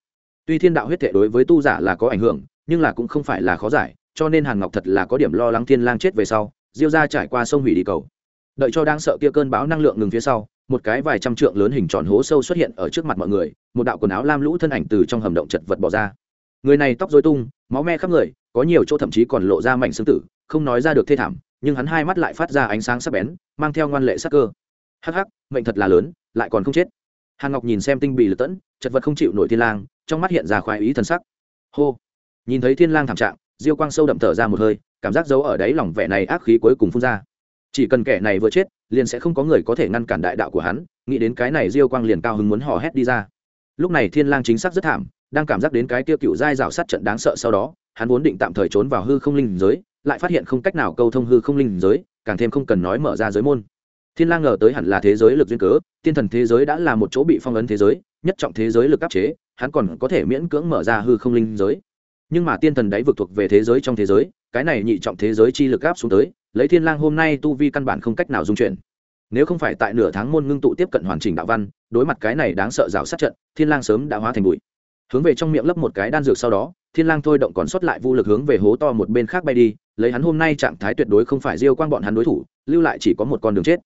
tuy thiên đạo huyết thể đối với tu giả là có ảnh hưởng, nhưng là cũng không phải là khó giải, cho nên hàn ngọc thật là có điểm lo lắng thiên lang chết về sau, diêu ra trải qua sông hủy đi cầu. Đợi cho đang sợ kia cơn bão năng lượng ngừng phía sau, một cái vài trăm trượng lớn hình tròn hố sâu xuất hiện ở trước mặt mọi người, một đạo quần áo lam lũ thân ảnh từ trong hầm động chật vật bỏ ra. Người này tóc dối tung, máu me khắp người, có nhiều chỗ thậm chí còn lộ ra mảnh xương tử, không nói ra được thê thảm, nhưng hắn hai mắt lại phát ra ánh sáng sắc bén, mang theo ngoan lệ sắc cơ. Hắc hắc, mệnh thật là lớn, lại còn không chết hàn ngọc nhìn xem tinh bị lật tẫn, chật vật không chịu nổi thiên lang, trong mắt hiện ra khoái ý thần sắc. Hô. Nhìn thấy thiên lang thảm trạng, diêu quang sâu đậm thở ra một hơi, cảm giác giấu ở đáy lòng vẻ này ác khí cuối cùng phun ra. Chỉ cần kẻ này vừa chết, liền sẽ không có người có thể ngăn cản đại đạo của hắn, nghĩ đến cái này diêu quang liền cao hứng muốn hò hét đi ra. Lúc này thiên lang chính xác rất thảm, đang cảm giác đến cái tiêu cựu dai rào sát trận đáng sợ sau đó, hắn vốn định tạm thời trốn vào hư không linh giới, lại phát hiện không cách nào câu thông hư không linh giới, càng thêm không cần nói mở ra giới môn thiên lang ngờ tới hẳn là thế giới lực duyên cớ, tiên thần thế giới đã là một chỗ bị phong ấn thế giới, nhất trọng thế giới lực áp chế, hắn còn có thể miễn cưỡng mở ra hư không linh giới. Nhưng mà tiên thần đáy vực thuộc về thế giới trong thế giới, cái này nhị trọng thế giới chi lực áp xuống tới, lấy thiên lang hôm nay tu vi căn bản không cách nào dung chuyển. Nếu không phải tại nửa tháng môn ngưng tụ tiếp cận hoàn chỉnh đạo văn, đối mặt cái này đáng sợ rào sát trận, thiên lang sớm đã hóa thành bụi. Hướng về trong miệng lấp một cái đan dược sau đó, thiên lang thôi động còn sót lại vũ lực hướng về hố to một bên khác bay đi, lấy hắn hôm nay trạng thái tuyệt đối không phải diêu quang bọn hắn đối thủ, lưu lại chỉ có một con đường chết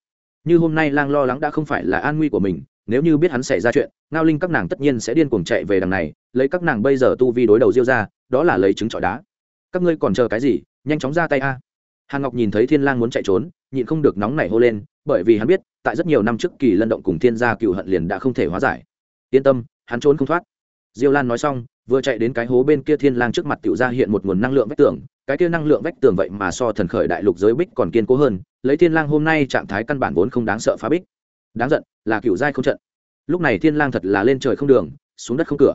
như hôm nay lang lo lắng đã không phải là an nguy của mình, nếu như biết hắn xảy ra chuyện, ngao linh các nàng tất nhiên sẽ điên cuồng chạy về đằng này, lấy các nàng bây giờ tu vi đối đầu diêu ra đó là lấy trứng trọi đá. Các ngươi còn chờ cái gì? Nhanh chóng ra tay a. Hàn ngọc nhìn thấy thiên lang muốn chạy trốn, nhịn không được nóng nảy hô lên, bởi vì hắn biết, tại rất nhiều năm trước kỳ lân động cùng thiên gia cựu hận liền đã không thể hóa giải. Yên tâm, hắn trốn không thoát. Diêu lan nói xong, vừa chạy đến cái hố bên kia thiên lang trước mặt tiểu ra hiện một nguồn năng lượng vách tường cái kia năng lượng vách tường vậy mà so thần khởi đại lục giới bích còn kiên cố hơn, lấy thiên lang hôm nay trạng thái căn bản vốn không đáng sợ phá bích. Đáng giận, là cựu giai không trận. Lúc này thiên lang thật là lên trời không đường, xuống đất không cửa.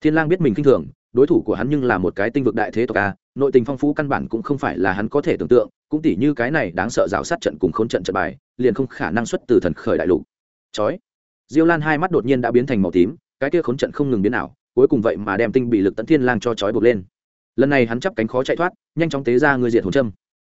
Thiên lang biết mình kinh thường, đối thủ của hắn nhưng là một cái tinh vực đại thế tộc a, nội tình phong phú căn bản cũng không phải là hắn có thể tưởng tượng, cũng tỉ như cái này đáng sợ rào sát trận cùng khốn trận trận bài, liền không khả năng xuất từ thần khởi đại lục. Chói. Diêu lan hai mắt đột nhiên đã biến thành màu tím, cái kia khốn trận không ngừng biến ảo, cuối cùng vậy mà đem tinh bị lực tận thiên lang cho chói buộc lên lần này hắn chắp cánh khó chạy thoát, nhanh chóng tế ra người diện hồn trâm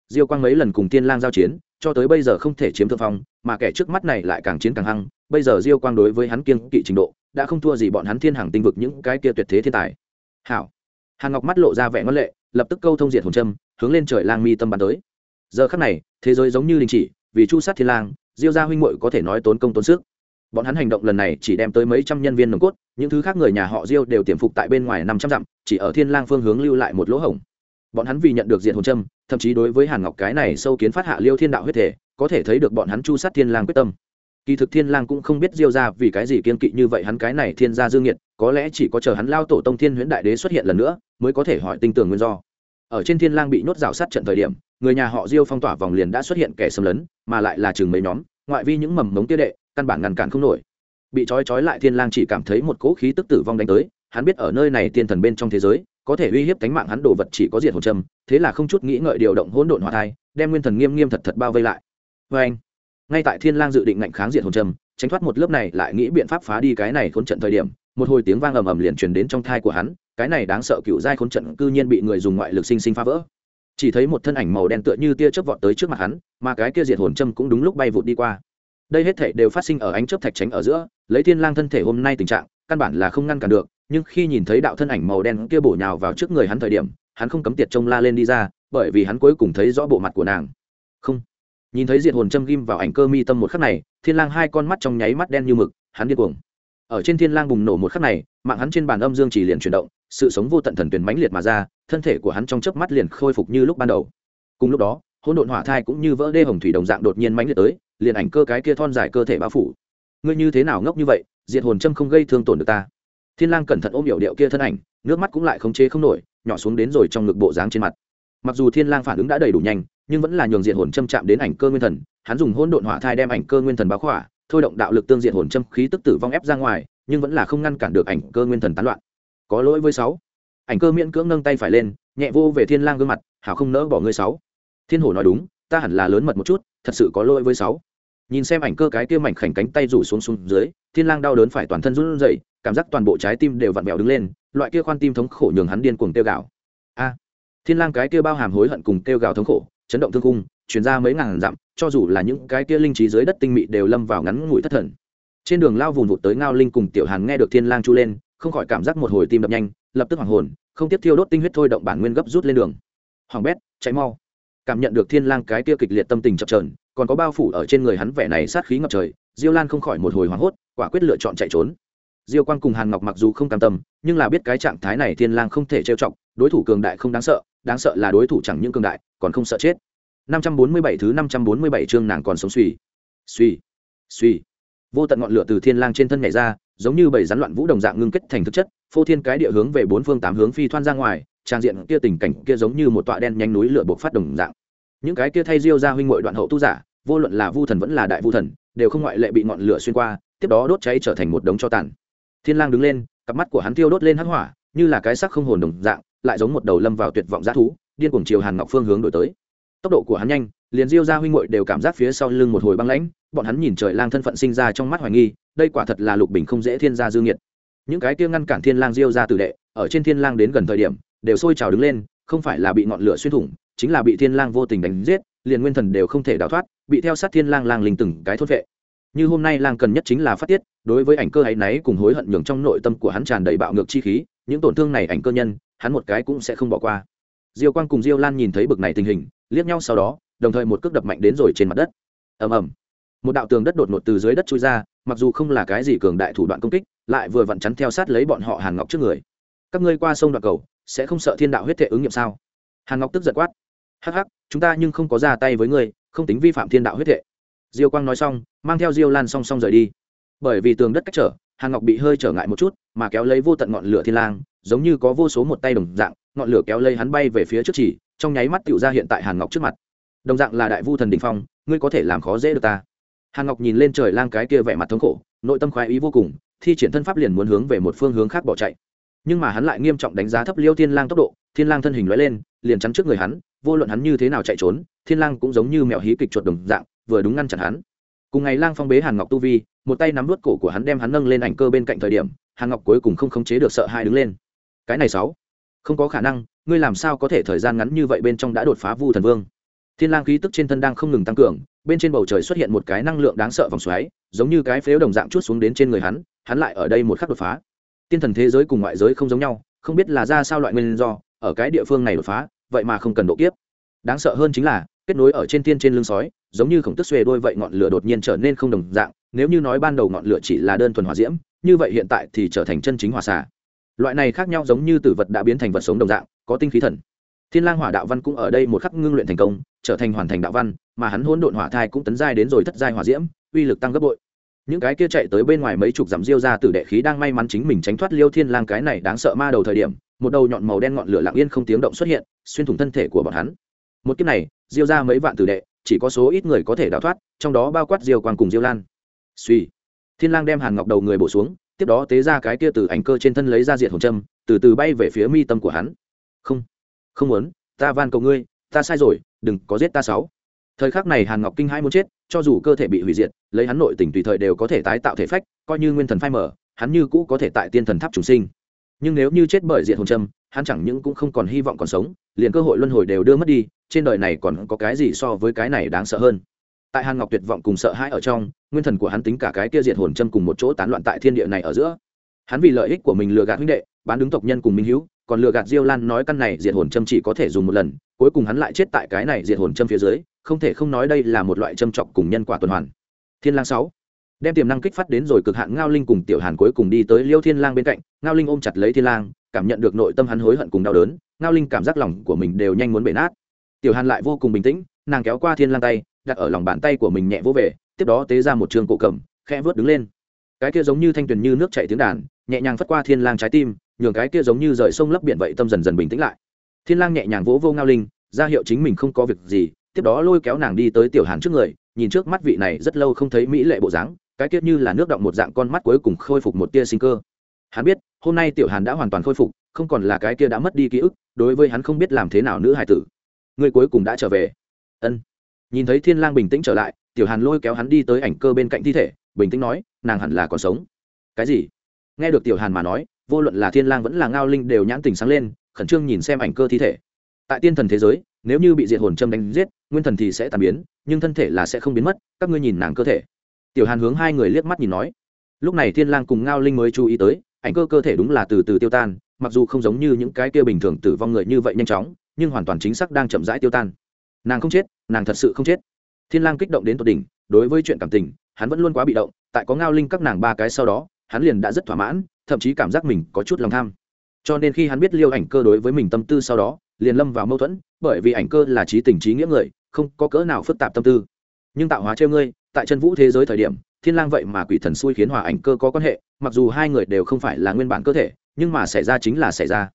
diêu quang mấy lần cùng thiên lang giao chiến, cho tới bây giờ không thể chiếm thượng phong, mà kẻ trước mắt này lại càng chiến càng hăng. Bây giờ diêu quang đối với hắn kiêng kỵ trình độ, đã không thua gì bọn hắn thiên hàng tinh vực những cái kia tuyệt thế thiên tài. Hảo. Hàn ngọc mắt lộ ra vẻ ngân lệ, lập tức câu thông diệt hồn trâm hướng lên trời lang mi tâm bắn tới. Giờ khắc này, thế giới giống như đình chỉ, vì chu sát thiên lang, diêu gia huynh muội có thể nói tốn công tốn sức bọn hắn hành động lần này chỉ đem tới mấy trăm nhân viên nồng cốt, những thứ khác người nhà họ diêu đều tiềm phục tại bên ngoài năm trăm dặm, chỉ ở thiên lang phương hướng lưu lại một lỗ hổng. Bọn hắn vì nhận được diện hồn châm, thậm chí đối với hàn ngọc cái này sâu kiến phát hạ liêu thiên đạo huyết thể, có thể thấy được bọn hắn chu sát thiên lang quyết tâm. Kỳ thực thiên lang cũng không biết diêu ra vì cái gì kiên kỵ như vậy hắn cái này thiên gia dương nghiệt, có lẽ chỉ có chờ hắn lao tổ tông thiên huyễn đại đế xuất hiện lần nữa, mới có thể hỏi tinh tường nguyên do. Ở trên thiên lang bị nhốt rào sát trận thời điểm, người nhà họ diêu phong tỏa vòng liền đã xuất hiện kẻ xâm lấn, mà lại là chừng mấy nhóm ngoại vi những mầm mống tia đệ, căn bản ngăn cản không nổi. Bị trói trói lại thiên lang chỉ cảm thấy một cỗ khí tức tử vong đánh tới, hắn biết ở nơi này tiên thần bên trong thế giới, có thể uy hiếp cánh mạng hắn đồ vật chỉ có diệt hồn châm, thế là không chút nghĩ ngợi điều động hỗn độn hỏa thai, đem nguyên thần nghiêm nghiêm thật thật bao vây lại. Với anh, ngay tại thiên lang dự định ngạnh kháng diệt hồn châm, tránh thoát một lớp này lại nghĩ biện pháp phá đi cái này khốn trận thời điểm, một hồi tiếng vang ầm ầm liền truyền đến trong thai của hắn, cái này đáng sợ cựu giai khốn trận cư nhiên bị người dùng ngoại lực sinh sinh phá vỡ chỉ thấy một thân ảnh màu đen tựa như tia chớp vọt tới trước mặt hắn, mà cái kia diệt hồn châm cũng đúng lúc bay vụt đi qua. Đây hết thể đều phát sinh ở ánh chớp thạch tránh ở giữa, lấy thiên lang thân thể hôm nay tình trạng, căn bản là không ngăn cản được, nhưng khi nhìn thấy đạo thân ảnh màu đen kia bổ nhào vào trước người hắn thời điểm, hắn không cấm tiệt trông la lên đi ra, bởi vì hắn cuối cùng thấy rõ bộ mặt của nàng. Không. Nhìn thấy diệt hồn châm ghim vào ảnh cơ mi tâm một khắc này, thiên lang hai con mắt trong nháy mắt đen như mực, hắn điên cuồng. Ở trên thiên lang bùng nổ một khắc này, mạng hắn trên bàn âm dương chỉ liền chuyển động sự sống vô tận thần tuyển mãnh liệt mà ra, thân thể của hắn trong chớp mắt liền khôi phục như lúc ban đầu. Cùng lúc đó, hỗn độn hỏa thai cũng như vỡ đê hồng thủy đồng dạng đột nhiên mãnh liệt tới, liền ảnh cơ cái kia thon dài cơ thể bao phủ. Ngươi như thế nào ngốc như vậy, diệt hồn châm không gây thương tổn được ta. Thiên lang cẩn thận ôm hiểu điệu kia thân ảnh, nước mắt cũng lại không chế không nổi, nhỏ xuống đến rồi trong ngực bộ dáng trên mặt. Mặc dù thiên lang phản ứng đã đầy đủ nhanh, nhưng vẫn là nhường diệt hồn châm chạm đến ảnh cơ nguyên thần, hắn dùng hỗn độn hỏa thai đem ảnh cơ nguyên thần bao khỏa, thôi động đạo lực tương diện hồn châm khí tức tử vong ép ra ngoài, nhưng vẫn là không ngăn cản được ảnh cơ nguyên thần tán loạn có lỗi với sáu. Ảnh cơ miễn cưỡng nâng tay phải lên, nhẹ vô về thiên lang gương mặt, hảo không nỡ bỏ ngươi sáu. Thiên hổ nói đúng, ta hẳn là lớn mật một chút, thật sự có lỗi với sáu. Nhìn xem ảnh cơ cái kia mảnh khảnh cánh tay rủ xuống xuống dưới, thiên lang đau đớn phải toàn thân run rẩy, cảm giác toàn bộ trái tim đều vặn vẹo đứng lên, loại kia khoan tim thống khổ nhường hắn điên cuồng tiêu gạo a! Thiên lang cái kia bao hàm hối hận cùng tiêu gạo thống khổ, chấn động thương cung truyền ra mấy ngàn dặm, cho dù là những cái kia linh trí dưới đất tinh mị đều lâm vào ngắn ngủi thất thần. Trên đường lao vùn vụt tới ngao linh cùng tiểu hàn nghe được thiên lang chu lên không khỏi cảm giác một hồi tim đập nhanh, lập tức hoàng hồn, không tiếp thiêu đốt tinh huyết thôi động bản nguyên gấp rút lên đường. Hoàng bét cháy mau. Cảm nhận được thiên lang cái kia kịch liệt tâm tình chập chờn, còn có bao phủ ở trên người hắn vẻ này sát khí ngập trời, diêu lan không khỏi một hồi hoảng hốt, quả quyết lựa chọn chạy trốn. Diêu quang cùng hàn ngọc mặc dù không cam tâm, nhưng là biết cái trạng thái này thiên lang không thể trêu chọc, đối thủ cường đại không đáng sợ đáng sợ là đối thủ chẳng những cường đại, còn không sợ chết. Năm trăm bốn mươi bảy thứ năm trăm bốn mươi bảy chương nàng còn sống suy. Suy. Suy. Vô tận ngọn lửa từ thiên lang trên thân nhảy ra giống như bảy rắn loạn vũ đồng dạng ngưng kết thành thực chất, phô thiên cái địa hướng về bốn phương tám hướng phi thoan ra ngoài, trang diện kia tình cảnh kia giống như một tọa đen nhanh núi lửa buộc phát đồng dạng. Những cái kia thay diêu ra huynh muội đoạn hậu tu giả, vô luận là vu thần vẫn là đại vu thần, đều không ngoại lệ bị ngọn lửa xuyên qua, tiếp đó đốt cháy trở thành một đống cho tàn. Thiên lang đứng lên, cặp mắt của hắn tiêu đốt lên hắc hỏa, như là cái sắc không hồn đồng dạng, lại giống một đầu lâm vào tuyệt vọng g thú, điên cuồng chiều hàn ngọc phương hướng đổi tới. Tốc độ của hắn nhanh, liền diêu ra huynh muội đều cảm giác phía sau lưng một hồi băng lãnh, bọn hắn nhìn trời lang thân phận sinh ra trong mắt hoài nghi đây quả thật là lục bình không dễ thiên gia dư nghiệt. Những cái kia ngăn cản thiên lang diêu ra tử đệ, ở trên thiên lang đến gần thời điểm, đều sôi trào đứng lên, không phải là bị ngọn lửa xuyên thủng, chính là bị thiên lang vô tình đánh giết, liền nguyên thần đều không thể đào thoát, bị theo sát thiên lang lang linh từng cái thốt vệ. Như hôm nay lang cần nhất chính là phát tiết, đối với ảnh cơ ấy náy cùng hối hận nhường trong nội tâm của hắn tràn đầy bạo ngược chi khí, những tổn thương này ảnh cơ nhân, hắn một cái cũng sẽ không bỏ qua. Diêu quang cùng diêu lan nhìn thấy bực này tình hình, liếc nhau sau đó, đồng thời một cước đập mạnh đến rồi trên mặt đất. Ầm ầm một đạo tường đất đột ngột từ dưới đất chui ra, mặc dù không là cái gì cường đại thủ đoạn công kích, lại vừa vặn chắn theo sát lấy bọn họ hàn ngọc trước người. Các ngươi qua sông đoạn cầu, sẽ không sợ thiên đạo huyết thể ứng nghiệm sao? Hàn ngọc tức giật quát. Hắc hắc, chúng ta nhưng không có ra tay với ngươi, không tính vi phạm thiên đạo huyết thể. Diêu quang nói xong, mang theo diêu lan song song rời đi. Bởi vì tường đất cách trở, hàn ngọc bị hơi trở ngại một chút, mà kéo lấy vô tận ngọn lửa thiên lang, giống như có vô số một tay đồng dạng, ngọn lửa kéo lấy hắn bay về phía trước chỉ, trong nháy mắt tựu ra hiện tại hàn ngọc trước mặt. Đồng dạng là đại vu thần đình phong, ngươi có thể làm khó dễ được ta hàn ngọc nhìn lên trời lang cái kia vẻ mặt thống khổ, nội tâm khoái ý vô cùng, thi triển thân pháp liền muốn hướng về một phương hướng khác bỏ chạy. Nhưng mà hắn lại nghiêm trọng đánh giá thấp liêu thiên lang tốc độ, thiên lang thân hình lóe lên, liền chắn trước người hắn, vô luận hắn như thế nào chạy trốn, thiên lang cũng giống như mèo hí kịch chuột đồng dạng, vừa đúng ngăn chặn hắn. Cùng ngày lang phong bế hàn ngọc tu vi, một tay nắm vớt cổ của hắn đem hắn nâng lên ảnh cơ bên cạnh thời điểm, hàn ngọc cuối cùng không khống chế được sợ hãi đứng lên. Cái này sáu, không có khả năng, ngươi làm sao có thể thời gian ngắn như vậy bên trong đã đột phá vu thần vương? Thiên lang khí tức trên thân đang không ngừng tăng cường, bên trên bầu trời xuất hiện một cái năng lượng đáng sợ vòng xoáy, giống như cái phếu đồng dạng chút xuống đến trên người hắn hắn lại ở đây một khắc đột phá. Tiên thần thế giới cùng ngoại giới không giống nhau, không biết là ra sao loại nguyên do, ở cái địa phương này đột phá, vậy mà không cần độ kiếp. Đáng sợ hơn chính là, kết nối ở trên tiên trên lưng sói, giống như khổng tức xuề đôi vậy ngọn lửa đột nhiên trở nên không đồng dạng, nếu như nói ban đầu ngọn lửa chỉ là đơn thuần hỏa diễm, như vậy hiện tại thì trở thành chân chính hỏa xả loại này khác nhau giống như tử vật đã biến thành vật sống đồng dạng, có tinh khí thần thiên lang hỏa đạo văn cũng ở đây một khắc ngưng luyện thành công, trở thành hoàn thành đạo văn, mà hắn hỗn độn hỏa thai cũng tấn giai đến rồi thất giai hỏa diễm, uy lực tăng gấp bội. Những cái kia chạy tới bên ngoài mấy chục dặm diêu ra từ đệ khí đang may mắn chính mình tránh thoát liêu thiên lang cái này đáng sợ ma đầu thời điểm, một đầu nhọn màu đen ngọn lửa lặng yên không tiếng động xuất hiện, xuyên thủng thân thể của bọn hắn. Một kiếp này, diêu ra mấy vạn tử đệ, chỉ có số ít người có thể đào thoát, trong đó bao quát diêu quang cùng diêu lan. Suy thiên lang đem hàn ngọc đầu người bổ xuống, tiếp đó tế ra cái kia từ ảnh cơ trên thân lấy ra diệt hồn châm, từ từ bay về phía mi tâm của hắn. Không không muốn, ta van cầu ngươi, ta sai rồi, đừng có giết ta sáu. Thời khắc này hàn ngọc kinh hai muốn chết, cho dù cơ thể bị hủy diệt, lấy hắn nội tình tùy thời đều có thể tái tạo thể phách, coi như nguyên thần phai mở hắn như cũ có thể tại tiên thần tháp trùng sinh. Nhưng nếu như chết bởi diện hồn trâm hắn chẳng những cũng không còn hy vọng còn sống, liền cơ hội luân hồi đều đưa mất đi, trên đời này còn có cái gì so với cái này đáng sợ hơn? Tại hàn ngọc tuyệt vọng cùng sợ hãi ở trong, nguyên thần của hắn tính cả cái kia diệt hồn châm cùng một chỗ tán loạn tại thiên địa này ở giữa hắn vì lợi ích của mình lừa gạt huynh đệ, bán đứng tộc nhân cùng minh hữu, còn lừa gạt diêu lan nói căn này diệt hồn châm chỉ có thể dùng một lần, cuối cùng hắn lại chết tại cái này diệt hồn châm phía dưới, không thể không nói đây là một loại châm trọc cùng nhân quả tuần hoàn. Thiên lang sáu. Đem tiềm năng kích phát đến rồi cực hạn ngao linh cùng tiểu hàn cuối cùng đi tới liêu thiên lang bên cạnh, ngao linh ôm chặt lấy thiên lang, cảm nhận được nội tâm hắn hối hận cùng đau đớn, ngao linh cảm giác lòng của mình đều nhanh muốn bể nát. Tiểu hàn lại vô cùng bình tĩnh, nàng kéo qua thiên lang tay, đặt ở lòng bàn tay của mình nhẹ vỗ về, tiếp đó tế ra một trường cổ cầm, khẽ vớt đứng lên cái kia giống như thanh tuyền như nước chảy tiếng đàn, nhẹ nhàng phất qua thiên lang trái tim, nhường cái kia giống như rời sông lấp biển vậy tâm dần dần bình tĩnh lại. Thiên lang nhẹ nhàng vỗ vô ngao linh, ra hiệu chính mình không có việc gì, tiếp đó lôi kéo nàng đi tới tiểu hàn trước người, nhìn trước mắt vị này rất lâu không thấy mỹ lệ bộ dáng, cái kia như là nước động một dạng con mắt cuối cùng khôi phục một tia sinh cơ. Hắn biết, hôm nay tiểu hàn đã hoàn toàn khôi phục, không còn là cái kia đã mất đi ký ức, đối với hắn không biết làm thế nào nữ hài tử. Người cuối cùng đã trở về. Ân. Nhìn thấy thiên lang bình tĩnh trở lại, tiểu hàn lôi kéo hắn đi tới ảnh cơ bên cạnh thi thể bình tĩnh nói, nàng hẳn là còn sống. Cái gì? Nghe được tiểu hàn mà nói, vô luận là thiên lang vẫn là ngao linh đều nhãn tình sáng lên, khẩn trương nhìn xem ảnh cơ thi thể. Tại tiên thần thế giới, nếu như bị diệt hồn châm đánh giết, nguyên thần thì sẽ tàn biến, nhưng thân thể là sẽ không biến mất, các ngươi nhìn nàng cơ thể. Tiểu hàn hướng hai người liếc mắt nhìn nói. Lúc này thiên lang cùng ngao linh mới chú ý tới, ảnh cơ cơ thể đúng là từ từ tiêu tan, mặc dù không giống như những cái kia bình thường tử vong người như vậy nhanh chóng, nhưng hoàn toàn chính xác đang chậm rãi tiêu tan. Nàng không chết, nàng thật sự không chết. Thiên lang kích động đến tột đỉnh, đối với chuyện cảm tình hắn vẫn luôn quá bị động, tại có ngao linh các nàng ba cái sau đó, hắn liền đã rất thỏa mãn, thậm chí cảm giác mình có chút lòng tham. Cho nên khi hắn biết liêu ảnh cơ đối với mình tâm tư sau đó, liền lâm vào mâu thuẫn, bởi vì ảnh cơ là trí tình trí nghĩa người, không có cỡ nào phức tạp tâm tư. Nhưng tạo hóa trêu ngươi, tại chân vũ thế giới thời điểm, thiên lang vậy mà quỷ thần xui khiến hòa ảnh cơ có quan hệ, mặc dù hai người đều không phải là nguyên bản cơ thể, nhưng mà xảy ra chính là xảy ra.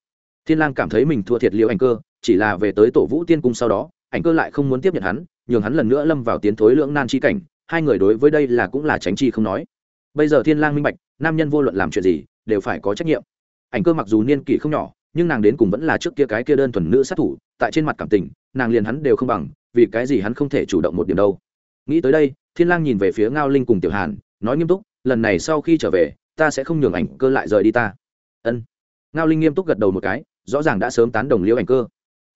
Thiên lang cảm thấy mình thua thiệt liêu ảnh cơ, chỉ là về tới tổ vũ tiên cung sau đó, ảnh cơ lại không muốn tiếp nhận hắn, nhường hắn lần nữa lâm vào tiến thối lưỡng nan chi cảnh hai người đối với đây là cũng là tránh chi không nói. Bây giờ thiên lang minh bạch, nam nhân vô luận làm chuyện gì, đều phải có trách nhiệm. Ảnh cơ mặc dù niên kỷ không nhỏ, nhưng nàng đến cùng vẫn là trước kia cái kia đơn thuần nữ sát thủ, tại trên mặt cảm tình, nàng liền hắn đều không bằng, vì cái gì hắn không thể chủ động một điểm đâu. Nghĩ tới đây, thiên lang nhìn về phía ngao linh cùng tiểu hàn, nói nghiêm túc, lần này sau khi trở về, ta sẽ không nhường ảnh cơ lại rời đi ta. Ân. Ngao linh nghiêm túc gật đầu một cái, rõ ràng đã sớm tán đồng liễu ảnh cơ.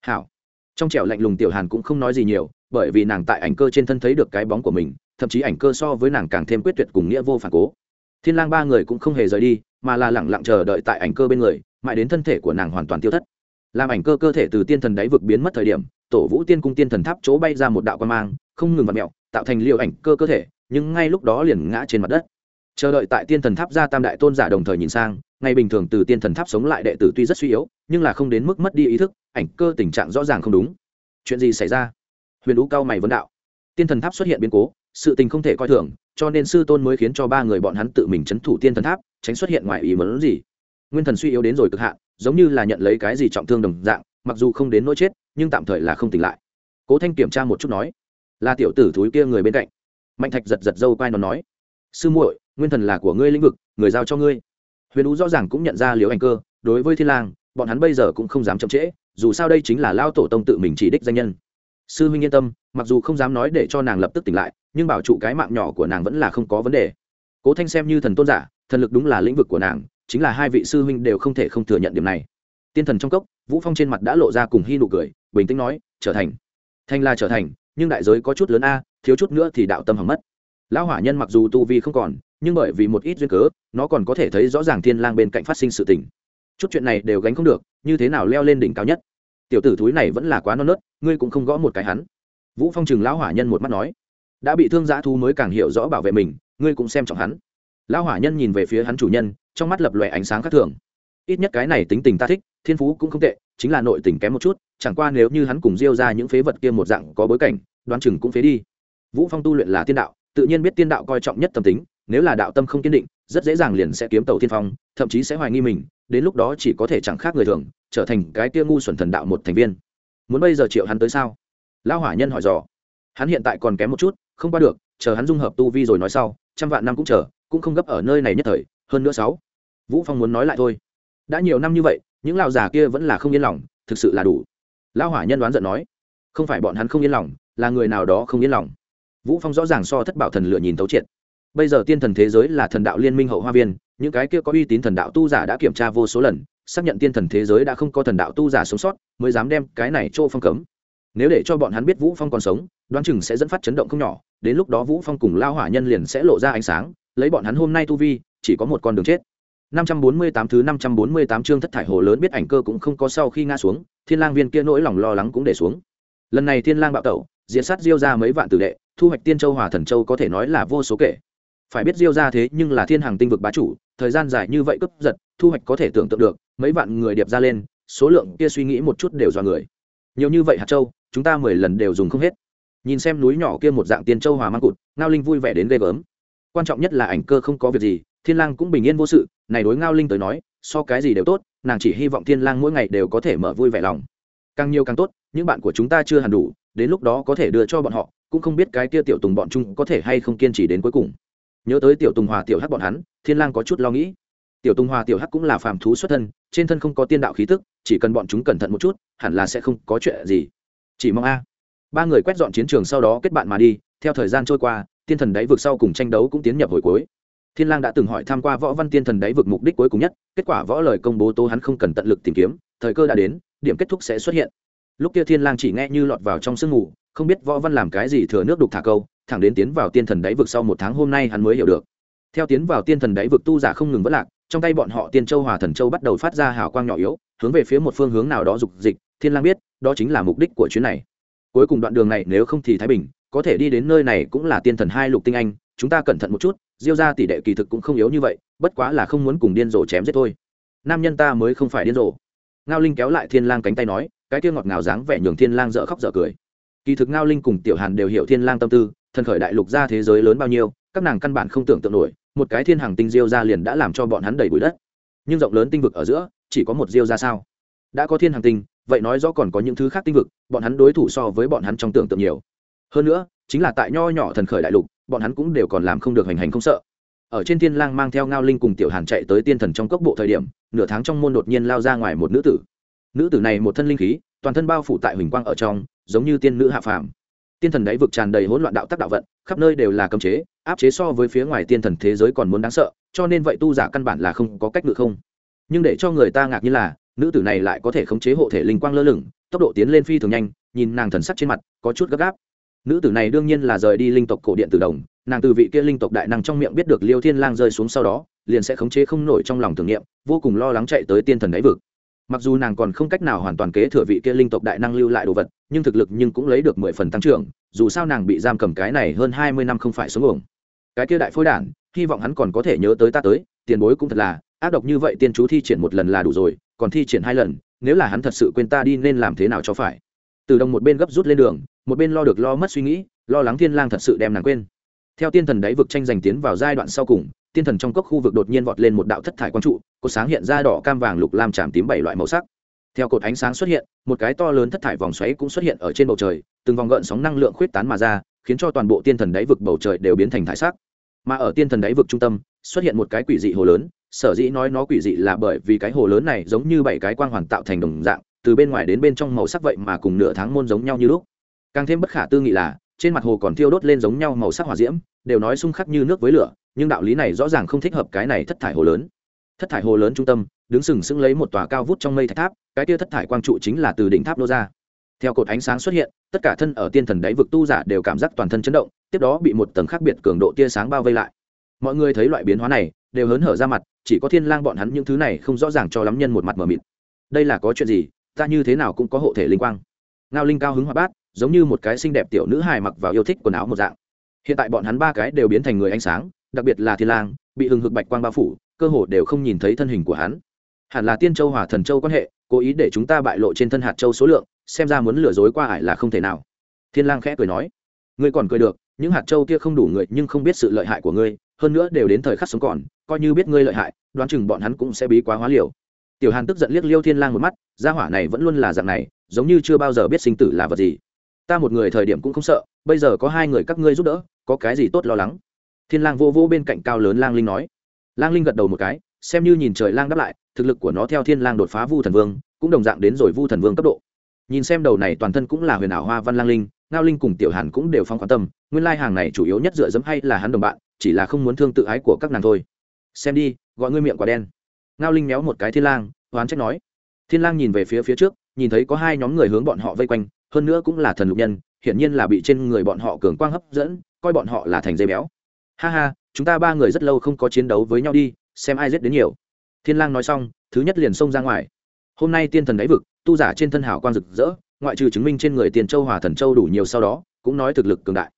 Hảo. Trong trẻo lạnh lùng tiểu hàn cũng không nói gì nhiều, bởi vì nàng tại ảnh cơ trên thân thấy được cái bóng của mình thậm chí ảnh cơ so với nàng càng thêm quyết tuyệt cùng nghĩa vô phản cố. Thiên lang ba người cũng không hề rời đi, mà là lẳng lặng chờ đợi tại ảnh cơ bên người, mãi đến thân thể của nàng hoàn toàn tiêu thất. Làm ảnh cơ cơ thể từ tiên thần đáy vực biến mất thời điểm, tổ vũ tiên cung tiên thần tháp chỗ bay ra một đạo quan mang, không ngừng vặt mẹo tạo thành liều ảnh cơ cơ thể, nhưng ngay lúc đó liền ngã trên mặt đất. Chờ đợi tại tiên thần tháp ra tam đại tôn giả đồng thời nhìn sang, ngay bình thường từ tiên thần tháp sống lại đệ tử tuy rất suy yếu, nhưng là không đến mức mất đi ý thức, ảnh cơ tình trạng rõ ràng không đúng. Chuyện gì xảy ra? Huyền ú cao mày vấn đạo. Tiên thần tháp xuất hiện biến cố sự tình không thể coi thường, cho nên sư tôn mới khiến cho ba người bọn hắn tự mình c h ấ n thủ tiên thần tháp, tránh xuất hiện ngoài ý mớn gì. Nguyên thần suy yếu đến rồi cực hạn, giống như là nhận lấy cái gì trọng thương đồng dạng, mặc dù không đến nỗi chết, nhưng tạm thời là không tỉnh lại. Cố thanh kiểm tra một chút nói, là tiểu tử thúi kia người bên cạnh. Mạnh thạch giật giật dâu quai nó nói, sư muội, nguyên thần là của ngươi lĩnh vực, người giao cho ngươi. Huyền ú rõ ràng cũng nhận ra liễu anh cơ, đối với thiên lang, bọn hắn bây giờ cũng không dám chậm trễ, dù sao đây chính là lao tổ tông tự mình chỉ đích danh nhân. Sư huynh yên tâm, mặc dù không dám nói để cho nàng lập tức tỉnh lại nhưng bảo trụ cái mạng nhỏ của nàng vẫn là không có vấn đề. Cố thanh xem như thần tôn giả, thần lực đúng là lĩnh vực của nàng, chính là hai vị sư huynh đều không thể không thừa nhận điểm này. Tiên thần trong cốc, vũ phong trên mặt đã lộ ra cùng hy nụ cười, bình tĩnh nói, trở thành. Thanh là trở thành, nhưng đại giới có chút lớn a, thiếu chút nữa thì đạo tâm hỏng mất. Lão hỏa nhân mặc dù tu vi không còn, nhưng bởi vì một ít duyên cớ, nó còn có thể thấy rõ ràng thiên lang bên cạnh phát sinh sự tình. Chút chuyện này đều gánh không được, như thế nào leo lên đỉnh cao nhất? Tiểu tử thúi này vẫn là quá non nớt, ngươi cũng không gõ một cái hắn. Vũ phong chừng lão hỏa nhân một mắt nói đã bị thương giã thu mới càng hiểu rõ bảo vệ mình, ngươi cũng xem trọng hắn. Lão hỏa nhân nhìn về phía hắn chủ nhân, trong mắt lập lòe ánh sáng khác thường. Ít nhất cái này tính tình ta thích, thiên phú cũng không tệ, chính là nội tình kém một chút, chẳng qua nếu như hắn cùng diêu ra những phế vật kia một dạng có bối cảnh, đoán chừng cũng phế đi. Vũ phong tu luyện là tiên đạo, tự nhiên biết tiên đạo coi trọng nhất tâm tính, nếu là đạo tâm không kiên định, rất dễ dàng liền sẽ kiếm tàu tiên phong, thậm chí sẽ hoài nghi mình, đến lúc đó chỉ có thể chẳng khác người thường, trở thành cái tia ngu xuẩn thần đạo một thành viên. Muốn bây giờ triệu hắn tới sao? Lão hỏa nhân hỏi dò. Hắn hiện tại còn kém một chút không qua được, chờ hắn dung hợp tu vi rồi nói sau, trăm vạn năm cũng chờ, cũng không gấp ở nơi này nhất thời, hơn nữa sáu. Vũ phong muốn nói lại thôi. Đã nhiều năm như vậy, những lão già kia vẫn là không yên lòng, thực sự là đủ. Lão hỏa nhân đoán giận nói, không phải bọn hắn không yên lòng, là người nào đó không yên lòng. Vũ phong rõ ràng so thất bảo thần lựa nhìn tấu triệt. Bây giờ tiên thần thế giới là thần đạo liên minh hậu hoa viên, những cái kia có uy tín thần đạo tu giả đã kiểm tra vô số lần, xác nhận tiên thần thế giới đã không có thần đạo tu giả sống sót, mới dám đem cái này chỗ phong cấm nếu để cho bọn hắn biết vũ phong còn sống, đoán chừng sẽ dẫn phát chấn động không nhỏ, đến lúc đó vũ phong cùng lao hỏa nhân liền sẽ lộ ra ánh sáng, lấy bọn hắn hôm nay tu vi, chỉ có một con đường chết. 548 thứ 548 chương thất thải hồ lớn biết ảnh cơ cũng không có sau khi ngã xuống, thiên lang viên kia nỗi lòng lo lắng cũng để xuống. Lần này thiên lang bạo tẩu diễn sát diêu ra mấy vạn tử đệ, thu hoạch tiên châu hòa thần châu có thể nói là vô số kể. Phải biết diêu ra thế nhưng là thiên hàng tinh vực bá chủ, thời gian dài như vậy cướp giật, thu hoạch có thể tưởng tượng được, mấy vạn người điệp ra lên, số lượng kia suy nghĩ một chút đều do người. Nhiều như vậy hạt châu chúng ta mười lần đều dùng không hết. Nhìn xem núi nhỏ kia một dạng tiên châu hòa mang cụt, ngao linh vui vẻ đến ghê gớm. Quan trọng nhất là ảnh cơ không có việc gì, thiên lang cũng bình yên vô sự, này đối ngao linh tới nói, so cái gì đều tốt, nàng chỉ hy vọng thiên lang mỗi ngày đều có thể mở vui vẻ lòng. Càng nhiều càng tốt, những bạn của chúng ta chưa hẳn đủ, đến lúc đó có thể đưa cho bọn họ, cũng không biết cái kia tiểu tùng bọn chúng có thể hay không kiên trì đến cuối cùng. Nhớ tới tiểu tùng hòa tiểu hắc bọn hắn, thiên lang có chút lo nghĩ. Tiểu tùng hòa tiểu hắc cũng là phàm thú xuất thân, trên thân không có tiên đạo khí tức, chỉ cần bọn chúng cẩn thận một chút, hẳn là sẽ không có chuyện gì chỉ mong a. Ba người quét dọn chiến trường sau đó kết bạn mà đi, theo thời gian trôi qua tiên thần đáy vực sau cùng tranh đấu cũng tiến nhập hồi cuối. Thiên lang đã từng hỏi tham qua võ văn tiên thần đáy vực mục đích cuối cùng nhất, kết quả võ lời công bố tố hắn không cần tận lực tìm kiếm, thời cơ đã đến, điểm kết thúc sẽ xuất hiện. Lúc kia thiên lang chỉ nghe như lọt vào trong sương ngủ không biết võ văn làm cái gì thừa nước đục thả câu, thẳng đến tiến vào tiên thần đáy vực sau một tháng hôm nay hắn mới hiểu được. Theo tiến vào tiên thần đáy vực tu giả không ngừng vất lạc, trong tay bọn họ tiên châu hòa thần châu bắt đầu phát ra hào quang nhỏ yếu, hướng về phía một phương hướng nào đó dục dịch, thiên lang biết đó chính là mục đích của chuyến này. Cuối cùng đoạn đường này nếu không thì thái bình, có thể đi đến nơi này cũng là tiên thần hai lục tinh anh, chúng ta cẩn thận một chút, diêu ra tỷ đệ kỳ thực cũng không yếu như vậy, bất quá là không muốn cùng điên rồ chém giết thôi. Nam nhân ta mới không phải điên rồ. Ngao linh kéo lại thiên lang cánh tay nói, cái kia ngọt ngào dáng vẻ nhường thiên lang dở khóc dở cười. Kỳ thực ngao linh cùng tiểu hàn đều hiểu thiên lang tâm tư, thần khởi đại lục ra thế giới lớn bao nhiêu, các nàng căn bản không tưởng tượng nổi, một cái thiên hàng tinh diêu ra liền đã làm cho bọn hắn đầy bụi đất. Nhưng rộng lớn tinh vực ở giữa, chỉ có một diêu ra sao? Đã có thiên hàng tinh vậy nói rõ còn có những thứ khác tinh vực, bọn hắn đối thủ so với bọn hắn trong tưởng tượng nhiều. Hơn nữa, chính là tại nho nhỏ thần khởi đại lục, bọn hắn cũng đều còn làm không được hành hành không sợ. Ở trên thiên lang mang theo ngao linh cùng tiểu hàn chạy tới tiên thần trong cốc bộ thời điểm, nửa tháng trong môn đột nhiên lao ra ngoài một nữ tử. Nữ tử này một thân linh khí, toàn thân bao phủ tại huỳnh quang ở trong, giống như tiên nữ hạ phàm. Tiên thần đáy vực tràn đầy hỗn loạn đạo tắc đạo vận, khắp nơi đều là cấm chế, áp chế so với phía ngoài tiên thần thế giới còn muốn đáng sợ, cho nên vậy tu giả căn bản là không có cách ngự không. Nhưng để cho người ta ngạc như là nữ tử này lại có thể khống chế hộ thể linh quang lơ lửng, tốc độ tiến lên phi thường nhanh, nhìn nàng thần sắc trên mặt, có chút gấp gáp. Nữ tử này đương nhiên là rời đi linh tộc cổ điện tử đồng, nàng từ vị kia linh tộc đại năng trong miệng biết được liêu thiên lang rơi xuống sau đó, liền sẽ khống chế không nổi trong lòng tưởng niệm, vô cùng lo lắng chạy tới tiên thần đáy vực. Mặc dù nàng còn không cách nào hoàn toàn kế thừa vị kia linh tộc đại năng lưu lại đồ vật, nhưng thực lực nhưng cũng lấy được mười phần tăng trưởng, dù sao nàng bị giam cầm cái này hơn hai mươi năm không phải xuống uổng. Cái kia đại phôi đản, hy vọng hắn còn có thể nhớ tới ta tới, tiền bối cũng thật là, ác độc như vậy tiên chú thi triển một lần là đủ rồi còn thi triển hai lần, nếu là hắn thật sự quên ta đi nên làm thế nào cho phải? Từ đồng một bên gấp rút lên đường, một bên lo được lo mất suy nghĩ, lo lắng thiên lang thật sự đem nàng quên. Theo tiên thần đáy vực tranh giành tiến vào giai đoạn sau cùng, tiên thần trong cốc khu vực đột nhiên vọt lên một đạo thất thải quang trụ, cột sáng hiện ra đỏ cam vàng lục lam tràm tím bảy loại màu sắc. Theo cột ánh sáng xuất hiện, một cái to lớn thất thải vòng xoáy cũng xuất hiện ở trên bầu trời, từng vòng gợn sóng năng lượng khuyết tán mà ra, khiến cho toàn bộ tiên thần đáy vực bầu trời đều biến thành thải sắc. Mà ở tiên thần đáy vực trung tâm, xuất hiện một cái quỷ dị hồ lớn sở dĩ nói nó quỷ dị là bởi vì cái hồ lớn này giống như bảy cái quang hoàn tạo thành đồng dạng, từ bên ngoài đến bên trong màu sắc vậy mà cùng nửa tháng môn giống nhau như lúc. Càng thêm bất khả tư nghị là, trên mặt hồ còn thiêu đốt lên giống nhau màu sắc hỏa diễm, đều nói xung khắc như nước với lửa, nhưng đạo lý này rõ ràng không thích hợp cái này thất thải hồ lớn. Thất thải hồ lớn trung tâm, đứng sừng sững lấy một tòa cao vút trong mây thạch tháp, cái tia thất thải quang trụ chính là từ đỉnh tháp đô ra. Theo cột ánh sáng xuất hiện, tất cả thân ở tiên thần đáy vực tu giả đều cảm giác toàn thân chấn động, tiếp đó bị một tầng khác biệt cường độ tia sáng bao vây lại mọi người thấy loại biến hóa này, đều hớn hở ra mặt, chỉ có thiên lang bọn hắn những thứ này không rõ ràng cho lắm nhân một mặt mờ mịt. Đây là có chuyện gì? Ta như thế nào cũng có hộ thể linh quang. Ngao linh cao hứng hoa bát, giống như một cái xinh đẹp tiểu nữ hài mặc vào yêu thích quần áo một dạng. Hiện tại bọn hắn ba cái đều biến thành người ánh sáng, đặc biệt là thiên lang, bị hừng hực bạch quang bao phủ, cơ hồ đều không nhìn thấy thân hình của hắn. Hẳn là tiên châu hòa thần châu quan hệ, cố ý để chúng ta bại lộ trên thân hạt châu số lượng, xem ra muốn lừa dối qua ải là không thể nào. Thiên lang khẽ cười nói, ngươi còn cười được, những hạt châu kia không đủ người, nhưng không biết sự lợi hại của ngươi hơn nữa đều đến thời khắc sống còn, coi như biết ngươi lợi hại, đoán chừng bọn hắn cũng sẽ bí quá hóa liều. Tiểu hàn tức giận liếc liêu thiên lang một mắt, gia hỏa này vẫn luôn là dạng này, giống như chưa bao giờ biết sinh tử là vật gì. Ta một người thời điểm cũng không sợ, bây giờ có hai người các ngươi giúp đỡ, có cái gì tốt lo lắng? Thiên lang vô vô bên cạnh cao lớn lang linh nói. Lang linh gật đầu một cái, xem như nhìn trời lang đáp lại, thực lực của nó theo thiên lang đột phá vu thần vương, cũng đồng dạng đến rồi vu thần vương cấp độ. Nhìn xem đầu này toàn thân cũng là huyền ảo hoa văn lang linh, ngao linh cùng tiểu hàn cũng đều phong quan tâm, nguyên lai hàng này chủ yếu nhất dựa dẫm hay là hắn đồng bạn chỉ là không muốn thương tự ái của các nàng thôi. Xem đi, gọi ngươi miệng quả đen. Ngao linh méo một cái thiên lang, oán trách nói. Thiên lang nhìn về phía phía trước, nhìn thấy có hai nhóm người hướng bọn họ vây quanh, hơn nữa cũng là thần lục nhân, hiển nhiên là bị trên người bọn họ cường quang hấp dẫn, coi bọn họ là thành dây béo. Ha ha, chúng ta ba người rất lâu không có chiến đấu với nhau đi, xem ai giết đến nhiều. Thiên lang nói xong, thứ nhất liền xông ra ngoài. Hôm nay tiên thần đáy vực, tu giả trên thân hảo quang rực rỡ, ngoại trừ chứng minh trên người tiền châu hòa thần châu đủ nhiều sau đó, cũng nói thực lực cường đại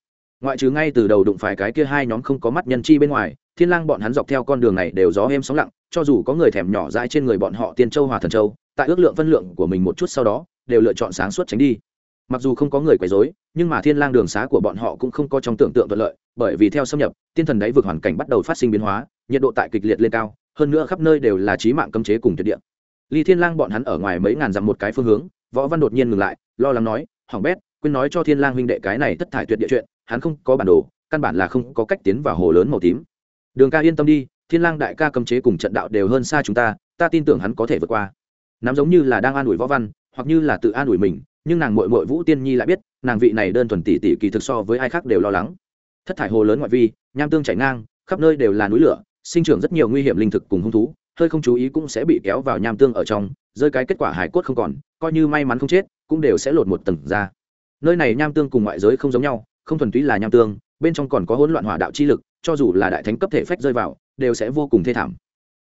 ngoại trừ ngay từ đầu đụng phải cái kia hai nhóm không có mắt nhân chi bên ngoài, thiên lang bọn hắn dọc theo con đường này đều gió êm sóng lặng, cho dù có người thèm nhỏ dãi trên người bọn họ tiên châu hòa thần châu, tại ước lượng phân lượng của mình một chút sau đó, đều lựa chọn sáng suốt tránh đi. Mặc dù không có người quấy rối, nhưng mà thiên lang đường xá của bọn họ cũng không có trong tưởng tượng thuận lợi, bởi vì theo xâm nhập, tiên thần đáy vực hoàn cảnh bắt đầu phát sinh biến hóa, nhiệt độ tại kịch liệt lên cao, hơn nữa khắp nơi đều là trí mạng cấm chế cùng tuyệt địa. Ly thiên lang bọn hắn ở ngoài mấy ngàn dặm một cái phương hướng, võ văn đột nhiên ngừng lại, lo lắng nói hỏng bét, quên nói cho thiên lang huynh đệ cái này thất thải tuyệt địa chuyện hắn không có bản đồ, căn bản là không có cách tiến vào hồ lớn màu tím. Đường ca yên tâm đi, thiên lang đại ca cấm chế cùng trận đạo đều hơn xa chúng ta ta tin tưởng hắn có thể vượt qua. Nắm giống như là đang an ủi võ văn, hoặc như là tự an ủi mình, nhưng nàng muội muội vũ tiên nhi lại biết, nàng vị này đơn thuần tỷ tỷ kỳ thực so với ai khác đều lo lắng. Thất thải hồ lớn ngoại vi, nham tương chảy ngang, khắp nơi đều là núi lửa, sinh trưởng rất nhiều nguy hiểm linh thực cùng hung thú, hơi không chú ý cũng sẽ bị kéo vào nham tương ở trong, rơi cái kết quả hải cốt không còn, coi như may mắn không chết, cũng đều sẽ lột một tầng ra. Nơi này nham tương cùng ngoại giới không giống nhau không thuần túy là nham tương, bên trong còn có hỗn loạn hỏa đạo chi lực, cho dù là đại thánh cấp thể phách rơi vào, đều sẽ vô cùng thê thảm.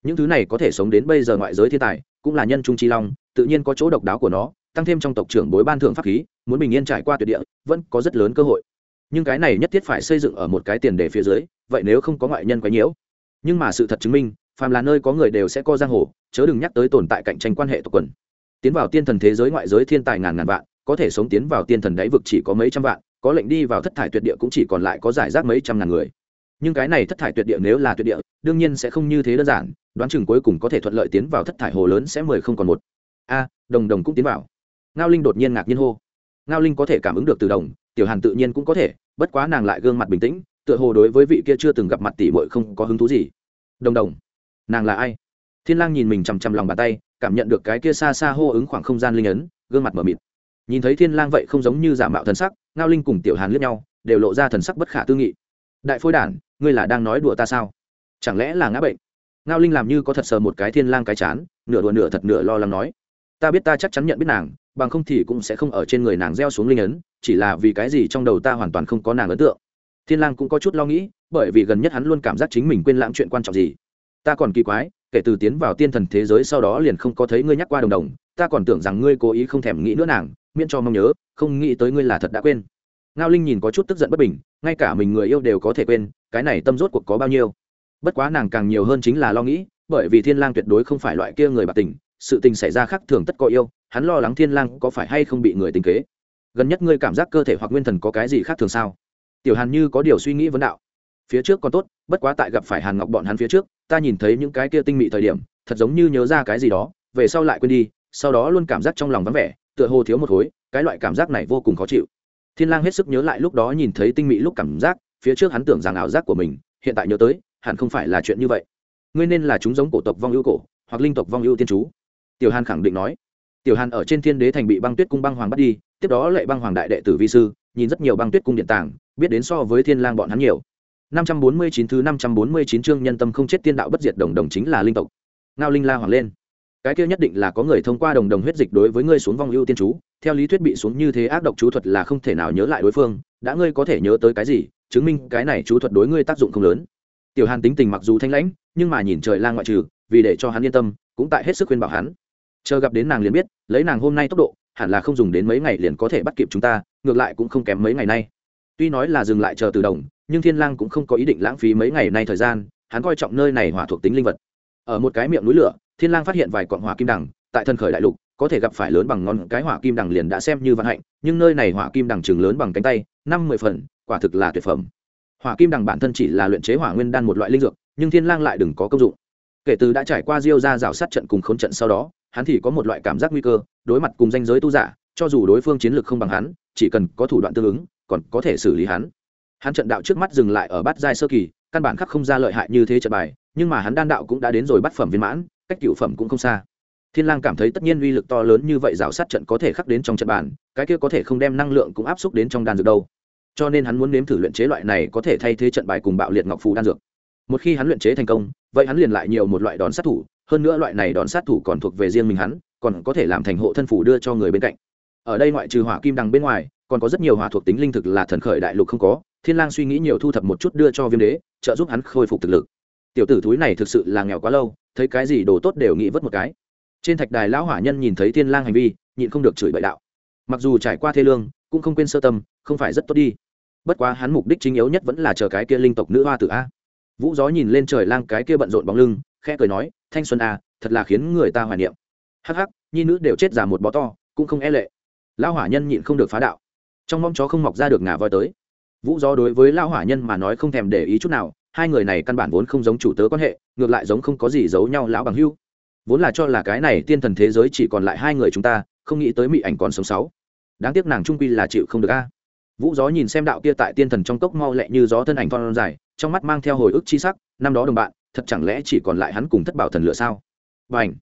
Những thứ này có thể sống đến bây giờ ngoại giới thiên tài, cũng là nhân trung chi long, tự nhiên có chỗ độc đáo của nó, tăng thêm trong tộc trưởng bối ban thượng pháp khí, muốn bình yên trải qua tuyệt địa, vẫn có rất lớn cơ hội. Nhưng cái này nhất thiết phải xây dựng ở một cái tiền đề phía dưới, vậy nếu không có ngoại nhân quấy nhiễu? Nhưng mà sự thật chứng minh, phàm là nơi có người đều sẽ co giang hồ, chớ đừng nhắc tới tồn tại cạnh tranh quan hệ tộc quần. Tiến vào tiên thần thế giới ngoại giới thiên tài ngàn ngàn vạn, có thể sống tiến vào tiên thần đáy vực chỉ có mấy trăm vạn có lệnh đi vào thất thải tuyệt địa cũng chỉ còn lại có giải rác mấy trăm ngàn người. Nhưng cái này thất thải tuyệt địa nếu là tuyệt địa, đương nhiên sẽ không như thế đơn giản, đoán chừng cuối cùng có thể thuận lợi tiến vào thất thải hồ lớn sẽ mười không còn một. A, đồng đồng cũng tiến vào. Ngao linh đột nhiên ngạc nhiên hô. Ngao linh có thể cảm ứng được từ đồng, tiểu hàn tự nhiên cũng có thể, bất quá nàng lại gương mặt bình tĩnh, tựa hồ đối với vị kia chưa từng gặp mặt tỷ muội không có hứng thú gì. Đồng đồng, nàng là ai? Thiên lang nhìn mình chằm chằm lòng bàn tay, cảm nhận được cái kia xa xa hô ứng khoảng không gian linh ấn, gương mặt mở mịt nhìn thấy thiên lang vậy không giống như giả mạo thần sắc, ngao linh cùng tiểu hàn liếc nhau, đều lộ ra thần sắc bất khả tư nghị. Đại phôi đản, ngươi là đang nói đùa ta sao? Chẳng lẽ là ngã bệnh? Ngao linh làm như có thật sờ một cái thiên lang cái chán, nửa đùa nửa thật nửa lo lắng nói, ta biết ta chắc chắn nhận biết nàng, bằng không thì cũng sẽ không ở trên người nàng gieo xuống linh ấn, chỉ là vì cái gì trong đầu ta hoàn toàn không có nàng ấn tượng. Thiên lang cũng có chút lo nghĩ, bởi vì gần nhất hắn luôn cảm giác chính mình quên lãng chuyện quan trọng gì. Ta còn kỳ quái, kể từ tiến vào tiên thần thế giới sau đó liền không có thấy ngươi nhắc qua đồng đồng, ta còn tưởng rằng ngươi cố ý không thèm nghĩ nữa nàng miễn cho mong nhớ, không nghĩ tới ngươi là thật đã quên. Ngao linh nhìn có chút tức giận bất bình, ngay cả mình người yêu đều có thể quên, cái này tâm rốt cuộc có bao nhiêu. Bất quá nàng càng nhiều hơn chính là lo nghĩ, bởi vì thiên lang tuyệt đối không phải loại kia người bạc tình, sự tình xảy ra khác thường tất có yêu, hắn lo lắng thiên lang có phải hay không bị người tình kế. Gần nhất ngươi cảm giác cơ thể hoặc nguyên thần có cái gì khác thường sao? Tiểu hàn như có điều suy nghĩ vấn đạo. Phía trước còn tốt, bất quá tại gặp phải hàn ngọc bọn hắn phía trước, ta nhìn thấy những cái kia tinh mị thời điểm, thật giống như nhớ ra cái gì đó, về sau lại quên đi, sau đó luôn cảm giác trong lòng vắng vẻ tựa hồ thiếu một khối, cái loại cảm giác này vô cùng khó chịu. Thiên lang hết sức nhớ lại lúc đó nhìn thấy tinh mỹ lúc cảm giác, phía trước hắn tưởng rằng ảo giác của mình, hiện tại nhớ tới, hẳn không phải là chuyện như vậy. Ngươi nên là chúng giống cổ tộc vong ưu cổ, hoặc linh tộc vong ưu tiên chú. Tiểu hàn khẳng định nói. Tiểu hàn ở trên thiên đế thành bị băng tuyết cung băng hoàng bắt đi, tiếp đó lệ băng hoàng đại đệ tử vi sư, nhìn rất nhiều băng tuyết cung điện tàng, biết đến so với thiên lang bọn hắn nhiều. 549 thứ 549 chương nhân tâm không chết tiên đạo bất diệt đồng đồng chính là linh tộc. Ngao linh la hoàng lên cái kia nhất định là có người thông qua đồng đồng huyết dịch đối với ngươi xuống vong ưu tiên chú, theo lý thuyết bị xuống như thế ác độc chú thuật là không thể nào nhớ lại đối phương, đã ngươi có thể nhớ tới cái gì, chứng minh cái này chú thuật đối ngươi tác dụng không lớn. Tiểu hàn tính tình mặc dù thanh lãnh, nhưng mà nhìn trời lang ngoại trừ, vì để cho hắn yên tâm, cũng tại hết sức khuyên bảo hắn. Chờ gặp đến nàng liền biết, lấy nàng hôm nay tốc độ, hẳn là không dùng đến mấy ngày liền có thể bắt kịp chúng ta, ngược lại cũng không kém mấy ngày nay. Tuy nói là dừng lại chờ từ đồng, nhưng thiên lang cũng không có ý định lãng phí mấy ngày nay thời gian, hắn coi trọng nơi này hỏa thuộc tính linh vật. Ở một cái miệng núi lửa thiên lang phát hiện vài quặng hỏa kim đằng, tại thân khởi đại lục, có thể gặp phải lớn bằng ngón cái hỏa kim đằng liền đã xem như vận hạnh, nhưng nơi này hỏa kim đằng trường lớn bằng cánh tay, năm mười phần, quả thực là tuyệt phẩm. Hỏa kim đằng bản thân chỉ là luyện chế hỏa nguyên đan một loại linh dược, nhưng thiên lang lại đừng có công dụng. Kể từ đã trải qua diêu ra rào sát trận cùng khốn trận sau đó, hắn thì có một loại cảm giác nguy cơ, đối mặt cùng danh giới tu giả, cho dù đối phương chiến lược không bằng hắn, chỉ cần có thủ đoạn tương ứng, còn có thể xử lý hắn. Hắn trận đạo trước mắt dừng lại ở bát giai sơ kỳ, căn bản khắc không ra lợi hại như thế trận bài, nhưng mà hắn đan đạo cũng đã đến rồi bắt phẩm viên mãn cách cựu phẩm cũng không xa. Thiên lang cảm thấy tất nhiên uy lực to lớn như vậy rào sát trận có thể khắc đến trong trận bàn, cái kia có thể không đem năng lượng cũng áp xúc đến trong đan dược đâu. Cho nên hắn muốn nếm thử luyện chế loại này có thể thay thế trận bài cùng bạo liệt ngọc phù đan dược. Một khi hắn luyện chế thành công, vậy hắn liền lại nhiều một loại đòn sát thủ, hơn nữa loại này đòn sát thủ còn thuộc về riêng mình hắn, còn có thể làm thành hộ thân phủ đưa cho người bên cạnh. Ở đây ngoại trừ hỏa kim đằng bên ngoài, còn có rất nhiều hỏa thuộc tính linh thực là thần khởi đại lục không có, thiên lang suy nghĩ nhiều thu thập một chút đưa cho viêm đế, trợ giúp hắn khôi phục thực lực. Tiểu tử thúi này thực sự là nghèo quá lâu thấy cái gì đồ tốt đều nghĩ vớt một cái. Trên thạch đài lão hỏa nhân nhìn thấy thiên lang hành vi, nhịn không được chửi bậy đạo. Mặc dù trải qua thế lương, cũng không quên sơ tâm, không phải rất tốt đi. Bất quá hắn mục đích chính yếu nhất vẫn là chờ cái kia linh tộc nữ hoa tử a. Vũ gió nhìn lên trời lang cái kia bận rộn bóng lưng, khẽ cười nói, thanh xuân a thật là khiến người ta hoài niệm. Hắc hắc, nhi nữ đều chết giả một bó to, cũng không e lệ. Lão hỏa nhân nhịn không được phá đạo. Trong mong chó không mọc ra được ngà voi tới. Vũ gió đối với lão hỏa nhân mà nói không thèm để ý chút nào hai người này căn bản vốn không giống chủ tớ quan hệ, ngược lại giống không có gì giấu nhau lão bằng hưu. Vốn là cho là cái này tiên thần thế giới chỉ còn lại hai người chúng ta, không nghĩ tới mỹ ảnh còn sống sáu. Đáng tiếc nàng trung quy là chịu không được a. Vũ gió nhìn xem đạo kia tại tiên thần trong cốc mau lẹ như gió thân ảnh thon dài, trong mắt mang theo hồi ức chi sắc, năm đó đồng bạn, thật chẳng lẽ chỉ còn lại hắn cùng thất bảo thần lửa sao? Và ảnh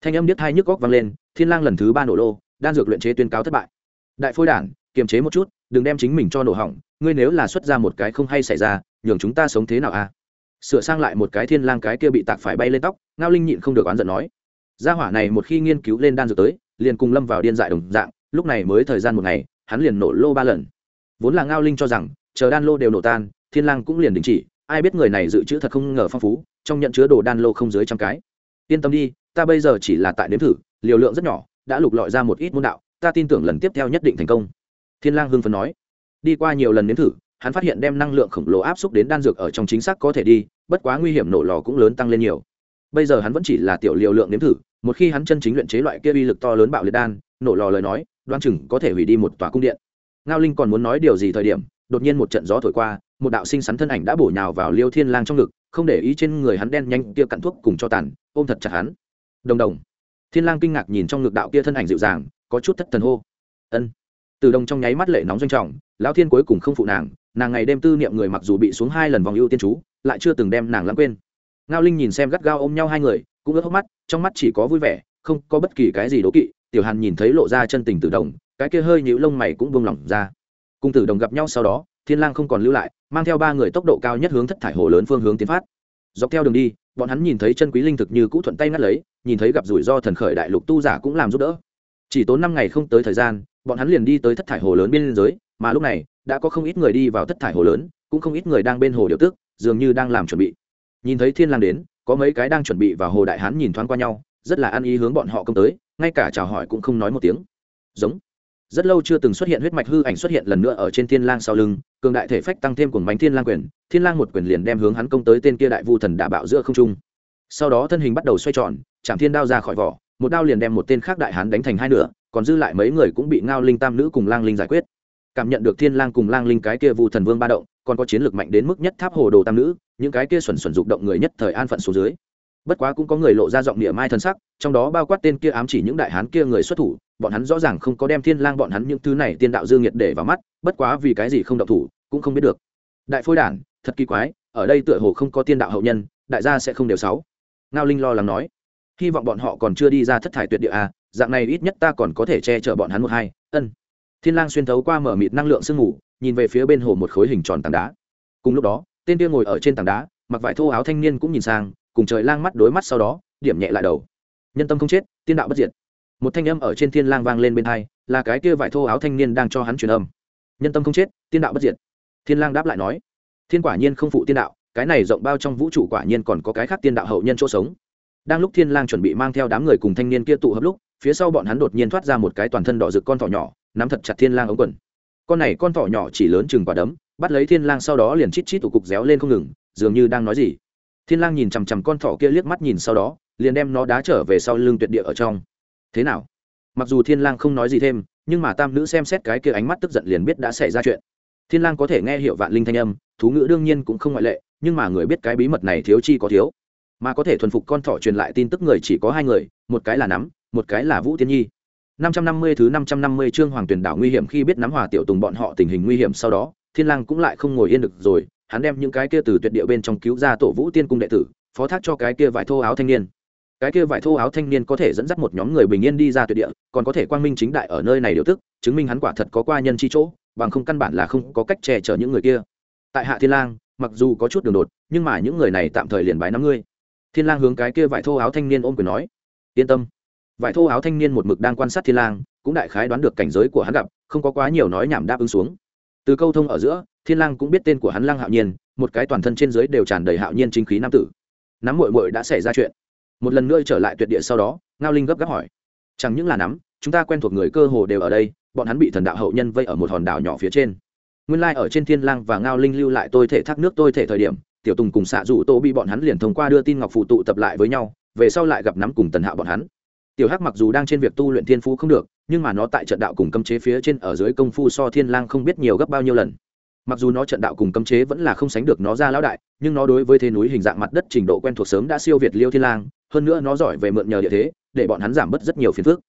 thanh âm điếc hai nhức góc vang lên, thiên lang lần thứ ba nổ lô, đan dược luyện chế tuyên cáo thất bại. Đại phôi đản, kiềm chế một chút, đừng đem chính mình cho nổ hỏng, ngươi nếu là xuất ra một cái không hay xảy ra nhường chúng ta sống thế nào a sửa sang lại một cái thiên lang cái kia bị tạc phải bay lên tóc, ngao linh nhịn không được oán giận nói. Gia hỏa này một khi nghiên cứu lên đan dược tới, liền cùng lâm vào điên dại đồng dạng, lúc này mới thời gian một ngày, hắn liền nổ lô ba lần. Vốn là ngao linh cho rằng, chờ đan lô đều nổ tan, thiên lang cũng liền đình chỉ, ai biết người này dự trữ thật không ngờ phong phú, trong nhận chứa đồ đan lô không dưới trăm cái. Yên tâm đi, ta bây giờ chỉ là tại nếm thử, liều lượng rất nhỏ, đã lục lọi ra một ít môn đạo, ta tin tưởng lần tiếp theo nhất định thành công. Thiên lang hưng phấn nói. Đi qua nhiều lần nếm thử hắn phát hiện đem năng lượng khổng lồ áp xúc đến đan dược ở trong chính xác có thể đi, bất quá nguy hiểm nổ lò cũng lớn tăng lên nhiều. Bây giờ hắn vẫn chỉ là tiểu liều lượng nếm thử, một khi hắn chân chính luyện chế loại kia uy lực to lớn bạo liệt đan, nổ lò lời nói đoan chừng có thể hủy đi một tòa cung điện. Ngao linh còn muốn nói điều gì thời điểm, đột nhiên một trận gió thổi qua, một đạo sinh sắn thân ảnh đã bổ nhào vào liêu thiên lang trong ngực, không để ý trên người hắn đen nhanh kia cặn thuốc cùng cho tàn, ôm thật chặt hắn. Đồng đồng. Thiên lang kinh ngạc nhìn trong ngực đạo kia thân ảnh dịu dàng, có chút thất thần hô. Ân. Từ đồng trong nháy mắt lệ nóng doanh trọng, lão thiên cuối cùng không phụ nàng nàng ngày đêm tư niệm người mặc dù bị xuống hai lần vòng ưu tiên chú, lại chưa từng đem nàng lãng quên. Ngao linh nhìn xem gắt gao ôm nhau hai người, cũng ướt hốc mắt, trong mắt chỉ có vui vẻ, không có bất kỳ cái gì đố kỵ, tiểu hàn nhìn thấy lộ ra chân tình tử đồng, cái kia hơi nhũ lông mày cũng buông lỏng ra. Cùng tử đồng gặp nhau sau đó, thiên lang không còn lưu lại, mang theo ba người tốc độ cao nhất hướng thất thải hồ lớn phương hướng tiến phát. Dọc theo đường đi, bọn hắn nhìn thấy chân quý linh thực như cũ thuận tay ngắt lấy, nhìn thấy gặp rủi ro thần khởi đại lục tu giả cũng làm giúp đỡ. Chỉ tốn năm ngày không tới thời gian, bọn hắn liền đi tới thất thải hồ lớn biên giới, mà lúc này đã có không ít người đi vào thất thải hồ lớn, cũng không ít người đang bên hồ điều tức, dường như đang làm chuẩn bị. Nhìn thấy thiên lang đến, có mấy cái đang chuẩn bị vào hồ đại hán nhìn thoáng qua nhau, rất là ăn ý hướng bọn họ công tới, ngay cả chào hỏi cũng không nói một tiếng. Giống. Rất lâu chưa từng xuất hiện huyết mạch hư ảnh xuất hiện lần nữa ở trên thiên lang sau lưng, cường đại thể phách tăng thêm cuồng bánh thiên lang quyền, thiên lang một quyền liền đem hướng hắn công tới tên kia đại vu thần đả bạo giữa không trung. Sau đó thân hình bắt đầu xoay tròn, chạm thiên đao ra khỏi vỏ, một đao liền đem một tên khác đại hán đánh thành hai nửa, còn dư lại mấy người cũng bị ngao linh tam nữ cùng lang linh giải quyết cảm nhận được thiên lang cùng lang linh cái kia vu thần vương ba động, còn có chiến lược mạnh đến mức nhất tháp hồ đồ tam nữ, những cái kia xuẩn xuẩn dục động người nhất thời an phận xuống dưới. Bất quá cũng có người lộ ra giọng địa mai thân sắc, trong đó bao quát tên kia ám chỉ những đại hán kia người xuất thủ, bọn hắn rõ ràng không có đem thiên lang bọn hắn những thứ này tiên đạo dương nhiệt để vào mắt, bất quá vì cái gì không động thủ, cũng không biết được. Đại phôi đản, thật kỳ quái, ở đây tựa hồ không có tiên đạo hậu nhân, đại gia sẽ không đều sáu. Ngao linh lo lắng nói. Hy vọng bọn họ còn chưa đi ra thất thải tuyệt địa à dạng này ít nhất ta còn có thể che chở bọn hắn một hai, ân thiên lang xuyên thấu qua mở mịt năng lượng sương mù, nhìn về phía bên hồ một khối hình tròn tảng đá. Cùng lúc đó, tên kia ngồi ở trên tảng đá, mặc vải thô áo thanh niên cũng nhìn sang, cùng trời lang mắt đối mắt sau đó, điểm nhẹ lại đầu. Nhân tâm không chết, tiên đạo bất diệt. Một thanh âm ở trên thiên lang vang lên bên hai, là cái kia vải thô áo thanh niên đang cho hắn truyền âm. Nhân tâm không chết, tiên đạo bất diệt. Thiên lang đáp lại nói, thiên quả nhiên không phụ tiên đạo, cái này rộng bao trong vũ trụ quả nhiên còn có cái khác tiên đạo hậu nhân chỗ sống. Đang lúc thiên lang chuẩn bị mang theo đám người cùng thanh niên kia tụ hợp lúc, phía sau bọn hắn đột nhiên thoát ra một cái toàn thân đỏ rực con thỏ nhỏ nắm thật chặt thiên lang ống quần. Con này con thỏ nhỏ chỉ lớn chừng quả đấm, bắt lấy thiên lang sau đó liền chít chít tụ cục réo lên không ngừng, dường như đang nói gì. Thiên lang nhìn chằm chằm con thỏ kia liếc mắt nhìn sau đó, liền đem nó đá trở về sau lưng tuyệt địa ở trong. Thế nào? Mặc dù thiên lang không nói gì thêm, nhưng mà tam nữ xem xét cái kia ánh mắt tức giận liền biết đã xảy ra chuyện. Thiên lang có thể nghe hiểu vạn linh thanh âm, thú ngữ đương nhiên cũng không ngoại lệ, nhưng mà người biết cái bí mật này thiếu chi có thiếu. Mà có thể thuần phục con thỏ truyền lại tin tức người chỉ có hai người, một cái là nắm, một cái là vũ tiên nhi. 550 thứ 550 chương hoàng tuyển đảo nguy hiểm khi biết nắm hòa tiểu tùng bọn họ tình hình nguy hiểm sau đó, thiên lang cũng lại không ngồi yên được rồi, hắn đem những cái kia từ tuyệt địa bên trong cứu ra tổ vũ tiên cung đệ tử, phó thác cho cái kia vải thô áo thanh niên. Cái kia vải thô áo thanh niên có thể dẫn dắt một nhóm người bình yên đi ra tuyệt địa, còn có thể quang minh chính đại ở nơi này điều tức, chứng minh hắn quả thật có qua nhân chi chỗ, bằng không căn bản là không có cách che chở những người kia. Tại hạ thiên lang, mặc dù có chút đường đột, nhưng mà những người này tạm thời liền bái năm ngươi. Thiên lang hướng cái kia vải thô áo thanh niên ôm quyền nói, yên tâm vải thô áo thanh niên một mực đang quan sát thiên lang, cũng đại khái đoán được cảnh giới của hắn gặp, không có quá nhiều nói nhảm đáp ứng xuống. Từ câu thông ở giữa, thiên lang cũng biết tên của hắn lang hạo nhiên, một cái toàn thân trên dưới đều tràn đầy hạo nhiên chính khí nam tử. Nắm muội muội đã xảy ra chuyện. Một lần nữa trở lại tuyệt địa sau đó, ngao linh gấp gáp hỏi, chẳng những là nắm, chúng ta quen thuộc người cơ hồ đều ở đây, bọn hắn bị thần đạo hậu nhân vây ở một hòn đảo nhỏ phía trên. Nguyên lai ở trên thiên lang và ngao linh lưu lại tôi thể thác nước tôi thể thời điểm, tiểu tùng cùng xạ dụ tô bị bọn hắn liền thông qua đưa tin ngọc phụ tụ tập lại với nhau, về sau lại gặp nắm cùng tần hạo bọn hắn tiểu hắc mặc dù đang trên việc tu luyện thiên phú không được, nhưng mà nó tại trận đạo cùng cấm chế phía trên ở dưới công phu so thiên lang không biết nhiều gấp bao nhiêu lần. Mặc dù nó trận đạo cùng cấm chế vẫn là không sánh được nó ra lão đại, nhưng nó đối với thế núi hình dạng mặt đất trình độ quen thuộc sớm đã siêu việt liêu thiên lang, hơn nữa nó giỏi về mượn nhờ địa thế, để bọn hắn giảm bớt rất nhiều phiền phức.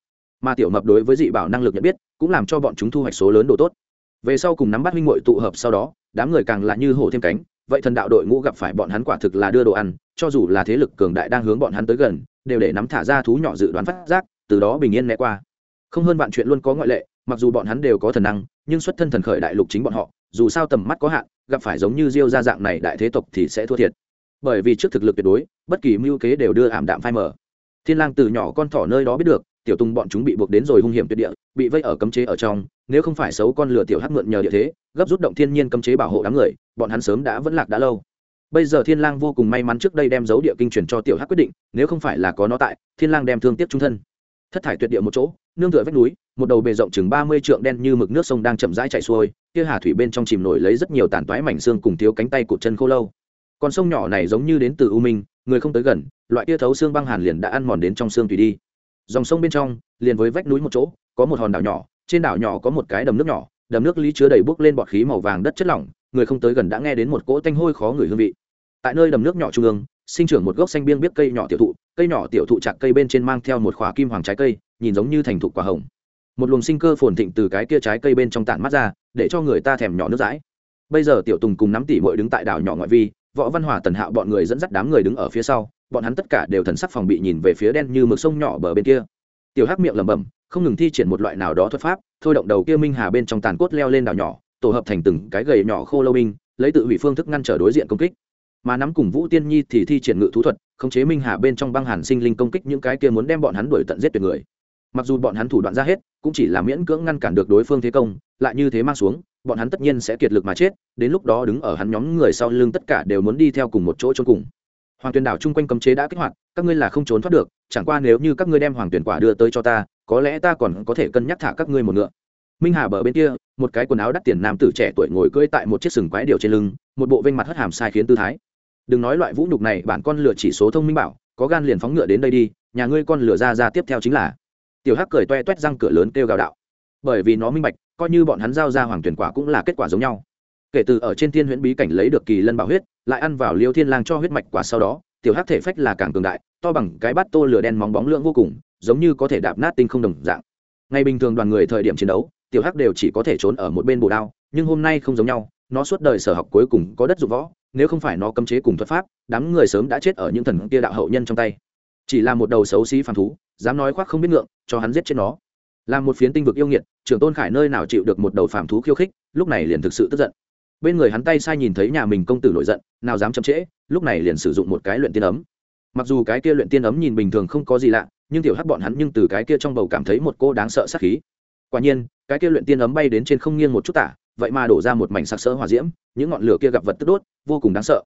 Mà tiểu mập đối với dị bảo năng lực nhận biết, cũng làm cho bọn chúng thu hoạch số lớn đồ tốt. Về sau cùng nắm bắt huynh muội tụ hợp sau đó, đám người càng là như hổ thêm cánh, vậy thần đạo đội ngũ gặp phải bọn hắn quả thực là đưa đồ ăn, cho dù là thế lực cường đại đang hướng bọn hắn tới gần đều để nắm thả ra thú nhỏ dự đoán phát giác, từ đó bình yên né qua. Không hơn bạn chuyện luôn có ngoại lệ, mặc dù bọn hắn đều có thần năng, nhưng xuất thân thần khởi đại lục chính bọn họ, dù sao tầm mắt có hạn, gặp phải giống như diêu gia dạng này đại thế tộc thì sẽ thua thiệt. Bởi vì trước thực lực tuyệt đối, bất kỳ mưu kế đều đưa ảm đạm phai mờ. thiên lang từ nhỏ con thỏ nơi đó biết được, tiểu tung bọn chúng bị buộc đến rồi hung hiểm tuyệt địa, bị vây ở cấm chế ở trong, nếu không phải xấu con lừa tiểu hắc mượn nhờ địa thế, gấp rút động thiên nhiên cấm chế bảo hộ đám người, bọn hắn sớm đã vẫn lạc đã lâu bây giờ thiên lang vô cùng may mắn trước đây đem dấu địa kinh truyền cho tiểu hắc quyết định, nếu không phải là có nó tại, thiên lang đem thương tiếp trung thân. Thất thải tuyệt địa một chỗ, nương tựa vách núi, một đầu bề rộng chừng ba mươi trượng đen như mực nước sông đang chậm rãi chảy xuôi, kia hà thủy bên trong chìm nổi lấy rất nhiều tàn toái mảnh xương cùng thiếu cánh tay cụt chân khô lâu. Còn sông nhỏ này giống như đến từ u minh, người không tới gần, loại kia thấu xương băng hàn liền đã ăn mòn đến trong xương tùy đi. Dòng sông bên trong, liền với vách núi một chỗ, có một hòn đảo nhỏ, trên đảo nhỏ có một cái đầm nước nhỏ, đầm nước lý chứa đầy bốc lên bọt khí màu vàng đất chất lỏng, người không tới gần đã nghe đến một cỗ tanh hôi khó người hương vị tại nơi đầm nước nhỏ trung ương, sinh trưởng một gốc xanh biêng biết cây nhỏ tiểu thụ, cây nhỏ tiểu thụ chặt cây bên trên mang theo một khỏa kim hoàng trái cây, nhìn giống như thành thụ quả hồng. Một luồng sinh cơ phồn thịnh từ cái kia trái cây bên trong tản mắt ra, để cho người ta thèm nhỏ nước dãi. Bây giờ tiểu tùng cùng nắm tỷ mội đứng tại đảo nhỏ ngoại vi, võ văn hòa, tần hạo bọn người dẫn dắt đám người đứng ở phía sau, bọn hắn tất cả đều thần sắc phòng bị nhìn về phía đen như mực sông nhỏ bờ bên kia. Tiểu hắc miệng lẩm bẩm, không ngừng thi triển một loại nào đó thuật pháp, thôi động đầu kia minh hà bên trong tàn cốt leo lên đảo nhỏ, tổ hợp thành từng cái gầy nhỏ khô lâu binh, lấy tự hủy phương thức ngăn trở đối diện công kích mà nắm cùng vũ tiên nhi thì thi triển ngự thú thuật, khống chế minh hà bên trong băng hàn sinh linh công kích những cái kia muốn đem bọn hắn đuổi tận giết tuyệt người. Mặc dù bọn hắn thủ đoạn ra hết, cũng chỉ là miễn cưỡng ngăn cản được đối phương thế công, lại như thế mang xuống, bọn hắn tất nhiên sẽ kiệt lực mà chết, đến lúc đó đứng ở hắn nhóm người sau lưng tất cả đều muốn đi theo cùng một chỗ trốn cùng. Hoàng tuyền đảo chung quanh cấm chế đã kích hoạt, các ngươi là không trốn thoát được, chẳng qua nếu như các ngươi đem hoàng tuyển quả đưa tới cho ta, có lẽ ta còn có thể cân nhắc thả các ngươi một ngựa. Minh hà bờ bên kia, một cái quần áo đắt tiền nam tử trẻ tuổi ngồi cưỡi tại một chiếc sừng quái điều trên lưng, một bộ vênh mặt hất hàm sai khiến tư thái đừng nói loại vũ nhục này, bản con lửa chỉ số thông minh bảo, có gan liền phóng ngựa đến đây đi, nhà ngươi con lửa ra ra tiếp theo chính là. Tiểu hắc cười toe toét răng cửa lớn kêu gào đạo. Bởi vì nó minh bạch, coi như bọn hắn giao ra hoàng tuyển quả cũng là kết quả giống nhau. Kể từ ở trên thiên huyễn bí cảnh lấy được kỳ lân bảo huyết, lại ăn vào liêu thiên lang cho huyết mạch quả sau đó, tiểu hắc thể phách là càng cường đại, to bằng cái bát tô lửa đen móng bóng lượng vô cùng, giống như có thể đạp nát tinh không đồng dạng. Ngày bình thường đoàn người thời điểm chiến đấu, tiểu hắc đều chỉ có thể trốn ở một bên bồ đao, nhưng hôm nay không giống nhau, nó suốt đời sở học cuối cùng có đất dụng võ nếu không phải nó cấm chế cùng thuật pháp, đám người sớm đã chết ở những thần kia đạo hậu nhân trong tay. Chỉ là một đầu xấu xí phản thú, dám nói khoác không biết ngượng, cho hắn giết chết nó. Làm một phiến tinh vực yêu nghiệt, trưởng tôn khải nơi nào chịu được một đầu phàm thú khiêu khích, lúc này liền thực sự tức giận. Bên người hắn tay sai nhìn thấy nhà mình công tử nổi giận, nào dám chậm trễ, lúc này liền sử dụng một cái luyện tiên ấm. Mặc dù cái kia luyện tiên ấm nhìn bình thường không có gì lạ, nhưng tiểu hắc bọn hắn nhưng từ cái kia trong bầu cảm thấy một cô đáng sợ sát khí. Quả nhiên, cái kia luyện tiên ấm bay đến trên không nghiêng một chút tả vậy mà đổ ra một mảnh sặc sỡ hỏa diễm, những ngọn lửa kia gặp vật tức đốt, vô cùng đáng sợ.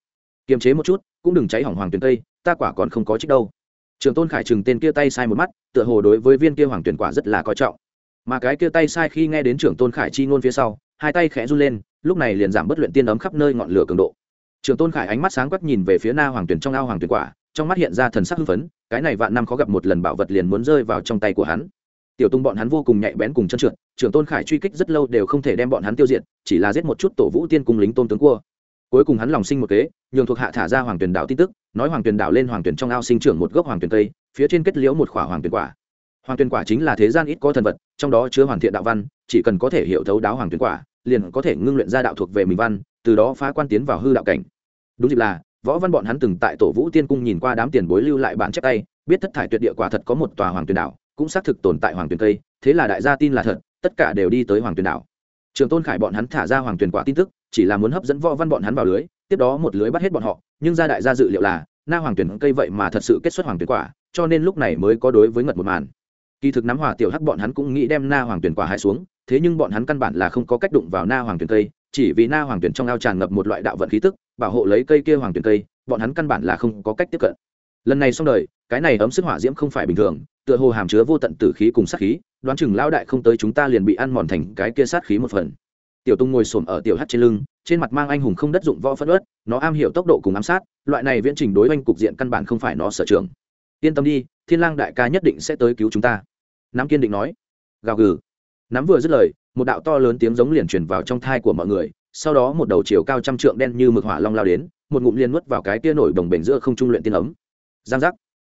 Kiềm chế một chút, cũng đừng cháy hỏng hoàng tuyền cây, ta quả còn không có trích đâu. Trường tôn khải trừng tên kia tay sai một mắt, tựa hồ đối với viên kia hoàng tuyển quả rất là coi trọng. Mà cái kia tay sai khi nghe đến trưởng tôn khải chi ngôn phía sau, hai tay khẽ run lên, lúc này liền giảm bất luyện tiên ấm khắp nơi ngọn lửa cường độ. Trường tôn khải ánh mắt sáng quắc nhìn về phía na hoàng tuyển trong ao hoàng tuyển quả, trong mắt hiện ra thần sắc hưng phấn, cái này vạn năm khó gặp một lần bảo vật liền muốn rơi vào trong tay của hắn tiểu tung bọn hắn vô cùng nhạy bén cùng chân trượt trưởng tôn khải truy kích rất lâu đều không thể đem bọn hắn tiêu diệt chỉ là giết một chút tổ vũ tiên cung lính tôn tướng cua. Cuối cùng hắn lòng sinh một kế nhường thuộc hạ thả ra hoàng tuyển đảo tin tức nói hoàng tuyển đảo lên hoàng tuyển trong ao sinh trưởng một gốc hoàng tuyển tây, phía trên kết liễu một khỏa hoàng tuyển quả. Hoàng tuyển quả chính là thế gian ít có thần vật trong đó chứa hoàn thiện đạo văn chỉ cần có thể hiểu thấu đáo hoàng tuyển quả liền có thể ngưng luyện ra đạo thuộc về mình văn từ đó phá quan tiến vào hư đạo cảnh. Đúng dịp là võ văn bọn hắn từng tại tổ vũ tiên cung nhìn qua đám tiền bối lưu lại bản chép tay biết thất thải tuyệt địa quả thật có một tòa hoàng tuyển đảo cũng xác thực tồn tại hoàng tuyền cây, thế là đại gia tin là thật, tất cả đều đi tới hoàng tuyền đảo. Trường tôn khải bọn hắn thả ra hoàng tuyền quả tin tức, chỉ là muốn hấp dẫn võ văn bọn hắn vào lưới, tiếp đó một lưới bắt hết bọn họ, nhưng gia đại gia dự liệu là, na hoàng tuyển cây vậy mà thật sự kết xuất hoàng tuyển quả, cho nên lúc này mới có đối với ngật một màn. Kỳ thực nắm hòa tiểu hắc bọn hắn cũng nghĩ đem na hoàng tuyển quả hai xuống, thế nhưng bọn hắn căn bản là không có cách đụng vào na hoàng tuyển cây, chỉ vì na hoàng tuyển trong ao tràn ngập một loại đạo vận khí tức, bảo hộ lấy cây kia hoàng tuyển cây, bọn hắn căn bản là không có cách tiếp cận lần này xong đời, cái này ấm sức hỏa diễm không phải bình thường, tựa hồ hàm chứa vô tận tử khí cùng sát khí, đoán chừng lão đại không tới chúng ta liền bị ăn mòn thành cái kia sát khí một phần. Tiểu tung ngồi xổm ở tiểu hắt trên lưng, trên mặt mang anh hùng không đất dụng võ phất ớt nó am hiểu tốc độ cùng ám sát, loại này viễn trình đối oanh cục diện căn bản không phải nó sở trường. Yên tâm đi, thiên lang đại ca nhất định sẽ tới cứu chúng ta. Nắm kiên định nói. Gào gừ. Nắm vừa dứt lời, một đạo to lớn tiếng giống liền truyền vào trong thai của mọi người, sau đó một đầu chiều cao trăm trượng đen như mực hỏa long lao đến, một ngụm liền nuốt vào cái tia nổi đồng bể giữa không trung luyện tiên ấm giang giác.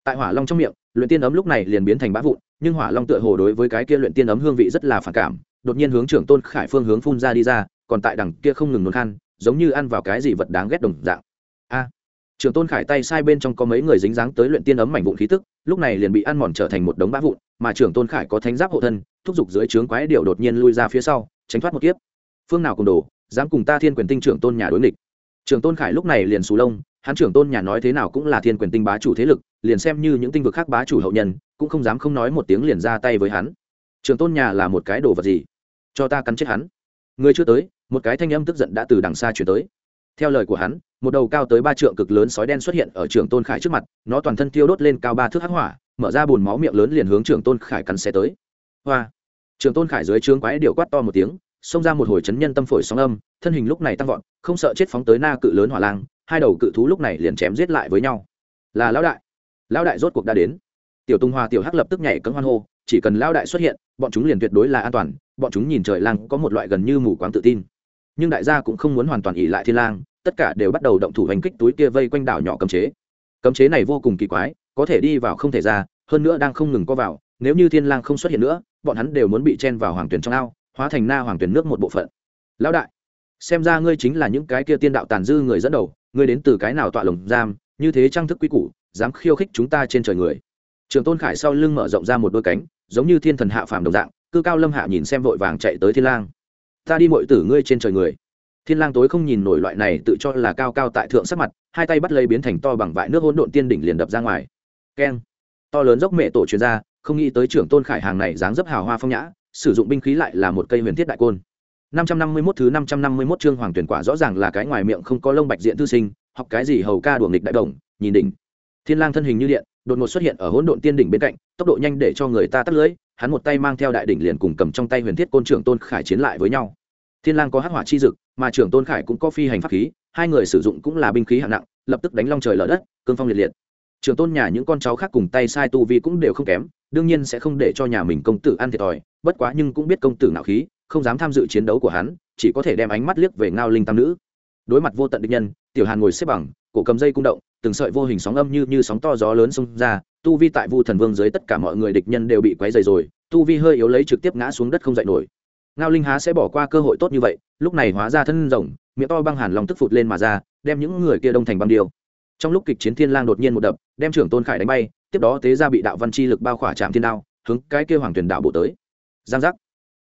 Tại hỏa long trong miệng, luyện tiên ấm lúc này liền biến thành bã vụn, nhưng hỏa long tựa hồ đối với cái kia luyện tiên ấm hương vị rất là phản cảm, đột nhiên hướng trưởng tôn khải phương hướng phun ra đi ra, còn tại đằng kia không ngừng nôn khan, giống như ăn vào cái gì vật đáng ghét đồng dạng. A! Trưởng tôn khải tay sai bên trong có mấy người dính dáng tới luyện tiên ấm mảnh vụn khí tức, lúc này liền bị ăn mòn trở thành một đống bã vụn, mà trưởng tôn khải có thánh giáp hộ thân, thúc giục dưới trướng quái điệu đột nhiên lui ra phía sau, tránh thoát một kiếp. Phương nào cùng đồ, dám cùng ta thiên quyền tinh trưởng tôn nhà đối nghịch. Trưởng tôn khải lúc này liền xù lông hắn trưởng tôn nhà nói thế nào cũng là thiên quyền tinh bá chủ thế lực, liền xem như những tinh vực khác bá chủ hậu nhân, cũng không dám không nói một tiếng liền ra tay với hắn. Trưởng tôn nhà là một cái đồ vật gì? Cho ta cắn chết hắn. Người chưa tới, một cái thanh âm tức giận đã từ đằng xa chuyển tới. Theo lời của hắn, một đầu cao tới ba trượng cực lớn sói đen xuất hiện ở trường tôn khải trước mặt, nó toàn thân tiêu đốt lên cao ba thước hắc hỏa, mở ra bùn máu miệng lớn liền hướng trường tôn khải cắn xe tới. Hoa! Trường tôn khải dưới trướng quái điệu quát to một tiếng, xông ra một hồi chấn nhân tâm phổi sóng âm, thân hình lúc này tăng vọt, không sợ chết phóng tới na cự lớn hỏa lang hai đầu cự thú lúc này liền chém giết lại với nhau. Là lão đại. Lão đại rốt cuộc đã đến. Tiểu tung hoa, tiểu hắc lập tức nhảy cấm hoan hô, chỉ cần lão đại xuất hiện, bọn chúng liền tuyệt đối là an toàn, bọn chúng nhìn trời lang có một loại gần như mù quáng tự tin. Nhưng đại gia cũng không muốn hoàn toàn ỉ lại thiên lang, tất cả đều bắt đầu động thủ hành kích túi kia vây quanh đảo nhỏ cấm chế. Cấm chế này vô cùng kỳ quái, có thể đi vào không thể ra, hơn nữa đang không ngừng co vào, nếu như thiên lang không xuất hiện nữa, bọn hắn đều muốn bị chen vào hoàng tuyển trong ao, hóa thành na hoàng tuyển nước một bộ phận. Lão đại, xem ra ngươi chính là những cái kia tiên đạo tàn dư người dẫn đầu ngươi đến từ cái nào tọa lồng giam, như thế trang thức quý củ, dám khiêu khích chúng ta trên trời người. Trường tôn khải sau lưng mở rộng ra một đôi cánh, giống như thiên thần hạ phàm đồng dạng, cư cao lâm hạ nhìn xem vội vàng chạy tới thiên lang. Ta đi mọi tử ngươi trên trời người. Thiên lang tối không nhìn nổi loại này tự cho là cao cao tại thượng sắc mặt, hai tay bắt lấy biến thành to bằng vại nước hỗn độn tiên đỉnh liền đập ra ngoài. Keng. To lớn dốc mẹ tổ truyền ra, không nghĩ tới trưởng tôn khải hàng này dáng dấp hào hoa phong nhã, sử dụng binh khí lại là một cây huyền thiết đại côn. 551 thứ 551 chương hoàng tuyển quả rõ ràng là cái ngoài miệng không có lông bạch diện tư sinh, học cái gì hầu ca đuổi nghịch đại đồng, nhìn đỉnh. Thiên lang thân hình như điện, đột ngột xuất hiện ở hỗn độn tiên đỉnh bên cạnh, tốc độ nhanh để cho người ta tắt lưới hắn một tay mang theo đại đỉnh liền cùng cầm trong tay huyền thiết côn trưởng tôn khải chiến lại với nhau. Thiên lang có hắc hỏa chi dực, mà trưởng tôn khải cũng có phi hành pháp khí, hai người sử dụng cũng là binh khí hạng nặng, lập tức đánh long trời lở đất, cương phong liệt liệt. Trưởng tôn nhà những con cháu khác cùng tay sai tu vi cũng đều không kém, đương nhiên sẽ không để cho nhà mình công tử ăn thiệt thòi, bất quá nhưng cũng biết công tử nạo khí không dám tham dự chiến đấu của hắn, chỉ có thể đem ánh mắt liếc về ngao linh tam nữ. Đối mặt vô tận địch nhân, tiểu hàn ngồi xếp bằng, cổ cầm dây cung động, từng sợi vô hình sóng âm như như sóng to gió lớn xông ra, tu vi tại vu thần vương dưới tất cả mọi người địch nhân đều bị quấy dày rồi, tu vi hơi yếu lấy trực tiếp ngã xuống đất không dậy nổi. Ngao linh há sẽ bỏ qua cơ hội tốt như vậy, lúc này hóa ra thân rồng, miệng to băng hàn lòng tức phụt lên mà ra, đem những người kia đông thành băng điêu. Trong lúc kịch chiến thiên lang đột nhiên một đập, đem trưởng tôn khải đánh bay, tiếp đó tế ra bị đạo văn chi lực bao khỏa chạm thiên đao, hướng cái kia hoàng tuyển đạo bộ tới. Giang giác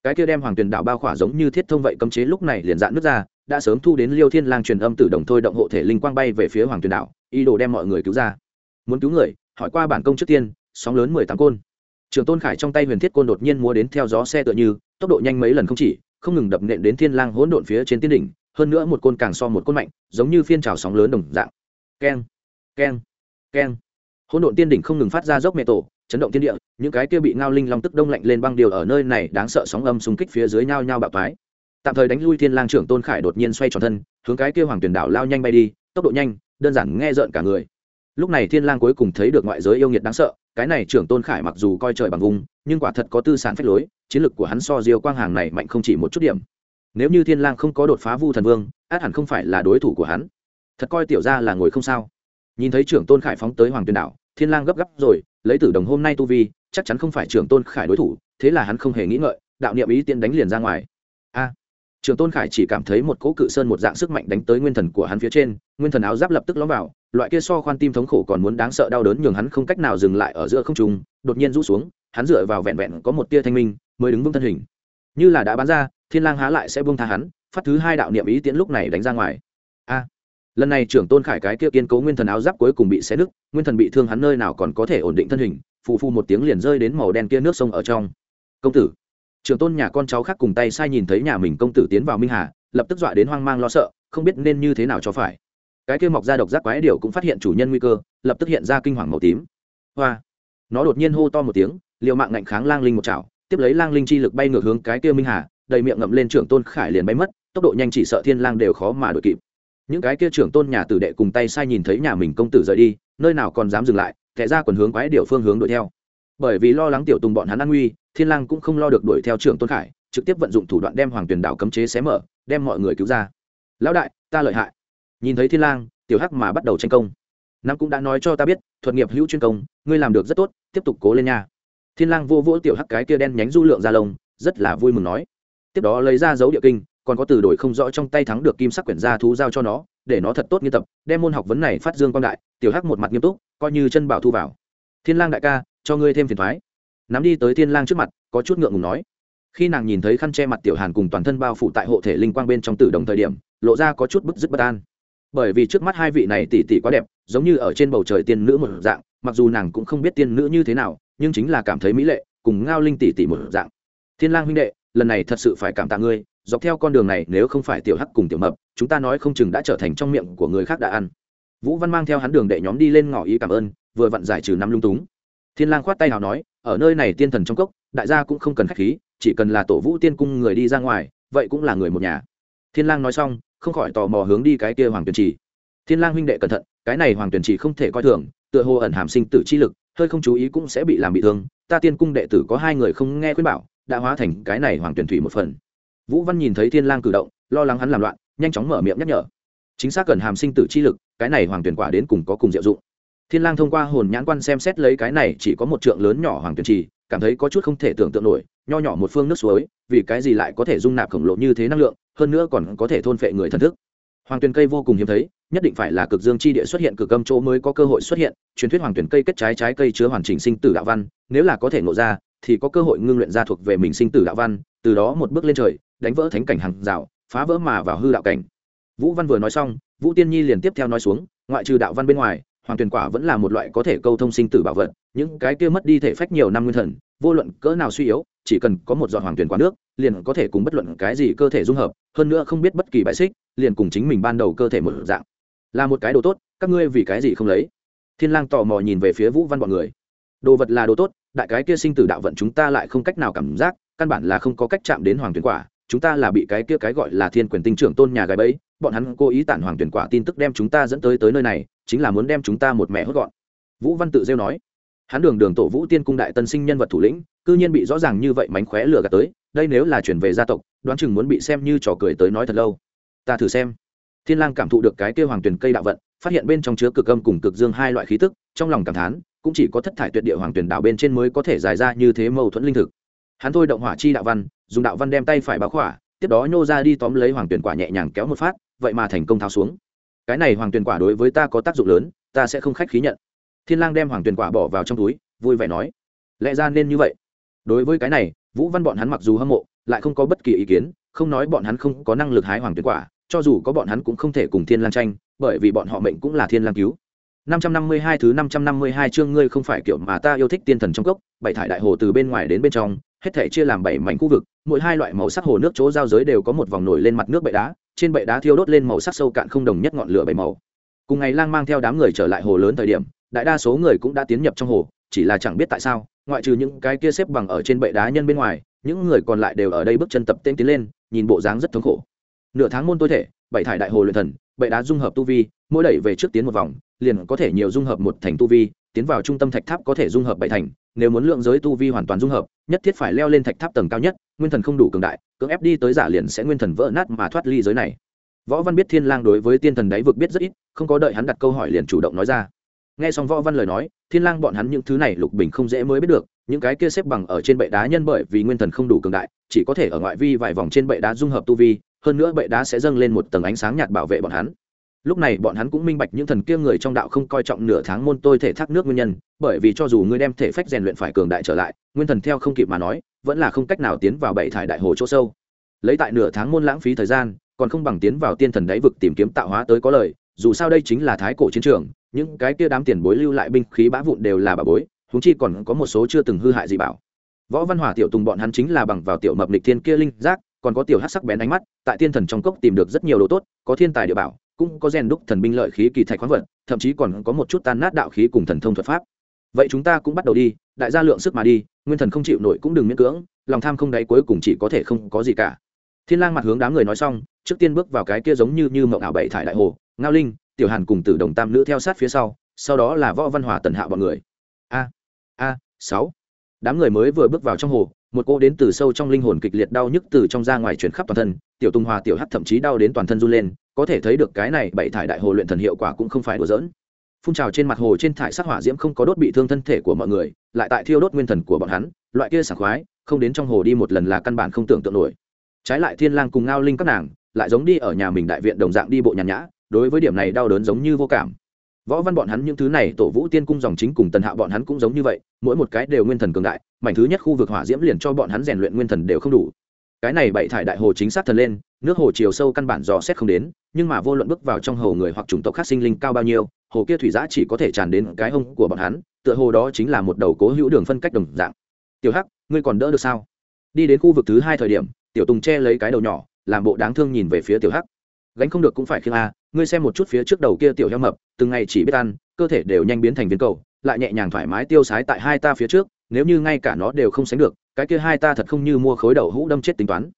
cái kia đem hoàng tuyển đạo bao khỏa giống như thiết thông vậy cấm chế lúc này liền dạn nước ra, đã sớm thu đến liêu thiên lang truyền âm tử đồng thôi động hộ thể linh quang bay về phía hoàng tuyển đạo, ý đồ đem mọi người cứu ra. Muốn cứu người, hỏi qua bản công trước tiên, sóng lớn mười tám côn. Trường tôn khải trong tay huyền thiết côn đột nhiên múa đến theo gió xe tựa như, tốc độ nhanh mấy lần không chỉ, không ngừng đập nện đến thiên lang hỗn độn phía trên tiên đỉnh, hơn nữa một côn càng so một côn mạnh, giống như phiên trào sóng lớn đồng dạng. Keng keng keng. Hỗn độn tiên đỉnh không ngừng phát ra dốc mẹ tổ chấn động thiên địa, những cái kia bị ngao linh long tức đông lạnh lên băng điều ở nơi này đáng sợ sóng âm xung kích phía dưới nhau nhau bạo toái tạm thời đánh lui thiên lang trưởng tôn khải đột nhiên xoay tròn thân, hướng cái kia hoàng tuyển đảo lao nhanh bay đi, tốc độ nhanh, đơn giản nghe rợn cả người. Lúc này thiên lang cuối cùng thấy được ngoại giới yêu nghiệt đáng sợ, cái này trưởng tôn khải mặc dù coi trời bằng vùng, nhưng quả thật có tư sản phách lối, chiến lực của hắn so diêu quang hàng này mạnh không chỉ một chút điểm. Nếu như thiên lang không có đột phá vu thần vương, át hẳn không phải là đối thủ của hắn. Thật coi tiểu gia là ngồi không sao. Nhìn thấy trưởng tôn khải phóng tới hoàng tuyên đảo thiên lang gấp gáp rồi, lấy tử đồng hôm nay tu vi, chắc chắn không phải trưởng tôn khải đối thủ, thế là hắn không hề nghĩ ngợi, đạo niệm ý tiên đánh liền ra ngoài. A trưởng tôn khải chỉ cảm thấy một cỗ cự sơn một dạng sức mạnh đánh tới nguyên thần của hắn phía trên, nguyên thần áo giáp lập tức lõm vào, loại kia so khoan tim thống khổ còn muốn đáng sợ đau đớn nhường hắn không cách nào dừng lại ở giữa không trung, đột nhiên rũ xuống, hắn dựa vào vẹn vẹn có một tia thanh minh, mới đứng vững thân hình. Như là đã bán ra, thiên lang há lại sẽ buông tha hắn, phát thứ hai đạo niệm ý tiễn lúc này đánh ra ngoài. A lần này trưởng tôn khải cái kia kiên cố nguyên thần áo giáp cuối cùng bị xé nứt, nguyên thần bị thương hắn nơi nào còn có thể ổn định thân hình, phù phù một tiếng liền rơi đến màu đen kia nước sông ở trong. Công tử, trưởng tôn nhà con cháu khác cùng tay sai nhìn thấy nhà mình công tử tiến vào minh hà, lập tức dọa đến hoang mang lo sợ, không biết nên như thế nào cho phải. Cái kia mọc ra độc giác quái điệu cũng phát hiện chủ nhân nguy cơ, lập tức hiện ra kinh hoàng màu tím. Hoa! Nó đột nhiên hô to một tiếng, liều mạng ngạnh kháng lang linh một chảo, tiếp lấy lang linh chi lực bay ngược hướng cái kia minh hà, đầy miệng ngậm lên trưởng tôn khải liền bay mất, tốc độ nhanh chỉ sợ thiên lang đều khó mà đuổi kịp những cái kia trưởng tôn nhà tử đệ cùng tay sai nhìn thấy nhà mình công tử rời đi, nơi nào còn dám dừng lại, kẻ ra quần hướng quái điệu phương hướng đuổi theo. Bởi vì lo lắng tiểu tùng bọn hắn an nguy, thiên lang cũng không lo được đuổi theo trưởng tôn khải, trực tiếp vận dụng thủ đoạn đem hoàng tuyển đảo cấm chế xé mở, đem mọi người cứu ra. Lão đại, ta lợi hại. Nhìn thấy thiên lang, tiểu hắc mà bắt đầu tranh công. Nam cũng đã nói cho ta biết, thuật nghiệp hữu chuyên công, ngươi làm được rất tốt, tiếp tục cố lên nha. Thiên lang vô vỗ tiểu hắc cái kia đen nhánh du lượng ra lông, rất là vui mừng nói. Tiếp đó lấy ra dấu địa kinh còn có từ đổi không rõ trong tay thắng được kim sắc quyển gia thú giao cho nó, để nó thật tốt nghiên tập, đem môn học vấn này phát dương quang đại, tiểu hắc một mặt nghiêm túc, coi như chân bảo thu vào. Thiên lang đại ca, cho ngươi thêm phiền thoái. Nắm đi tới thiên lang trước mặt, có chút ngượng ngùng nói. Khi nàng nhìn thấy khăn che mặt tiểu hàn cùng toàn thân bao phủ tại hộ thể linh quang bên trong tử đồng thời điểm, lộ ra có chút bức dứt bất an. Bởi vì trước mắt hai vị này tỷ tỷ quá đẹp, giống như ở trên bầu trời tiên nữ một dạng, mặc dù nàng cũng không biết tiên nữ như thế nào, nhưng chính là cảm thấy mỹ lệ, cùng ngao linh tỷ tỷ một dạng. Thiên lang huynh đệ, lần này thật sự phải cảm tạ ngươi dọc theo con đường này, nếu không phải tiểu hắc cùng tiểu mập, chúng ta nói không chừng đã trở thành trong miệng của người khác đã ăn. Vũ văn mang theo hắn đường đệ nhóm đi lên ngỏ ý cảm ơn, vừa vặn giải trừ năm lung túng. Thiên lang khoát tay nào nói, ở nơi này tiên thần trong cốc, đại gia cũng không cần khách khí, chỉ cần là tổ vũ tiên cung người đi ra ngoài, vậy cũng là người một nhà. Thiên lang nói xong, không khỏi tò mò hướng đi cái kia hoàng tuyền trì. Thiên lang huynh đệ cẩn thận, cái này hoàng tuyền trì không thể coi thường, tựa hồ ẩn hàm sinh tử chi lực, hơi không chú ý cũng sẽ bị làm bị thương. Ta tiên cung đệ tử có hai người không nghe khuyên bảo, đã hóa thành cái này hoàng tuyển thủy một phần vũ văn nhìn thấy thiên lang cử động, lo lắng hắn làm loạn, nhanh chóng mở miệng nhắc nhở. Chính xác cần hàm sinh tử chi lực, cái này hoàng tuyển quả đến cùng có cùng diệu dụng. Thiên lang thông qua hồn nhãn quan xem xét lấy cái này chỉ có một trượng lớn nhỏ hoàng tuyển trì, cảm thấy có chút không thể tưởng tượng nổi, nho nhỏ một phương nước suối, vì cái gì lại có thể dung nạp khổng lồ như thế năng lượng, hơn nữa còn có thể thôn phệ người thần thức. Hoàng tuyển cây vô cùng hiếm thấy, nhất định phải là cực dương chi địa xuất hiện cực âm chỗ mới có cơ hội xuất hiện, truyền thuyết hoàng tuyển cây kết trái trái cây chứa hoàn chỉnh sinh tử đạo văn, nếu là có thể ngộ ra, thì có cơ hội ngưng luyện ra thuộc về mình sinh tử đạo văn, từ đó một bước lên trời đánh vỡ thánh cảnh hàng rào, phá vỡ mà vào hư đạo cảnh. Vũ văn vừa nói xong, vũ tiên nhi liền tiếp theo nói xuống, ngoại trừ đạo văn bên ngoài, hoàng tuyển quả vẫn là một loại có thể câu thông sinh tử bảo vật, những cái kia mất đi thể phách nhiều năm nguyên thần, vô luận cỡ nào suy yếu, chỉ cần có một giọt hoàng tuyển quả nước, liền có thể cùng bất luận cái gì cơ thể dung hợp, hơn nữa không biết bất kỳ bại xích, liền cùng chính mình ban đầu cơ thể một dạng. Là một cái đồ tốt, các ngươi vì cái gì không lấy? Thiên lang tò mò nhìn về phía vũ văn bọn người. Đồ vật là đồ tốt, đại cái kia sinh tử đạo vận chúng ta lại không cách nào cảm giác, căn bản là không có cách chạm đến hoàng tuyển quả chúng ta là bị cái kia cái gọi là thiên quyền tinh trưởng tôn nhà gái bẫy, bọn hắn cố ý tản hoàng tuyển quả tin tức đem chúng ta dẫn tới tới nơi này, chính là muốn đem chúng ta một mẹ hốt gọn. Vũ văn tự rêu nói. Hắn đường đường tổ vũ tiên cung đại tân sinh nhân vật thủ lĩnh, cư nhiên bị rõ ràng như vậy mánh khóe lừa gạt tới, đây nếu là chuyển về gia tộc, đoán chừng muốn bị xem như trò cười tới nói thật lâu. Ta thử xem. Thiên lang cảm thụ được cái kia hoàng tuyển cây đạo vận, phát hiện bên trong chứa cực âm cùng cực dương hai loại khí tức, trong lòng cảm thán, cũng chỉ có thất thải tuyệt địa hoàng tuyển đạo bên trên mới có thể giải ra như thế mâu thuẫn linh thực. Hắn thôi động hỏa chi đạo văn dùng đạo văn đem tay phải báo khỏa tiếp đó nhô ra đi tóm lấy hoàng tuyển quả nhẹ nhàng kéo một phát vậy mà thành công tháo xuống. Cái này hoàng tuyển quả đối với ta có tác dụng lớn ta sẽ không khách khí nhận. Thiên lang đem hoàng tuyển quả bỏ vào trong túi vui vẻ nói. Lẽ ra nên như vậy. Đối với cái này vũ văn bọn hắn mặc dù hâm mộ lại không có bất kỳ ý kiến không nói bọn hắn không có năng lực hái hoàng tuyển quả cho dù có bọn hắn cũng không thể cùng thiên lang tranh bởi vì bọn họ mệnh cũng là thiên lang cứu. 552 thứ 552 chương ngươi không phải kiểu mà ta yêu thích tiên thần trong cốc, bảy thải đại hồ từ bên ngoài đến bên trong, hết thảy chia làm bảy mảnh khu vực, mỗi hai loại màu sắc hồ nước chỗ giao giới đều có một vòng nổi lên mặt nước bệ đá, trên bệ đá thiêu đốt lên màu sắc sâu cạn không đồng nhất ngọn lửa bảy màu. Cùng ngày Lang mang theo đám người trở lại hồ lớn thời điểm, đại đa số người cũng đã tiến nhập trong hồ, chỉ là chẳng biết tại sao, ngoại trừ những cái kia xếp bằng ở trên bệ đá nhân bên ngoài, những người còn lại đều ở đây bước chân tập tên tiến lên, nhìn bộ dáng rất thống khổ. Nửa tháng môn tôi thể, bảy thải đại hồ luyện thần, bệ đá dung hợp tu vi, mỗi đẩy về trước tiến một vòng, liền có thể nhiều dung hợp một thành tu vi tiến vào trung tâm thạch tháp có thể dung hợp bảy thành nếu muốn lượng giới tu vi hoàn toàn dung hợp, nhất thiết phải leo lên thạch tháp tầng cao nhất, nguyên thần không đủ cường đại, cưỡng ép đi tới giả liền sẽ nguyên thần vỡ nát mà thoát ly giới này. Võ văn biết thiên lang đối với tiên thần đáy vực biết rất ít, không có đợi hắn đặt câu hỏi liền chủ động nói ra. Nghe xong võ văn lời nói, thiên lang bọn hắn những thứ này lục bình không dễ mới biết được, những cái kia xếp bằng ở trên bệ đá nhân bởi vì nguyên thần không đủ cường đại, chỉ có thể ở ngoại vi vài vòng trên bệ đá dung hợp tu vi, hơn nữa bệ đá sẽ dâng lên một tầng ánh sáng nhạt bảo vệ bọn hắn lúc này bọn hắn cũng minh bạch những thần kia người trong đạo không coi trọng nửa tháng môn tôi thể thác nước nguyên nhân, bởi vì cho dù ngươi đem thể phách rèn luyện phải cường đại trở lại, nguyên thần theo không kịp mà nói, vẫn là không cách nào tiến vào bảy thải đại hồ chỗ sâu. Lấy tại nửa tháng môn lãng phí thời gian, còn không bằng tiến vào tiên thần đáy vực tìm kiếm tạo hóa tới có lời, dù sao đây chính là thái cổ chiến trường, những cái kia đám tiền bối lưu lại binh khí bã vụn đều là bà bối húng chi còn có một số chưa từng hư hại gì bảo. Võ văn hòa, tiểu tùng bọn hắn chính là bằng vào tiểu mập lịch thiên kia linh giác, còn có tiểu hát sắc bén ánh mắt, tại tiên thần trong cốc tìm được rất nhiều đồ tốt, có thiên tài địa bảo cũng có rèn đúc thần binh lợi khí kỳ thạch khoáng vật, thậm chí còn có một chút tan nát đạo khí cùng thần thông thuật pháp. Vậy chúng ta cũng bắt đầu đi, đại gia lượng sức mà đi, nguyên thần không chịu nổi cũng đừng miễn cưỡng, lòng tham không đáy cuối cùng chỉ có thể không có gì cả. Thiên lang mặt hướng đám người nói xong, trước tiên bước vào cái kia giống như như mộng ảo bảy thải đại hồ, ngao linh, tiểu hàn cùng tử đồng tam nữ theo sát phía sau sau đó là võ văn hòa tần hạ bọn người. A a, sáu. Đám người mới vừa bước vào trong hồ một cô đến từ sâu trong linh hồn kịch liệt đau nhức từ trong ra ngoài chuyển khắp toàn thân, tiểu tùng hòa, tiểu hắt thậm chí đau đến toàn thân run lên, có thể thấy được cái này bảy thải đại hồ luyện thần hiệu quả cũng không phải đùa giỡn. Phun trào trên mặt hồ trên thải sắc hỏa diễm không có đốt bị thương thân thể của mọi người, lại tại thiêu đốt nguyên thần của bọn hắn, loại kia sảng khoái, không đến trong hồ đi một lần là căn bản không tưởng tượng nổi. Trái lại thiên lang cùng ngao linh các nàng, lại giống đi ở nhà mình đại viện đồng dạng đi bộ nhàn nhã, đối với điểm này đau đớn giống như vô cảm võ văn bọn hắn những thứ này, tổ vũ tiên cung dòng chính cùng tần hạ bọn hắn cũng giống như vậy, mỗi một cái đều nguyên thần cường đại, mảnh thứ nhất khu vực hỏa diễm liền cho bọn hắn rèn luyện nguyên thần đều không đủ. Cái này bảy thải đại hồ chính xác thần lên, nước hồ chiều sâu căn bản dò xét không đến, nhưng mà vô luận bước vào trong hồ người hoặc chủng tộc khác sinh linh cao bao nhiêu, hồ kia thủy giã chỉ có thể tràn đến cái hông của bọn hắn, tựa hồ đó chính là một đầu cố hữu đường phân cách đồng dạng. Tiểu hắc, ngươi còn đỡ được sao? Đi đến khu vực thứ hai thời điểm, tiểu tùng che lấy cái đầu nhỏ, làm bộ đáng thương nhìn về phía tiểu hắc. Gánh không được cũng phải khiêng a ngươi xem một chút phía trước đầu kia tiểu heo mập, từng ngày chỉ biết ăn, cơ thể đều nhanh biến thành viên cầu, lại nhẹ nhàng thoải mái tiêu sái tại hai ta phía trước, nếu như ngay cả nó đều không sánh được, cái kia hai ta thật không như mua khối đầu hũ đâm chết tính toán.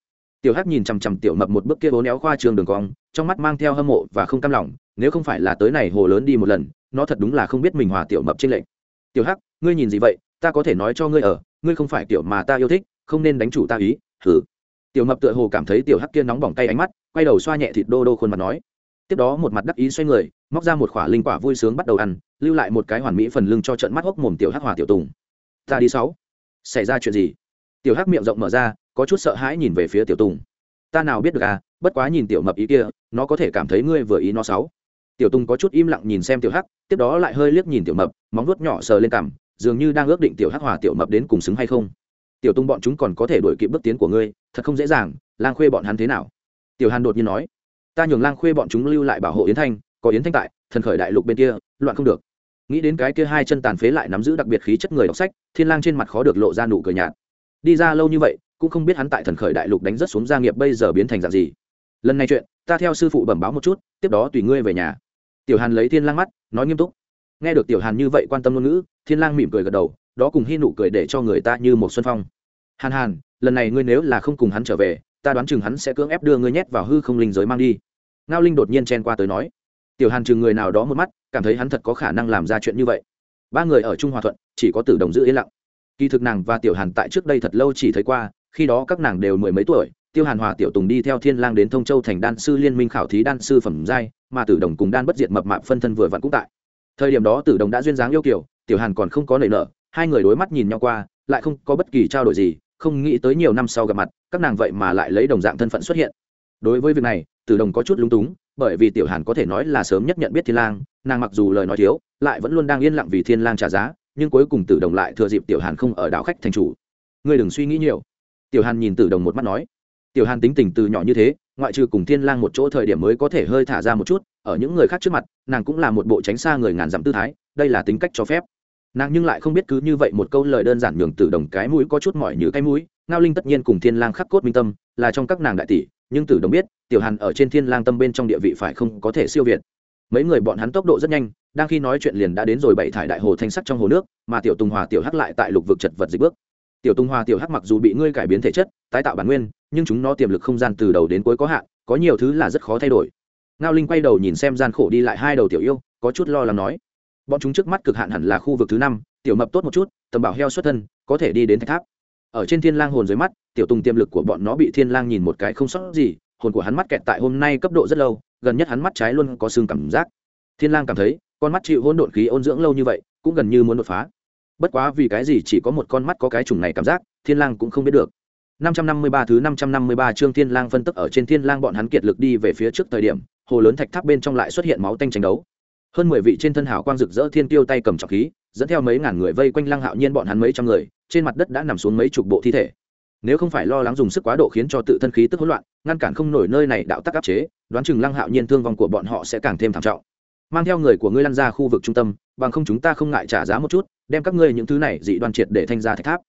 Tiểu hắc nhìn chằm chằm tiểu mập một bước kia bố néo khoa trường đường cong, trong mắt mang theo hâm mộ và không cam lòng, nếu không phải là tới này hồ lớn đi một lần, nó thật đúng là không biết mình hòa tiểu mập trên lệnh. Tiểu hắc, ngươi nhìn gì vậy? Ta có thể nói cho ngươi ở, ngươi không phải tiểu mà ta yêu thích, không nên đánh chủ ta ý thử tiểu mập tựa hồ cảm thấy tiểu hắc kia nóng bỏng tay ánh mắt, quay đầu xoa nhẹ thịt đô đô khuôn mặt nói tiếp đó một mặt đắc ý xoay người, móc ra một khỏa linh quả vui sướng bắt đầu ăn, lưu lại một cái hoàn mỹ phần lưng cho trận mắt hốc mồm tiểu hắc hòa tiểu tùng. Ta đi sáu. Xảy ra chuyện gì? Tiểu hắc miệng rộng mở ra, có chút sợ hãi nhìn về phía tiểu tùng. Ta nào biết được à bất quá nhìn tiểu mập ý kia, nó có thể cảm thấy ngươi vừa ý nó sáu. Tiểu tùng có chút im lặng nhìn xem tiểu hắc, tiếp đó lại hơi liếc nhìn tiểu mập, móng vuốt nhỏ sờ lên cằm, dường như đang ước định tiểu hắc hòa tiểu mập đến cùng xứng hay không. Tiểu tùng bọn chúng còn có thể đuổi kịp bước tiến của ngươi, thật không dễ dàng, lang khuê bọn hắn thế nào? Tiểu hàn đột nhiên nói ta nhường lang khuê bọn chúng lưu lại bảo hộ yến thanh, có yến thanh tại, thần khởi đại lục bên kia, loạn không được. Nghĩ đến cái kia hai chân tàn phế lại nắm giữ đặc biệt khí chất người đọc sách, thiên lang trên mặt khó được lộ ra nụ cười nhạt. Đi ra lâu như vậy, cũng không biết hắn tại thần khởi đại lục đánh rất xuống gia nghiệp bây giờ biến thành dạng gì. Lần này chuyện, ta theo sư phụ bẩm báo một chút, tiếp đó tùy ngươi về nhà. Tiểu hàn lấy thiên lang mắt, nói nghiêm túc. Nghe được tiểu hàn như vậy quan tâm ngôn ngữ, thiên lang mỉm cười gật đầu, đó cùng hi nụ cười để cho người ta như một xuân phong. Hàn hàn, lần này ngươi nếu là không cùng hắn trở về, ta đoán chừng hắn sẽ cưỡng ép đưa ngươi nhét vào hư không linh giới mang đi ngao linh đột nhiên chen qua tới nói, tiểu hàn chừng người nào đó một mắt, cảm thấy hắn thật có khả năng làm ra chuyện như vậy. Ba người ở trung hòa thuận, chỉ có tử đồng giữ yên lặng. Kỳ thực nàng và tiểu hàn tại trước đây thật lâu chỉ thấy qua, khi đó các nàng đều mười mấy tuổi, tiêu hàn hòa tiểu tùng đi theo thiên lang đến thông châu thành đan sư liên minh khảo thí đan sư phẩm giai, mà tử đồng cùng đan bất diệt mập mạp phân thân vừa vặn cũng tại. Thời điểm đó tử đồng đã duyên dáng yêu kiểu tiểu hàn còn không có nảy nở, hai người đối mắt nhìn nhau qua, lại không có bất kỳ trao đổi gì, không nghĩ tới nhiều năm sau gặp mặt, các nàng vậy mà lại lấy đồng dạng thân phận xuất hiện. Đối với việc này tử đồng có chút lúng túng, bởi vì tiểu hàn có thể nói là sớm nhất nhận biết thiên lang, nàng mặc dù lời nói thiếu, lại vẫn luôn đang yên lặng vì thiên lang trả giá, nhưng cuối cùng tử đồng lại thừa dịp tiểu hàn không ở đảo khách thành chủ. Ngươi đừng suy nghĩ nhiều. Tiểu hàn nhìn tử đồng một mắt nói. Tiểu hàn tính tình từ nhỏ như thế, ngoại trừ cùng thiên lang một chỗ thời điểm mới có thể hơi thả ra một chút, ở những người khác trước mặt, nàng cũng là một bộ tránh xa người ngàn dặm tư thái, đây là tính cách cho phép. Nàng nhưng lại không biết cứ như vậy một câu lời đơn giản nhường tử đồng cái mũi có chút mỏi như cái mũi, ngao linh tất nhiên cùng thiên lang khắc cốt minh tâm, là trong các nàng đại tỷ nhưng tử đồng biết, tiểu hàn ở trên thiên lang tâm bên trong địa vị phải không có thể siêu việt. Mấy người bọn hắn tốc độ rất nhanh, đang khi nói chuyện liền đã đến rồi bảy thải đại hồ thanh sắc trong hồ nước, mà tiểu tùng hòa tiểu hắc lại tại lục vực chật vật dịch bước. Tiểu tùng hòa tiểu hắc mặc dù bị ngươi cải biến thể chất, tái tạo bản nguyên, nhưng chúng nó tiềm lực không gian từ đầu đến cuối có hạn, có nhiều thứ là rất khó thay đổi. Ngao linh quay đầu nhìn xem gian khổ đi lại hai đầu tiểu yêu, có chút lo lắng nói. Bọn chúng trước mắt cực hạn hẳn là khu vực thứ năm, tiểu mập tốt một chút, tầm bảo heo xuất thân, có thể đi đến thạch tháp ở trên thiên lang hồn dưới mắt tiểu tùng tiềm lực của bọn nó bị thiên lang nhìn một cái không sót gì hồn của hắn mắt kẹt tại hôm nay cấp độ rất lâu gần nhất hắn mắt trái luôn có xương cảm giác. Thiên lang cảm thấy con mắt chịu hỗn độn khí ôn dưỡng lâu như vậy cũng gần như muốn đột phá. Bất quá vì cái gì chỉ có một con mắt có cái trùng này cảm giác thiên lang cũng không biết được. 553 thứ 553 chương Thiên Lang phân tức ở trên Thiên Lang bọn hắn kiệt lực đi về phía trước thời điểm, hồ lớn thạch tháp bên trong lại xuất hiện máu tanh tranh đấu. Hơn 10 vị trên thân hào quang rực rỡ thiên tiêu tay cầm trọng khí, dẫn theo mấy ngàn người vây quanh Lăng Hạo Nhiên bọn hắn mấy trăm người, trên mặt đất đã nằm xuống mấy chục bộ thi thể. Nếu không phải lo lắng dùng sức quá độ khiến cho tự thân khí tức hỗn loạn, ngăn cản không nổi nơi này đạo tắc áp chế, đoán chừng Lăng Hạo Nhiên thương vong của bọn họ sẽ càng thêm thảm trọng. Mang theo người của ngươi lăn ra khu vực trung tâm, bằng không chúng ta không ngại trả giá một chút, đem các ngươi những thứ này dị đoan triệt để thanh ra thạch tháp.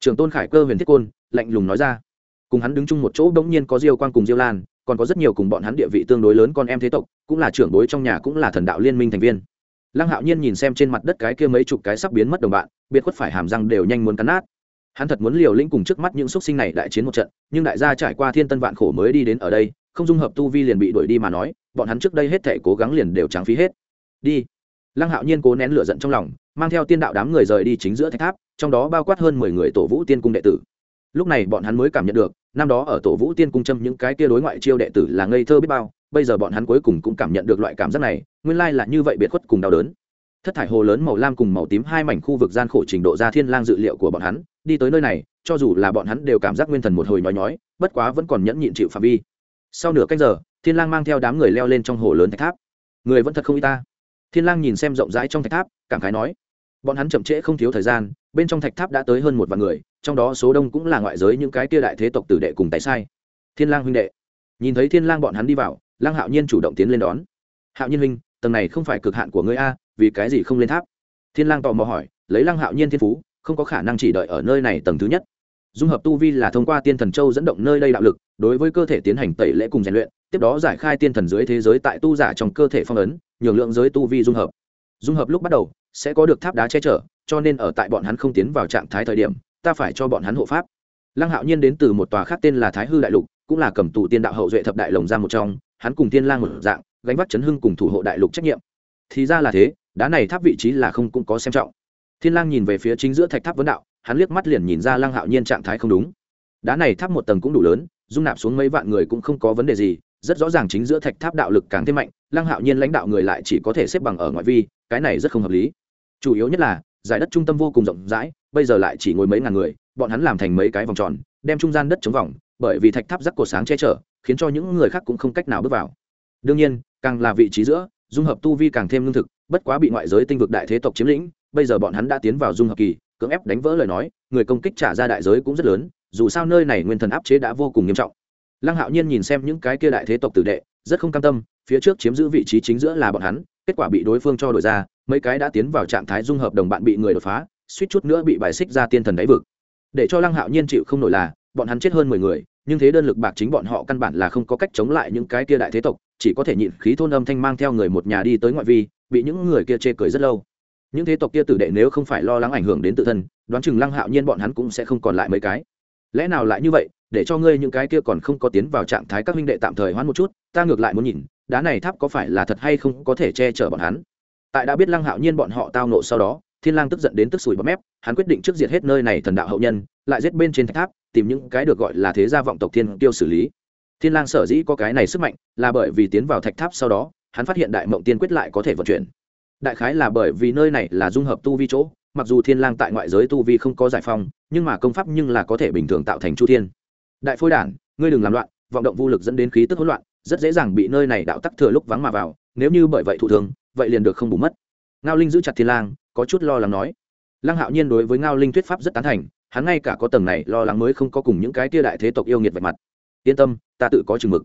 trưởng Tôn Khải Cơ huyền thiết côn, lạnh lùng nói ra cùng hắn đứng chung một chỗ bỗng nhiên có diêu quan cùng diêu lan còn có rất nhiều cùng bọn hắn địa vị tương đối lớn con em thế tộc cũng là trưởng bối trong nhà cũng là thần đạo liên minh thành viên lăng hạo nhiên nhìn xem trên mặt đất cái kia mấy chục cái sắp biến mất đồng bạn, biệt khuất phải hàm răng đều nhanh muốn cắn nát. Hắn thật muốn liều lĩnh cùng trước mắt những xúc sinh này đại chiến một trận, nhưng đại gia trải qua thiên tân vạn khổ mới đi đến ở đây, không dung hợp tu vi liền bị đuổi đi mà nói, bọn hắn trước đây hết thể cố gắng liền đều trắng phí hết. Đi. Lăng hạo nhiên cố nén lửa giận trong lòng, mang theo tiên đạo đám người rời đi chính giữa thạch tháp, trong đó bao quát hơn mười người tổ vũ tiên cung đệ tử. Lúc này bọn hắn mới cảm nhận được, năm đó ở tổ vũ tiên cung châm những cái kia đối ngoại chiêu đệ tử là ngây thơ biết bao bây giờ bọn hắn cuối cùng cũng cảm nhận được loại cảm giác này, nguyên lai là như vậy biệt khuất cùng đau đớn. Thất thải hồ lớn màu lam cùng màu tím hai mảnh khu vực gian khổ trình độ ra thiên lang dự liệu của bọn hắn, đi tới nơi này, cho dù là bọn hắn đều cảm giác nguyên thần một hồi nhói nhói, bất quá vẫn còn nhẫn nhịn chịu phạm vi. Sau nửa canh giờ, thiên lang mang theo đám người leo lên trong hồ lớn thạch tháp. Người vẫn thật không y ta. Thiên lang nhìn xem rộng rãi trong thạch tháp, cảm khái nói. Bọn hắn chậm trễ không thiếu thời gian, bên trong thạch tháp đã tới hơn một vạn người, trong đó số đông cũng là ngoại giới những cái tia đại thế tộc tử đệ cùng tại sai. Thiên lang huynh đệ. Nhìn thấy thiên lang bọn hắn đi vào lang hạo nhiên chủ động tiến lên đón. Hạo nhiên huynh, tầng này không phải cực hạn của ngươi a, vì cái gì không lên tháp? Thiên lang tò mò hỏi, lấy lang hạo nhiên thiên phú, không có khả năng chỉ đợi ở nơi này tầng thứ nhất. Dung hợp tu vi là thông qua tiên thần châu dẫn động nơi đây đạo lực, đối với cơ thể tiến hành tẩy lễ cùng rèn luyện, tiếp đó giải khai tiên thần dưới thế giới tại tu giả trong cơ thể phong ấn, nhường lượng giới tu vi dung hợp. Dung hợp lúc bắt đầu, sẽ có được tháp đá che chở, cho nên ở tại bọn hắn không tiến vào trạng thái thời điểm, ta phải cho bọn hắn hộ pháp. Lăng hạo nhiên đến từ một tòa khác tên là thái hư đại lục, cũng là cầm tù tiên đạo hậu duệ thập đại lồng ra một trong hắn cùng tiên lang một dạng, gánh vác chấn hưng cùng thủ hộ đại lục trách nhiệm. Thì ra là thế, đá này tháp vị trí là không cũng có xem trọng. Thiên lang nhìn về phía chính giữa thạch tháp vấn đạo, hắn liếc mắt liền nhìn ra lăng hạo nhiên trạng thái không đúng. Đá này tháp một tầng cũng đủ lớn, dung nạp xuống mấy vạn người cũng không có vấn đề gì, rất rõ ràng chính giữa thạch tháp đạo lực càng thêm mạnh, lăng hạo nhiên lãnh đạo người lại chỉ có thể xếp bằng ở ngoại vi, cái này rất không hợp lý. Chủ yếu nhất là, giải đất trung tâm vô cùng rộng rãi, bây giờ lại chỉ ngồi mấy ngàn người, bọn hắn làm thành mấy cái vòng tròn, đem trung gian đất chống vòng, bởi vì thạch tháp rắc cột sáng che chở khiến cho những người khác cũng không cách nào bước vào. Đương nhiên, càng là vị trí giữa, dung hợp tu vi càng thêm lương thực, bất quá bị ngoại giới tinh vực đại thế tộc chiếm lĩnh, bây giờ bọn hắn đã tiến vào dung hợp kỳ, cưỡng ép đánh vỡ lời nói, người công kích trả ra đại giới cũng rất lớn, dù sao nơi này nguyên thần áp chế đã vô cùng nghiêm trọng. Lăng hạo nhiên nhìn xem những cái kia đại thế tộc tử đệ, rất không cam tâm, phía trước chiếm giữ vị trí chính giữa là bọn hắn, kết quả bị đối phương cho đổi ra, mấy cái đã tiến vào trạng thái dung hợp đồng bạn bị người đột phá, suýt chút nữa bị bài xích ra tiên thần đáy vực. Để cho lăng hạo nhiên chịu không nổi là bọn hắn chết hơn mười người, nhưng thế đơn lực bạc chính bọn họ căn bản là không có cách chống lại những cái kia đại thế tộc, chỉ có thể nhịn khí thôn âm thanh mang theo người một nhà đi tới ngoại vi, bị những người kia chê cười rất lâu. Những thế tộc kia tử đệ nếu không phải lo lắng ảnh hưởng đến tự thân, đoán chừng lăng hạo nhiên bọn hắn cũng sẽ không còn lại mấy cái. Lẽ nào lại như vậy, để cho ngươi những cái kia còn không có tiến vào trạng thái các huynh đệ tạm thời hoãn một chút, ta ngược lại muốn nhìn, đá này tháp có phải là thật hay không có thể che chở bọn hắn. Tại đã biết lăng hạo nhiên bọn họ tao nộ sau đó thiên lang tức giận đến tức sùi bọt mép hắn quyết định trước diệt hết nơi này thần đạo hậu nhân lại giết bên trên thạch tháp tìm những cái được gọi là thế gia vọng tộc thiên tiêu xử lý. Thiên lang sở dĩ có cái này sức mạnh là bởi vì tiến vào thạch tháp sau đó hắn phát hiện đại mộng tiên quyết lại có thể vận chuyển. Đại khái là bởi vì nơi này là dung hợp tu vi chỗ mặc dù thiên lang tại ngoại giới tu vi không có giải phong nhưng mà công pháp nhưng là có thể bình thường tạo thành chu thiên. Đại phôi đản ngươi đừng làm loạn vọng động vô lực dẫn đến khí tức hỗn loạn rất dễ dàng bị nơi này đạo tắc thừa lúc vắng mà vào nếu như bởi vậy thụ thương, vậy liền được không bù mất ngao linh giữ chặt thiên lang, có chút lo lắng nói. Lăng hạo nhiên đối với ngao linh thuyết pháp rất tán thành, hắn ngay cả có tầng này lo lắng mới không có cùng những cái tia đại thế tộc yêu nghiệt vạch mặt. Yên tâm, ta tự có chừng mực.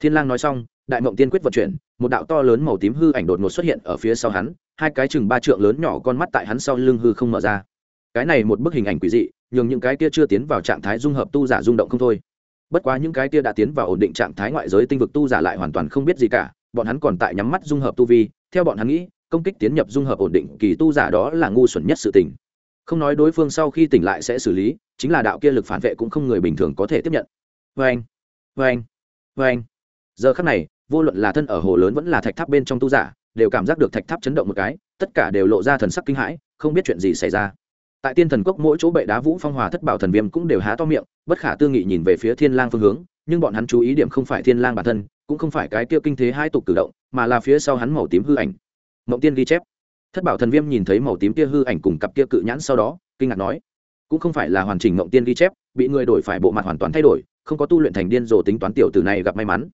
Thiên lang nói xong, đại mộng tiên quyết vận chuyển, một đạo to lớn màu tím hư ảnh đột ngột xuất hiện ở phía sau hắn, hai cái chừng ba trượng lớn nhỏ con mắt tại hắn sau lưng hư không mở ra. Cái này một bức hình ảnh quỷ dị, nhường những cái tia chưa tiến vào trạng thái dung hợp tu giả rung động không thôi. Bất quá những cái tia đã tiến vào ổn định trạng thái ngoại giới tinh vực tu giả lại hoàn toàn không biết gì cả, bọn hắn còn tại nhắm mắt dung hợp tu vi, theo bọn hắn nghĩ công kích tiến nhập dung hợp ổn định, kỳ tu giả đó là ngu xuẩn nhất sự tình. Không nói đối phương sau khi tỉnh lại sẽ xử lý, chính là đạo kia lực phản vệ cũng không người bình thường có thể tiếp nhận. Vê anh vê anh vê anh giờ khắc này, vô luận là thân ở hồ lớn vẫn là thạch tháp bên trong tu giả, đều cảm giác được thạch tháp chấn động một cái, tất cả đều lộ ra thần sắc kinh hãi, không biết chuyện gì xảy ra. Tại tiên thần cốc mỗi chỗ bệ đá vũ phong hòa thất bảo thần viêm cũng đều há to miệng, bất khả tư nghị nhìn về phía thiên lang phương hướng, nhưng bọn hắn chú ý điểm không phải thiên lang bản thân, cũng không phải cái kia kinh thế hai tục cử động, mà là phía sau hắn màu tím hư ảnh mộng tiên ghi chép. Thất bảo thần viêm nhìn thấy màu tím kia hư ảnh cùng cặp kia cự nhãn sau đó, kinh ngạc nói, cũng không phải là hoàn chỉnh mộng tiên ghi chép, bị người đổi phải bộ mặt hoàn toàn thay đổi, không có tu luyện thành điên rồ tính toán tiểu tử này gặp may mắn.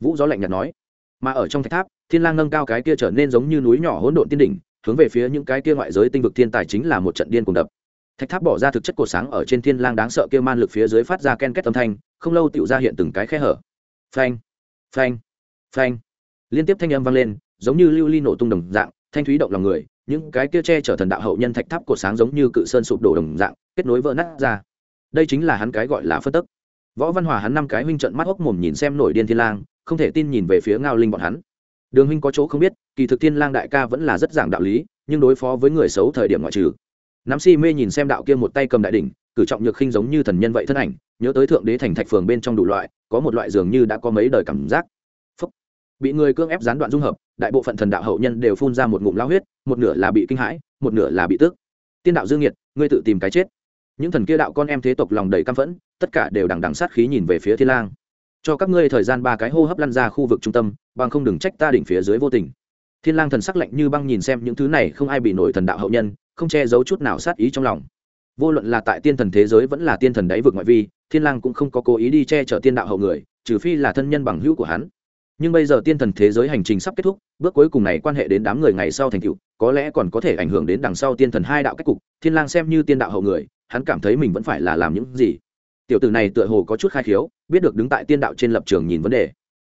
Vũ gió lạnh nhạt nói, mà ở trong thạch tháp, thiên lang nâng cao cái kia trở nên giống như núi nhỏ hỗn độn tiên đỉnh, hướng về phía những cái kia ngoại giới tinh vực thiên tài chính là một trận điên cuồng đập. Thạch tháp bỏ ra thực chất cột sáng ở trên thiên lang đáng sợ kia man lực phía dưới phát ra ken két âm thanh, không lâu tựu ra hiện từng cái khe hở. Phanh phanh phanh. Liên tiếp thanh âm vang lên giống như lưu ly nổ tung đồng dạng, thanh thúy động lòng người, những cái kia che chở thần đạo hậu nhân thạch tháp cột sáng giống như cự sơn sụp đổ đồng dạng, kết nối vỡ nát ra. Đây chính là hắn cái gọi là phân tức. Võ văn hòa hắn năm cái huynh trận mắt hốc mồm nhìn xem nổi điên thiên lang, không thể tin nhìn về phía ngao linh bọn hắn. Đường huynh có chỗ không biết, kỳ thực thiên lang đại ca vẫn là rất giảng đạo lý, nhưng đối phó với người xấu thời điểm ngoại trừ. Nắm si mê nhìn xem đạo kia một tay cầm đại đỉnh, cử trọng nhược khinh giống như thần nhân vậy thân ảnh, nhớ tới thượng đế thành thạch phường bên trong đủ loại, có một loại dường như đã có mấy đời cảm giác. Phúc. bị người cưỡng ép gián đoạn dung hợp đại bộ phận thần đạo hậu nhân đều phun ra một ngụm lao huyết, một nửa là bị kinh hãi, một nửa là bị tức. tiên đạo dương nhiệt ngươi tự tìm cái chết. Những thần kia đạo con em thế tộc lòng đầy căm phẫn, tất cả đều đằng đằng sát khí nhìn về phía thiên lang. Cho các ngươi thời gian ba cái hô hấp lăn ra khu vực trung tâm, bằng không đừng trách ta đỉnh phía dưới vô tình. Thiên lang thần sắc lạnh như băng nhìn xem những thứ này không ai bị nổi thần đạo hậu nhân, không che giấu chút nào sát ý trong lòng. Vô luận là tại tiên thần thế giới vẫn là tiên thần đáy vực ngoại vi, thiên lang cũng không có cố ý đi che chở tiên đạo hậu người, trừ phi là thân nhân bằng hữu của hắn nhưng bây giờ tiên thần thế giới hành trình sắp kết thúc, bước cuối cùng này quan hệ đến đám người ngày sau thành tựu, có lẽ còn có thể ảnh hưởng đến đằng sau tiên thần hai đạo cách cục, thiên lang xem như tiên đạo hậu người, hắn cảm thấy mình vẫn phải là làm những gì. Tiểu tử này tựa hồ có chút khai khiếu, biết được đứng tại tiên đạo trên lập trường nhìn vấn đề.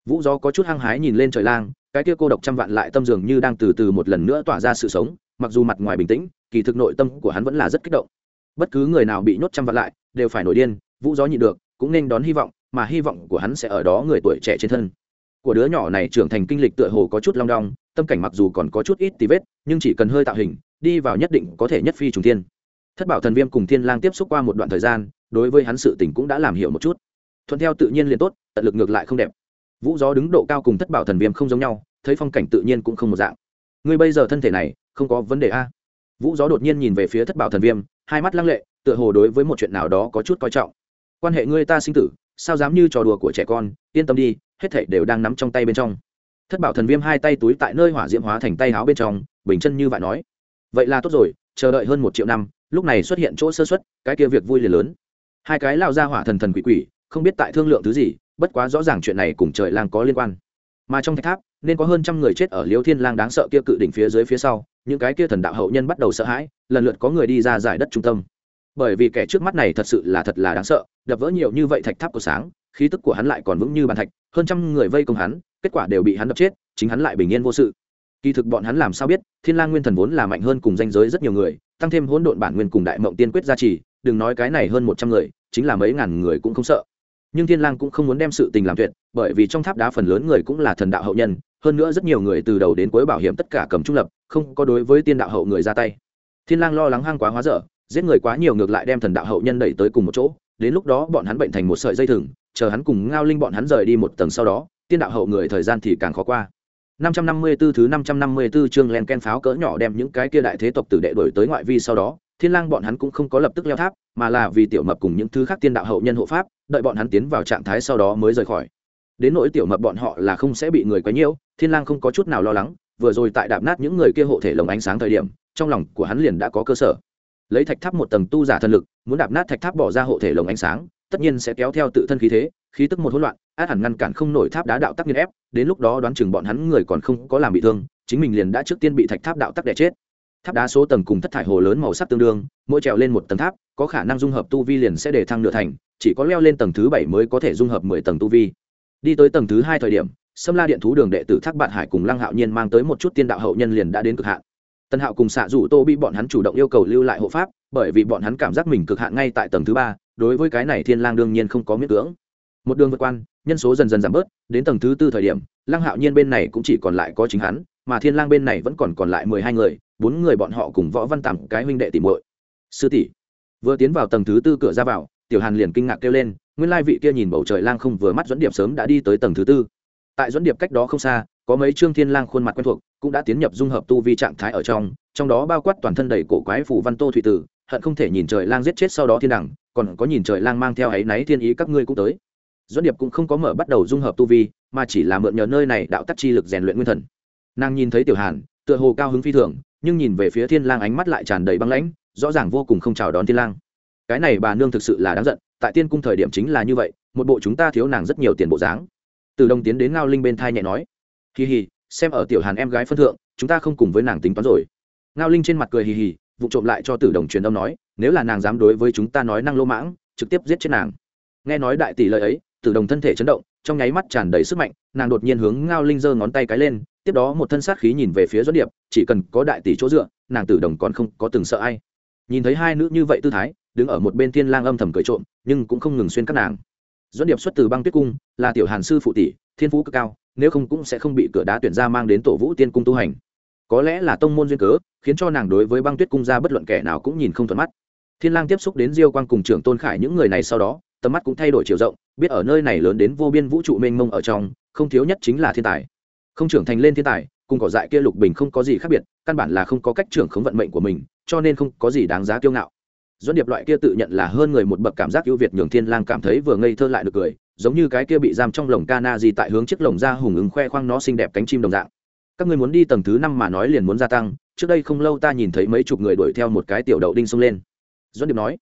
Vũ gió có chút hăng hái nhìn lên trời lang, cái kia cô độc trăm vạn lại tâm dường như đang từ từ một lần nữa tỏa ra sự sống, mặc dù mặt ngoài bình tĩnh, kỳ thực nội tâm của hắn vẫn là rất kích động. Bất cứ người nào bị nhốt trăm vạn lại, đều phải nổi điên, vũ gió nhịn được, cũng nên đón hy vọng, mà hy vọng của hắn sẽ ở đó người tuổi trẻ trên thân của đứa nhỏ này trưởng thành kinh lịch tựa hồ có chút long đong, tâm cảnh mặc dù còn có chút ít tí vết, nhưng chỉ cần hơi tạo hình, đi vào nhất định có thể nhất phi trùng thiên. Thất bảo thần viêm cùng thiên lang tiếp xúc qua một đoạn thời gian, đối với hắn sự tình cũng đã làm hiểu một chút. Thuận theo tự nhiên liền tốt, tận lực ngược lại không đẹp. Vũ gió đứng độ cao cùng thất bảo thần viêm không giống nhau, thấy phong cảnh tự nhiên cũng không một dạng. Ngươi bây giờ thân thể này, không có vấn đề a? Vũ gió đột nhiên nhìn về phía thất bảo thần viêm, hai mắt lăng lệ, tựa hồ đối với một chuyện nào đó có chút coi trọng. Quan hệ ngươi ta sinh tử, sao dám như trò đùa của trẻ con, yên tâm đi hết thảy đều đang nắm trong tay bên trong. Thất bảo thần viêm hai tay túi tại nơi hỏa diễm hóa thành tay áo bên trong, bình chân như vậy nói. Vậy là tốt rồi, chờ đợi hơn một triệu năm, lúc này xuất hiện chỗ sơ xuất, cái kia việc vui liền lớn. Hai cái lao ra hỏa thần thần quỷ quỷ, không biết tại thương lượng thứ gì, bất quá rõ ràng chuyện này cùng trời lang có liên quan. Mà trong thạch tháp, nên có hơn trăm người chết ở liêu thiên lang đáng sợ kia cự đỉnh phía dưới phía sau, những cái kia thần đạo hậu nhân bắt đầu sợ hãi, lần lượt có người đi ra giải đất trung tâm. Bởi vì kẻ trước mắt này thật sự là thật là đáng sợ, đập vỡ nhiều như vậy thạch tháp của sáng khí tức của hắn lại còn vững như bàn thạch, hơn trăm người vây công hắn, kết quả đều bị hắn đập chết, chính hắn lại bình yên vô sự. Kỳ thực bọn hắn làm sao biết, thiên lang nguyên thần vốn là mạnh hơn cùng danh giới rất nhiều người, tăng thêm hỗn độn bản nguyên cùng đại mộng tiên quyết gia trì, đừng nói cái này hơn một trăm người, chính là mấy ngàn người cũng không sợ. Nhưng thiên lang cũng không muốn đem sự tình làm tuyệt, bởi vì trong tháp đá phần lớn người cũng là thần đạo hậu nhân, hơn nữa rất nhiều người từ đầu đến cuối bảo hiểm tất cả cầm trung lập, không có đối với tiên đạo hậu người ra tay. Thiên lang lo lắng hang quá hóa dở, giết người quá nhiều ngược lại đem thần đạo hậu nhân đẩy tới cùng một chỗ, đến lúc đó bọn hắn bệnh thành một sợi dây thừng chờ hắn cùng ngao linh bọn hắn rời đi một tầng sau đó tiên đạo hậu người thời gian thì càng khó qua 554 thứ 554 chương len ken pháo cỡ nhỏ đem những cái kia đại thế tộc tử đệ đổi tới ngoại vi sau đó, Thiên Lang bọn hắn cũng không có lập tức leo tháp, mà là vì tiểu mập cùng những thứ khác tiên đạo hậu nhân hộ pháp, đợi bọn hắn tiến vào trạng thái sau đó mới rời khỏi. Đến nỗi tiểu mập bọn họ là không sẽ bị người quấy nhiễu, Thiên Lang không có chút nào lo lắng, vừa rồi tại đạp nát những người kia hộ thể lồng ánh sáng thời điểm, trong lòng của hắn liền đã có cơ sở. Lấy thạch tháp một tầng tu giả thần lực, muốn đạp nát thạch tháp bỏ ra hộ thể lồng ánh sáng, tất nhiên sẽ kéo theo tự thân khí thế, khí tức một hỗn loạn, át hẳn ngăn cản không nổi tháp đá đạo tắc nghiên ép đến lúc đó đoán chừng bọn hắn người còn không có làm bị thương chính mình liền đã trước tiên bị thạch tháp đạo tắc đè chết. Tháp đá số tầng cùng thất thải hồ lớn màu sắc tương đương mỗi trèo lên một tầng tháp có khả năng dung hợp tu vi liền sẽ để thăng nửa thành chỉ có leo lên tầng thứ bảy mới có thể dung hợp mười tầng tu vi. Đi tới tầng thứ hai thời điểm xâm la điện thú đường đệ tử thác bạn hải cùng lăng hạo nhiên mang tới một chút tiên đạo hậu nhân liền đã đến cực hạn. Tân hạo cùng xạ rủ tô bị bọn hắn chủ động yêu cầu lưu lại hộ pháp bởi vì bọn hắn cảm giác mình cực hạn ngay tại tầng thứ ba đối với cái này thiên lang đương nhiên không có miễn cưỡng. Một đường vượt quan, nhân số dần dần giảm bớt, đến tầng thứ tư thời điểm, lăng hạo nhiên bên này cũng chỉ còn lại có chính hắn, mà thiên lang bên này vẫn còn còn lại mười hai người, bốn người bọn họ cùng võ văn tạm, cái huynh đệ tỷ muội. Sư tỷ, vừa tiến vào tầng thứ tư cửa ra vào, tiểu hàn liền kinh ngạc kêu lên, nguyên lai vị kia nhìn bầu trời lang không vừa mắt dẫn điệp sớm đã đi tới tầng thứ tư. Tại dẫn điệp cách đó không xa, có mấy trương thiên lang khuôn mặt quen thuộc, cũng đã tiến nhập dung hợp tu vi trạng thái ở trong trong đó bao quát toàn thân đầy cổ quái phủ văn tô thủy tử, hận không thể nhìn trời lang giết chết sau đó thiên đẳng còn có nhìn trời lang mang theo ấy náy thiên ý các ngươi cũng tới Doãn Điệp cũng không có mở bắt đầu dung hợp tu vi, mà chỉ là mượn nhờ nơi này đạo tắc chi lực rèn luyện nguyên thần. Nàng nhìn thấy Tiểu Hàn, tựa hồ cao hứng phi thường, nhưng nhìn về phía Thiên Lang ánh mắt lại tràn đầy băng lãnh, rõ ràng vô cùng không chào đón Thiên Lang. Cái này bà nương thực sự là đáng giận, tại Tiên cung thời điểm chính là như vậy, một bộ chúng ta thiếu nàng rất nhiều tiền bộ dáng. Từ Đông tiến đến Ngao Linh bên thai nhẹ nói, hì hì xem ở Tiểu Hàn em gái phân thượng, chúng ta không cùng với nàng tính toán rồi." Ngao Linh trên mặt cười hì hì, vụ trộm lại cho Tử Đồng truyền âm nói, "Nếu là nàng dám đối với chúng ta nói năng lô mãng, trực tiếp giết chết nàng." Nghe nói đại tỷ lời ấy, tử đồng thân thể chấn động trong nháy mắt tràn đầy sức mạnh nàng đột nhiên hướng ngao linh giơ ngón tay cái lên tiếp đó một thân sát khí nhìn về phía doãn điệp chỉ cần có đại tỷ chỗ dựa nàng tử đồng còn không có từng sợ ai. Nhìn thấy hai nữ như vậy tư thái đứng ở một bên thiên lang âm thầm cười trộm nhưng cũng không ngừng xuyên các nàng. Doãn điệp xuất từ băng tuyết cung là tiểu hàn sư phụ tỷ thiên phú cực cao nếu không cũng sẽ không bị cửa đá tuyển ra mang đến tổ vũ tiên cung tu hành. Có lẽ là tông môn duyên cớ khiến cho nàng đối với băng tuyết cung ra bất luận kẻ nào cũng nhìn không thuận mắt thiên lang tiếp xúc đến diêu quang cùng trưởng tôn khải những người này sau đó tầm mắt cũng thay đổi chiều rộng biết ở nơi này lớn đến vô biên vũ trụ mênh mông ở trong không thiếu nhất chính là thiên tài không trưởng thành lên thiên tài cùng cỏ dại kia lục bình không có gì khác biệt căn bản là không có cách trưởng khống vận mệnh của mình cho nên không có gì đáng giá kiêu ngạo Doãn Điệp loại kia tự nhận là hơn người một bậc cảm giác ưu việt nhường Thiên Lang cảm thấy vừa ngây thơ lại được cười, giống như cái kia bị giam trong lồng cana gì tại hướng chiếc lồng ra hùng ứng khoe khoang nó xinh đẹp cánh chim đồng dạng. Các ngươi muốn đi tầng thứ năm mà nói liền muốn gia tăng, trước đây không lâu ta nhìn thấy mấy chục người đuổi theo một cái tiểu đậu đinh xông lên. Doãn Điệp nói,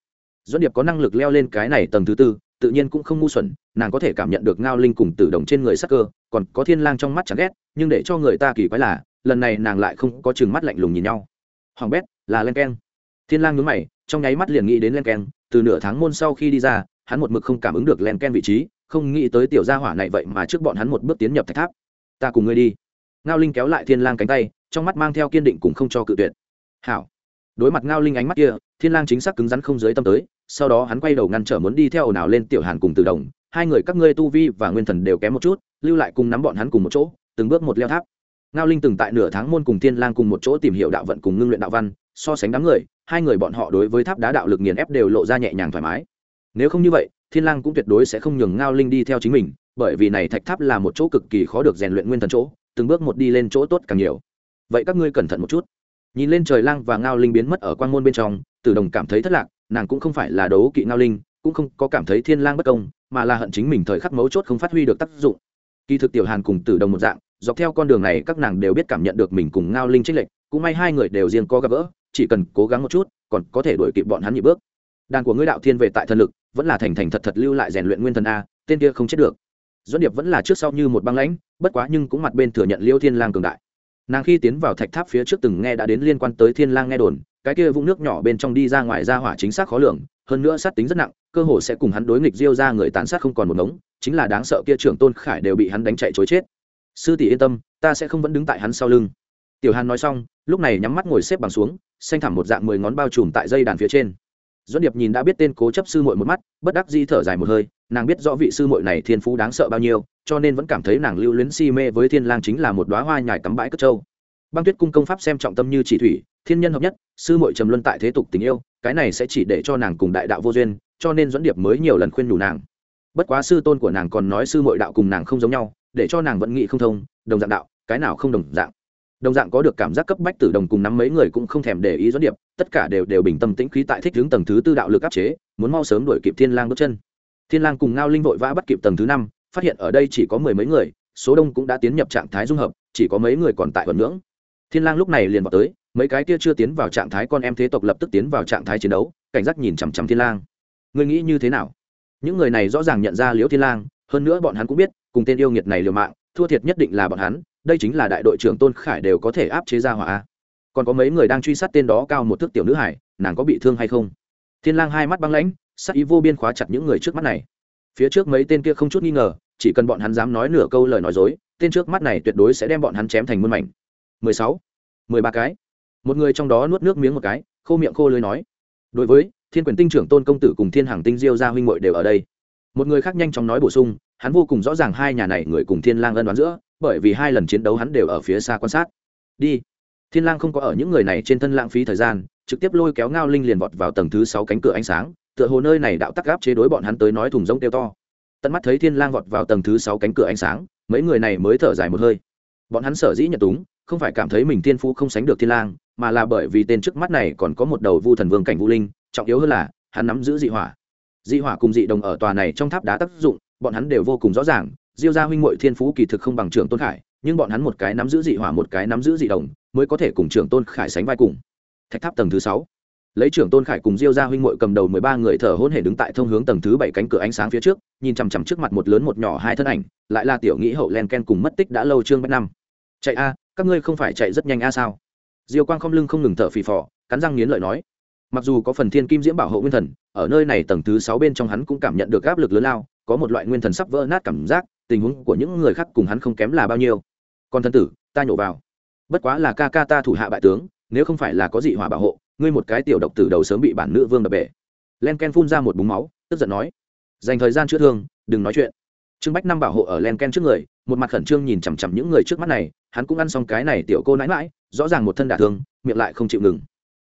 Doãn Điệp có năng lực leo lên cái này tầng thứ tư, tự nhiên cũng không ngu xuẩn nàng có thể cảm nhận được ngao linh cùng tử đồng trên người sắc cơ còn có thiên lang trong mắt chẳng ghét nhưng để cho người ta kỳ quái là lần này nàng lại không có chừng mắt lạnh lùng nhìn nhau. Hoàng bét là len keng. Thiên lang nhướng mày trong nháy mắt liền nghĩ đến len keng từ nửa tháng môn sau khi đi ra hắn một mực không cảm ứng được len keng vị trí không nghĩ tới tiểu gia hỏa này vậy mà trước bọn hắn một bước tiến nhập thạch tháp. Ta cùng ngươi đi. Ngao linh kéo lại thiên lang cánh tay trong mắt mang theo kiên định cùng không cho cự tuyệt. Hảo đối mặt ngao linh ánh mắt kia, thiên lang chính xác cứng rắn không dưới tâm tới, sau đó hắn quay đầu ngăn trở muốn đi theo ồn ào lên tiểu hàn cùng từ đồng, hai người các ngươi tu vi và nguyên thần đều kém một chút, lưu lại cùng nắm bọn hắn cùng một chỗ, từng bước một leo tháp. Ngao linh từng tại nửa tháng môn cùng thiên lang cùng một chỗ tìm hiểu đạo vận cùng ngưng luyện đạo văn, so sánh đám người, hai người bọn họ đối với tháp đá đạo lực nghiền ép đều lộ ra nhẹ nhàng thoải mái. Nếu không như vậy, thiên lang cũng tuyệt đối sẽ không nhường ngao linh đi theo chính mình, bởi vì này thạch tháp là một chỗ cực kỳ khó được rèn luyện nguyên thần chỗ, từng bước một đi lên chỗ tốt càng nhiều. Vậy các ngươi cẩn thận một chút nhìn lên trời lang và ngao linh biến mất ở quan môn bên trong, tử đồng cảm thấy thất lạc, nàng cũng không phải là đấu kỵ ngao linh, cũng không có cảm thấy thiên lang bất công, mà là hận chính mình thời khắc mấu chốt không phát huy được tác dụng. Kỳ thực tiểu hàn cùng tử đồng một dạng, dọc theo con đường này các nàng đều biết cảm nhận được mình cùng ngao linh trích lệch, cũng may hai người đều riêng có gặp gỡ, chỉ cần cố gắng một chút, còn có thể đuổi kịp bọn hắn nhị bước. Đàn của ngươi đạo thiên về tại thần lực, vẫn là thành thành thật thật lưu lại rèn luyện nguyên thần a, tên kia không chết được. Doanh điệp vẫn là trước sau như một băng lãnh, bất quá nhưng cũng mặt bên thừa nhận liêu thiên lang cường đại nàng khi tiến vào thạch tháp phía trước từng nghe đã đến liên quan tới thiên lang nghe đồn, cái kia vũng nước nhỏ bên trong đi ra ngoài ra hỏa chính xác khó lường, hơn nữa sát tính rất nặng, cơ hồ sẽ cùng hắn đối nghịch diêu ra người tàn sát không còn một ngống, chính là đáng sợ kia trưởng tôn khải đều bị hắn đánh chạy chối chết. Sư tỷ yên tâm, ta sẽ không vẫn đứng tại hắn sau lưng. Tiểu hàn nói xong, lúc này nhắm mắt ngồi xếp bằng xuống, xanh thẳm một dạng mười ngón bao trùm tại dây đàn phía trên. Doãn điệp nhìn đã biết tên cố chấp sư muội một mắt, bất đắc di thở dài một hơi, nàng biết rõ vị sư muội này thiên phú đáng sợ bao nhiêu cho nên vẫn cảm thấy nàng lưu luyến si mê với thiên lang chính là một đóa hoa nhài cắm bãi cất châu băng tuyết cung công pháp xem trọng tâm như chỉ thủy, thiên nhân hợp nhất, sư muội trầm luân tại thế tục tình yêu, cái này sẽ chỉ để cho nàng cùng đại đạo vô duyên, cho nên doãn điệp mới nhiều lần khuyên nhủ nàng. Bất quá sư tôn của nàng còn nói sư muội đạo cùng nàng không giống nhau, để cho nàng vẫn nghĩ không thông, đồng dạng đạo, cái nào không đồng dạng. Đồng dạng có được cảm giác cấp bách tử đồng cùng nắm mấy người cũng không thèm để ý doãn điệp, tất cả đều đều bình tâm tĩnh khí tại thích hướng tầng thứ tư đạo lực áp chế, muốn mau sớm đuổi kịp thiên lang bước chân. Thiên lang cùng ngao linh vội vã bắt kịp tầng thứ năm phát hiện ở đây chỉ có mười mấy người, số đông cũng đã tiến nhập trạng thái dung hợp, chỉ có mấy người còn tại vận ngưỡng. Thiên lang lúc này liền vào tới, mấy cái kia chưa tiến vào trạng thái con em thế tộc lập tức tiến vào trạng thái chiến đấu, cảnh giác nhìn chằm chằm thiên lang. Ngươi nghĩ như thế nào? Những người này rõ ràng nhận ra liễu thiên lang, hơn nữa bọn hắn cũng biết, cùng tên yêu nghiệt này liều mạng, thua thiệt nhất định là bọn hắn, đây chính là đại đội trưởng tôn khải đều có thể áp chế ra hỏa còn có mấy người đang truy sát tên đó cao một thước tiểu nữ hải, nàng có bị thương hay không? Thiên lang hai mắt băng lãnh sắc ý vô biên khóa chặt những người trước mắt này. Phía trước mấy tên kia không chút nghi ngờ chỉ cần bọn hắn dám nói nửa câu lời nói dối, tên trước mắt này tuyệt đối sẽ đem bọn hắn chém thành muôn mảnh. Mười sáu, mười ba cái. Một người trong đó nuốt nước miếng một cái, khô miệng khô lưới nói, đối với, thiên quyền tinh trưởng tôn công tử cùng thiên hàng tinh diêu gia huynh muội đều ở đây. Một người khác nhanh chóng nói bổ sung, hắn vô cùng rõ ràng hai nhà này người cùng thiên lang ân đoán giữa, bởi vì hai lần chiến đấu hắn đều ở phía xa quan sát. Đi. Thiên lang không có ở những người này trên thân lãng phí thời gian, trực tiếp lôi kéo ngao linh liền vọt vào tầng thứ sáu cánh cửa ánh sáng, tựa hồ nơi này đạo tắc gáp chế đối bọn hắn tới nói thùng rông tiêu to tận mắt thấy thiên lang vọt vào tầng thứ sáu cánh cửa ánh sáng, mấy người này mới thở dài một hơi. Bọn hắn sở dĩ nhận túng, không phải cảm thấy mình thiên phú không sánh được thiên lang, mà là bởi vì tên trước mắt này còn có một đầu vu thần vương cảnh vu linh, trọng yếu hơn là, hắn nắm giữ dị hỏa. Dị hỏa cùng dị đồng ở tòa này trong tháp đá tác dụng, bọn hắn đều vô cùng rõ ràng, diêu gia huynh muội thiên phú kỳ thực không bằng trưởng tôn khải, nhưng bọn hắn một cái nắm giữ dị hỏa một cái nắm giữ dị đồng, mới có thể cùng trưởng tôn khải sánh vai cùng. Thạch tháp tầng thứ sáu lấy trưởng tôn khải cùng diêu gia huynh mội cầm đầu mười ba người thở hôn hề đứng tại thông hướng tầng thứ bảy cánh cửa ánh sáng phía trước, nhìn chằm chằm trước mặt một lớn một nhỏ hai thân ảnh, lại là tiểu nghĩ hậu len ken cùng mất tích đã lâu trương bách năm chạy a, các ngươi không phải chạy rất nhanh a sao? Diêu quang không lưng không ngừng thở phì phò, cắn răng nghiến lợi nói. Mặc dù có phần thiên kim diễm bảo hộ nguyên thần, ở nơi này tầng thứ sáu bên trong hắn cũng cảm nhận được áp lực lớn lao, có một loại nguyên thần sắp vỡ nát cảm giác, tình huống của những người khác cùng hắn không kém là bao nhiêu. Còn thân tử, ta nhổ vào. Bất quá là ca ca ta thủ hạ bại tướng, nếu không phải là có dị hỏa bảo hộ ngươi một cái tiểu độc tử đầu sớm bị bản nữ vương đập bể. Len ken phun ra một búng máu, tức giận nói, dành thời gian chữa thương, đừng nói chuyện. Trương bách năm bảo hộ ở len ken trước người, một mặt khẩn trương nhìn chằm chằm những người trước mắt này, hắn cũng ăn xong cái này tiểu cô nãi mãi, rõ ràng một thân đả thương, miệng lại không chịu ngừng.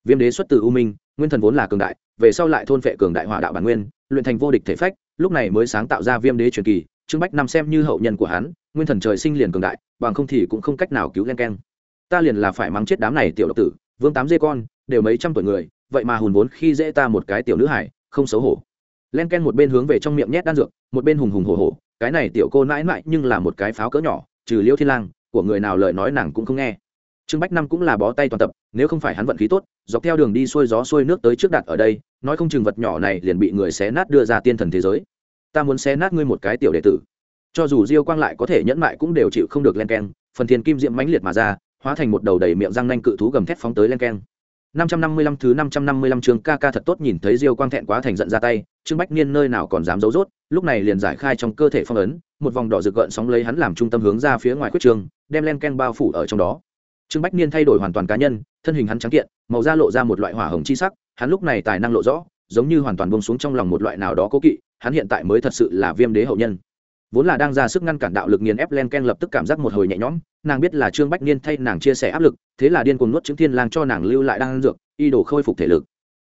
Viêm đế xuất từ u minh, nguyên thần vốn là cường đại, về sau lại thôn phệ cường đại hỏa đạo bản nguyên, luyện thành vô địch thể phách, lúc này mới sáng tạo ra viêm đế truyền kỳ, trương bách năm xem như hậu nhân của hắn, nguyên thần trời sinh liền cường đại, bằng không thì cũng không cách nào cứu len ken. Ta liền là phải mắng chết đám này tiểu độc tử vương tám dê con, đều mấy trăm tuổi người, vậy mà hùn vốn khi dễ ta một cái tiểu nữ hải, không xấu hổ. Len ken một bên hướng về trong miệng nhét đan dược, một bên hùng hùng hổ hổ, cái này tiểu cô nãi mãi nhưng là một cái pháo cỡ nhỏ, trừ liêu thiên lang, của người nào lời nói nàng cũng không nghe. Trương bách năm cũng là bó tay toàn tập, nếu không phải hắn vận khí tốt, dọc theo đường đi xuôi gió xuôi nước tới trước đặt ở đây, nói không chừng vật nhỏ này liền bị người xé nát đưa ra tiên thần thế giới. Ta muốn xé nát ngươi một cái tiểu đệ tử. Cho dù diêu quang lại có thể nhẫn mại cũng đều chịu không được len keng phần thiên kim diệm mãnh liệt mà ra hóa thành một đầu đầy miệng răng nanh cự thú gầm thét phóng tới len keng 555 thứ 555 chương ca ca thật tốt nhìn thấy Diêu Quang thẹn quá thành giận ra tay, Trương Bách Niên nơi nào còn dám giấu rốt, lúc này liền giải khai trong cơ thể phong ấn, một vòng đỏ rực gợn sóng lấy hắn làm trung tâm hướng ra phía ngoài quyết trường, đem len ken bao phủ ở trong đó. Trương Bách Niên thay đổi hoàn toàn cá nhân, thân hình hắn trắng kiện, màu da lộ ra một loại hỏa hồng chi sắc, hắn lúc này tài năng lộ rõ, giống như hoàn toàn buông xuống trong lòng một loại nào đó cố kỵ, hắn hiện tại mới thật sự là Viêm Đế hậu nhân. Vốn là đang ra sức ngăn cản đạo lực nghiền ép len ken lập tức cảm giác một hồi nhẹ nhõm, nàng biết là Trương Bách Niên thay nàng chia sẻ áp lực, thế là điên cuồng nuốt chứng thiên lang cho nàng lưu lại đang dược, y đồ khôi phục thể lực.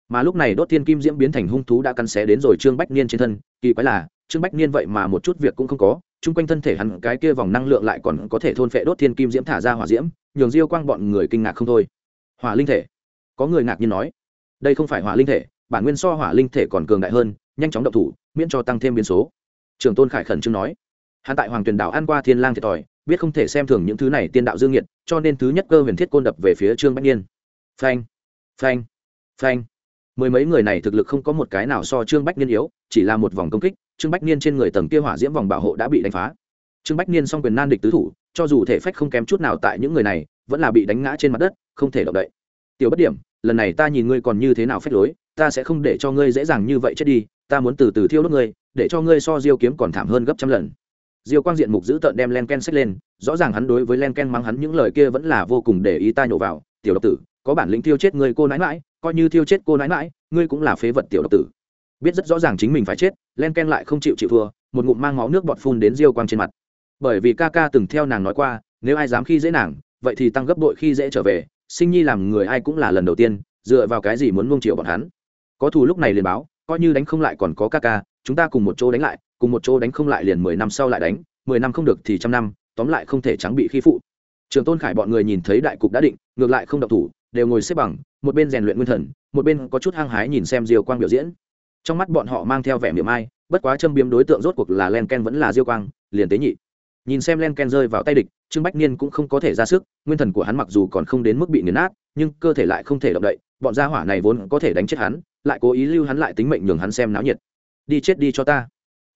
Mà lúc này đốt thiên kim diễm biến thành hung thú đã cắn xé đến rồi trương bách niên trên thân kỳ quái là trương bách niên vậy mà một chút việc cũng không có chung quanh thân thể hắn cái kia vòng năng lượng lại còn có thể thôn phệ đốt thiên kim diễm thả ra hỏa diễm nhường diêu quang bọn người kinh ngạc không thôi. Hỏa linh thể. Có người ngạc nhiên nói đây không phải hỏa linh thể bản nguyên so hỏa linh thể còn cường đại hơn nhanh chóng động thủ miễn cho tăng thêm biến số trường tôn khải khẩn trương nói, hắn tại hoàng tuyền đảo ăn qua thiên lang thiệt thòi, biết không thể xem thường những thứ này tiên đạo dương nhiệt cho nên thứ nhất cơ huyền thiết côn đập về phía trương bách niên. Phanh phanh phanh. Mười mấy người này thực lực không có một cái nào so trương bách niên yếu, chỉ là một vòng công kích, trương bách niên trên người tầng kia hỏa diễm vòng bảo hộ đã bị đánh phá. Trương bách niên song quyền nan địch tứ thủ, cho dù thể phách không kém chút nào tại những người này, vẫn là bị đánh ngã trên mặt đất, không thể động đậy. Tiểu bất điểm, lần này ta nhìn ngươi còn như thế nào phép lối, ta sẽ không để cho ngươi dễ dàng như vậy chết đi ta muốn từ từ thiêu đốt ngươi, để cho ngươi so diêu kiếm còn thảm hơn gấp trăm lần. Diêu quang diện mục giữ tợn đem len ken xách lên, rõ ràng hắn đối với len ken mắng hắn những lời kia vẫn là vô cùng để ý ta nhổ vào. Tiểu độc tử, có bản lĩnh thiêu chết ngươi cô nãi mãi coi như thiêu chết cô nãi mãi ngươi cũng là phế vật tiểu độc tử. Biết rất rõ ràng chính mình phải chết, len ken lại không chịu chịu thua, một ngụm mang máu nước bọt phun đến diêu quang trên mặt. Bởi vì ca ca từng theo nàng nói qua, nếu ai dám khi dễ nàng, vậy thì tăng gấp bội khi dễ trở về, sinh nhi làm người ai cũng là lần đầu tiên, dựa vào cái gì muốn nuông chiều bọn hắn. Có thù lúc này liền báo coi như đánh không lại còn có ca ca, chúng ta cùng một chỗ đánh lại, cùng một chỗ đánh không lại liền mười năm sau lại đánh, mười năm không được thì trăm năm, tóm lại không thể trắng bị khi phụ. Trường tôn khải bọn người nhìn thấy đại cục đã định, ngược lại không độc thủ, đều ngồi xếp bằng, một bên rèn luyện nguyên thần, một bên có chút hăng hái nhìn xem diêu quang biểu diễn. Trong mắt bọn họ mang theo vẻ miệng ai bất quá châm biếm đối tượng rốt cuộc là len ken vẫn là diêu quang, liền tế nhị. Nhìn xem len ken rơi vào tay địch, trương bách niên cũng không có thể ra sức, nguyên thần của hắn mặc dù còn không đến mức bị nghiền nát, nhưng cơ thể lại không thể động đậy bọn gia hỏa này vốn có thể đánh chết hắn, lại cố ý lưu hắn lại tính mệnh nhường hắn xem náo nhiệt. Đi chết đi cho ta.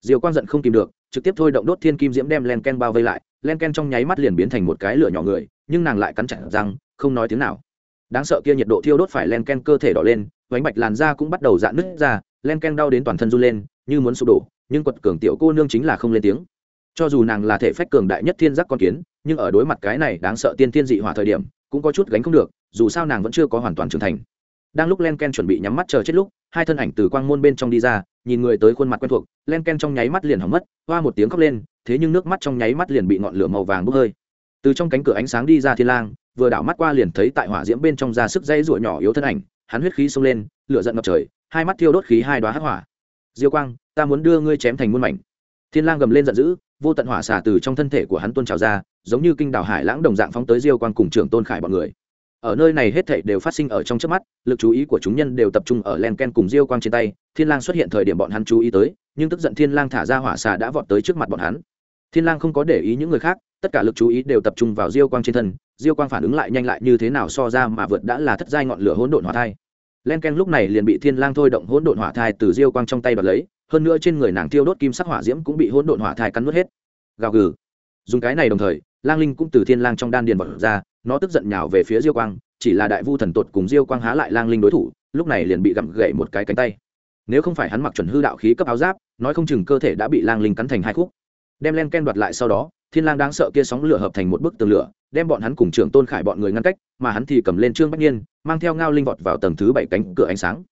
Diều quang giận không kìm được, trực tiếp thôi động đốt thiên kim diễm đem len ken bao vây lại. Len ken trong nháy mắt liền biến thành một cái lửa nhỏ người, nhưng nàng lại cắn chặt răng, không nói tiếng nào. Đáng sợ kia nhiệt độ thiêu đốt phải len ken cơ thể đỏ lên, vánh bạch làn da cũng bắt đầu dạn nứt ra, len ken đau đến toàn thân run lên, như muốn sụp đổ, nhưng quật cường tiểu cô nương chính là không lên tiếng. Cho dù nàng là thể phách cường đại nhất thiên giác con kiến, nhưng ở đối mặt cái này đáng sợ tiên thiên dị hỏa thời điểm, cũng có chút gánh không được dù sao nàng vẫn chưa có hoàn toàn trưởng thành. Đang lúc len ken chuẩn bị nhắm mắt chờ chết lúc, hai thân ảnh từ quang môn bên trong đi ra, nhìn người tới khuôn mặt quen thuộc, len ken trong nháy mắt liền hỏng mất, hoa một tiếng khóc lên, thế nhưng nước mắt trong nháy mắt liền bị ngọn lửa màu vàng bốc hơi. Từ trong cánh cửa ánh sáng đi ra thiên lang, vừa đảo mắt qua liền thấy tại hỏa diễm bên trong ra sức dây ruổi nhỏ yếu thân ảnh, hắn huyết khí xông lên, lửa giận ngập trời, hai mắt thiêu đốt khí hai đoá hắc hỏa. Diêu quang, ta muốn đưa ngươi chém thành muôn mảnh. Thiên lang gầm lên giận dữ, vô tận hỏa xả từ trong thân thể của hắn tuôn trào ra, giống như kinh đảo hải lãng đồng dạng phóng tới diêu quang cùng trưởng tôn khải bọn người ở nơi này hết thảy đều phát sinh ở trong chớp mắt, lực chú ý của chúng nhân đều tập trung ở len ken cùng diêu quang trên tay, thiên lang xuất hiện thời điểm bọn hắn chú ý tới, nhưng tức giận thiên lang thả ra hỏa xà đã vọt tới trước mặt bọn hắn. Thiên lang không có để ý những người khác, tất cả lực chú ý đều tập trung vào diêu quang trên thân, diêu quang phản ứng lại nhanh lại như thế nào so ra mà vượt đã là thất giai ngọn lửa hỗn độn hỏa thai. Len ken lúc này liền bị thiên lang thôi động hỗn độn hỏa thai từ diêu quang trong tay đoạt lấy, hơn nữa trên người nàng tiêu đốt kim sắc hỏa diễm cũng bị hỗn độn hỏa thai cắn nuốt hết. Gào gừ. Dùng cái này đồng thời, lang linh cũng từ thiên lang trong đan điền bật ra nó tức giận nhào về phía diêu quang, chỉ là đại vu thần tột cùng diêu quang há lại lang linh đối thủ, lúc này liền bị gặm gậy một cái cánh tay. Nếu không phải hắn mặc chuẩn hư đạo khí cấp áo giáp, nói không chừng cơ thể đã bị lang linh cắn thành hai khúc. Đem len ken đoạt lại sau đó, thiên lang đáng sợ kia sóng lửa hợp thành một bức tường lửa, đem bọn hắn cùng trưởng tôn khải bọn người ngăn cách, mà hắn thì cầm lên trương bách nhiên, mang theo ngao linh vọt vào tầng thứ bảy cánh cửa ánh sáng.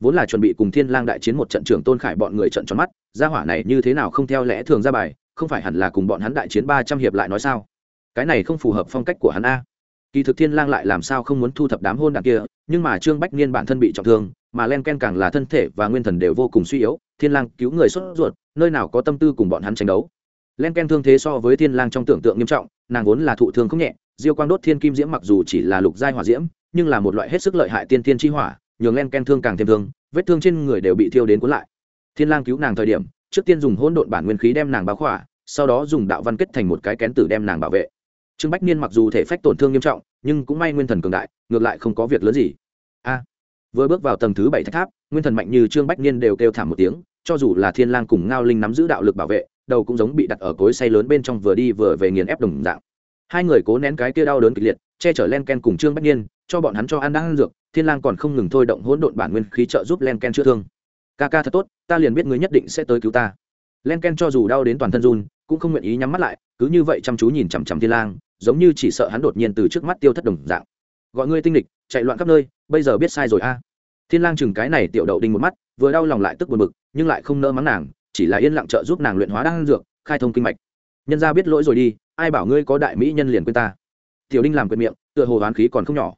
Vốn là chuẩn bị cùng thiên lang đại chiến một trận trưởng tôn khải bọn người trận tròn mắt, gia hỏa này như thế nào không theo lẽ thường ra bài, không phải hẳn là cùng bọn hắn đại chiến ba trăm hiệp lại nói sao? Cái này không phù hợp phong cách của hắn a kỳ thực thiên lang lại làm sao không muốn thu thập đám hôn đảng kia, nhưng mà trương bách niên bản thân bị trọng thương, mà len ken càng là thân thể và nguyên thần đều vô cùng suy yếu, thiên lang cứu người xuất ruột, nơi nào có tâm tư cùng bọn hắn tranh đấu. Len ken thương thế so với thiên lang trong tưởng tượng nghiêm trọng, nàng vốn là thụ thương không nhẹ, diêu quang đốt thiên kim diễm mặc dù chỉ là lục giai hỏa diễm, nhưng là một loại hết sức lợi hại tiên thiên chi hỏa, nhường len ken thương càng thêm thương, vết thương trên người đều bị thiêu đến cuốn lại. Thiên lang cứu nàng thời điểm, trước tiên dùng hỗn độn bản nguyên khí đem nàng bao khỏa, sau đó dùng đạo văn kết thành một cái kén tử đem nàng bảo vệ trương bách niên mặc dù thể phách tổn thương nghiêm trọng, nhưng cũng may nguyên thần cường đại, ngược lại không có việc lớn gì. A, vừa bước vào tầng thứ bảy thách tháp, nguyên thần mạnh như trương bách niên đều kêu thảm một tiếng, cho dù là thiên lang cùng ngao linh nắm giữ đạo lực bảo vệ, đầu cũng giống bị đặt ở cối say lớn bên trong vừa đi vừa về nghiền ép đồng dạng. Hai người cố nén cái kia đau đớn kịch liệt, che chở len ken cùng trương bách niên, cho bọn hắn cho ăn đang ăn dược, thiên lang còn không ngừng thôi động hỗn độn bản nguyên khí trợ giúp len ken chữa thương. Ca ca thật tốt, ta liền biết ngươi nhất định sẽ tới cứu ta. Len ken cho dù đau đến toàn thân run, cũng không nguyện ý nhắm mắt lại, cứ như vậy chăm chú nhìn chằm chằm thiên lang giống như chỉ sợ hắn đột nhiên từ trước mắt tiêu thất đồng dạng. Gọi ngươi tinh lịch chạy loạn khắp nơi, bây giờ biết sai rồi a. Thiên lang chừng cái này tiểu đậu đinh một mắt, vừa đau lòng lại tức buồn bực, nhưng lại không nỡ mắng nàng, chỉ là yên lặng trợ giúp nàng luyện hóa đan dược, khai thông kinh mạch. Nhân gia biết lỗi rồi đi, ai bảo ngươi có đại mỹ nhân liền quên ta. Tiểu đinh làm quên miệng, tựa hồ hoán khí còn không nhỏ.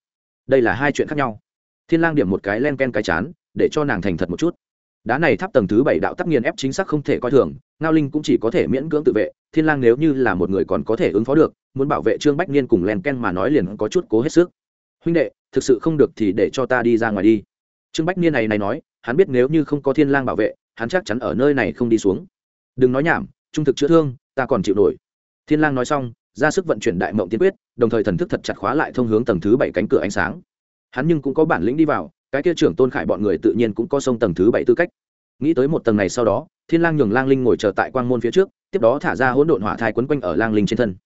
Đây là hai chuyện khác nhau. Thiên lang điểm một cái len ken cái chán, để cho nàng thành thật một chút đá này tháp tầng thứ bảy đạo tắc nghiền ép chính xác không thể coi thường, ngao linh cũng chỉ có thể miễn cưỡng tự vệ, thiên lang nếu như là một người còn có thể ứng phó được, muốn bảo vệ trương bách niên cùng len ken mà nói liền có chút cố hết sức. Huynh đệ, thực sự không được thì để cho ta đi ra ngoài đi. Trương bách niên này này nói, hắn biết nếu như không có thiên lang bảo vệ, hắn chắc chắn ở nơi này không đi xuống. Đừng nói nhảm, trung thực chữa thương, ta còn chịu nổi. Thiên lang nói xong, ra sức vận chuyển đại mộng tiên quyết, đồng thời thần thức thật chặt khóa lại thông hướng tầng thứ bảy cánh cửa ánh sáng. Hắn nhưng cũng có bản lĩnh đi vào cái kia trưởng tôn khải bọn người tự nhiên cũng có sông tầng thứ bảy tư cách. Nghĩ tới một tầng này sau đó, thiên lang nhường lang linh ngồi chờ tại quang môn phía trước, tiếp đó thả ra hỗn độn hỏa thai quấn quanh ở lang linh trên thân.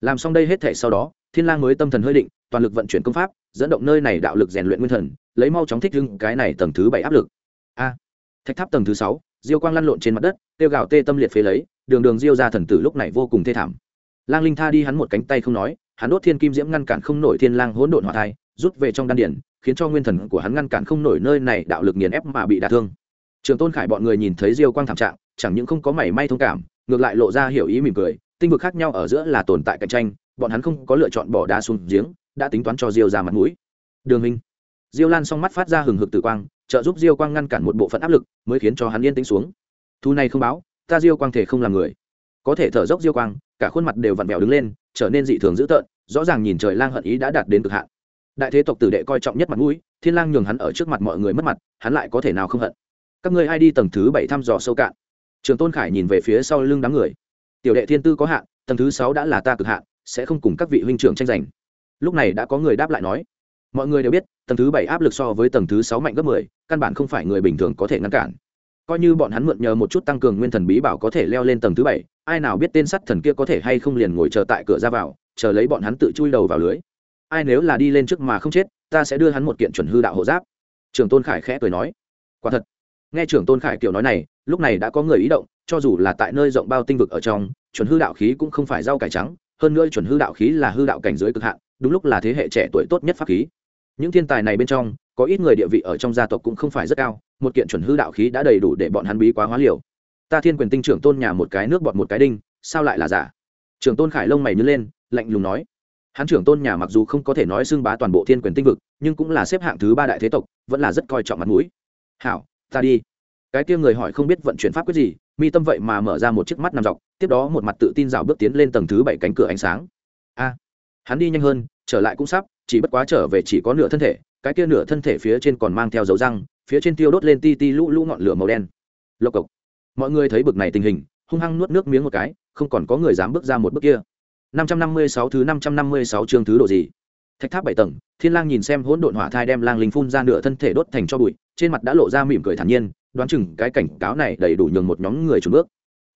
Làm xong đây hết thể sau đó, thiên lang mới tâm thần hơi định, toàn lực vận chuyển công pháp, dẫn động nơi này đạo lực rèn luyện nguyên thần, lấy mau chóng thích ứng cái này tầng thứ bảy áp lực. A! Thạch tháp tầng thứ sáu, diêu quang lăn lộn trên mặt đất, tiêu gạo tê tâm liệt phế lấy, đường đường diêu ra thần tử lúc này vô cùng thê thảm. Lang linh tha đi hắn một cánh tay không nói, hắn đốt thiên kim diễm ngăn cản không nổi thiên lang hỗn độn hỏa thai, rút về trong đan điển khiến cho nguyên thần của hắn ngăn cản không nổi nơi này đạo lực nghiền ép mà bị đả thương. Trường tôn khải bọn người nhìn thấy diêu quang thảm trạng, chẳng những không có mảy may thông cảm, ngược lại lộ ra hiểu ý mỉm cười, tinh vực khác nhau ở giữa là tồn tại cạnh tranh, bọn hắn không có lựa chọn bỏ đá xuống giếng, đã tính toán cho diêu ra mặt mũi. Đường minh. Diêu lan song mắt phát ra hừng hực tử quang, trợ giúp diêu quang ngăn cản một bộ phận áp lực, mới khiến cho hắn yên tĩnh xuống. Thu này không báo, ta diêu quang thể không làm người. Có thể thở dốc diêu quang, cả khuôn mặt đều vặn vẹo đứng lên, trở nên dị thường dữ tợn, rõ ràng nhìn trời lang hận ý đã đạt đến cực hạn đại thế tộc tử đệ coi trọng nhất mặt mũi, thiên lang nhường hắn ở trước mặt mọi người mất mặt, hắn lại có thể nào không hận? Các ngươi ai đi tầng thứ bảy thăm dò sâu cạn? Trường tôn khải nhìn về phía sau lưng đám người. Tiểu đệ thiên tư có hạn, tầng thứ sáu đã là ta cực hạn, sẽ không cùng các vị huynh trưởng tranh giành. Lúc này đã có người đáp lại nói. Mọi người đều biết, tầng thứ bảy áp lực so với tầng thứ sáu mạnh gấp mười, căn bản không phải người bình thường có thể ngăn cản. Coi như bọn hắn mượn nhờ một chút tăng cường nguyên thần bí bảo có thể leo lên tầng thứ bảy, ai nào biết tên sắt thần kia có thể hay không liền ngồi chờ tại cửa ra vào, chờ lấy bọn hắn tự chui đầu vào lưới ai nếu là đi lên trước mà không chết, ta sẽ đưa hắn một kiện chuẩn hư đạo hộ giáp. Trường tôn khải khẽ cười nói, quả thật. Nghe trưởng tôn khải kiểu nói này, lúc này đã có người ý động, cho dù là tại nơi rộng bao tinh vực ở trong, chuẩn hư đạo khí cũng không phải rau cải trắng, hơn nữa chuẩn hư đạo khí là hư đạo cảnh giới cực hạn, đúng lúc là thế hệ trẻ tuổi tốt nhất pháp khí. Những thiên tài này bên trong, có ít người địa vị ở trong gia tộc cũng không phải rất cao, một kiện chuẩn hư đạo khí đã đầy đủ để bọn hắn bí quá hóa liều. Ta thiên quyền tinh trưởng tôn nhà một cái nước bọt một cái đinh, sao lại là giả? Trưởng tôn khải lông mày nhớ lên, lạnh lùng nói hắn trưởng tôn nhà mặc dù không có thể nói xưng bá toàn bộ thiên quyền tinh vực, nhưng cũng là xếp hạng thứ ba đại thế tộc, vẫn là rất coi trọng mặt mũi. Hảo, ta đi. Cái kia người hỏi không biết vận chuyển pháp quyết gì, mi tâm vậy mà mở ra một chiếc mắt nằm dọc, tiếp đó một mặt tự tin rào bước tiến lên tầng thứ bảy cánh cửa ánh sáng. A, hắn đi nhanh hơn, trở lại cũng sắp, chỉ bất quá trở về chỉ có nửa thân thể, cái kia nửa thân thể phía trên còn mang theo dấu răng, phía trên tiêu đốt lên ti ti lũ lũ ngọn lửa màu đen. Lộc cộc. Mọi người thấy bực này tình hình, hung hăng nuốt nước miếng một cái, không còn có người dám bước ra một bước kia năm trăm năm mươi sáu thứ năm trăm năm mươi sáu chương thứ độ gì? Thạch tháp bảy tầng, thiên lang nhìn xem hỗn độn hỏa thai đem lang linh phun ra nửa thân thể đốt thành cho bụi, trên mặt đã lộ ra mỉm cười thản nhiên, đoán chừng cái cảnh cáo này đầy đủ nhường một nhóm người chùn bước.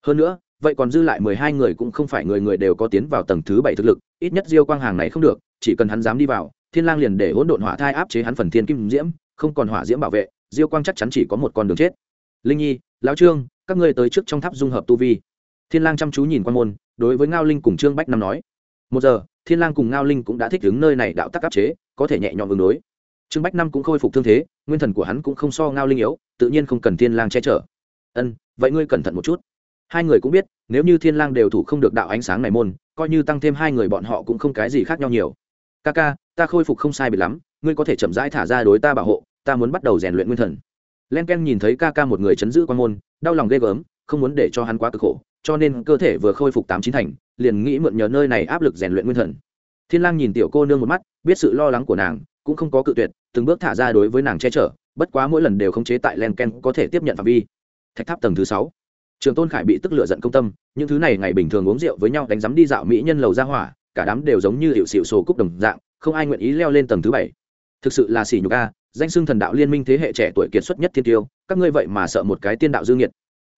Hơn nữa, vậy còn dư lại mười hai người cũng không phải người người đều có tiến vào tầng thứ bảy thực lực, ít nhất diêu quang hàng này không được, chỉ cần hắn dám đi vào, thiên lang liền để hỗn độn hỏa thai áp chế hắn phần thiên kim diễm, không còn hỏa diễm bảo vệ, diêu quang chắc chắn chỉ có một con đường chết. Linh nhi, lão trương, các ngươi tới trước trong tháp dung hợp tu vi. Thiên lang chăm chú nhìn quan môn đối với ngao linh cùng trương bách năm nói, một giờ, thiên lang cùng ngao linh cũng đã thích ứng nơi này đạo tắc áp chế, có thể nhẹ nhõm ứng đối. Trương bách năm cũng khôi phục thương thế, nguyên thần của hắn cũng không so ngao linh yếu, tự nhiên không cần thiên lang che chở. Ân, vậy ngươi cẩn thận một chút. Hai người cũng biết, nếu như thiên lang đều thủ không được đạo ánh sáng này môn, coi như tăng thêm hai người bọn họ cũng không cái gì khác nhau nhiều. Ca ca, ta khôi phục không sai biệt lắm, ngươi có thể chậm rãi thả ra đối ta bảo hộ, ta muốn bắt đầu rèn luyện nguyên thần. Len ken nhìn thấy ca ca một người chấn giữ quan môn, đau lòng ghê gớm, không muốn để cho hắn quá cực khổ cho nên cơ thể vừa khôi phục tám chín thành, liền nghĩ mượn nhờ nơi này áp lực rèn luyện nguyên thần. Thiên lang nhìn tiểu cô nương một mắt, biết sự lo lắng của nàng, cũng không có cự tuyệt, từng bước thả ra đối với nàng che chở, bất quá mỗi lần đều không chế tại len ken có thể tiếp nhận phạm vi. Thạch tháp tầng thứ sáu. Trường tôn khải bị tức lửa giận công tâm, những thứ này ngày bình thường uống rượu với nhau đánh giám đi dạo mỹ nhân lầu ra hỏa, cả đám đều giống như hiệu xịu sổ cúc đồng dạng, không ai nguyện ý leo lên tầng thứ bảy. Thực sự là xỉ nhục a, danh xưng thần đạo liên minh thế hệ trẻ tuổi kiệt xuất nhất thiên tiêu, các ngươi vậy mà sợ một cái tiên đạo dương nhiệt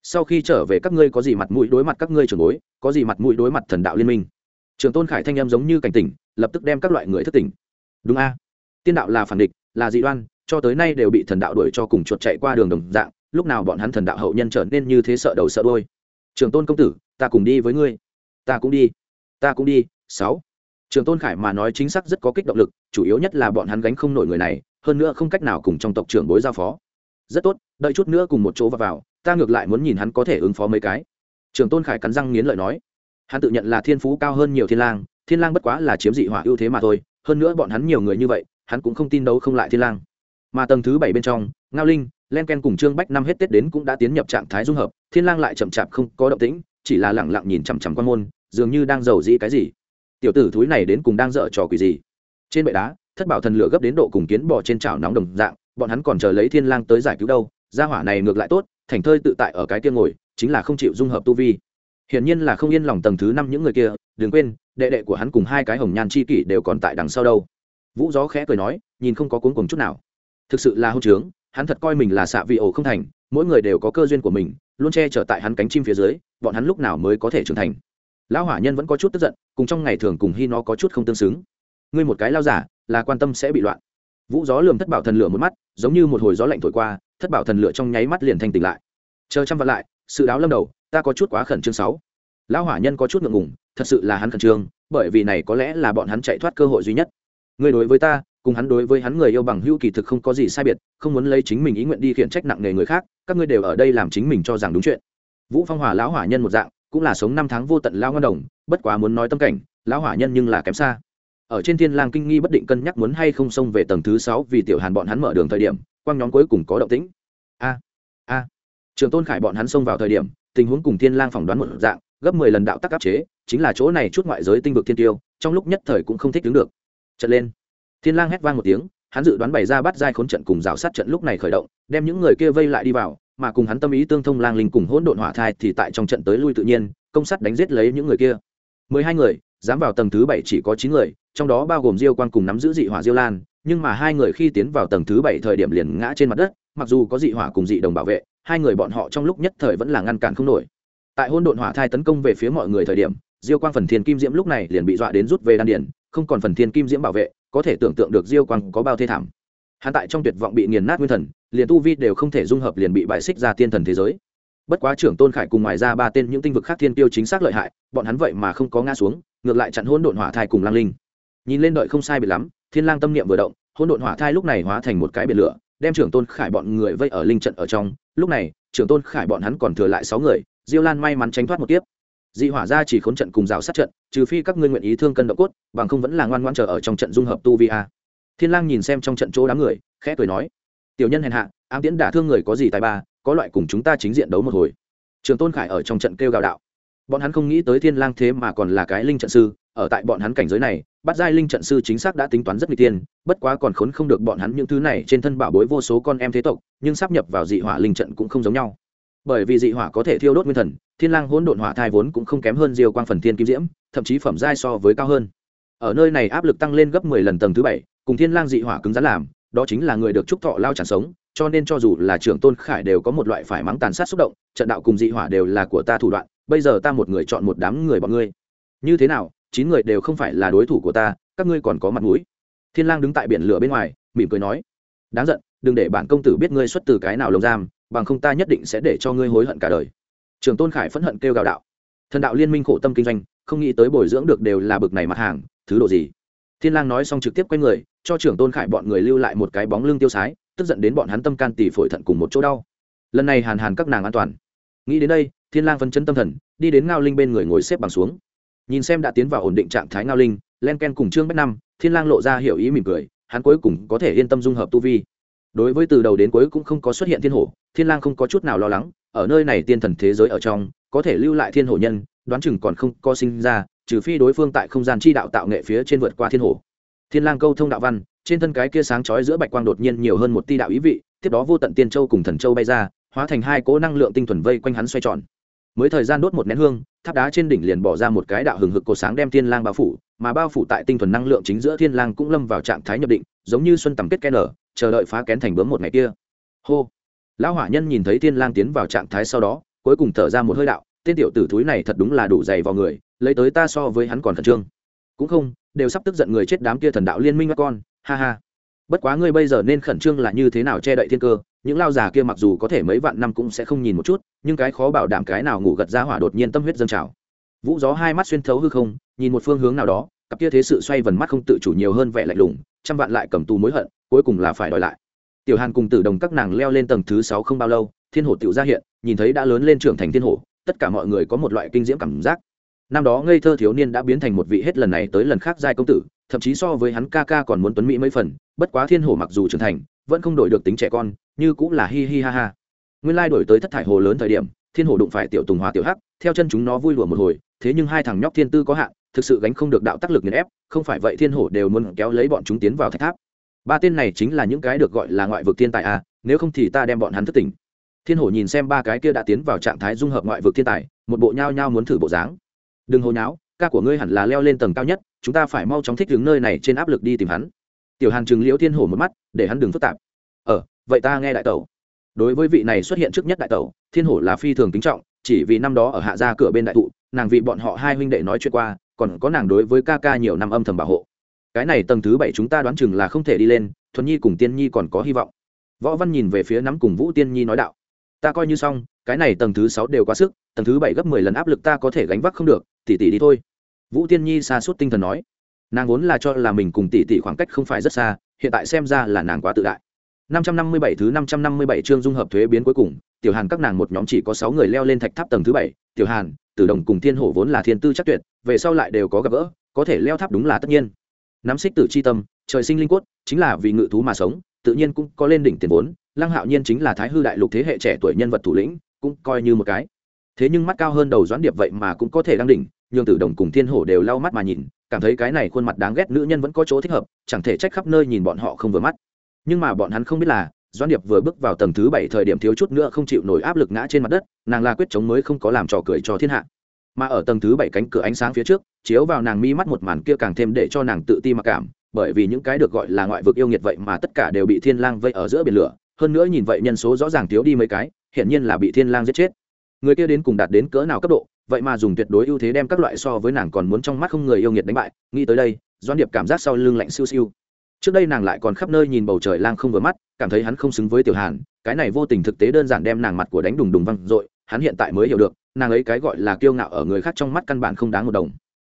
sau khi trở về các ngươi có gì mặt mũi đối mặt các ngươi trưởng bối, có gì mặt mũi đối mặt thần đạo liên minh? Trường tôn khải thanh em giống như cảnh tỉnh, lập tức đem các loại người thất tỉnh. Đúng a. Tiên đạo là phản địch, là dị đoan, cho tới nay đều bị thần đạo đuổi cho cùng chuột chạy qua đường đồng dạng, lúc nào bọn hắn thần đạo hậu nhân trở nên như thế sợ đầu sợ đôi trường tôn công tử, ta cùng đi với ngươi. Ta cũng đi. Ta cũng đi. Sáu. Trường tôn khải mà nói chính xác rất có kích động lực, chủ yếu nhất là bọn hắn gánh không nổi người này, hơn nữa không cách nào cùng trong tộc trưởng bối giao phó rất tốt đợi chút nữa cùng một chỗ vào, vào ta ngược lại muốn nhìn hắn có thể ứng phó mấy cái. Trường tôn khải cắn răng nghiến lợi nói hắn tự nhận là thiên phú cao hơn nhiều thiên lang thiên lang bất quá là chiếm dị hỏa ưu thế mà thôi hơn nữa bọn hắn nhiều người như vậy hắn cũng không tin đấu không lại thiên lang. Mà tầng thứ bảy bên trong ngao linh len ken cùng trương bách năm hết tết đến cũng đã tiến nhập trạng thái dung hợp thiên lang lại chậm chạp không có động tĩnh chỉ là lẳng lặng nhìn chằm chằm quan môn dường như đang giàu dĩ cái gì. Tiểu tử thúi này đến cùng đang dở trò quỷ gì? Trên bệ đá thất bảo thần lửa gấp đến độ cùng kiến bò trên chảo nóng đồng dạng bọn hắn còn chờ lấy thiên lang tới giải cứu đâu, gia hỏa này ngược lại tốt, thành thơi tự tại ở cái kia ngồi, chính là không chịu dung hợp tu vi. Hiển nhiên là không yên lòng tầng thứ năm những người kia, đừng quên, đệ đệ của hắn cùng hai cái hồng nhan chi kỷ đều còn tại đằng sau đâu. Vũ gió khẽ cười nói, nhìn không có cuốn cuồng chút nào. Thực sự là hôn trướng, hắn thật coi mình là xạ vị ổ không thành, mỗi người đều có cơ duyên của mình, luôn che chở tại hắn cánh chim phía dưới, bọn hắn lúc nào mới có thể trưởng thành. Lão hỏa nhân vẫn có chút tức giận, cùng trong ngày thường cùng hy nó có chút không tương xứng. Ngươi một cái lao giả, là quan tâm sẽ bị loạn. Vũ gió lườm thất bảo thần lửa một mắt giống như một hồi gió lạnh thổi qua, thất bảo thần lửa trong nháy mắt liền thanh tỉnh lại. Chờ chăm vật lại, sự đáo lâm đầu, ta có chút quá khẩn trương sáu. Lão hỏa nhân có chút ngượng ngùng, thật sự là hắn khẩn trương, bởi vì này có lẽ là bọn hắn chạy thoát cơ hội duy nhất. Người đối với ta, cùng hắn đối với hắn người yêu bằng hữu kỳ thực không có gì sai biệt, không muốn lấy chính mình ý nguyện đi khiển trách nặng nề người khác, các ngươi đều ở đây làm chính mình cho rằng đúng chuyện. Vũ phong hòa lão hỏa nhân một dạng, cũng là sống năm tháng vô tận lao ngân đồng, bất quá muốn nói tâm cảnh, lão hỏa nhân nhưng là kém xa ở trên thiên lang kinh nghi bất định cân nhắc muốn hay không xông về tầng thứ sáu vì tiểu hàn bọn hắn mở đường thời điểm, quang nhóm cuối cùng có động tĩnh. A a. Trường tôn khải bọn hắn xông vào thời điểm, tình huống cùng thiên lang phỏng đoán một dạng, gấp mười lần đạo tắc áp chế, chính là chỗ này chút ngoại giới tinh vực thiên tiêu, trong lúc nhất thời cũng không thích đứng được. Trận lên. Thiên lang hét vang một tiếng, hắn dự đoán bày ra bắt giai khốn trận cùng rào sát trận lúc này khởi động, đem những người kia vây lại đi vào, mà cùng hắn tâm ý tương thông lang linh cùng hỗn độn hỏa thai thì tại trong trận tới lui tự nhiên, công sát đánh giết lấy những người kia. Mười hai người, dám vào tầng thứ bảy chỉ có chín người trong đó bao gồm diêu quang cùng nắm giữ dị hỏa diêu lan, nhưng mà hai người khi tiến vào tầng thứ bảy thời điểm liền ngã trên mặt đất, mặc dù có dị hỏa cùng dị đồng bảo vệ, hai người bọn họ trong lúc nhất thời vẫn là ngăn cản không nổi. Tại hôn độn hỏa thai tấn công về phía mọi người thời điểm, diêu quang phần thiên kim diễm lúc này liền bị dọa đến rút về đan điển không còn phần thiên kim diễm bảo vệ, có thể tưởng tượng được diêu quang có bao thê thảm. Hắn tại trong tuyệt vọng bị nghiền nát nguyên thần, liền tu vi đều không thể dung hợp liền bị bại xích ra tiên thần thế giới. Bất quá trưởng tôn khải cùng ngoài ra ba tên những tinh vực khác thiên tiêu chính xác lợi hại, bọn hắn vậy mà không có ngã xuống, ngược lại chặn hôn độn hỏa thai cùng lang linh nhìn lên đợi không sai bị lắm, thiên lang tâm niệm vừa động, hỗn độn hỏa thai lúc này hóa thành một cái biển lửa, đem trưởng tôn khải bọn người vây ở linh trận ở trong. Lúc này, trưởng tôn khải bọn hắn còn thừa lại sáu người, diêu lan may mắn tránh thoát một tiếp dị hỏa ra chỉ khốn trận cùng rào sát trận, trừ phi các ngươi nguyện ý thương cân độ cốt, bằng không vẫn là ngoan ngoan chờ ở trong trận dung hợp tu vi a. Thiên lang nhìn xem trong trận chỗ đám người, khẽ cười nói, tiểu nhân hèn hạ, ám tiễn đả thương người có gì tài ba, có loại cùng chúng ta chính diện đấu một hồi. Trường tôn khải ở trong trận kêu gào đạo. Bọn hắn không nghĩ tới thiên lang thế mà còn là cái linh trận sư ở tại bọn hắn cảnh giới này bắt giai linh trận sư chính xác đã tính toán rất nguy tiên bất quá còn khốn không được bọn hắn những thứ này trên thân bảo bối vô số con em thế tộc, nhưng sắp nhập vào dị hỏa linh trận cũng không giống nhau. Bởi vì dị hỏa có thể thiêu đốt nguyên thần, thiên lang hỗn độn hỏa thai vốn cũng không kém hơn diêu quang phần thiên kim diễm, thậm chí phẩm giai so với cao hơn. Ở nơi này áp lực tăng lên gấp 10 lần tầng thứ bảy, cùng thiên lang dị hỏa cứng rắn làm, đó chính là người được trúc thọ lao chẳng sống, cho nên cho dù là trưởng tôn khải đều có một loại phải mắng tàn sát xúc động, trận đạo cùng dị hỏa đều là của ta thủ đoạn, bây giờ ta một người chọn một đám người bọn ngươi. Như thế nào chín người đều không phải là đối thủ của ta, các ngươi còn có mặt mũi. Thiên lang đứng tại biển lửa bên ngoài, mỉm cười nói, đáng giận, đừng để bản công tử biết ngươi xuất từ cái nào lồng giam, bằng không ta nhất định sẽ để cho ngươi hối hận cả đời. Trường tôn khải phẫn hận kêu gào đạo, thần đạo liên minh khổ tâm kinh doanh, không nghĩ tới bồi dưỡng được đều là bực này mặt hàng, thứ độ gì? Thiên lang nói xong trực tiếp quay người, cho trưởng tôn khải bọn người lưu lại một cái bóng lưng tiêu sái, tức giận đến bọn hắn tâm can tỷ phổi thận cùng một chỗ đau. Lần này hàn hàn các nàng an toàn. Nghĩ đến đây, thiên lang phân chân tâm thần, đi đến ngao linh bên người ngồi xếp bằng xuống nhìn xem đã tiến vào ổn định trạng thái ngao linh, len ken cùng trương bách năm thiên lang lộ ra hiểu ý mỉm cười, hắn cuối cùng có thể yên tâm dung hợp tu vi. Đối với từ đầu đến cuối cũng không có xuất hiện thiên hổ, thiên lang không có chút nào lo lắng, ở nơi này tiên thần thế giới ở trong, có thể lưu lại thiên hổ nhân, đoán chừng còn không có sinh ra, trừ phi đối phương tại không gian chi đạo tạo nghệ phía trên vượt qua thiên hổ. Thiên lang câu thông đạo văn, trên thân cái kia sáng chói giữa bạch quang đột nhiên nhiều hơn một ti đạo ý vị, tiếp đó vô tận tiên châu cùng thần châu bay ra, hóa thành hai cỗ năng lượng tinh thuần vây quanh hắn xoay tròn. Mới thời gian đốt một nén hương tháp đá trên đỉnh liền bỏ ra một cái đạo hừng hực cổ sáng đem thiên lang bao phủ, mà bao phủ tại tinh thuần năng lượng chính giữa thiên lang cũng lâm vào trạng thái nhập định, giống như xuân tầm kết kén nở, chờ đợi phá kén thành bướm một ngày kia. Hô! Lão hỏa nhân nhìn thấy thiên lang tiến vào trạng thái sau đó, cuối cùng thở ra một hơi đạo, tên tiểu tử thúi này thật đúng là đủ dày vào người, lấy tới ta so với hắn còn khẩn trương. Cũng không, đều sắp tức giận người chết đám kia thần đạo liên minh các con, ha ha. Bất quá ngươi bây giờ nên khẩn trương là như thế nào che đậy thiên cơ, những lao già kia mặc dù có thể mấy vạn năm cũng sẽ không nhìn một chút nhưng cái khó bảo đảm cái nào ngủ gật ra hỏa đột nhiên tâm huyết dâng trào. Vũ gió hai mắt xuyên thấu hư không, nhìn một phương hướng nào đó, cặp kia thế sự xoay vần mắt không tự chủ nhiều hơn vẻ lạnh lùng, trăm vạn lại cầm tù mối hận, cuối cùng là phải đòi lại. Tiểu hàn cùng tử đồng các nàng leo lên tầng thứ sáu không bao lâu, thiên hổ tiểu ra hiện, nhìn thấy đã lớn lên trưởng thành thiên hổ, tất cả mọi người có một loại kinh diễm cảm giác. Năm đó ngây thơ thiếu niên đã biến thành một vị hết lần này tới lần khác giai công tử, thậm chí so với hắn ca ca còn muốn tuấn mỹ mấy phần, bất quá thiên hổ mặc dù trưởng thành, vẫn không đổi được tính trẻ con, như cũng là hi hi ha ha nguyên lai đổi tới thất thải hồ lớn thời điểm, thiên hồ đụng phải tiểu tùng hòa tiểu hắc, theo chân chúng nó vui lùa một hồi, thế nhưng hai thằng nhóc thiên tư có hạn, thực sự gánh không được đạo tác lực nghiền ép, không phải vậy thiên hổ đều muốn kéo lấy bọn chúng tiến vào thạch tháp. Ba tên này chính là những cái được gọi là ngoại vực thiên tài à nếu không thì ta đem bọn hắn thất tỉnh. Thiên hổ nhìn xem ba cái kia đã tiến vào trạng thái dung hợp ngoại vực thiên tài, một bộ nhao nhao muốn thử bộ dáng. Đừng hồi nháo, ca của ngươi hẳn là leo lên tầng cao nhất, chúng ta phải mau chóng thích đứng nơi này trên áp lực đi tìm hắn. Tiểu hàn chừng liễu thiên hổ một mắt, để hắn đừng phức tạp. Ờ vậy ta nghe đại tẩu đối với vị này xuất hiện trước nhất đại tẩu, thiên hổ là phi thường kính trọng, chỉ vì năm đó ở hạ gia cửa bên đại thụ, nàng vì bọn họ hai huynh đệ nói chuyện qua, còn có nàng đối với ca ca nhiều năm âm thầm bảo hộ. Cái này tầng thứ bảy chúng ta đoán chừng là không thể đi lên, thuần nhi cùng tiên nhi còn có hy vọng. Võ văn nhìn về phía nắm cùng vũ tiên nhi nói đạo, ta coi như xong, cái này tầng thứ sáu đều quá sức, tầng thứ bảy gấp mười lần áp lực ta có thể gánh vác không được tỉ tỉ đi thôi. Vũ tiên nhi xa suốt tinh thần nói, nàng vốn là cho là mình cùng tỷ tỷ khoảng cách không phải rất xa, hiện tại xem ra là nàng quá tự đại. 557 thứ 557 chương dung hợp thuế biến cuối cùng, tiểu hàn các nàng một nhóm chỉ có sáu người leo lên thạch tháp tầng thứ bảy. Tiểu hàn, tử đồng cùng thiên hổ vốn là thiên tư chắc tuyệt, về sau lại đều có gặp gỡ, có thể leo tháp đúng là tất nhiên. Nắm xích tử chi tâm, trời sinh linh quất chính là vì ngự thú mà sống, tự nhiên cũng có lên đỉnh tiền vốn, lăng hạo nhiên chính là thái hư đại lục thế hệ trẻ tuổi nhân vật thủ lĩnh, cũng coi như một cái. Thế nhưng mắt cao hơn đầu doãn điệp vậy mà cũng có thể đăng đỉnh nhưng tử đồng cùng thiên hổ đều lau mắt mà nhìn, cảm thấy cái này khuôn mặt đáng ghét nữ nhân vẫn có chỗ thích hợp, chẳng thể trách khắp nơi nhìn bọn họ không vừa mắt nhưng mà bọn hắn không biết là, doãn điệp vừa bước vào tầng thứ bảy thời điểm thiếu chút nữa không chịu nổi áp lực ngã trên mặt đất, nàng là quyết chống mới không có làm trò cười cho thiên hạ. Mà ở tầng thứ bảy cánh cửa ánh sáng phía trước, chiếu vào nàng mi mắt một màn kia càng thêm để cho nàng tự ti mặc cảm, bởi vì những cái được gọi là ngoại vực yêu nghiệt vậy mà tất cả đều bị thiên lang vây ở giữa biển lửa, hơn nữa nhìn vậy nhân số rõ ràng thiếu đi mấy cái, hiển nhiên là bị thiên lang giết chết. Người kia đến cùng đạt đến cỡ nào cấp độ, vậy mà dùng tuyệt đối ưu thế đem các loại so với nàng còn muốn trong mắt không người yêu nghiệt đánh bại, nghĩ tới đây doan điệp cảm giác sau lưng lạnh siêu siêu trước đây nàng lại còn khắp nơi nhìn bầu trời lang không vừa mắt, cảm thấy hắn không xứng với tiểu hàn, cái này vô tình thực tế đơn giản đem nàng mặt của đánh đùng đùng văng rồi hắn hiện tại mới hiểu được, nàng ấy cái gọi là kiêu ngạo ở người khác trong mắt căn bản không đáng một đồng.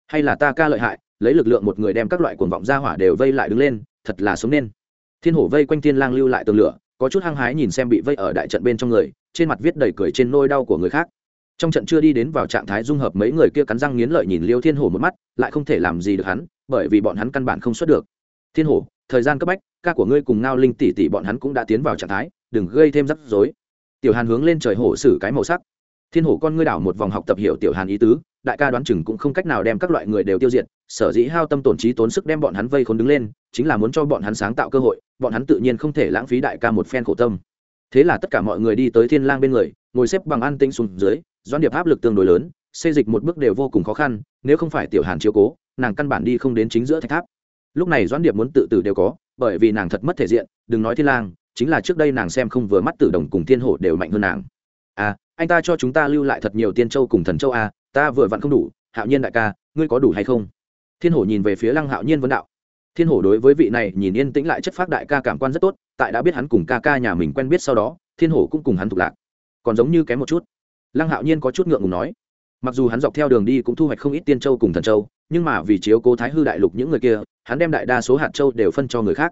Hay là ta ca lợi hại, lấy lực lượng một người đem các loại cuồng vọng ra hỏa đều vây lại đứng lên, thật là sống nên. Thiên hổ vây quanh thiên lang lưu lại tường lửa, có chút hăng hái nhìn xem bị vây ở đại trận bên trong người, trên mặt viết đầy cười trên nôi đau của người khác. Trong trận chưa đi đến vào trạng thái dung hợp mấy người kia cắn răng nghiến lợi nhìn liêu thiên hổ một mắt, lại không thể làm gì được hắn, bởi vì bọn hắn căn bản không xuất được. Thiên hổ thời gian cấp bách, ca của ngươi cùng ngao linh tỷ tỷ bọn hắn cũng đã tiến vào trạng thái, đừng gây thêm rắc rối. Tiểu hàn hướng lên trời hổ xử cái màu sắc. Thiên hổ con ngươi đảo một vòng học tập hiểu tiểu hàn ý tứ, đại ca đoán chừng cũng không cách nào đem các loại người đều tiêu diệt, sở dĩ hao tâm tổn trí tốn sức đem bọn hắn vây khốn đứng lên, chính là muốn cho bọn hắn sáng tạo cơ hội, bọn hắn tự nhiên không thể lãng phí đại ca một phen khổ tâm. Thế là tất cả mọi người đi tới thiên lang bên người, ngồi xếp bằng an tinh xuống dưới doanh điệp áp lực tương đối lớn, xây dịch một bước đều vô cùng khó khăn, nếu không phải tiểu hàn chiếu cố, nàng căn bản đi không đến chính giữa thạch tháp lúc này doãn điệp muốn tự tử đều có bởi vì nàng thật mất thể diện đừng nói thiên lang chính là trước đây nàng xem không vừa mắt tử đồng cùng thiên hổ đều mạnh hơn nàng. À anh ta cho chúng ta lưu lại thật nhiều tiên châu cùng thần châu a à, ta vừa vặn không đủ hạo nhiên đại ca ngươi có đủ hay không? Thiên hổ nhìn về phía lăng hạo nhiên vấn đạo. Thiên hổ đối với vị này nhìn yên tĩnh lại chất phác đại ca cảm quan rất tốt tại đã biết hắn cùng ca ca nhà mình quen biết sau đó thiên hổ cũng cùng hắn thuộc lạc. Còn giống như kém một chút. Lăng hạo nhiên có chút ngượng ngùng nói. Mặc dù hắn dọc theo đường đi cũng thu hoạch không ít tiên châu cùng thần châu nhưng mà vì chiếu cố thái hư đại lục những người kia hắn đem đại đa số hạt châu đều phân cho người khác.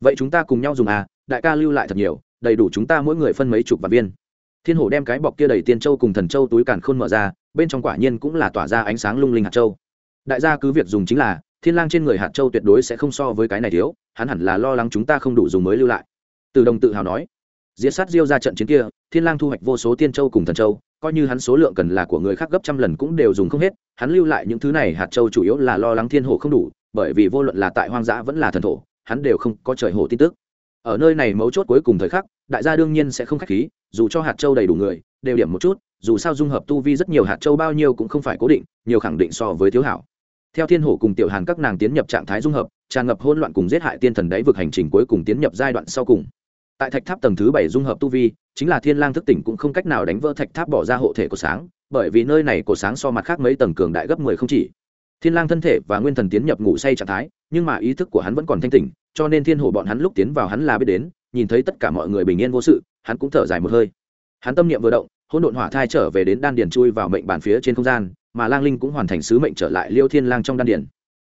Vậy chúng ta cùng nhau dùng à đại ca lưu lại thật nhiều, đầy đủ chúng ta mỗi người phân mấy chục vạn viên. Thiên hổ đem cái bọc kia đầy tiên châu cùng thần châu túi càn khôn mở ra, bên trong quả nhiên cũng là tỏa ra ánh sáng lung linh hạt châu. Đại gia cứ việc dùng chính là, thiên lang trên người hạt châu tuyệt đối sẽ không so với cái này thiếu, hắn hẳn là lo lắng chúng ta không đủ dùng mới lưu lại. Từ đồng tự hào nói, diệt sát diêu ra trận chiến kia, thiên lang thu hoạch vô số tiên châu cùng thần châu, coi như hắn số lượng cần là của người khác gấp trăm lần cũng đều dùng không hết, hắn lưu lại những thứ này hạt châu chủ yếu là lo lắng thiên hổ không đủ bởi vì vô luận là tại hoang dã vẫn là thần thổ, hắn đều không có trời hổ tin tức. Ở nơi này mấu chốt cuối cùng thời khắc, đại gia đương nhiên sẽ không khách khí, dù cho hạt châu đầy đủ người, đều điểm một chút, dù sao dung hợp tu vi rất nhiều hạt châu bao nhiêu cũng không phải cố định, nhiều khẳng định so với thiếu hảo. Theo thiên hổ cùng tiểu hàn các nàng tiến nhập trạng thái dung hợp, tràn ngập hỗn loạn cùng giết hại tiên thần đáy vực hành trình cuối cùng tiến nhập giai đoạn sau cùng. Tại thạch tháp tầng thứ bảy dung hợp tu vi, chính là thiên lang thức tỉnh cũng không cách nào đánh vỡ thạch tháp bỏ ra hộ thể của sáng, bởi vì nơi này của sáng so mặt khác mấy tầng cường đại gấp mười không chỉ thiên lang thân thể và nguyên thần tiến nhập ngủ say trạng thái, nhưng mà ý thức của hắn vẫn còn thanh tỉnh, cho nên thiên hổ bọn hắn lúc tiến vào hắn là biết đến, nhìn thấy tất cả mọi người bình yên vô sự, hắn cũng thở dài một hơi. Hắn tâm niệm vừa động, hỗn độn hỏa thai trở về đến đan điền chui vào mệnh bàn phía trên không gian, mà lang linh cũng hoàn thành sứ mệnh trở lại liêu thiên lang trong đan điền.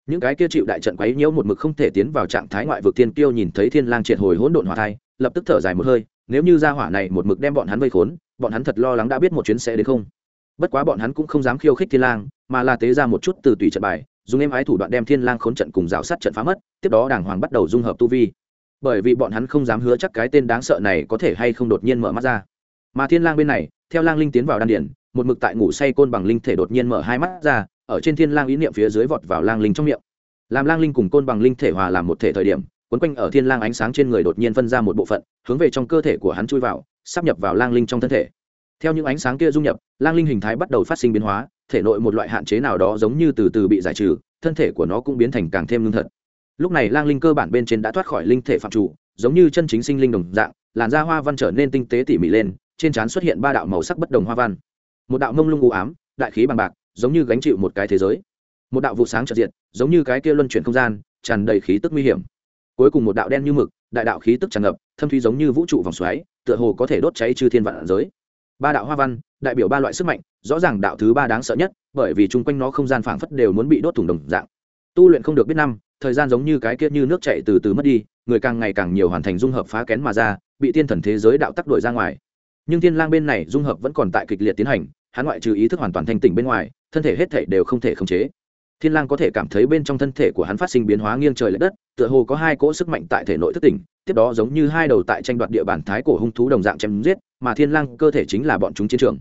Những cái kia chịu đại trận quấy nhiễu một mực không thể tiến vào trạng thái ngoại vực thiên kiêu nhìn thấy thiên lang triệt hồi hỗn độn hỏa thai, lập tức thở dài một hơi, nếu như gia hỏa này một mực đem bọn hắn vây khốn, bọn hắn thật lo lắng đã biết một chuyến sẽ đến không. Bất quá bọn hắn cũng không dám khiêu khích thiên lang mà là tế ra một chút từ tùy trận bài, dùng em ái thủ đoạn đem thiên lang khốn trận cùng rào sát trận phá mất, tiếp đó đàng hoàng bắt đầu dung hợp tu vi. Bởi vì bọn hắn không dám hứa chắc cái tên đáng sợ này có thể hay không đột nhiên mở mắt ra. Mà thiên lang bên này, theo lang linh tiến vào đan điển một mực tại ngủ say côn bằng linh thể đột nhiên mở hai mắt ra, ở trên thiên lang ý niệm phía dưới vọt vào lang linh trong miệng. Làm lang linh cùng côn bằng linh thể hòa làm một thể thời điểm, quấn quanh ở thiên lang ánh sáng trên người đột nhiên phân ra một bộ phận, hướng về trong cơ thể của hắn chui vào, sắp nhập vào lang linh trong thân thể. Theo những ánh sáng kia dung nhập, lang linh hình thái bắt đầu phát sinh biến hóa thể nội một loại hạn chế nào đó giống như từ từ bị giải trừ, thân thể của nó cũng biến thành càng thêm lương thật. Lúc này lang linh cơ bản bên trên đã thoát khỏi linh thể phạm chủ, giống như chân chính sinh linh đồng dạng, làn da hoa văn trở nên tinh tế tỉ mỉ lên, trên trán xuất hiện ba đạo màu sắc bất đồng hoa văn. Một đạo mông lung u ám, đại khí bằng bạc, giống như gánh chịu một cái thế giới. Một đạo vụ sáng trật diện giống như cái kia luân chuyển không gian, tràn đầy khí tức nguy hiểm. Cuối cùng một đạo đen như mực, đại đạo khí tức tràn ngập, thâm thúy giống như vũ trụ vòng xoáy, tựa hồ có thể đốt cháy chư thiên vạn giới. Ba đạo hoa văn đại biểu ba loại sức mạnh, rõ ràng đạo thứ ba đáng sợ nhất, bởi vì chung quanh nó không gian phảng phất đều muốn bị đốt thủng đồng dạng. Tu luyện không được biết năm, thời gian giống như cái kia như nước chảy từ từ mất đi, người càng ngày càng nhiều hoàn thành dung hợp phá kén mà ra, bị tiên thần thế giới đạo tắc đổi ra ngoài. Nhưng thiên lang bên này dung hợp vẫn còn tại kịch liệt tiến hành, hắn ngoại trừ ý thức hoàn toàn thanh tỉnh bên ngoài, thân thể hết thể đều không thể khống chế. Thiên lang có thể cảm thấy bên trong thân thể của hắn phát sinh biến hóa nghiêng trời lệch đất, tựa hồ có hai cỗ sức mạnh tại thể nội thức tỉnh, tiếp đó giống như hai đầu tại tranh đoạt địa bàn thái cổ hung thú đồng dạng chém giết, mà thiên lang cơ thể chính là bọn chúng chiến trường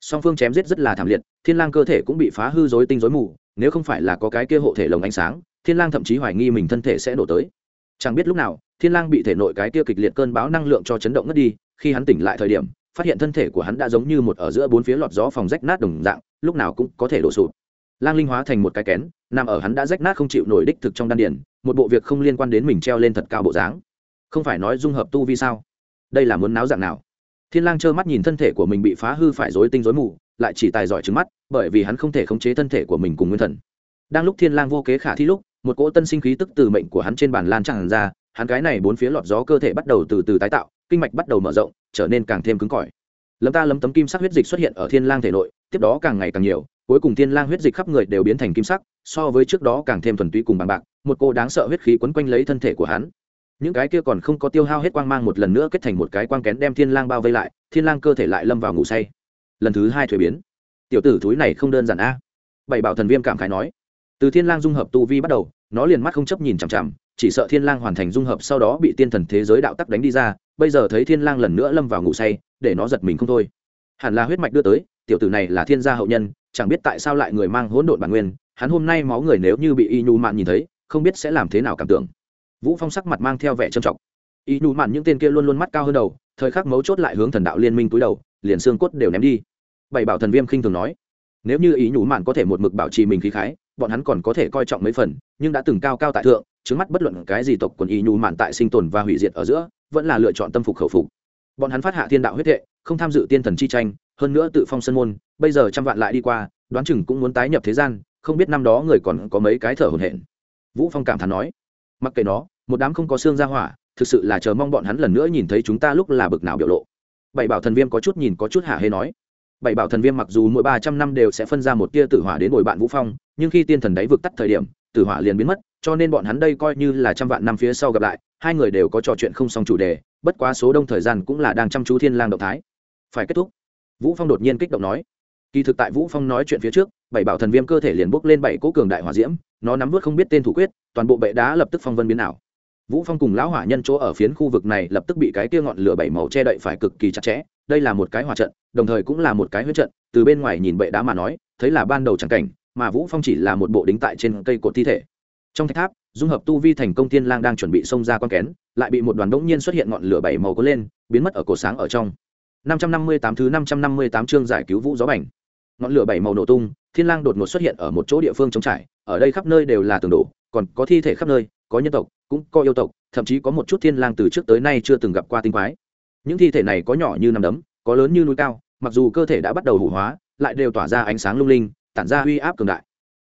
song phương chém giết rất là thảm liệt, thiên lang cơ thể cũng bị phá hư rối tinh rối mù, nếu không phải là có cái kia hộ thể lồng ánh sáng, thiên lang thậm chí hoài nghi mình thân thể sẽ nổ tới. Chẳng biết lúc nào, thiên lang bị thể nội cái kia kịch liệt cơn bão năng lượng cho chấn động ngất đi, khi hắn tỉnh lại thời điểm, phát hiện thân thể của hắn đã giống như một ở giữa bốn phía lọt gió phòng rách nát đồng dạng, lúc nào cũng có thể đổ sụp. Lang linh hóa thành một cái kén, nằm ở hắn đã rách nát không chịu nổi đích thực trong đan điền, một bộ việc không liên quan đến mình treo lên thật cao bộ dáng. Không phải nói dung hợp tu vi sao? Đây là muốn náo dạng nào? Thiên lang trơ mắt nhìn thân thể của mình bị phá hư phải rối tinh rối mù, lại chỉ tài giỏi trứng mắt, bởi vì hắn không thể khống chế thân thể của mình cùng nguyên thần. Đang lúc thiên lang vô kế khả thi lúc, một cỗ tân sinh khí tức từ mệnh của hắn trên bàn lan tràn ra, hắn cái này bốn phía lọt gió cơ thể bắt đầu từ từ tái tạo, kinh mạch bắt đầu mở rộng, trở nên càng thêm cứng cỏi. Lấm ta lấm tấm kim sắc huyết dịch xuất hiện ở thiên lang thể nội, tiếp đó càng ngày càng nhiều, cuối cùng thiên lang huyết dịch khắp người đều biến thành kim sắc, so với trước đó càng thêm thuần túy cùng bằng bạc, một cô đáng sợ huyết khí quấn quanh lấy thân thể của hắn những cái kia còn không có tiêu hao hết quang mang một lần nữa kết thành một cái quang kén đem thiên lang bao vây lại, thiên lang cơ thể lại lâm vào ngủ say. Lần thứ hai thuế biến. Tiểu tử thúi này không đơn giản a. Bảy bảo thần viêm cảm khái nói. Từ thiên lang dung hợp tu vi bắt đầu, nó liền mắt không chấp nhìn chằm chằm, chỉ sợ thiên lang hoàn thành dung hợp sau đó bị tiên thần thế giới đạo tắc đánh đi ra, bây giờ thấy thiên lang lần nữa lâm vào ngủ say, để nó giật mình không thôi. Hẳn là huyết mạch đưa tới, tiểu tử này là thiên gia hậu nhân, chẳng biết tại sao lại người mang hỗn độn bản nguyên, hắn hôm nay máu người nếu như bị y nhu mạn nhìn thấy, không biết sẽ làm thế nào cảm tưởng vũ phong sắc mặt mang theo vẻ trầm trọng. Ý nhu mạn những tên kia luôn luôn mắt cao hơn đầu, thời khắc mấu chốt lại hướng thần đạo liên minh túi đầu, liền xương cốt đều ném đi. Bảy bảo thần viêm khinh thường nói, nếu như ý nhủ mạn có thể một mực bảo trì mình khí khái, bọn hắn còn có thể coi trọng mấy phần, nhưng đã từng cao cao tại thượng trước mắt bất luận cái gì tộc quần ý nhủ mạn tại sinh tồn và hủy diệt ở giữa, vẫn là lựa chọn tâm phục khẩu phục. Bọn hắn phát hạ thiên đạo huyết hệ, không tham dự tiên thần chi tranh, hơn nữa tự phong sân môn, bây giờ trăm vạn lại đi qua, đoán chừng cũng muốn tái nhập thế gian, không biết năm đó người còn có mấy cái thở hổn hển. Vũ phong cảm thán nói, mặc kệ nó một đám không có xương ra hỏa, thực sự là chờ mong bọn hắn lần nữa nhìn thấy chúng ta lúc là bực nào biểu lộ. Bảy bảo thần viêm có chút nhìn có chút hạ hê nói. Bảy bảo thần viêm mặc dù mỗi ba trăm năm đều sẽ phân ra một tia tử hỏa đến bồi bạn vũ phong, nhưng khi tiên thần đáy vực tắt thời điểm, tử hỏa liền biến mất, cho nên bọn hắn đây coi như là trăm vạn năm phía sau gặp lại, hai người đều có trò chuyện không xong chủ đề, bất quá số đông thời gian cũng là đang chăm chú thiên lang động thái. Phải kết thúc. Vũ phong đột nhiên kích động nói. Kỳ thực tại vũ phong nói chuyện phía trước, bảy bảo thần viêm cơ thể liền bốc lên bảy cỗ cường đại hỏa diễm, nó nắm vút không biết tên thủ quyết, toàn bộ bệ đá lập tức phong vân biến ảo vũ phong cùng lão hỏa nhân chỗ ở phiến khu vực này lập tức bị cái kia ngọn lửa bảy màu che đậy phải cực kỳ chặt chẽ, đây là một cái hỏa trận, đồng thời cũng là một cái huyết trận, từ bên ngoài nhìn bệ đá mà nói, thấy là ban đầu chẳng cảnh, mà vũ phong chỉ là một bộ đính tại trên cây cột thi thể. Trong thạch tháp, dung hợp tu vi thành công tiên lang đang chuẩn bị xông ra con kén, lại bị một đoàn đống nhiên xuất hiện ngọn lửa bảy màu có lên, biến mất ở cổ sáng ở trong. 558 thứ 558 chương giải cứu vũ gió bảnh ngọn lửa bảy màu nổ tung, thiên lang đột ngột xuất hiện ở một chỗ địa phương trống trải, ở đây khắp nơi đều là tường đổ, còn có thi thể khắp nơi có nhân tộc, cũng có yêu tộc, thậm chí có một chút thiên lang từ trước tới nay chưa từng gặp qua tinh quái. Những thi thể này có nhỏ như nắm đấm, có lớn như núi cao, mặc dù cơ thể đã bắt đầu hủ hóa, lại đều tỏa ra ánh sáng lung linh, tản ra uy áp cường đại.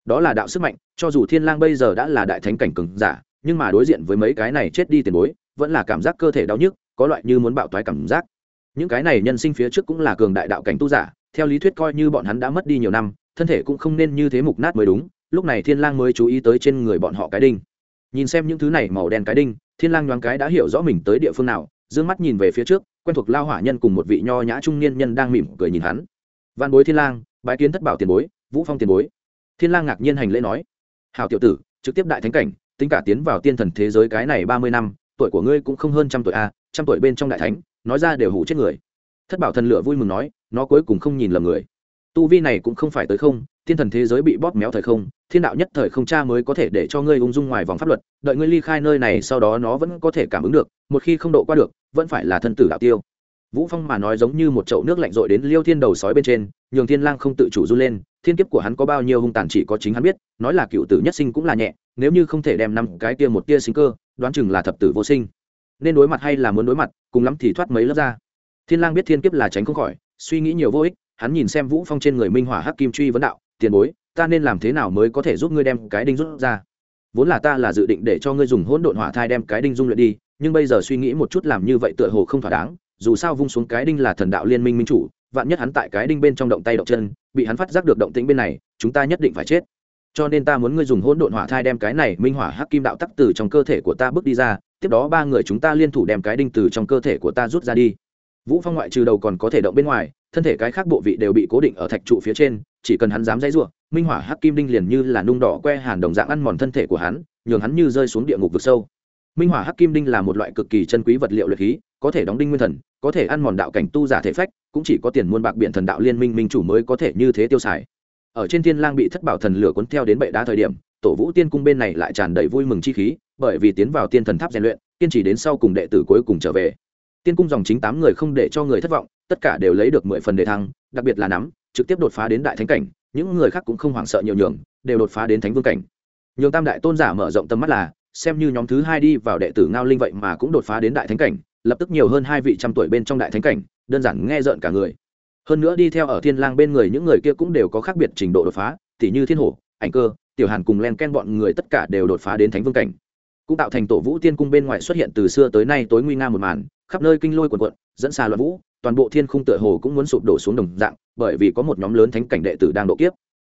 Đó là đạo sức mạnh, cho dù thiên lang bây giờ đã là đại thánh cảnh cường giả, nhưng mà đối diện với mấy cái này chết đi tiền bối, vẫn là cảm giác cơ thể đau nhức, có loại như muốn bạo toái cảm giác. Những cái này nhân sinh phía trước cũng là cường đại đạo cảnh tu giả, theo lý thuyết coi như bọn hắn đã mất đi nhiều năm, thân thể cũng không nên như thế mục nát mới đúng, lúc này thiên lang mới chú ý tới trên người bọn họ cái đinh nhìn xem những thứ này màu đen cái đinh, thiên lang nhoáng cái đã hiểu rõ mình tới địa phương nào, dương mắt nhìn về phía trước, quen thuộc lao hỏa nhân cùng một vị nho nhã trung niên nhân đang mỉm cười nhìn hắn. Văn bối thiên lang, bái kiến thất bảo tiền bối, vũ phong tiền bối. Thiên lang ngạc nhiên hành lễ nói, hảo tiểu tử, trực tiếp đại thánh cảnh, tính cả tiến vào tiên thần thế giới cái này ba mươi năm, tuổi của ngươi cũng không hơn trăm tuổi a trăm tuổi bên trong đại thánh, nói ra đều hủ chết người. Thất bảo thần lửa vui mừng nói, nó cuối cùng không nhìn lầm người tu vi này cũng không phải tới không, thiên thần thế giới bị bóp méo thời không, thiên đạo nhất thời không cha mới có thể để cho ngươi ung dung ngoài vòng pháp luật, đợi ngươi ly khai nơi này sau đó nó vẫn có thể cảm ứng được, một khi không độ qua được, vẫn phải là thân tử đạo tiêu. Vũ phong mà nói giống như một chậu nước lạnh rội đến liêu thiên đầu sói bên trên, nhường thiên lang không tự chủ du lên, thiên kiếp của hắn có bao nhiêu hung tàn chỉ có chính hắn biết, nói là cựu tử nhất sinh cũng là nhẹ, nếu như không thể đem năm cái tia một tia sinh cơ, đoán chừng là thập tử vô sinh. Nên đối mặt hay là muốn đối mặt, cùng lắm thì thoát mấy lớp ra. Thiên lang biết thiên kiếp là tránh không khỏi, suy nghĩ nhiều vô ích hắn nhìn xem vũ phong trên người minh hỏa hắc kim truy vấn đạo, tiền bối, ta nên làm thế nào mới có thể giúp ngươi đem cái đinh rút ra? Vốn là ta là dự định để cho ngươi dùng hỗn độn hỏa thai đem cái đinh dung luyện đi, nhưng bây giờ suy nghĩ một chút làm như vậy tựa hồ không thỏa đáng, dù sao vung xuống cái đinh là thần đạo liên minh minh chủ, vạn nhất hắn tại cái đinh bên trong động tay động chân, bị hắn phát giác được động tĩnh bên này, chúng ta nhất định phải chết. Cho nên ta muốn ngươi dùng hỗn độn hỏa thai đem cái này minh hỏa hắc kim đạo tắc từ trong cơ thể của ta bước đi ra, tiếp đó ba người chúng ta liên thủ đem cái đinh từ trong cơ thể của ta rút ra đi vũ phong ngoại trừ đầu còn có thể động bên ngoài, thân thể cái khác bộ vị đều bị cố định ở thạch trụ phía trên, chỉ cần hắn dám dãy rủa, minh hỏa hắc kim đinh liền như là nung đỏ que hàn đồng dạng ăn mòn thân thể của hắn, nhường hắn như rơi xuống địa ngục vực sâu. Minh hỏa hắc kim đinh là một loại cực kỳ chân quý vật liệu luyện khí, có thể đóng đinh nguyên thần, có thể ăn mòn đạo cảnh tu giả thể phách, cũng chỉ có tiền muôn bạc biện thần đạo liên minh minh chủ mới có thể như thế tiêu xài. Ở trên thiên lang bị thất bảo thần lửa cuốn theo đến bệ đá thời điểm, tổ vũ tiên cung bên này lại tràn đầy vui mừng chi khí, bởi vì tiến vào tiên thần tháp rèn luyện, kiên trì đến sau cùng đệ tử cuối cùng trở về tiên cung dòng chính tám người không để cho người thất vọng, tất cả đều lấy được mười phần đề thăng, đặc biệt là nắm, trực tiếp đột phá đến đại thánh cảnh, những người khác cũng không hoảng sợ nhiều nhường, đều đột phá đến thánh vương cảnh. Nhường tam đại tôn giả mở rộng tầm mắt là, xem như nhóm thứ hai đi vào đệ tử ngao linh vậy mà cũng đột phá đến đại thánh cảnh, lập tức nhiều hơn hai vị trăm tuổi bên trong đại thánh cảnh, đơn giản nghe rợn cả người. Hơn nữa đi theo ở thiên lang bên người những người kia cũng đều có khác biệt trình độ đột phá, tỉ như thiên hổ, ảnh cơ, tiểu hàn cùng len ken bọn người tất cả đều đột phá đến thánh vương cảnh. Cũng tạo thành tổ vũ tiên cung bên ngoài xuất hiện từ xưa tới nay tối nguy nga một màn khắp nơi kinh lôi quần quận, dẫn xa loạn vũ, toàn bộ thiên khung tựa hồ cũng muốn sụp đổ xuống đồng dạng, bởi vì có một nhóm lớn thánh cảnh đệ tử đang độ kiếp.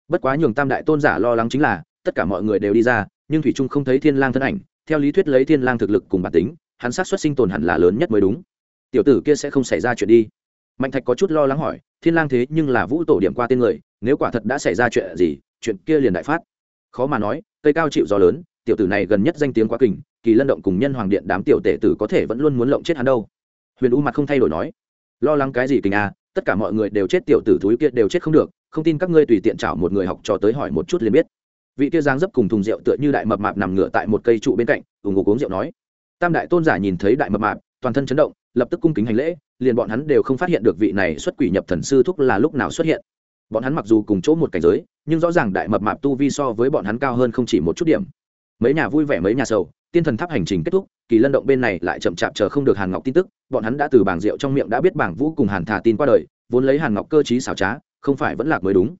Bất quá nhường tam đại tôn giả lo lắng chính là, tất cả mọi người đều đi ra, nhưng thủy trung không thấy thiên lang thân ảnh, theo lý thuyết lấy thiên lang thực lực cùng bản tính, hắn sát xuất sinh tồn hẳn là lớn nhất mới đúng. Tiểu tử kia sẽ không xảy ra chuyện đi. Mạnh thạch có chút lo lắng hỏi, thiên lang thế nhưng là vũ tổ điểm qua tên người, nếu quả thật đã xảy ra chuyện gì, chuyện kia liền đại phát. Khó mà nói, cây cao chịu gió lớn tiểu tử này gần nhất danh tiếng quá kình, kỳ lân động cùng nhân hoàng điện đám tiểu tể tử có thể vẫn luôn muốn lộng chết hắn đâu. Huyền u mặt không thay đổi nói, lo lắng cái gì kình à tất cả mọi người đều chết tiểu tử thúi kia đều chết không được, không tin các ngươi tùy tiện chảo một người học trò tới hỏi một chút liền biết. Vị kia giang dấp cùng thùng rượu tựa như đại mập mạp nằm ngửa tại một cây trụ bên cạnh ủng ngục uống rượu nói, tam đại tôn giả nhìn thấy đại mập mạp, toàn thân chấn động, lập tức cung kính hành lễ, liền bọn hắn đều không phát hiện được vị này xuất quỷ nhập thần sư thúc là lúc nào xuất hiện. Bọn hắn mặc dù cùng chỗ một cảnh giới, nhưng rõ ràng đại mập mạp tu vi so với bọn hắn cao hơn không chỉ một chút điểm mấy nhà vui vẻ, mấy nhà sầu, tiên thần tháp hành trình kết thúc, kỳ lân động bên này lại chậm chạp chờ không được hàn ngọc tin tức, bọn hắn đã từ bảng rượu trong miệng đã biết bảng vũ cùng hàn thả tin qua đời, vốn lấy hàn ngọc cơ t xảo trá, không phải vẫn lạc mới đúng.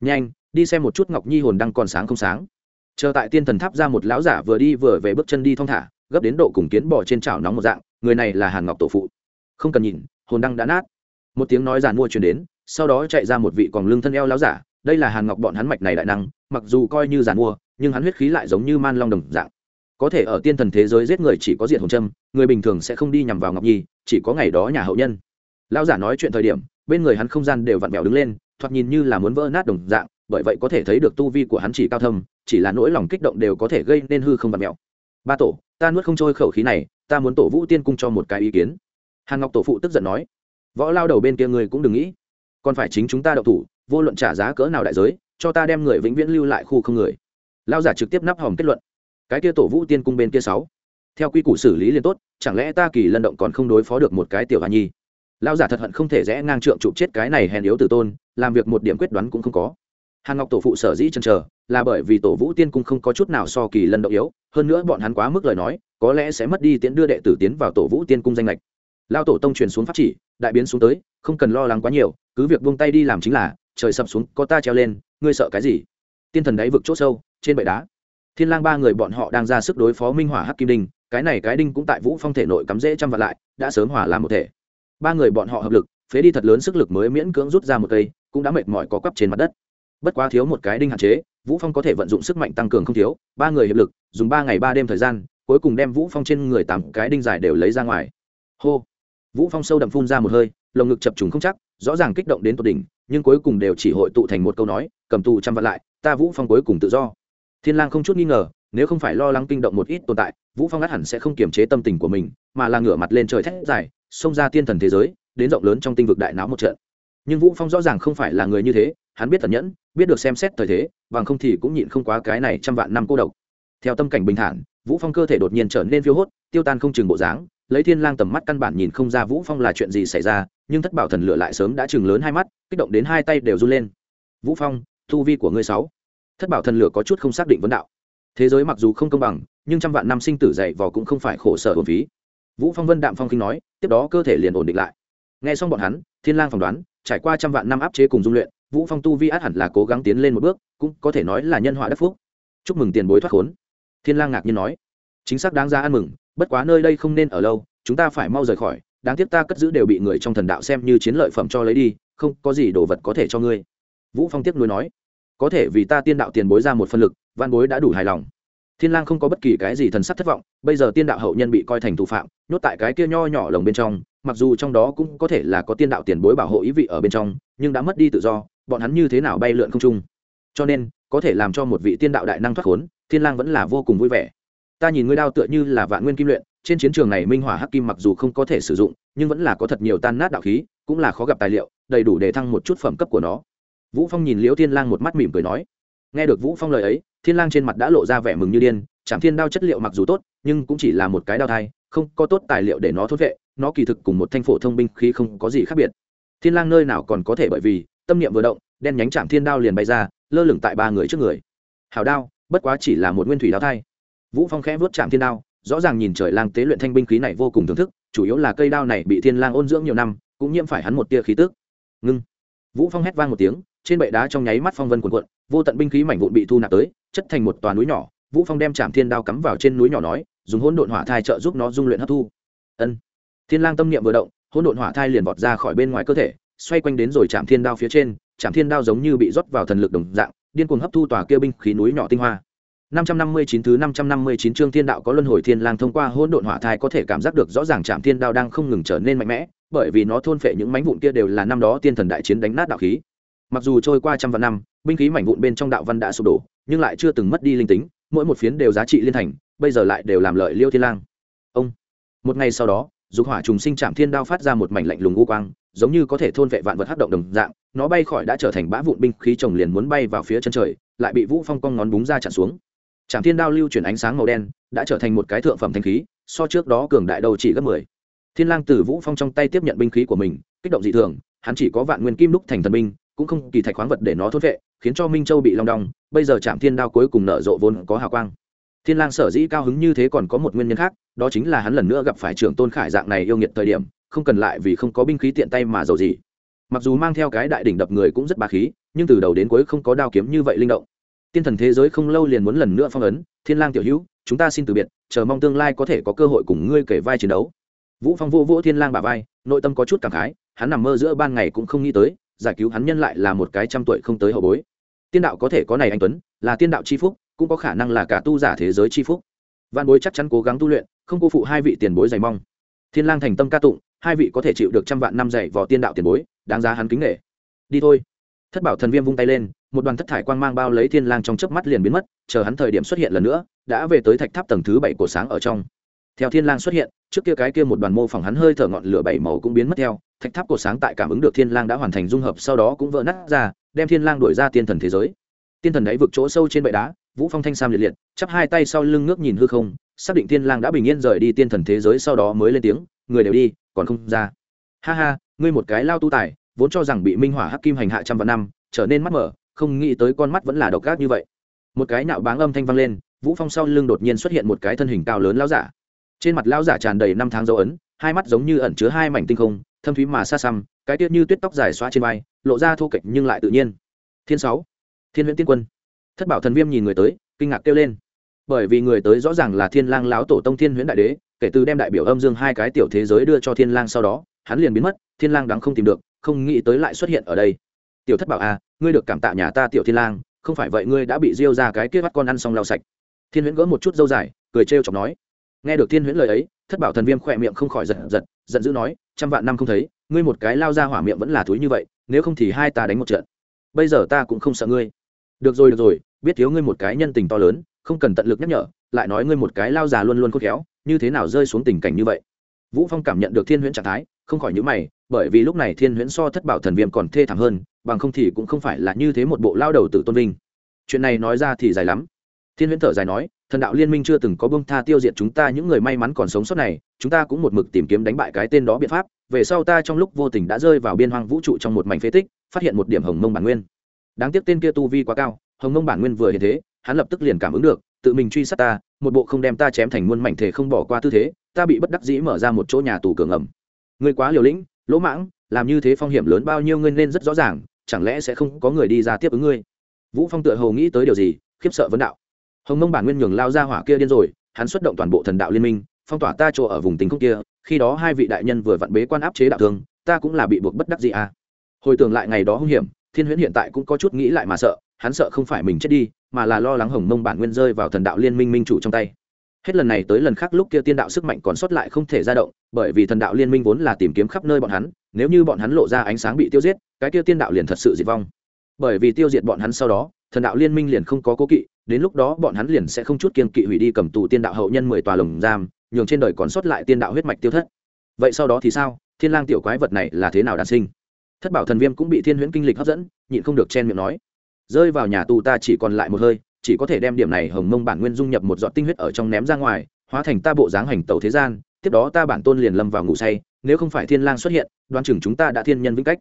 Nhanh, đi xem một chút ngọc nhi hồn đang còn sáng không sáng. Chờ tại tiên thần tháp ra một lão giả vừa đi vừa về bước chân đi thong thả, gấp đến độ cùng kiến bỏ trên chảo nóng một dạng, người này là hàn ngọc tổ phụ. Không cần nhìn, hồn đăng đã nát. Một tiếng nói giàn mua chuyển đến, sau đó chạy ra một vị còn lưng thân eo láo giả, đây là hàn ngọc bọn hắn mạch này đại năng, mặc dù coi như giàn mua nhưng hắn huyết khí lại giống như man long đồng dạng. Có thể ở tiên thần thế giới giết người chỉ có diện hồn trâm người bình thường sẽ không đi nhằm vào ngọc nhi, chỉ có ngày đó nhà hậu nhân. Lão giả nói chuyện thời điểm, bên người hắn không gian đều vặn vẹo đứng lên, thoạt nhìn như là muốn vỡ nát đồng dạng, bởi vậy có thể thấy được tu vi của hắn chỉ cao thâm, chỉ là nỗi lòng kích động đều có thể gây nên hư không vặn vẹo. Ba tổ, ta nuốt không trôi khẩu khí này, ta muốn tổ vũ tiên cung cho một cái ý kiến. Hàn ngọc tổ phụ tức giận nói. Võ lao đầu bên kia người cũng đừng nghĩ. Còn phải chính chúng ta đậu thủ, vô luận trả giá cỡ nào đại giới, cho ta đem người vĩnh viễn lưu lại khu không người lao giả trực tiếp nắp hòm kết luận. Cái kia tổ vũ tiên cung bên kia sáu. Theo quy củ xử lý liền tốt, chẳng lẽ ta kỳ lân động còn không đối phó được một cái tiểu hà nhi? Lao giả thật hận không thể rẽ ngang trượng chụp chết cái này hèn yếu từ tôn, làm việc một điểm quyết đoán cũng không có. Hàn ngọc tổ phụ sở dĩ chân chờ, là bởi vì tổ vũ tiên cung không có chút nào so kỳ lân động yếu, hơn nữa bọn hắn quá mức lời nói, có lẽ sẽ mất đi tiễn đưa đệ tử tiến vào tổ vũ tiên cung danh lệch lao tổ tông truyền xuống pháp chỉ, đại biến xuống tới, không cần lo lắng quá nhiều, cứ việc buông tay đi làm chính là, trời sập xuống, có ta treo lên, ngươi sợ cái gì? Tiên thần đáy vực chỗ sâu trên bệ đá. Thiên lang ba người bọn họ đang ra sức đối phó minh hỏa hắc kim đinh, cái này cái đinh cũng tại vũ phong thể nội cắm dễ trăm vạn lại, đã sớm hòa làm một thể. Ba người bọn họ hợp lực, phế đi thật lớn sức lực mới miễn cưỡng rút ra một cây, cũng đã mệt mỏi có quắp trên mặt đất. Bất quá thiếu một cái đinh hạn chế, vũ phong có thể vận dụng sức mạnh tăng cường không thiếu, ba người hiệp lực, dùng ba ngày ba đêm thời gian, cuối cùng đem vũ phong trên người tám cái đinh dài đều lấy ra ngoài. Hô! Vũ phong sâu đậm phun ra một hơi, lồng ngực chập trùng không chắc, rõ ràng kích động đến tột đỉnh, nhưng cuối cùng đều chỉ hội tụ thành một câu nói, cầm tù trăm vạn lại, ta vũ phong cuối cùng tự do thiên lang không chút nghi ngờ, nếu không phải lo lắng kinh động một ít tồn tại, vũ phong át hẳn sẽ không kiềm chế tâm tình của mình, mà là ngửa mặt lên trời thét dài, xông ra tiên thần thế giới, đến rộng lớn trong tinh vực đại não một trận. Nhưng vũ phong rõ ràng không phải là người như thế, hắn biết thần nhẫn, biết được xem xét thời thế, bằng không thì cũng nhịn không quá cái này trăm vạn năm cô độc. Theo tâm cảnh bình thản, vũ phong cơ thể đột nhiên trở nên phiêu hốt, tiêu tan không chừng bộ dáng, lấy thiên lang tầm mắt căn bản nhìn không ra vũ phong là chuyện gì xảy ra, nhưng thất bảo thần lửa lại sớm đã chừng lớn hai mắt, kích động đến hai tay đều run lên. Vũ phong thu vi của ngươi sáu thất bảo thần lửa có chút không xác định vấn đạo. Thế giới mặc dù không công bằng, nhưng trăm vạn năm sinh tử dạy vò cũng không phải khổ sở hồn phí. Vũ phong vân đạm phong kinh nói, tiếp đó cơ thể liền ổn định lại. Nghe xong bọn hắn, thiên lang phỏng đoán, trải qua trăm vạn năm áp chế cùng dung luyện, vũ phong tu vi át hẳn là cố gắng tiến lên một bước, cũng có thể nói là nhân họa đắc phúc. Chúc mừng tiền bối thoát khốn. Thiên lang ngạc nhiên nói, chính xác đáng ra ăn mừng, bất quá nơi đây không nên ở lâu, chúng ta phải mau rời khỏi, đáng tiếc ta cất giữ đều bị người trong thần đạo xem như chiến lợi phẩm cho lấy đi, không có gì đồ vật có thể cho ngươi. Vũ phong tiếp nối nói có thể vì ta tiên đạo tiền bối ra một phân lực, văn bối đã đủ hài lòng. Thiên lang không có bất kỳ cái gì thần sắc thất vọng, bây giờ tiên đạo hậu nhân bị coi thành thủ phạm, nhốt tại cái kia nho nhỏ lồng bên trong, mặc dù trong đó cũng có thể là có tiên đạo tiền bối bảo hộ ý vị ở bên trong, nhưng đã mất đi tự do, bọn hắn như thế nào bay lượn không trung. Cho nên, có thể làm cho một vị tiên đạo đại năng thoát khốn, thiên lang vẫn là vô cùng vui vẻ. Ta nhìn ngươi đao tựa như là vạn nguyên kim luyện, trên chiến trường này minh hỏa hắc kim mặc dù không có thể sử dụng, nhưng vẫn là có thật nhiều tan nát đạo khí, cũng là khó gặp tài liệu, đầy đủ để thăng một chút phẩm cấp của nó vũ phong nhìn liễu thiên lang một mắt mỉm cười nói, nghe được vũ phong lời ấy, thiên lang trên mặt đã lộ ra vẻ mừng như điên chạm thiên đao chất liệu mặc dù tốt, nhưng cũng chỉ là một cái đao thai, không có tốt tài liệu để nó thốt vệ, nó kỳ thực cùng một thanh phổ thông binh khí không có gì khác biệt. Thiên lang nơi nào còn có thể bởi vì tâm niệm vừa động, đen nhánh chạm thiên đao liền bay ra, lơ lửng tại ba người trước người. Hảo đao, bất quá chỉ là một nguyên thủy đao thai. Vũ phong khẽ vớt chạm thiên đao, rõ ràng nhìn trời lang tế luyện thanh binh khí này vô cùng thưởng thức, chủ yếu là cây đao này bị thiên lang ôn dưỡng nhiều năm, cũng nhiễm phải hắn một tia khí tức. Ngưng. Vũ phong hét vang một tiếng trên bệ đá trong nháy mắt phong vân cuộn cuộn vô tận binh khí mảnh vụn bị thu nạp tới chất thành một toàn núi nhỏ vũ phong đem chạm thiên đao cắm vào trên núi nhỏ nói dùng hỗn độn hỏa thai trợ giúp nó dung luyện hấp thu. Ân. Thiên lang tâm niệm vừa động hỗn độn hỏa thai liền vọt ra khỏi bên ngoài cơ thể xoay quanh đến rồi chạm thiên đao phía trên chạm thiên đao giống như bị rót vào thần lực đồng dạng điên cuồng hấp thu tòa kia binh khí núi nhỏ tinh hoa. 559 thứ 559 chương thiên đạo có luân hồi thiên lang thông qua hỗn độn hỏa thai có thể cảm giác được rõ ràng chạm thiên đao đang không ngừng trở nên mạnh mẽ, bởi vì nó thôn phệ những mảnh vụn kia đều là năm đó tiên thần đại chiến đánh nát đạo khí. Mặc dù trôi qua trăm vạn năm, binh khí mảnh vụn bên trong đạo văn đã sụp đổ, nhưng lại chưa từng mất đi linh tính, mỗi một phiến đều giá trị liên thành, bây giờ lại đều làm lợi Liêu Thiên Lang. Ông. Một ngày sau đó, dục hỏa trùng sinh chạm thiên đao phát ra một mảnh lạnh lùng u quang, giống như có thể thôn vệ vạn vật hấp động đồng dạng, nó bay khỏi đã trở thành bã vụn binh khí chồng liền muốn bay vào phía chân trời, lại bị Vũ Phong cong ngón búng ra chặn xuống chạm Thiên Đao lưu chuyển ánh sáng màu đen, đã trở thành một cái thượng phẩm thanh khí, so trước đó cường đại đầu chỉ gấp 10. Thiên Lang từ Vũ Phong trong tay tiếp nhận binh khí của mình, kích động dị thường, hắn chỉ có vạn nguyên kim đúc thành thần binh, cũng không kỳ thạch khoáng vật để nó thốt vệ, khiến cho Minh Châu bị long đong, bây giờ Trạm Thiên Đao cuối cùng nở rộ vốn có hào quang. Thiên Lang sở dĩ cao hứng như thế còn có một nguyên nhân khác, đó chính là hắn lần nữa gặp phải trưởng tôn Khải dạng này yêu nghiệt thời điểm, không cần lại vì không có binh khí tiện tay mà giàu gì. Mặc dù mang theo cái đại đỉnh đập người cũng rất bá khí, nhưng từ đầu đến cuối không có đao kiếm như vậy linh động tiên thần thế giới không lâu liền muốn lần nữa phong ấn thiên lang tiểu hữu chúng ta xin từ biệt chờ mong tương lai có thể có cơ hội cùng ngươi kể vai chiến đấu vũ phong vô vỗ thiên lang bả vai nội tâm có chút cảm khái hắn nằm mơ giữa ban ngày cũng không nghĩ tới giải cứu hắn nhân lại là một cái trăm tuổi không tới hậu bối. Tiên đạo có thể có này anh tuấn, là tiên đạo chi phúc, cũng có khả năng là cả tu giả thế giới chi phúc. Văn bối chắc chắn cố gắng tu luyện, không cô phụ hai vị tiền bối dày mong. Thiên lang thành tâm ca tụng, hai vị có thể chịu được trăm vạn năm dạy vò tiên đạo tiền bối, đáng giá hắn kính nể. Đi thôi. Thất bảo thần viêm vung tay lên, một đoàn thất thải quang mang bao lấy thiên lang trong chớp mắt liền biến mất, chờ hắn thời điểm xuất hiện lần nữa, đã về tới thạch tháp tầng thứ bảy của sáng ở trong theo thiên lang xuất hiện, trước kia cái kia một đoàn mô phỏng hắn hơi thở ngọn lửa bảy màu cũng biến mất theo, thạch tháp của sáng tại cảm ứng được thiên lang đã hoàn thành dung hợp sau đó cũng vỡ nát ra, đem thiên lang đuổi ra tiên thần thế giới. Tiên thần đấy vực chỗ sâu trên bệ đá, vũ phong thanh sam liệt liệt, chắp hai tay sau lưng ngước nhìn hư không, xác định thiên lang đã bình yên rời đi tiên thần thế giới sau đó mới lên tiếng, người đều đi, còn không ra. Ha ha, ngươi một cái lao tu tài, vốn cho rằng bị minh hỏa hắc kim hành hạ trăm vạn năm, trở nên mắt mở, không nghĩ tới con mắt vẫn là độc ác như vậy. Một cái nạo báng âm thanh vang lên, vũ phong sau lưng đột nhiên xuất hiện một cái thân hình cao lớn lão giả trên mặt lão giả tràn đầy năm tháng dấu ấn, hai mắt giống như ẩn chứa hai mảnh tinh không, thâm thúy mà xa xăm, cái tiết như tuyết tóc dài xóa trên vai, lộ ra thô kệch nhưng lại tự nhiên. Thiên sáu, thiên huyễn tiên quân. Thất bảo thần viêm nhìn người tới, kinh ngạc kêu lên. Bởi vì người tới rõ ràng là thiên lang lão tổ tông thiên huyễn đại đế, kể từ đem đại biểu âm dương hai cái tiểu thế giới đưa cho thiên lang sau đó, hắn liền biến mất, thiên lang đáng không tìm được, không nghĩ tới lại xuất hiện ở đây. Tiểu thất bảo à ngươi được cảm tạ nhà ta tiểu thiên lang, không phải vậy ngươi đã bị diêu ra cái kia bắt con ăn xong lau sạch. Thiên huyễn gỡ một chút dâu dài, cười trêu chọc nói nghe được thiên huyễn lời ấy, thất bảo thần viêm khỏe miệng không khỏi giật giật, giận dữ nói, trăm vạn năm không thấy, ngươi một cái lao ra hỏa miệng vẫn là túi như vậy, nếu không thì hai ta đánh một trận. Bây giờ ta cũng không sợ ngươi. Được rồi được rồi, biết thiếu ngươi một cái nhân tình to lớn, không cần tận lực nhắc nhở, lại nói ngươi một cái lao già luôn luôn khôn khéo, như thế nào rơi xuống tình cảnh như vậy? Vũ phong cảm nhận được thiên huyễn trạng thái, không khỏi nhíu mày, bởi vì lúc này thiên huyễn so thất bảo thần viêm còn thê thảm hơn, bằng không thì cũng không phải là như thế một bộ lao đầu tử tôn vinh. Chuyện này nói ra thì dài lắm thiên huyễn thở dài nói, thần đạo liên minh chưa từng có bông tha tiêu diệt chúng ta, những người may mắn còn sống sót này, chúng ta cũng một mực tìm kiếm đánh bại cái tên đó biện pháp. Về sau ta trong lúc vô tình đã rơi vào biên hoang vũ trụ trong một mảnh phế tích, phát hiện một điểm hồng mông bản nguyên. Đáng tiếc tên kia tu vi quá cao, hồng mông bản nguyên vừa hiện thế, hắn lập tức liền cảm ứng được, tự mình truy sát ta, một bộ không đem ta chém thành muôn mảnh thể không bỏ qua tư thế, ta bị bất đắc dĩ mở ra một chỗ nhà tù cường ẩm. Người quá liều lĩnh, lỗ mãng, làm như thế phong hiểm lớn bao nhiêu ngươi nên rất rõ ràng, chẳng lẽ sẽ không có người đi ra tiếp ứng ngươi? Vũ phong tựa hồ nghĩ tới điều gì, khiếp sợ vấn đạo hồng mông bản nguyên nhường lao ra hỏa kia điên rồi, hắn xuất động toàn bộ thần đạo liên minh, phong tỏa ta chỗ ở vùng tình khúc kia, khi đó hai vị đại nhân vừa vặn bế quan áp chế đạo thương, ta cũng là bị buộc bất đắc gì à. Hồi tưởng lại ngày đó hung hiểm, thiên huyễn hiện tại cũng có chút nghĩ lại mà sợ, hắn sợ không phải mình chết đi, mà là lo lắng hồng mông bản nguyên rơi vào thần đạo liên minh minh chủ trong tay. Hết lần này tới lần khác lúc kia tiên đạo sức mạnh còn sót lại không thể ra động, bởi vì thần đạo liên minh vốn là tìm kiếm khắp nơi bọn hắn, nếu như bọn hắn lộ ra ánh sáng bị tiêu diệt, cái kia tiên đạo liền thật sự diệt vong. Bởi vì tiêu diệt bọn hắn sau đó, thần đạo liên minh liền không có cố kỵ đến lúc đó bọn hắn liền sẽ không chút kiên kỵ hủy đi cầm tù tiên đạo hậu nhân mười tòa lồng giam, nhường trên đời còn sót lại tiên đạo huyết mạch tiêu thất. Vậy sau đó thì sao? Thiên lang tiểu quái vật này là thế nào đản sinh? Thất bảo thần viêm cũng bị thiên huyễn kinh lịch hấp dẫn, nhịn không được chen miệng nói. Rơi vào nhà tù ta chỉ còn lại một hơi, chỉ có thể đem điểm này hồng mông bản nguyên dung nhập một giọt tinh huyết ở trong ném ra ngoài, hóa thành ta bộ dáng hành tẩu thế gian, tiếp đó ta bản tôn liền lâm vào ngủ say, nếu không phải thiên lang xuất hiện, đoán chừng chúng ta đã thiên nhân vĩnh cách.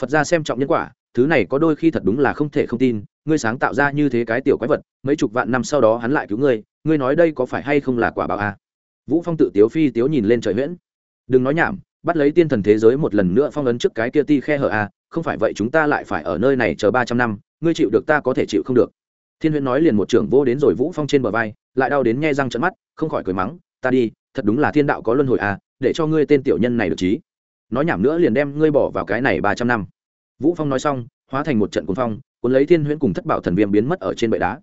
Phật gia xem trọng nhân quả thứ này có đôi khi thật đúng là không thể không tin ngươi sáng tạo ra như thế cái tiểu quái vật mấy chục vạn năm sau đó hắn lại cứu ngươi ngươi nói đây có phải hay không là quả báo a à? vũ phong tự tiếu phi tiếu nhìn lên trời huyễn. Đừng nói nhảm bắt lấy tiên thần thế giới một lần nữa phong ấn trước cái kia ti khe hở a à, không phải vậy chúng ta lại phải ở nơi này chờ ba trăm năm ngươi chịu được ta có thể chịu không được. Thiên huyễn nói liền một trưởng vô đến rồi vũ phong trên bờ vai lại đau đến nghe răng trận mắt không khỏi cười mắng ta đi thật đúng là thiên đạo có luân hồi à để cho ngươi tên tiểu nhân này được trí nói nhảm nữa liền đem ngươi bỏ vào cái này ba trăm năm vũ phong nói xong, hóa thành một trận cuốn phong, cuốn lấy thiên huyễn cùng thất bảo thần viêm biến mất ở trên bệ đá.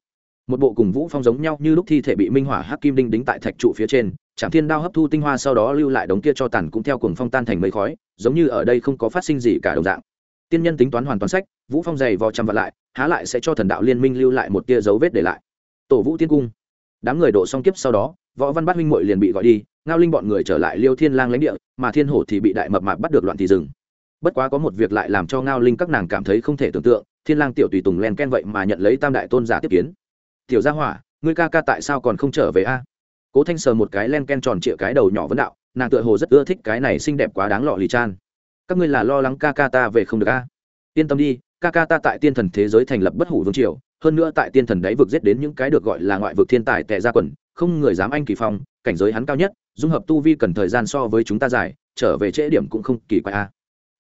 Một bộ cùng vũ phong giống nhau như lúc thi thể bị minh hỏa hắc kim đinh đính tại thạch trụ phía trên trạm thiên đao hấp thu tinh hoa sau đó lưu lại đống kia cho tàn cũng theo cuồng phong tan thành mây khói, giống như ở đây không có phát sinh gì cả đồng dạng. Tiên nhân tính toán hoàn toàn sách, vũ phong dày vò trăm vật lại, há lại sẽ cho thần đạo liên minh lưu lại một tia dấu vết để lại. Tổ vũ tiên cung. Đám người độ xong kiếp sau đó, võ văn bát huynh muội liền bị gọi đi, ngao linh bọn người trở lại liêu thiên lang lãnh địa, mà thiên hổ thì bị đại mập mạp bắt được loạn thì dừng bất quá có một việc lại làm cho ngao linh các nàng cảm thấy không thể tưởng tượng, thiên lang tiểu tùy tùng len ken vậy mà nhận lấy tam đại tôn giả tiếp kiến. Tiểu gia hỏa, ngươi ca ca tại sao còn không trở về a? Cố thanh sờ một cái len ken tròn trịa cái đầu nhỏ vấn đạo, nàng tựa hồ rất ưa thích cái này xinh đẹp quá đáng lọ lì chan. Các ngươi là lo lắng ca ca ta về không được a? Yên tâm đi, ca ca ta tại tiên thần thế giới thành lập bất hủ vương triều, hơn nữa tại tiên thần đáy vực giết đến những cái được gọi là ngoại vực thiên tài tệ ra quần, không người dám anh kỳ phong, cảnh giới hắn cao nhất, dung hợp tu vi cần thời gian so với chúng ta dài, trở về trễ điểm cũng không kỳ quái a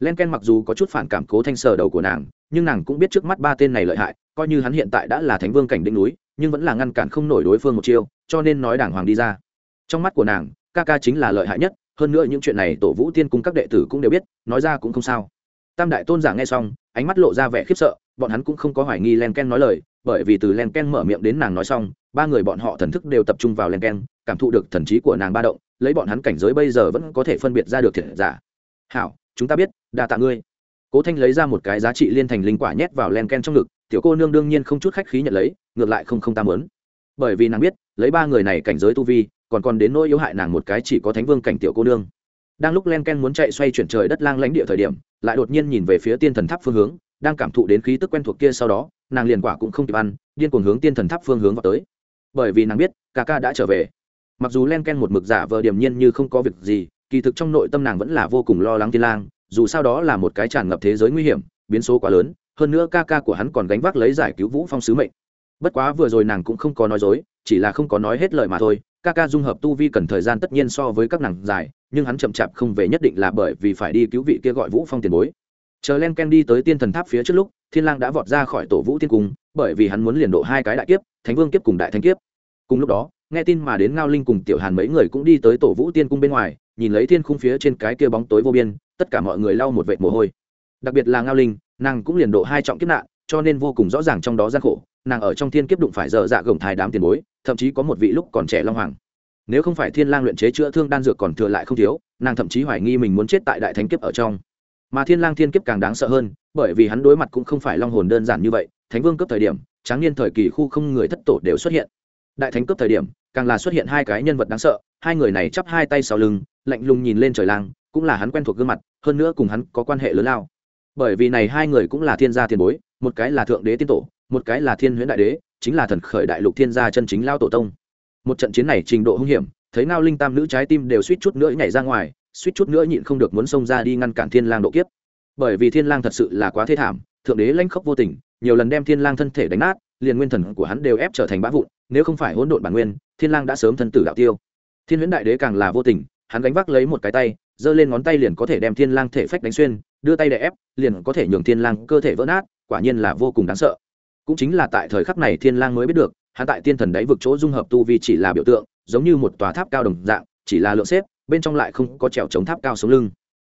len ken mặc dù có chút phản cảm cố thanh sờ đầu của nàng, nhưng nàng cũng biết trước mắt ba tên này lợi hại, coi như hắn hiện tại đã là thánh vương cảnh đỉnh núi, nhưng vẫn là ngăn cản không nổi đối phương một chiêu, cho nên nói đàng hoàng đi ra. Trong mắt của nàng, ca ca chính là lợi hại nhất, hơn nữa những chuyện này tổ vũ tiên cung các đệ tử cũng đều biết, nói ra cũng không sao. Tam đại tôn giả nghe xong, ánh mắt lộ ra vẻ khiếp sợ, bọn hắn cũng không có hoài nghi len ken nói lời, bởi vì từ len ken mở miệng đến nàng nói xong, ba người bọn họ thần thức đều tập trung vào len ken, cảm thụ được thần trí của nàng ba động, lấy bọn hắn cảnh giới bây giờ vẫn có thể phân biệt ra được thiệt giả. Hảo chúng ta biết, đa tạ ngươi. Cố thanh lấy ra một cái giá trị liên thành linh quả nhét vào len ken trong ngực, tiểu cô nương đương nhiên không chút khách khí nhận lấy, ngược lại không không tam lớn bởi vì nàng biết, lấy ba người này cảnh giới tu vi, còn còn đến nỗi yếu hại nàng một cái chỉ có thánh vương cảnh tiểu cô nương. Đang lúc len ken muốn chạy xoay chuyển trời đất lang lãnh địa thời điểm, lại đột nhiên nhìn về phía tiên thần tháp phương hướng, đang cảm thụ đến khí tức quen thuộc kia sau đó, nàng liền quả cũng không kịp ăn, điên cuồng hướng tiên thần tháp phương hướng vào tới. Bởi vì nàng biết, ca ca đã trở về. Mặc dù len ken một mực giả vờ điềm nhiên như không có việc gì kỳ thực trong nội tâm nàng vẫn là vô cùng lo lắng Thiên lang, dù sao đó là một cái tràn ngập thế giới nguy hiểm, biến số quá lớn, hơn nữa ca ca của hắn còn gánh vác lấy giải cứu vũ phong sứ mệnh. Bất quá vừa rồi nàng cũng không có nói dối, chỉ là không có nói hết lời mà thôi, ca ca dung hợp tu vi cần thời gian tất nhiên so với các nàng dài, nhưng hắn chậm chạp không về nhất định là bởi vì phải đi cứu vị kia gọi vũ phong tiền bối. Chờ len ken đi tới tiên thần tháp phía trước lúc, thiên lang đã vọt ra khỏi tổ vũ tiên cung, bởi vì hắn muốn liền độ hai cái đại kiếp, thánh vương kiếp cùng đại thánh kiếp. Cùng lúc đó, nghe tin mà đến ngao linh cùng tiểu hàn mấy người cũng đi tới tổ vũ tiên cung bên ngoài nhìn lấy thiên khung phía trên cái kia bóng tối vô biên, tất cả mọi người lau một vệt mồ hôi. Đặc biệt là ngao linh, nàng cũng liền độ hai trọng kiếp nạn, cho nên vô cùng rõ ràng trong đó gian khổ, nàng ở trong thiên kiếp đụng phải dở dạ gồng thai đám tiền bối, thậm chí có một vị lúc còn trẻ long hoàng. Nếu không phải thiên lang luyện chế chữa thương đan dược còn thừa lại không thiếu, nàng thậm chí hoài nghi mình muốn chết tại đại thánh kiếp ở trong. Mà thiên lang thiên kiếp càng đáng sợ hơn, bởi vì hắn đối mặt cũng không phải long hồn đơn giản như vậy, thánh vương cấp thời điểm, tráng niên thời kỳ khu không người thất tổ đều xuất hiện. Đại thánh cấp thời điểm, càng là xuất hiện hai cái nhân vật đáng sợ, hai người này chắp hai tay sau lưng lạnh lùng nhìn lên trời lang, cũng là hắn quen thuộc gương mặt, hơn nữa cùng hắn có quan hệ lớn lao. Bởi vì này hai người cũng là thiên gia tiền bối, một cái là thượng đế tiên tổ, một cái là thiên huyễn đại đế, chính là thần khởi đại lục thiên gia chân chính lao tổ tông. Một trận chiến này trình độ hung hiểm, thấy ngao linh tam nữ trái tim đều suýt chút nữa nhảy ra ngoài, suýt chút nữa nhịn không được muốn xông ra đi ngăn cản thiên lang độ kiếp. Bởi vì thiên lang thật sự là quá thê thảm, thượng đế lanh khốc vô tình, nhiều lần đem thiên lang thân thể đánh nát, liền nguyên thần của hắn đều ép trở thành bã vụn, nếu không phải hỗn độn bản nguyên, thiên lang đã sớm thân tử đạo tiêu. Thiên huyễn đại đế càng là vô tình hắn gánh vác lấy một cái tay, giơ lên ngón tay liền có thể đem thiên lang thể phách đánh xuyên, đưa tay để ép, liền có thể nhường thiên lang cơ thể vỡ nát, quả nhiên là vô cùng đáng sợ. Cũng chính là tại thời khắc này thiên lang mới biết được, hắn tại tiên thần đáy vực chỗ dung hợp tu vi chỉ là biểu tượng, giống như một tòa tháp cao đồng dạng, chỉ là lượng xếp, bên trong lại không có trèo chống tháp cao sống lưng.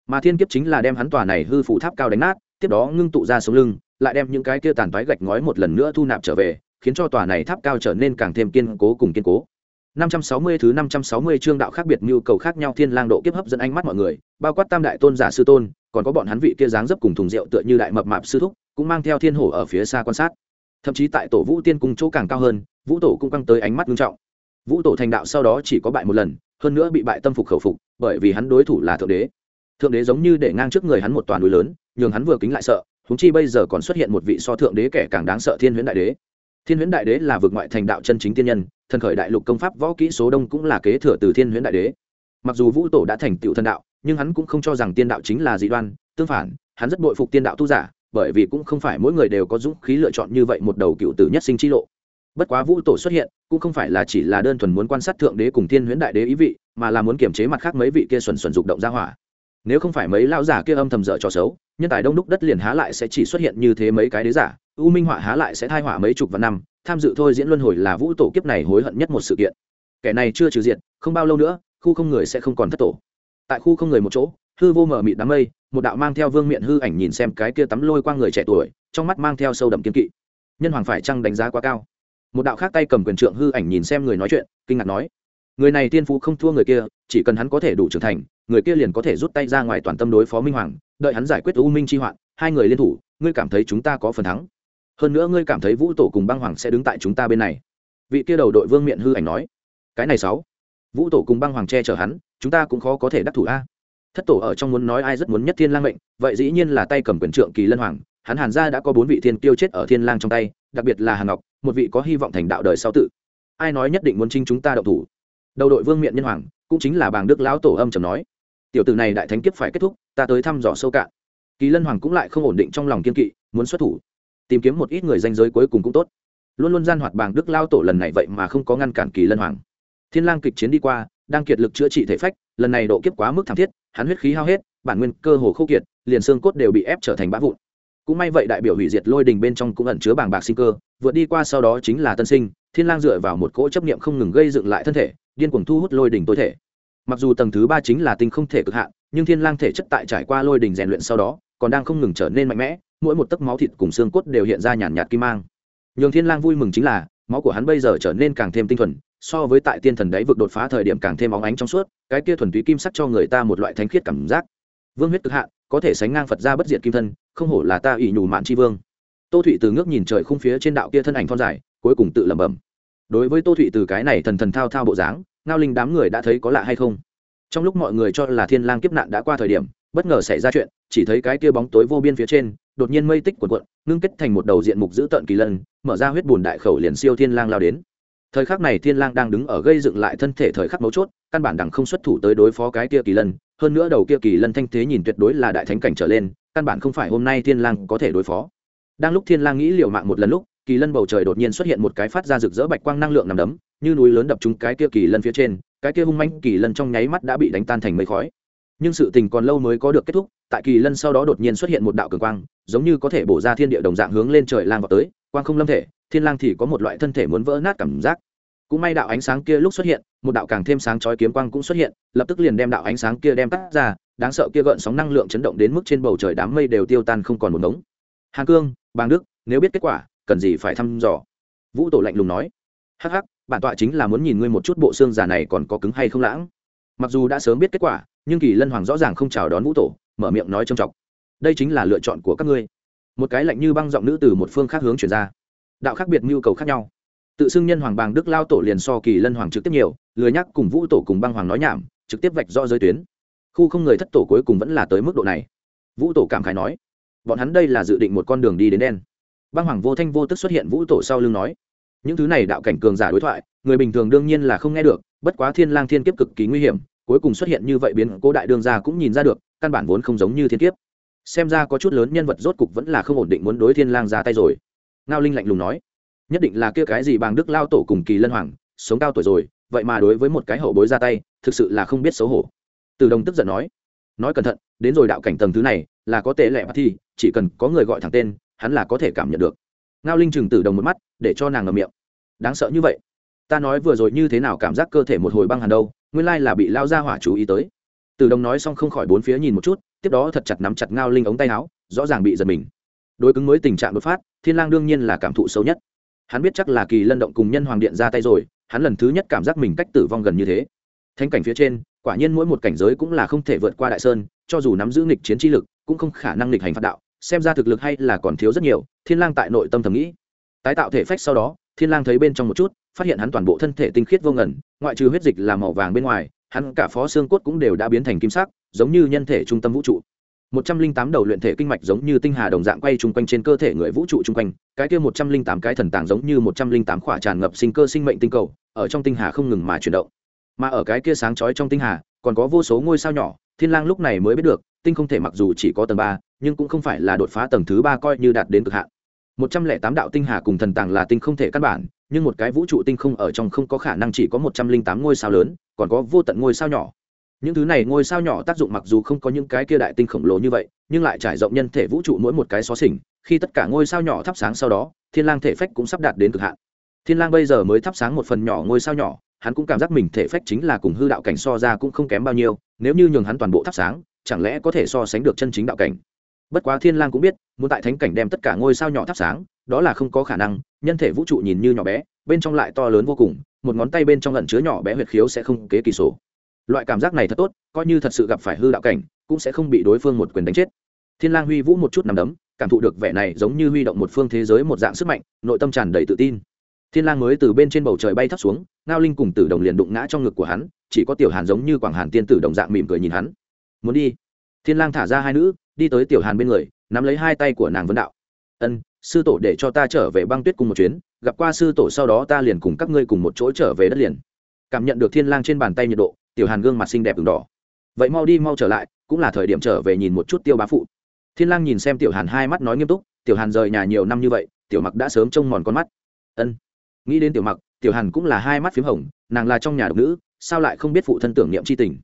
Mà thiên kiếp chính là đem hắn tòa này hư phụ tháp cao đánh nát, tiếp đó ngưng tụ ra sống lưng, lại đem những cái kia tàn toái gạch ngói một lần nữa thu nạp trở về, khiến cho tòa này tháp cao trở nên càng thêm kiên cố cùng kiên cố. 560 thứ 560 chương đạo khác biệt nhu cầu khác nhau thiên lang độ kiếp hấp dẫn ánh mắt mọi người, bao quát tam đại tôn giả sư tôn, còn có bọn hắn vị kia dáng dấp cùng thùng rượu tựa như đại mập mạp sư thúc, cũng mang theo thiên hổ ở phía xa quan sát. Thậm chí tại tổ Vũ Tiên cung chỗ càng cao hơn, Vũ tổ cũng căng tới ánh mắt nghiêm trọng. Vũ tổ thành đạo sau đó chỉ có bại một lần, hơn nữa bị bại tâm phục khẩu phục, bởi vì hắn đối thủ là thượng đế. Thượng đế giống như để ngang trước người hắn một toàn núi lớn, nhường hắn vừa kính lại sợ, huống chi bây giờ còn xuất hiện một vị so thượng đế kẻ càng đáng sợ thiên huyễn đại đế thiên huyễn đại đế là vực ngoại thành đạo chân chính tiên nhân thần khởi đại lục công pháp võ kỹ số đông cũng là kế thừa từ thiên huyễn đại đế. Mặc dù vũ tổ đã thành tựu thần đạo, nhưng hắn cũng không cho rằng tiên đạo chính là dị đoan, tương phản, hắn rất bội phục tiên đạo tu giả, bởi vì cũng không phải mỗi người đều có dũng khí lựa chọn như vậy một đầu cựu tử nhất sinh chi lộ. Bất quá vũ tổ xuất hiện, cũng không phải là chỉ là đơn thuần muốn quan sát thượng đế cùng thiên huyễn đại đế ý vị, mà là muốn kiềm chế mặt khác mấy vị kia xuẩn xuẩn dục động ra hỏa. Nếu không phải mấy lão giả kia âm thầm dở trò xấu, nhân tài đông đúc đất liền há lại sẽ chỉ xuất hiện như thế mấy cái đế giả, u minh họa há lại sẽ thai họa mấy chục vạn năm tham dự thôi diễn luân hồi là vũ tổ kiếp này hối hận nhất một sự kiện. Kẻ này chưa trừ diện không bao lâu nữa, khu không người sẽ không còn thất tổ. Tại khu không người một chỗ, hư vô mở mịt đám mây, một đạo mang theo vương miện hư ảnh nhìn xem cái kia tắm lôi qua người trẻ tuổi, trong mắt mang theo sâu đậm kiên kỵ. Nhân hoàng phải chăng đánh giá quá cao? Một đạo khác tay cầm quyền trượng hư ảnh nhìn xem người nói chuyện, kinh ngạc nói, người này tiên phú không thua người kia, chỉ cần hắn có thể đủ trưởng thành, người kia liền có thể rút tay ra ngoài toàn tâm đối phó minh hoàng, đợi hắn giải quyết u minh chi hoạn, hai người liên thủ, ngươi cảm thấy chúng ta có phần thắng? Hơn nữa ngươi cảm thấy vũ tổ cùng băng hoàng sẽ đứng tại chúng ta bên này. Vị kia đầu đội vương miện hư ảnh nói, cái này sáu, vũ tổ cùng băng hoàng che chở hắn, chúng ta cũng khó có thể đắc thủ a. Thất tổ ở trong muốn nói ai rất muốn nhất thiên lang mệnh, vậy dĩ nhiên là tay cầm quyền trượng kỳ lân hoàng, hắn hàn gia đã có bốn vị thiên tiêu chết ở thiên lang trong tay, đặc biệt là hàn ngọc, một vị có hy vọng thành đạo đời sau tự. Ai nói nhất định muốn chinh chúng ta đậu thủ? Đầu đội vương miện nhân hoàng, cũng chính là bàng đức lão tổ âm trầm nói, tiểu tử này đại thánh kiếp phải kết thúc, ta tới thăm dò sâu cạn. Kỳ lân hoàng cũng lại không ổn định trong lòng kiên kỵ, muốn xuất thủ tìm kiếm một ít người danh giới cuối cùng cũng tốt. Luôn luôn gian hoạt bàng đức lao tổ lần này vậy mà không có ngăn cản kỳ lân hoàng. Thiên lang kịch chiến đi qua, đang kiệt lực chữa trị thể phách, lần này độ kiếp quá mức thảm thiết, hắn huyết khí hao hết, bản nguyên cơ hồ khô kiệt, liền xương cốt đều bị ép trở thành bã vụn. Cũng may vậy đại biểu hủy diệt lôi đình bên trong cũng ẩn chứa bàng bạc sinh cơ, vượt đi qua sau đó chính là tân sinh, thiên lang dựa vào một cỗ chấp niệm không ngừng gây dựng lại thân thể, điên cuồng thu hút lôi đình tối thể. Mặc dù tầng thứ ba chính là tinh không thể cực hạn, nhưng thiên lang thể chất tại trải qua lôi đình rèn luyện sau đó, còn đang không ngừng trở nên mạnh mẽ mỗi một tấc máu thịt cùng xương cốt đều hiện ra nhàn nhạt kim mang. Nhường thiên lang vui mừng chính là, máu của hắn bây giờ trở nên càng thêm tinh thuần, so với tại tiên thần đấy vực đột phá thời điểm càng thêm óng ánh trong suốt, cái kia thuần túy kim sắc cho người ta một loại thánh khiết cảm giác. Vương huyết cực hạn, có thể sánh ngang phật gia bất diệt kim thân, không hổ là ta ủy nhủ mạn chi vương. Tô thụy từ ngước nhìn trời khung phía trên đạo kia thân ảnh thon dài, cuối cùng tự lẩm bẩm. Đối với tô thụy từ cái này thần thần thao thao bộ dáng, ngao linh đám người đã thấy có lạ hay không? Trong lúc mọi người cho là thiên lang kiếp nạn đã qua thời điểm bất ngờ xảy ra chuyện, chỉ thấy cái kia bóng tối vô biên phía trên, đột nhiên mây tích cuộn cuộn, ngưng kết thành một đầu diện mục dữ tợn kỳ lân, mở ra huyết bùn đại khẩu liền siêu thiên lang lao đến. Thời khắc này thiên lang đang đứng ở gây dựng lại thân thể thời khắc mấu chốt, căn bản đẳng không xuất thủ tới đối phó cái kia kỳ lân, hơn nữa đầu kia kỳ lân thanh thế nhìn tuyệt đối là đại thánh cảnh trở lên, căn bản không phải hôm nay thiên lang có thể đối phó. Đang lúc thiên lang nghĩ liều mạng một lần lúc, kỳ lân bầu trời đột nhiên xuất hiện một cái phát ra rực rỡ bạch quang năng lượng nằm đấm, như núi lớn đập trúng cái kia kỳ lân phía trên, cái kia hung manh kỳ lân trong nháy mắt đã bị đánh tan thành mây khói nhưng sự tình còn lâu mới có được kết thúc, tại kỳ lân sau đó đột nhiên xuất hiện một đạo cường quang, giống như có thể bổ ra thiên địa đồng dạng hướng lên trời lang vào tới, quang không lâm thể, thiên lang thì có một loại thân thể muốn vỡ nát cảm giác. Cũng may đạo ánh sáng kia lúc xuất hiện, một đạo càng thêm sáng chói kiếm quang cũng xuất hiện, lập tức liền đem đạo ánh sáng kia đem cắt ra, đáng sợ kia gợn sóng năng lượng chấn động đến mức trên bầu trời đám mây đều tiêu tan không còn một ngống. Hàn cương, bàng đức, nếu biết kết quả, cần gì phải thăm dò? Vũ tổ lạnh lùng nói. Hắc hắc, bản tọa chính là muốn nhìn ngươi một chút bộ xương già này còn có cứng hay không lãng. Mặc dù đã sớm biết kết quả nhưng kỳ lân hoàng rõ ràng không chào đón vũ tổ, mở miệng nói trầm trọng. Đây chính là lựa chọn của các ngươi. Một cái lạnh như băng giọng nữ từ một phương khác hướng chuyển ra. Đạo khác biệt nhu cầu khác nhau. Tự xưng nhân hoàng bàng đức lao tổ liền so kỳ lân hoàng trực tiếp nhiều, lười nhắc cùng vũ tổ cùng băng hoàng nói nhảm, trực tiếp vạch rõ giới tuyến. Khu không người thất tổ cuối cùng vẫn là tới mức độ này. Vũ tổ cảm khái nói, bọn hắn đây là dự định một con đường đi đến đen. Băng hoàng vô thanh vô tức xuất hiện vũ tổ sau lưng nói, những thứ này đạo cảnh cường giả đối thoại, người bình thường đương nhiên là không nghe được, bất quá thiên lang thiên kiếp cực kỳ nguy hiểm cuối cùng xuất hiện như vậy biến cố đại đương gia cũng nhìn ra được, căn bản vốn không giống như thiên kiếp. Xem ra có chút lớn nhân vật rốt cục vẫn là không ổn định muốn đối thiên lang ra tay rồi. Ngao linh lạnh lùng nói, nhất định là kia cái gì bàng đức lao tổ cùng kỳ lân hoàng, sống cao tuổi rồi, vậy mà đối với một cái hậu bối ra tay, thực sự là không biết xấu hổ. Từ đồng tức giận nói nói cẩn thận, đến rồi đạo cảnh tầng thứ này, là có tệ lệ thì chỉ cần có người gọi thẳng tên, hắn là có thể cảm nhận được. Ngao linh chừng từ đồng một mắt, để cho nàng ngậm miệng. Đáng sợ như vậy, ta nói vừa rồi như thế nào cảm giác cơ thể một hồi băng hàn đâu? Nguyên lai là bị lao ra hỏa chú ý tới. Từ đồng nói xong không khỏi bốn phía nhìn một chút, tiếp đó thật chặt nắm chặt ngao linh ống tay áo, rõ ràng bị giật mình. Đối cứng mới tình trạng đột phát, thiên lang đương nhiên là cảm thụ xấu nhất. Hắn biết chắc là kỳ lân động cùng nhân hoàng điện ra tay rồi, hắn lần thứ nhất cảm giác mình cách tử vong gần như thế. Thánh cảnh phía trên, quả nhiên mỗi một cảnh giới cũng là không thể vượt qua đại sơn, cho dù nắm giữ nghịch chiến chi lực, cũng không khả năng nghịch hành phạt đạo, xem ra thực lực hay là còn thiếu rất nhiều, thiên lang tại nội tâm thầm nghĩ. Tái tạo thể phách sau đó, thiên lang thấy bên trong một chút phát hiện hắn toàn bộ thân thể tinh khiết vô ngần, ngoại trừ huyết dịch là màu vàng bên ngoài, hắn cả phó xương cốt cũng đều đã biến thành kim sắc, giống như nhân thể trung tâm vũ trụ. một trăm linh tám đầu luyện thể kinh mạch giống như tinh hà đồng dạng quay chung quanh trên cơ thể người vũ trụ chung quanh, cái kia một trăm linh tám cái thần tàng giống như một trăm linh tám khỏa tràn ngập sinh cơ sinh mệnh tinh cầu, ở trong tinh hà không ngừng mà chuyển động. Mà ở cái kia sáng chói trong tinh hà, còn có vô số ngôi sao nhỏ, thiên lang lúc này mới biết được, tinh không thể mặc dù chỉ có tầng ba, nhưng cũng không phải là đột phá tầng thứ ba coi như đạt đến cực hạn. một trăm lẻ tám đạo tinh hà cùng thần tàng là tinh không thể căn bản nhưng một cái vũ trụ tinh không ở trong không có khả năng chỉ có một trăm linh tám ngôi sao lớn, còn có vô tận ngôi sao nhỏ. Những thứ này ngôi sao nhỏ tác dụng mặc dù không có những cái kia đại tinh khổng lồ như vậy, nhưng lại trải rộng nhân thể vũ trụ mỗi một cái xó xỉnh, khi tất cả ngôi sao nhỏ thắp sáng sau đó, thiên lang thể phách cũng sắp đạt đến cực hạn. Thiên lang bây giờ mới thắp sáng một phần nhỏ ngôi sao nhỏ, hắn cũng cảm giác mình thể phách chính là cùng hư đạo cảnh so ra cũng không kém bao nhiêu, nếu như nhường hắn toàn bộ thắp sáng, chẳng lẽ có thể so sánh được chân chính đạo cảnh? Bất quá thiên lang cũng biết, muốn tại thánh cảnh đem tất cả ngôi sao nhỏ thắp sáng, đó là không có khả năng, nhân thể vũ trụ nhìn như nhỏ bé, bên trong lại to lớn vô cùng, một ngón tay bên trong lẩn chứa nhỏ bé huyệt khiếu sẽ không kế kỳ sổ. Loại cảm giác này thật tốt, coi như thật sự gặp phải hư đạo cảnh, cũng sẽ không bị đối phương một quyền đánh chết. Thiên lang huy vũ một chút nằm đấm, cảm thụ được vẻ này giống như huy động một phương thế giới một dạng sức mạnh, nội tâm tràn đầy tự tin. Thiên lang mới từ bên trên bầu trời bay thấp xuống, ngao linh cùng tử đồng liền đụng ngã trong ngực của hắn, chỉ có tiểu hàn giống như quảng hàn tiên tử đồng dạng mỉm cười nhìn hắn. Muốn đi. Thiên lang thả ra hai nữ đi tới tiểu hàn bên người, nắm lấy hai tay của nàng vấn đạo. Ân, sư tổ để cho ta trở về băng tuyết cùng một chuyến, gặp qua sư tổ sau đó ta liền cùng các ngươi cùng một chỗ trở về đất liền. Cảm nhận được thiên lang trên bàn tay nhiệt độ, tiểu hàn gương mặt xinh đẹp ửng đỏ. Vậy mau đi mau trở lại, cũng là thời điểm trở về nhìn một chút tiêu bá phụ. Thiên lang nhìn xem tiểu hàn hai mắt nói nghiêm túc, tiểu hàn rời nhà nhiều năm như vậy, tiểu mặc đã sớm trông mòn con mắt. Ân. Nghĩ đến tiểu mặc, tiểu hàn cũng là hai mắt phím hồng, nàng là trong nhà độc nữ, sao lại không biết phụ thân tưởng niệm chi tình?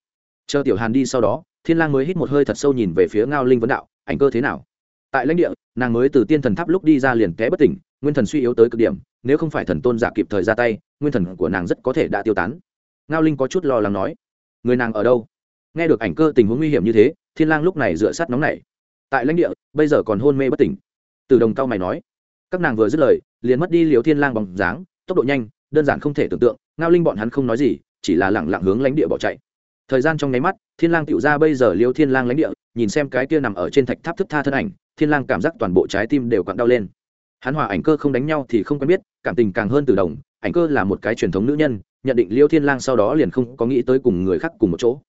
Chờ tiểu hàn đi sau đó thiên lang mới hít một hơi thật sâu nhìn về phía ngao linh vấn đạo, ảnh cơ thế nào? Tại lãnh địa, nàng mới từ tiên thần tháp lúc đi ra liền té bất tỉnh, nguyên thần suy yếu tới cực điểm, nếu không phải thần tôn giả kịp thời ra tay, nguyên thần của nàng rất có thể đã tiêu tán. Ngao linh có chút lo lắng nói, người nàng ở đâu? Nghe được ảnh cơ tình huống nguy hiểm như thế, thiên lang lúc này dựa sát nóng nảy. Tại lãnh địa, bây giờ còn hôn mê bất tỉnh. Từ đồng cao mày nói, các nàng vừa dứt lời, liền mất đi liều thiên lang bằng dáng, tốc độ nhanh, đơn giản không thể tưởng tượng, ngao linh bọn hắn không nói gì, chỉ là lẳng lặng hướng lãnh địa bỏ chạy thời gian trong nháy mắt, thiên lang tiểu ra bây giờ liêu thiên lang lãnh địa, nhìn xem cái kia nằm ở trên thạch tháp thức tha thân ảnh, thiên lang cảm giác toàn bộ trái tim đều quặn đau lên. Hắn hòa ảnh cơ không đánh nhau thì không quen biết, cảm tình càng hơn từ đồng, ảnh cơ là một cái truyền thống nữ nhân, nhận định liêu thiên lang sau đó liền không có nghĩ tới cùng người khác cùng một chỗ.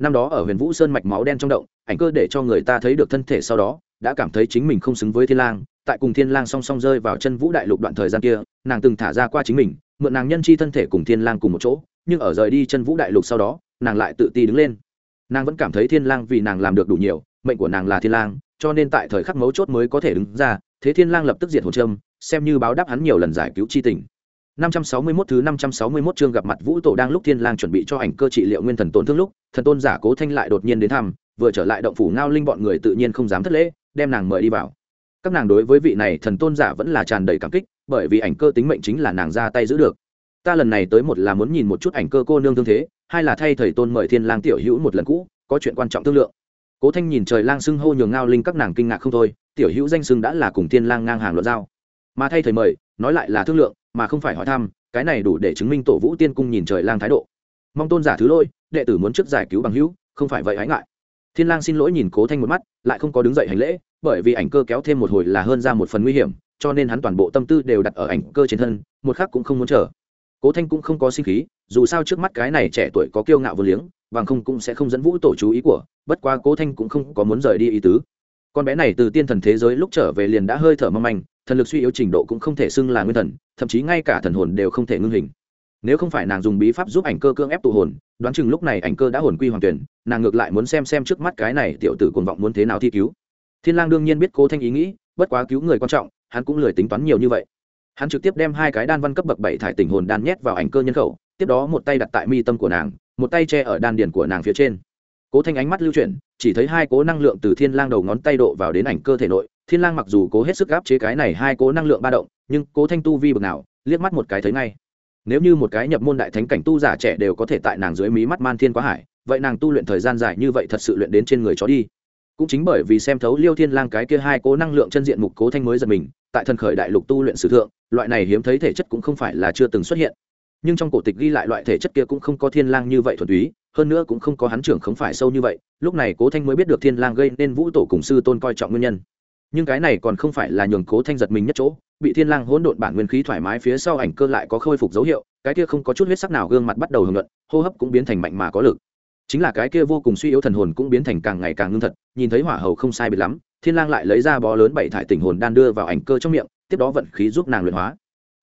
Năm đó ở huyền vũ sơn mạch máu đen trong động, ảnh cơ để cho người ta thấy được thân thể sau đó, đã cảm thấy chính mình không xứng với thiên lang, tại cùng thiên lang song song rơi vào chân vũ đại lục đoạn thời gian kia, nàng từng thả ra qua chính mình, mượn nàng nhân chi thân thể cùng thiên lang cùng một chỗ, nhưng ở rời đi chân vũ đại lục sau đó nàng lại tự ti đứng lên nàng vẫn cảm thấy thiên lang vì nàng làm được đủ nhiều mệnh của nàng là thiên lang cho nên tại thời khắc mấu chốt mới có thể đứng ra thế thiên lang lập tức diệt hồn trâm xem như báo đáp hắn nhiều lần giải cứu chi tình 561 thứ 561 chương gặp mặt Vũ Tổ đang lúc Thiên Lang chuẩn bị cho ảnh cơ trị liệu nguyên thần tổn thương lúc, thần tôn giả Cố Thanh lại đột nhiên đến thăm, vừa trở lại động phủ ngao linh bọn người tự nhiên không dám thất lễ, đem nàng mời đi vào. Các nàng đối với vị này thần tôn giả vẫn là tràn đầy cảm kích, bởi vì ảnh cơ tính mệnh chính là nàng ra tay giữ được. Ta lần này tới một là muốn nhìn một chút ảnh cơ cô nương thương thế, hai là thay thầy tôn mời Thiên Lang tiểu hữu một lần cũ, có chuyện quan trọng thương lượng. Cố Thanh nhìn trời lang xưng hô nhường ngao linh các nàng kinh ngạc không thôi, tiểu hữu danh xưng đã là cùng Thiên Lang ngang hàng luận giao. Mà thay thầy mời, nói lại là thương lượng, mà không phải hỏi thăm cái này đủ để chứng minh tổ vũ tiên cung nhìn trời lang thái độ mong tôn giả thứ lỗi đệ tử muốn trước giải cứu bằng hữu không phải vậy hãy ngại thiên lang xin lỗi nhìn cố thanh một mắt lại không có đứng dậy hành lễ bởi vì ảnh cơ kéo thêm một hồi là hơn ra một phần nguy hiểm cho nên hắn toàn bộ tâm tư đều đặt ở ảnh cơ trên thân một khắc cũng không muốn chờ cố thanh cũng không có sinh khí, dù sao trước mắt cái này trẻ tuổi có kiêu ngạo vô liếng, bằng không cũng sẽ không dẫn vũ tổ chú ý của, bất quá cố thanh cũng không có muốn rời đi ý tứ. Con bé này từ tiên thần thế giới lúc trở về liền đã hơi thở mâm anh thần lực suy yếu trình độ cũng không thể xưng là nguyên thần, thậm chí ngay cả thần hồn đều không thể ngưng hình. Nếu không phải nàng dùng bí pháp giúp ảnh cơ cưỡng ép tụ hồn, đoán chừng lúc này ảnh cơ đã hồn quy hoàng tuyển, nàng ngược lại muốn xem xem trước mắt cái này tiểu tử cuồng vọng muốn thế nào thi cứu. Thiên lang đương nhiên biết cố thanh ý nghĩ, bất quá cứu người quan trọng, hắn cũng lười tính toán nhiều như vậy hắn trực tiếp đem hai cái đan văn cấp bậc bảy thải tình hồn đan nhét vào ảnh cơ nhân khẩu, tiếp đó một tay đặt tại mi tâm của nàng, một tay che ở đan điền của nàng phía trên. Cố thanh ánh mắt lưu chuyển, chỉ thấy hai cố năng lượng từ thiên lang đầu ngón tay độ vào đến ảnh cơ thể nội, thiên lang mặc dù cố hết sức gáp chế cái này hai cố năng lượng ba động, nhưng cố thanh tu vi bực nào, liếc mắt một cái thấy ngay. Nếu như một cái nhập môn đại thánh cảnh tu giả trẻ đều có thể tại nàng dưới mí mắt man thiên quá hải, vậy nàng tu luyện thời gian dài như vậy thật sự luyện đến trên người chó đi. Cũng chính bởi vì xem thấu liêu thiên lang cái kia hai cố năng lượng chân diện mục cố thanh mới giật mình, tại thần khởi đại lục tu luyện sử thượng loại này hiếm thấy thể chất cũng không phải là chưa từng xuất hiện. Nhưng trong cổ tịch ghi lại loại thể chất kia cũng không có thiên lang như vậy thuần túy, hơn nữa cũng không có hắn trưởng không phải sâu như vậy, lúc này cố thanh mới biết được thiên lang gây nên vũ tổ cùng sư tôn coi trọng nguyên nhân. Nhưng cái này còn không phải là nhường cố thanh giật mình nhất chỗ, bị thiên lang hỗn độn bản nguyên khí thoải mái phía sau ảnh cơ lại có khôi phục dấu hiệu, cái kia không có chút huyết sắc nào gương mặt bắt đầu hưởng luận hô hấp cũng biến thành mạnh mà có lực. Chính là cái kia vô cùng suy yếu thần hồn cũng biến thành càng ngày càng ngưng thật, nhìn thấy hỏa hầu không sai biệt lắm, thiên lang lại lấy ra bó lớn bảy thải tình hồn đan đưa vào ảnh cơ trong miệng tiếp đó vận khí giúp nàng luyện hóa.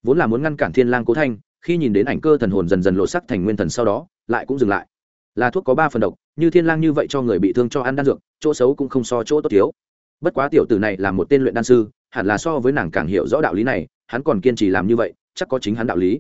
Vốn là muốn ngăn cản thiên lang cố thanh, khi nhìn đến ảnh cơ thần hồn dần dần lộ sắc thành nguyên thần sau đó, lại cũng dừng lại. Là thuốc có ba phần độc, như thiên lang như vậy cho người bị thương cho ăn đan dược, chỗ xấu cũng không so chỗ tốt thiếu. Bất quá tiểu tử này là một tên luyện đan sư, hẳn là so với nàng càng hiểu rõ đạo lý này, hắn còn kiên trì làm như vậy, chắc có chính hắn đạo lý.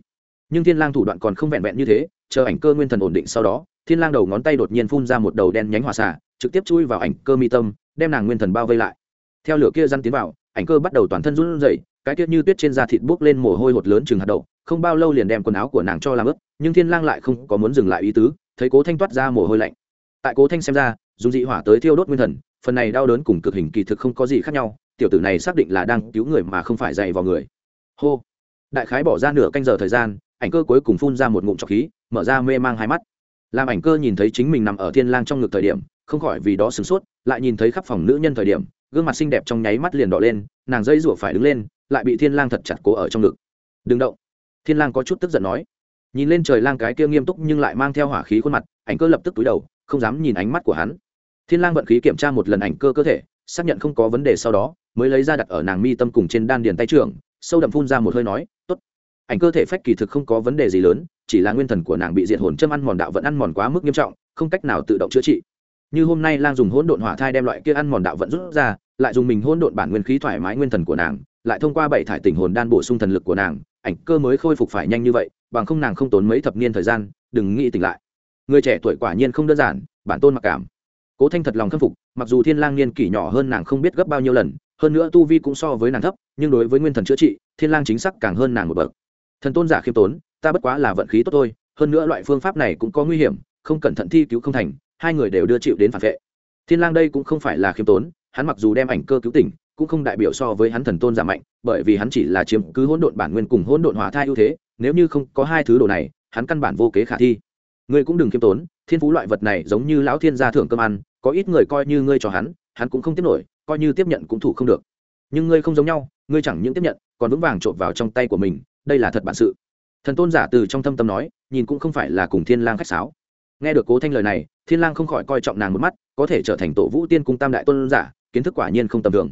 Nhưng thiên lang thủ đoạn còn không vẹn vẹn như thế, chờ ảnh cơ nguyên thần ổn định sau đó, thiên lang đầu ngón tay đột nhiên phun ra một đầu đen nhánh hỏa xả trực tiếp chui vào ảnh cơ mi tâm, đem nàng nguyên thần bao vây lại. Theo lửa kia răn tiến vào, ảnh cơ bắt đầu toàn thân run rẩy cái tiết như tuyết trên da thịt buốc lên mồ hôi hột lớn chừng hạt đậu, không bao lâu liền đem quần áo của nàng cho làm ướt, nhưng thiên lang lại không có muốn dừng lại ý tứ, thấy cố thanh toát ra mồ hôi lạnh. Tại cố thanh xem ra, dùng dị hỏa tới thiêu đốt nguyên thần, phần này đau đớn cùng cực hình kỳ thực không có gì khác nhau, tiểu tử này xác định là đang cứu người mà không phải dạy vào người. Hô. Đại khái bỏ ra nửa canh giờ thời gian, ảnh cơ cuối cùng phun ra một ngụm trọc khí, mở ra mê mang hai mắt. Làm ảnh cơ nhìn thấy chính mình nằm ở thiên lang trong ngực thời điểm, không khỏi vì đó sửng sốt, lại nhìn thấy khắp phòng nữ nhân thời điểm, gương mặt xinh đẹp trong nháy mắt liền đỏ lên, nàng dây rủa phải đứng lên lại bị thiên lang thật chặt cố ở trong ngực. Đừng động. Thiên lang có chút tức giận nói. Nhìn lên trời lang cái kia nghiêm túc nhưng lại mang theo hỏa khí khuôn mặt, ảnh cơ lập tức túi đầu, không dám nhìn ánh mắt của hắn. Thiên lang vận khí kiểm tra một lần ảnh cơ cơ thể, xác nhận không có vấn đề sau đó, mới lấy ra đặt ở nàng mi tâm cùng trên đan điền tay trưởng, sâu đậm phun ra một hơi nói, tốt. Ảnh cơ thể phách kỳ thực không có vấn đề gì lớn, chỉ là nguyên thần của nàng bị diệt hồn châm ăn mòn đạo vẫn ăn mòn quá mức nghiêm trọng, không cách nào tự động chữa trị. Như hôm nay lang dùng hỗn độn hỏa thai đem loại kia ăn mòn đạo vẫn rút ra, lại dùng mình hỗn độn bản nguyên khí thoải mái nguyên thần của nàng lại thông qua bảy thải tình hồn đan bổ sung thần lực của nàng, ảnh cơ mới khôi phục phải nhanh như vậy, bằng không nàng không tốn mấy thập niên thời gian, đừng nghĩ tỉnh lại. Người trẻ tuổi quả nhiên không đơn giản, bản tôn mặc cảm. Cố thanh thật lòng khâm phục, mặc dù thiên lang niên kỷ nhỏ hơn nàng không biết gấp bao nhiêu lần, hơn nữa tu vi cũng so với nàng thấp, nhưng đối với nguyên thần chữa trị, thiên lang chính xác càng hơn nàng một bậc. Thần tôn giả khiêm tốn, ta bất quá là vận khí tốt thôi, hơn nữa loại phương pháp này cũng có nguy hiểm, không cẩn thận thi cứu không thành, hai người đều đưa chịu đến phản vệ. Thiên lang đây cũng không phải là khiêm tốn, hắn mặc dù đem ảnh cơ cứu tỉnh cũng không đại biểu so với hắn thần tôn giả mạnh, bởi vì hắn chỉ là chiếm cứ hỗn độn bản nguyên cùng hỗn độn hỏa thai ưu thế, nếu như không có hai thứ đồ này, hắn căn bản vô kế khả thi. Ngươi cũng đừng khiêm tốn, thiên phú loại vật này giống như lão thiên gia thưởng cơm ăn, có ít người coi như ngươi cho hắn hắn cũng không tiếp nổi, coi như tiếp nhận cũng thủ không được. Nhưng ngươi không giống nhau, ngươi chẳng những tiếp nhận, còn vững vàng trộn vào trong tay của mình, đây là thật bản sự. Thần tôn giả từ trong thâm tâm nói, nhìn cũng không phải là cùng thiên lang khách sáo. Nghe được cố thanh lời này, thiên lang không khỏi coi trọng nàng một mắt, có thể trở thành tổ vũ tiên cung tam đại tôn giả, kiến thức quả nhiên không tầm thường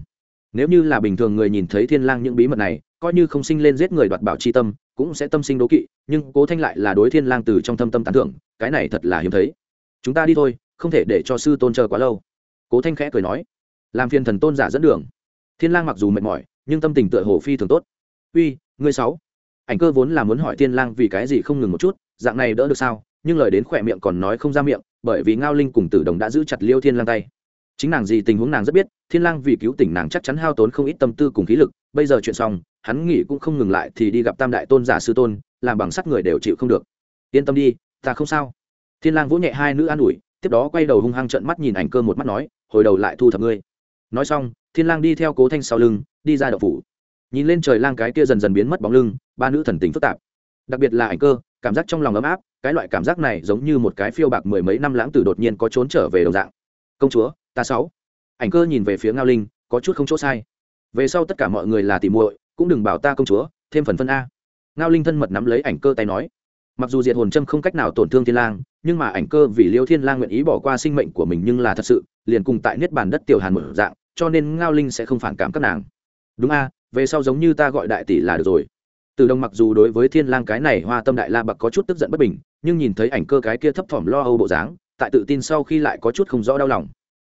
nếu như là bình thường người nhìn thấy thiên lang những bí mật này, coi như không sinh lên giết người đoạt bảo chi tâm, cũng sẽ tâm sinh đố kỵ, nhưng cố thanh lại là đối thiên lang từ trong thâm tâm tán thưởng, cái này thật là hiếm thấy. Chúng ta đi thôi, không thể để cho sư tôn chờ quá lâu. Cố thanh khẽ cười nói. Làm phiền thần tôn giả dẫn đường. Thiên lang mặc dù mệt mỏi, nhưng tâm tình tựa hồ phi thường tốt. Uy, ngươi sáu. Ảnh cơ vốn là muốn hỏi thiên lang vì cái gì không ngừng một chút, dạng này đỡ được sao? Nhưng lời đến khỏe miệng còn nói không ra miệng, bởi vì ngao linh cùng tử đồng đã giữ chặt liêu thiên lang tay chính nàng gì tình huống nàng rất biết, thiên lang vì cứu tỉnh nàng chắc chắn hao tốn không ít tâm tư cùng khí lực, bây giờ chuyện xong, hắn nghĩ cũng không ngừng lại thì đi gặp tam đại tôn giả sư tôn, làm bằng sắt người đều chịu không được. Yên tâm đi, ta không sao. Thiên lang vỗ nhẹ hai nữ an ủi, tiếp đó quay đầu hung hăng trợn mắt nhìn ảnh cơ một mắt nói, hồi đầu lại thu thập ngươi. Nói xong, thiên lang đi theo cố thanh sau lưng, đi ra đậu phủ. Nhìn lên trời lang cái kia dần dần biến mất bóng lưng, ba nữ thần tình phức tạp. Đặc biệt là ảnh cơ, cảm giác trong lòng ấm áp, cái loại cảm giác này giống như một cái phiêu bạc mười mấy năm lãng tử đột nhiên có trốn trở về đồng dạng. Công chúa ta sáu. Ảnh cơ nhìn về phía ngao linh, có chút không chỗ sai. Về sau tất cả mọi người là tỉ muội, cũng đừng bảo ta công chúa, thêm phần phân a. Ngao linh thân mật nắm lấy ảnh cơ tay nói. Mặc dù diệt hồn châm không cách nào tổn thương thiên lang, nhưng mà ảnh cơ vì liêu thiên lang nguyện ý bỏ qua sinh mệnh của mình nhưng là thật sự, liền cùng tại niết bàn đất tiểu hàn một dạng, cho nên ngao linh sẽ không phản cảm các nàng. Đúng a, về sau giống như ta gọi đại tỷ là được rồi. Từ đồng mặc dù đối với thiên lang cái này hoa tâm đại la bậc có chút tức giận bất bình, nhưng nhìn thấy ảnh cơ cái kia thấp thỏm lo âu bộ dáng, tại tự tin sau khi lại có chút không rõ đau lòng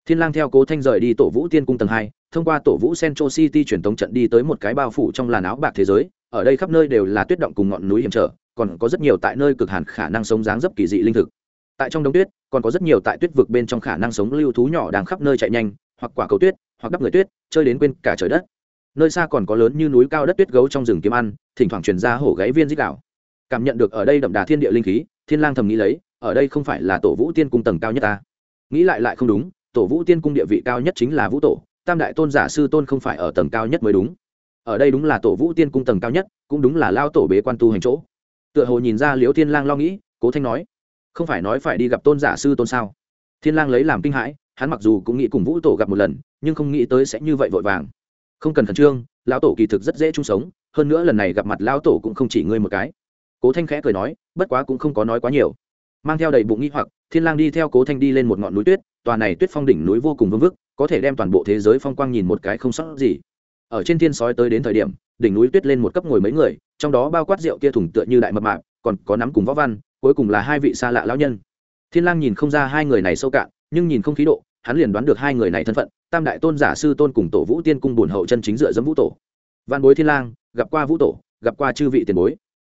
thiên lang theo cố thanh rời đi tổ vũ tiên cung tầng hai, thông qua tổ vũ central city truyền tống trận đi tới một cái bao phủ trong làn áo bạc thế giới, ở đây khắp nơi đều là tuyết động cùng ngọn núi hiểm trở, còn có rất nhiều tại nơi cực hàn khả năng sống dáng dấp kỳ dị linh thực. Tại trong đống tuyết, còn có rất nhiều tại tuyết vực bên trong khả năng sống lưu thú nhỏ đang khắp nơi chạy nhanh, hoặc quả cầu tuyết, hoặc đắp người tuyết, chơi đến quên cả trời đất. Nơi xa còn có lớn như núi cao đất tuyết gấu trong rừng kiếm ăn, thỉnh thoảng truyền ra hổ gáy viên dích đạo cảm nhận được ở đây đậm đà thiên địa linh khí, thiên lang thầm nghĩ lấy, ở đây không phải là tổ vũ tiên cung tầng cao nhất ta. Nghĩ lại lại không đúng tổ vũ tiên cung địa vị cao nhất chính là vũ tổ, tam đại tôn giả sư tôn không phải ở tầng cao nhất mới đúng. Ở đây đúng là tổ vũ tiên cung tầng cao nhất, cũng đúng là lao tổ bế quan tu hành chỗ. Tựa hồ nhìn ra liễu thiên lang lo nghĩ, cố thanh nói, không phải nói phải đi gặp tôn giả sư tôn sao? Thiên lang lấy làm kinh hãi, hắn mặc dù cũng nghĩ cùng vũ tổ gặp một lần, nhưng không nghĩ tới sẽ như vậy vội vàng. Không cần khẩn trương, lão tổ kỳ thực rất dễ chung sống, hơn nữa lần này gặp mặt lão tổ cũng không chỉ ngươi một cái. Cố thanh khẽ cười nói, bất quá cũng không có nói quá nhiều. Mang theo đầy bụng nghi hoặc, thiên lang đi theo cố thanh đi lên một ngọn núi tuyết tòa này tuyết phong đỉnh núi vô cùng vương vức, có thể đem toàn bộ thế giới phong quang nhìn một cái không sót gì. Ở trên thiên sói tới đến thời điểm, đỉnh núi tuyết lên một cấp ngồi mấy người, trong đó bao quát rượu kia thủng tựa như đại mập mạp, còn có nắm cùng võ văn, cuối cùng là hai vị xa lạ lão nhân. Thiên lang nhìn không ra hai người này sâu cạn, nhưng nhìn không khí độ, hắn liền đoán được hai người này thân phận, tam đại tôn giả sư tôn cùng tổ vũ tiên cung bổn hậu chân chính dựa dẫm vũ tổ. Văn bối thiên lang, gặp qua vũ tổ, gặp qua chư vị tiền bối.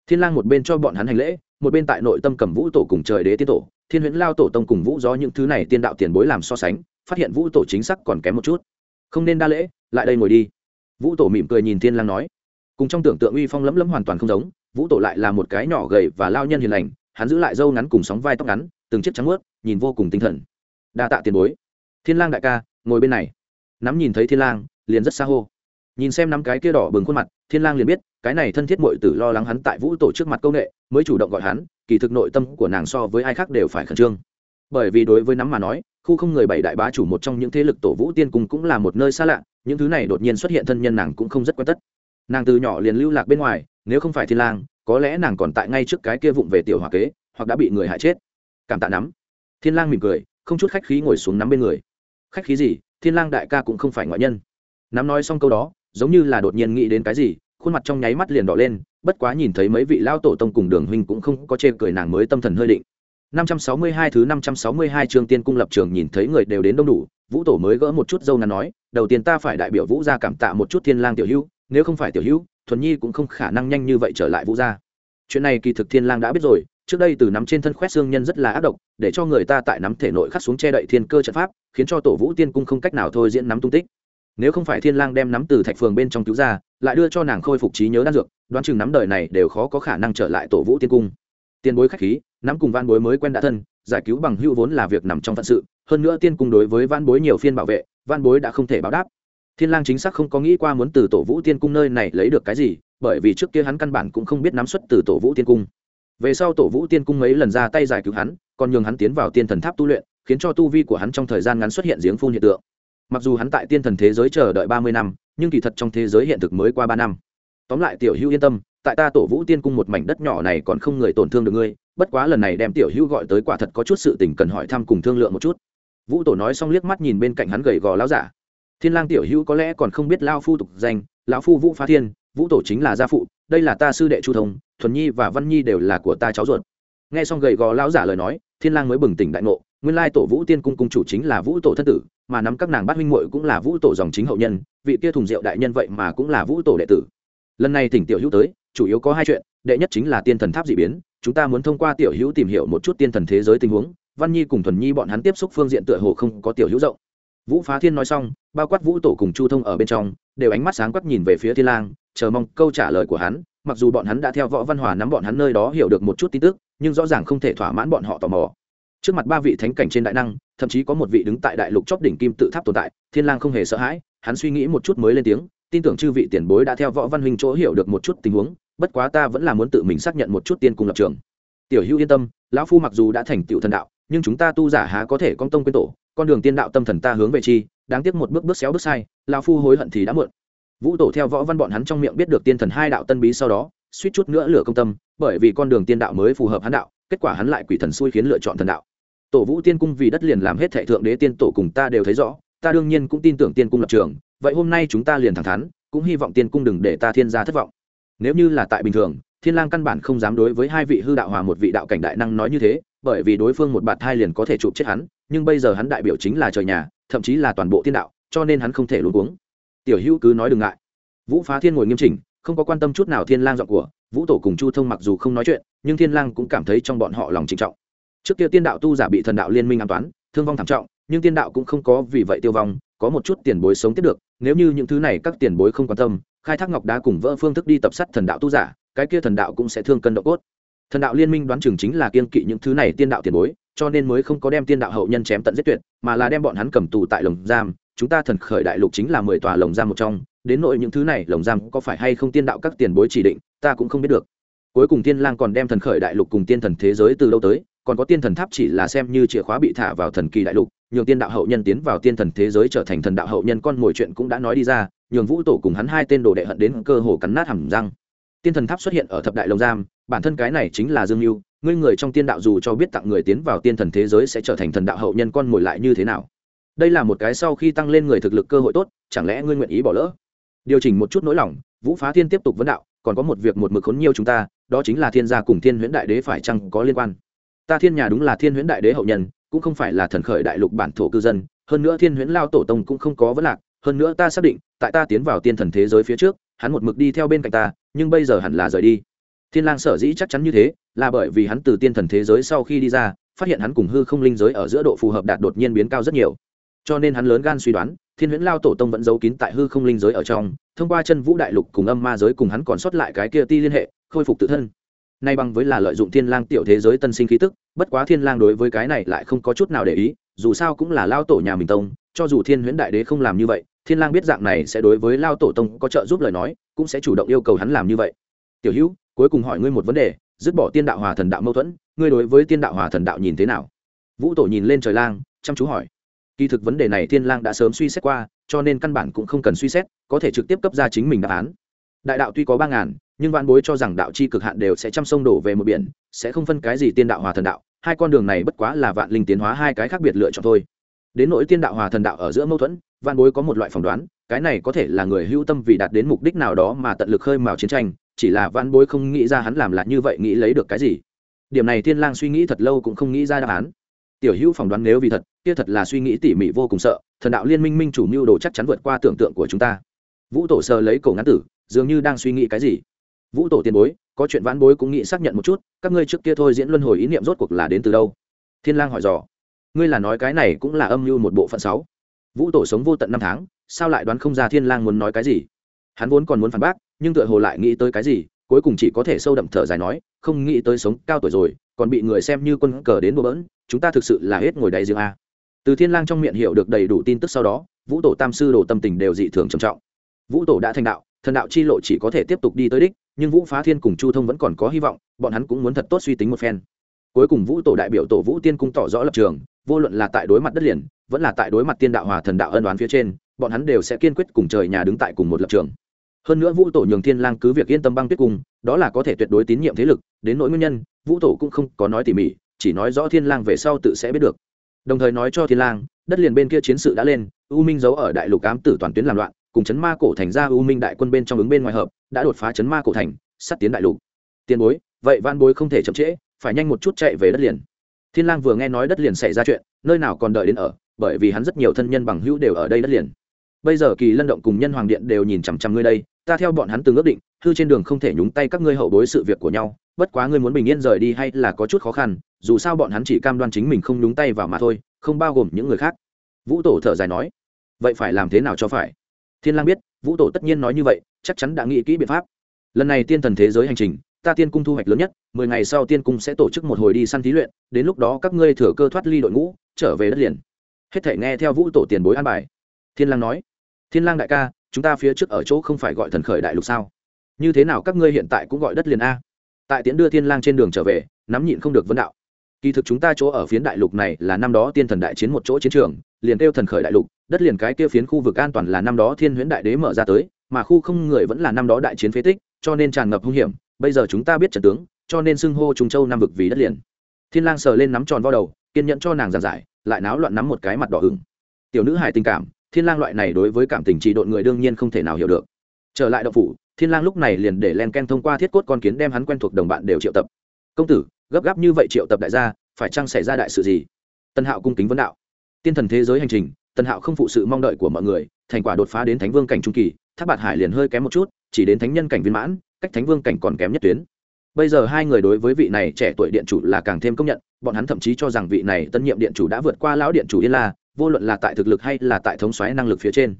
Thiên lang một bên cho bọn hắn hành lễ, một bên tại nội tâm cầm vũ tổ cùng trời đế tiên tổ thiên huyễn lao tổ tông cùng vũ gió những thứ này tiên đạo tiền bối làm so sánh, phát hiện vũ tổ chính xác còn kém một chút. Không nên đa lễ, lại đây ngồi đi. Vũ tổ mỉm cười nhìn thiên lang nói. Cùng trong tưởng tượng uy phong lấm lấm hoàn toàn không giống, vũ tổ lại là một cái nhỏ gầy và lao nhân hiền lành, hắn giữ lại râu ngắn cùng sóng vai tóc ngắn, từng chiếc trắng muốt, nhìn vô cùng tinh thần. Đa tạ tiền bối. Thiên lang đại ca, ngồi bên này. Nắm nhìn thấy thiên lang, liền rất xa hô nhìn xem năm cái kia đỏ bừng khuôn mặt, thiên lang liền biết, cái này thân thiết muội tử lo lắng hắn tại vũ tổ trước mặt công nghệ mới chủ động gọi hắn, kỳ thực nội tâm của nàng so với ai khác đều phải khẩn trương. Bởi vì đối với nắm mà nói, khu không người bảy đại bá chủ một trong những thế lực tổ vũ tiên cung cũng là một nơi xa lạ, những thứ này đột nhiên xuất hiện thân nhân nàng cũng không rất quen tất. Nàng từ nhỏ liền lưu lạc bên ngoài, nếu không phải thiên lang, có lẽ nàng còn tại ngay trước cái kia vụng về tiểu hòa kế, hoặc đã bị người hại chết. Cảm tạ nắm. Thiên lang mỉm cười, không chút khách khí ngồi xuống nắm bên người. Khách khí gì, thiên lang đại ca cũng không phải ngoại nhân. Nắm nói xong câu đó giống như là đột nhiên nghĩ đến cái gì, khuôn mặt trong nháy mắt liền đỏ lên, bất quá nhìn thấy mấy vị lao tổ tông cùng đường huynh cũng không có chê cười nàng mới tâm thần hơi định. 562 thứ 562 chương tiên cung lập trường nhìn thấy người đều đến đông đủ, vũ tổ mới gỡ một chút dâu ngắn nói, đầu tiên ta phải đại biểu vũ gia cảm tạ một chút thiên lang tiểu hữu, nếu không phải tiểu hữu, thuần nhi cũng không khả năng nhanh như vậy trở lại vũ gia. Chuyện này kỳ thực thiên lang đã biết rồi, trước đây từ nắm trên thân khoét xương nhân rất là ác độc, để cho người ta tại nắm thể nội khắc xuống che đậy thiên cơ trận pháp, khiến cho tổ vũ tiên cung không cách nào thôi diễn nắm tung tích nếu không phải thiên lang đem nắm từ thạch phường bên trong cứu ra, lại đưa cho nàng khôi phục trí nhớ đan dược, đoán chừng nắm đời này đều khó có khả năng trở lại tổ vũ tiên cung. Tiên bối khách khí, nắm cùng van bối mới quen đã thân, giải cứu bằng hữu vốn là việc nằm trong phận sự, hơn nữa tiên cung đối với van bối nhiều phiên bảo vệ van bối đã không thể báo đáp. Thiên lang chính xác không có nghĩ qua muốn từ tổ vũ tiên cung nơi này lấy được cái gì, bởi vì trước kia hắn căn bản cũng không biết nắm xuất từ tổ vũ tiên cung. Về sau tổ vũ tiên cung mấy lần ra tay giải cứu hắn, còn nhường hắn tiến vào tiên thần tháp tu luyện, khiến cho tu vi của hắn trong thời gian ngắn xuất hiện giếng phun hiện tượng mặc dù hắn tại tiên thần thế giới chờ đợi ba mươi năm, nhưng kỳ thật trong thế giới hiện thực mới qua ba năm. Tóm lại tiểu hữu yên tâm, tại ta tổ vũ tiên cung một mảnh đất nhỏ này còn không người tổn thương được ngươi, bất quá lần này đem tiểu hữu gọi tới quả thật có chút sự tình cần hỏi thăm cùng thương lượng một chút. Vũ tổ nói xong liếc mắt nhìn bên cạnh hắn gầy gò lão giả. Thiên lang tiểu hữu có lẽ còn không biết lao phu tục danh, lão phu vũ phá thiên, vũ tổ chính là gia phụ, đây là ta sư đệ chu thông, thuần nhi và văn nhi đều là của ta cháu ruột. Nghe xong gầy gò lão giả lời nói, thiên lang mới bừng tỉnh đại ngộ, nguyên lai tổ vũ tiên cung cung chủ chính là vũ tổ thân tử mà nắm các nàng bát huynh muội cũng là vũ tổ dòng chính hậu nhân, vị kia thùng rượu đại nhân vậy mà cũng là vũ tổ đệ tử. Lần này thỉnh tiểu hữu tới, chủ yếu có hai chuyện, đệ nhất chính là tiên thần tháp dị biến, chúng ta muốn thông qua tiểu hữu tìm hiểu một chút tiên thần thế giới tình huống, văn nhi cùng thuần nhi bọn hắn tiếp xúc phương diện tựa hồ không có tiểu hữu rộng. Vũ phá thiên nói xong, bao quát vũ tổ cùng chu thông ở bên trong, đều ánh mắt sáng quắc nhìn về phía thiên lang, chờ mong câu trả lời của hắn, mặc dù bọn hắn đã theo võ văn hòa nắm bọn hắn nơi đó hiểu được một chút tin tức, nhưng rõ ràng không thể thỏa mãn bọn họ tò mò trước mặt ba vị thánh cảnh trên đại năng, thậm chí có một vị đứng tại đại lục chóp đỉnh kim tự tháp tồn tại, thiên lang không hề sợ hãi, hắn suy nghĩ một chút mới lên tiếng, tin tưởng chư vị tiền bối đã theo võ văn huynh chỗ hiểu được một chút tình huống, bất quá ta vẫn là muốn tự mình xác nhận một chút tiên cung lập trường. Tiểu hữu yên tâm, lão phu mặc dù đã thành tiểu thần đạo, nhưng chúng ta tu giả há có thể công tông quên tổ, con đường tiên đạo tâm thần ta hướng về chi, đáng tiếc một bước bước xéo bước sai, lão phu hối hận thì đã muộn. Vũ tổ theo võ văn bọn hắn trong miệng biết được tiên thần hai đạo tân bí sau đó, suýt chút nữa lửa công tâm, bởi vì con đường tiên đạo mới phù hợp hắn đạo, kết quả hắn lại quỷ thần xui khiến lựa chọn thần đạo tổ vũ tiên cung vì đất liền làm hết thệ thượng đế tiên tổ cùng ta đều thấy rõ, ta đương nhiên cũng tin tưởng tiên cung lập trường, vậy hôm nay chúng ta liền thẳng thắn, cũng hy vọng tiên cung đừng để ta thiên gia thất vọng. Nếu như là tại bình thường, thiên lang căn bản không dám đối với hai vị hư đạo hòa một vị đạo cảnh đại năng nói như thế, bởi vì đối phương một bạt hai liền có thể chụp chết hắn, nhưng bây giờ hắn đại biểu chính là trời nhà, thậm chí là toàn bộ thiên đạo, cho nên hắn không thể luống cuống. Tiểu hữu cứ nói đừng ngại. Vũ phá thiên ngồi nghiêm chỉnh, không có quan tâm chút nào thiên lang giọng của, vũ tổ cùng chu thông mặc dù không nói chuyện, nhưng thiên lang cũng cảm thấy trong bọn họ lòng trịnh trọng trước kia tiên đạo tu giả bị thần đạo liên minh an toán, thương vong thảm trọng, nhưng tiên đạo cũng không có vì vậy tiêu vong, có một chút tiền bối sống tiếp được. Nếu như những thứ này các tiền bối không quan tâm, khai thác ngọc đá cùng vỡ phương thức đi tập sát thần đạo tu giả, cái kia thần đạo cũng sẽ thương cân độ cốt. Thần đạo liên minh đoán chừng chính là kiên kỵ những thứ này tiên đạo tiền bối, cho nên mới không có đem tiên đạo hậu nhân chém tận giết tuyệt, mà là đem bọn hắn cầm tù tại lồng giam. Chúng ta thần khởi đại lục chính là mười tòa lồng giam một trong, đến nội những thứ này lồng giam có phải hay không tiên đạo các tiền bối chỉ định, ta cũng không biết được. Cuối cùng tiên lang còn đem thần khởi đại lục cùng tiên thần thế giới từ đâu tới còn có tiên thần tháp chỉ là xem như chìa khóa bị thả vào thần kỳ đại lục, nhường tiên đạo hậu nhân tiến vào tiên thần thế giới trở thành thần đạo hậu nhân con mồi chuyện cũng đã nói đi ra, nhường vũ tổ cùng hắn hai tên đồ đệ hận đến cơ hồ cắn nát hầm răng. Tiên thần tháp xuất hiện ở thập đại lồng giam, bản thân cái này chính là dương mưu ngươi người trong tiên đạo dù cho biết tặng người tiến vào tiên thần thế giới sẽ trở thành thần đạo hậu nhân con mồi lại như thế nào? Đây là một cái sau khi tăng lên người thực lực cơ hội tốt, chẳng lẽ ngươi nguyện ý bỏ lỡ? Điều chỉnh một chút nỗi lòng, vũ phá thiên tiếp tục vấn đạo, còn có một việc một mực khốn nhiều chúng ta, đó chính là thiên gia cùng thiên huyễn đại đế phải chăng có liên quan? Ta thiên nhà đúng là thiên huyễn đại đế hậu nhân, cũng không phải là thần khởi đại lục bản thổ cư dân, hơn nữa thiên huyễn lao tổ tông cũng không có vấn lạc, hơn nữa ta xác định, tại ta tiến vào tiên thần thế giới phía trước, hắn một mực đi theo bên cạnh ta, nhưng bây giờ hẳn là rời đi. Thiên lang sở dĩ chắc chắn như thế, là bởi vì hắn từ tiên thần thế giới sau khi đi ra, phát hiện hắn cùng hư không linh giới ở giữa độ phù hợp đạt đột nhiên biến cao rất nhiều. Cho nên hắn lớn gan suy đoán, thiên huyễn lao tổ tông vẫn giấu kín tại hư không linh giới ở trong, thông qua chân vũ đại lục cùng âm ma giới cùng hắn còn sót lại cái kia ti liên hệ, khôi phục tự thân nay bằng với là lợi dụng thiên lang tiểu thế giới tân sinh khí tức, bất quá thiên lang đối với cái này lại không có chút nào để ý, dù sao cũng là lao tổ nhà mình tông, cho dù thiên huyễn đại đế không làm như vậy, thiên lang biết dạng này sẽ đối với lao tổ tông có trợ giúp lời nói, cũng sẽ chủ động yêu cầu hắn làm như vậy. Tiểu hữu, cuối cùng hỏi ngươi một vấn đề, dứt bỏ tiên đạo hòa thần đạo mâu thuẫn, ngươi đối với tiên đạo hòa thần đạo nhìn thế nào? Vũ tổ nhìn lên trời lang, chăm chú hỏi. Kỳ thực vấn đề này thiên lang đã sớm suy xét qua, cho nên căn bản cũng không cần suy xét, có thể trực tiếp cấp ra chính mình đáp án. Đại đạo tuy có ba ngàn nhưng vạn bối cho rằng đạo chi cực hạn đều sẽ chăm sông đổ về một biển, sẽ không phân cái gì tiên đạo hòa thần đạo, hai con đường này bất quá là vạn linh tiến hóa hai cái khác biệt lựa chọn thôi. Đến nỗi tiên đạo hòa thần đạo ở giữa mâu thuẫn vạn bối có một loại phỏng đoán, cái này có thể là người hưu tâm vì đạt đến mục đích nào đó mà tận lực khơi mào chiến tranh, chỉ là vạn bối không nghĩ ra hắn làm là như vậy nghĩ lấy được cái gì. Điểm này thiên lang suy nghĩ thật lâu cũng không nghĩ ra đáp án. Tiểu hữu phỏng đoán nếu vì thật, kia thật là suy nghĩ tỉ mỉ vô cùng sợ, thần đạo liên minh minh chủ mưu đồ chắc chắn vượt qua tưởng tượng của chúng ta. Vũ tổ sờ lấy cổ ngắn tử, dường như đang suy nghĩ cái gì vũ tổ tiền bối, có chuyện vãn bối cũng nghĩ xác nhận một chút, các ngươi trước kia thôi diễn luân hồi ý niệm rốt cuộc là đến từ đâu? Thiên lang hỏi dò. Ngươi là nói cái này cũng là âm mưu một bộ phận sáu. Vũ tổ sống vô tận năm tháng, sao lại đoán không ra thiên lang muốn nói cái gì? Hắn vốn còn muốn phản bác, nhưng tựa hồ lại nghĩ tới cái gì, cuối cùng chỉ có thể sâu đậm thở dài nói, không nghĩ tới sống cao tuổi rồi, còn bị người xem như quân cờ đến bừa bỡn, chúng ta thực sự là hết ngồi đáy riêng a. Từ thiên lang trong miệng hiểu được đầy đủ tin tức sau đó, vũ tổ tam sư đồ tâm tình đều dị thường trầm trọng. Vũ tổ đã thành đạo, thần đạo chi lộ chỉ có thể tiếp tục đi tới đích nhưng vũ phá thiên cùng chu thông vẫn còn có hy vọng, bọn hắn cũng muốn thật tốt suy tính một phen. Cuối cùng vũ tổ đại biểu tổ vũ tiên cung tỏ rõ lập trường, vô luận là tại đối mặt đất liền, vẫn là tại đối mặt tiên đạo hòa thần đạo ân đoán phía trên, bọn hắn đều sẽ kiên quyết cùng trời nhà đứng tại cùng một lập trường. Hơn nữa vũ tổ nhường thiên lang cứ việc yên tâm băng tuyết cung, đó là có thể tuyệt đối tín nhiệm thế lực, đến nỗi nguyên nhân, vũ tổ cũng không có nói tỉ mỉ, chỉ nói rõ thiên lang về sau tự sẽ biết được. Đồng thời nói cho thiên lang, đất liền bên kia chiến sự đã lên, u minh giấu ở đại lục ám tử toàn tuyến làm loạn, cùng chấn ma cổ thành ra u minh đại quân bên trong ứng bên ngoài hợp đã đột phá chấn ma cổ thành sát tiến đại lục. Tiền bối, vậy van bối không thể chậm trễ, phải nhanh một chút chạy về đất liền. Thiên lang vừa nghe nói đất liền xảy ra chuyện, nơi nào còn đợi đến ở, bởi vì hắn rất nhiều thân nhân bằng hữu đều ở đây đất liền. Bây giờ kỳ lân động cùng nhân hoàng điện đều nhìn chằm chằm ngươi đây, ta theo bọn hắn từng ước định, hư trên đường không thể nhúng tay các ngươi hậu bối sự việc của nhau, bất quá ngươi muốn bình yên rời đi hay là có chút khó khăn, dù sao bọn hắn chỉ cam đoan chính mình không nhúng tay vào mà thôi, không bao gồm những người khác. Vũ tổ thở dài nói. Vậy phải làm thế nào cho phải? Thiên lang biết, vũ tổ tất nhiên nói như vậy chắc chắn đã nghĩ kỹ biện pháp. Lần này tiên thần thế giới hành trình, ta tiên cung thu hoạch lớn nhất, mười ngày sau tiên cung sẽ tổ chức một hồi đi săn thí luyện, đến lúc đó các ngươi thừa cơ thoát ly đội ngũ, trở về đất liền. Hết thể nghe theo vũ tổ tiền bối an bài. Thiên lang nói, thiên lang đại ca, chúng ta phía trước ở chỗ không phải gọi thần khởi đại lục sao? Như thế nào các ngươi hiện tại cũng gọi đất liền a? Tại tiễn đưa thiên lang trên đường trở về, nắm nhịn không được vấn đạo, kỳ thực chúng ta chỗ ở phiến đại lục này là năm đó tiên thần đại chiến một chỗ chiến trường, liền kêu thần khởi đại lục, đất liền cái kia phiến khu vực an toàn là năm đó thiên huyễn đại đế mở ra tới mà khu không người vẫn là năm đó đại chiến phế tích, cho nên tràn ngập hung hiểm. Bây giờ chúng ta biết trận tướng, cho nên xưng hô trung châu nam vực vì đất liền. Thiên lang sờ lên nắm tròn vo đầu, kiên nhẫn cho nàng giảng giải, lại náo loạn nắm một cái mặt đỏ ửng. Tiểu nữ hài tình cảm, thiên lang loại này đối với cảm tình trì độn người đương nhiên không thể nào hiểu được. Trở lại động phủ, thiên lang lúc này liền để len ken thông qua thiết cốt con kiến đem hắn quen thuộc đồng bạn đều triệu tập. Công tử, gấp gáp như vậy triệu tập đại gia, phải chăng xảy ra đại sự gì? Tân hạo cung kính vấn đạo. Tiên thần thế giới hành trình, tân hạo không phụ sự mong đợi của mọi người, thành quả đột phá đến thánh vương cảnh trung kỳ tháp bạt hải liền hơi kém một chút, chỉ đến thánh nhân cảnh viên mãn, cách thánh vương cảnh còn kém nhất tuyến. Bây giờ hai người đối với vị này trẻ tuổi điện chủ là càng thêm công nhận, bọn hắn thậm chí cho rằng vị này tân nhiệm điện chủ đã vượt qua lão điện chủ yên la, vô luận là tại thực lực hay là tại thống xoáy năng lực phía trên.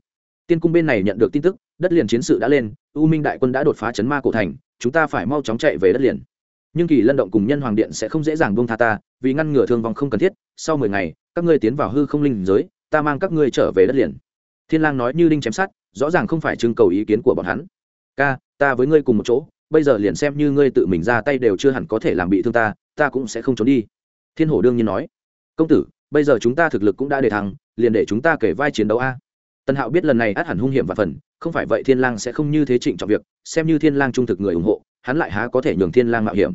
Tiên cung bên này nhận được tin tức, đất liền chiến sự đã lên, u minh đại quân đã đột phá chấn ma cổ thành, chúng ta phải mau chóng chạy về đất liền. Nhưng kỳ lân động cùng nhân hoàng điện sẽ không dễ dàng buông tha ta, vì ngăn ngừa thương vong không cần thiết, sau mười ngày, các ngươi tiến vào hư không linh giới, ta mang các ngươi trở về đất liền. Thiên lang nói như đinh chém sát rõ ràng không phải trưng cầu ý kiến của bọn hắn. Ca, ta với ngươi cùng một chỗ, bây giờ liền xem như ngươi tự mình ra tay đều chưa hẳn có thể làm bị thương ta ta cũng sẽ không trốn đi. Thiên hổ đương nhiên nói. Công tử, bây giờ chúng ta thực lực cũng đã để thắng liền để chúng ta kể vai chiến đấu a. Tần hạo biết lần này át hẳn hung hiểm và phần, không phải vậy thiên lang sẽ không như thế trịnh trọng việc, xem như thiên lang trung thực người ủng hộ, hắn lại há có thể nhường thiên lang mạo hiểm.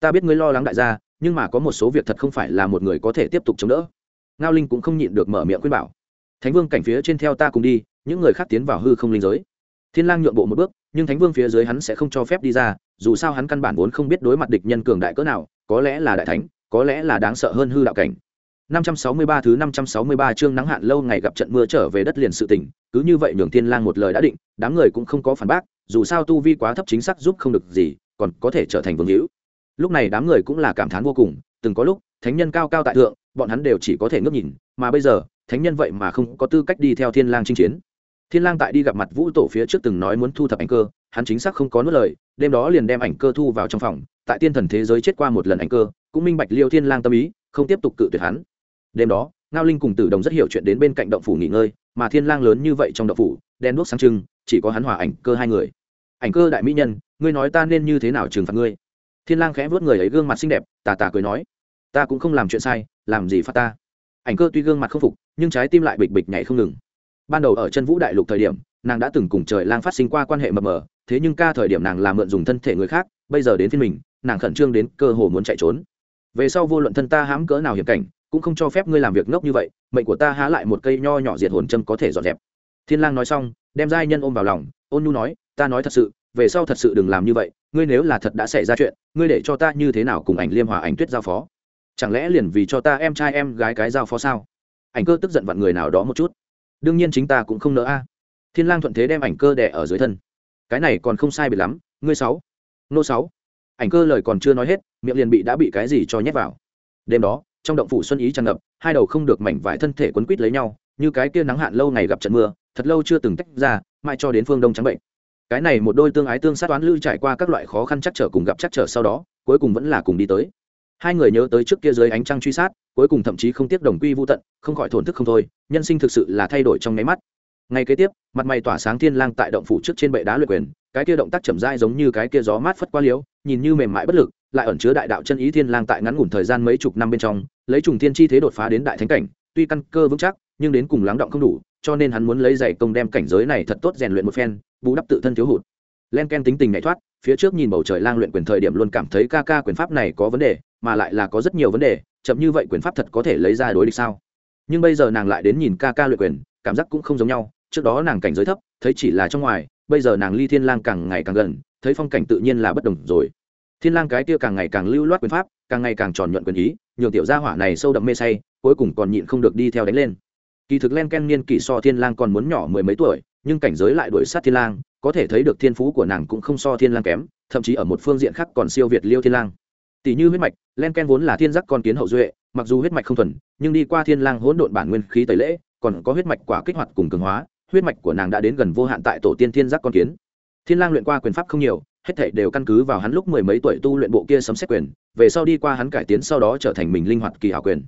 Ta biết ngươi lo lắng đại gia, nhưng mà có một số việc thật không phải là một người có thể tiếp tục chống đỡ. Ngao linh cũng không nhịn được mở miệng khuyên bảo thánh vương cảnh phía trên theo ta cùng đi những người khác tiến vào hư không linh giới thiên lang nhượng bộ một bước nhưng thánh vương phía dưới hắn sẽ không cho phép đi ra dù sao hắn căn bản vốn không biết đối mặt địch nhân cường đại cỡ nào có lẽ là đại thánh có lẽ là đáng sợ hơn hư đạo cảnh 563 thứ 563 chương nắng hạn lâu ngày gặp trận mưa trở về đất liền sự tỉnh, cứ như vậy nhường Thiên Lang một lời đã định, đám người cũng không có phản bác, dù sao tu vi quá thấp chính xác giúp không được gì, còn có thể trở thành vương hữu. Lúc này đám người cũng là cảm thán vô cùng, từng có lúc, thánh nhân cao cao tại thượng, bọn hắn đều chỉ có thể ngước nhìn, mà bây giờ, thánh nhân vậy mà không có tư cách đi theo Thiên Lang chinh chiến. Thiên Lang tại đi gặp mặt Vũ Tổ phía trước từng nói muốn thu thập ảnh cơ, hắn chính xác không có nuốt lời, đêm đó liền đem ảnh cơ thu vào trong phòng, tại tiên thần thế giới chết qua một lần ảnh cơ, cũng minh bạch Liêu Thiên Lang tâm ý, không tiếp tục cự tuyệt hắn. Đêm đó ngao linh cùng tử đồng rất hiểu chuyện đến bên cạnh động phủ nghỉ ngơi mà thiên lang lớn như vậy trong động phủ đen đuốc sáng trưng chỉ có hắn hòa ảnh cơ hai người. Ảnh cơ đại mỹ nhân ngươi nói ta nên như thế nào trừng phạt ngươi? Thiên lang khẽ vuốt người ấy gương mặt xinh đẹp tà tà cười nói ta cũng không làm chuyện sai làm gì phạt ta? Ảnh cơ tuy gương mặt không phục, nhưng trái tim lại bịch bịch nhảy không ngừng. Ban đầu ở chân vũ đại lục thời điểm, nàng đã từng cùng trời lang phát sinh qua quan hệ mập mờ, thế nhưng ca thời điểm nàng làm mượn dùng thân thể người khác, bây giờ đến phiên mình, nàng khẩn trương đến cơ hồ muốn chạy trốn. Về sau vô luận thân ta hãm cỡ nào hiểm cảnh, cũng không cho phép ngươi làm việc ngốc như vậy, mệnh của ta há lại một cây nho nhỏ diệt hồn châm có thể dọn dẹp. Thiên lang nói xong, đem giai nhân ôm vào lòng, ôn nhu nói, ta nói thật sự, về sau thật sự đừng làm như vậy, ngươi nếu là thật đã xảy ra chuyện, ngươi để cho ta như thế nào cùng ảnh liêm hòa ảnh tuyết giao phó? Chẳng lẽ liền vì cho ta em trai em gái cái giao phó sao? Ảnh cơ tức giận vặn người nào đó một chút. Đương nhiên chính ta cũng không nỡ a. Thiên lang thuận thế đem ảnh cơ đẻ ở dưới thân. Cái này còn không sai biệt lắm, ngươi sáu. Nô sáu. Ảnh cơ lời còn chưa nói hết, miệng liền bị đã bị cái gì cho nhét vào. Đêm đó, trong động phủ xuân ý tràn ngập, hai đầu không được mảnh vải thân thể quấn quít lấy nhau, như cái kia nắng hạn lâu ngày gặp trận mưa, thật lâu chưa từng tách ra mai cho đến phương đông trắng bệnh. Cái này một đôi tương ái tương sát toán lưu trải qua các loại khó khăn chắc trở cùng gặp chắc trở sau đó, cuối cùng vẫn là cùng đi tới hai người nhớ tới trước kia dưới ánh trăng truy sát, cuối cùng thậm chí không tiếc đồng quy vô tận, không khỏi thổn thức không thôi, nhân sinh thực sự là thay đổi trong nháy mắt. Ngay kế tiếp, mặt mày tỏa sáng thiên lang tại động phủ trước trên bệ đá luyện quyền, cái kia động tác chậm rãi giống như cái kia gió mát phất qua liếu nhìn như mềm mại bất lực, lại ẩn chứa đại đạo chân ý thiên lang tại ngắn ngủn thời gian mấy chục năm bên trong, lấy trùng thiên chi thế đột phá đến đại thánh cảnh, tuy căn cơ vững chắc, nhưng đến cùng lắng động không đủ, cho nên hắn muốn lấy giày công đem cảnh giới này thật tốt rèn luyện một phen, bù đắp tự thân thiếu hụt. Len ken tính tình nhảy thoát, phía trước nhìn bầu trời lang luyện quyền thời điểm luôn cảm thấy ca ca quyền pháp này có vấn đề mà lại là có rất nhiều vấn đề, chậm như vậy quyền pháp thật có thể lấy ra đối địch sao? Nhưng bây giờ nàng lại đến nhìn ca ca luyện quyền, cảm giác cũng không giống nhau, trước đó nàng cảnh giới thấp, thấy chỉ là trong ngoài, bây giờ nàng ly thiên lang càng ngày càng gần, thấy phong cảnh tự nhiên là bất đồng rồi. Thiên lang cái kia càng ngày càng lưu loát quyền pháp, càng ngày càng tròn nhuận quyền ý, nhường tiểu gia hỏa này sâu đậm mê say, cuối cùng còn nhịn không được đi theo đánh lên. Kỳ thực len ken niên kỷ so thiên lang còn muốn nhỏ mười mấy tuổi, nhưng cảnh giới lại đuổi sát thiên lang, có thể thấy được thiên phú của nàng cũng không so thiên lang kém, thậm chí ở một phương diện khác còn siêu việt liêu thiên lang tỷ như huyết mạch, len ken vốn là thiên giác con kiến hậu duệ, mặc dù huyết mạch không thuần, nhưng đi qua thiên lang hỗn độn bản nguyên khí tẩy lễ, còn có huyết mạch quả kích hoạt cùng cường hóa, huyết mạch của nàng đã đến gần vô hạn tại tổ tiên thiên giác con kiến. Thiên lang luyện qua quyền pháp không nhiều, hết thảy đều căn cứ vào hắn lúc mười mấy tuổi tu luyện bộ kia sấm xét quyền, về sau đi qua hắn cải tiến sau đó trở thành mình linh hoạt kỳ hảo quyền.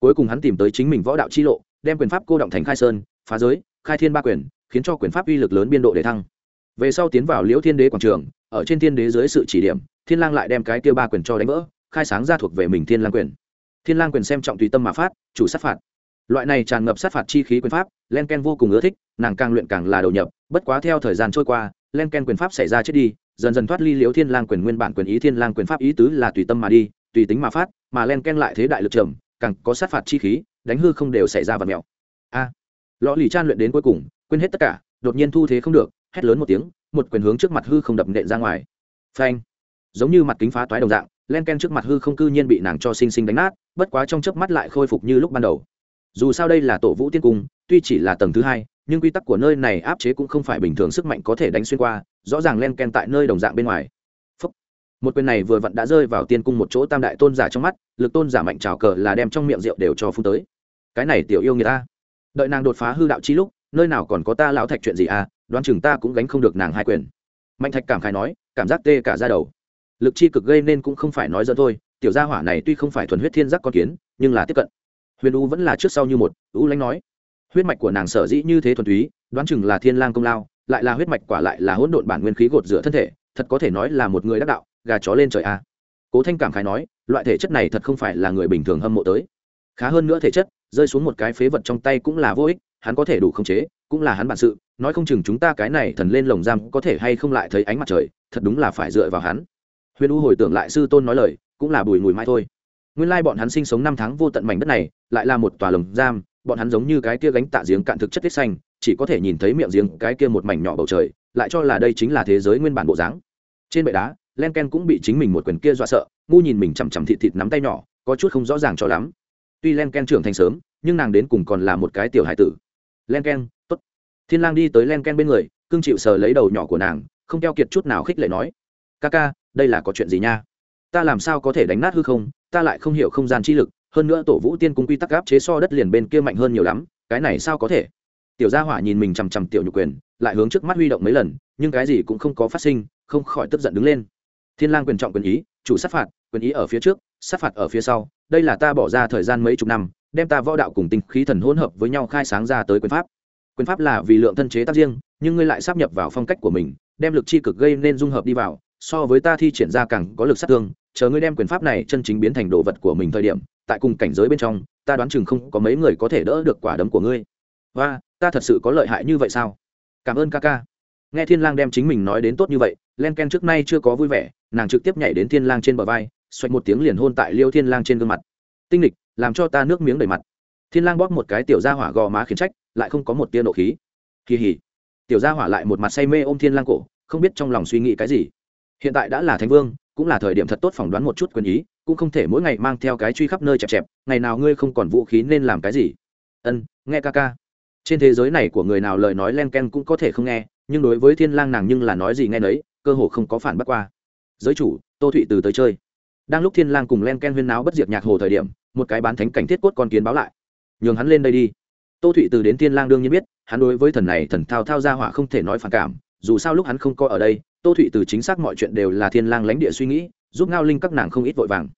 Cuối cùng hắn tìm tới chính mình võ đạo chi lộ, đem quyền pháp cô động thành khai sơn, phá giới, khai thiên ba quyền, khiến cho quyền pháp uy lực lớn biên độ để thăng. Về sau tiến vào liễu thiên đế quảng trường, ở trên thiên đế dưới sự chỉ điểm thiên lang lại đem cái kia ba quyền cho đánh vỡ, khai sáng ra thuộc về mình thiên lang quyền. Thiên lang quyền xem trọng tùy tâm mà phát, chủ sát phạt. Loại này tràn ngập sát phạt chi khí quyền pháp, len ken vô cùng ưa thích, nàng càng luyện càng là đầu nhập, bất quá theo thời gian trôi qua, len ken quyền pháp xảy ra chết đi, dần dần thoát ly liếu thiên lang quyền nguyên bản quyền ý thiên lang quyền pháp ý tứ là tùy tâm mà đi, tùy tính mà phát, mà len ken lại thế đại lực trầm, càng có sát phạt chi khí, đánh hư không đều xảy ra vật mèo a. Lõ lì chan luyện đến cuối cùng, quên hết tất cả, đột nhiên thu thế không được, hét lớn một tiếng, một quyền hướng trước mặt hư không đập nện ra ngoài. Phanh giống như mặt kính phá toái đồng dạng, len ken trước mặt hư không cư nhiên bị nàng cho sinh sinh đánh nát, bất quá trong chớp mắt lại khôi phục như lúc ban đầu. Dù sao đây là tổ vũ tiên cung, tuy chỉ là tầng thứ hai, nhưng quy tắc của nơi này áp chế cũng không phải bình thường sức mạnh có thể đánh xuyên qua, rõ ràng len ken tại nơi đồng dạng bên ngoài. Phúc. một quyền này vừa vặn đã rơi vào tiên cung một chỗ tam đại tôn giả trong mắt, lực tôn giả mạnh trào cờ là đem trong miệng rượu đều cho phun tới. Cái này tiểu yêu người ta. Đợi nàng đột phá hư đạo chi lúc, nơi nào còn có ta lão thạch chuyện gì à đoán chừng ta cũng gánh không được nàng hai quyền. Mạnh thạch cảm khai nói, cảm giác tê cả ra đầu lực chi cực gây nên cũng không phải nói dẫn thôi, tiểu gia hỏa này tuy không phải thuần huyết thiên giác con kiến, nhưng là tiếp cận. Huyền u vẫn là trước sau như một, u lãnh nói. Huyết mạch của nàng sở dĩ như thế thuần túy, đoán chừng là thiên lang công lao, lại là huyết mạch quả lại là hỗn độn bản nguyên khí gột rửa thân thể, thật có thể nói là một người đắc đạo, gà chó lên trời a. Cố thanh cảm khái nói, loại thể chất này thật không phải là người bình thường hâm mộ tới. Khá hơn nữa thể chất, rơi xuống một cái phế vật trong tay cũng là vô ích, hắn có thể đủ khống chế, cũng là hắn bản sự, nói không chừng chúng ta cái này thần lên lồng giam có thể hay không lại thấy ánh mặt trời, thật đúng là phải dựa vào hắn huyền u hồi tưởng lại sư tôn nói lời, cũng là bùi mùi mai thôi. Nguyên lai bọn hắn sinh sống năm tháng vô tận mảnh đất này, lại là một tòa lồng giam, bọn hắn giống như cái kia gánh tạ giếng cạn thực chất tiết xanh, chỉ có thể nhìn thấy miệng giếng cái kia một mảnh nhỏ bầu trời, lại cho là đây chính là thế giới nguyên bản bộ dáng. Trên bệ đá, len ken cũng bị chính mình một quyền kia dọa sợ, ngu nhìn mình chằm chằm thịt thịt nắm tay nhỏ, có chút không rõ ràng cho lắm. Tuy len ken trưởng thành sớm, nhưng nàng đến cùng còn là một cái tiểu hải tử. Len ken t ố t thiên lang đi tới len ken bên người cưng chịu sờ lấy đầu nhỏ của nàng, không keo kiệt chút nào khích lệ nói, ca ca đây là có chuyện gì nha? Ta làm sao có thể đánh nát hư không? Ta lại không hiểu không gian chi lực, hơn nữa tổ vũ tiên cung quy tắc áp chế so đất liền bên kia mạnh hơn nhiều lắm, cái này sao có thể? Tiểu gia hỏa nhìn mình chằm chằm tiểu nhục quyền, lại hướng trước mắt huy động mấy lần, nhưng cái gì cũng không có phát sinh, không khỏi tức giận đứng lên. Thiên lang quyền trọng quyền ý, chủ sát phạt, quyền ý ở phía trước, sát phạt ở phía sau, đây là ta bỏ ra thời gian mấy chục năm, đem ta võ đạo cùng tinh khí thần hỗn hợp với nhau khai sáng ra tới quyền pháp. Quyền pháp là vì lượng thân chế tác riêng, nhưng ngươi lại sắp nhập vào phong cách của mình, đem lực chi cực gây nên dung hợp đi vào so với ta thi triển ra càng có lực sát thương, chờ ngươi đem quyền pháp này chân chính biến thành đồ vật của mình thời điểm, tại cùng cảnh giới bên trong, ta đoán chừng không có mấy người có thể đỡ được quả đấm của ngươi. Và ta thật sự có lợi hại như vậy sao? Cảm ơn ca ca. Nghe thiên lang đem chính mình nói đến tốt như vậy, len ken trước nay chưa có vui vẻ, nàng trực tiếp nhảy đến thiên lang trên bờ vai xoạch một tiếng liền hôn tại liêu thiên lang trên gương mặt. Tinh lịch làm cho ta nước miếng đầy mặt. Thiên lang bóp một cái tiểu gia hỏa gò má khiển trách, lại không có một tia nộ khí. Kỳ hỉ. Tiểu gia hỏa lại một mặt say mê ôm thiên lang cổ, không biết trong lòng suy nghĩ cái gì hiện tại đã là thánh vương, cũng là thời điểm thật tốt phỏng đoán một chút quyền ý, cũng không thể mỗi ngày mang theo cái truy khắp nơi chẹp chẹp, ngày nào ngươi không còn vũ khí nên làm cái gì? Ân, nghe ca ca. Trên thế giới này của người nào lời nói len ken cũng có thể không nghe, nhưng đối với thiên lang nàng nhưng là nói gì nghe nấy, cơ hồ không có phản bác qua. Giới chủ, tô thụy từ tới chơi. Đang lúc thiên lang cùng len ken huyên náo bất diệt nhạc hồ thời điểm, một cái bán thánh cảnh thiết cốt con kiến báo lại. Nhường hắn lên đây đi. Tô thụy từ đến thiên lang đương nhiên biết, hắn đối với thần này thần thao thao ra hỏa không thể nói phản cảm, dù sao lúc hắn không có ở đây tô thụy từ chính xác mọi chuyện đều là thiên lang lãnh địa suy nghĩ, giúp ngao linh các nàng không ít vội vàng.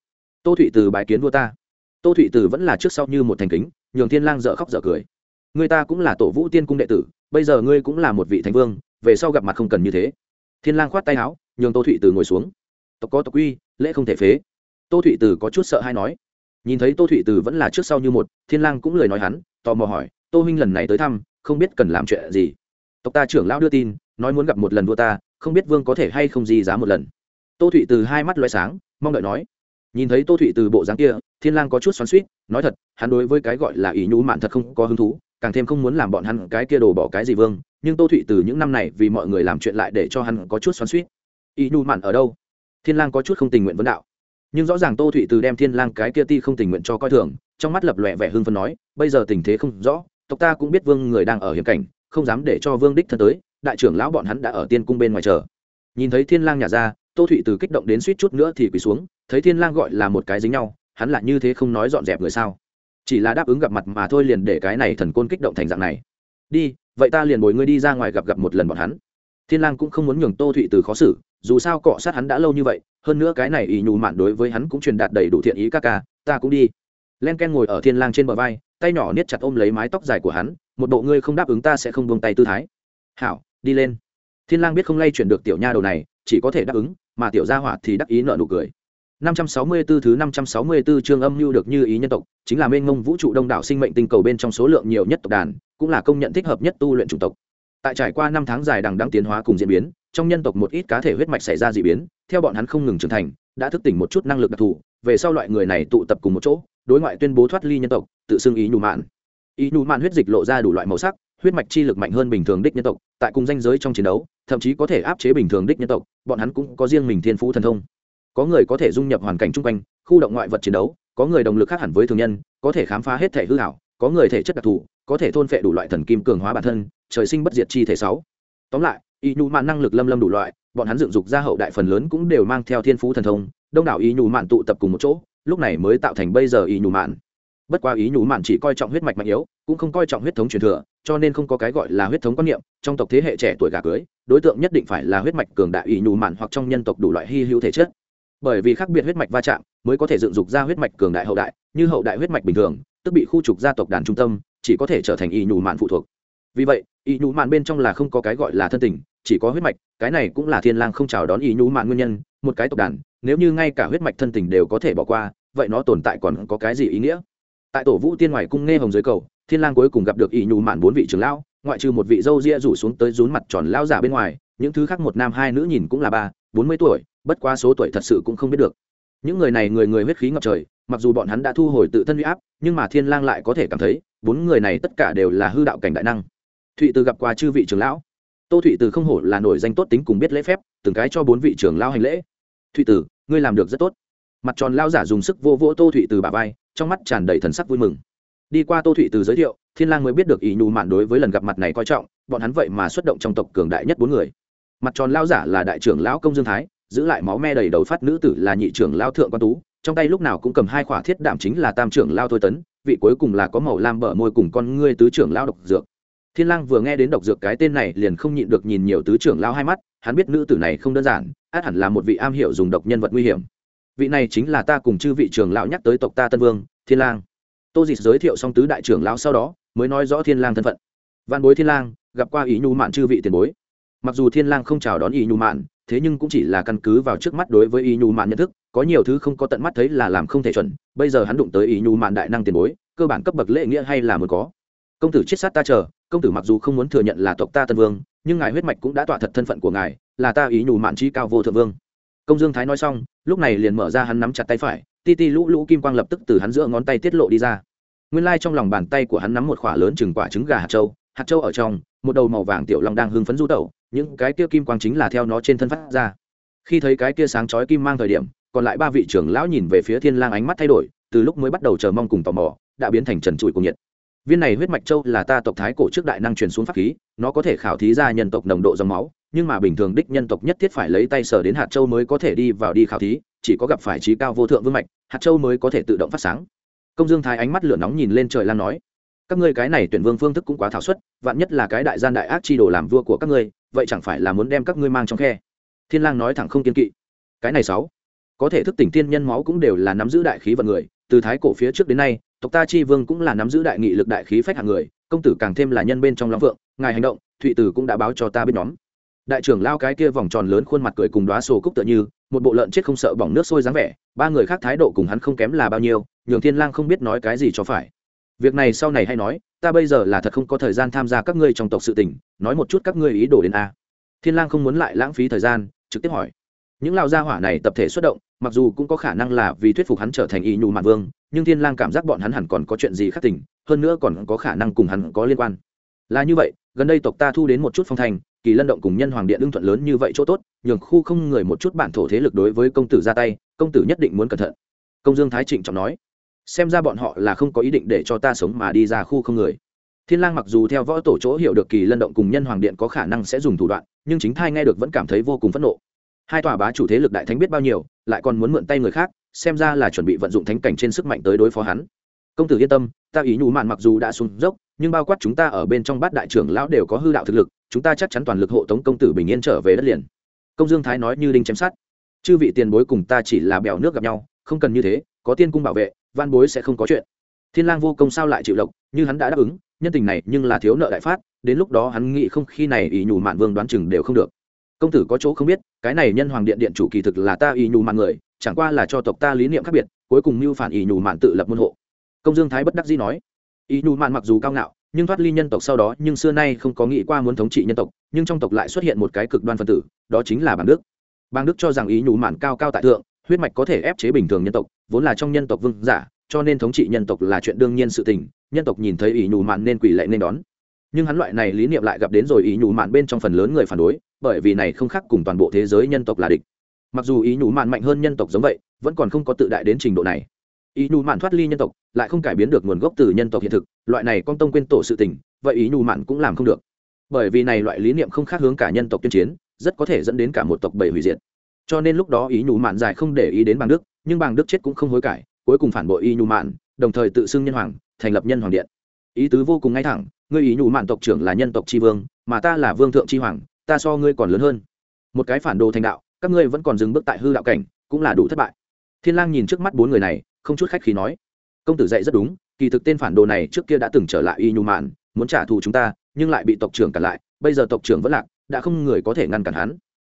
Tô thụy từ bài kiến vua ta. Tô thụy từ vẫn là trước sau như một thành kính, nhường thiên lang dở khóc dở cười. Người ta cũng là tổ vũ tiên cung đệ tử, bây giờ ngươi cũng là một vị thánh vương, về sau gặp mặt không cần như thế. Thiên lang khoát tay áo, nhường tô thụy từ ngồi xuống. Tộc có tộc quy, lễ không thể phế. Tô thụy từ có chút sợ hay nói. Nhìn thấy tô thụy từ vẫn là trước sau như một, thiên lang cũng lời nói hắn, tò mò hỏi, tô huynh lần này tới thăm, không biết cần làm chuyện gì? Tộc ta trưởng lão đưa tin, nói muốn gặp một lần vua ta không biết vương có thể hay không gì giá một lần. Tô thụy từ hai mắt loay sáng, mong đợi nói, nhìn thấy tô thụy từ bộ dáng kia, thiên lang có chút xoắn suýt nói thật, hắn đối với cái gọi là ý nhũ mạn thật không có hứng thú, càng thêm không muốn làm bọn hắn cái kia đồ bỏ cái gì vương, nhưng tô thụy từ những năm này vì mọi người làm chuyện lại để cho hắn có chút xoắn suýt ý nhũ mạn ở đâu? Thiên lang có chút không tình nguyện vấn đạo. Nhưng rõ ràng tô thụy từ đem thiên lang cái kia ti không tình nguyện cho coi thường, trong mắt lập lòe vẻ hưng phấn nói, bây giờ tình thế không rõ, tộc ta cũng biết vương người đang ở hiểm cảnh, không dám để cho vương đích thân tới đại trưởng lão bọn hắn đã ở tiên cung bên ngoài chờ. Nhìn thấy thiên lang nhả ra, tô thụy từ kích động đến suýt chút nữa thì quỳ xuống, thấy thiên lang gọi là một cái dính nhau, hắn lại như thế không nói dọn dẹp người sao? Chỉ là đáp ứng gặp mặt mà thôi liền để cái này thần côn kích động thành dạng này. Đi, vậy ta liền bồi ngươi đi ra ngoài gặp gặp một lần bọn hắn. Thiên lang cũng không muốn nhường tô thụy từ khó xử, dù sao cọ sát hắn đã lâu như vậy, hơn nữa cái này ỷ nhù mạn đối với hắn cũng truyền đạt đầy đủ thiện ý ca ca, ta cũng đi. Len ken ngồi ở thiên lang trên bờ vai, tay nhỏ niết chặt ôm lấy mái tóc dài của hắn, một bộ ngươi không đáp ứng ta sẽ không buông tay tư thái. Hảo đi lên. Thiên lang biết không lay chuyển được tiểu nha đầu này chỉ có thể đáp ứng mà tiểu gia hỏa thì đắc ý nợ nụ cười. 564 thứ 564 chương âm lưu được như ý nhân tộc, chính là mênh mông vũ trụ đông đảo sinh mệnh tinh cầu bên trong số lượng nhiều nhất tộc đàn, cũng là công nhận thích hợp nhất tu luyện chủng tộc. Tại trải qua năm tháng dài đằng đẵng tiến hóa cùng diễn biến, trong nhân tộc một ít cá thể huyết mạch xảy ra dị biến theo bọn hắn không ngừng trưởng thành đã thức tỉnh một chút năng lực đặc thù về sau loại người này tụ tập cùng một chỗ đối ngoại tuyên bố thoát ly nhân tộc tự xưng ý nhù mạn. Ý nhù mạn huyết dịch lộ ra đủ loại màu sắc huyết mạch chi lực mạnh hơn bình thường đích nhân tộc, tại cùng danh giới trong chiến đấu, thậm chí có thể áp chế bình thường đích nhân tộc, bọn hắn cũng có riêng mình thiên phú thần thông. Có người có thể dung nhập hoàn cảnh chung quanh, khu động ngoại vật chiến đấu, có người động lực khác hẳn với thường nhân, có thể khám phá hết thể hư hảo có người thể chất đặc thù, có thể thôn phệ đủ loại thần kim cường hóa bản thân, trời sinh bất diệt chi thể sáu. Tóm lại, y nhu mạn năng lực lâm lâm đủ loại, bọn hắn dựng dục ra hậu đại phần lớn cũng đều mang theo thiên phú thần thông, đông đảo y nhu mạn tụ tập cùng một chỗ, lúc này mới tạo thành bây giờ y nhu mạn bất quá ý nhủ mạn chỉ coi trọng huyết mạch mạnh yếu, cũng không coi trọng huyết thống truyền thừa, cho nên không có cái gọi là huyết thống quan niệm, trong tộc thế hệ trẻ tuổi gà cưới, đối tượng nhất định phải là huyết mạch cường đại ý nhủ mạn hoặc trong nhân tộc đủ loại hy hữu thể chất. Bởi vì khác biệt huyết mạch va chạm, mới có thể dựng dục ra huyết mạch cường đại hậu đại, như hậu đại huyết mạch bình thường, tức bị khu trục gia tộc đàn trung tâm, chỉ có thể trở thành ý nhủ mạn phụ thuộc. Vì vậy, ý nhủ mạn bên trong là không có cái gọi là thân tình, chỉ có huyết mạch, cái này cũng là thiên lang không chào đón ý nhủ mạn nguyên nhân, một cái tộc đàn, nếu như ngay cả huyết mạch thân tình đều có thể bỏ qua, vậy nó tồn tại còn có cái gì ý nghĩa? Tại tổ vũ tiên ngoài cung nghe hồng dưới cầu, thiên lang cuối cùng gặp được ỷ nhù mạn bốn vị trưởng lão, ngoại trừ một vị dâu ria rủ xuống tới rún mặt tròn lão giả bên ngoài, những thứ khác một nam hai nữ nhìn cũng là ba, bốn mươi tuổi, bất quá số tuổi thật sự cũng không biết được. Những người này người người huyết khí ngập trời, mặc dù bọn hắn đã thu hồi tự thân huy áp, nhưng mà thiên lang lại có thể cảm thấy, bốn người này tất cả đều là hư đạo cảnh đại năng. Thụy từ gặp qua chư vị trưởng lão. Tô thụy từ không hổ là nổi danh tốt tính cùng biết lễ phép, từng cái cho bốn vị trưởng lão hành lễ. Thụy từ, ngươi làm được rất tốt mặt tròn lao giả dùng sức vô vỗ tô thụy từ bà vai, trong mắt tràn đầy thần sắc vui mừng. Đi qua tô thụy từ giới thiệu, thiên lang mới biết được ý nhu mạn đối với lần gặp mặt này coi trọng, bọn hắn vậy mà xuất động trong tộc cường đại nhất bốn người. Mặt tròn lao giả là đại trưởng lão công dương thái, giữ lại máu me đầy đầu phát nữ tử là nhị trưởng lao thượng quan tú, trong tay lúc nào cũng cầm hai khỏa thiết đạm chính là tam trưởng lao thôi tấn, vị cuối cùng là có màu lam bờ môi cùng con ngươi tứ trưởng lao độc dược. Thiên lang vừa nghe đến độc dược cái tên này liền không nhịn được nhìn nhiều tứ trưởng lao hai mắt, hắn biết nữ tử này không đơn giản, át hẳn là một vị am hiểu dùng độc nhân vật nguy hiểm vị này chính là ta cùng chư vị trưởng lão nhắc tới tộc ta tân vương, thiên lang. Tô dịch giới thiệu xong tứ đại trưởng lão sau đó, mới nói rõ thiên lang thân phận. Văn bối thiên lang, gặp qua ý nhu mạn chư vị tiền bối. Mặc dù thiên lang không chào đón ý nhu mạn, thế nhưng cũng chỉ là căn cứ vào trước mắt đối với ý nhu mạn nhận thức, có nhiều thứ không có tận mắt thấy là làm không thể chuẩn, bây giờ hắn đụng tới ý nhu mạn đại năng tiền bối, cơ bản cấp bậc lễ nghĩa hay là muốn có. Công tử chết sát ta chờ, công tử mặc dù không muốn thừa nhận là tộc ta tân vương, nhưng ngài huyết mạch cũng đã tỏa thật thân phận của ngài, là ta ý nhu mạn chi cao vô thượng vương công dương thái nói xong, lúc này liền mở ra hắn nắm chặt tay phải, ti ti lũ lũ kim quang lập tức từ hắn giữa ngón tay tiết lộ đi ra. Nguyên lai、like、trong lòng bàn tay của hắn nắm một khoả lớn chừng quả trứng gà hạt trâu hạt trâu ở trong, một đầu màu vàng tiểu long đang hưng phấn du tẩu, những cái kia kim quang chính là theo nó trên thân phát ra. Khi thấy cái kia sáng chói kim mang thời điểm, còn lại ba vị trưởng lão nhìn về phía thiên lang ánh mắt thay đổi, từ lúc mới bắt đầu chờ mong cùng tò mò, đã biến thành trần trụi cùng nhiệt. Viên này huyết mạch châu là ta tộc thái cổ trước đại năng truyền xuống pháp khí, nó có thể khảo thí ra nhân tộc nồng độ dòng máu nhưng mà bình thường đích nhân tộc nhất thiết phải lấy tay sờ đến hạt châu mới có thể đi vào đi khảo thí, chỉ có gặp phải trí cao vô thượng vương mạch, hạt châu mới có thể tự động phát sáng. Công dương thái ánh mắt lửa nóng nhìn lên trời lan nói, các ngươi cái này tuyển vương phương thức cũng quá thảo suất, vạn nhất là cái đại gian đại ác chi đồ làm vua của các ngươi, vậy chẳng phải là muốn đem các ngươi mang trong khe. Thiên lang nói thẳng không kiên kỵ. Cái này sáu, có thể thức tỉnh tiên nhân máu cũng đều là nắm giữ đại khí vận người, từ thái cổ phía trước đến nay, tộc ta chi vương cũng là nắm giữ đại nghị lực đại khí phách hạng người, công tử càng thêm là nhân bên trong long vượng ngài hành động, thụy tử cũng đã báo cho ta biết nhóm đại trưởng lao cái kia vòng tròn lớn khuôn mặt cười cùng đoá sổ cúc tựa như, một bộ lợn chết không sợ bỏng nước sôi dáng vẻ, ba người khác thái độ cùng hắn không kém là bao nhiêu, nhường thiên lang không biết nói cái gì cho phải. Việc này sau này hay nói, ta bây giờ là thật không có thời gian tham gia các ngươi trong tộc sự tình, nói một chút các ngươi ý đồ đến a. Thiên lang không muốn lại lãng phí thời gian, trực tiếp hỏi. Những lao gia hỏa này tập thể xuất động, mặc dù cũng có khả năng là vì thuyết phục hắn trở thành y nhu mạn vương, nhưng thiên lang cảm giác bọn hắn hẳn còn có chuyện gì khác tình, hơn nữa còn có khả năng cùng hắn có liên quan. Là như vậy, gần đây tộc ta thu đến một chút phong thành kỳ lân động cùng nhân hoàng điện ưng thuận lớn như vậy chỗ tốt, nhường khu không người một chút bản thổ thế lực đối với công tử ra tay, công tử nhất định muốn cẩn thận. Công dương thái trịnh trọng nói. Xem ra bọn họ là không có ý định để cho ta sống mà đi ra khu không người. Thiên lang mặc dù theo võ tổ chỗ hiểu được kỳ lân động cùng nhân hoàng điện có khả năng sẽ dùng thủ đoạn, nhưng chính thai nghe được vẫn cảm thấy vô cùng phẫn nộ. Hai tòa bá chủ thế lực đại thánh biết bao nhiêu, lại còn muốn mượn tay người khác, xem ra là chuẩn bị vận dụng thánh cảnh trên sức mạnh tới đối phó hắn công tử yên tâm, ta ý nhủ mạn mặc dù đã xuống dốc, nhưng bao quát chúng ta ở bên trong bát đại trưởng lão đều có hư đạo thực lực, chúng ta chắc chắn toàn lực hộ tống công tử bình yên trở về đất liền. Công dương thái nói như đinh chém sát chư vị tiền bối cùng ta chỉ là bèo nước gặp nhau, không cần như thế, có tiên cung bảo vệ, văn bối sẽ không có chuyện. Thiên lang vô công sao lại chịu lộc, như hắn đã đáp ứng, nhân tình này nhưng là thiếu nợ đại phát, đến lúc đó hắn nghĩ không khi này ý nhủ mạn vương đoán chừng đều không được. Công tử có chỗ không biết, cái này nhân hoàng điện điện chủ kỳ thực là ta ý nhủ mạn người, chẳng qua là cho tộc ta lý niệm khác biệt, cuối cùng mưu phản ý nhủ mạn tự lập môn hộ công dương thái bất đắc dĩ nói, ý nhu mạn mặc dù cao ngạo, nhưng thoát ly nhân tộc sau đó, nhưng xưa nay không có nghĩ qua muốn thống trị nhân tộc, nhưng trong tộc lại xuất hiện một cái cực đoan phân tử, đó chính là bàng đức. Bàng đức cho rằng ý nhủ mạn cao cao tại thượng, huyết mạch có thể ép chế bình thường nhân tộc, vốn là trong nhân tộc vương giả, cho nên thống trị nhân tộc là chuyện đương nhiên sự tình, nhân tộc nhìn thấy ý nhủ mạn nên quỷ lệ nên đón. Nhưng hắn loại này lý niệm lại gặp đến rồi ý nhủ mạn bên trong phần lớn người phản đối, bởi vì này không khác cùng toàn bộ thế giới nhân tộc là địch. Mặc dù ý nhủ mạn mạnh hơn nhân tộc giống vậy, vẫn còn không có tự đại đến trình độ này ý nhu mạn thoát ly nhân tộc, lại không cải biến được nguồn gốc từ nhân tộc hiện thực, loại này con tông quên tổ sự tình, vậy ý nhu mạn cũng làm không được. Bởi vì này loại lý niệm không khác hướng cả nhân tộc tuyên chiến, rất có thể dẫn đến cả một tộc bảy hủy diệt. Cho nên lúc đó ý nhu mạn dài không để ý đến bàng đức, nhưng bàng đức chết cũng không hối cải, cuối cùng phản bội ý nhu mạn, đồng thời tự xưng nhân hoàng, thành lập nhân hoàng điện. Ý tứ vô cùng ngay thẳng, ngươi ý nhu mạn tộc trưởng là nhân tộc tri vương, mà ta là vương thượng tri hoàng, ta so ngươi còn lớn hơn. Một cái phản đồ thành đạo, các ngươi vẫn còn dừng bước tại hư đạo cảnh, cũng là đủ thất bại. Thiên lang nhìn trước mắt bốn người này không chút khách khí nói, công tử dạy rất đúng, kỳ thực tên phản đồ này trước kia đã từng trở lại y nhu mạn, muốn trả thù chúng ta, nhưng lại bị tộc trưởng cản lại, bây giờ tộc trưởng vẫn lạc, đã không người có thể ngăn cản hắn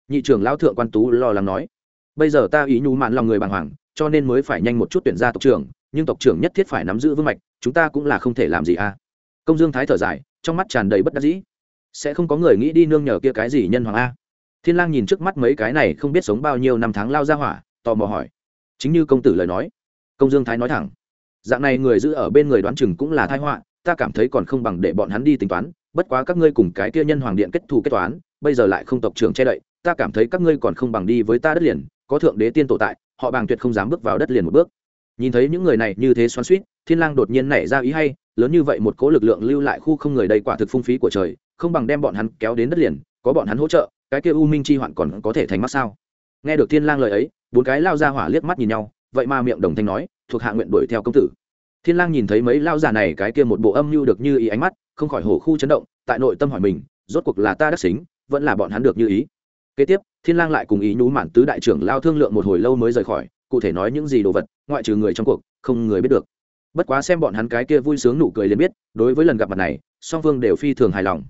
nhị trưởng lão thượng quan tú lo lắng nói, bây giờ ta ý nhu mạn lòng người bàng hoàng, cho nên mới phải nhanh một chút tuyển ra tộc trưởng, nhưng tộc trưởng nhất thiết phải nắm giữ vương mạch, chúng ta cũng là không thể làm gì a à. công dương thái thở dài, trong mắt tràn đầy bất đắc dĩ, sẽ không có người nghĩ đi nương nhờ kia cái gì nhân hoàng a thiên lang nhìn trước mắt mấy cái này không biết sống bao nhiêu năm tháng lao ra hỏa, tò mò hỏi, chính như công tử lời nói công dương thái nói thẳng, dạng này người giữ ở bên người đoán chừng cũng là tai họa, ta cảm thấy còn không bằng để bọn hắn đi tính toán, bất quá các ngươi cùng cái kia nhân hoàng điện kết thù kết toán, bây giờ lại không tộc trưởng che đậy, ta cảm thấy các ngươi còn không bằng đi với ta đất liền, có thượng đế tiên tổ tại, họ bàng tuyệt không dám bước vào đất liền một bước. Nhìn thấy những người này như thế xoắn suýt thiên lang đột nhiên nảy ra ý hay, lớn như vậy một cố lực lượng lưu lại khu không người đầy quả thực phung phí của trời, không bằng đem bọn hắn kéo đến đất liền, có bọn hắn hỗ trợ, cái kia u minh chi hoạn còn có thể thành mắt sao? Nghe được thiên lang lời ấy, bốn cái lao ra hỏa liếc mắt nhìn nhau vậy mà miệng đồng thanh nói, thuộc hạ nguyện đuổi theo công tử. Thiên lang nhìn thấy mấy lao giả này cái kia một bộ âm mưu được như ý ánh mắt, không khỏi hổ khu chấn động, tại nội tâm hỏi mình, rốt cuộc là ta đắc xính, vẫn là bọn hắn được như ý. Kế tiếp, thiên lang lại cùng ý nhú mạn tứ đại trưởng lao thương lượng một hồi lâu mới rời khỏi, cụ thể nói những gì đồ vật, ngoại trừ người trong cuộc, không người biết được. Bất quá xem bọn hắn cái kia vui sướng nụ cười liền biết, đối với lần gặp mặt này, song phương đều phi thường hài lòng.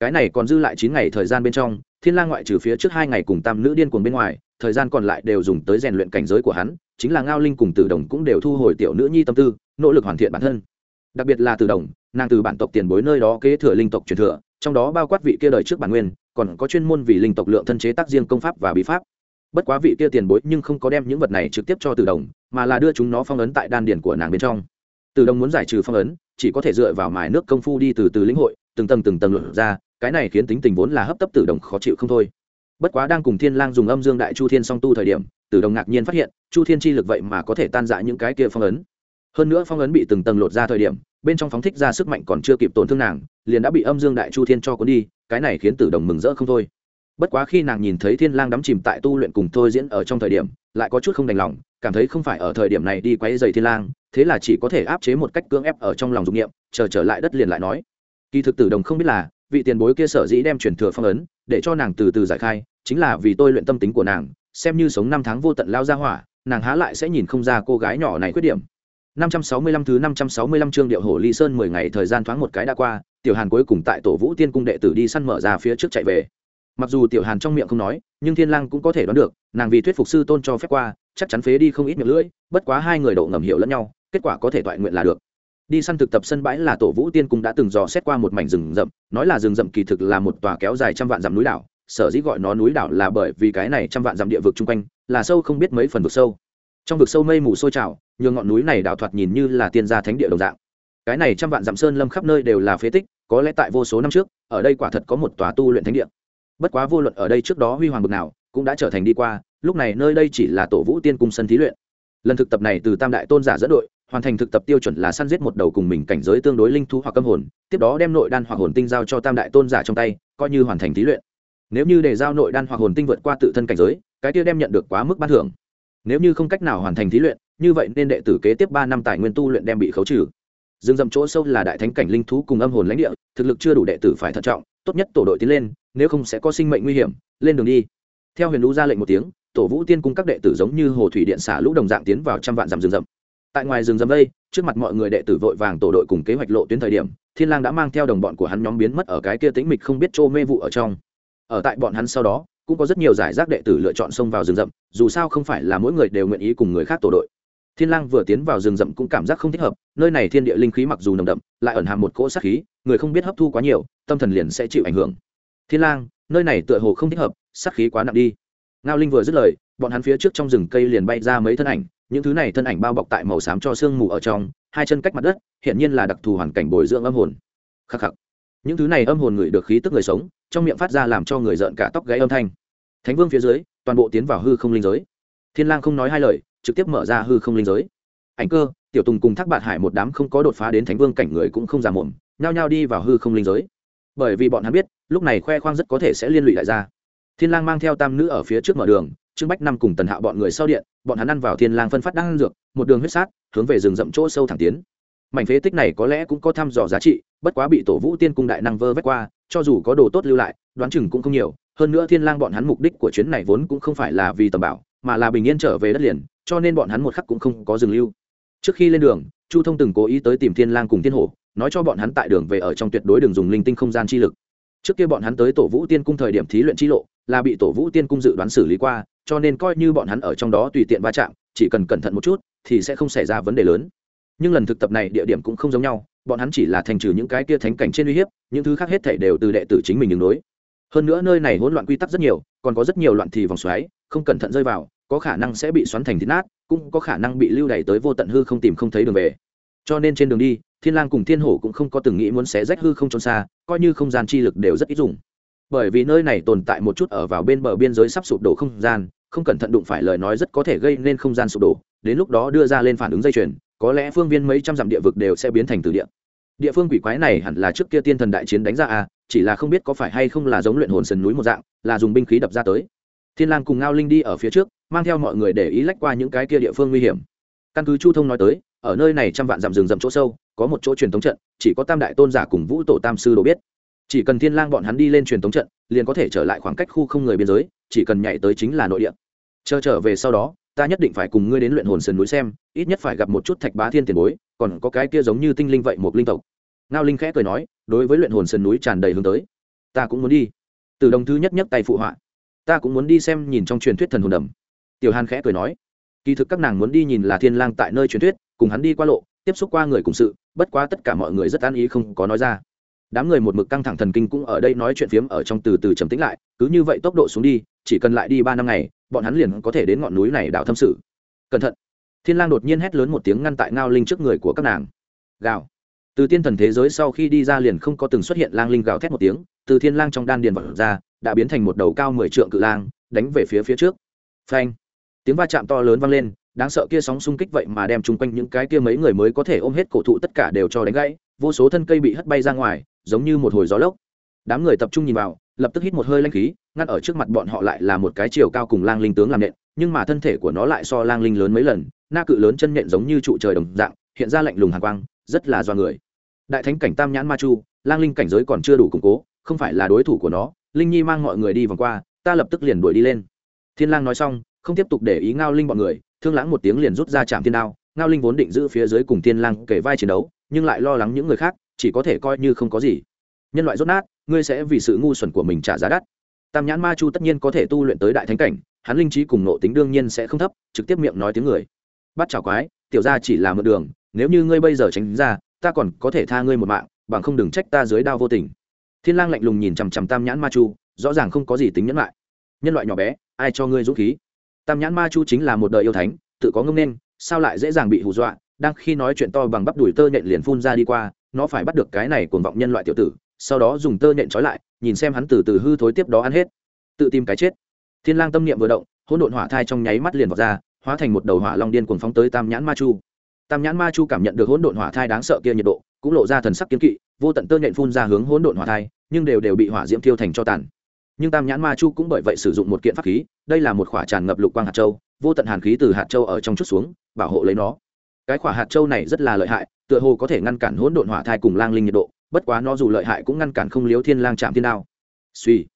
Cái này còn dư lại chín ngày thời gian bên trong, thiên lang ngoại trừ phía trước hai ngày cùng tam nữ điên cuồng bên ngoài thời gian còn lại đều dùng tới rèn luyện cảnh giới của hắn, chính là ngao linh cùng tử đồng cũng đều thu hồi tiểu nữ nhi tâm tư, nỗ lực hoàn thiện bản thân. Đặc biệt là tử đồng, nàng từ bản tộc tiền bối nơi đó kế thừa linh tộc truyền thừa, trong đó bao quát vị kia đời trước bản nguyên, còn có chuyên môn vì linh tộc lượng thân chế tác riêng công pháp và bí pháp. Bất quá vị kia tiền bối nhưng không có đem những vật này trực tiếp cho tử đồng, mà là đưa chúng nó phong ấn tại đan điển của nàng bên trong. Tử đồng muốn giải trừ phong ấn, chỉ có thể dựa vào mài nước công phu đi từ từ lĩnh hội, từng tầng từng tầng luận ra, cái này khiến tính tình vốn là hấp tấp tử đồng khó chịu không thôi bất quá đang cùng thiên lang dùng âm dương đại chu thiên song tu thời điểm tử đồng ngạc nhiên phát hiện chu thiên chi lực vậy mà có thể tan rã những cái kia phong ấn. Hơn nữa phong ấn bị từng tầng lột ra thời điểm bên trong phóng thích ra sức mạnh còn chưa kịp tổn thương nàng liền đã bị âm dương đại chu thiên cho cuốn đi cái này khiến tử đồng mừng rỡ không thôi. Bất quá khi nàng nhìn thấy thiên lang đắm chìm tại tu luyện cùng thôi diễn ở trong thời điểm lại có chút không đành lòng cảm thấy không phải ở thời điểm này đi quấy giày thiên lang thế là chỉ có thể áp chế một cách cưỡng ép ở trong lòng dụng niệm, chờ trở lại đất liền lại nói. Kỳ thực tử đồng không biết là vị tiền bối kia sở dĩ đem truyền thừa phong ấn để cho nàng từ từ giải khai chính là vì tôi luyện tâm tính của nàng, xem như sống năm tháng vô tận lao ra hỏa, nàng há lại sẽ nhìn không ra cô gái nhỏ này khuyết điểm. 565 thứ 565 chương điệu hổ ly sơn 10 ngày thời gian thoáng một cái đã qua, tiểu hàn cuối cùng tại tổ vũ tiên cung đệ tử đi săn mở ra phía trước chạy về. Mặc dù tiểu hàn trong miệng không nói, nhưng thiên lang cũng có thể đoán được, nàng vì thuyết phục sư tôn cho phép qua, chắc chắn phế đi không ít miệng lưỡi, bất quá hai người độ ngầm hiểu lẫn nhau, kết quả có thể toại nguyện là được. Đi săn thực tập sân bãi là tổ vũ tiên cung đã từng dò xét qua một mảnh rừng rậm, nói là rừng rậm kỳ thực là một tòa kéo dài trăm vạn dặm núi đảo sở dĩ gọi nó núi đảo là bởi vì cái này trăm vạn dặm địa vực chung quanh, là sâu không biết mấy phần vực sâu. Trong vực sâu mây mù sôi trào, nhường ngọn núi này đảo thoạt nhìn như là tiên gia thánh địa đồng dạng. Cái này trăm vạn dặm sơn lâm khắp nơi đều là phế tích, có lẽ tại vô số năm trước, ở đây quả thật có một tòa tu luyện thánh địa. Bất quá vô luận ở đây trước đó huy hoàng bực nào, cũng đã trở thành đi qua, lúc này nơi đây chỉ là tổ vũ tiên cung sân thí luyện. Lần thực tập này từ tam đại tôn giả dẫn đội, hoàn thành thực tập tiêu chuẩn là săn giết một đầu cùng mình cảnh giới tương đối linh thú hoặc âm hồn, tiếp đó đem nội đan hoặc hồn tinh giao cho tam đại tôn giả trong tay, coi như hoàn thành thí luyện nếu như để giao nội đan hoặc hồn tinh vượt qua tự thân cảnh giới, cái kia đem nhận được quá mức ban thưởng. Nếu như không cách nào hoàn thành thí luyện, như vậy nên đệ tử kế tiếp ba năm tài nguyên tu luyện đem bị khấu trừ. Dương dầm chỗ sâu là đại thánh cảnh linh thú cùng âm hồn lãnh địa, thực lực chưa đủ đệ tử phải thận trọng, tốt nhất tổ đội tiến lên, nếu không sẽ có sinh mệnh nguy hiểm, lên đường đi. Theo huyền lũ ra lệnh một tiếng, tổ vũ tiên cung các đệ tử giống như hồ thủy điện xả lũ đồng dạng tiến vào trăm vạn dặm rừng rậm. Tại ngoài rừng rậm đây, trước mặt mọi người đệ tử vội vàng tổ đội cùng kế hoạch lộ tuyến thời điểm, thiên lang đã mang theo đồng bọn của hắn nhóm biến mất ở cái kia tĩnh mịch không biết trô mê vụ ở trong ở tại bọn hắn sau đó, cũng có rất nhiều giải rác đệ tử lựa chọn xông vào rừng rậm, dù sao không phải là mỗi người đều nguyện ý cùng người khác tổ đội. Thiên lang vừa tiến vào rừng rậm cũng cảm giác không thích hợp, nơi này thiên địa linh khí mặc dù nồng đậm, lại ẩn hàm một cỗ sát khí, người không biết hấp thu quá nhiều, tâm thần liền sẽ chịu ảnh hưởng. Thiên lang, nơi này tựa hồ không thích hợp, sát khí quá nặng đi. Ngao linh vừa dứt lời, bọn hắn phía trước trong rừng cây liền bay ra mấy thân ảnh, những thứ này thân ảnh bao bọc tại màu xám cho sương mù ở trong, hai chân cách mặt đất hiện nhiên là đặc thù hoàn cảnh bồi dưỡng âm hồn. Khắc khắc. Những thứ này âm hồn người được khí tức người sống trong miệng phát ra làm cho người rợn cả tóc gáy âm thanh. Thánh vương phía dưới, toàn bộ tiến vào hư không linh giới. Thiên lang không nói hai lời, trực tiếp mở ra hư không linh giới. Ảnh cơ, tiểu tùng cùng thác bạt hải một đám không có đột phá đến thánh vương cảnh người cũng không già mồm, nhao nhao đi vào hư không linh giới. Bởi vì bọn hắn biết, lúc này khoe khoang rất có thể sẽ liên lụy đại gia thiên lang mang theo tam nữ ở phía trước mở đường, trương bách năm cùng tần hạo bọn người sau điện, bọn hắn ăn vào thiên lang phân phát đang dược, một đường huyết sát, hướng về rừng rậm chỗ sâu thẳng tiến. Mảnh phế tích này có lẽ cũng có thăm dò giá trị, bất quá bị tổ vũ tiên cung đại năng vơ vét qua cho dù có đồ tốt lưu lại, đoán chừng cũng không nhiều, hơn nữa thiên lang bọn hắn mục đích của chuyến này vốn cũng không phải là vì tầm bảo, mà là bình yên trở về đất liền, cho nên bọn hắn một khắc cũng không có dừng lưu. Trước khi lên đường, chu thông từng cố ý tới tìm thiên lang cùng thiên hổ, nói cho bọn hắn tại đường về ở trong tuyệt đối đường dùng linh tinh không gian chi lực. Trước kia bọn hắn tới tổ vũ tiên cung thời điểm thí luyện chi lộ, là bị tổ vũ tiên cung dự đoán xử lý qua, cho nên coi như bọn hắn ở trong đó tùy tiện va chạm, chỉ cần cẩn thận một chút, thì sẽ không xảy ra vấn đề lớn. Nhưng lần thực tập này địa điểm cũng không giống nhau bọn hắn chỉ là thành trừ những cái kia thánh cảnh trên uy hiếp, những thứ khác hết thể đều từ đệ tử chính mình đường đối hơn nữa nơi này hỗn loạn quy tắc rất nhiều, còn có rất nhiều loạn thì vòng xoáy, không cẩn thận rơi vào, có khả năng sẽ bị xoắn thành thịt nát, cũng có khả năng bị lưu đày tới vô tận hư không tìm không thấy đường về. Cho nên trên đường đi, thiên lang cùng thiên hổ cũng không có từng nghĩ muốn xé rách hư không trốn xa, coi như không gian chi lực đều rất ít dùng. Bởi vì nơi này tồn tại một chút ở vào bên bờ biên giới sắp sụp đổ không gian, không cẩn thận đụng phải lời nói rất có thể gây nên không gian sụp đổ, đến lúc đó đưa ra lên phản ứng dây chuyền có lẽ phương viên mấy trăm dặm địa vực đều sẽ biến thành từ địa. Địa phương quỷ quái này hẳn là trước kia tiên thần đại chiến đánh ra à chỉ là không biết có phải hay không là giống luyện hồn sườn núi một dạng, là dùng binh khí đập ra tới. Thiên lang cùng ngao linh đi ở phía trước, mang theo mọi người để ý lách qua những cái kia địa phương nguy hiểm. Căn cứ chu thông nói tới, ở nơi này trăm vạn dặm rừng rậm chỗ sâu, có một chỗ truyền thống trận, chỉ có tam đại tôn giả cùng vũ tổ tam sư đồ biết. Chỉ cần thiên lang bọn hắn đi lên truyền thống trận, liền có thể trở lại khoảng cách khu không người biên giới, chỉ cần nhảy tới chính là nội địa. Chờ trở về sau đó ta nhất định phải cùng ngươi đến luyện hồn sườn núi xem, ít nhất phải gặp một chút thạch bá thiên tiền bối, còn có cái kia giống như tinh linh vậy một linh tộc. Ngao linh khẽ cười nói, đối với luyện hồn sườn núi tràn đầy hướng tới. Ta cũng muốn đi. Từ đồng thứ nhất nhất tay phụ họa. Ta cũng muốn đi xem nhìn trong truyền thuyết thần hồn đầm. Tiểu hàn khẽ cười nói. Kỳ thực các nàng muốn đi nhìn là thiên lang tại nơi truyền thuyết, cùng hắn đi qua lộ, tiếp xúc qua người cùng sự, bất quá tất cả mọi người rất an ý không có nói ra. Đám người một mực căng thẳng thần kinh cũng ở đây nói chuyện phiếm ở trong từ từ trầm tĩnh lại, cứ như vậy tốc độ xuống đi chỉ cần lại đi ba năm ngày, bọn hắn liền có thể đến ngọn núi này đảo thâm sự. Cẩn thận. Thiên lang đột nhiên hét lớn một tiếng ngăn tại ngao linh trước người của các nàng. Gào. Từ tiên thần thế giới sau khi đi ra liền không có từng xuất hiện lang linh gào thét một tiếng, từ thiên lang trong đan điền vọt ra, đã biến thành một đầu cao mười trượng cự lang, đánh về phía phía trước. Phanh. Tiếng va chạm to lớn vang lên, đáng sợ kia sóng xung kích vậy mà đem chung quanh những cái kia mấy người mới có thể ôm hết cổ thụ tất cả đều cho đánh gãy, vô số thân cây bị hất bay ra ngoài, giống như một hồi gió lốc. Đám người tập trung nhìn vào lập tức hít một hơi lanh khí, ngăn ở trước mặt bọn họ lại là một cái chiều cao cùng lang linh tướng làm nện, nhưng mà thân thể của nó lại so lang linh lớn mấy lần, na cự lớn chân nện giống như trụ trời đồng dạng, hiện ra lạnh lùng hàng quang, rất là do người. Đại thánh cảnh tam nhãn ma chu, lang linh cảnh giới còn chưa đủ củng cố, không phải là đối thủ của nó, linh nhi mang mọi người đi vòng qua, ta lập tức liền đuổi đi lên. Thiên lang nói xong, không tiếp tục để ý ngao linh bọn người, thương lãng một tiếng liền rút ra chạm thiên đao, ngao linh vốn định giữ phía dưới cùng thiên lang kể vai chiến đấu, nhưng lại lo lắng những người khác, chỉ có thể coi như không có gì. Nhân loại rốt nát ngươi sẽ vì sự ngu xuẩn của mình trả giá đắt. Tam nhãn ma chu tất nhiên có thể tu luyện tới đại thánh cảnh, hắn linh trí cùng nộ tính đương nhiên sẽ không thấp, trực tiếp miệng nói tiếng người. Bắt chảo quái, tiểu gia chỉ là một đường, nếu như ngươi bây giờ tránh ra, ta còn có thể tha ngươi một mạng, bằng không đừng trách ta dưới đao vô tình. Thiên lang lạnh lùng nhìn chằm chằm tam nhãn ma chu, rõ ràng không có gì tính nhẫn lại. Nhân loại nhỏ bé, ai cho ngươi dũng khí? Tam nhãn ma chu chính là một đời yêu thánh, tự có ngông nên sao lại dễ dàng bị hù dọa? Đang khi nói chuyện to bằng bắp đùi tơ nhện liền phun ra đi qua, nó phải bắt được cái này cuồng vọng nhân loại tiểu tử sau đó dùng tơ nhện trói lại, nhìn xem hắn từ từ hư thối tiếp đó ăn hết. Tự tìm cái chết. Thiên lang tâm niệm vừa động, hỗn độn hỏa thai trong nháy mắt liền vọt ra, hóa thành một đầu hỏa long điên cuồng phóng tới tam nhãn ma chu. Tam nhãn ma chu cảm nhận được hỗn độn hỏa thai đáng sợ kia nhiệt độ, cũng lộ ra thần sắc kiến kỵ, vô tận tơ nhện phun ra hướng hỗn độn hỏa thai, nhưng đều đều bị hỏa diễm tiêu thành cho tàn. Nhưng tam nhãn ma chu cũng bởi vậy sử dụng một kiện pháp khí, đây là một khỏa tràn ngập lục quang hạt châu, vô tận hàn khí từ hạt châu ở trong chút xuống, bảo hộ lấy nó. Cái khỏa hạt châu này rất là lợi hại, tựa hồ có thể ngăn cản hỗn độn hỏa thai cùng lang linh nhiệt độ bất quá nó dù lợi hại cũng ngăn cản không liếu thiên lang chạm thiên đao. Suy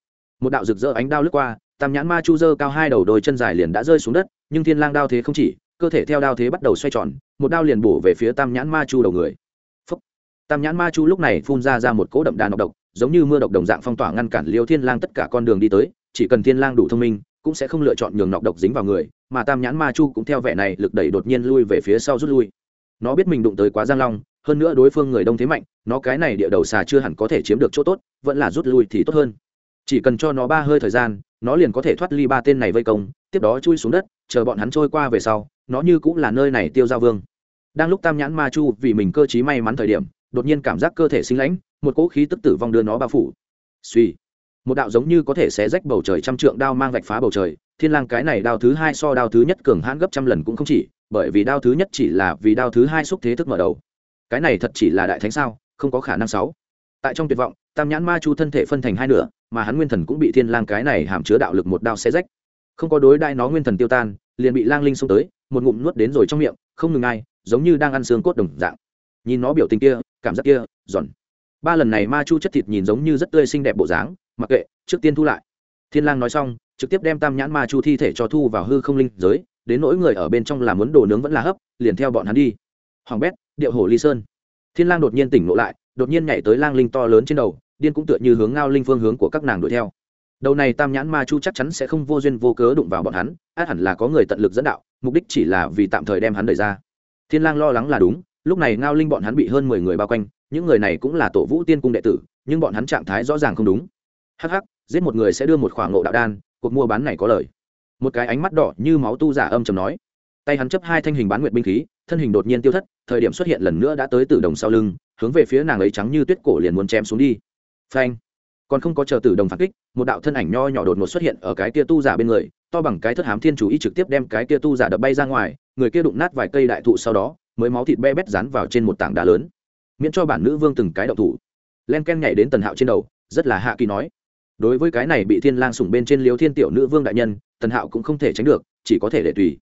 một đạo rực rỡ ánh đao lướt qua, tam nhãn ma chu dơ cao hai đầu đôi chân dài liền đã rơi xuống đất, nhưng thiên lang đao thế không chỉ, cơ thể theo đao thế bắt đầu xoay tròn, một đao liền bổ về phía tam nhãn ma chu đầu người. Phúc. tam nhãn ma chu lúc này phun ra ra một cỗ đậm đà nọc độc, giống như mưa độc đồng dạng phong tỏa ngăn cản liêu thiên lang tất cả con đường đi tới, chỉ cần thiên lang đủ thông minh, cũng sẽ không lựa chọn nhường nọc độc dính vào người, mà tam nhãn ma chu cũng theo vẻ này lực đẩy đột nhiên lui về phía sau rút lui. Nó biết mình đụng tới quá giang long hơn nữa đối phương người đông thế mạnh, nó cái này địa đầu xà chưa hẳn có thể chiếm được chỗ tốt, vẫn là rút lui thì tốt hơn. Chỉ cần cho nó ba hơi thời gian, nó liền có thể thoát ly ba tên này vây công, tiếp đó chui xuống đất, chờ bọn hắn trôi qua về sau, nó như cũng là nơi này tiêu giao vương. Đang lúc tam nhãn ma chu vì mình cơ t may mắn thời điểm, đột nhiên cảm giác cơ thể sinh lãnh, một cỗ khí tức tử vong đưa nó bao phủ. Suy một đạo giống như có thể xé rách bầu trời trăm trượng đao mang vạch phá bầu trời, thiên lang cái này đao thứ hai so đao thứ nhất cường hãn gấp trăm lần cũng không chỉ, bởi vì đao thứ nhất chỉ là vì đao thứ hai xúc thế thức mở đầu cái này thật chỉ là đại thánh sao, không có khả năng sáu. Tại trong tuyệt vọng, tam nhãn ma chu thân thể phân thành hai nửa, mà hắn nguyên thần cũng bị thiên lang cái này hàm chứa đạo lực một đao xé rách. Không có đối đai nó nguyên thần tiêu tan, liền bị lang linh xông tới, một ngụm nuốt đến rồi trong miệng, không ngừng ai, giống như đang ăn xương cốt đồng dạng. Nhìn nó biểu tình kia, cảm giác kia, giòn. Ba lần này ma chu chất thịt nhìn giống như rất tươi xinh đẹp bộ dáng, mặc kệ, trước tiên thu lại. Thiên lang nói xong, trực tiếp đem tam nhãn ma chu thi thể cho thu vào hư không linh giới, đến nỗi người ở bên trong là muốn đồ nướng vẫn là hấp, liền theo bọn hắn đi. Hoàng bét điệu hổ ly sơn. Thiên lang đột nhiên tỉnh ngộ lại, đột nhiên nhảy tới lang linh to lớn trên đầu, điên cũng tựa như hướng ngao linh phương hướng của các nàng đuổi theo. Đầu này tam nhãn ma chu chắc chắn sẽ không vô duyên vô cớ đụng vào bọn hắn, át hẳn là có người tận lực dẫn đạo, mục đích chỉ là vì tạm thời đem hắn đẩy ra. Thiên lang lo lắng là đúng, lúc này ngao linh bọn hắn bị hơn mười người bao quanh, những người này cũng là tổ vũ tiên cung đệ tử, nhưng bọn hắn trạng thái rõ ràng không đúng. Hắc hắc, giết một người sẽ đưa một khoảng ngộ đạo đan, cuộc mua bán này có lời. Một cái ánh mắt đỏ như máu tu giả âm trầm nói. Tay hắn chấp hai thanh hình bán nguyệt binh khí thân hình đột nhiên tiêu thất, thời điểm xuất hiện lần nữa đã tới tử đồng sau lưng, hướng về phía nàng ấy trắng như tuyết cổ liền muốn chém xuống đi. Phanh! Còn không có chờ tử đồng phản kích, một đạo thân ảnh nho nhỏ đột ngột xuất hiện ở cái kia tu giả bên người, to bằng cái thất hám thiên chủ ý trực tiếp đem cái kia tu giả đập bay ra ngoài, người kia đụng nát vài cây đại thụ sau đó, mới máu thịt be bét dán vào trên một tảng đá lớn. Miễn cho bản nữ vương từng cái đậu thủ. Len ken nhảy đến tần hạo trên đầu, rất là hạ kỳ nói. Đối với cái này bị thiên lang sủng bên trên liếu thiên tiểu nữ vương đại nhân, tần hạo cũng không thể tránh được, chỉ có thể để tùy.